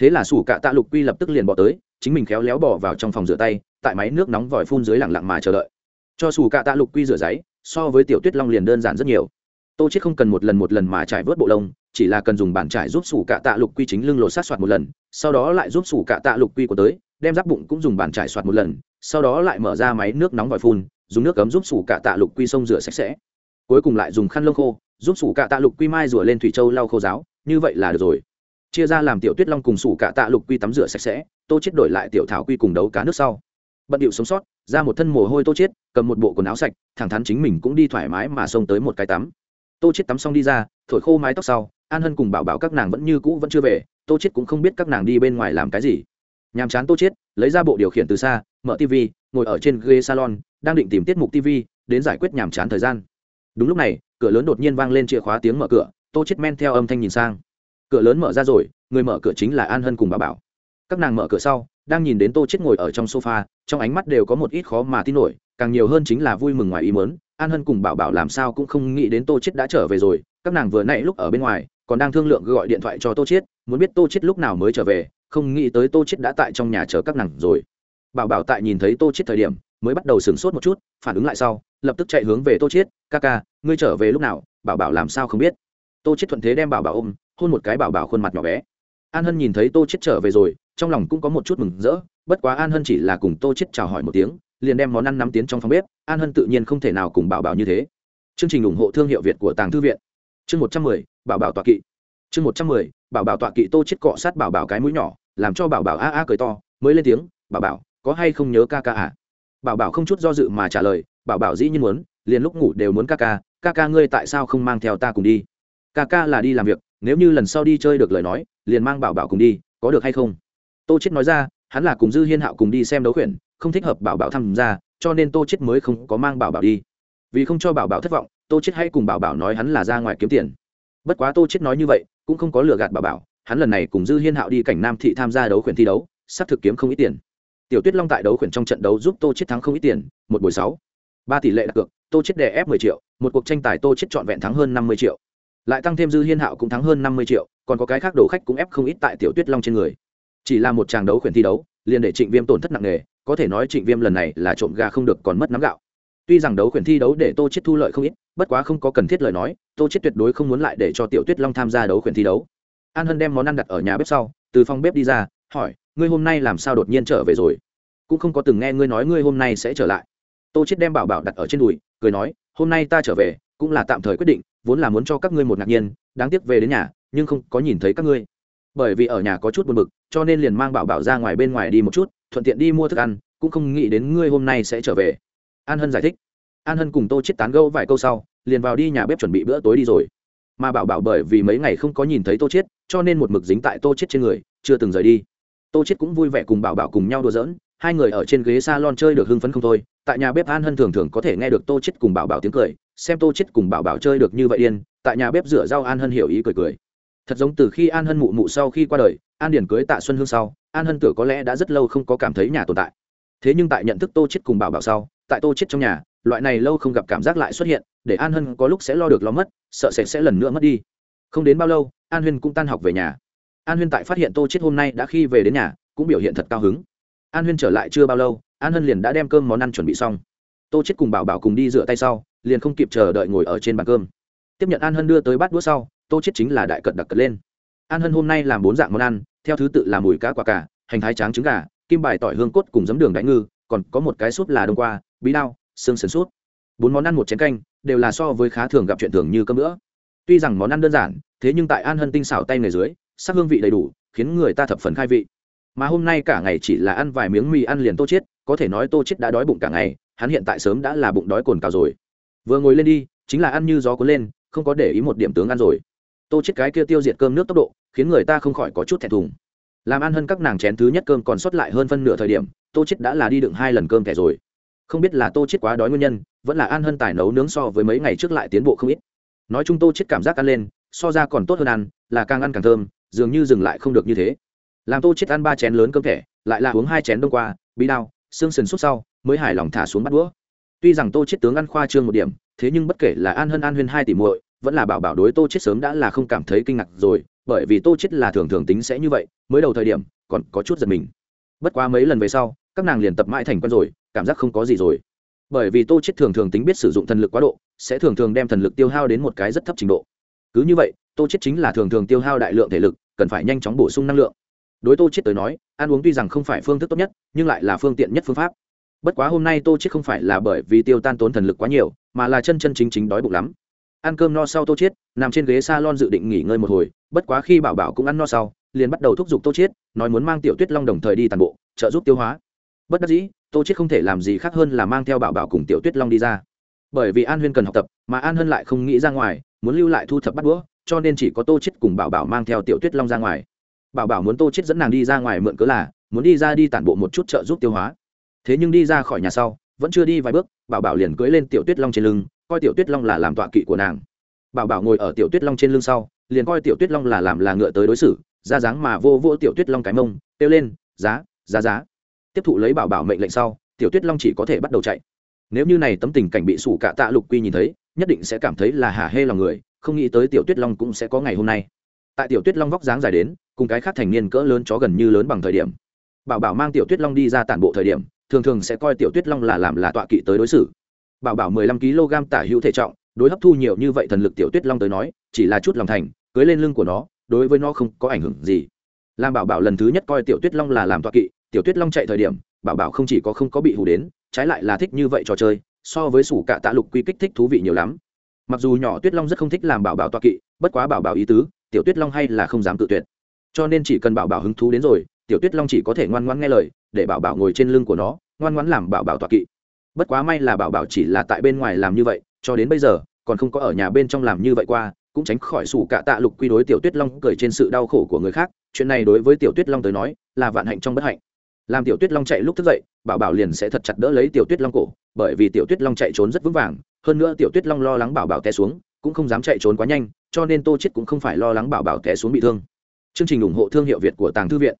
thế là sủ cạ tạ lục quy lập tức liền bỏ tới, chính mình khéo léo bỏ vào trong phòng rửa tay, tại máy nước nóng vòi phun dưới lặng lặng mà chờ đợi. Cho sủ cạ tạ lục quy rửa giấy, so với tiểu tuyết long liền đơn giản rất nhiều. Tô chết không cần một lần một lần mà trải vớt bộ lông, chỉ là cần dùng bàn trải giúp sủ cạ tạ lục quy chính lưng lột sát soạt một lần, sau đó lại giúp sủ cạ tạ lục quy của tới, đem giáp bụng cũng dùng bàn trải soạt một lần, sau đó lại mở ra máy nước nóng vòi phun, dùng nước cấm giúp sủ cạ tạ lục quy sông rửa sạch sẽ. Cuối cùng lại dùng khăn lông khô, giúp sủ cạ tạ lục quy mai rửa lên thủy châu lau khô giáo, như vậy là được rồi chia ra làm tiểu tuyết long cùng sủ cả tạ lục quy tắm rửa sạch sẽ, tô chết đổi lại tiểu thảo quy cùng đấu cá nước sau. Bận điệu sống sót, ra một thân mồ hôi tô chết, cầm một bộ quần áo sạch, thẳng thắn chính mình cũng đi thoải mái mà xông tới một cái tắm. Tô chết tắm xong đi ra, thổi khô mái tóc sau, an hân cùng bảo bảo các nàng vẫn như cũ vẫn chưa về, tô chết cũng không biết các nàng đi bên ngoài làm cái gì. Nhàm chán tô chết, lấy ra bộ điều khiển từ xa, mở tv ngồi ở trên ghế salon, đang định tìm tiết mục tv đến giải quyết nhàm chán thời gian. Đúng lúc này, cửa lớn đột nhiên vang lên chìa khóa tiếng mở cửa, tô chết men theo âm thanh nhìn sang cửa lớn mở ra rồi, người mở cửa chính là an hân cùng bảo bảo. Các nàng mở cửa sau, đang nhìn đến tô chết ngồi ở trong sofa, trong ánh mắt đều có một ít khó mà tin nổi, càng nhiều hơn chính là vui mừng ngoài ý muốn, an hân cùng bảo bảo làm sao cũng không nghĩ đến tô chết đã trở về rồi, các nàng vừa nãy lúc ở bên ngoài, còn đang thương lượng gọi điện thoại cho tô chết muốn biết tô chết lúc nào mới trở về, không nghĩ tới tô chết đã tại trong nhà chờ các nàng rồi. Bảo bảo tại nhìn thấy tô chết thời điểm, mới bắt đầu sửng sốt một chút, phản ứng lại sau, lập tức chạy hướng về tô chết ca ca, ngươi trở về lúc nào? Bảo bảo làm sao không biết? Tô chết thuận thế đem bảo bảo ôm hôn một cái bảo bảo khuôn mặt nhỏ bé. An hân nhìn thấy tô chết trở về rồi, trong lòng cũng có một chút mừng rỡ, bất quá an hân chỉ là cùng tô chết chào hỏi một tiếng, liền đem món ăn nắm tiến trong phòng bếp, an hân tự nhiên không thể nào cùng bảo bảo như thế. Chương trình ủng hộ thương hiệu việt của tàng thư viện. Chương một trăm mười, bảo bảo tọa kỵ. Chương một trăm mười, bảo bảo tọa kỵ tô chết cọ sát bảo bảo cái mũi nhỏ, làm cho bảo bảo a a cười to, mới lên tiếng, bảo bảo, có hay không nhớ ca ca à? Bảo bảo không chút do dự mà trả lời, bảo bảo dĩ nhiên muốn, liền lúc ngủ đều muốn ca ca ca ca ngươi tại sao không mang theo ta cùng đi? Ca ca là đi làm việc nếu như lần sau đi chơi được lời nói, liền mang bảo bảo cùng đi, có được hay không? Tô chết nói ra, hắn là cùng dư hiên hạo cùng đi xem đấu khuyển, không thích hợp bảo bảo tham gia, cho nên tô chết mới không có mang bảo bảo đi. Vì không cho bảo bảo thất vọng, tô chết hay cùng bảo bảo nói hắn là ra ngoài kiếm tiền. Bất quá tô chết nói như vậy, cũng không có lừa gạt bảo bảo, hắn lần này cùng dư hiên hạo đi cảnh nam thị tham gia đấu khuyển thi đấu sắp thực kiếm không ít tiền. Tiểu tuyết long tại đấu khuyển trong trận đấu giúp tô chết thắng không ít tiền, một buổi sáu. Ba tỷ lệ đặt cược, tô chết đè ép 10 triệu, một cuộc tranh tài tô chết chọn vẹn thắng hơn 50 triệu lại tăng thêm dư hiên hạo cũng thắng hơn 50 triệu, còn có cái khác đồ khách cũng ép không ít tại tiểu tuyết long trên người. Chỉ là một tràng đấu khuyển thi đấu, liền để trịnh viêm tổn thất nặng nề, có thể nói trịnh viêm lần này là trộm gà không được còn mất nắm gạo. Tuy rằng đấu khuyển thi đấu để tô chết thu lợi không ít, bất quá không có cần thiết lời nói, tô chết tuyệt đối không muốn lại để cho tiểu tuyết long tham gia đấu khuyển thi đấu. An hân đem món ăn đặt ở nhà bếp sau, từ phòng bếp đi ra, hỏi, ngươi hôm nay làm sao đột nhiên trở về rồi? Cũng không có từng nghe ngươi nói ngươi hôm nay sẽ trở lại. Tô chết đem bảo bảo đặt ở trên đùi, cười nói, hôm nay ta trở về cũng là tạm thời quyết định, vốn là muốn cho các ngươi một ngạc nhiên, đáng tiếc về đến nhà, nhưng không có nhìn thấy các ngươi. Bởi vì ở nhà có chút buồn bực, cho nên liền mang bảo bảo ra ngoài bên ngoài đi một chút, thuận tiện đi mua thức ăn, cũng không nghĩ đến ngươi hôm nay sẽ trở về. An hân giải thích. An hân cùng tô chết tán gẫu vài câu sau, liền vào đi nhà bếp chuẩn bị bữa tối đi rồi. Mà bảo bảo bởi vì mấy ngày không có nhìn thấy tô chết cho nên một mực dính tại tô chết trên người, chưa từng rời đi. Tô chết cũng vui vẻ cùng bảo bảo cùng nhau đùa giỡn, hai người ở trên ghế salon chơi được hưng phấn không thôi. Tại nhà bếp an hân thường thường có thể nghe được tô chết cùng bảo bảo tiếng cười xem tô chết cùng bảo bảo chơi được như vậy điên, tại nhà bếp rửa rau an hân hiểu ý cười cười. Thật giống từ khi an hân mụ mụ sau khi qua đời, an điển cưới tạ xuân hương sau, an hân tưởng có lẽ đã rất lâu không có cảm thấy nhà tồn tại. Thế nhưng tại nhận thức tô chết cùng bảo bảo sau, tại tô chết trong nhà, loại này lâu không gặp cảm giác lại xuất hiện, để an hân có lúc sẽ lo được lo mất, sợ sẽ sẽ lần nữa mất đi. Không đến bao lâu, an huyên cũng tan học về nhà. An huyên tại phát hiện tô chết hôm nay đã khi về đến nhà, cũng biểu hiện thật cao hứng. An huyên trở lại chưa bao lâu, an hân liền đã đem cơm món ăn chuẩn bị xong. Tô chết cùng bảo bảo cùng đi rửa tay sau liền không kịp chờ đợi ngồi ở trên bàn cơm. Tiếp nhận an hân đưa tới bát đũa sau, tô chết chính là đại cật đặc cật lên. An hân hôm nay làm bốn dạng món ăn, theo thứ tự là mùi cá quả cả hành thái tráng trứng gà, kim bài tỏi hương cốt cùng giấm đường đánh ngư, còn có một cái súp là đông qua, bí đao, xương sườn súp. Bốn món ăn một chén canh, đều là so với khá thường gặp chuyện thường như cơm nữa tuy rằng món ăn đơn giản, thế nhưng tại an hân tinh xảo tay người dưới, sắc hương vị đầy đủ, khiến người ta thập phần khai vị. Mà hôm nay cả ngày chỉ là ăn vài miếng mì ăn liền tô chết có thể nói tô chết đã đói bụng cả ngày, hắn hiện tại sớm đã là bụng đói cồn cào rồi vừa ngồi lên đi, chính là ăn như gió cuốn lên, không có để ý một điểm tướng ăn rồi. Tô chết cái kia tiêu diệt cơm nước tốc độ, khiến người ta không khỏi có chút thẹn thùng. Làm ăn hơn các nàng chén thứ nhất cơm còn sót lại hơn phân nửa thời điểm, tô chết đã là đi đựng hai lần cơm thẻ rồi. Không biết là tô chết quá đói nguyên nhân, vẫn là ăn hơn tài nấu nướng so với mấy ngày trước lại tiến bộ không ít. Nói chung tô chết cảm giác ăn lên, so ra còn tốt hơn ăn, là càng ăn càng thơm, dường như dừng lại không được như thế. Làm tô chết ăn ba chén lớn cơm thẻ, lại là uống hai chén đông qua, bí đao, xương sườn suốt sau, mới hài lòng thả xuống bắt đũa tuy rằng tô chết tướng ăn khoa trương một điểm, thế nhưng bất kể là an hơn an huyên hai tỷ muội, vẫn là bảo bảo đối tô chết sớm đã là không cảm thấy kinh ngạc rồi, bởi vì tô chết là thường thường tính sẽ như vậy, mới đầu thời điểm, còn có chút giật mình. Bất quá mấy lần về sau, các nàng liền tập mãi thành quen rồi, cảm giác không có gì rồi. Bởi vì tô chết thường thường tính biết sử dụng thần lực quá độ, sẽ thường thường đem thần lực tiêu hao đến một cái rất thấp trình độ. Cứ như vậy, tô chết chính là thường thường tiêu hao đại lượng thể lực, cần phải nhanh chóng bổ sung năng lượng. Đối tô chết tới nói, ăn uống tuy rằng không phải phương thức tốt nhất, nhưng lại là phương tiện nhất phương pháp bất quá hôm nay tô chết không phải là bởi vì tiêu tan tốn thần lực quá nhiều, mà là chân chân chính chính đói bụng lắm. Ăn cơm no sau tô chết nằm trên ghế salon dự định nghỉ ngơi một hồi, bất quá khi bảo bảo cũng ăn no sau, liền bắt đầu thúc giục tô chết nói muốn mang tiểu tuyết long đồng thời đi toàn bộ, trợ giúp tiêu hóa. Bất đắc dĩ, tô chết không thể làm gì khác hơn là mang theo bảo bảo cùng tiểu tuyết long đi ra. Bởi vì an huyên cần học tập, mà an hân lại không nghĩ ra ngoài, muốn lưu lại thu thập bắt đũa, cho nên chỉ có tô chết cùng bảo bảo mang theo tiểu tuyết long ra ngoài. Bảo bảo muốn tô chết dẫn nàng đi ra ngoài mượn cớ là, muốn đi ra đi tản bộ một chút trợ giúp tiêu hóa thế nhưng đi ra khỏi nhà sau, vẫn chưa đi vài bước, bảo bảo liền cưỡi lên tiểu tuyết long trên lưng, coi tiểu tuyết long là làm tọa kỵ của nàng. Bảo bảo ngồi ở tiểu tuyết long trên lưng sau, liền coi tiểu tuyết long là làm là ngựa tới đối xử, ra dáng mà vô vô tiểu tuyết long cái mông, kêu lên, giá giá giá. Tiếp thụ lấy bảo bảo mệnh lệnh sau, tiểu tuyết long chỉ có thể bắt đầu chạy. Nếu như này tấm tình cảnh bị sủ cạ tạ lục quy nhìn thấy, nhất định sẽ cảm thấy là hả hê lòng người, không nghĩ tới tiểu tuyết long cũng sẽ có ngày hôm nay. Tại tiểu tuyết long vóc dáng dài đến, cùng cái khác thành niên cỡ lớn chó gần như lớn bằng thời điểm. Bảo bảo mang tiểu tuyết long đi ra tản bộ thời điểm thường thường sẽ coi tiểu tuyết long là làm là tọa kỵ tới đối xử. Bảo bảo mười lăm kg tả hữu thể trọng, đối hấp thu nhiều như vậy thần lực tiểu tuyết long tới nói, chỉ là chút lòng thành, cưới lên lưng của nó, đối với nó không có ảnh hưởng gì. Làm bảo bảo lần thứ nhất coi tiểu tuyết long là làm tọa kỵ, tiểu tuyết long chạy thời điểm, bảo bảo không chỉ có không có bị hù đến, trái lại là thích như vậy trò chơi, so với sủ cạ tạ lục quy kích thích thú vị nhiều lắm. Mặc dù nhỏ tuyết long rất không thích làm bảo bảo tọa kỵ, bất quá bảo bảo ý tứ, tiểu tuyết long hay là không dám tự tuyệt. Cho nên chỉ cần bảo bảo hứng thú đến rồi, tiểu tuyết long chỉ có thể ngoan ngoan nghe lời để bảo bảo ngồi trên lưng của nó, ngoan ngoãn làm bảo bảo tọa kỵ. Bất quá may là bảo bảo chỉ là tại bên ngoài làm như vậy, cho đến bây giờ, còn không có ở nhà bên trong làm như vậy qua, cũng tránh khỏi sủ cả tạ lục quy đối tiểu tuyết long cười trên sự đau khổ của người khác. Chuyện này đối với tiểu tuyết long tới nói, là vạn hạnh trong bất hạnh. Làm tiểu tuyết long chạy lúc thức dậy, bảo bảo liền sẽ thật chặt đỡ lấy tiểu tuyết long cổ, bởi vì tiểu tuyết long chạy trốn rất vững vàng, hơn nữa tiểu tuyết long lo lắng bảo bảo té xuống, cũng không dám chạy trốn quá nhanh, cho nên tô chết cũng không phải lo lắng bảo bảo té xuống bị thương. Chương trình ủng hộ thương hiệu việt của tàng thư viện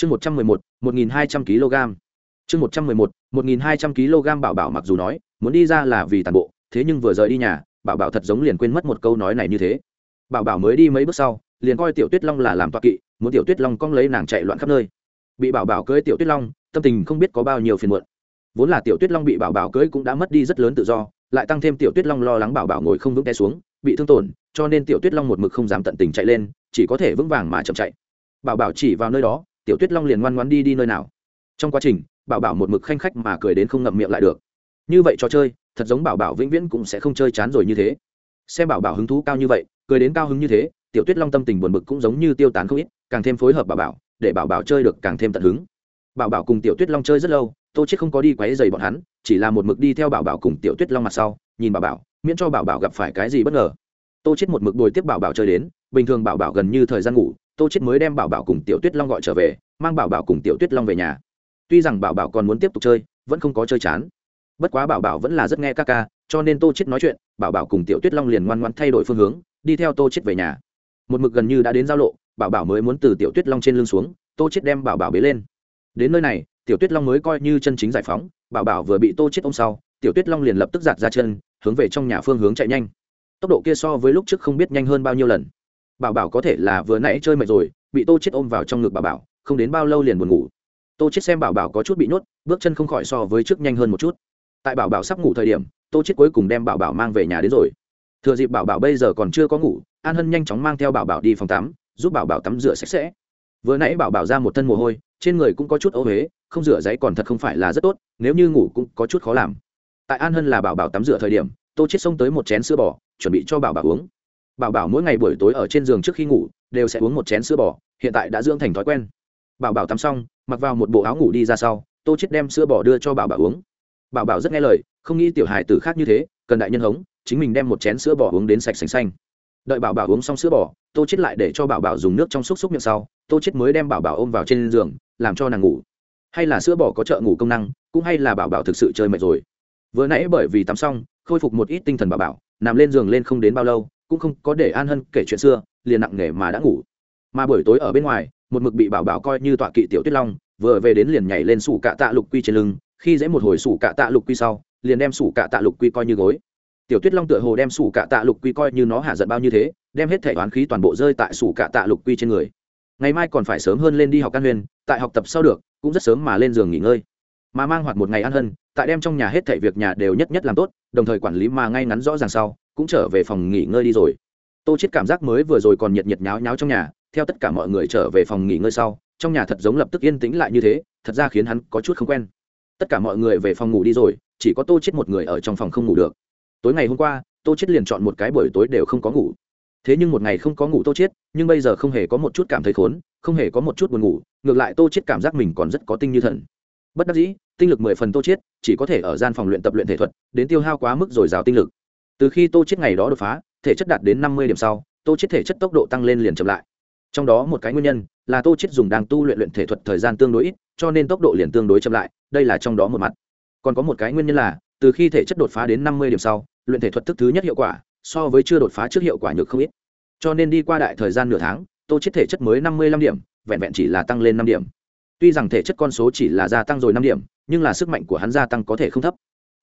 chương một trăm mười một một nghìn hai trăm kg. Chương một trăm mười một một nghìn hai trăm kg bảo bảo mặc dù nói, muốn đi ra là vì tàn bộ, thế nhưng vừa rời đi nhà, bảo bảo thật giống liền quên mất một câu nói này như thế. Bảo bảo mới đi mấy bước sau, liền coi tiểu tuyết long là làm toa kỵ, muốn tiểu tuyết long cong lấy nàng chạy loạn khắp nơi. Bị bảo bảo cưới tiểu tuyết long, tâm tình không biết có bao nhiêu phiền muộn. Vốn là tiểu tuyết long bị bảo bảo cưới cũng đã mất đi rất lớn tự do, lại tăng thêm tiểu tuyết long lo lắng bảo bảo ngồi không vững té xuống, bị thương tổn, cho nên tiểu tuyết long một mực không dám tận tình chạy lên, chỉ có thể vững vàng mà chậm chạy. Bảo bảo chỉ vào nơi đó tiểu tuyết long liền ngoan ngoan đi đi nơi nào. Trong quá trình, bảo bảo một mực khanh khách mà cười đến không ngậm miệng lại được. Như vậy trò chơi, thật giống bảo bảo vĩnh viễn cũng sẽ không chơi chán rồi như thế. Xem bảo bảo hứng thú cao như vậy, cười đến cao hứng như thế, tiểu tuyết long tâm tình buồn bực cũng giống như tiêu tán không ít, càng thêm phối hợp bảo bảo, để bảo bảo chơi được càng thêm tận hứng. Bảo bảo cùng tiểu tuyết long chơi rất lâu, tô chết không có đi quấy dày bọn hắn, chỉ là một mực đi theo bảo bảo cùng tiểu tuyết long mặt sau, nhìn bảo bảo, miễn cho bảo bảo gặp phải cái gì bất ngờ. Tô chết một mực đuổi tiếp bảo bảo chơi đến, bình thường bảo bảo gần như thời gian ngủ tô chết mới đem bảo bảo cùng tiểu tuyết long gọi trở về, mang bảo bảo cùng tiểu tuyết long về nhà. Tuy rằng bảo bảo còn muốn tiếp tục chơi, vẫn không có chơi chán. Bất quá bảo bảo vẫn là rất nghe ca ca, cho nên tô chết nói chuyện, bảo bảo cùng tiểu tuyết long liền ngoan ngoãn thay đổi phương hướng, đi theo tô chết về nhà. Một mực gần như đã đến giao lộ, bảo bảo mới muốn từ tiểu tuyết long trên lưng xuống, tô chết đem bảo bảo bế lên. Đến nơi này, tiểu tuyết long mới coi như chân chính giải phóng, bảo bảo vừa bị tô chết ôm sau, tiểu tuyết long liền lập tức giạt ra chân, hướng về trong nhà phương hướng chạy nhanh. Tốc độ kia so với lúc trước không biết nhanh hơn bao nhiêu lần bảo bảo có thể là vừa nãy chơi mệt rồi bị tô chết ôm vào trong ngực bảo bảo không đến bao lâu liền buồn ngủ tô chết xem bảo bảo có chút bị nhốt bước chân không khỏi so với trước nhanh hơn một chút tại bảo bảo sắp ngủ thời điểm tô chết cuối cùng đem bảo bảo mang về nhà đến rồi thừa dịp bảo bảo bây giờ còn chưa có ngủ an hân nhanh chóng mang theo bảo bảo đi phòng tắm giúp bảo bảo tắm rửa sạch sẽ vừa nãy bảo bảo ra một thân mồ hôi trên người cũng có chút ố huế không rửa giấy còn thật không phải là rất tốt nếu như ngủ cũng có chút khó làm tại an hân là bảo bảo tắm rửa thời điểm tô chết xông tới một chén sữa bò chuẩn bị cho bảo bảo uống bảo bảo mỗi ngày buổi tối ở trên giường trước khi ngủ, đều sẽ uống một chén sữa bò, hiện tại đã dưỡng thành thói quen. Bảo bảo tắm xong, mặc vào một bộ áo ngủ đi ra sau, tô chết đem sữa bò đưa cho bảo bảo uống. Bảo bảo rất nghe lời, không nghĩ tiểu hài tử khác như thế, cần đại nhân hống, chính mình đem một chén sữa bò uống đến sạch sành xanh. Đợi bảo bảo uống xong sữa bò, tô chết lại để cho bảo bảo dùng nước trong xúc xúc miệng sau, tô chết mới đem bảo bảo ôm vào trên giường, làm cho nàng ngủ. Hay là sữa bò có trợ ngủ công năng, cũng hay là bảo bảo thực sự chơi mệt rồi. Vừa nãy bởi vì tắm xong, khôi phục một ít tinh thần bảo bảo, nằm lên giường lên không đến bao lâu cũng không có để an hân kể chuyện xưa, liền nặng nề mà đã ngủ. Mà buổi tối ở bên ngoài, một mực bị bảo bảo coi như tọa kỵ tiểu tuyết long, vừa về đến liền nhảy lên sủ cạ tạ lục quy trên lưng, khi dễ một hồi sủ cạ tạ lục quy sau, liền đem sủ cạ tạ lục quy coi như gối. Tiểu tuyết long tựa hồ đem sủ cạ tạ lục quy coi như nó hạ giận bao như thế, đem hết thể toán khí toàn bộ rơi tại sủ cạ tạ lục quy trên người. Ngày mai còn phải sớm hơn lên đi học căn huyền tại học tập sau được, cũng rất sớm mà lên giường nghỉ ngơi. Mà mang hoạt một ngày ăn hân, tại đem trong nhà hết thảy việc nhà đều nhất nhất làm tốt, đồng thời quản lý mà ngay ngắn rõ ràng sau cũng trở về phòng nghỉ ngơi đi rồi. Tô chết cảm giác mới vừa rồi còn nhiệt nhiệt nháo nháo trong nhà, theo tất cả mọi người trở về phòng nghỉ ngơi sau, trong nhà thật giống lập tức yên tĩnh lại như thế, thật ra khiến hắn có chút không quen. Tất cả mọi người về phòng ngủ đi rồi, chỉ có tô chết một người ở trong phòng không ngủ được. Tối ngày hôm qua, tô chết liền chọn một cái buổi tối đều không có ngủ. Thế nhưng một ngày không có ngủ tô chết nhưng bây giờ không hề có một chút cảm thấy khốn, không hề có một chút buồn ngủ, ngược lại tô chết cảm giác mình còn rất có tinh như thần. Bất đắc dĩ, tinh lực mười phần tô chết chỉ có thể ở gian phòng luyện tập luyện thể thuật, đến tiêu hao quá mức rồi rào tinh lực từ khi tô chết ngày đó đột phá, thể chất đạt đến năm mươi điểm sau, tô chết thể chất tốc độ tăng lên liền chậm lại. Trong đó một cái nguyên nhân là tô chết dùng đang tu luyện luyện thể thuật thời gian tương đối ít, cho nên tốc độ liền tương đối chậm lại, đây là trong đó một mặt. Còn có một cái nguyên nhân là, từ khi thể chất đột phá đến năm mươi điểm sau, luyện thể thuật thức thứ nhất hiệu quả so với chưa đột phá trước hiệu quả nhược không ít. Cho nên đi qua đại thời gian nửa tháng, tô chết thể chất mới năm mươi lăm điểm, vẹn vẹn chỉ là tăng lên năm điểm. Tuy rằng thể chất con số chỉ là gia tăng rồi năm điểm, nhưng là sức mạnh của hắn gia tăng có thể không thấp.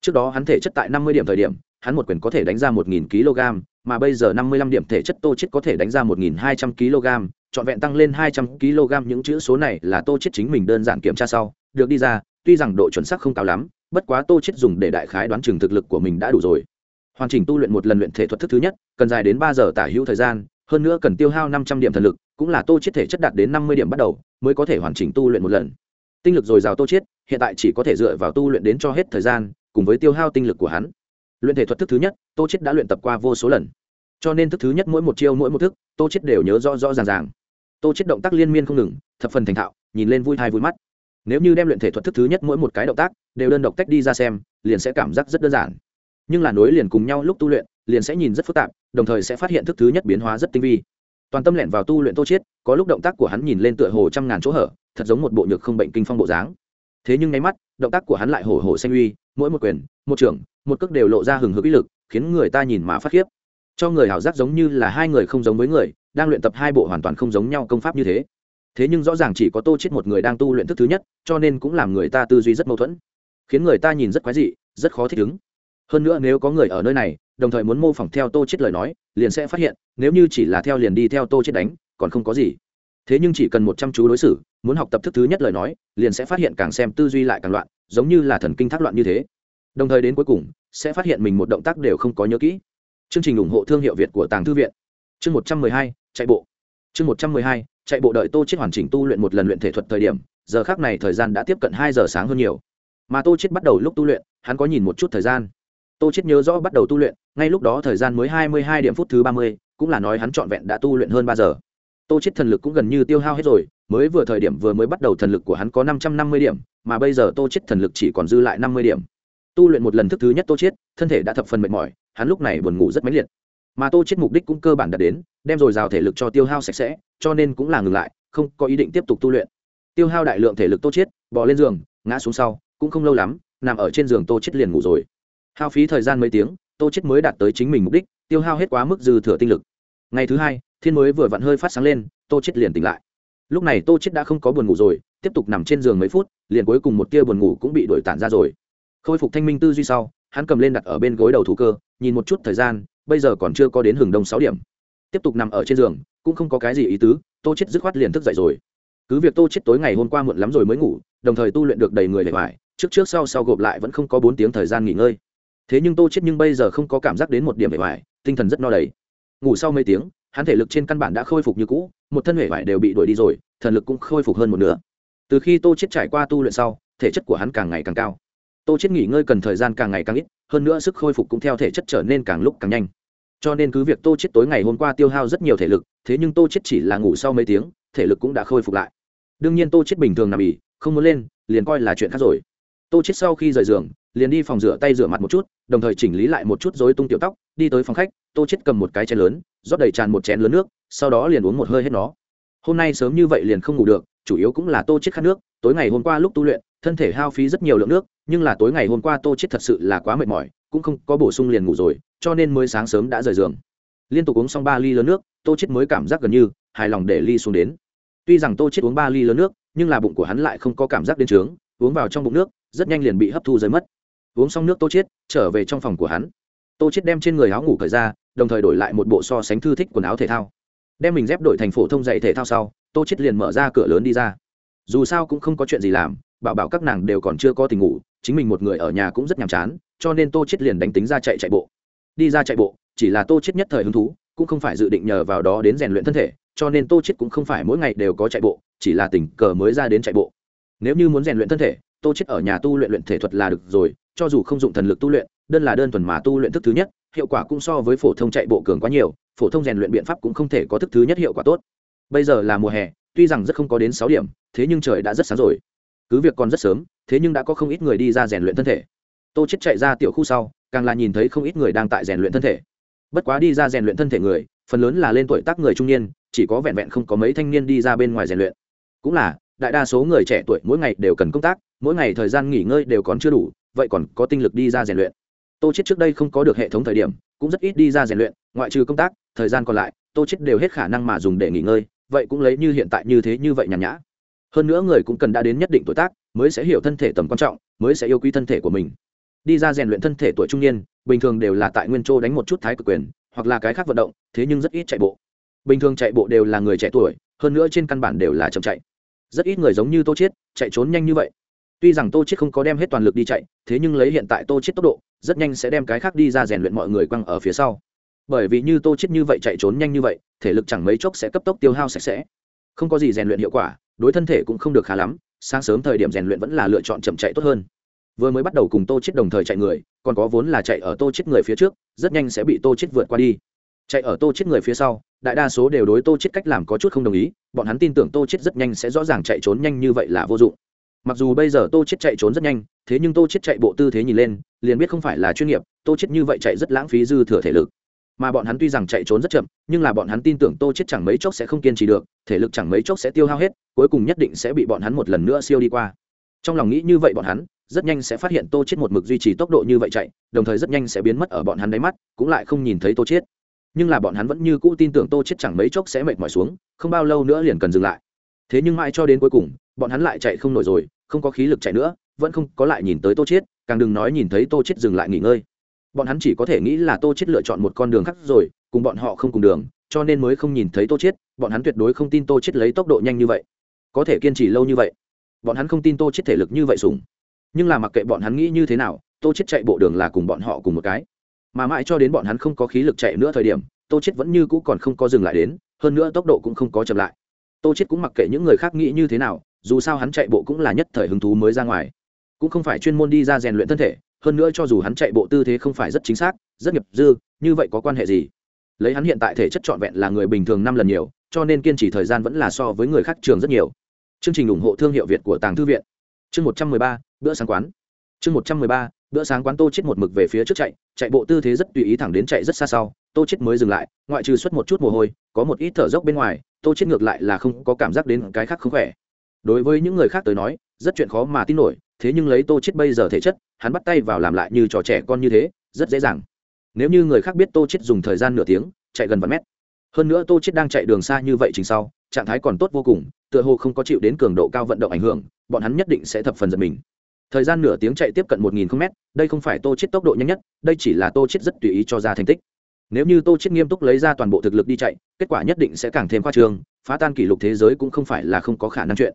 Trước đó hắn thể chất tại năm mươi điểm thời điểm hắn một quyền có thể đánh ra một nghìn kg, mà bây giờ năm mươi lăm điểm thể chất tô chết có thể đánh ra một nghìn hai trăm kg, trọn vẹn tăng lên hai trăm kg, những chữ số này là tô chết chính mình đơn giản kiểm tra sau. Được đi ra, tuy rằng độ chuẩn xác không cao lắm, bất quá tô chết dùng để đại khái đoán chừng thực lực của mình đã đủ rồi. Hoàn chỉnh tu luyện một lần luyện thể thuật thức thứ nhất, cần dài đến ba giờ tả hữu thời gian, hơn nữa cần tiêu hao năm trăm điểm thần lực, cũng là tô chết thể chất đạt đến năm mươi điểm bắt đầu, mới có thể hoàn chỉnh tu luyện một lần. Tinh lực dồi dào tô chết hiện tại chỉ có thể dựa vào tu luyện đến cho hết thời gian, cùng với tiêu hao tinh lực của hắn luyện thể thuật thức thứ nhất, tô chết đã luyện tập qua vô số lần. Cho nên thức thứ nhất mỗi một chiêu, mỗi một thức, tô chết đều nhớ rõ rõ ràng ràng. Tô chết động tác liên miên không ngừng, thập phần thành thạo, nhìn lên vui thai vui mắt. Nếu như đem luyện thể thuật thức thứ nhất mỗi một cái động tác đều đơn độc tách đi ra xem, liền sẽ cảm giác rất đơn giản. Nhưng là nối liền cùng nhau lúc tu luyện, liền sẽ nhìn rất phức tạp, đồng thời sẽ phát hiện thức thứ nhất biến hóa rất tinh vi. Toàn tâm lẻn vào tu luyện tô chiết, có lúc động tác của hắn nhìn lên tựa hồ trăm ngàn chỗ hở, thật giống một bộ nhược không bệnh kinh phong bộ dáng. Thế nhưng ngay mắt, động tác của hắn lại hổ hổ xanh uy mỗi một quyền, một trưởng, một cước đều lộ ra hừng hực ý lực, khiến người ta nhìn mà phát khiếp. Cho người hảo giác giống như là hai người không giống với người, đang luyện tập hai bộ hoàn toàn không giống nhau công pháp như thế. Thế nhưng rõ ràng chỉ có tô chết một người đang tu luyện thức thứ nhất, cho nên cũng làm người ta tư duy rất mâu thuẫn. Khiến người ta nhìn rất quái dị, rất khó thích ứng. Hơn nữa nếu có người ở nơi này, đồng thời muốn mô phỏng theo tô chết lời nói, liền sẽ phát hiện, nếu như chỉ là theo liền đi theo tô chết đánh, còn không có gì. Thế nhưng chỉ cần một trăm chú đối xử, muốn học tập thức thứ nhất lời nói, liền sẽ phát hiện càng xem tư duy lại càng loạn giống như là thần kinh thác loạn như thế. Đồng thời đến cuối cùng, sẽ phát hiện mình một động tác đều không có nhớ kỹ. Chương trình ủng hộ thương hiệu việt của tàng thư viện. Chương một trăm mười hai, chạy bộ. Chương một trăm mười hai, chạy bộ đợi tô chết hoàn chỉnh tu luyện một lần luyện thể thuật thời điểm, giờ khác này thời gian đã tiếp cận hai giờ sáng hơn nhiều. Mà tô chết bắt đầu lúc tu luyện, hắn có nhìn một chút thời gian. Tô chết nhớ rõ bắt đầu tu luyện, ngay lúc đó thời gian mới hai mươi hai điểm phút thứ ba mươi, cũng là nói hắn trọn vẹn đã tu luyện hơn ba giờ. Tô chết thần lực cũng gần như tiêu hao hết rồi mới vừa thời điểm vừa mới bắt đầu thần lực của hắn có năm trăm năm mươi điểm, mà bây giờ tô chết thần lực chỉ còn dư lại năm mươi điểm. Tu luyện một lần thức thứ nhất tô chết thân thể đã thập phần mệt mỏi, hắn lúc này buồn ngủ rất mãnh liệt. Mà tô chết mục đích cũng cơ bản đạt đến, đem rồi dào thể lực cho tiêu hao sạch sẽ, cho nên cũng là ngừng lại, không có ý định tiếp tục tu luyện. Tiêu hao đại lượng thể lực tô chết bỏ lên giường, ngã xuống sau, cũng không lâu lắm, nằm ở trên giường tô chết liền ngủ rồi. Hao phí thời gian mấy tiếng, tô chết mới đạt tới chính mình mục đích, tiêu hao hết quá mức dư thừa tinh lực. Ngày thứ hai, thiên mới vừa vặn hơi phát sáng lên, tô chết liền tỉnh lại lúc này tô chết đã không có buồn ngủ rồi, tiếp tục nằm trên giường mấy phút, liền cuối cùng một tia buồn ngủ cũng bị đổi tản ra rồi. Khôi phục thanh minh tư duy sau, hắn cầm lên đặt ở bên gối đầu thủ cơ, nhìn một chút thời gian, bây giờ còn chưa có đến hừng đông sáu điểm. Tiếp tục nằm ở trên giường, cũng không có cái gì ý tứ, tô chết dứt khoát liền thức dậy rồi. Cứ việc tô chết tối ngày hôm qua muộn lắm rồi mới ngủ, đồng thời tu luyện được đầy người lệ hoài trước trước sau sau gộp lại vẫn không có bốn tiếng thời gian nghỉ ngơi. Thế nhưng tô chết nhưng bây giờ không có cảm giác đến một điểm lệ hoài tinh thần rất no đầy. Ngủ sau mấy tiếng hắn thể lực trên căn bản đã khôi phục như cũ, một thân hệ vải đều bị đuổi đi rồi, thần lực cũng khôi phục hơn một nửa. Từ khi tô chết trải qua tu luyện sau, thể chất của hắn càng ngày càng cao. Tô chết nghỉ ngơi cần thời gian càng ngày càng ít, hơn nữa sức khôi phục cũng theo thể chất trở nên càng lúc càng nhanh. Cho nên cứ việc tô chết tối ngày hôm qua tiêu hao rất nhiều thể lực, thế nhưng tô chết chỉ là ngủ sau mấy tiếng, thể lực cũng đã khôi phục lại. Đương nhiên tô chết bình thường nằm ỉ không muốn lên, liền coi là chuyện khác rồi. Tô chết sau khi rời giường, liền đi phòng rửa tay rửa mặt một chút, đồng thời chỉnh lý lại một chút rối tung tiểu tóc, đi tới phòng khách tô chết cầm một cái chén lớn, rót đầy tràn một chén lớn nước, sau đó liền uống một hơi hết nó. Hôm nay sớm như vậy liền không ngủ được, chủ yếu cũng là tô chết khát nước, tối ngày hôm qua lúc tu luyện, thân thể hao phí rất nhiều lượng nước, nhưng là tối ngày hôm qua tô chết thật sự là quá mệt mỏi, cũng không có bổ sung liền ngủ rồi, cho nên mới sáng sớm đã rời giường. Liên tục uống xong ba ly lớn nước, tô chết mới cảm giác gần như hài lòng để ly xuống đến. Tuy rằng tô chết uống ba ly lớn nước, nhưng là bụng của hắn lại không có cảm giác đến trướng, uống vào trong bụng nước, rất nhanh liền bị hấp thu rơi mất. Uống xong nước tô chết, trở về trong phòng của hắn. Tô chết đem trên người áo ngủ cởi ra đồng thời đổi lại một bộ so sánh thư thích quần áo thể thao. Đem mình dép đổi thành phổ thông dạy thể thao sau, tô chết liền mở ra cửa lớn đi ra. Dù sao cũng không có chuyện gì làm, bảo bảo các nàng đều còn chưa có tình ngủ, chính mình một người ở nhà cũng rất nhàm chán, cho nên tô chết liền đánh tính ra chạy chạy bộ. Đi ra chạy bộ, chỉ là tô chết nhất thời hứng thú, cũng không phải dự định nhờ vào đó đến rèn luyện thân thể, cho nên tô chết cũng không phải mỗi ngày đều có chạy bộ, chỉ là tình cờ mới ra đến chạy bộ. Nếu như muốn rèn luyện thân thể, tô chết ở nhà tu luyện luyện thể thuật là được rồi, cho dù không dụng thần lực tu luyện đơn là đơn thuần mà tu luyện thức thứ nhất, hiệu quả cũng so với phổ thông chạy bộ cường quá nhiều, phổ thông rèn luyện biện pháp cũng không thể có thức thứ nhất hiệu quả tốt. Bây giờ là mùa hè, tuy rằng rất không có đến sáu điểm, thế nhưng trời đã rất sáng rồi. Cứ việc còn rất sớm, thế nhưng đã có không ít người đi ra rèn luyện thân thể. Tô chết chạy ra tiểu khu sau, càng là nhìn thấy không ít người đang tại rèn luyện thân thể. Bất quá đi ra rèn luyện thân thể người, phần lớn là lên tuổi tác người trung niên, chỉ có vẹn vẹn không có mấy thanh niên đi ra bên ngoài rèn luyện. Cũng là, đại đa số người trẻ tuổi mỗi ngày đều cần công tác, mỗi ngày thời gian nghỉ ngơi đều còn chưa đủ, vậy còn có tinh lực đi ra rèn luyện tô chết trước đây không có được hệ thống thời điểm, cũng rất ít đi ra rèn luyện, ngoại trừ công tác, thời gian còn lại, tô chết đều hết khả năng mà dùng để nghỉ ngơi, vậy cũng lấy như hiện tại như thế như vậy nhàn nhã. Hơn nữa người cũng cần đã đến nhất định tuổi tác, mới sẽ hiểu thân thể tầm quan trọng, mới sẽ yêu quý thân thể của mình. Đi ra rèn luyện thân thể tuổi trung niên, bình thường đều là tại nguyên châu đánh một chút thái cực quyền, hoặc là cái khác vận động, thế nhưng rất ít chạy bộ. Bình thường chạy bộ đều là người trẻ tuổi, hơn nữa trên căn bản đều là chậm chạy. Rất ít người giống như tô chiết chạy trốn nhanh như vậy. Tuy rằng tô chiết không có đem hết toàn lực đi chạy, thế nhưng lấy hiện tại tô chiết tốc độ rất nhanh sẽ đem cái khác đi ra rèn luyện mọi người quăng ở phía sau. Bởi vì như tô chiết như vậy chạy trốn nhanh như vậy, thể lực chẳng mấy chốc sẽ cấp tốc tiêu hao sạch sẽ. Không có gì rèn luyện hiệu quả, đối thân thể cũng không được khá lắm, sáng sớm thời điểm rèn luyện vẫn là lựa chọn chậm chạy tốt hơn. Vừa mới bắt đầu cùng tô chết đồng thời chạy người, còn có vốn là chạy ở tô chết người phía trước, rất nhanh sẽ bị tô chết vượt qua đi. Chạy ở tô chết người phía sau, đại đa số đều đối tô chết cách làm có chút không đồng ý, bọn hắn tin tưởng tô chết rất nhanh sẽ rõ ràng chạy trốn nhanh như vậy là vô dụng mặc dù bây giờ tô chết chạy trốn rất nhanh, thế nhưng tô chết chạy bộ tư thế nhìn lên, liền biết không phải là chuyên nghiệp, tô chết như vậy chạy rất lãng phí dư thừa thể lực. Mà bọn hắn tuy rằng chạy trốn rất chậm, nhưng là bọn hắn tin tưởng tô chết chẳng mấy chốc sẽ không kiên trì được, thể lực chẳng mấy chốc sẽ tiêu hao hết, cuối cùng nhất định sẽ bị bọn hắn một lần nữa siêu đi qua. Trong lòng nghĩ như vậy bọn hắn, rất nhanh sẽ phát hiện tô chết một mực duy trì tốc độ như vậy chạy, đồng thời rất nhanh sẽ biến mất ở bọn hắn đáy mắt, cũng lại không nhìn thấy tô chết nhưng là bọn hắn vẫn như cũ tin tưởng tô chết chẳng mấy chốc sẽ mệt mỏi xuống, không bao lâu nữa liền cần dừng lại. Thế nhưng mãi cho đến cuối cùng, bọn hắn lại chạy không nổi rồi không có khí lực chạy nữa, vẫn không có lại nhìn tới tô chết càng đừng nói nhìn thấy tô chết dừng lại nghỉ ngơi. Bọn hắn chỉ có thể nghĩ là tô chết lựa chọn một con đường khác rồi, cùng bọn họ không cùng đường, cho nên mới không nhìn thấy tô chết bọn hắn tuyệt đối không tin tô chết lấy tốc độ nhanh như vậy. Có thể kiên trì lâu như vậy, bọn hắn không tin tô chết thể lực như vậy sùng. Nhưng là mặc kệ bọn hắn nghĩ như thế nào, tô chết chạy bộ đường là cùng bọn họ cùng một cái. Mà mãi cho đến bọn hắn không có khí lực chạy nữa thời điểm, tô chết vẫn như cũ còn không có dừng lại đến, hơn nữa tốc độ cũng không có chậm lại. Tô chết cũng mặc kệ những người khác nghĩ như thế nào dù sao hắn chạy bộ cũng là nhất thời hứng thú mới ra ngoài. Cũng không phải chuyên môn đi ra rèn luyện thân thể, hơn nữa cho dù hắn chạy bộ tư thế không phải rất chính xác, rất nghiệp dư, như vậy có quan hệ gì? Lấy hắn hiện tại thể chất trọn vẹn là người bình thường năm lần nhiều, cho nên kiên trì thời gian vẫn là so với người khác trường rất nhiều. Chương trình ủng hộ thương hiệu việt của tàng thư viện. Chương một trăm mười ba, bữa sáng quán. Chương một trăm mười ba, bữa sáng quán tô chết một mực về phía trước chạy chạy bộ tư thế rất tùy ý thẳng đến chạy rất xa sau, tô chết mới dừng lại, ngoại trừ xuất một chút mồ hôi, có một ít thở dốc bên ngoài, tô chết ngược lại là không có cảm giác đến cái khác không khỏe đối với những người khác tới nói, rất chuyện khó mà tin nổi, thế nhưng lấy tô chết bây giờ thể chất, hắn bắt tay vào làm lại như trò trẻ con như thế, rất dễ dàng. Nếu như người khác biết tô chết dùng thời gian nửa tiếng, chạy gần vài mét. Hơn nữa tô chết đang chạy đường xa như vậy chính sau, trạng thái còn tốt vô cùng, tựa hồ không có chịu đến cường độ cao vận động ảnh hưởng, bọn hắn nhất định sẽ thập phần giật mình. Thời gian nửa tiếng chạy tiếp cận một nghìn m đây không phải tô chết tốc độ nhanh nhất, đây chỉ là tô chết rất tùy ý cho ra thành tích. Nếu như tô chết nghiêm túc lấy ra toàn bộ thực lực đi chạy, kết quả nhất định sẽ càng thêm khoa trương, phá tan kỷ lục thế giới cũng không phải là không có khả năng chuyện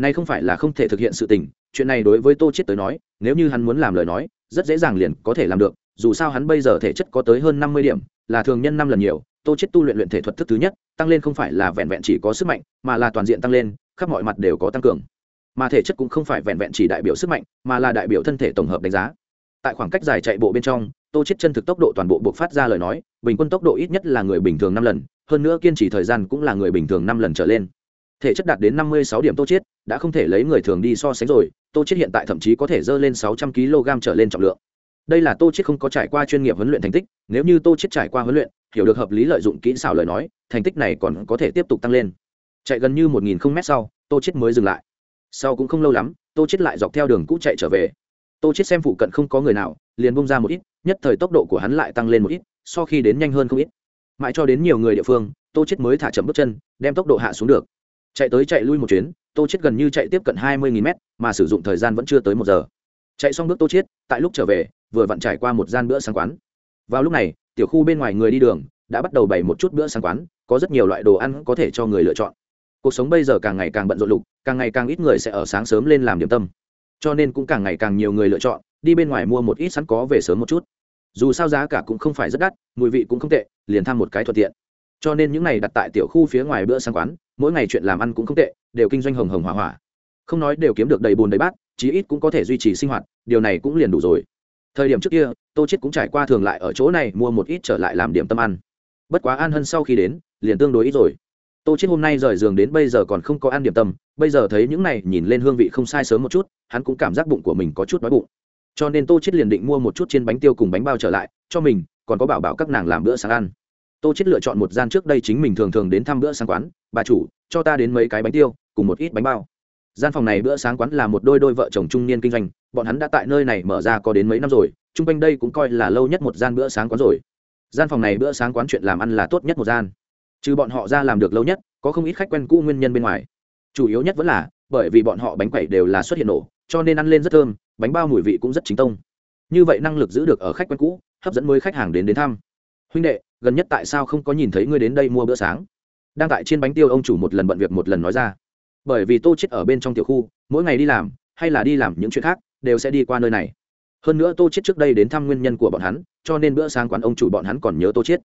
này không phải là không thể thực hiện sự tình, chuyện này đối với tô chết tới nói, nếu như hắn muốn làm lời nói, rất dễ dàng liền có thể làm được, dù sao hắn bây giờ thể chất có tới hơn năm mươi điểm, là thường nhân năm lần nhiều, tô chết tu luyện luyện thể thuật thức thứ nhất, tăng lên không phải là vẹn vẹn chỉ có sức mạnh, mà là toàn diện tăng lên, khắp mọi mặt đều có tăng cường. Mà thể chất cũng không phải vẹn vẹn chỉ đại biểu sức mạnh, mà là đại biểu thân thể tổng hợp đánh giá. Tại khoảng cách dài chạy bộ bên trong, tô chết chân thực tốc độ toàn bộ buộc phát ra lời nói, bình quân tốc độ ít nhất là người bình thường năm lần, hơn nữa kiên trì thời gian cũng là người bình thường năm lần trở lên thể chất đạt đến năm mươi sáu điểm tô chiết, đã không thể lấy người thường đi so sánh rồi, tô chiết hiện tại thậm chí có thể dơ lên sáu trăm kg trở lên trọng lượng. Đây là tô chiết không có trải qua chuyên nghiệp huấn luyện thành tích, nếu như tô chiết trải qua huấn luyện, hiểu được hợp lý lợi dụng kỹ xảo lời nói, thành tích này còn có thể tiếp tục tăng lên. Chạy gần như một nghìn không mét sau, tô chiết mới dừng lại. Sau cũng không lâu lắm, tô chết lại dọc theo đường cũ chạy trở về. Tô chết xem phụ cận không có người nào, liền bung ra một ít, nhất thời tốc độ của hắn lại tăng lên một ít, so khi đến nhanh hơn không ít. Mãi cho đến nhiều người địa phương, tô chết mới thả chậm bước chân, đem tốc độ hạ xuống được chạy tới chạy lui một chuyến, tô chết gần như chạy tiếp cận hai mươi m mà sử dụng thời gian vẫn chưa tới một giờ. Chạy xong bước tô chết tại lúc trở về, vừa vặn trải qua một gian bữa sáng quán. Vào lúc này, tiểu khu bên ngoài người đi đường đã bắt đầu bày một chút bữa sáng quán, có rất nhiều loại đồ ăn có thể cho người lựa chọn. Cuộc sống bây giờ càng ngày càng bận rộn lục, càng ngày càng ít người sẽ ở sáng sớm lên làm điểm tâm. Cho nên cũng càng ngày càng nhiều người lựa chọn, đi bên ngoài mua một ít sẵn có về sớm một chút. Dù sao giá cả cũng không phải rất đắt, mùi vị cũng không tệ, liền tham một cái thuận tiện. Cho nên những này đặt tại tiểu khu phía ngoài bữa sáng quán mỗi ngày chuyện làm ăn cũng không tệ, đều kinh doanh hồng hồng hỏa hỏa. Không nói đều kiếm được đầy bùn đầy bát, chí ít cũng có thể duy trì sinh hoạt, điều này cũng liền đủ rồi. Thời điểm trước kia, tô chết cũng trải qua thường lại ở chỗ này mua một ít trở lại làm điểm tâm ăn. Bất quá an hơn sau khi đến, liền tương đối ít rồi. Tô chết hôm nay rời giường đến bây giờ còn không có ăn điểm tâm, bây giờ thấy những này nhìn lên hương vị không sai sớm một chút, hắn cũng cảm giác bụng của mình có chút đói bụng. Cho nên tô chết liền định mua một chút trên bánh tiêu cùng bánh bao trở lại, cho mình, còn có bảo bảo các nàng làm bữa sáng ăn. Tô chết lựa chọn một gian trước đây chính mình thường thường đến thăm bữa sáng quán bà chủ, cho ta đến mấy cái bánh tiêu, cùng một ít bánh bao. Gian phòng này bữa sáng quán là một đôi đôi vợ chồng trung niên kinh doanh, bọn hắn đã tại nơi này mở ra có đến mấy năm rồi, chung quanh đây cũng coi là lâu nhất một gian bữa sáng quán rồi. Gian phòng này bữa sáng quán chuyện làm ăn là tốt nhất một gian. Trừ bọn họ ra làm được lâu nhất, có không ít khách quen cũ nguyên nhân bên ngoài. Chủ yếu nhất vẫn là, bởi vì bọn họ bánh quẩy đều là xuất hiện nổ, cho nên ăn lên rất thơm, bánh bao mùi vị cũng rất chính tông. Như vậy năng lực giữ được ở khách quen cũ, hấp dẫn mới khách hàng đến đến thăm. Huynh đệ, gần nhất tại sao không có nhìn thấy ngươi đến đây mua bữa sáng? Đang tại trên bánh tiêu ông chủ một lần bận việc một lần nói ra. Bởi vì tô chết ở bên trong tiểu khu, mỗi ngày đi làm, hay là đi làm những chuyện khác, đều sẽ đi qua nơi này. Hơn nữa tô chết trước đây đến thăm nguyên nhân của bọn hắn, cho nên bữa sáng quán ông chủ bọn hắn còn nhớ tô chết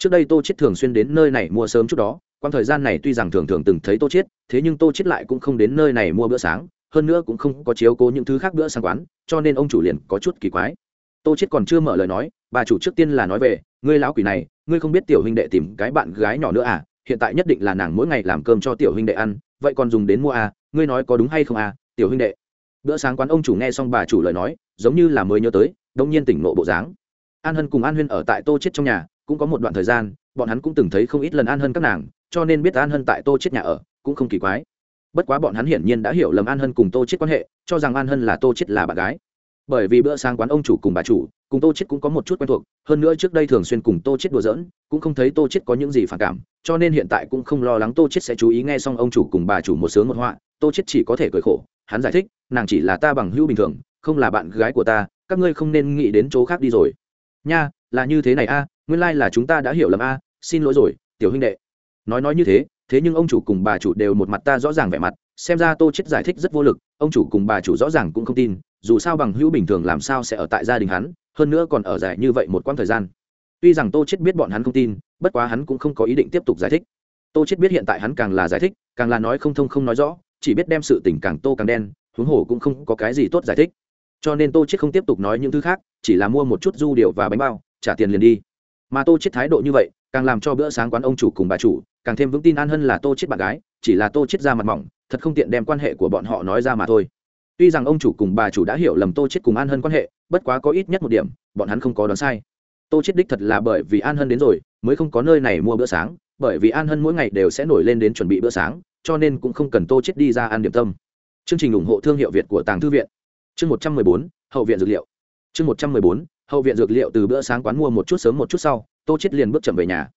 trước đây tô chết thường xuyên đến nơi này mua sớm chút đó, quãng thời gian này tuy rằng thường thường từng thấy tô chết thế nhưng tô chết lại cũng không đến nơi này mua bữa sáng, hơn nữa cũng không có chiếu cố những thứ khác bữa sáng quán, cho nên ông chủ liền có chút kỳ quái. Tô chết còn chưa mở lời nói, bà chủ trước tiên là nói về, ngươi lão quỷ này, ngươi không biết tiểu huynh đệ tìm cái bạn gái nhỏ nữa à? Hiện tại nhất định là nàng mỗi ngày làm cơm cho tiểu huynh đệ ăn, vậy còn dùng đến mua à ngươi nói có đúng hay không à tiểu huynh đệ. Bữa sáng quán ông chủ nghe xong bà chủ lời nói, giống như là mới nhớ tới, đông nhiên tỉnh nộ bộ dáng. An hân cùng an huyên ở tại tô chết trong nhà, cũng có một đoạn thời gian, bọn hắn cũng từng thấy không ít lần an hân các nàng, cho nên biết an hân tại tô chết nhà ở, cũng không kỳ quái. Bất quá bọn hắn hiển nhiên đã hiểu lầm an hân cùng tô chết quan hệ, cho rằng an hân là tô chết là bạn gái bởi vì bữa sáng quán ông chủ cùng bà chủ, cùng tô chết cũng có một chút quen thuộc, hơn nữa trước đây thường xuyên cùng tô chết đùa giỡn, cũng không thấy tô chết có những gì phản cảm, cho nên hiện tại cũng không lo lắng tô chết sẽ chú ý nghe xong ông chủ cùng bà chủ một sướng một họa, tô chết chỉ có thể cười khổ, hắn giải thích, nàng chỉ là ta bằng hữu bình thường, không là bạn gái của ta, các ngươi không nên nghĩ đến chỗ khác đi rồi. Nha, là như thế này a, nguyên lai là chúng ta đã hiểu lầm a, xin lỗi rồi, tiểu huynh đệ. Nói nói như thế thế nhưng ông chủ cùng bà chủ đều một mặt ta rõ ràng vẻ mặt, xem ra tô chết giải thích rất vô lực, ông chủ cùng bà chủ rõ ràng cũng không tin dù sao bằng hữu bình thường làm sao sẽ ở tại gia đình hắn, hơn nữa còn ở dài như vậy một quãng thời gian. Tuy rằng tô chết biết bọn hắn không tin, bất quá hắn cũng không có ý định tiếp tục giải thích. Tô chết biết hiện tại hắn càng là giải thích, càng là nói không thông không nói rõ, chỉ biết đem sự tình càng tô càng đen, huống hồ cũng không có cái gì tốt giải thích. Cho nên tô chết không tiếp tục nói những thứ khác, chỉ là mua một chút du điều và bánh bao, trả tiền liền đi. Mà tô chết thái độ như vậy, càng làm cho bữa sáng quán ông chủ cùng bà chủ càng thêm vững tin an hơn là tô chết bạn gái, chỉ là tô chết ra mặt mỏng, thật không tiện đem quan hệ của bọn họ nói ra mà thôi tuy rằng ông chủ cùng bà chủ đã hiểu lầm tô chết cùng an hân quan hệ, bất quá có ít nhất một điểm, bọn hắn không có đoán sai. Tô chết đích thật là bởi vì an hân đến rồi, mới không có nơi này mua bữa sáng, bởi vì an hân mỗi ngày đều sẽ nổi lên đến chuẩn bị bữa sáng, cho nên cũng không cần tô chết đi ra ăn điểm tâm. Chương trình ủng hộ thương hiệu việt của tàng thư viện. Chương một trăm mười bốn, hậu viện dược liệu. Chương một trăm mười bốn, hậu viện dược liệu từ bữa sáng quán mua một chút sớm một chút sau, tô chết liền bước chậm về nhà.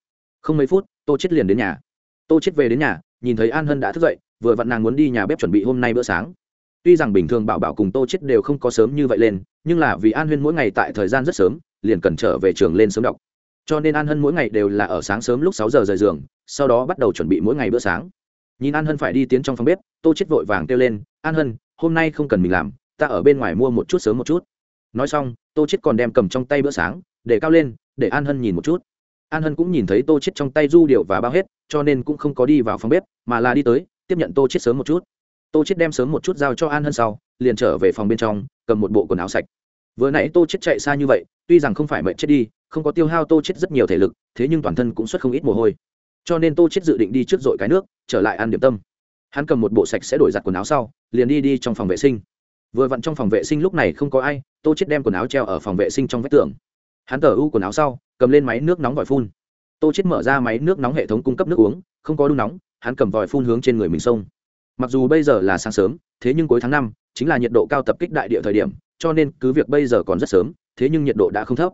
Không mấy phút, tô chết liền đến nhà. Tô chết về đến nhà, nhìn thấy an hân đã thức dậy, vừa vặn nàng muốn đi nhà bếp chuẩn bị hôm nay bữa sáng tuy rằng bình thường bảo bảo cùng tô chết đều không có sớm như vậy lên, nhưng là vì an huyên mỗi ngày tại thời gian rất sớm, liền cần trở về trường lên sớm đọc. Cho nên an hân mỗi ngày đều là ở sáng sớm lúc sáu giờ rời giường, sau đó bắt đầu chuẩn bị mỗi ngày bữa sáng. Nhìn an hân phải đi tiến trong phòng bếp, tô chết vội vàng kêu lên, an hân, hôm nay không cần mình làm, ta ở bên ngoài mua một chút sớm một chút. Nói xong, tô chết còn đem cầm trong tay bữa sáng, để cao lên, để an hân nhìn một chút. An hân cũng nhìn thấy tô chết trong tay du điệu và bao hết, cho nên cũng không có đi vào phòng bếp, mà là đi tới, tiếp nhận tô chết sớm một chút tô chết đem sớm một chút giao cho an hân sau, liền trở về phòng bên trong, cầm một bộ quần áo sạch. Vừa nãy tô chết chạy xa như vậy, tuy rằng không phải mệt chết đi, không có tiêu hao tô chết rất nhiều thể lực, thế nhưng toàn thân cũng xuất không ít mồ hôi. Cho nên tô chết dự định đi trước dội cái nước, trở lại ăn điểm tâm. Hắn cầm một bộ sạch sẽ đổi giặt quần áo sau, liền đi đi trong phòng vệ sinh. Vừa vặn trong phòng vệ sinh lúc này không có ai, tô chết đem quần áo treo ở phòng vệ sinh trong vách tường. Hắn tờ u quần áo sau, cầm lên máy nước nóng vòi phun. Tô chết mở ra máy nước nóng hệ thống cung cấp nước uống, không có đun nóng, hắn cầm vòi phun hướng trên người mình sông mặc dù bây giờ là sáng sớm, thế nhưng cuối tháng năm chính là nhiệt độ cao tập kích đại địa thời điểm, cho nên cứ việc bây giờ còn rất sớm, thế nhưng nhiệt độ đã không thấp.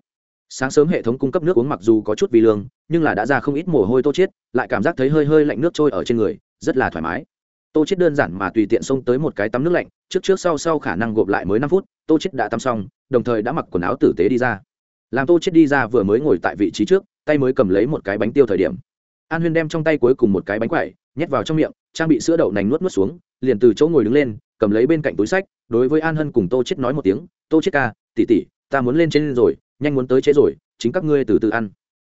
Sáng sớm hệ thống cung cấp nước uống mặc dù có chút vi lương, nhưng là đã ra không ít mồ hôi tô chết lại cảm giác thấy hơi hơi lạnh nước trôi ở trên người, rất là thoải mái. Tô chết đơn giản mà tùy tiện xông tới một cái tắm nước lạnh, trước trước sau sau khả năng gộp lại mới năm phút, tô chết đã tắm xong, đồng thời đã mặc quần áo tử tế đi ra. Làm tô chết đi ra vừa mới ngồi tại vị trí trước, tay mới cầm lấy một cái bánh tiêu thời điểm. An huyên đem trong tay cuối cùng một cái bánh quẩy nhét vào trong miệng, trang bị sữa đậu nành nuốt nuốt xuống, liền từ chỗ ngồi đứng lên, cầm lấy bên cạnh túi sách, đối với an hân cùng tô chết nói một tiếng, tô chết ca tỉ tỉ ta muốn lên trên rồi, nhanh muốn tới chế rồi, chính các ngươi từ từ ăn.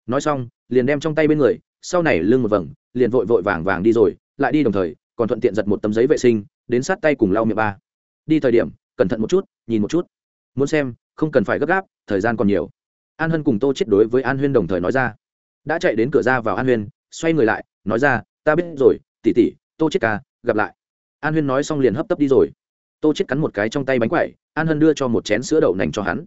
Nói xong, liền đem trong tay bên người, sau này lưng một vầng, liền vội vội vàng vàng đi rồi, lại đi đồng thời, còn thuận tiện giật một tấm giấy vệ sinh, đến sát tay cùng lau miệng ba. Đi thời điểm, cẩn thận một chút, nhìn một chút. Muốn xem, không cần phải gấp gáp, thời gian còn nhiều. An hân cùng tô chết đối với an huyên đồng thời nói ra. Đã chạy đến cửa ra vào an huyên, xoay người lại, nói ra ta biết rồi, tỉ tỉ, tô chết ca, gặp lại. An huyên nói xong liền hấp tấp đi rồi. Tô chết cắn một cái trong tay bánh quẩy, an hân đưa cho một chén sữa đậu nành cho hắn.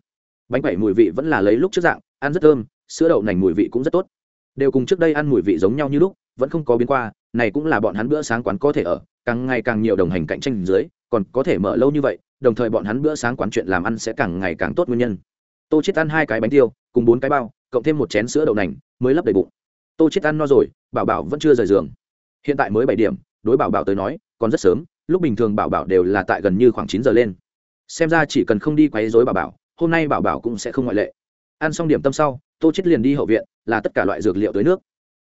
Bánh quẩy mùi vị vẫn là lấy lúc trước dạng, ăn rất thơm, sữa đậu nành mùi vị cũng rất tốt. Đều cùng trước đây ăn mùi vị giống nhau như lúc, vẫn không có biến qua, này cũng là bọn hắn bữa sáng quán có thể ở, càng ngày càng nhiều đồng hành cạnh tranh dưới, còn có thể mở lâu như vậy, đồng thời bọn hắn bữa sáng quán chuyện làm ăn sẽ càng ngày càng tốt nguyên nhân. Tô chết ăn hai cái bánh tiêu, cùng bốn cái bao, cộng thêm một chén sữa đậu nành, mới lấp đầy bụng. Tô chết ăn no rồi, bảo bảo vẫn chưa rời giường hiện tại mới bảy điểm, đối bảo bảo tới nói, còn rất sớm, lúc bình thường bảo bảo đều là tại gần như khoảng chín giờ lên. Xem ra chỉ cần không đi quấy rối bảo bảo, hôm nay bảo bảo cũng sẽ không ngoại lệ. Ăn xong điểm tâm sau, tô chết liền đi hậu viện, là tất cả loại dược liệu tới nước.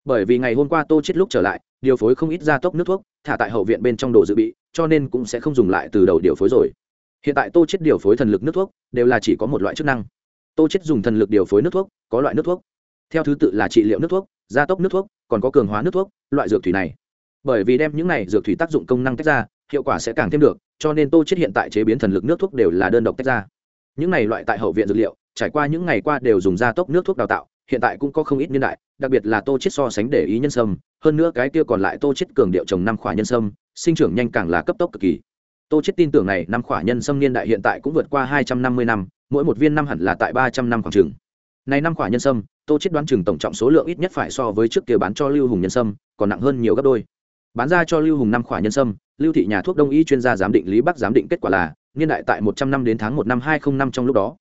Bởi vì ngày hôm qua tô chết lúc trở lại, điều phối không ít gia tốc nước thuốc, thả tại hậu viện bên trong đồ dự bị, cho nên cũng sẽ không dùng lại từ đầu điều phối rồi. Hiện tại tô chết điều phối thần lực nước thuốc, đều là chỉ có một loại chức năng. Tô chết dùng thần lực điều phối nước thuốc, có loại nước thuốc. Theo thứ tự là trị liệu nước thuốc, gia tốc nước thuốc, còn có cường hóa nước thuốc, loại dược thủy này bởi vì đem những này dược thủy tác dụng công năng tách ra, hiệu quả sẽ càng thêm được, cho nên tô chết hiện tại chế biến thần lực nước thuốc đều là đơn độc tách ra. Những này loại tại hậu viện dược liệu, trải qua những ngày qua đều dùng gia tốc nước thuốc đào tạo, hiện tại cũng có không ít niên đại, đặc biệt là tô chết so sánh để ý nhân sâm, hơn nữa cái kia còn lại tô chết cường điệu trồng năm khỏa nhân sâm, sinh trưởng nhanh càng là cấp tốc cực kỳ. Tô chết tin tưởng này, năm khỏa nhân sâm niên đại hiện tại cũng vượt qua hai trăm năm mươi năm, mỗi một viên năm hẳn là tại ba trăm năm khoảng trường này năm khỏa nhân sâm, tô chết đoán chừng tổng trọng số lượng ít nhất phải so với trước kia bán cho lưu hùng nhân sâm, còn nặng hơn nhiều gấp đôi bán ra cho lưu hùng năm khỏa nhân sâm, lưu thị nhà thuốc đông y chuyên gia giám định lý bắc giám định kết quả là, niên đại tại một trăm năm đến tháng một năm hai không năm trong lúc đó.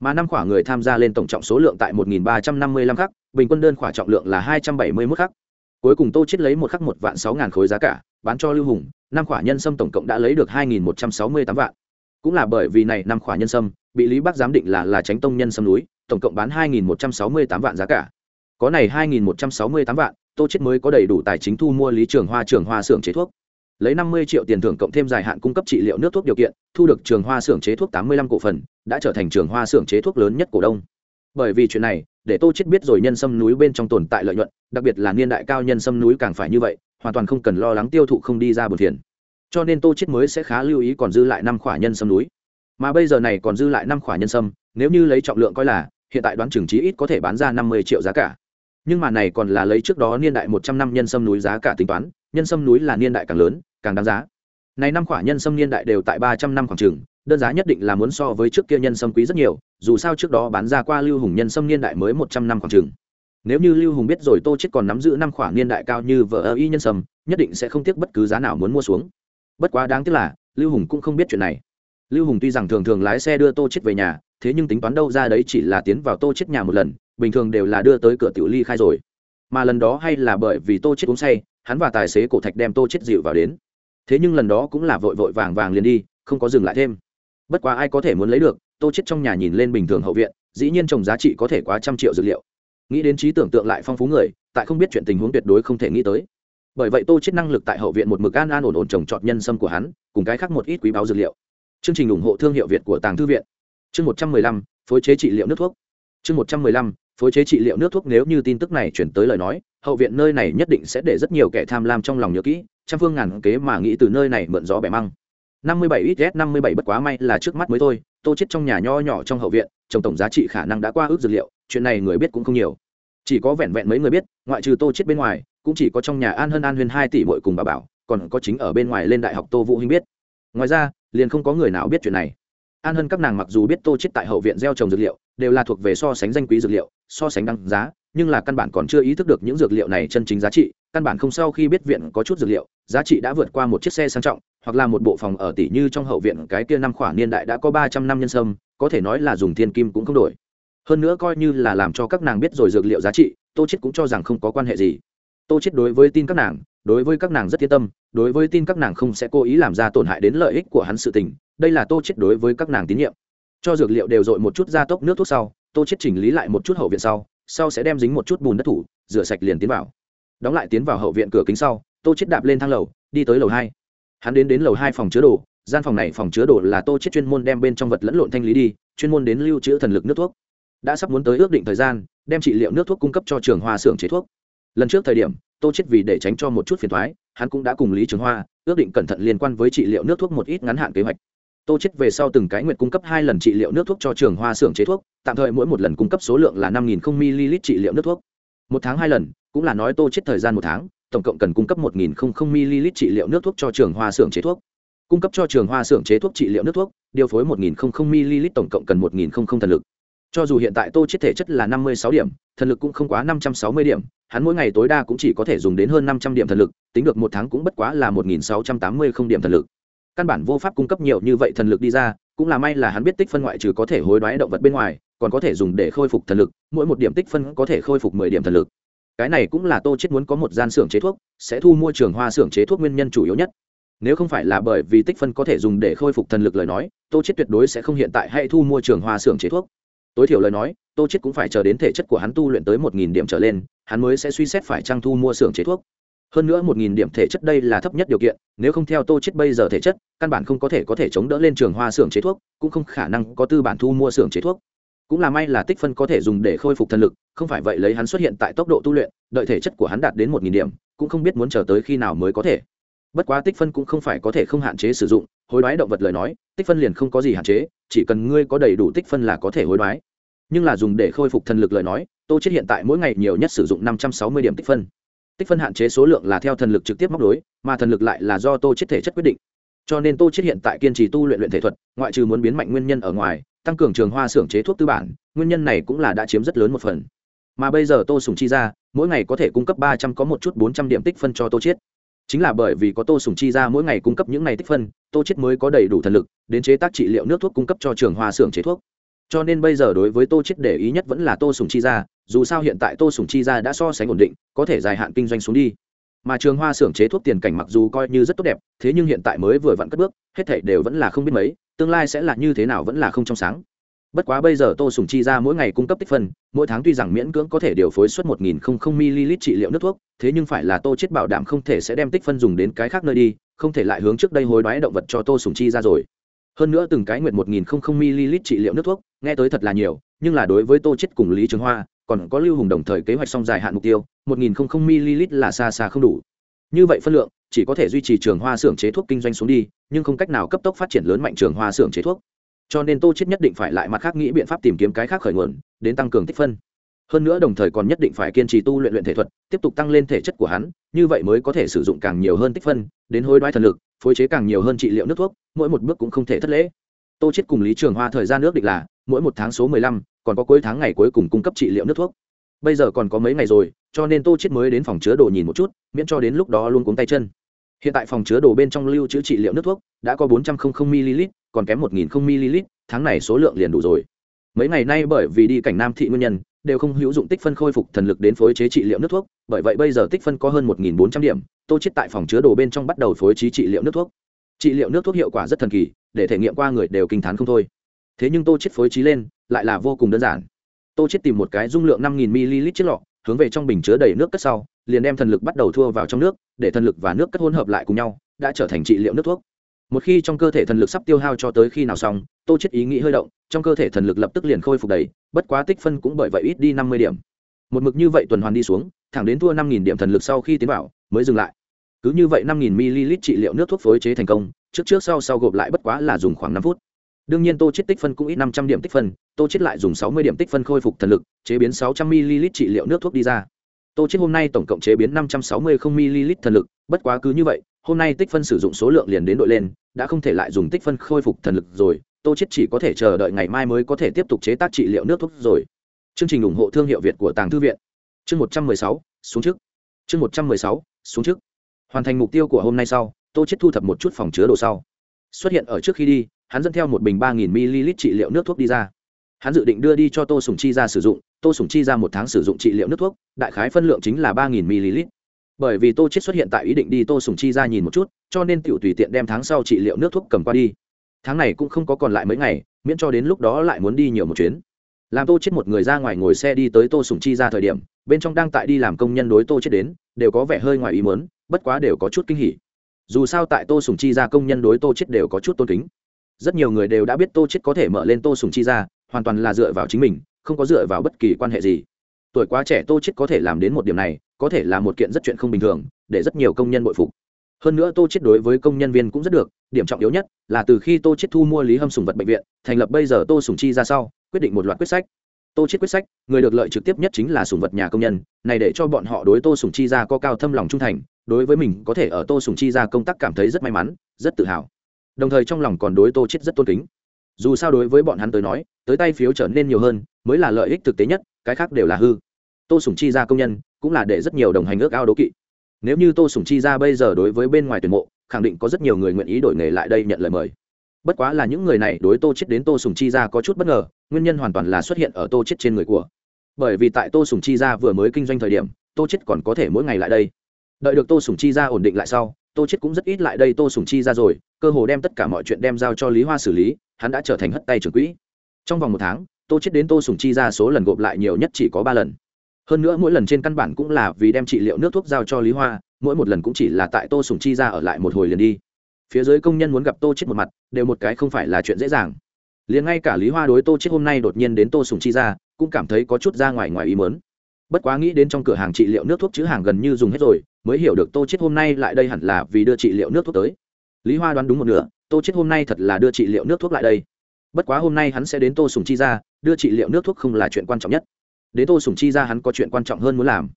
Mà năm khỏa người tham gia lên tổng trọng số lượng tại một nghìn ba trăm năm mươi lăm khắc, bình quân đơn khỏa trọng lượng là hai trăm bảy mươi mốt khắc. Cuối cùng tô chết lấy một khắc một vạn sáu ngàn khối giá cả, bán cho lưu hùng, năm khỏa nhân sâm tổng cộng đã lấy được hai nghìn một trăm sáu mươi tám vạn. Cũng là bởi vì này năm khỏa nhân sâm, bị lý bắc giám định là là tránh tông nhân sâm núi, tổng cộng bán hai nghìn một trăm sáu mươi tám vạn giá cả. Có này hai nghìn một trăm sáu mươi tám vạn tô chết mới có đầy đủ tài chính thu mua lý trường hoa trường hoa xưởng chế thuốc. Lấy năm mươi triệu tiền thưởng cộng thêm dài hạn cung cấp trị liệu nước thuốc điều kiện, thu được trường hoa xưởng chế thuốc tám mươi lăm cổ phần, đã trở thành trường hoa xưởng chế thuốc lớn nhất cổ đông. Bởi vì chuyện này, để tô chết biết rồi nhân sâm núi bên trong tồn tại lợi nhuận, đặc biệt là niên đại cao nhân sâm núi càng phải như vậy, hoàn toàn không cần lo lắng tiêu thụ không đi ra bờ thiền. Cho nên tô chết mới sẽ khá lưu ý còn dư lại năm khỏa nhân sâm núi. Mà bây giờ này còn dư lại năm khỏa nhân sâm, nếu như lấy trọng lượng coi là, hiện tại đoán chừng chí ít có thể bán ra năm mươi triệu giá cả nhưng mà này còn là lấy trước đó niên đại một trăm năm nhân sâm núi giá cả tính toán, nhân sâm núi là niên đại càng lớn, càng đáng giá. Này năm khỏa nhân sâm niên đại đều tại ba trăm năm khoảng trường đơn giá nhất định là muốn so với trước kia nhân sâm quý rất nhiều, dù sao trước đó bán ra qua lưu hùng nhân sâm niên đại mới một trăm năm khoảng trường nếu như lưu hùng biết rồi tô chết còn nắm giữ năm khỏa niên đại cao như vợ ơ y nhân sâm, nhất định sẽ không tiếc bất cứ giá nào muốn mua xuống. Bất quá đáng tiếc là, lưu hùng cũng không biết chuyện này. Lưu hùng tuy rằng thường thường lái xe đưa tô chết về nhà thế nhưng tính toán đâu ra đấy chỉ là tiến vào tô chết nhà một lần, bình thường đều là đưa tới cửa tiểu ly khai rồi. Mà lần đó hay là bởi vì tô chết uống say, hắn và tài xế cổ thạch đem tô chết dịu vào đến. Thế nhưng lần đó cũng là vội vội vàng vàng liền đi, không có dừng lại thêm. Bất quá ai có thể muốn lấy được, tô chết trong nhà nhìn lên bình thường hậu viện, dĩ nhiên trồng giá trị có thể quá trăm triệu dược liệu. Nghĩ đến trí tưởng tượng lại phong phú người, tại không biết chuyện tình huống tuyệt đối không thể nghĩ tới. Bởi vậy tô chết năng lực tại hậu viện một mực an an ổn ổn trồng trọt nhân sâm của hắn, cùng cái khác một ít quý báo dược liệu. Chương trình ủng hộ thương hiệu việt của tàng thư viện chương một trăm mười lăm, phối chế trị liệu nước thuốc. Chương một trăm mười lăm, phối chế trị liệu nước thuốc nếu như tin tức này chuyển tới lời nói, hậu viện nơi này nhất định sẽ để rất nhiều kẻ tham lam trong lòng nhớ kỹ, trăm phương ngàn kế mà nghĩ từ nơi này mượn gió bẻ măng. năm mươi bảy ít s năm mươi bảy bất quá may là trước mắt mới thôi, tô chết trong nhà nho nhỏ trong hậu viện, trồng tổng giá trị khả năng đã qua ước dược liệu, chuyện này người biết cũng không nhiều. Chỉ có vẹn vẹn mấy người biết, ngoại trừ tô chết bên ngoài, cũng chỉ có trong nhà an hân an huyền hai tỷ muội cùng bà bảo, còn có chính ở bên ngoài lên đại học tô vũ hinh biết. Ngoài ra, liền không có người nào biết chuyện này an hân các nàng mặc dù biết tô chết tại hậu viện gieo trồng dược liệu, đều là thuộc về so sánh danh quý dược liệu, so sánh đăng giá, nhưng là căn bản còn chưa ý thức được những dược liệu này chân chính giá trị, căn bản không sau khi biết viện có chút dược liệu, giá trị đã vượt qua một chiếc xe sang trọng, hoặc là một bộ phòng ở tỷ như trong hậu viện cái kia năm khoảng niên đại đã có ba trăm năm nhân sâm, có thể nói là dùng thiên kim cũng không đổi. Hơn nữa coi như là làm cho các nàng biết rồi dược liệu giá trị, tô chết cũng cho rằng không có quan hệ gì. Tô chết đối với tin các nàng, đối với các nàng rất yên tâm, đối với tin các nàng không sẽ cố ý làm ra tổn hại đến lợi ích của hắn sự tình đây là tô chết đối với các nàng tín nhiệm. Cho dược liệu đều dội một chút gia tốc nước thuốc sau, tô chết chỉnh lý lại một chút hậu viện sau sau sẽ đem dính một chút bùn đất thủ, rửa sạch liền tiến vào. Đóng lại tiến vào hậu viện cửa kính sau, tô chết đạp lên thang lầu, đi tới lầu hai. Hắn đến đến lầu hai phòng chứa đồ, gian phòng này phòng chứa đồ là tô chết chuyên môn đem bên trong vật lẫn lộn thanh lý đi, chuyên môn đến lưu trữ thần lực nước thuốc. Đã sắp muốn tới ước định thời gian, đem trị liệu nước thuốc cung cấp cho trường hoa xưởng chế thuốc. Lần trước thời điểm, tô chết vì để tránh cho một chút phiền thoái, hắn cũng đã cùng lý trường hoa ước định cẩn thận liên quan với trị liệu nước thuốc một ít ngắn hạn kế hoạch tô chết về sau từng cái nguyện cung cấp hai lần trị liệu nước thuốc cho trường hoa xưởng chế thuốc, tạm thời mỗi một lần cung cấp số lượng là năm nghìn ml trị liệu nước thuốc. Một tháng hai lần, cũng là nói tô chết thời gian một tháng, tổng cộng cần cung cấp một nghìn ml trị liệu nước thuốc cho trường hoa xưởng chế thuốc. Cung cấp cho trường hoa xưởng chế thuốc trị liệu nước thuốc, điều phối một nghìn ml tổng cộng cần một nghìn thần lực. Cho dù hiện tại tô chết thể chất là năm mươi sáu điểm, thần lực cũng không quá năm trăm sáu mươi điểm, hắn mỗi ngày tối đa cũng chỉ có thể dùng đến hơn năm trăm điểm thần lực, tính được một tháng cũng bất quá là một nghìn sáu trăm tám mươi không điểm thần lực căn bản vô pháp cung cấp nhiều như vậy thần lực đi ra, cũng là may là hắn biết tích phân ngoại trừ có thể hối đoái động vật bên ngoài, còn có thể dùng để khôi phục thần lực, mỗi một điểm tích phân có thể khôi phục mười điểm thần lực. Cái này cũng là tô chết muốn có một gian xưởng chế thuốc, sẽ thu mua trường hoa xưởng chế thuốc nguyên nhân chủ yếu nhất. Nếu không phải là bởi vì tích phân có thể dùng để khôi phục thần lực lời nói, tô chết tuyệt đối sẽ không hiện tại hay thu mua trường hoa xưởng chế thuốc. Tối thiểu lời nói, tô chết cũng phải chờ đến thể chất của hắn tu luyện tới một nghìn điểm trở lên, hắn mới sẽ suy xét phải trang thu mua xưởng chế thuốc hơn nữa một nghìn điểm thể chất đây là thấp nhất điều kiện, nếu không theo tô chết bây giờ thể chất, căn bản không có thể có thể chống đỡ lên trường hoa xưởng chế thuốc, cũng không khả năng có tư bản thu mua xưởng chế thuốc. Cũng là may là tích phân có thể dùng để khôi phục thần lực, không phải vậy lấy hắn xuất hiện tại tốc độ tu luyện, đợi thể chất của hắn đạt đến một nghìn điểm, cũng không biết muốn chờ tới khi nào mới có thể. Bất quá tích phân cũng không phải có thể không hạn chế sử dụng, hối đoái động vật lời nói, tích phân liền không có gì hạn chế, chỉ cần ngươi có đầy đủ tích phân là có thể hối đoái. Nhưng là dùng để khôi phục thần lực lời nói, tô chết hiện tại mỗi ngày nhiều nhất sử dụng năm trăm sáu mươi điểm tích phân tích phân hạn chế số lượng là theo thần lực trực tiếp móc đối, mà thần lực lại là do tô chết thể chất quyết định. Cho nên tô chết hiện tại kiên trì tu luyện luyện thể thuật, ngoại trừ muốn biến mạnh nguyên nhân ở ngoài, tăng cường trường hoa xưởng chế thuốc tư bản, nguyên nhân này cũng là đã chiếm rất lớn một phần. Mà bây giờ tô sùng chi ra, mỗi ngày có thể cung cấp ba trăm có một chút bốn trăm điểm tích phân cho tô chiết chính là bởi vì có tô sùng chi ra mỗi ngày cung cấp những ngày tích phân, tô chiết mới có đầy đủ thần lực, đến chế tác trị liệu nước thuốc cung cấp cho trường hoa xưởng chế thuốc cho nên bây giờ đối với tô chết để ý nhất vẫn là tô sùng chi ra dù sao hiện tại tô sùng chi ra đã so sánh ổn định, có thể dài hạn kinh doanh xuống đi. Mà trường hoa xưởng chế thuốc tiền cảnh mặc dù coi như rất tốt đẹp, thế nhưng hiện tại mới vừa vặn cất bước, hết thảy đều vẫn là không biết mấy, tương lai sẽ là như thế nào vẫn là không trong sáng. Bất quá bây giờ tô sùng chi ra mỗi ngày cung cấp tích phân, mỗi tháng tuy rằng miễn cưỡng có thể điều phối suất một nghìn không không ml trị liệu nước thuốc, thế nhưng phải là tô chết bảo đảm không thể sẽ đem tích phân dùng đến cái khác nơi đi, không thể lại hướng trước đây hối đoái động vật cho tô sùng chi ra rồi. Hơn nữa từng cái nguyện một nghìn không không ml trị liệu nước thuốc nghe tới thật là nhiều, nhưng là đối với tô chết cùng lý trường hoa, còn có lưu hùng đồng thời kế hoạch song dài hạn mục tiêu, một nghìn không không ml là xa xa không đủ. Như vậy phân lượng, chỉ có thể duy trì trường hoa xưởng chế thuốc kinh doanh xuống đi, nhưng không cách nào cấp tốc phát triển lớn mạnh trường hoa xưởng chế thuốc. Cho nên tô chết nhất định phải lại mặt khác nghĩ biện pháp tìm kiếm cái khác khởi nguồn, đến tăng cường tích phân. Hơn nữa đồng thời còn nhất định phải kiên trì tu luyện luyện thể thuật, tiếp tục tăng lên thể chất của hắn, như vậy mới có thể sử dụng càng nhiều hơn tích phân, đến hối đoái thần lực, phối chế càng nhiều hơn trị liệu nước thuốc, mỗi một bước cũng không thể thất lễ. Tô chết cùng lý trường hoa thời gian nước định là mỗi một tháng số 15, còn có cuối tháng ngày cuối cùng cung cấp trị liệu nước thuốc. Bây giờ còn có mấy ngày rồi cho nên tô chết mới đến phòng chứa đồ nhìn một chút miễn cho đến lúc đó luôn cuống tay chân. Hiện tại phòng chứa đồ bên trong lưu trữ trị liệu nước thuốc đã có 400 ml còn kém 1000 ml tháng này số lượng liền đủ rồi. Mấy ngày nay bởi vì đi cảnh nam thị nguyên nhân đều không hữu dụng tích phân khôi phục thần lực đến phối chế trị liệu nước thuốc bởi vậy bây giờ tích phân có hơn 1.400 điểm tô chết tại phòng chứa đồ bên trong bắt đầu phối trí trị liệu nước thuốc. Trị liệu nước thuốc hiệu quả rất thần kỳ để thể nghiệm qua người đều kinh thán không thôi thế nhưng tô chết phối trí lên, lại là vô cùng đơn giản. Tô chết tìm một cái dung lượng 5.000 ml chiếc lọ, hướng về trong bình chứa đầy nước cất sau, liền đem thần lực bắt đầu thua vào trong nước, để thần lực và nước cất hỗn hợp lại cùng nhau, đã trở thành trị liệu nước thuốc. Một khi trong cơ thể thần lực sắp tiêu hao cho tới khi nào xong, tô chết ý nghĩ hơi động, trong cơ thể thần lực lập tức liền khôi phục đầy, bất quá tích phân cũng bởi vậy ít đi năm mươi điểm. Một mực như vậy tuần hoàn đi xuống, thẳng đến thua năm nghìn điểm thần lực sau khi tiến vào, mới dừng lại. Cứ như vậy năm nghìn ml trị liệu nước thuốc phối chế thành công, trước trước sau sau gộp lại bất quá là dùng khoảng năm phút đương nhiên tô chết tích phân cũng ít năm trăm điểm tích phân, tô chết lại dùng sáu mươi điểm tích phân khôi phục thần lực, chế biến sáu trăm ml trị liệu nước thuốc đi ra. Tô chết hôm nay tổng cộng chế biến năm trăm sáu mươi không ml thần lực, bất quá cứ như vậy, hôm nay tích phân sử dụng số lượng liền đến đội lên, đã không thể lại dùng tích phân khôi phục thần lực rồi, tô chết chỉ có thể chờ đợi ngày mai mới có thể tiếp tục chế tác trị liệu nước thuốc rồi. Chương trình ủng hộ thương hiệu việt của tàng thư viện. Chương một trăm mười sáu, xuống trước. Chương một trăm mười sáu, xuống trước. Hoàn thành mục tiêu của hôm nay sau, tô chết thu thập một chút phòng chứa đồ sau. Xuất hiện ở trước khi đi hắn dẫn theo một bình ba nghìn ml trị liệu nước thuốc đi ra. Hắn dự định đưa đi cho tô sùng chi ra sử dụng, tô sùng chi ra một tháng sử dụng trị liệu nước thuốc, đại khái phân lượng chính là ba nghìn ml. Bởi vì tô chết xuất hiện tại ý định đi tô sùng chi ra nhìn một chút, cho nên tiểu tùy tiện đem tháng sau trị liệu nước thuốc cầm qua đi. Tháng này cũng không có còn lại mấy ngày, miễn cho đến lúc đó lại muốn đi nhiều một chuyến. Làm tô chết một người ra ngoài ngồi xe đi tới tô sùng chi ra thời điểm, bên trong đang tại đi làm công nhân đối tô chết đến, đều có vẻ hơi ngoài ý muốn, bất quá đều có chút kinh hỉ. Dù sao tại tô sùng chi ra công nhân đối tô chết đều có chút tôn kính rất nhiều người đều đã biết tô chết có thể mở lên tô sùng chi ra, hoàn toàn là dựa vào chính mình, không có dựa vào bất kỳ quan hệ gì. Tuổi quá trẻ tô chết có thể làm đến một điểm này, có thể là một kiện rất chuyện không bình thường, để rất nhiều công nhân bội phục. Hơn nữa tô chết đối với công nhân viên cũng rất được, điểm trọng yếu nhất là từ khi tô chết thu mua lý hâm sùng vật bệnh viện, thành lập bây giờ tô sùng chi ra sau, quyết định một loạt quyết sách. Tô chết quyết sách, người được lợi trực tiếp nhất chính là sùng vật nhà công nhân, này để cho bọn họ đối tô sùng chi ra có cao thâm lòng trung thành, đối với mình có thể ở tô sùng chi ra công tác cảm thấy rất may mắn, rất tự hào đồng thời trong lòng còn đối tô chết rất tôn kính. Dù sao đối với bọn hắn tới nói, tới tay phiếu trở nên nhiều hơn, mới là lợi ích thực tế nhất, cái khác đều là hư. Tô sùng chi ra công nhân, cũng là để rất nhiều đồng hành ước ao đố kỵ. Nếu như tô sùng chi ra bây giờ đối với bên ngoài tuyển mộ, khẳng định có rất nhiều người nguyện ý đổi nghề lại đây nhận lời mời. Bất quá là những người này đối tô chết đến tô sùng chi ra có chút bất ngờ, nguyên nhân hoàn toàn là xuất hiện ở tô chết trên người của. Bởi vì tại tô sùng chi ra vừa mới kinh doanh thời điểm, tô chết còn có thể mỗi ngày lại đây. Đợi được tô sùng chi ra ổn định lại sau tô chết cũng rất ít lại đây tô sùng chi ra rồi, cơ hồ đem tất cả mọi chuyện đem giao cho lý hoa xử lý, hắn đã trở thành hất tay trưởng quỹ. Trong vòng một tháng, tô chết đến tô sùng chi ra số lần gộp lại nhiều nhất chỉ có ba lần. Hơn nữa mỗi lần trên căn bản cũng là vì đem trị liệu nước thuốc giao cho lý hoa, mỗi một lần cũng chỉ là tại tô sùng chi ra ở lại một hồi liền đi. Phía dưới công nhân muốn gặp tô chết một mặt, đều một cái không phải là chuyện dễ dàng. Liền ngay cả lý hoa đối tô chết hôm nay đột nhiên đến tô sùng chi ra, cũng cảm thấy có chút ra ngoài ngoài ý mớn bất quá nghĩ đến trong cửa hàng trị liệu nước thuốc chữ hàng gần như dùng hết rồi mới hiểu được tô chết hôm nay lại đây hẳn là vì đưa trị liệu nước thuốc tới. Lý hoa đoán đúng một nửa, tô chết hôm nay thật là đưa trị liệu nước thuốc lại đây. Bất quá hôm nay hắn sẽ đến tô sùng chi ra đưa trị liệu nước thuốc không là chuyện quan trọng nhất. Đến tô sùng chi ra hắn có chuyện quan trọng hơn muốn làm.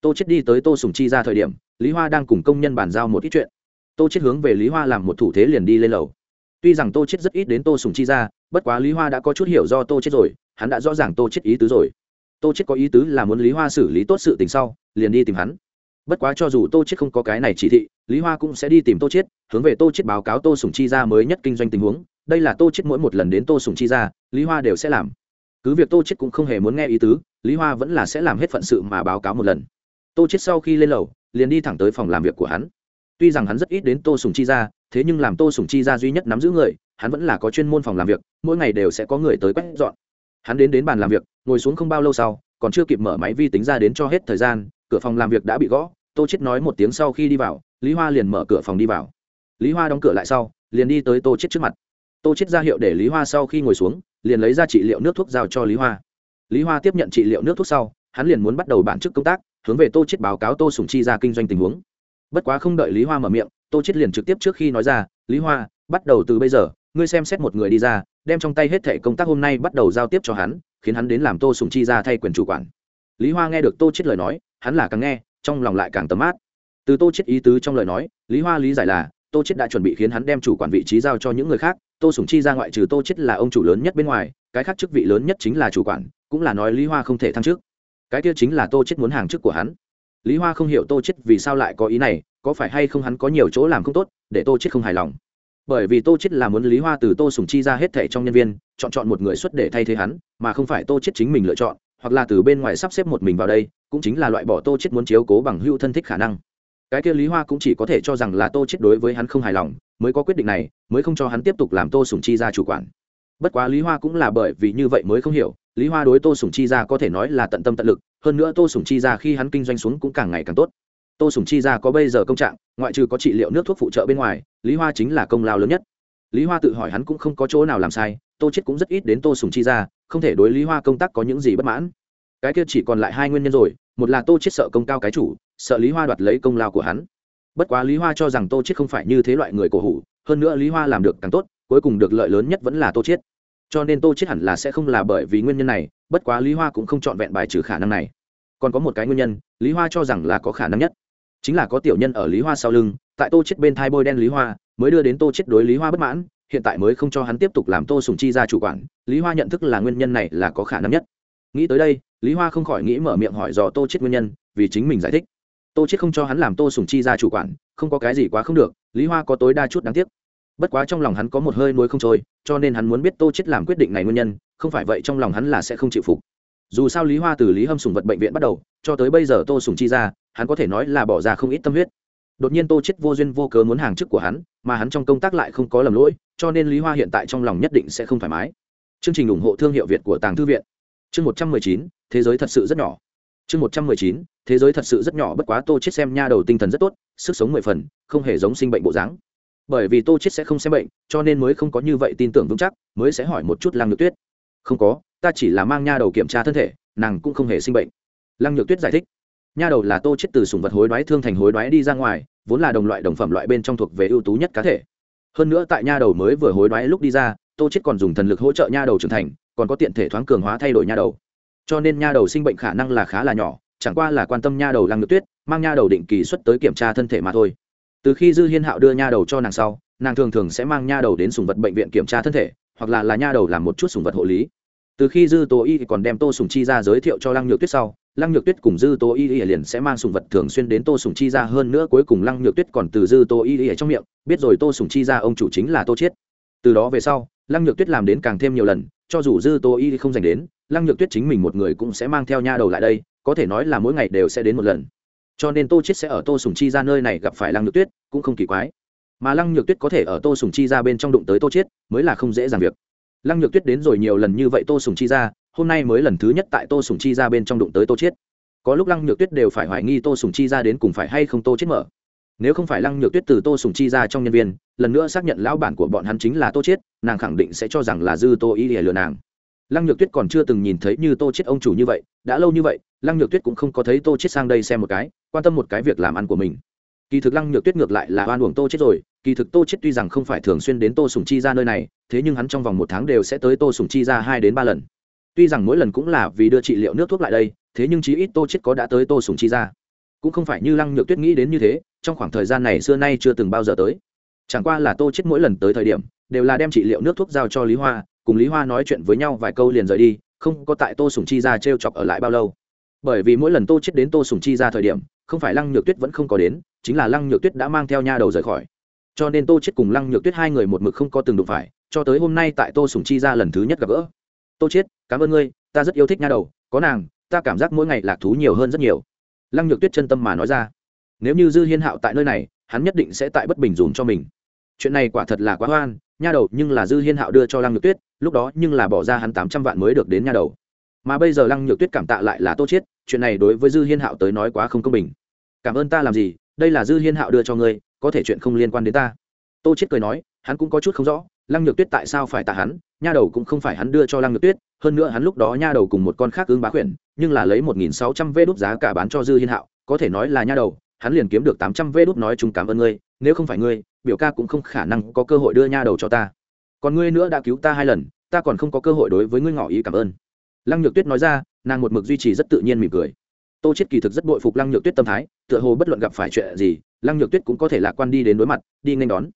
Tô chết đi tới tô sùng chi ra thời điểm, lý hoa đang cùng công nhân bàn giao một ít chuyện. Tô chết hướng về lý hoa làm một thủ thế liền đi lên lầu. Tuy rằng tô chết rất ít đến tô sùng chi ra bất quá lý hoa đã có chút hiểu do tô chết rồi, hắn đã rõ ràng tô chết ý tứ rồi. Tô chết có ý tứ là muốn lý hoa xử lý tốt sự tình sau, liền đi tìm hắn bất quá cho dù tô chết không có cái này chỉ thị, lý hoa cũng sẽ đi tìm tô chết hướng về tô chết báo cáo tô sùng chi ra mới nhất kinh doanh tình huống. Đây là tô chết mỗi một lần đến tô sùng chi ra lý hoa đều sẽ làm. Cứ việc tô chết cũng không hề muốn nghe ý tứ, lý hoa vẫn là sẽ làm hết phận sự mà báo cáo một lần. Tô chết sau khi lên lầu, liền đi thẳng tới phòng làm việc của hắn. Tuy rằng hắn rất ít đến tô sùng chi ra thế nhưng làm tô sùng chi ra duy nhất nắm giữ người, hắn vẫn là có chuyên môn phòng làm việc, mỗi ngày đều sẽ có người tới quét dọn. Hắn đến đến bàn làm việc, ngồi xuống không bao lâu sau, còn chưa kịp mở máy vi tính ra đến cho hết thời gian cửa phòng làm việc đã bị gõ, tô chết nói một tiếng sau khi đi vào, lý hoa liền mở cửa phòng đi vào. Lý hoa đóng cửa lại sau, liền đi tới tô chết trước mặt. Tô chết ra hiệu để lý hoa sau khi ngồi xuống, liền lấy ra trị liệu nước thuốc giao cho lý hoa. Lý hoa tiếp nhận trị liệu nước thuốc sau, hắn liền muốn bắt đầu bản chức công tác, hướng về tô chết báo cáo tô sùng chi ra kinh doanh tình huống. Bất quá không đợi lý hoa mở miệng, tô chết liền trực tiếp trước khi nói ra, lý hoa, bắt đầu từ bây giờ, ngươi xem xét một người đi ra, đem trong tay hết thẻ công tác hôm nay bắt đầu giao tiếp cho hắn, khiến hắn đến làm tô sùng chi ra thay quyền chủ quản. Lý hoa nghe được tô chết lời nói hắn là càng nghe, trong lòng lại càng tấm mát. Từ tô chết ý tứ trong lời nói, lý hoa lý giải là, tô chết đã chuẩn bị khiến hắn đem chủ quản vị trí giao cho những người khác, tô sùng chi ra ngoại trừ tô chết là ông chủ lớn nhất bên ngoài, cái khác chức vị lớn nhất chính là chủ quản, cũng là nói lý hoa không thể thăng chức. Cái kia chính là tô chết muốn hàng chức của hắn. Lý hoa không hiểu tô chết vì sao lại có ý này, có phải hay không hắn có nhiều chỗ làm không tốt, để tô chết không hài lòng. Bởi vì tô chết là muốn lý hoa từ tô sùng chi ra hết thẻ trong nhân viên, chọn chọn một người xuất để thay thế hắn, mà không phải tô chết chính mình lựa chọn hoặc là từ bên ngoài sắp xếp một mình vào đây, cũng chính là loại bỏ tô chết muốn chiếu cố bằng hưu thân thích khả năng. Cái kia lý hoa cũng chỉ có thể cho rằng là tô chết đối với hắn không hài lòng, mới có quyết định này, mới không cho hắn tiếp tục làm tô sùng chi ra chủ quản. Bất quá lý hoa cũng là bởi vì như vậy mới không hiểu, lý hoa đối tô sùng chi ra có thể nói là tận tâm tận lực, hơn nữa tô sùng chi ra khi hắn kinh doanh xuống cũng càng ngày càng tốt. Tô sùng chi ra có bây giờ công trạng, ngoại trừ có trị liệu nước thuốc phụ trợ bên ngoài, lý hoa chính là công lao lớn nhất. Lý hoa tự hỏi hắn cũng không có chỗ nào làm sai, tô chết cũng rất ít đến tô sùng chi ra không thể đối lý hoa công tác có những gì bất mãn. Cái kia chỉ còn lại hai nguyên nhân rồi, một là tô chết sợ công cao cái chủ, sợ lý hoa đoạt lấy công lao của hắn. Bất quá lý hoa cho rằng tô chết không phải như thế loại người cổ hủ, hơn nữa lý hoa làm được càng tốt, cuối cùng được lợi lớn nhất vẫn là tô chết cho nên tô chết hẳn là sẽ không là bởi vì nguyên nhân này, bất quá lý hoa cũng không chọn vẹn bài trừ khả năng này. Còn có một cái nguyên nhân, lý hoa cho rằng là có khả năng nhất. Chính là có tiểu nhân ở lý hoa sau lưng, tại tô chết bên thai bôi đen lý hoa, mới đưa đến tô chết đối lý hoa bất mãn hiện tại mới không cho hắn tiếp tục làm tô sùng chi ra chủ quản, lý hoa nhận thức là nguyên nhân này là có khả năng nhất. Nghĩ tới đây, lý hoa không khỏi nghĩ mở miệng hỏi dò tô chết nguyên nhân, vì chính mình giải thích. Tô chết không cho hắn làm tô sùng chi ra chủ quản, không có cái gì quá không được, lý hoa có tối đa chút đáng tiếc. Bất quá trong lòng hắn có một hơi nuối không trôi, cho nên hắn muốn biết tô chết làm quyết định này nguyên nhân, không phải vậy trong lòng hắn là sẽ không chịu phục. Dù sao lý hoa từ lý hâm sùng vật bệnh viện bắt đầu, cho tới bây giờ tô sùng chi ra, hắn có thể nói là bỏ ra không ít tâm huyết. Đột nhiên tô chết vô duyên vô cớ muốn hàng chức của hắn, mà hắn trong công tác lại không có lầm lỗi cho nên lý hoa hiện tại trong lòng nhất định sẽ không thoải mái. Chương trình ủng hộ thương hiệu việt của tàng thư viện. Chương một trăm mười chín, thế giới thật sự rất nhỏ. Chương một trăm mười chín, thế giới thật sự rất nhỏ, bất quá tô chết xem nha đầu tinh thần rất tốt, sức sống mười phần, không hề giống sinh bệnh bộ dáng. Bởi vì tô chết sẽ không xem bệnh, cho nên mới không có như vậy tin tưởng vững chắc, mới sẽ hỏi một chút lăng nhược tuyết. Không có, ta chỉ là mang nha đầu kiểm tra thân thể, nàng cũng không hề sinh bệnh. Lăng nhược tuyết giải thích. Nha đầu là tô chết từ sùng vật hối đoái thương thành hối đoái đi ra ngoài, vốn là đồng loại đồng phẩm loại bên trong thuộc về ưu tú nhất cá thể hơn nữa tại nha đầu mới vừa hối đoái lúc đi ra, tô chết còn dùng thần lực hỗ trợ nha đầu trưởng thành, còn có tiện thể thoáng cường hóa thay đổi nha đầu. Cho nên nha đầu sinh bệnh khả năng là khá là nhỏ, chẳng qua là quan tâm nha đầu lăng nhược tuyết, mang nha đầu định kỳ xuất tới kiểm tra thân thể mà thôi. Từ khi dư hiên hạo đưa nha đầu cho nàng sau, nàng thường thường sẽ mang nha đầu đến sùng vật bệnh viện kiểm tra thân thể, hoặc là là nha đầu làm một chút sùng vật hộ lý từ khi dư tố y còn đem tô sùng chi ra giới thiệu cho lăng nhược tuyết sau, lăng nhược tuyết cùng dư tố y y liền sẽ mang sùng vật thường xuyên đến tô sùng chi ra hơn nữa cuối cùng lăng nhược tuyết còn từ dư tố y y trong miệng, biết rồi tô sùng chi ra ông chủ chính là tô chiết. Từ đó về sau, lăng nhược tuyết làm đến càng thêm nhiều lần, cho dù dư tố y không dành đến, lăng nhược tuyết chính mình một người cũng sẽ mang theo nha đầu lại đây, có thể nói là mỗi ngày đều sẽ đến một lần. Cho nên tô chết sẽ ở tô sùng chi ra nơi này gặp phải lăng nhược tuyết, cũng không kỳ quái. Mà lăng nhược tuyết có thể ở tô sùng chi ra bên trong đụng tới tô chết mới là không dễ dàng việc lăng nhược tuyết đến rồi nhiều lần như vậy tô sùng chi ra, hôm nay mới lần thứ nhất tại tô sùng chi ra bên trong đụng tới tô chết có lúc lăng nhược tuyết đều phải hoài nghi tô sùng chi ra đến cùng phải hay không tô chết mở. Nếu không phải lăng nhược tuyết từ tô sùng chi ra trong nhân viên, lần nữa xác nhận lão bản của bọn hắn chính là tô chết nàng khẳng định sẽ cho rằng là dư tô ý để lừa nàng. Lăng nhược tuyết còn chưa từng nhìn thấy như tô chết ông chủ như vậy, đã lâu như vậy, lăng nhược tuyết cũng không có thấy tô chết sang đây xem một cái, quan tâm một cái việc làm ăn của mình. Kỳ thực lăng nhược tuyết ngược lại là oan uổng tô chết rồi kỳ thực tô chết tuy rằng không phải thường xuyên đến tô sùng chi ra nơi này, thế nhưng hắn trong vòng một tháng đều sẽ tới tô sùng chi ra hai đến ba lần. Tuy rằng mỗi lần cũng là vì đưa trị liệu nước thuốc lại đây, thế nhưng chí ít tô chết có đã tới tô sùng chi ra cũng không phải như lăng nhược tuyết nghĩ đến như thế, trong khoảng thời gian này xưa nay chưa từng bao giờ tới. Chẳng qua là tô chết mỗi lần tới thời điểm, đều là đem trị liệu nước thuốc giao cho lý hoa, cùng lý hoa nói chuyện với nhau vài câu liền rời đi, không có tại tô sùng chi ra t r e o chọc ở lại bao lâu. Bởi vì mỗi lần tô chết đến tô sùng chi ra thời điểm, không phải lăng nhược tuyết vẫn không có đến, chính là lăng nhược tuyết đã mang theo nha đầu rời khỏi cho nên tô chết cùng lăng nhược tuyết hai người một mực không có từng đụng phải, cho tới hôm nay tại tô sùng chi ra lần thứ nhất gặp gỡ. Tô chết, cảm ơn ngươi, ta rất yêu thích nha đầu, có nàng, ta cảm giác mỗi ngày lạc thú nhiều hơn rất nhiều. Lăng nhược tuyết chân tâm mà nói ra. Nếu như dư hiên hạo tại nơi này, hắn nhất định sẽ tại bất bình dùm cho mình. Chuyện này quả thật là quá hoan, nha đầu, nhưng là dư hiên hạo đưa cho lăng nhược tuyết, lúc đó nhưng là bỏ ra hắn tám trăm vạn mới được đến nha đầu. Mà bây giờ lăng nhược tuyết cảm tạ lại là tô chiết chuyện này đối với dư hiên hạo tới nói quá không công bình. Cảm ơn ta làm gì, đây là dư hiên hạo đưa cho ngươi có thể chuyện không liên quan đến ta. Tô chết cười nói, hắn cũng có chút không rõ, lăng nhược tuyết tại sao phải tạ hắn, nha đầu cũng không phải hắn đưa cho lăng nhược tuyết, hơn nữa hắn lúc đó nha đầu cùng một con khác ứng bá khuyển, nhưng là lấy một nghìn sáu trăm vê đốt giá cả bán cho dư hiên hạo, có thể nói là nha đầu, hắn liền kiếm được tám trăm vê đốt nói chung cảm ơn ngươi, nếu không phải ngươi, biểu ca cũng không khả năng có cơ hội đưa nha đầu cho ta. Còn ngươi nữa đã cứu ta hai lần, ta còn không có cơ hội đối với ngươi ngỏ ý cảm ơn. Lăng nhược tuyết nói ra, nàng một mực duy trì rất tự nhiên mỉm cười. Tô chết kỳ thực rất bội phục lăng nhược tuyết tâm thái, tựa hồ bất luận gặp phải chuyện gì lăng nhược tuyết cũng có thể lạc quan đi đến đối mặt, đi nên đón.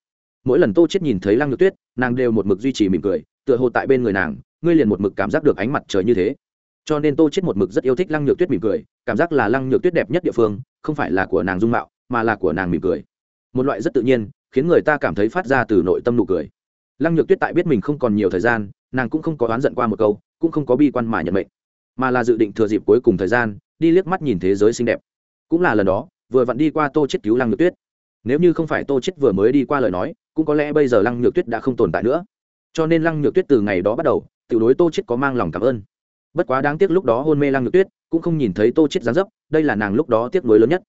Mỗi lần tô chết nhìn thấy lăng nhược tuyết, nàng đều một mực duy trì mỉm cười, tựa hồ tại bên người nàng, ngươi liền một mực cảm giác được ánh mặt trời như thế. Cho nên tô chết một mực rất yêu thích lăng nhược tuyết mỉm cười, cảm giác là lăng nhược tuyết đẹp nhất địa phương, không phải là của nàng dung mạo, mà là của nàng mỉm cười. Một loại rất tự nhiên, khiến người ta cảm thấy phát ra từ nội tâm nụ cười. Lăng nhược tuyết tại biết mình không còn nhiều thời gian, nàng cũng không có oán giận qua một câu, cũng không có bi quan mà nhận mệnh, mà là dự định thừa dịp cuối cùng thời gian, đi liếc mắt nhìn thế giới xinh đẹp. Cũng là lần đó vừa vặn đi qua tô chết cứu lăng nhược tuyết. Nếu như không phải tô chết vừa mới đi qua lời nói, cũng có lẽ bây giờ lăng nhược tuyết đã không tồn tại nữa. Cho nên lăng nhược tuyết từ ngày đó bắt đầu tự đối tô chết có mang lòng cảm ơn. Bất quá đáng tiếc lúc đó hôn mê lăng nhược tuyết, cũng không nhìn thấy tô chết gián dấp, đây là nàng lúc đó tiếc nuối lớn nhất.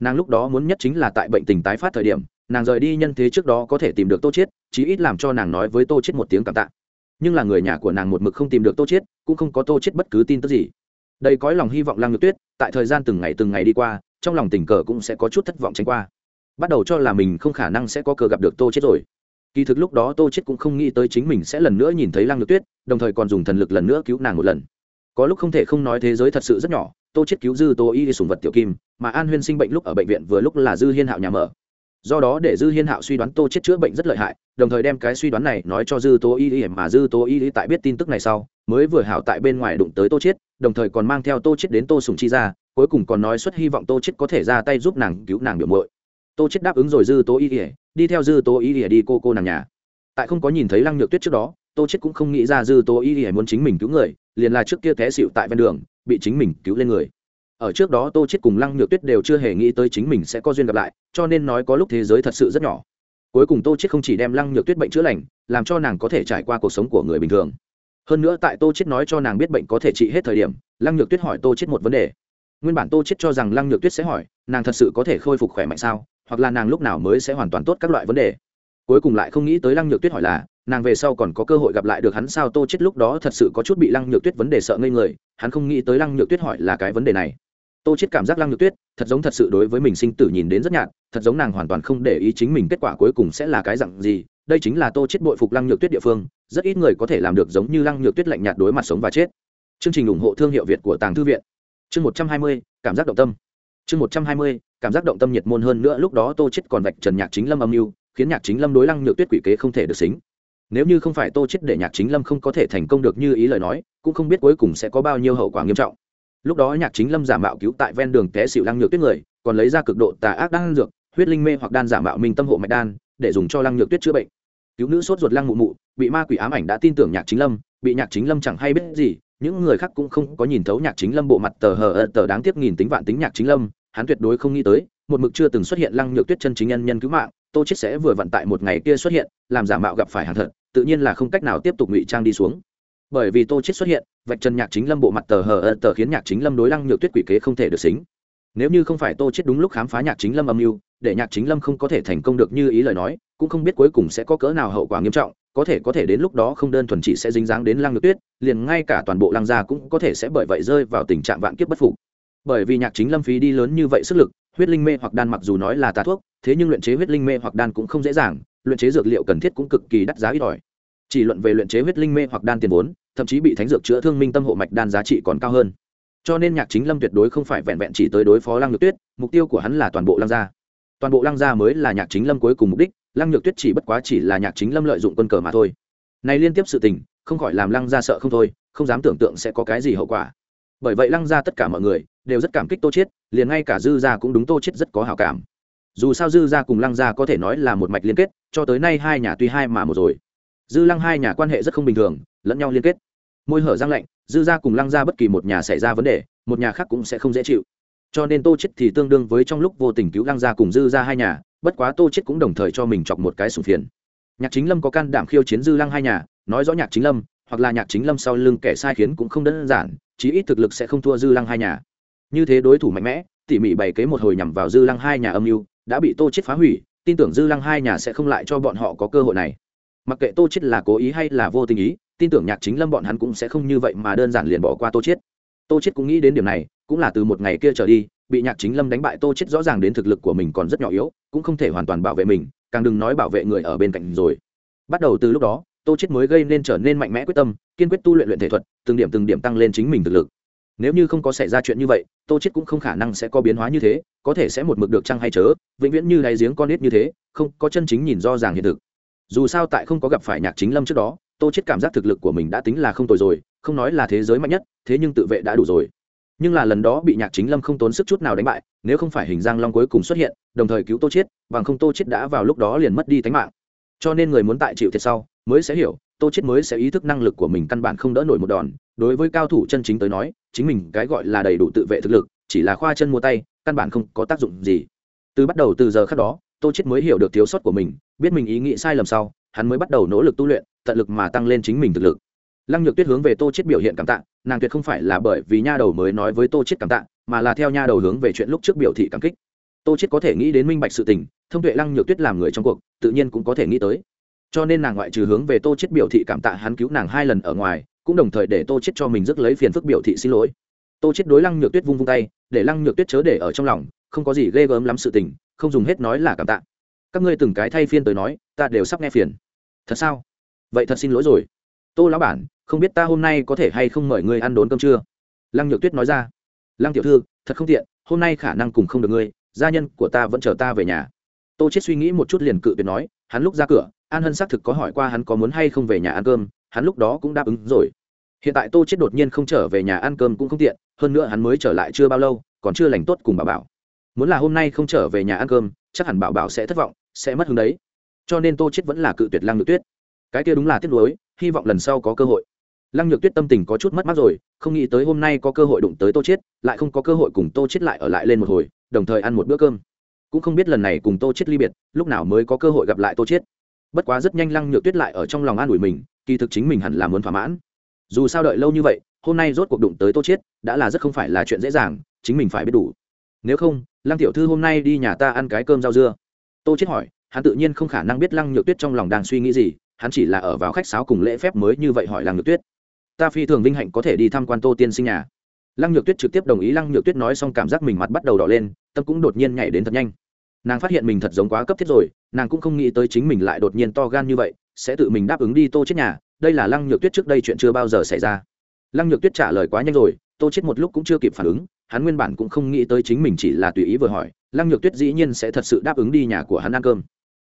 Nàng lúc đó muốn nhất chính là tại bệnh tình tái phát thời điểm, nàng rời đi nhân thế trước đó có thể tìm được tô chết, chí ít làm cho nàng nói với tô chết một tiếng cảm tạ. Nhưng là người nhà của nàng một mực không tìm được tô chết, cũng không có tô chết bất cứ tin tức gì. Đây cõi lòng hy vọng lăng nhược tuyết, tại thời gian từng ngày từng ngày đi qua trong lòng tình cờ cũng sẽ có chút thất vọng tránh qua. Bắt đầu cho là mình không khả năng sẽ có cờ gặp được tô chết rồi. Kỳ thực lúc đó tô chết cũng không nghĩ tới chính mình sẽ lần nữa nhìn thấy lăng nhược tuyết, đồng thời còn dùng thần lực lần nữa cứu nàng một lần. Có lúc không thể không nói thế giới thật sự rất nhỏ, tô chết cứu dư tô y đi sùng vật tiểu kim, mà an huyên sinh bệnh lúc ở bệnh viện vừa lúc là dư hiên hạo nhà mở. Do đó để dư hiên hạo suy đoán tô chết chữa bệnh rất lợi hại, đồng thời đem cái suy đoán này nói cho dư tô y y mà dư tô y y tại biết tin tức này sau mới vừa hảo tại bên ngoài đụng tới tô chết đồng thời còn mang theo tô chết đến tô sùng chi ra, cuối cùng còn nói xuất hy vọng tô chết có thể ra tay giúp nàng cứu nàng biểu muội. Tô chết đáp ứng rồi dư tô y lìa đi theo dư tô y lìa đi cô cô nàng nhà. Tại không có nhìn thấy lăng nhược tuyết trước đó, tô chết cũng không nghĩ ra dư tô y lìa muốn chính mình cứu người, liền là trước kia té xịu tại ven đường, bị chính mình cứu lên người. Ở trước đó tô chết cùng lăng nhược tuyết đều chưa hề nghĩ tới chính mình sẽ có duyên gặp lại, cho nên nói có lúc thế giới thật sự rất nhỏ. Cuối cùng tô chết không chỉ đem lăng nhược tuyết bệnh chữa lành, làm cho nàng có thể trải qua cuộc sống của người bình thường hơn nữa tại tô chết nói cho nàng biết bệnh có thể trị hết thời điểm, lăng nhược tuyết hỏi tô chết một vấn đề. Nguyên bản tô chết cho rằng lăng nhược tuyết sẽ hỏi, nàng thật sự có thể khôi phục khỏe mạnh sao, hoặc là nàng lúc nào mới sẽ hoàn toàn tốt các loại vấn đề. Cuối cùng lại không nghĩ tới lăng nhược tuyết hỏi là, nàng về sau còn có cơ hội gặp lại được hắn sao? Tô chết lúc đó thật sự có chút bị lăng nhược tuyết vấn đề sợ ngây người, hắn không nghĩ tới lăng nhược tuyết hỏi là cái vấn đề này. Tô chết cảm giác lăng nhược tuyết thật giống thật sự đối với mình sinh tử nhìn đến rất nhạt, thật giống nàng hoàn toàn không để ý chính mình kết quả cuối cùng sẽ là cái dạng gì. Đây chính là tô chết bội phục lăng nhược tuyết địa phương rất ít người có thể làm được giống như lăng nhược tuyết lạnh nhạt đối mặt sống và chết. Chương trình ủng hộ thương hiệu việt của tàng thư viện. Chương một trăm hai mươi, cảm giác động tâm. Chương một trăm hai mươi, cảm giác động tâm nhiệt môn hơn nữa, lúc đó tô chết còn vạch trần nhạc chính lâm âm mưu, khiến nhạc chính lâm đối lăng nhược tuyết quỷ kế không thể được xính. Nếu như không phải tô chết để nhạc chính lâm không có thể thành công được như ý lời nói, cũng không biết cuối cùng sẽ có bao nhiêu hậu quả nghiêm trọng. Lúc đó nhạc chính lâm giả mạo cứu tại ven đường té xịu lăng nhược tuyết người, còn lấy ra cực độ tà ác đan dược, huyết linh mê hoặc đan giả mạo minh tâm hộ mạch đan, để dùng cho lăng nhược tuyết chữa bệnh. Cứu nữ sốt ruột lăng mụ mụ bị ma quỷ ám ảnh đã tin tưởng nhạc chính lâm, bị nhạc chính lâm chẳng hay biết gì, những người khác cũng không có nhìn thấu nhạc chính lâm bộ mặt tờ hờ ơ, tờ đáng tiếc nghìn tính vạn tính nhạc chính lâm, hắn tuyệt đối không nghĩ tới, một mực chưa từng xuất hiện lăng nhược tuyết chân chính nhân nhân cứu mạng, tô chết sẽ vừa vận tại một ngày kia xuất hiện, làm giả mạo gặp phải hàng thật, tự nhiên là không cách nào tiếp tục ngụy trang đi xuống. Bởi vì tô chết xuất hiện, vạch trần nhạc chính lâm bộ mặt tờ hờ ơ, tờ khiến nhạc chính lâm đối lăng nhược tuyết quỷ kế không thể được xính. Nếu như không phải tô chết đúng lúc khám phá nhạc chính lâm âm mưu, để nhạc chính lâm không có thể thành công được như ý lời nói, cũng không biết cuối cùng sẽ có cỡ nào hậu quả nghiêm trọng có thể có thể đến lúc đó không đơn thuần chỉ sẽ dính dáng đến lăng nhược tuyết, liền ngay cả toàn bộ lăng gia cũng có thể sẽ bởi vậy rơi vào tình trạng vạn kiếp bất phục. Bởi vì nhạc chính lâm phí đi lớn như vậy sức lực, huyết linh mê hoặc đan mặc dù nói là tà thuốc, thế nhưng luyện chế huyết linh mê hoặc đan cũng không dễ dàng, luyện chế dược liệu cần thiết cũng cực kỳ đắt giá ít ỏi. Chỉ luận về luyện chế huyết linh mê hoặc đan tiền vốn, thậm chí bị thánh dược chữa thương minh tâm hộ mạch đan giá trị còn cao hơn. Cho nên nhạc chính lâm tuyệt đối không phải vẹn vẹn chỉ tới đối phó lăng nhược tuyết, mục tiêu của hắn là toàn bộ lăng gia. Toàn bộ lăng gia mới là nhạc chính lâm cuối cùng mục đích lăng nhược tuyết chỉ bất quá chỉ là nhạc chính lâm lợi dụng quân cờ mà thôi. Này liên tiếp sự tình, không khỏi làm lăng gia sợ không thôi, không dám tưởng tượng sẽ có cái gì hậu quả. Bởi vậy lăng ra tất cả mọi người đều rất cảm kích tô chiết, liền ngay cả dư gia cũng đúng tô chiết rất có hảo cảm. Dù sao dư gia cùng lăng gia có thể nói là một mạch liên kết, cho tới nay hai nhà tuy hai mà một rồi. Dư lăng hai nhà quan hệ rất không bình thường, lẫn nhau liên kết. Môi hở răng lạnh, dư gia cùng lăng gia bất kỳ một nhà xảy ra vấn đề, một nhà khác cũng sẽ không dễ chịu. Cho nên tô chết thì tương đương với trong lúc vô tình cứu lăng gia cùng dư gia hai nhà bất quá tô chết cũng đồng thời cho mình chọc một cái sủng phiền. Nhạc chính lâm có can đảm khiêu chiến dư lăng hai nhà, nói rõ nhạc chính lâm, hoặc là nhạc chính lâm sau lưng kẻ sai khiến cũng không đơn giản, chí ít thực lực sẽ không thua dư lăng hai nhà. Như thế đối thủ mạnh mẽ, tỉ mỉ bày kế một hồi nhằm vào dư lăng hai nhà âm mưu, đã bị tô chết phá hủy, tin tưởng dư lăng hai nhà sẽ không lại cho bọn họ có cơ hội này. Mặc kệ tô chết là cố ý hay là vô tình ý, tin tưởng nhạc chính lâm bọn hắn cũng sẽ không như vậy mà đơn giản liền bỏ qua tô chết. Tô chết cũng nghĩ đến điểm này, cũng là từ một ngày kia trở đi bị nhạc chính lâm đánh bại tô chết rõ ràng đến thực lực của mình còn rất nhỏ yếu, cũng không thể hoàn toàn bảo vệ mình, càng đừng nói bảo vệ người ở bên cạnh rồi. Bắt đầu từ lúc đó, tô chết mới gây nên trở nên mạnh mẽ quyết tâm, kiên quyết tu luyện luyện thể thuật, từng điểm từng điểm tăng lên chính mình thực lực. Nếu như không có xảy ra chuyện như vậy, tô chết cũng không khả năng sẽ có biến hóa như thế, có thể sẽ một mực được trăng hay chớ, vĩnh viễn như đáy giếng con nít như thế, không, có chân chính nhìn rõ ràng hiện thực. Dù sao tại không có gặp phải nhạc chính lâm trước đó, tô chết cảm giác thực lực của mình đã tính là không tồi rồi, không nói là thế giới mạnh nhất, thế nhưng tự vệ đã đủ rồi nhưng là lần đó bị nhạc chính lâm không tốn sức chút nào đánh bại, nếu không phải hình giang long cuối cùng xuất hiện, đồng thời cứu tô chết bằng không tô chết đã vào lúc đó liền mất đi tính mạng. Cho nên người muốn tại chịu thiệt sau, mới sẽ hiểu, tô chết mới sẽ ý thức năng lực của mình căn bản không đỡ nổi một đòn. Đối với cao thủ chân chính tới nói, chính mình cái gọi là đầy đủ tự vệ thực lực, chỉ là khoa chân mua tay, căn bản không có tác dụng gì. Từ bắt đầu từ giờ khác đó, tô chết mới hiểu được thiếu sót của mình, biết mình ý nghĩ sai lầm sau, hắn mới bắt đầu nỗ lực tu luyện, tận lực mà tăng lên chính mình thực lực lăng nhược tuyết hướng về tô chết biểu hiện cảm tạ, nàng tuyệt không phải là bởi vì nha đầu mới nói với tô chết cảm tạ, mà là theo nha đầu hướng về chuyện lúc trước biểu thị cảm kích. Tô chết có thể nghĩ đến minh bạch sự tình, thông tuệ lăng nhược tuyết làm người trong cuộc, tự nhiên cũng có thể nghĩ tới. Cho nên nàng ngoại trừ hướng về tô chết biểu thị cảm tạ hắn cứu nàng hai lần ở ngoài, cũng đồng thời để tô chết cho mình rước lấy phiền phức biểu thị xin lỗi. Tô chết đối lăng nhược tuyết vung vung tay, để lăng nhược tuyết chớ để ở trong lòng, không có gì ghê gớm lắm sự tình, không dùng hết nói là cảm tạ. Các ngươi từng cái thay phiên tới nói, ta đều sắp nghe phiền. Thật sao? Vậy thật xin lỗi rồi tô lão bản, không biết ta hôm nay có thể hay không mời ngươi ăn đốn cơm trưa lăng nhược tuyết nói ra. Lăng tiểu thư, thật không tiện, hôm nay khả năng cùng không được ngươi, gia nhân của ta vẫn chờ ta về nhà. Tô chết suy nghĩ một chút liền cự tuyệt nói, hắn lúc ra cửa, an hân xác thực có hỏi qua hắn có muốn hay không về nhà ăn cơm, hắn lúc đó cũng đáp ứng rồi. Hiện tại tô chết đột nhiên không trở về nhà ăn cơm cũng không tiện, hơn nữa hắn mới trở lại chưa bao lâu, còn chưa lành tốt cùng bà bảo. Muốn là hôm nay không trở về nhà ăn cơm, chắc hẳn bảo bảo sẽ thất vọng, sẽ mất hứng đấy. Cho nên tô chết vẫn là cự tuyệt lăng nhược tuyết. Cái kia đúng là tiếc nuối hy vọng lần sau có cơ hội. Lăng nhược tuyết tâm tình có chút mất mát rồi, không nghĩ tới hôm nay có cơ hội đụng tới tô chết lại không có cơ hội cùng tô chết lại ở lại lên một hồi, đồng thời ăn một bữa cơm. Cũng không biết lần này cùng tô chết ly biệt, lúc nào mới có cơ hội gặp lại tô chết bất quá rất nhanh lăng nhược tuyết lại ở trong lòng an ủi mình, kỳ thực chính mình hẳn là muốn thỏa mãn. Dù sao đợi lâu như vậy, hôm nay rốt cuộc đụng tới tô chết đã là rất không phải là chuyện dễ dàng, chính mình phải biết đủ. Nếu không, lăng tiểu thư hôm nay đi nhà ta ăn cái cơm rau dưa. Tô chết hỏi, hắn tự nhiên không khả năng biết lăng nhược tuyết trong lòng đang suy nghĩ gì hắn chỉ là ở vào khách sáo cùng lễ phép mới như vậy hỏi lăng nhược tuyết. Ta phi thường vinh hạnh có thể đi tham quan tô tiên sinh nhà. Lăng nhược tuyết trực tiếp đồng ý, lăng nhược tuyết nói xong cảm giác mình mặt bắt đầu đỏ lên, tâm cũng đột nhiên nhảy đến thật nhanh. Nàng phát hiện mình thật giống quá cấp thiết rồi, nàng cũng không nghĩ tới chính mình lại đột nhiên to gan như vậy, sẽ tự mình đáp ứng đi tô chết nhà, đây là lăng nhược tuyết trước đây chuyện chưa bao giờ xảy ra. Lăng nhược tuyết trả lời quá nhanh rồi, tô chết một lúc cũng chưa kịp phản ứng, hắn nguyên bản cũng không nghĩ tới chính mình chỉ là tùy ý vừa hỏi, lăng nhược tuyết dĩ nhiên sẽ thật sự đáp ứng đi nhà của hắn ăn cơm.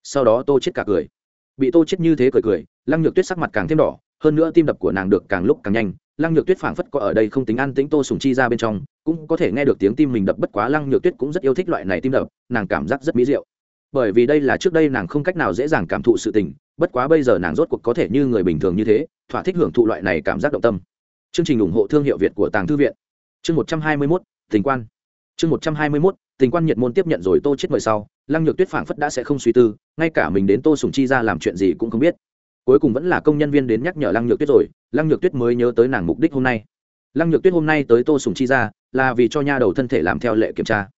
Sau đó tô chết cả cười bị tô chết như thế cười cười, lăng nhược tuyết sắc mặt càng thêm đỏ, hơn nữa tim đập của nàng được càng lúc càng nhanh. Lăng nhược tuyết phảng phất có ở đây không tính an tĩnh tô sùng chi ra bên trong, cũng có thể nghe được tiếng tim mình đập, bất quá lăng nhược tuyết cũng rất yêu thích loại này tim đập, nàng cảm giác rất mỹ diệu. Bởi vì đây là trước đây nàng không cách nào dễ dàng cảm thụ sự tình, bất quá bây giờ nàng rốt cuộc có thể như người bình thường như thế, thỏa thích hưởng thụ loại này cảm giác động tâm. Chương trình ủng hộ thương hiệu việt của tàng thư viện. Chương một trăm hai mươi mốt, tình quan. Chương một trăm hai mươi mốt, tình quan nhiệt môn tiếp nhận rồi tô chết mời sau lăng nhược tuyết phảng phất đã sẽ không suy tư, ngay cả mình đến tô sùng chi ra làm chuyện gì cũng không biết. Cuối cùng vẫn là công nhân viên đến nhắc nhở lăng nhược tuyết rồi, lăng nhược tuyết mới nhớ tới nàng mục đích hôm nay. Lăng nhược tuyết hôm nay tới tô sùng chi ra, là vì cho nha đầu thân thể làm theo lệ kiểm tra.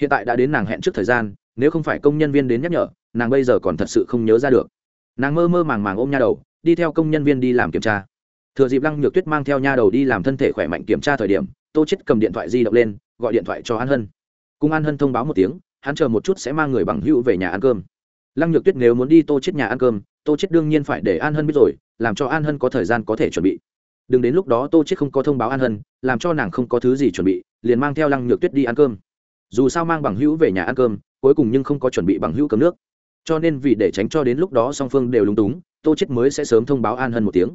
Hiện tại đã đến nàng hẹn trước thời gian, nếu không phải công nhân viên đến nhắc nhở, nàng bây giờ còn thật sự không nhớ ra được. Nàng mơ mơ màng màng ôm nha đầu, đi theo công nhân viên đi làm kiểm tra. Thừa dịp lăng nhược tuyết mang theo nha đầu đi làm thân thể khỏe mạnh kiểm tra thời điểm, tô chết cầm điện thoại di động lên, gọi điện thoại cho an hân. Cùng an hân thông báo một tiếng hắn chờ một chút sẽ mang người bằng hữu về nhà ăn cơm. Lăng nhược tuyết nếu muốn đi tô chết nhà ăn cơm, tô chết đương nhiên phải để an hân biết rồi, làm cho an hân có thời gian có thể chuẩn bị. Đừng đến lúc đó tô chết không có thông báo an hân, làm cho nàng không có thứ gì chuẩn bị, liền mang theo lăng nhược tuyết đi ăn cơm. Dù sao mang bằng hữu về nhà ăn cơm, cuối cùng nhưng không có chuẩn bị bằng hữu cơm nước. Cho nên vì để tránh cho đến lúc đó song phương đều lúng túng, tô chết mới sẽ sớm thông báo an hân một tiếng.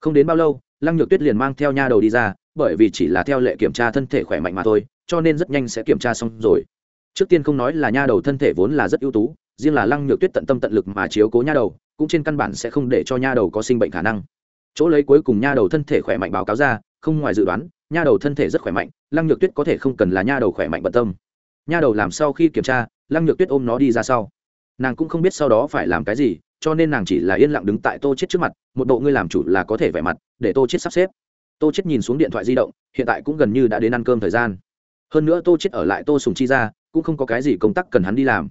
Không đến bao lâu, lăng nhược tuyết liền mang theo nha đầu đi ra, bởi vì chỉ là theo lệ kiểm tra thân thể khỏe mạnh mà thôi, cho nên rất nhanh sẽ kiểm tra xong rồi trước tiên không nói là nha đầu thân thể vốn là rất ưu tú, riêng là lăng nhược tuyết tận tâm tận lực mà chiếu cố nha đầu, cũng trên căn bản sẽ không để cho nha đầu có sinh bệnh khả năng. Chỗ lấy cuối cùng nha đầu thân thể khỏe mạnh báo cáo ra, không ngoài dự đoán, nha đầu thân thể rất khỏe mạnh, lăng nhược tuyết có thể không cần là nha đầu khỏe mạnh bận tâm. Nha đầu làm sau khi kiểm tra, lăng nhược tuyết ôm nó đi ra sau. Nàng cũng không biết sau đó phải làm cái gì, cho nên nàng chỉ là yên lặng đứng tại tô chết trước mặt, một bộ ngươi làm chủ là có thể vẻ mặt, để tô chết sắp xếp. Tô chết nhìn xuống điện thoại di động, hiện tại cũng gần như đã đến ăn cơm thời gian. Hơn nữa tô chết ở lại tô sùng chi ra cũng không có cái gì công tác cần hắn đi làm.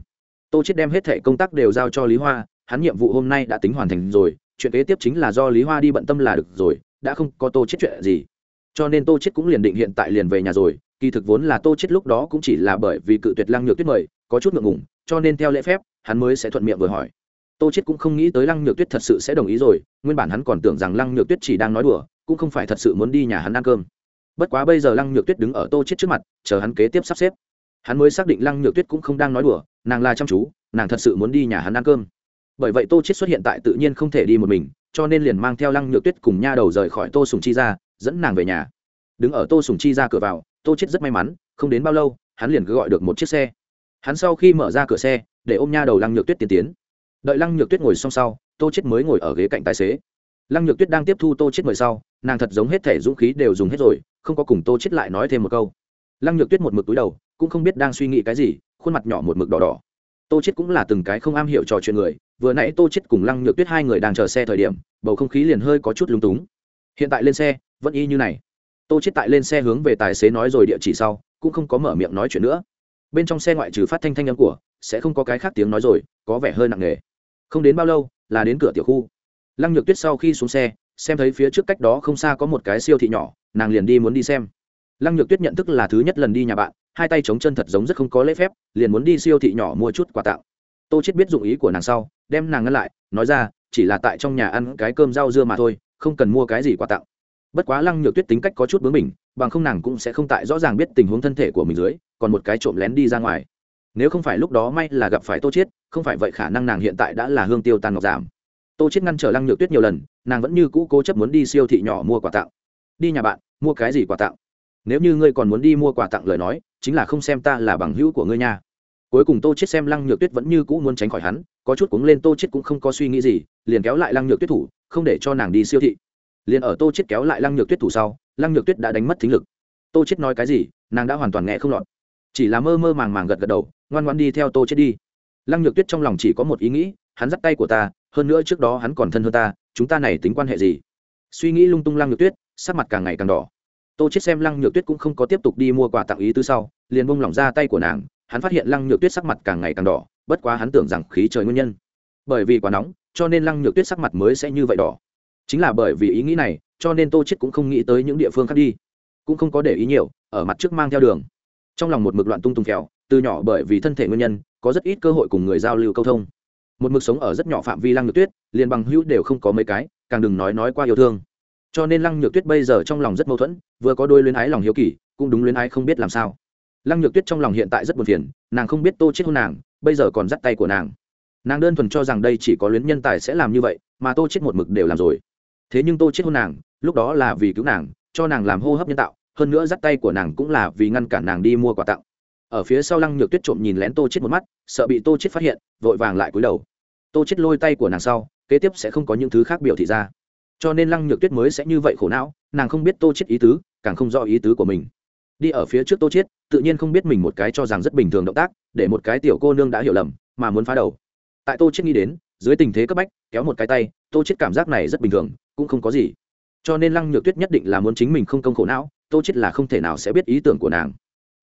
Tô chết đem hết thẻ công tác đều giao cho lý hoa, hắn nhiệm vụ hôm nay đã tính hoàn thành rồi, chuyện kế tiếp chính là do lý hoa đi bận tâm là được rồi, đã không có tô chết chuyện gì. Cho nên tô chết cũng liền định hiện tại liền về nhà rồi, kỳ thực vốn là tô chết lúc đó cũng chỉ là bởi vì cự tuyệt lăng nhược tuyết mời, có chút ngượng ngùng, cho nên theo lễ phép, hắn mới sẽ thuận miệng vừa hỏi. Tô chết cũng không nghĩ tới lăng nhược tuyết thật sự sẽ đồng ý rồi, nguyên bản hắn còn tưởng rằng lăng nhược tuyết chỉ đang nói đùa, cũng không phải thật sự muốn đi nhà hắn ăn cơm. Bất quá bây giờ lăng nhược tuyết đứng ở tô chết trước mặt, chờ hắn kế tiếp sắp xếp hắn mới xác định lăng nhược tuyết cũng không đang nói đùa, nàng là chăm chú, nàng thật sự muốn đi nhà hắn ăn cơm. Bởi vậy tô chết xuất hiện tại tự nhiên không thể đi một mình, cho nên liền mang theo lăng nhược tuyết cùng nha đầu rời khỏi tô sùng chi ra dẫn nàng về nhà. Đứng ở tô sùng chi ra cửa vào, tô chết rất may mắn, không đến bao lâu, hắn liền cứ gọi được một chiếc xe. Hắn sau khi mở ra cửa xe, để ôm nha đầu lăng nhược tuyết tiến tiến. Đợi lăng nhược tuyết ngồi xong sau, tô chết mới ngồi ở ghế cạnh tài xế. Lăng nhược tuyết đang tiếp thu tô chết mời sau, nàng thật giống hết thể dũng khí đều dùng hết rồi, không có cùng tô chết lại nói thêm một câu. Lăng nhược tuyết một mực túi đầu cũng không biết đang suy nghĩ cái gì, khuôn mặt nhỏ một mực đỏ đỏ. Tô chết cũng là từng cái không am hiểu trò chuyện người, vừa nãy tô chết cùng lăng nhược tuyết hai người đang chờ xe thời điểm, bầu không khí liền hơi có chút lúng túng. Hiện tại lên xe, vẫn y như này. Tô chết tại lên xe hướng về tài xế nói rồi địa chỉ sau, cũng không có mở miệng nói chuyện nữa. Bên trong xe ngoại trừ phát thanh thanh âm của, sẽ không có cái khác tiếng nói rồi, có vẻ hơi nặng nề. Không đến bao lâu, là đến cửa tiểu khu. Lăng nhược tuyết sau khi xuống xe, xem thấy phía trước cách đó không xa có một cái siêu thị nhỏ, nàng liền đi muốn đi xem. Lăng nhược tuyết nhận thức là thứ nhất lần đi nhà bạn hai tay chống chân thật giống rất không có lễ phép, liền muốn đi siêu thị nhỏ mua chút quà tặng. Tô chết biết dụng ý của nàng sau, đem nàng ngăn lại, nói ra, chỉ là tại trong nhà ăn cái cơm rau dưa mà thôi, không cần mua cái gì quà tặng. Bất quá lăng nhược tuyết tính cách có chút bướng mình bằng không nàng cũng sẽ không tại rõ ràng biết tình huống thân thể của mình dưới, còn một cái trộm lén đi ra ngoài. Nếu không phải lúc đó may là gặp phải tô chiết, không phải vậy khả năng nàng hiện tại đã là hương tiêu tan ngọc giảm. Tô chiết ngăn trở lăng nhược tuyết nhiều lần, nàng vẫn như cũ cố chấp muốn đi siêu thị nhỏ mua quà tặng. Đi nhà bạn, mua cái gì quà tặng? Nếu như ngươi còn muốn đi mua quà tặng lời nói, chính là không xem ta là bằng hữu của ngươi nha. Cuối cùng tô chết xem lăng nhược tuyết vẫn như cũ muốn tránh khỏi hắn, có chút cuống lên tô chết cũng không có suy nghĩ gì, liền kéo lại lăng nhược tuyết thủ, không để cho nàng đi siêu thị. Liền ở tô chết kéo lại lăng nhược tuyết thủ sau, lăng nhược tuyết đã đánh mất thính lực. Tô chết nói cái gì, nàng đã hoàn toàn nghe không lọt. Chỉ là mơ mơ màng màng gật gật đầu, ngoan ngoan đi theo tô chết đi. Lăng nhược tuyết trong lòng chỉ có một ý nghĩ, hắn dắt tay của ta, hơn nữa trước đó hắn còn thân hơn ta, chúng ta này tính quan hệ gì? Suy nghĩ lung tung lăng nhược tuyết, sắc mặt càng ngày càng đỏ tô chết xem lăng nhược tuyết cũng không có tiếp tục đi mua quà tặng ý tứ sau, liền bông lỏng ra tay của nàng, hắn phát hiện lăng nhược tuyết sắc mặt càng ngày càng đỏ, bất quá hắn tưởng rằng khí trời nguyên nhân. Bởi vì quá nóng, cho nên lăng nhược tuyết sắc mặt mới sẽ như vậy đỏ. Chính là bởi vì ý nghĩ này, cho nên tô chết cũng không nghĩ tới những địa phương khác đi. Cũng không có để ý nhiều, ở mặt trước mang theo đường. Trong lòng một mực loạn tung tung kẹo, từ nhỏ bởi vì thân thể nguyên nhân, có rất ít cơ hội cùng người giao lưu câu thông. Một mực sống ở rất nhỏ phạm vi lăng nhược tuyết, liền bằng hữu đều không có mấy cái, càng đừng nói nói qua yêu thương cho nên lăng nhược tuyết bây giờ trong lòng rất mâu thuẫn, vừa có đôi luyến ái lòng hiếu kỳ, cũng đúng luyến ái không biết làm sao. Lăng nhược tuyết trong lòng hiện tại rất buồn phiền, nàng không biết tô chết hôn nàng, bây giờ còn dắt tay của nàng. Nàng đơn thuần cho rằng đây chỉ có luyến nhân tài sẽ làm như vậy, mà tô chết một mực đều làm rồi. Thế nhưng tô chết hôn nàng, lúc đó là vì cứu nàng, cho nàng làm hô hấp nhân tạo, hơn nữa dắt tay của nàng cũng là vì ngăn cản nàng đi mua quà tặng. Ở phía sau lăng nhược tuyết trộm nhìn lén tô chết một mắt, sợ bị tô chết phát hiện, vội vàng lại cúi đầu. Tô chết lôi tay của nàng sau, kế tiếp sẽ không có những thứ khác biểu thị ra cho nên lăng nhược tuyết mới sẽ như vậy khổ não, nàng không biết tô chết ý tứ, càng không rõ ý tứ của mình. Đi ở phía trước tô chết tự nhiên không biết mình một cái cho rằng rất bình thường động tác, để một cái tiểu cô nương đã hiểu lầm, mà muốn phá đầu. Tại tô chết nghĩ đến, dưới tình thế cấp bách, kéo một cái tay, tô chết cảm giác này rất bình thường, cũng không có gì. Cho nên lăng nhược tuyết nhất định là muốn chính mình không công khổ não, tô chết là không thể nào sẽ biết ý tưởng của nàng.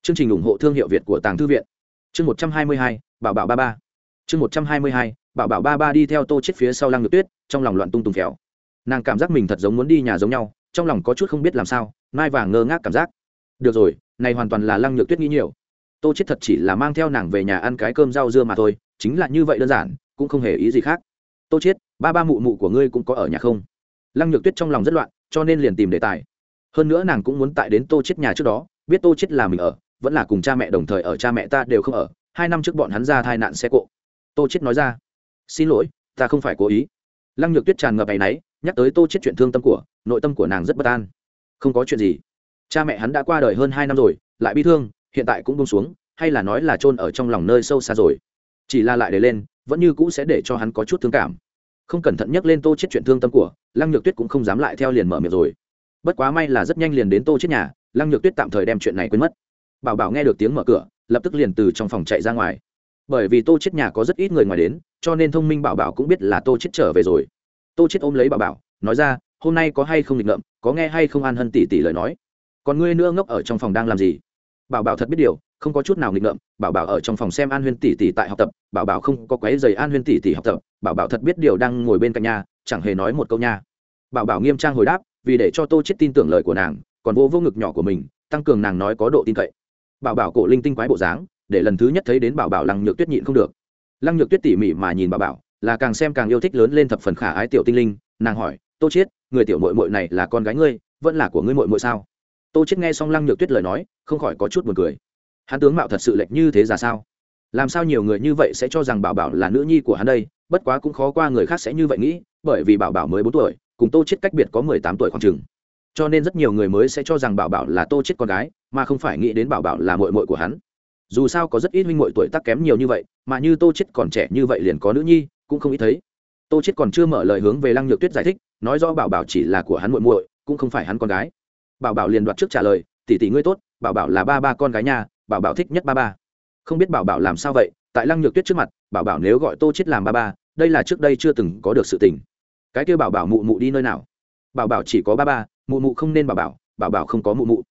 Chương trình ủng hộ thương hiệu việt của tàng thư viện. Chương một trăm hai mươi hai, bảo bảo ba ba. Chương một trăm hai mươi hai, bảo bảo ba ba đi theo tô chết phía sau lăng nhược tuyết, trong lòng loạn tung tung khéo nàng cảm giác mình thật giống muốn đi nhà giống nhau, trong lòng có chút không biết làm sao mai vàng ngơ ngác cảm giác. Được rồi, này hoàn toàn là lăng nhược tuyết nghĩ nhiều. Tô chết thật chỉ là mang theo nàng về nhà ăn cái cơm rau dưa mà thôi, chính là như vậy đơn giản, cũng không hề ý gì khác. Tô chết, ba ba mụ mụ của ngươi cũng có ở nhà không? Lăng nhược tuyết trong lòng rất loạn, cho nên liền tìm đề tài. Hơn nữa nàng cũng muốn tại đến tô chết nhà trước đó, biết tô chết là mình ở, vẫn là cùng cha mẹ đồng thời ở, cha mẹ ta đều không ở, hai năm trước bọn hắn ra thai nạn xe cộ. Tô chết nói ra, xin lỗi, ta không phải cố ý. Lăng nhược tuyết tràn ngập áy náy nhắc tới tô chết chuyện thương tâm của, nội tâm của nàng rất bất an. Không có chuyện gì. Cha mẹ hắn đã qua đời hơn hai năm rồi, lại bi thương, hiện tại cũng bông xuống, hay là nói là chôn ở trong lòng nơi sâu xa rồi. Chỉ là lại để lên, vẫn như cũ sẽ để cho hắn có chút thương cảm. Không cẩn thận nhắc lên tô chết chuyện thương tâm của, lăng nhược tuyết cũng không dám lại theo liền mở miệng rồi. Bất quá may là rất nhanh liền đến tô chết nhà, lăng nhược tuyết tạm thời đem chuyện này quên mất. Bảo bảo nghe được tiếng mở cửa, lập tức liền từ trong phòng chạy ra ngoài. Bởi vì tô chết nhà có rất ít người ngoài đến, cho nên thông minh bảo bảo cũng biết là tô chết trở về rồi tô chết ôm lấy bảo bảo, nói ra, hôm nay có hay không nghịch ngợm, có nghe hay không an hân tỷ tỷ lời nói? Còn ngươi nữa ngốc ở trong phòng đang làm gì? Bảo bảo thật biết điều, không có chút nào nghịch ngợm, bảo bảo ở trong phòng xem an huyên tỷ tỷ tại học tập, bảo bảo không có quấy giày an huyên tỷ tỷ học tập, bảo bảo thật biết điều đang ngồi bên cạnh nhà, chẳng hề nói một câu nha. Bảo bảo nghiêm trang hồi đáp, vì để cho tô chết tin tưởng lời của nàng, còn vô vô ngực nhỏ của mình, tăng cường nàng nói có độ tin cậy. Bảo bảo cổ linh tinh quái bộ dáng, để lần thứ nhất thấy đến bảo bảo lăng nhược tuyết nhịn không được. Lăng nhược tuyết tỉ mỉ mà nhìn bảo bảo là càng xem càng yêu thích lớn lên thập phần khả ái tiểu tinh linh nàng hỏi tô chiết, người tiểu muội muội này là con gái ngươi vẫn là của ngươi muội muội sao? Tô chiết nghe xong lăng nhược tuyết lời nói không khỏi có chút buồn cười. Hắn tướng mạo thật sự lệch như thế ra sao? Làm sao nhiều người như vậy sẽ cho rằng bảo bảo là nữ nhi của hắn đây? Bất quá cũng khó qua người khác sẽ như vậy nghĩ bởi vì bảo bảo mới bốn tuổi cùng tô chết cách biệt có mười tám tuổi khoảng chừng. Cho nên rất nhiều người mới sẽ cho rằng bảo bảo là tô chết con gái mà không phải nghĩ đến bảo bảo là muội muội của hắn. Dù sao có rất ít huynh muội tuổi tác kém nhiều như vậy mà như tô chết còn trẻ như vậy liền có nữ nhi cũng không ít thấy tô chết còn chưa mở lời hướng về lăng nhược tuyết giải thích nói rõ bảo bảo chỉ là của hắn muội muội cũng không phải hắn con gái bảo bảo liền đoạt trước trả lời tỷ tỷ ngươi tốt bảo bảo là ba ba con gái nhà bảo bảo thích nhất ba ba không biết bảo bảo làm sao vậy tại lăng nhược tuyết trước mặt bảo bảo nếu gọi tô chết làm ba ba đây là trước đây chưa từng có được sự tình cái kêu bảo bảo mụ mụ đi nơi nào bảo bảo chỉ có ba ba mụ mụ không nên bảo bảo bảo bảo không có mụ mụ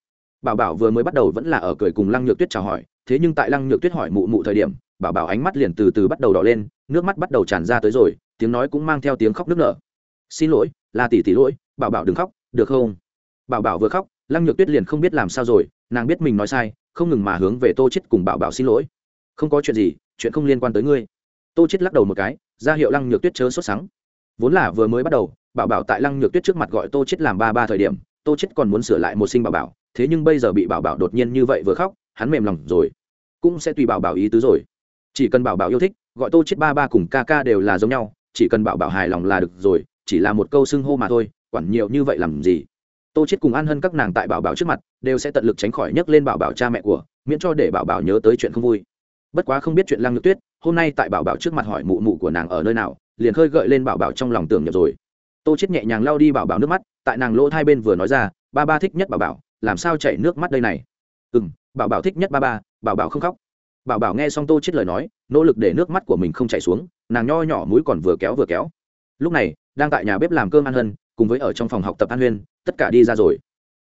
bảo bảo vừa mới bắt đầu vẫn là ở cười cùng lăng nhược tuyết chào hỏi thế nhưng tại lăng nhược tuyết hỏi mụ mụ thời điểm, bảo bảo ánh mắt liền từ từ bắt đầu đỏ lên, nước mắt bắt đầu tràn ra tới rồi, tiếng nói cũng mang theo tiếng khóc nức nở. Xin lỗi, là tỷ tỷ lỗi, bảo bảo đừng khóc, được không? Bảo bảo vừa khóc, lăng nhược tuyết liền không biết làm sao rồi, nàng biết mình nói sai, không ngừng mà hướng về tô chết cùng bảo bảo xin lỗi. Không có chuyện gì, chuyện không liên quan tới ngươi. Tô chết lắc đầu một cái, ra hiệu lăng nhược tuyết chớ sốt sắng. Vốn là vừa mới bắt đầu, bảo bảo tại lăng nhược tuyết trước mặt gọi tô chết làm ba ba thời điểm, tô chết còn muốn sửa lại một sinh bảo bảo, thế nhưng bây giờ bị bảo bảo đột nhiên như vậy vừa khóc hắn mềm lòng rồi, cũng sẽ tùy bảo bảo ý tứ rồi. Chỉ cần bảo bảo yêu thích, gọi tô chết ba ba cùng ca ca đều là giống nhau, chỉ cần bảo bảo hài lòng là được rồi, chỉ là một câu xưng hô mà thôi, quản nhiều như vậy làm gì. Tô chết cùng an hân các nàng tại bảo bảo trước mặt, đều sẽ tận lực tránh khỏi nhắc lên bảo bảo cha mẹ của, miễn cho để bảo bảo nhớ tới chuyện không vui. Bất quá không biết chuyện lăng nhược tuyết, hôm nay tại bảo bảo trước mặt hỏi mụ mụ của nàng ở nơi nào, liền khơi gợi lên bảo bảo trong lòng tưởng nhập rồi. Tô chết nhẹ nhàng lau đi bảo bảo nước mắt, tại nàng lỗ hai bên vừa nói ra, ba ba thích nhất bảo bảo, làm sao chảy nước mắt đây này? Ừ bảo bảo thích nhất ba ba, bảo bảo không khóc. Bảo bảo nghe xong tô chết lời nói, nỗ lực để nước mắt của mình không chảy xuống, nàng nho nhỏ mũi còn vừa kéo vừa kéo. Lúc này, đang tại nhà bếp làm cơm an hân, cùng với ở trong phòng học tập an huyên, tất cả đi ra rồi.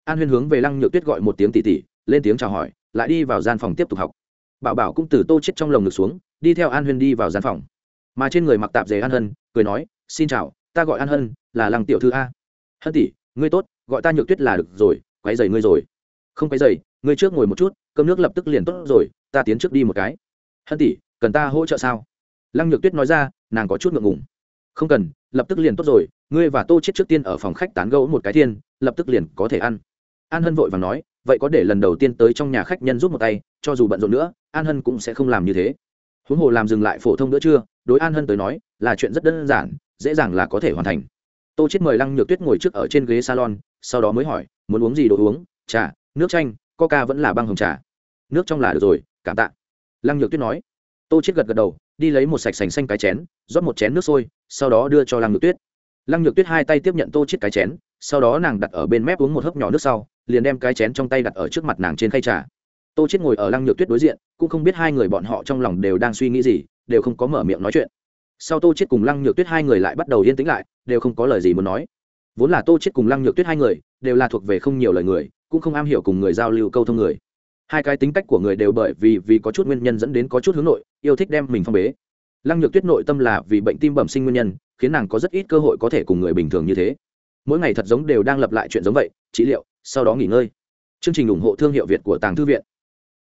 An huyên hướng về lăng nhược tuyết gọi một tiếng tỉ tỉ, lên tiếng chào hỏi, lại đi vào gian phòng tiếp tục học. Bảo bảo cũng từ tô chết trong lồng ngực xuống, đi theo an huyên đi vào gian phòng. Mà trên người mặc tạp dề an hân, cười nói, xin chào, ta gọi an hân, là lăng tiểu thư a. Hân tỷ, ngươi tốt, gọi ta nhược tuyết là được rồi, quấy giày ngươi rồi không cái dày ngươi trước ngồi một chút, cơm nước lập tức liền tốt rồi, ta tiến trước đi một cái. Hân tỷ, cần ta hỗ trợ sao? Lăng nhược tuyết nói ra, nàng có chút ngượng ngùng. Không cần, lập tức liền tốt rồi, ngươi và tô chết trước tiên ở phòng khách tán gẫu một cái thiên, lập tức liền có thể ăn. An hân vội và nói, vậy có để lần đầu tiên tới trong nhà khách nhân giúp một tay, cho dù bận rộn nữa, an hân cũng sẽ không làm như thế. Huống hồ làm dừng lại phổ thông nữa chưa đối an hân tới nói, là chuyện rất đơn giản, dễ dàng là có thể hoàn thành. Tô chết mời lăng nhược tuyết ngồi trước ở trên ghế salon, sau đó mới hỏi, muốn uống gì đồ uống? Trà nước chanh, coca vẫn là băng hồng trà. Nước trong là được rồi, cảm tạ. Lăng nhược tuyết nói. Tô chết gật gật đầu, đi lấy một sạch sành xanh cái chén, rót một chén nước sôi, sau đó đưa cho lăng nhược tuyết. Lăng nhược tuyết hai tay tiếp nhận tô chết cái chén, sau đó nàng đặt ở bên mép uống một hớp nhỏ nước sau, liền đem cái chén trong tay đặt ở trước mặt nàng trên khay trà. Tô chết ngồi ở lăng nhược tuyết đối diện, cũng không biết hai người bọn họ trong lòng đều đang suy nghĩ gì, đều không có mở miệng nói chuyện. Sau tô chết cùng lăng nhược tuyết hai người lại bắt đầu yên tĩnh lại, đều không có lời gì muốn nói. Vốn là tô chết cùng lăng nhược tuyết hai người, đều là thuộc về không nhiều lời người cũng không am hiểu cùng người giao lưu câu thông người. Hai cái tính cách của người đều bởi vì vì có chút nguyên nhân dẫn đến có chút hướng nội, yêu thích đem mình phong bế. Lăng nhược tuyết nội tâm là vì bệnh tim bẩm sinh nguyên nhân, khiến nàng có rất ít cơ hội có thể cùng người bình thường như thế. Mỗi ngày thật giống đều đang lập lại chuyện giống vậy, trị liệu, sau đó nghỉ ngơi. Chương trình ủng hộ thương hiệu việt của tàng thư viện.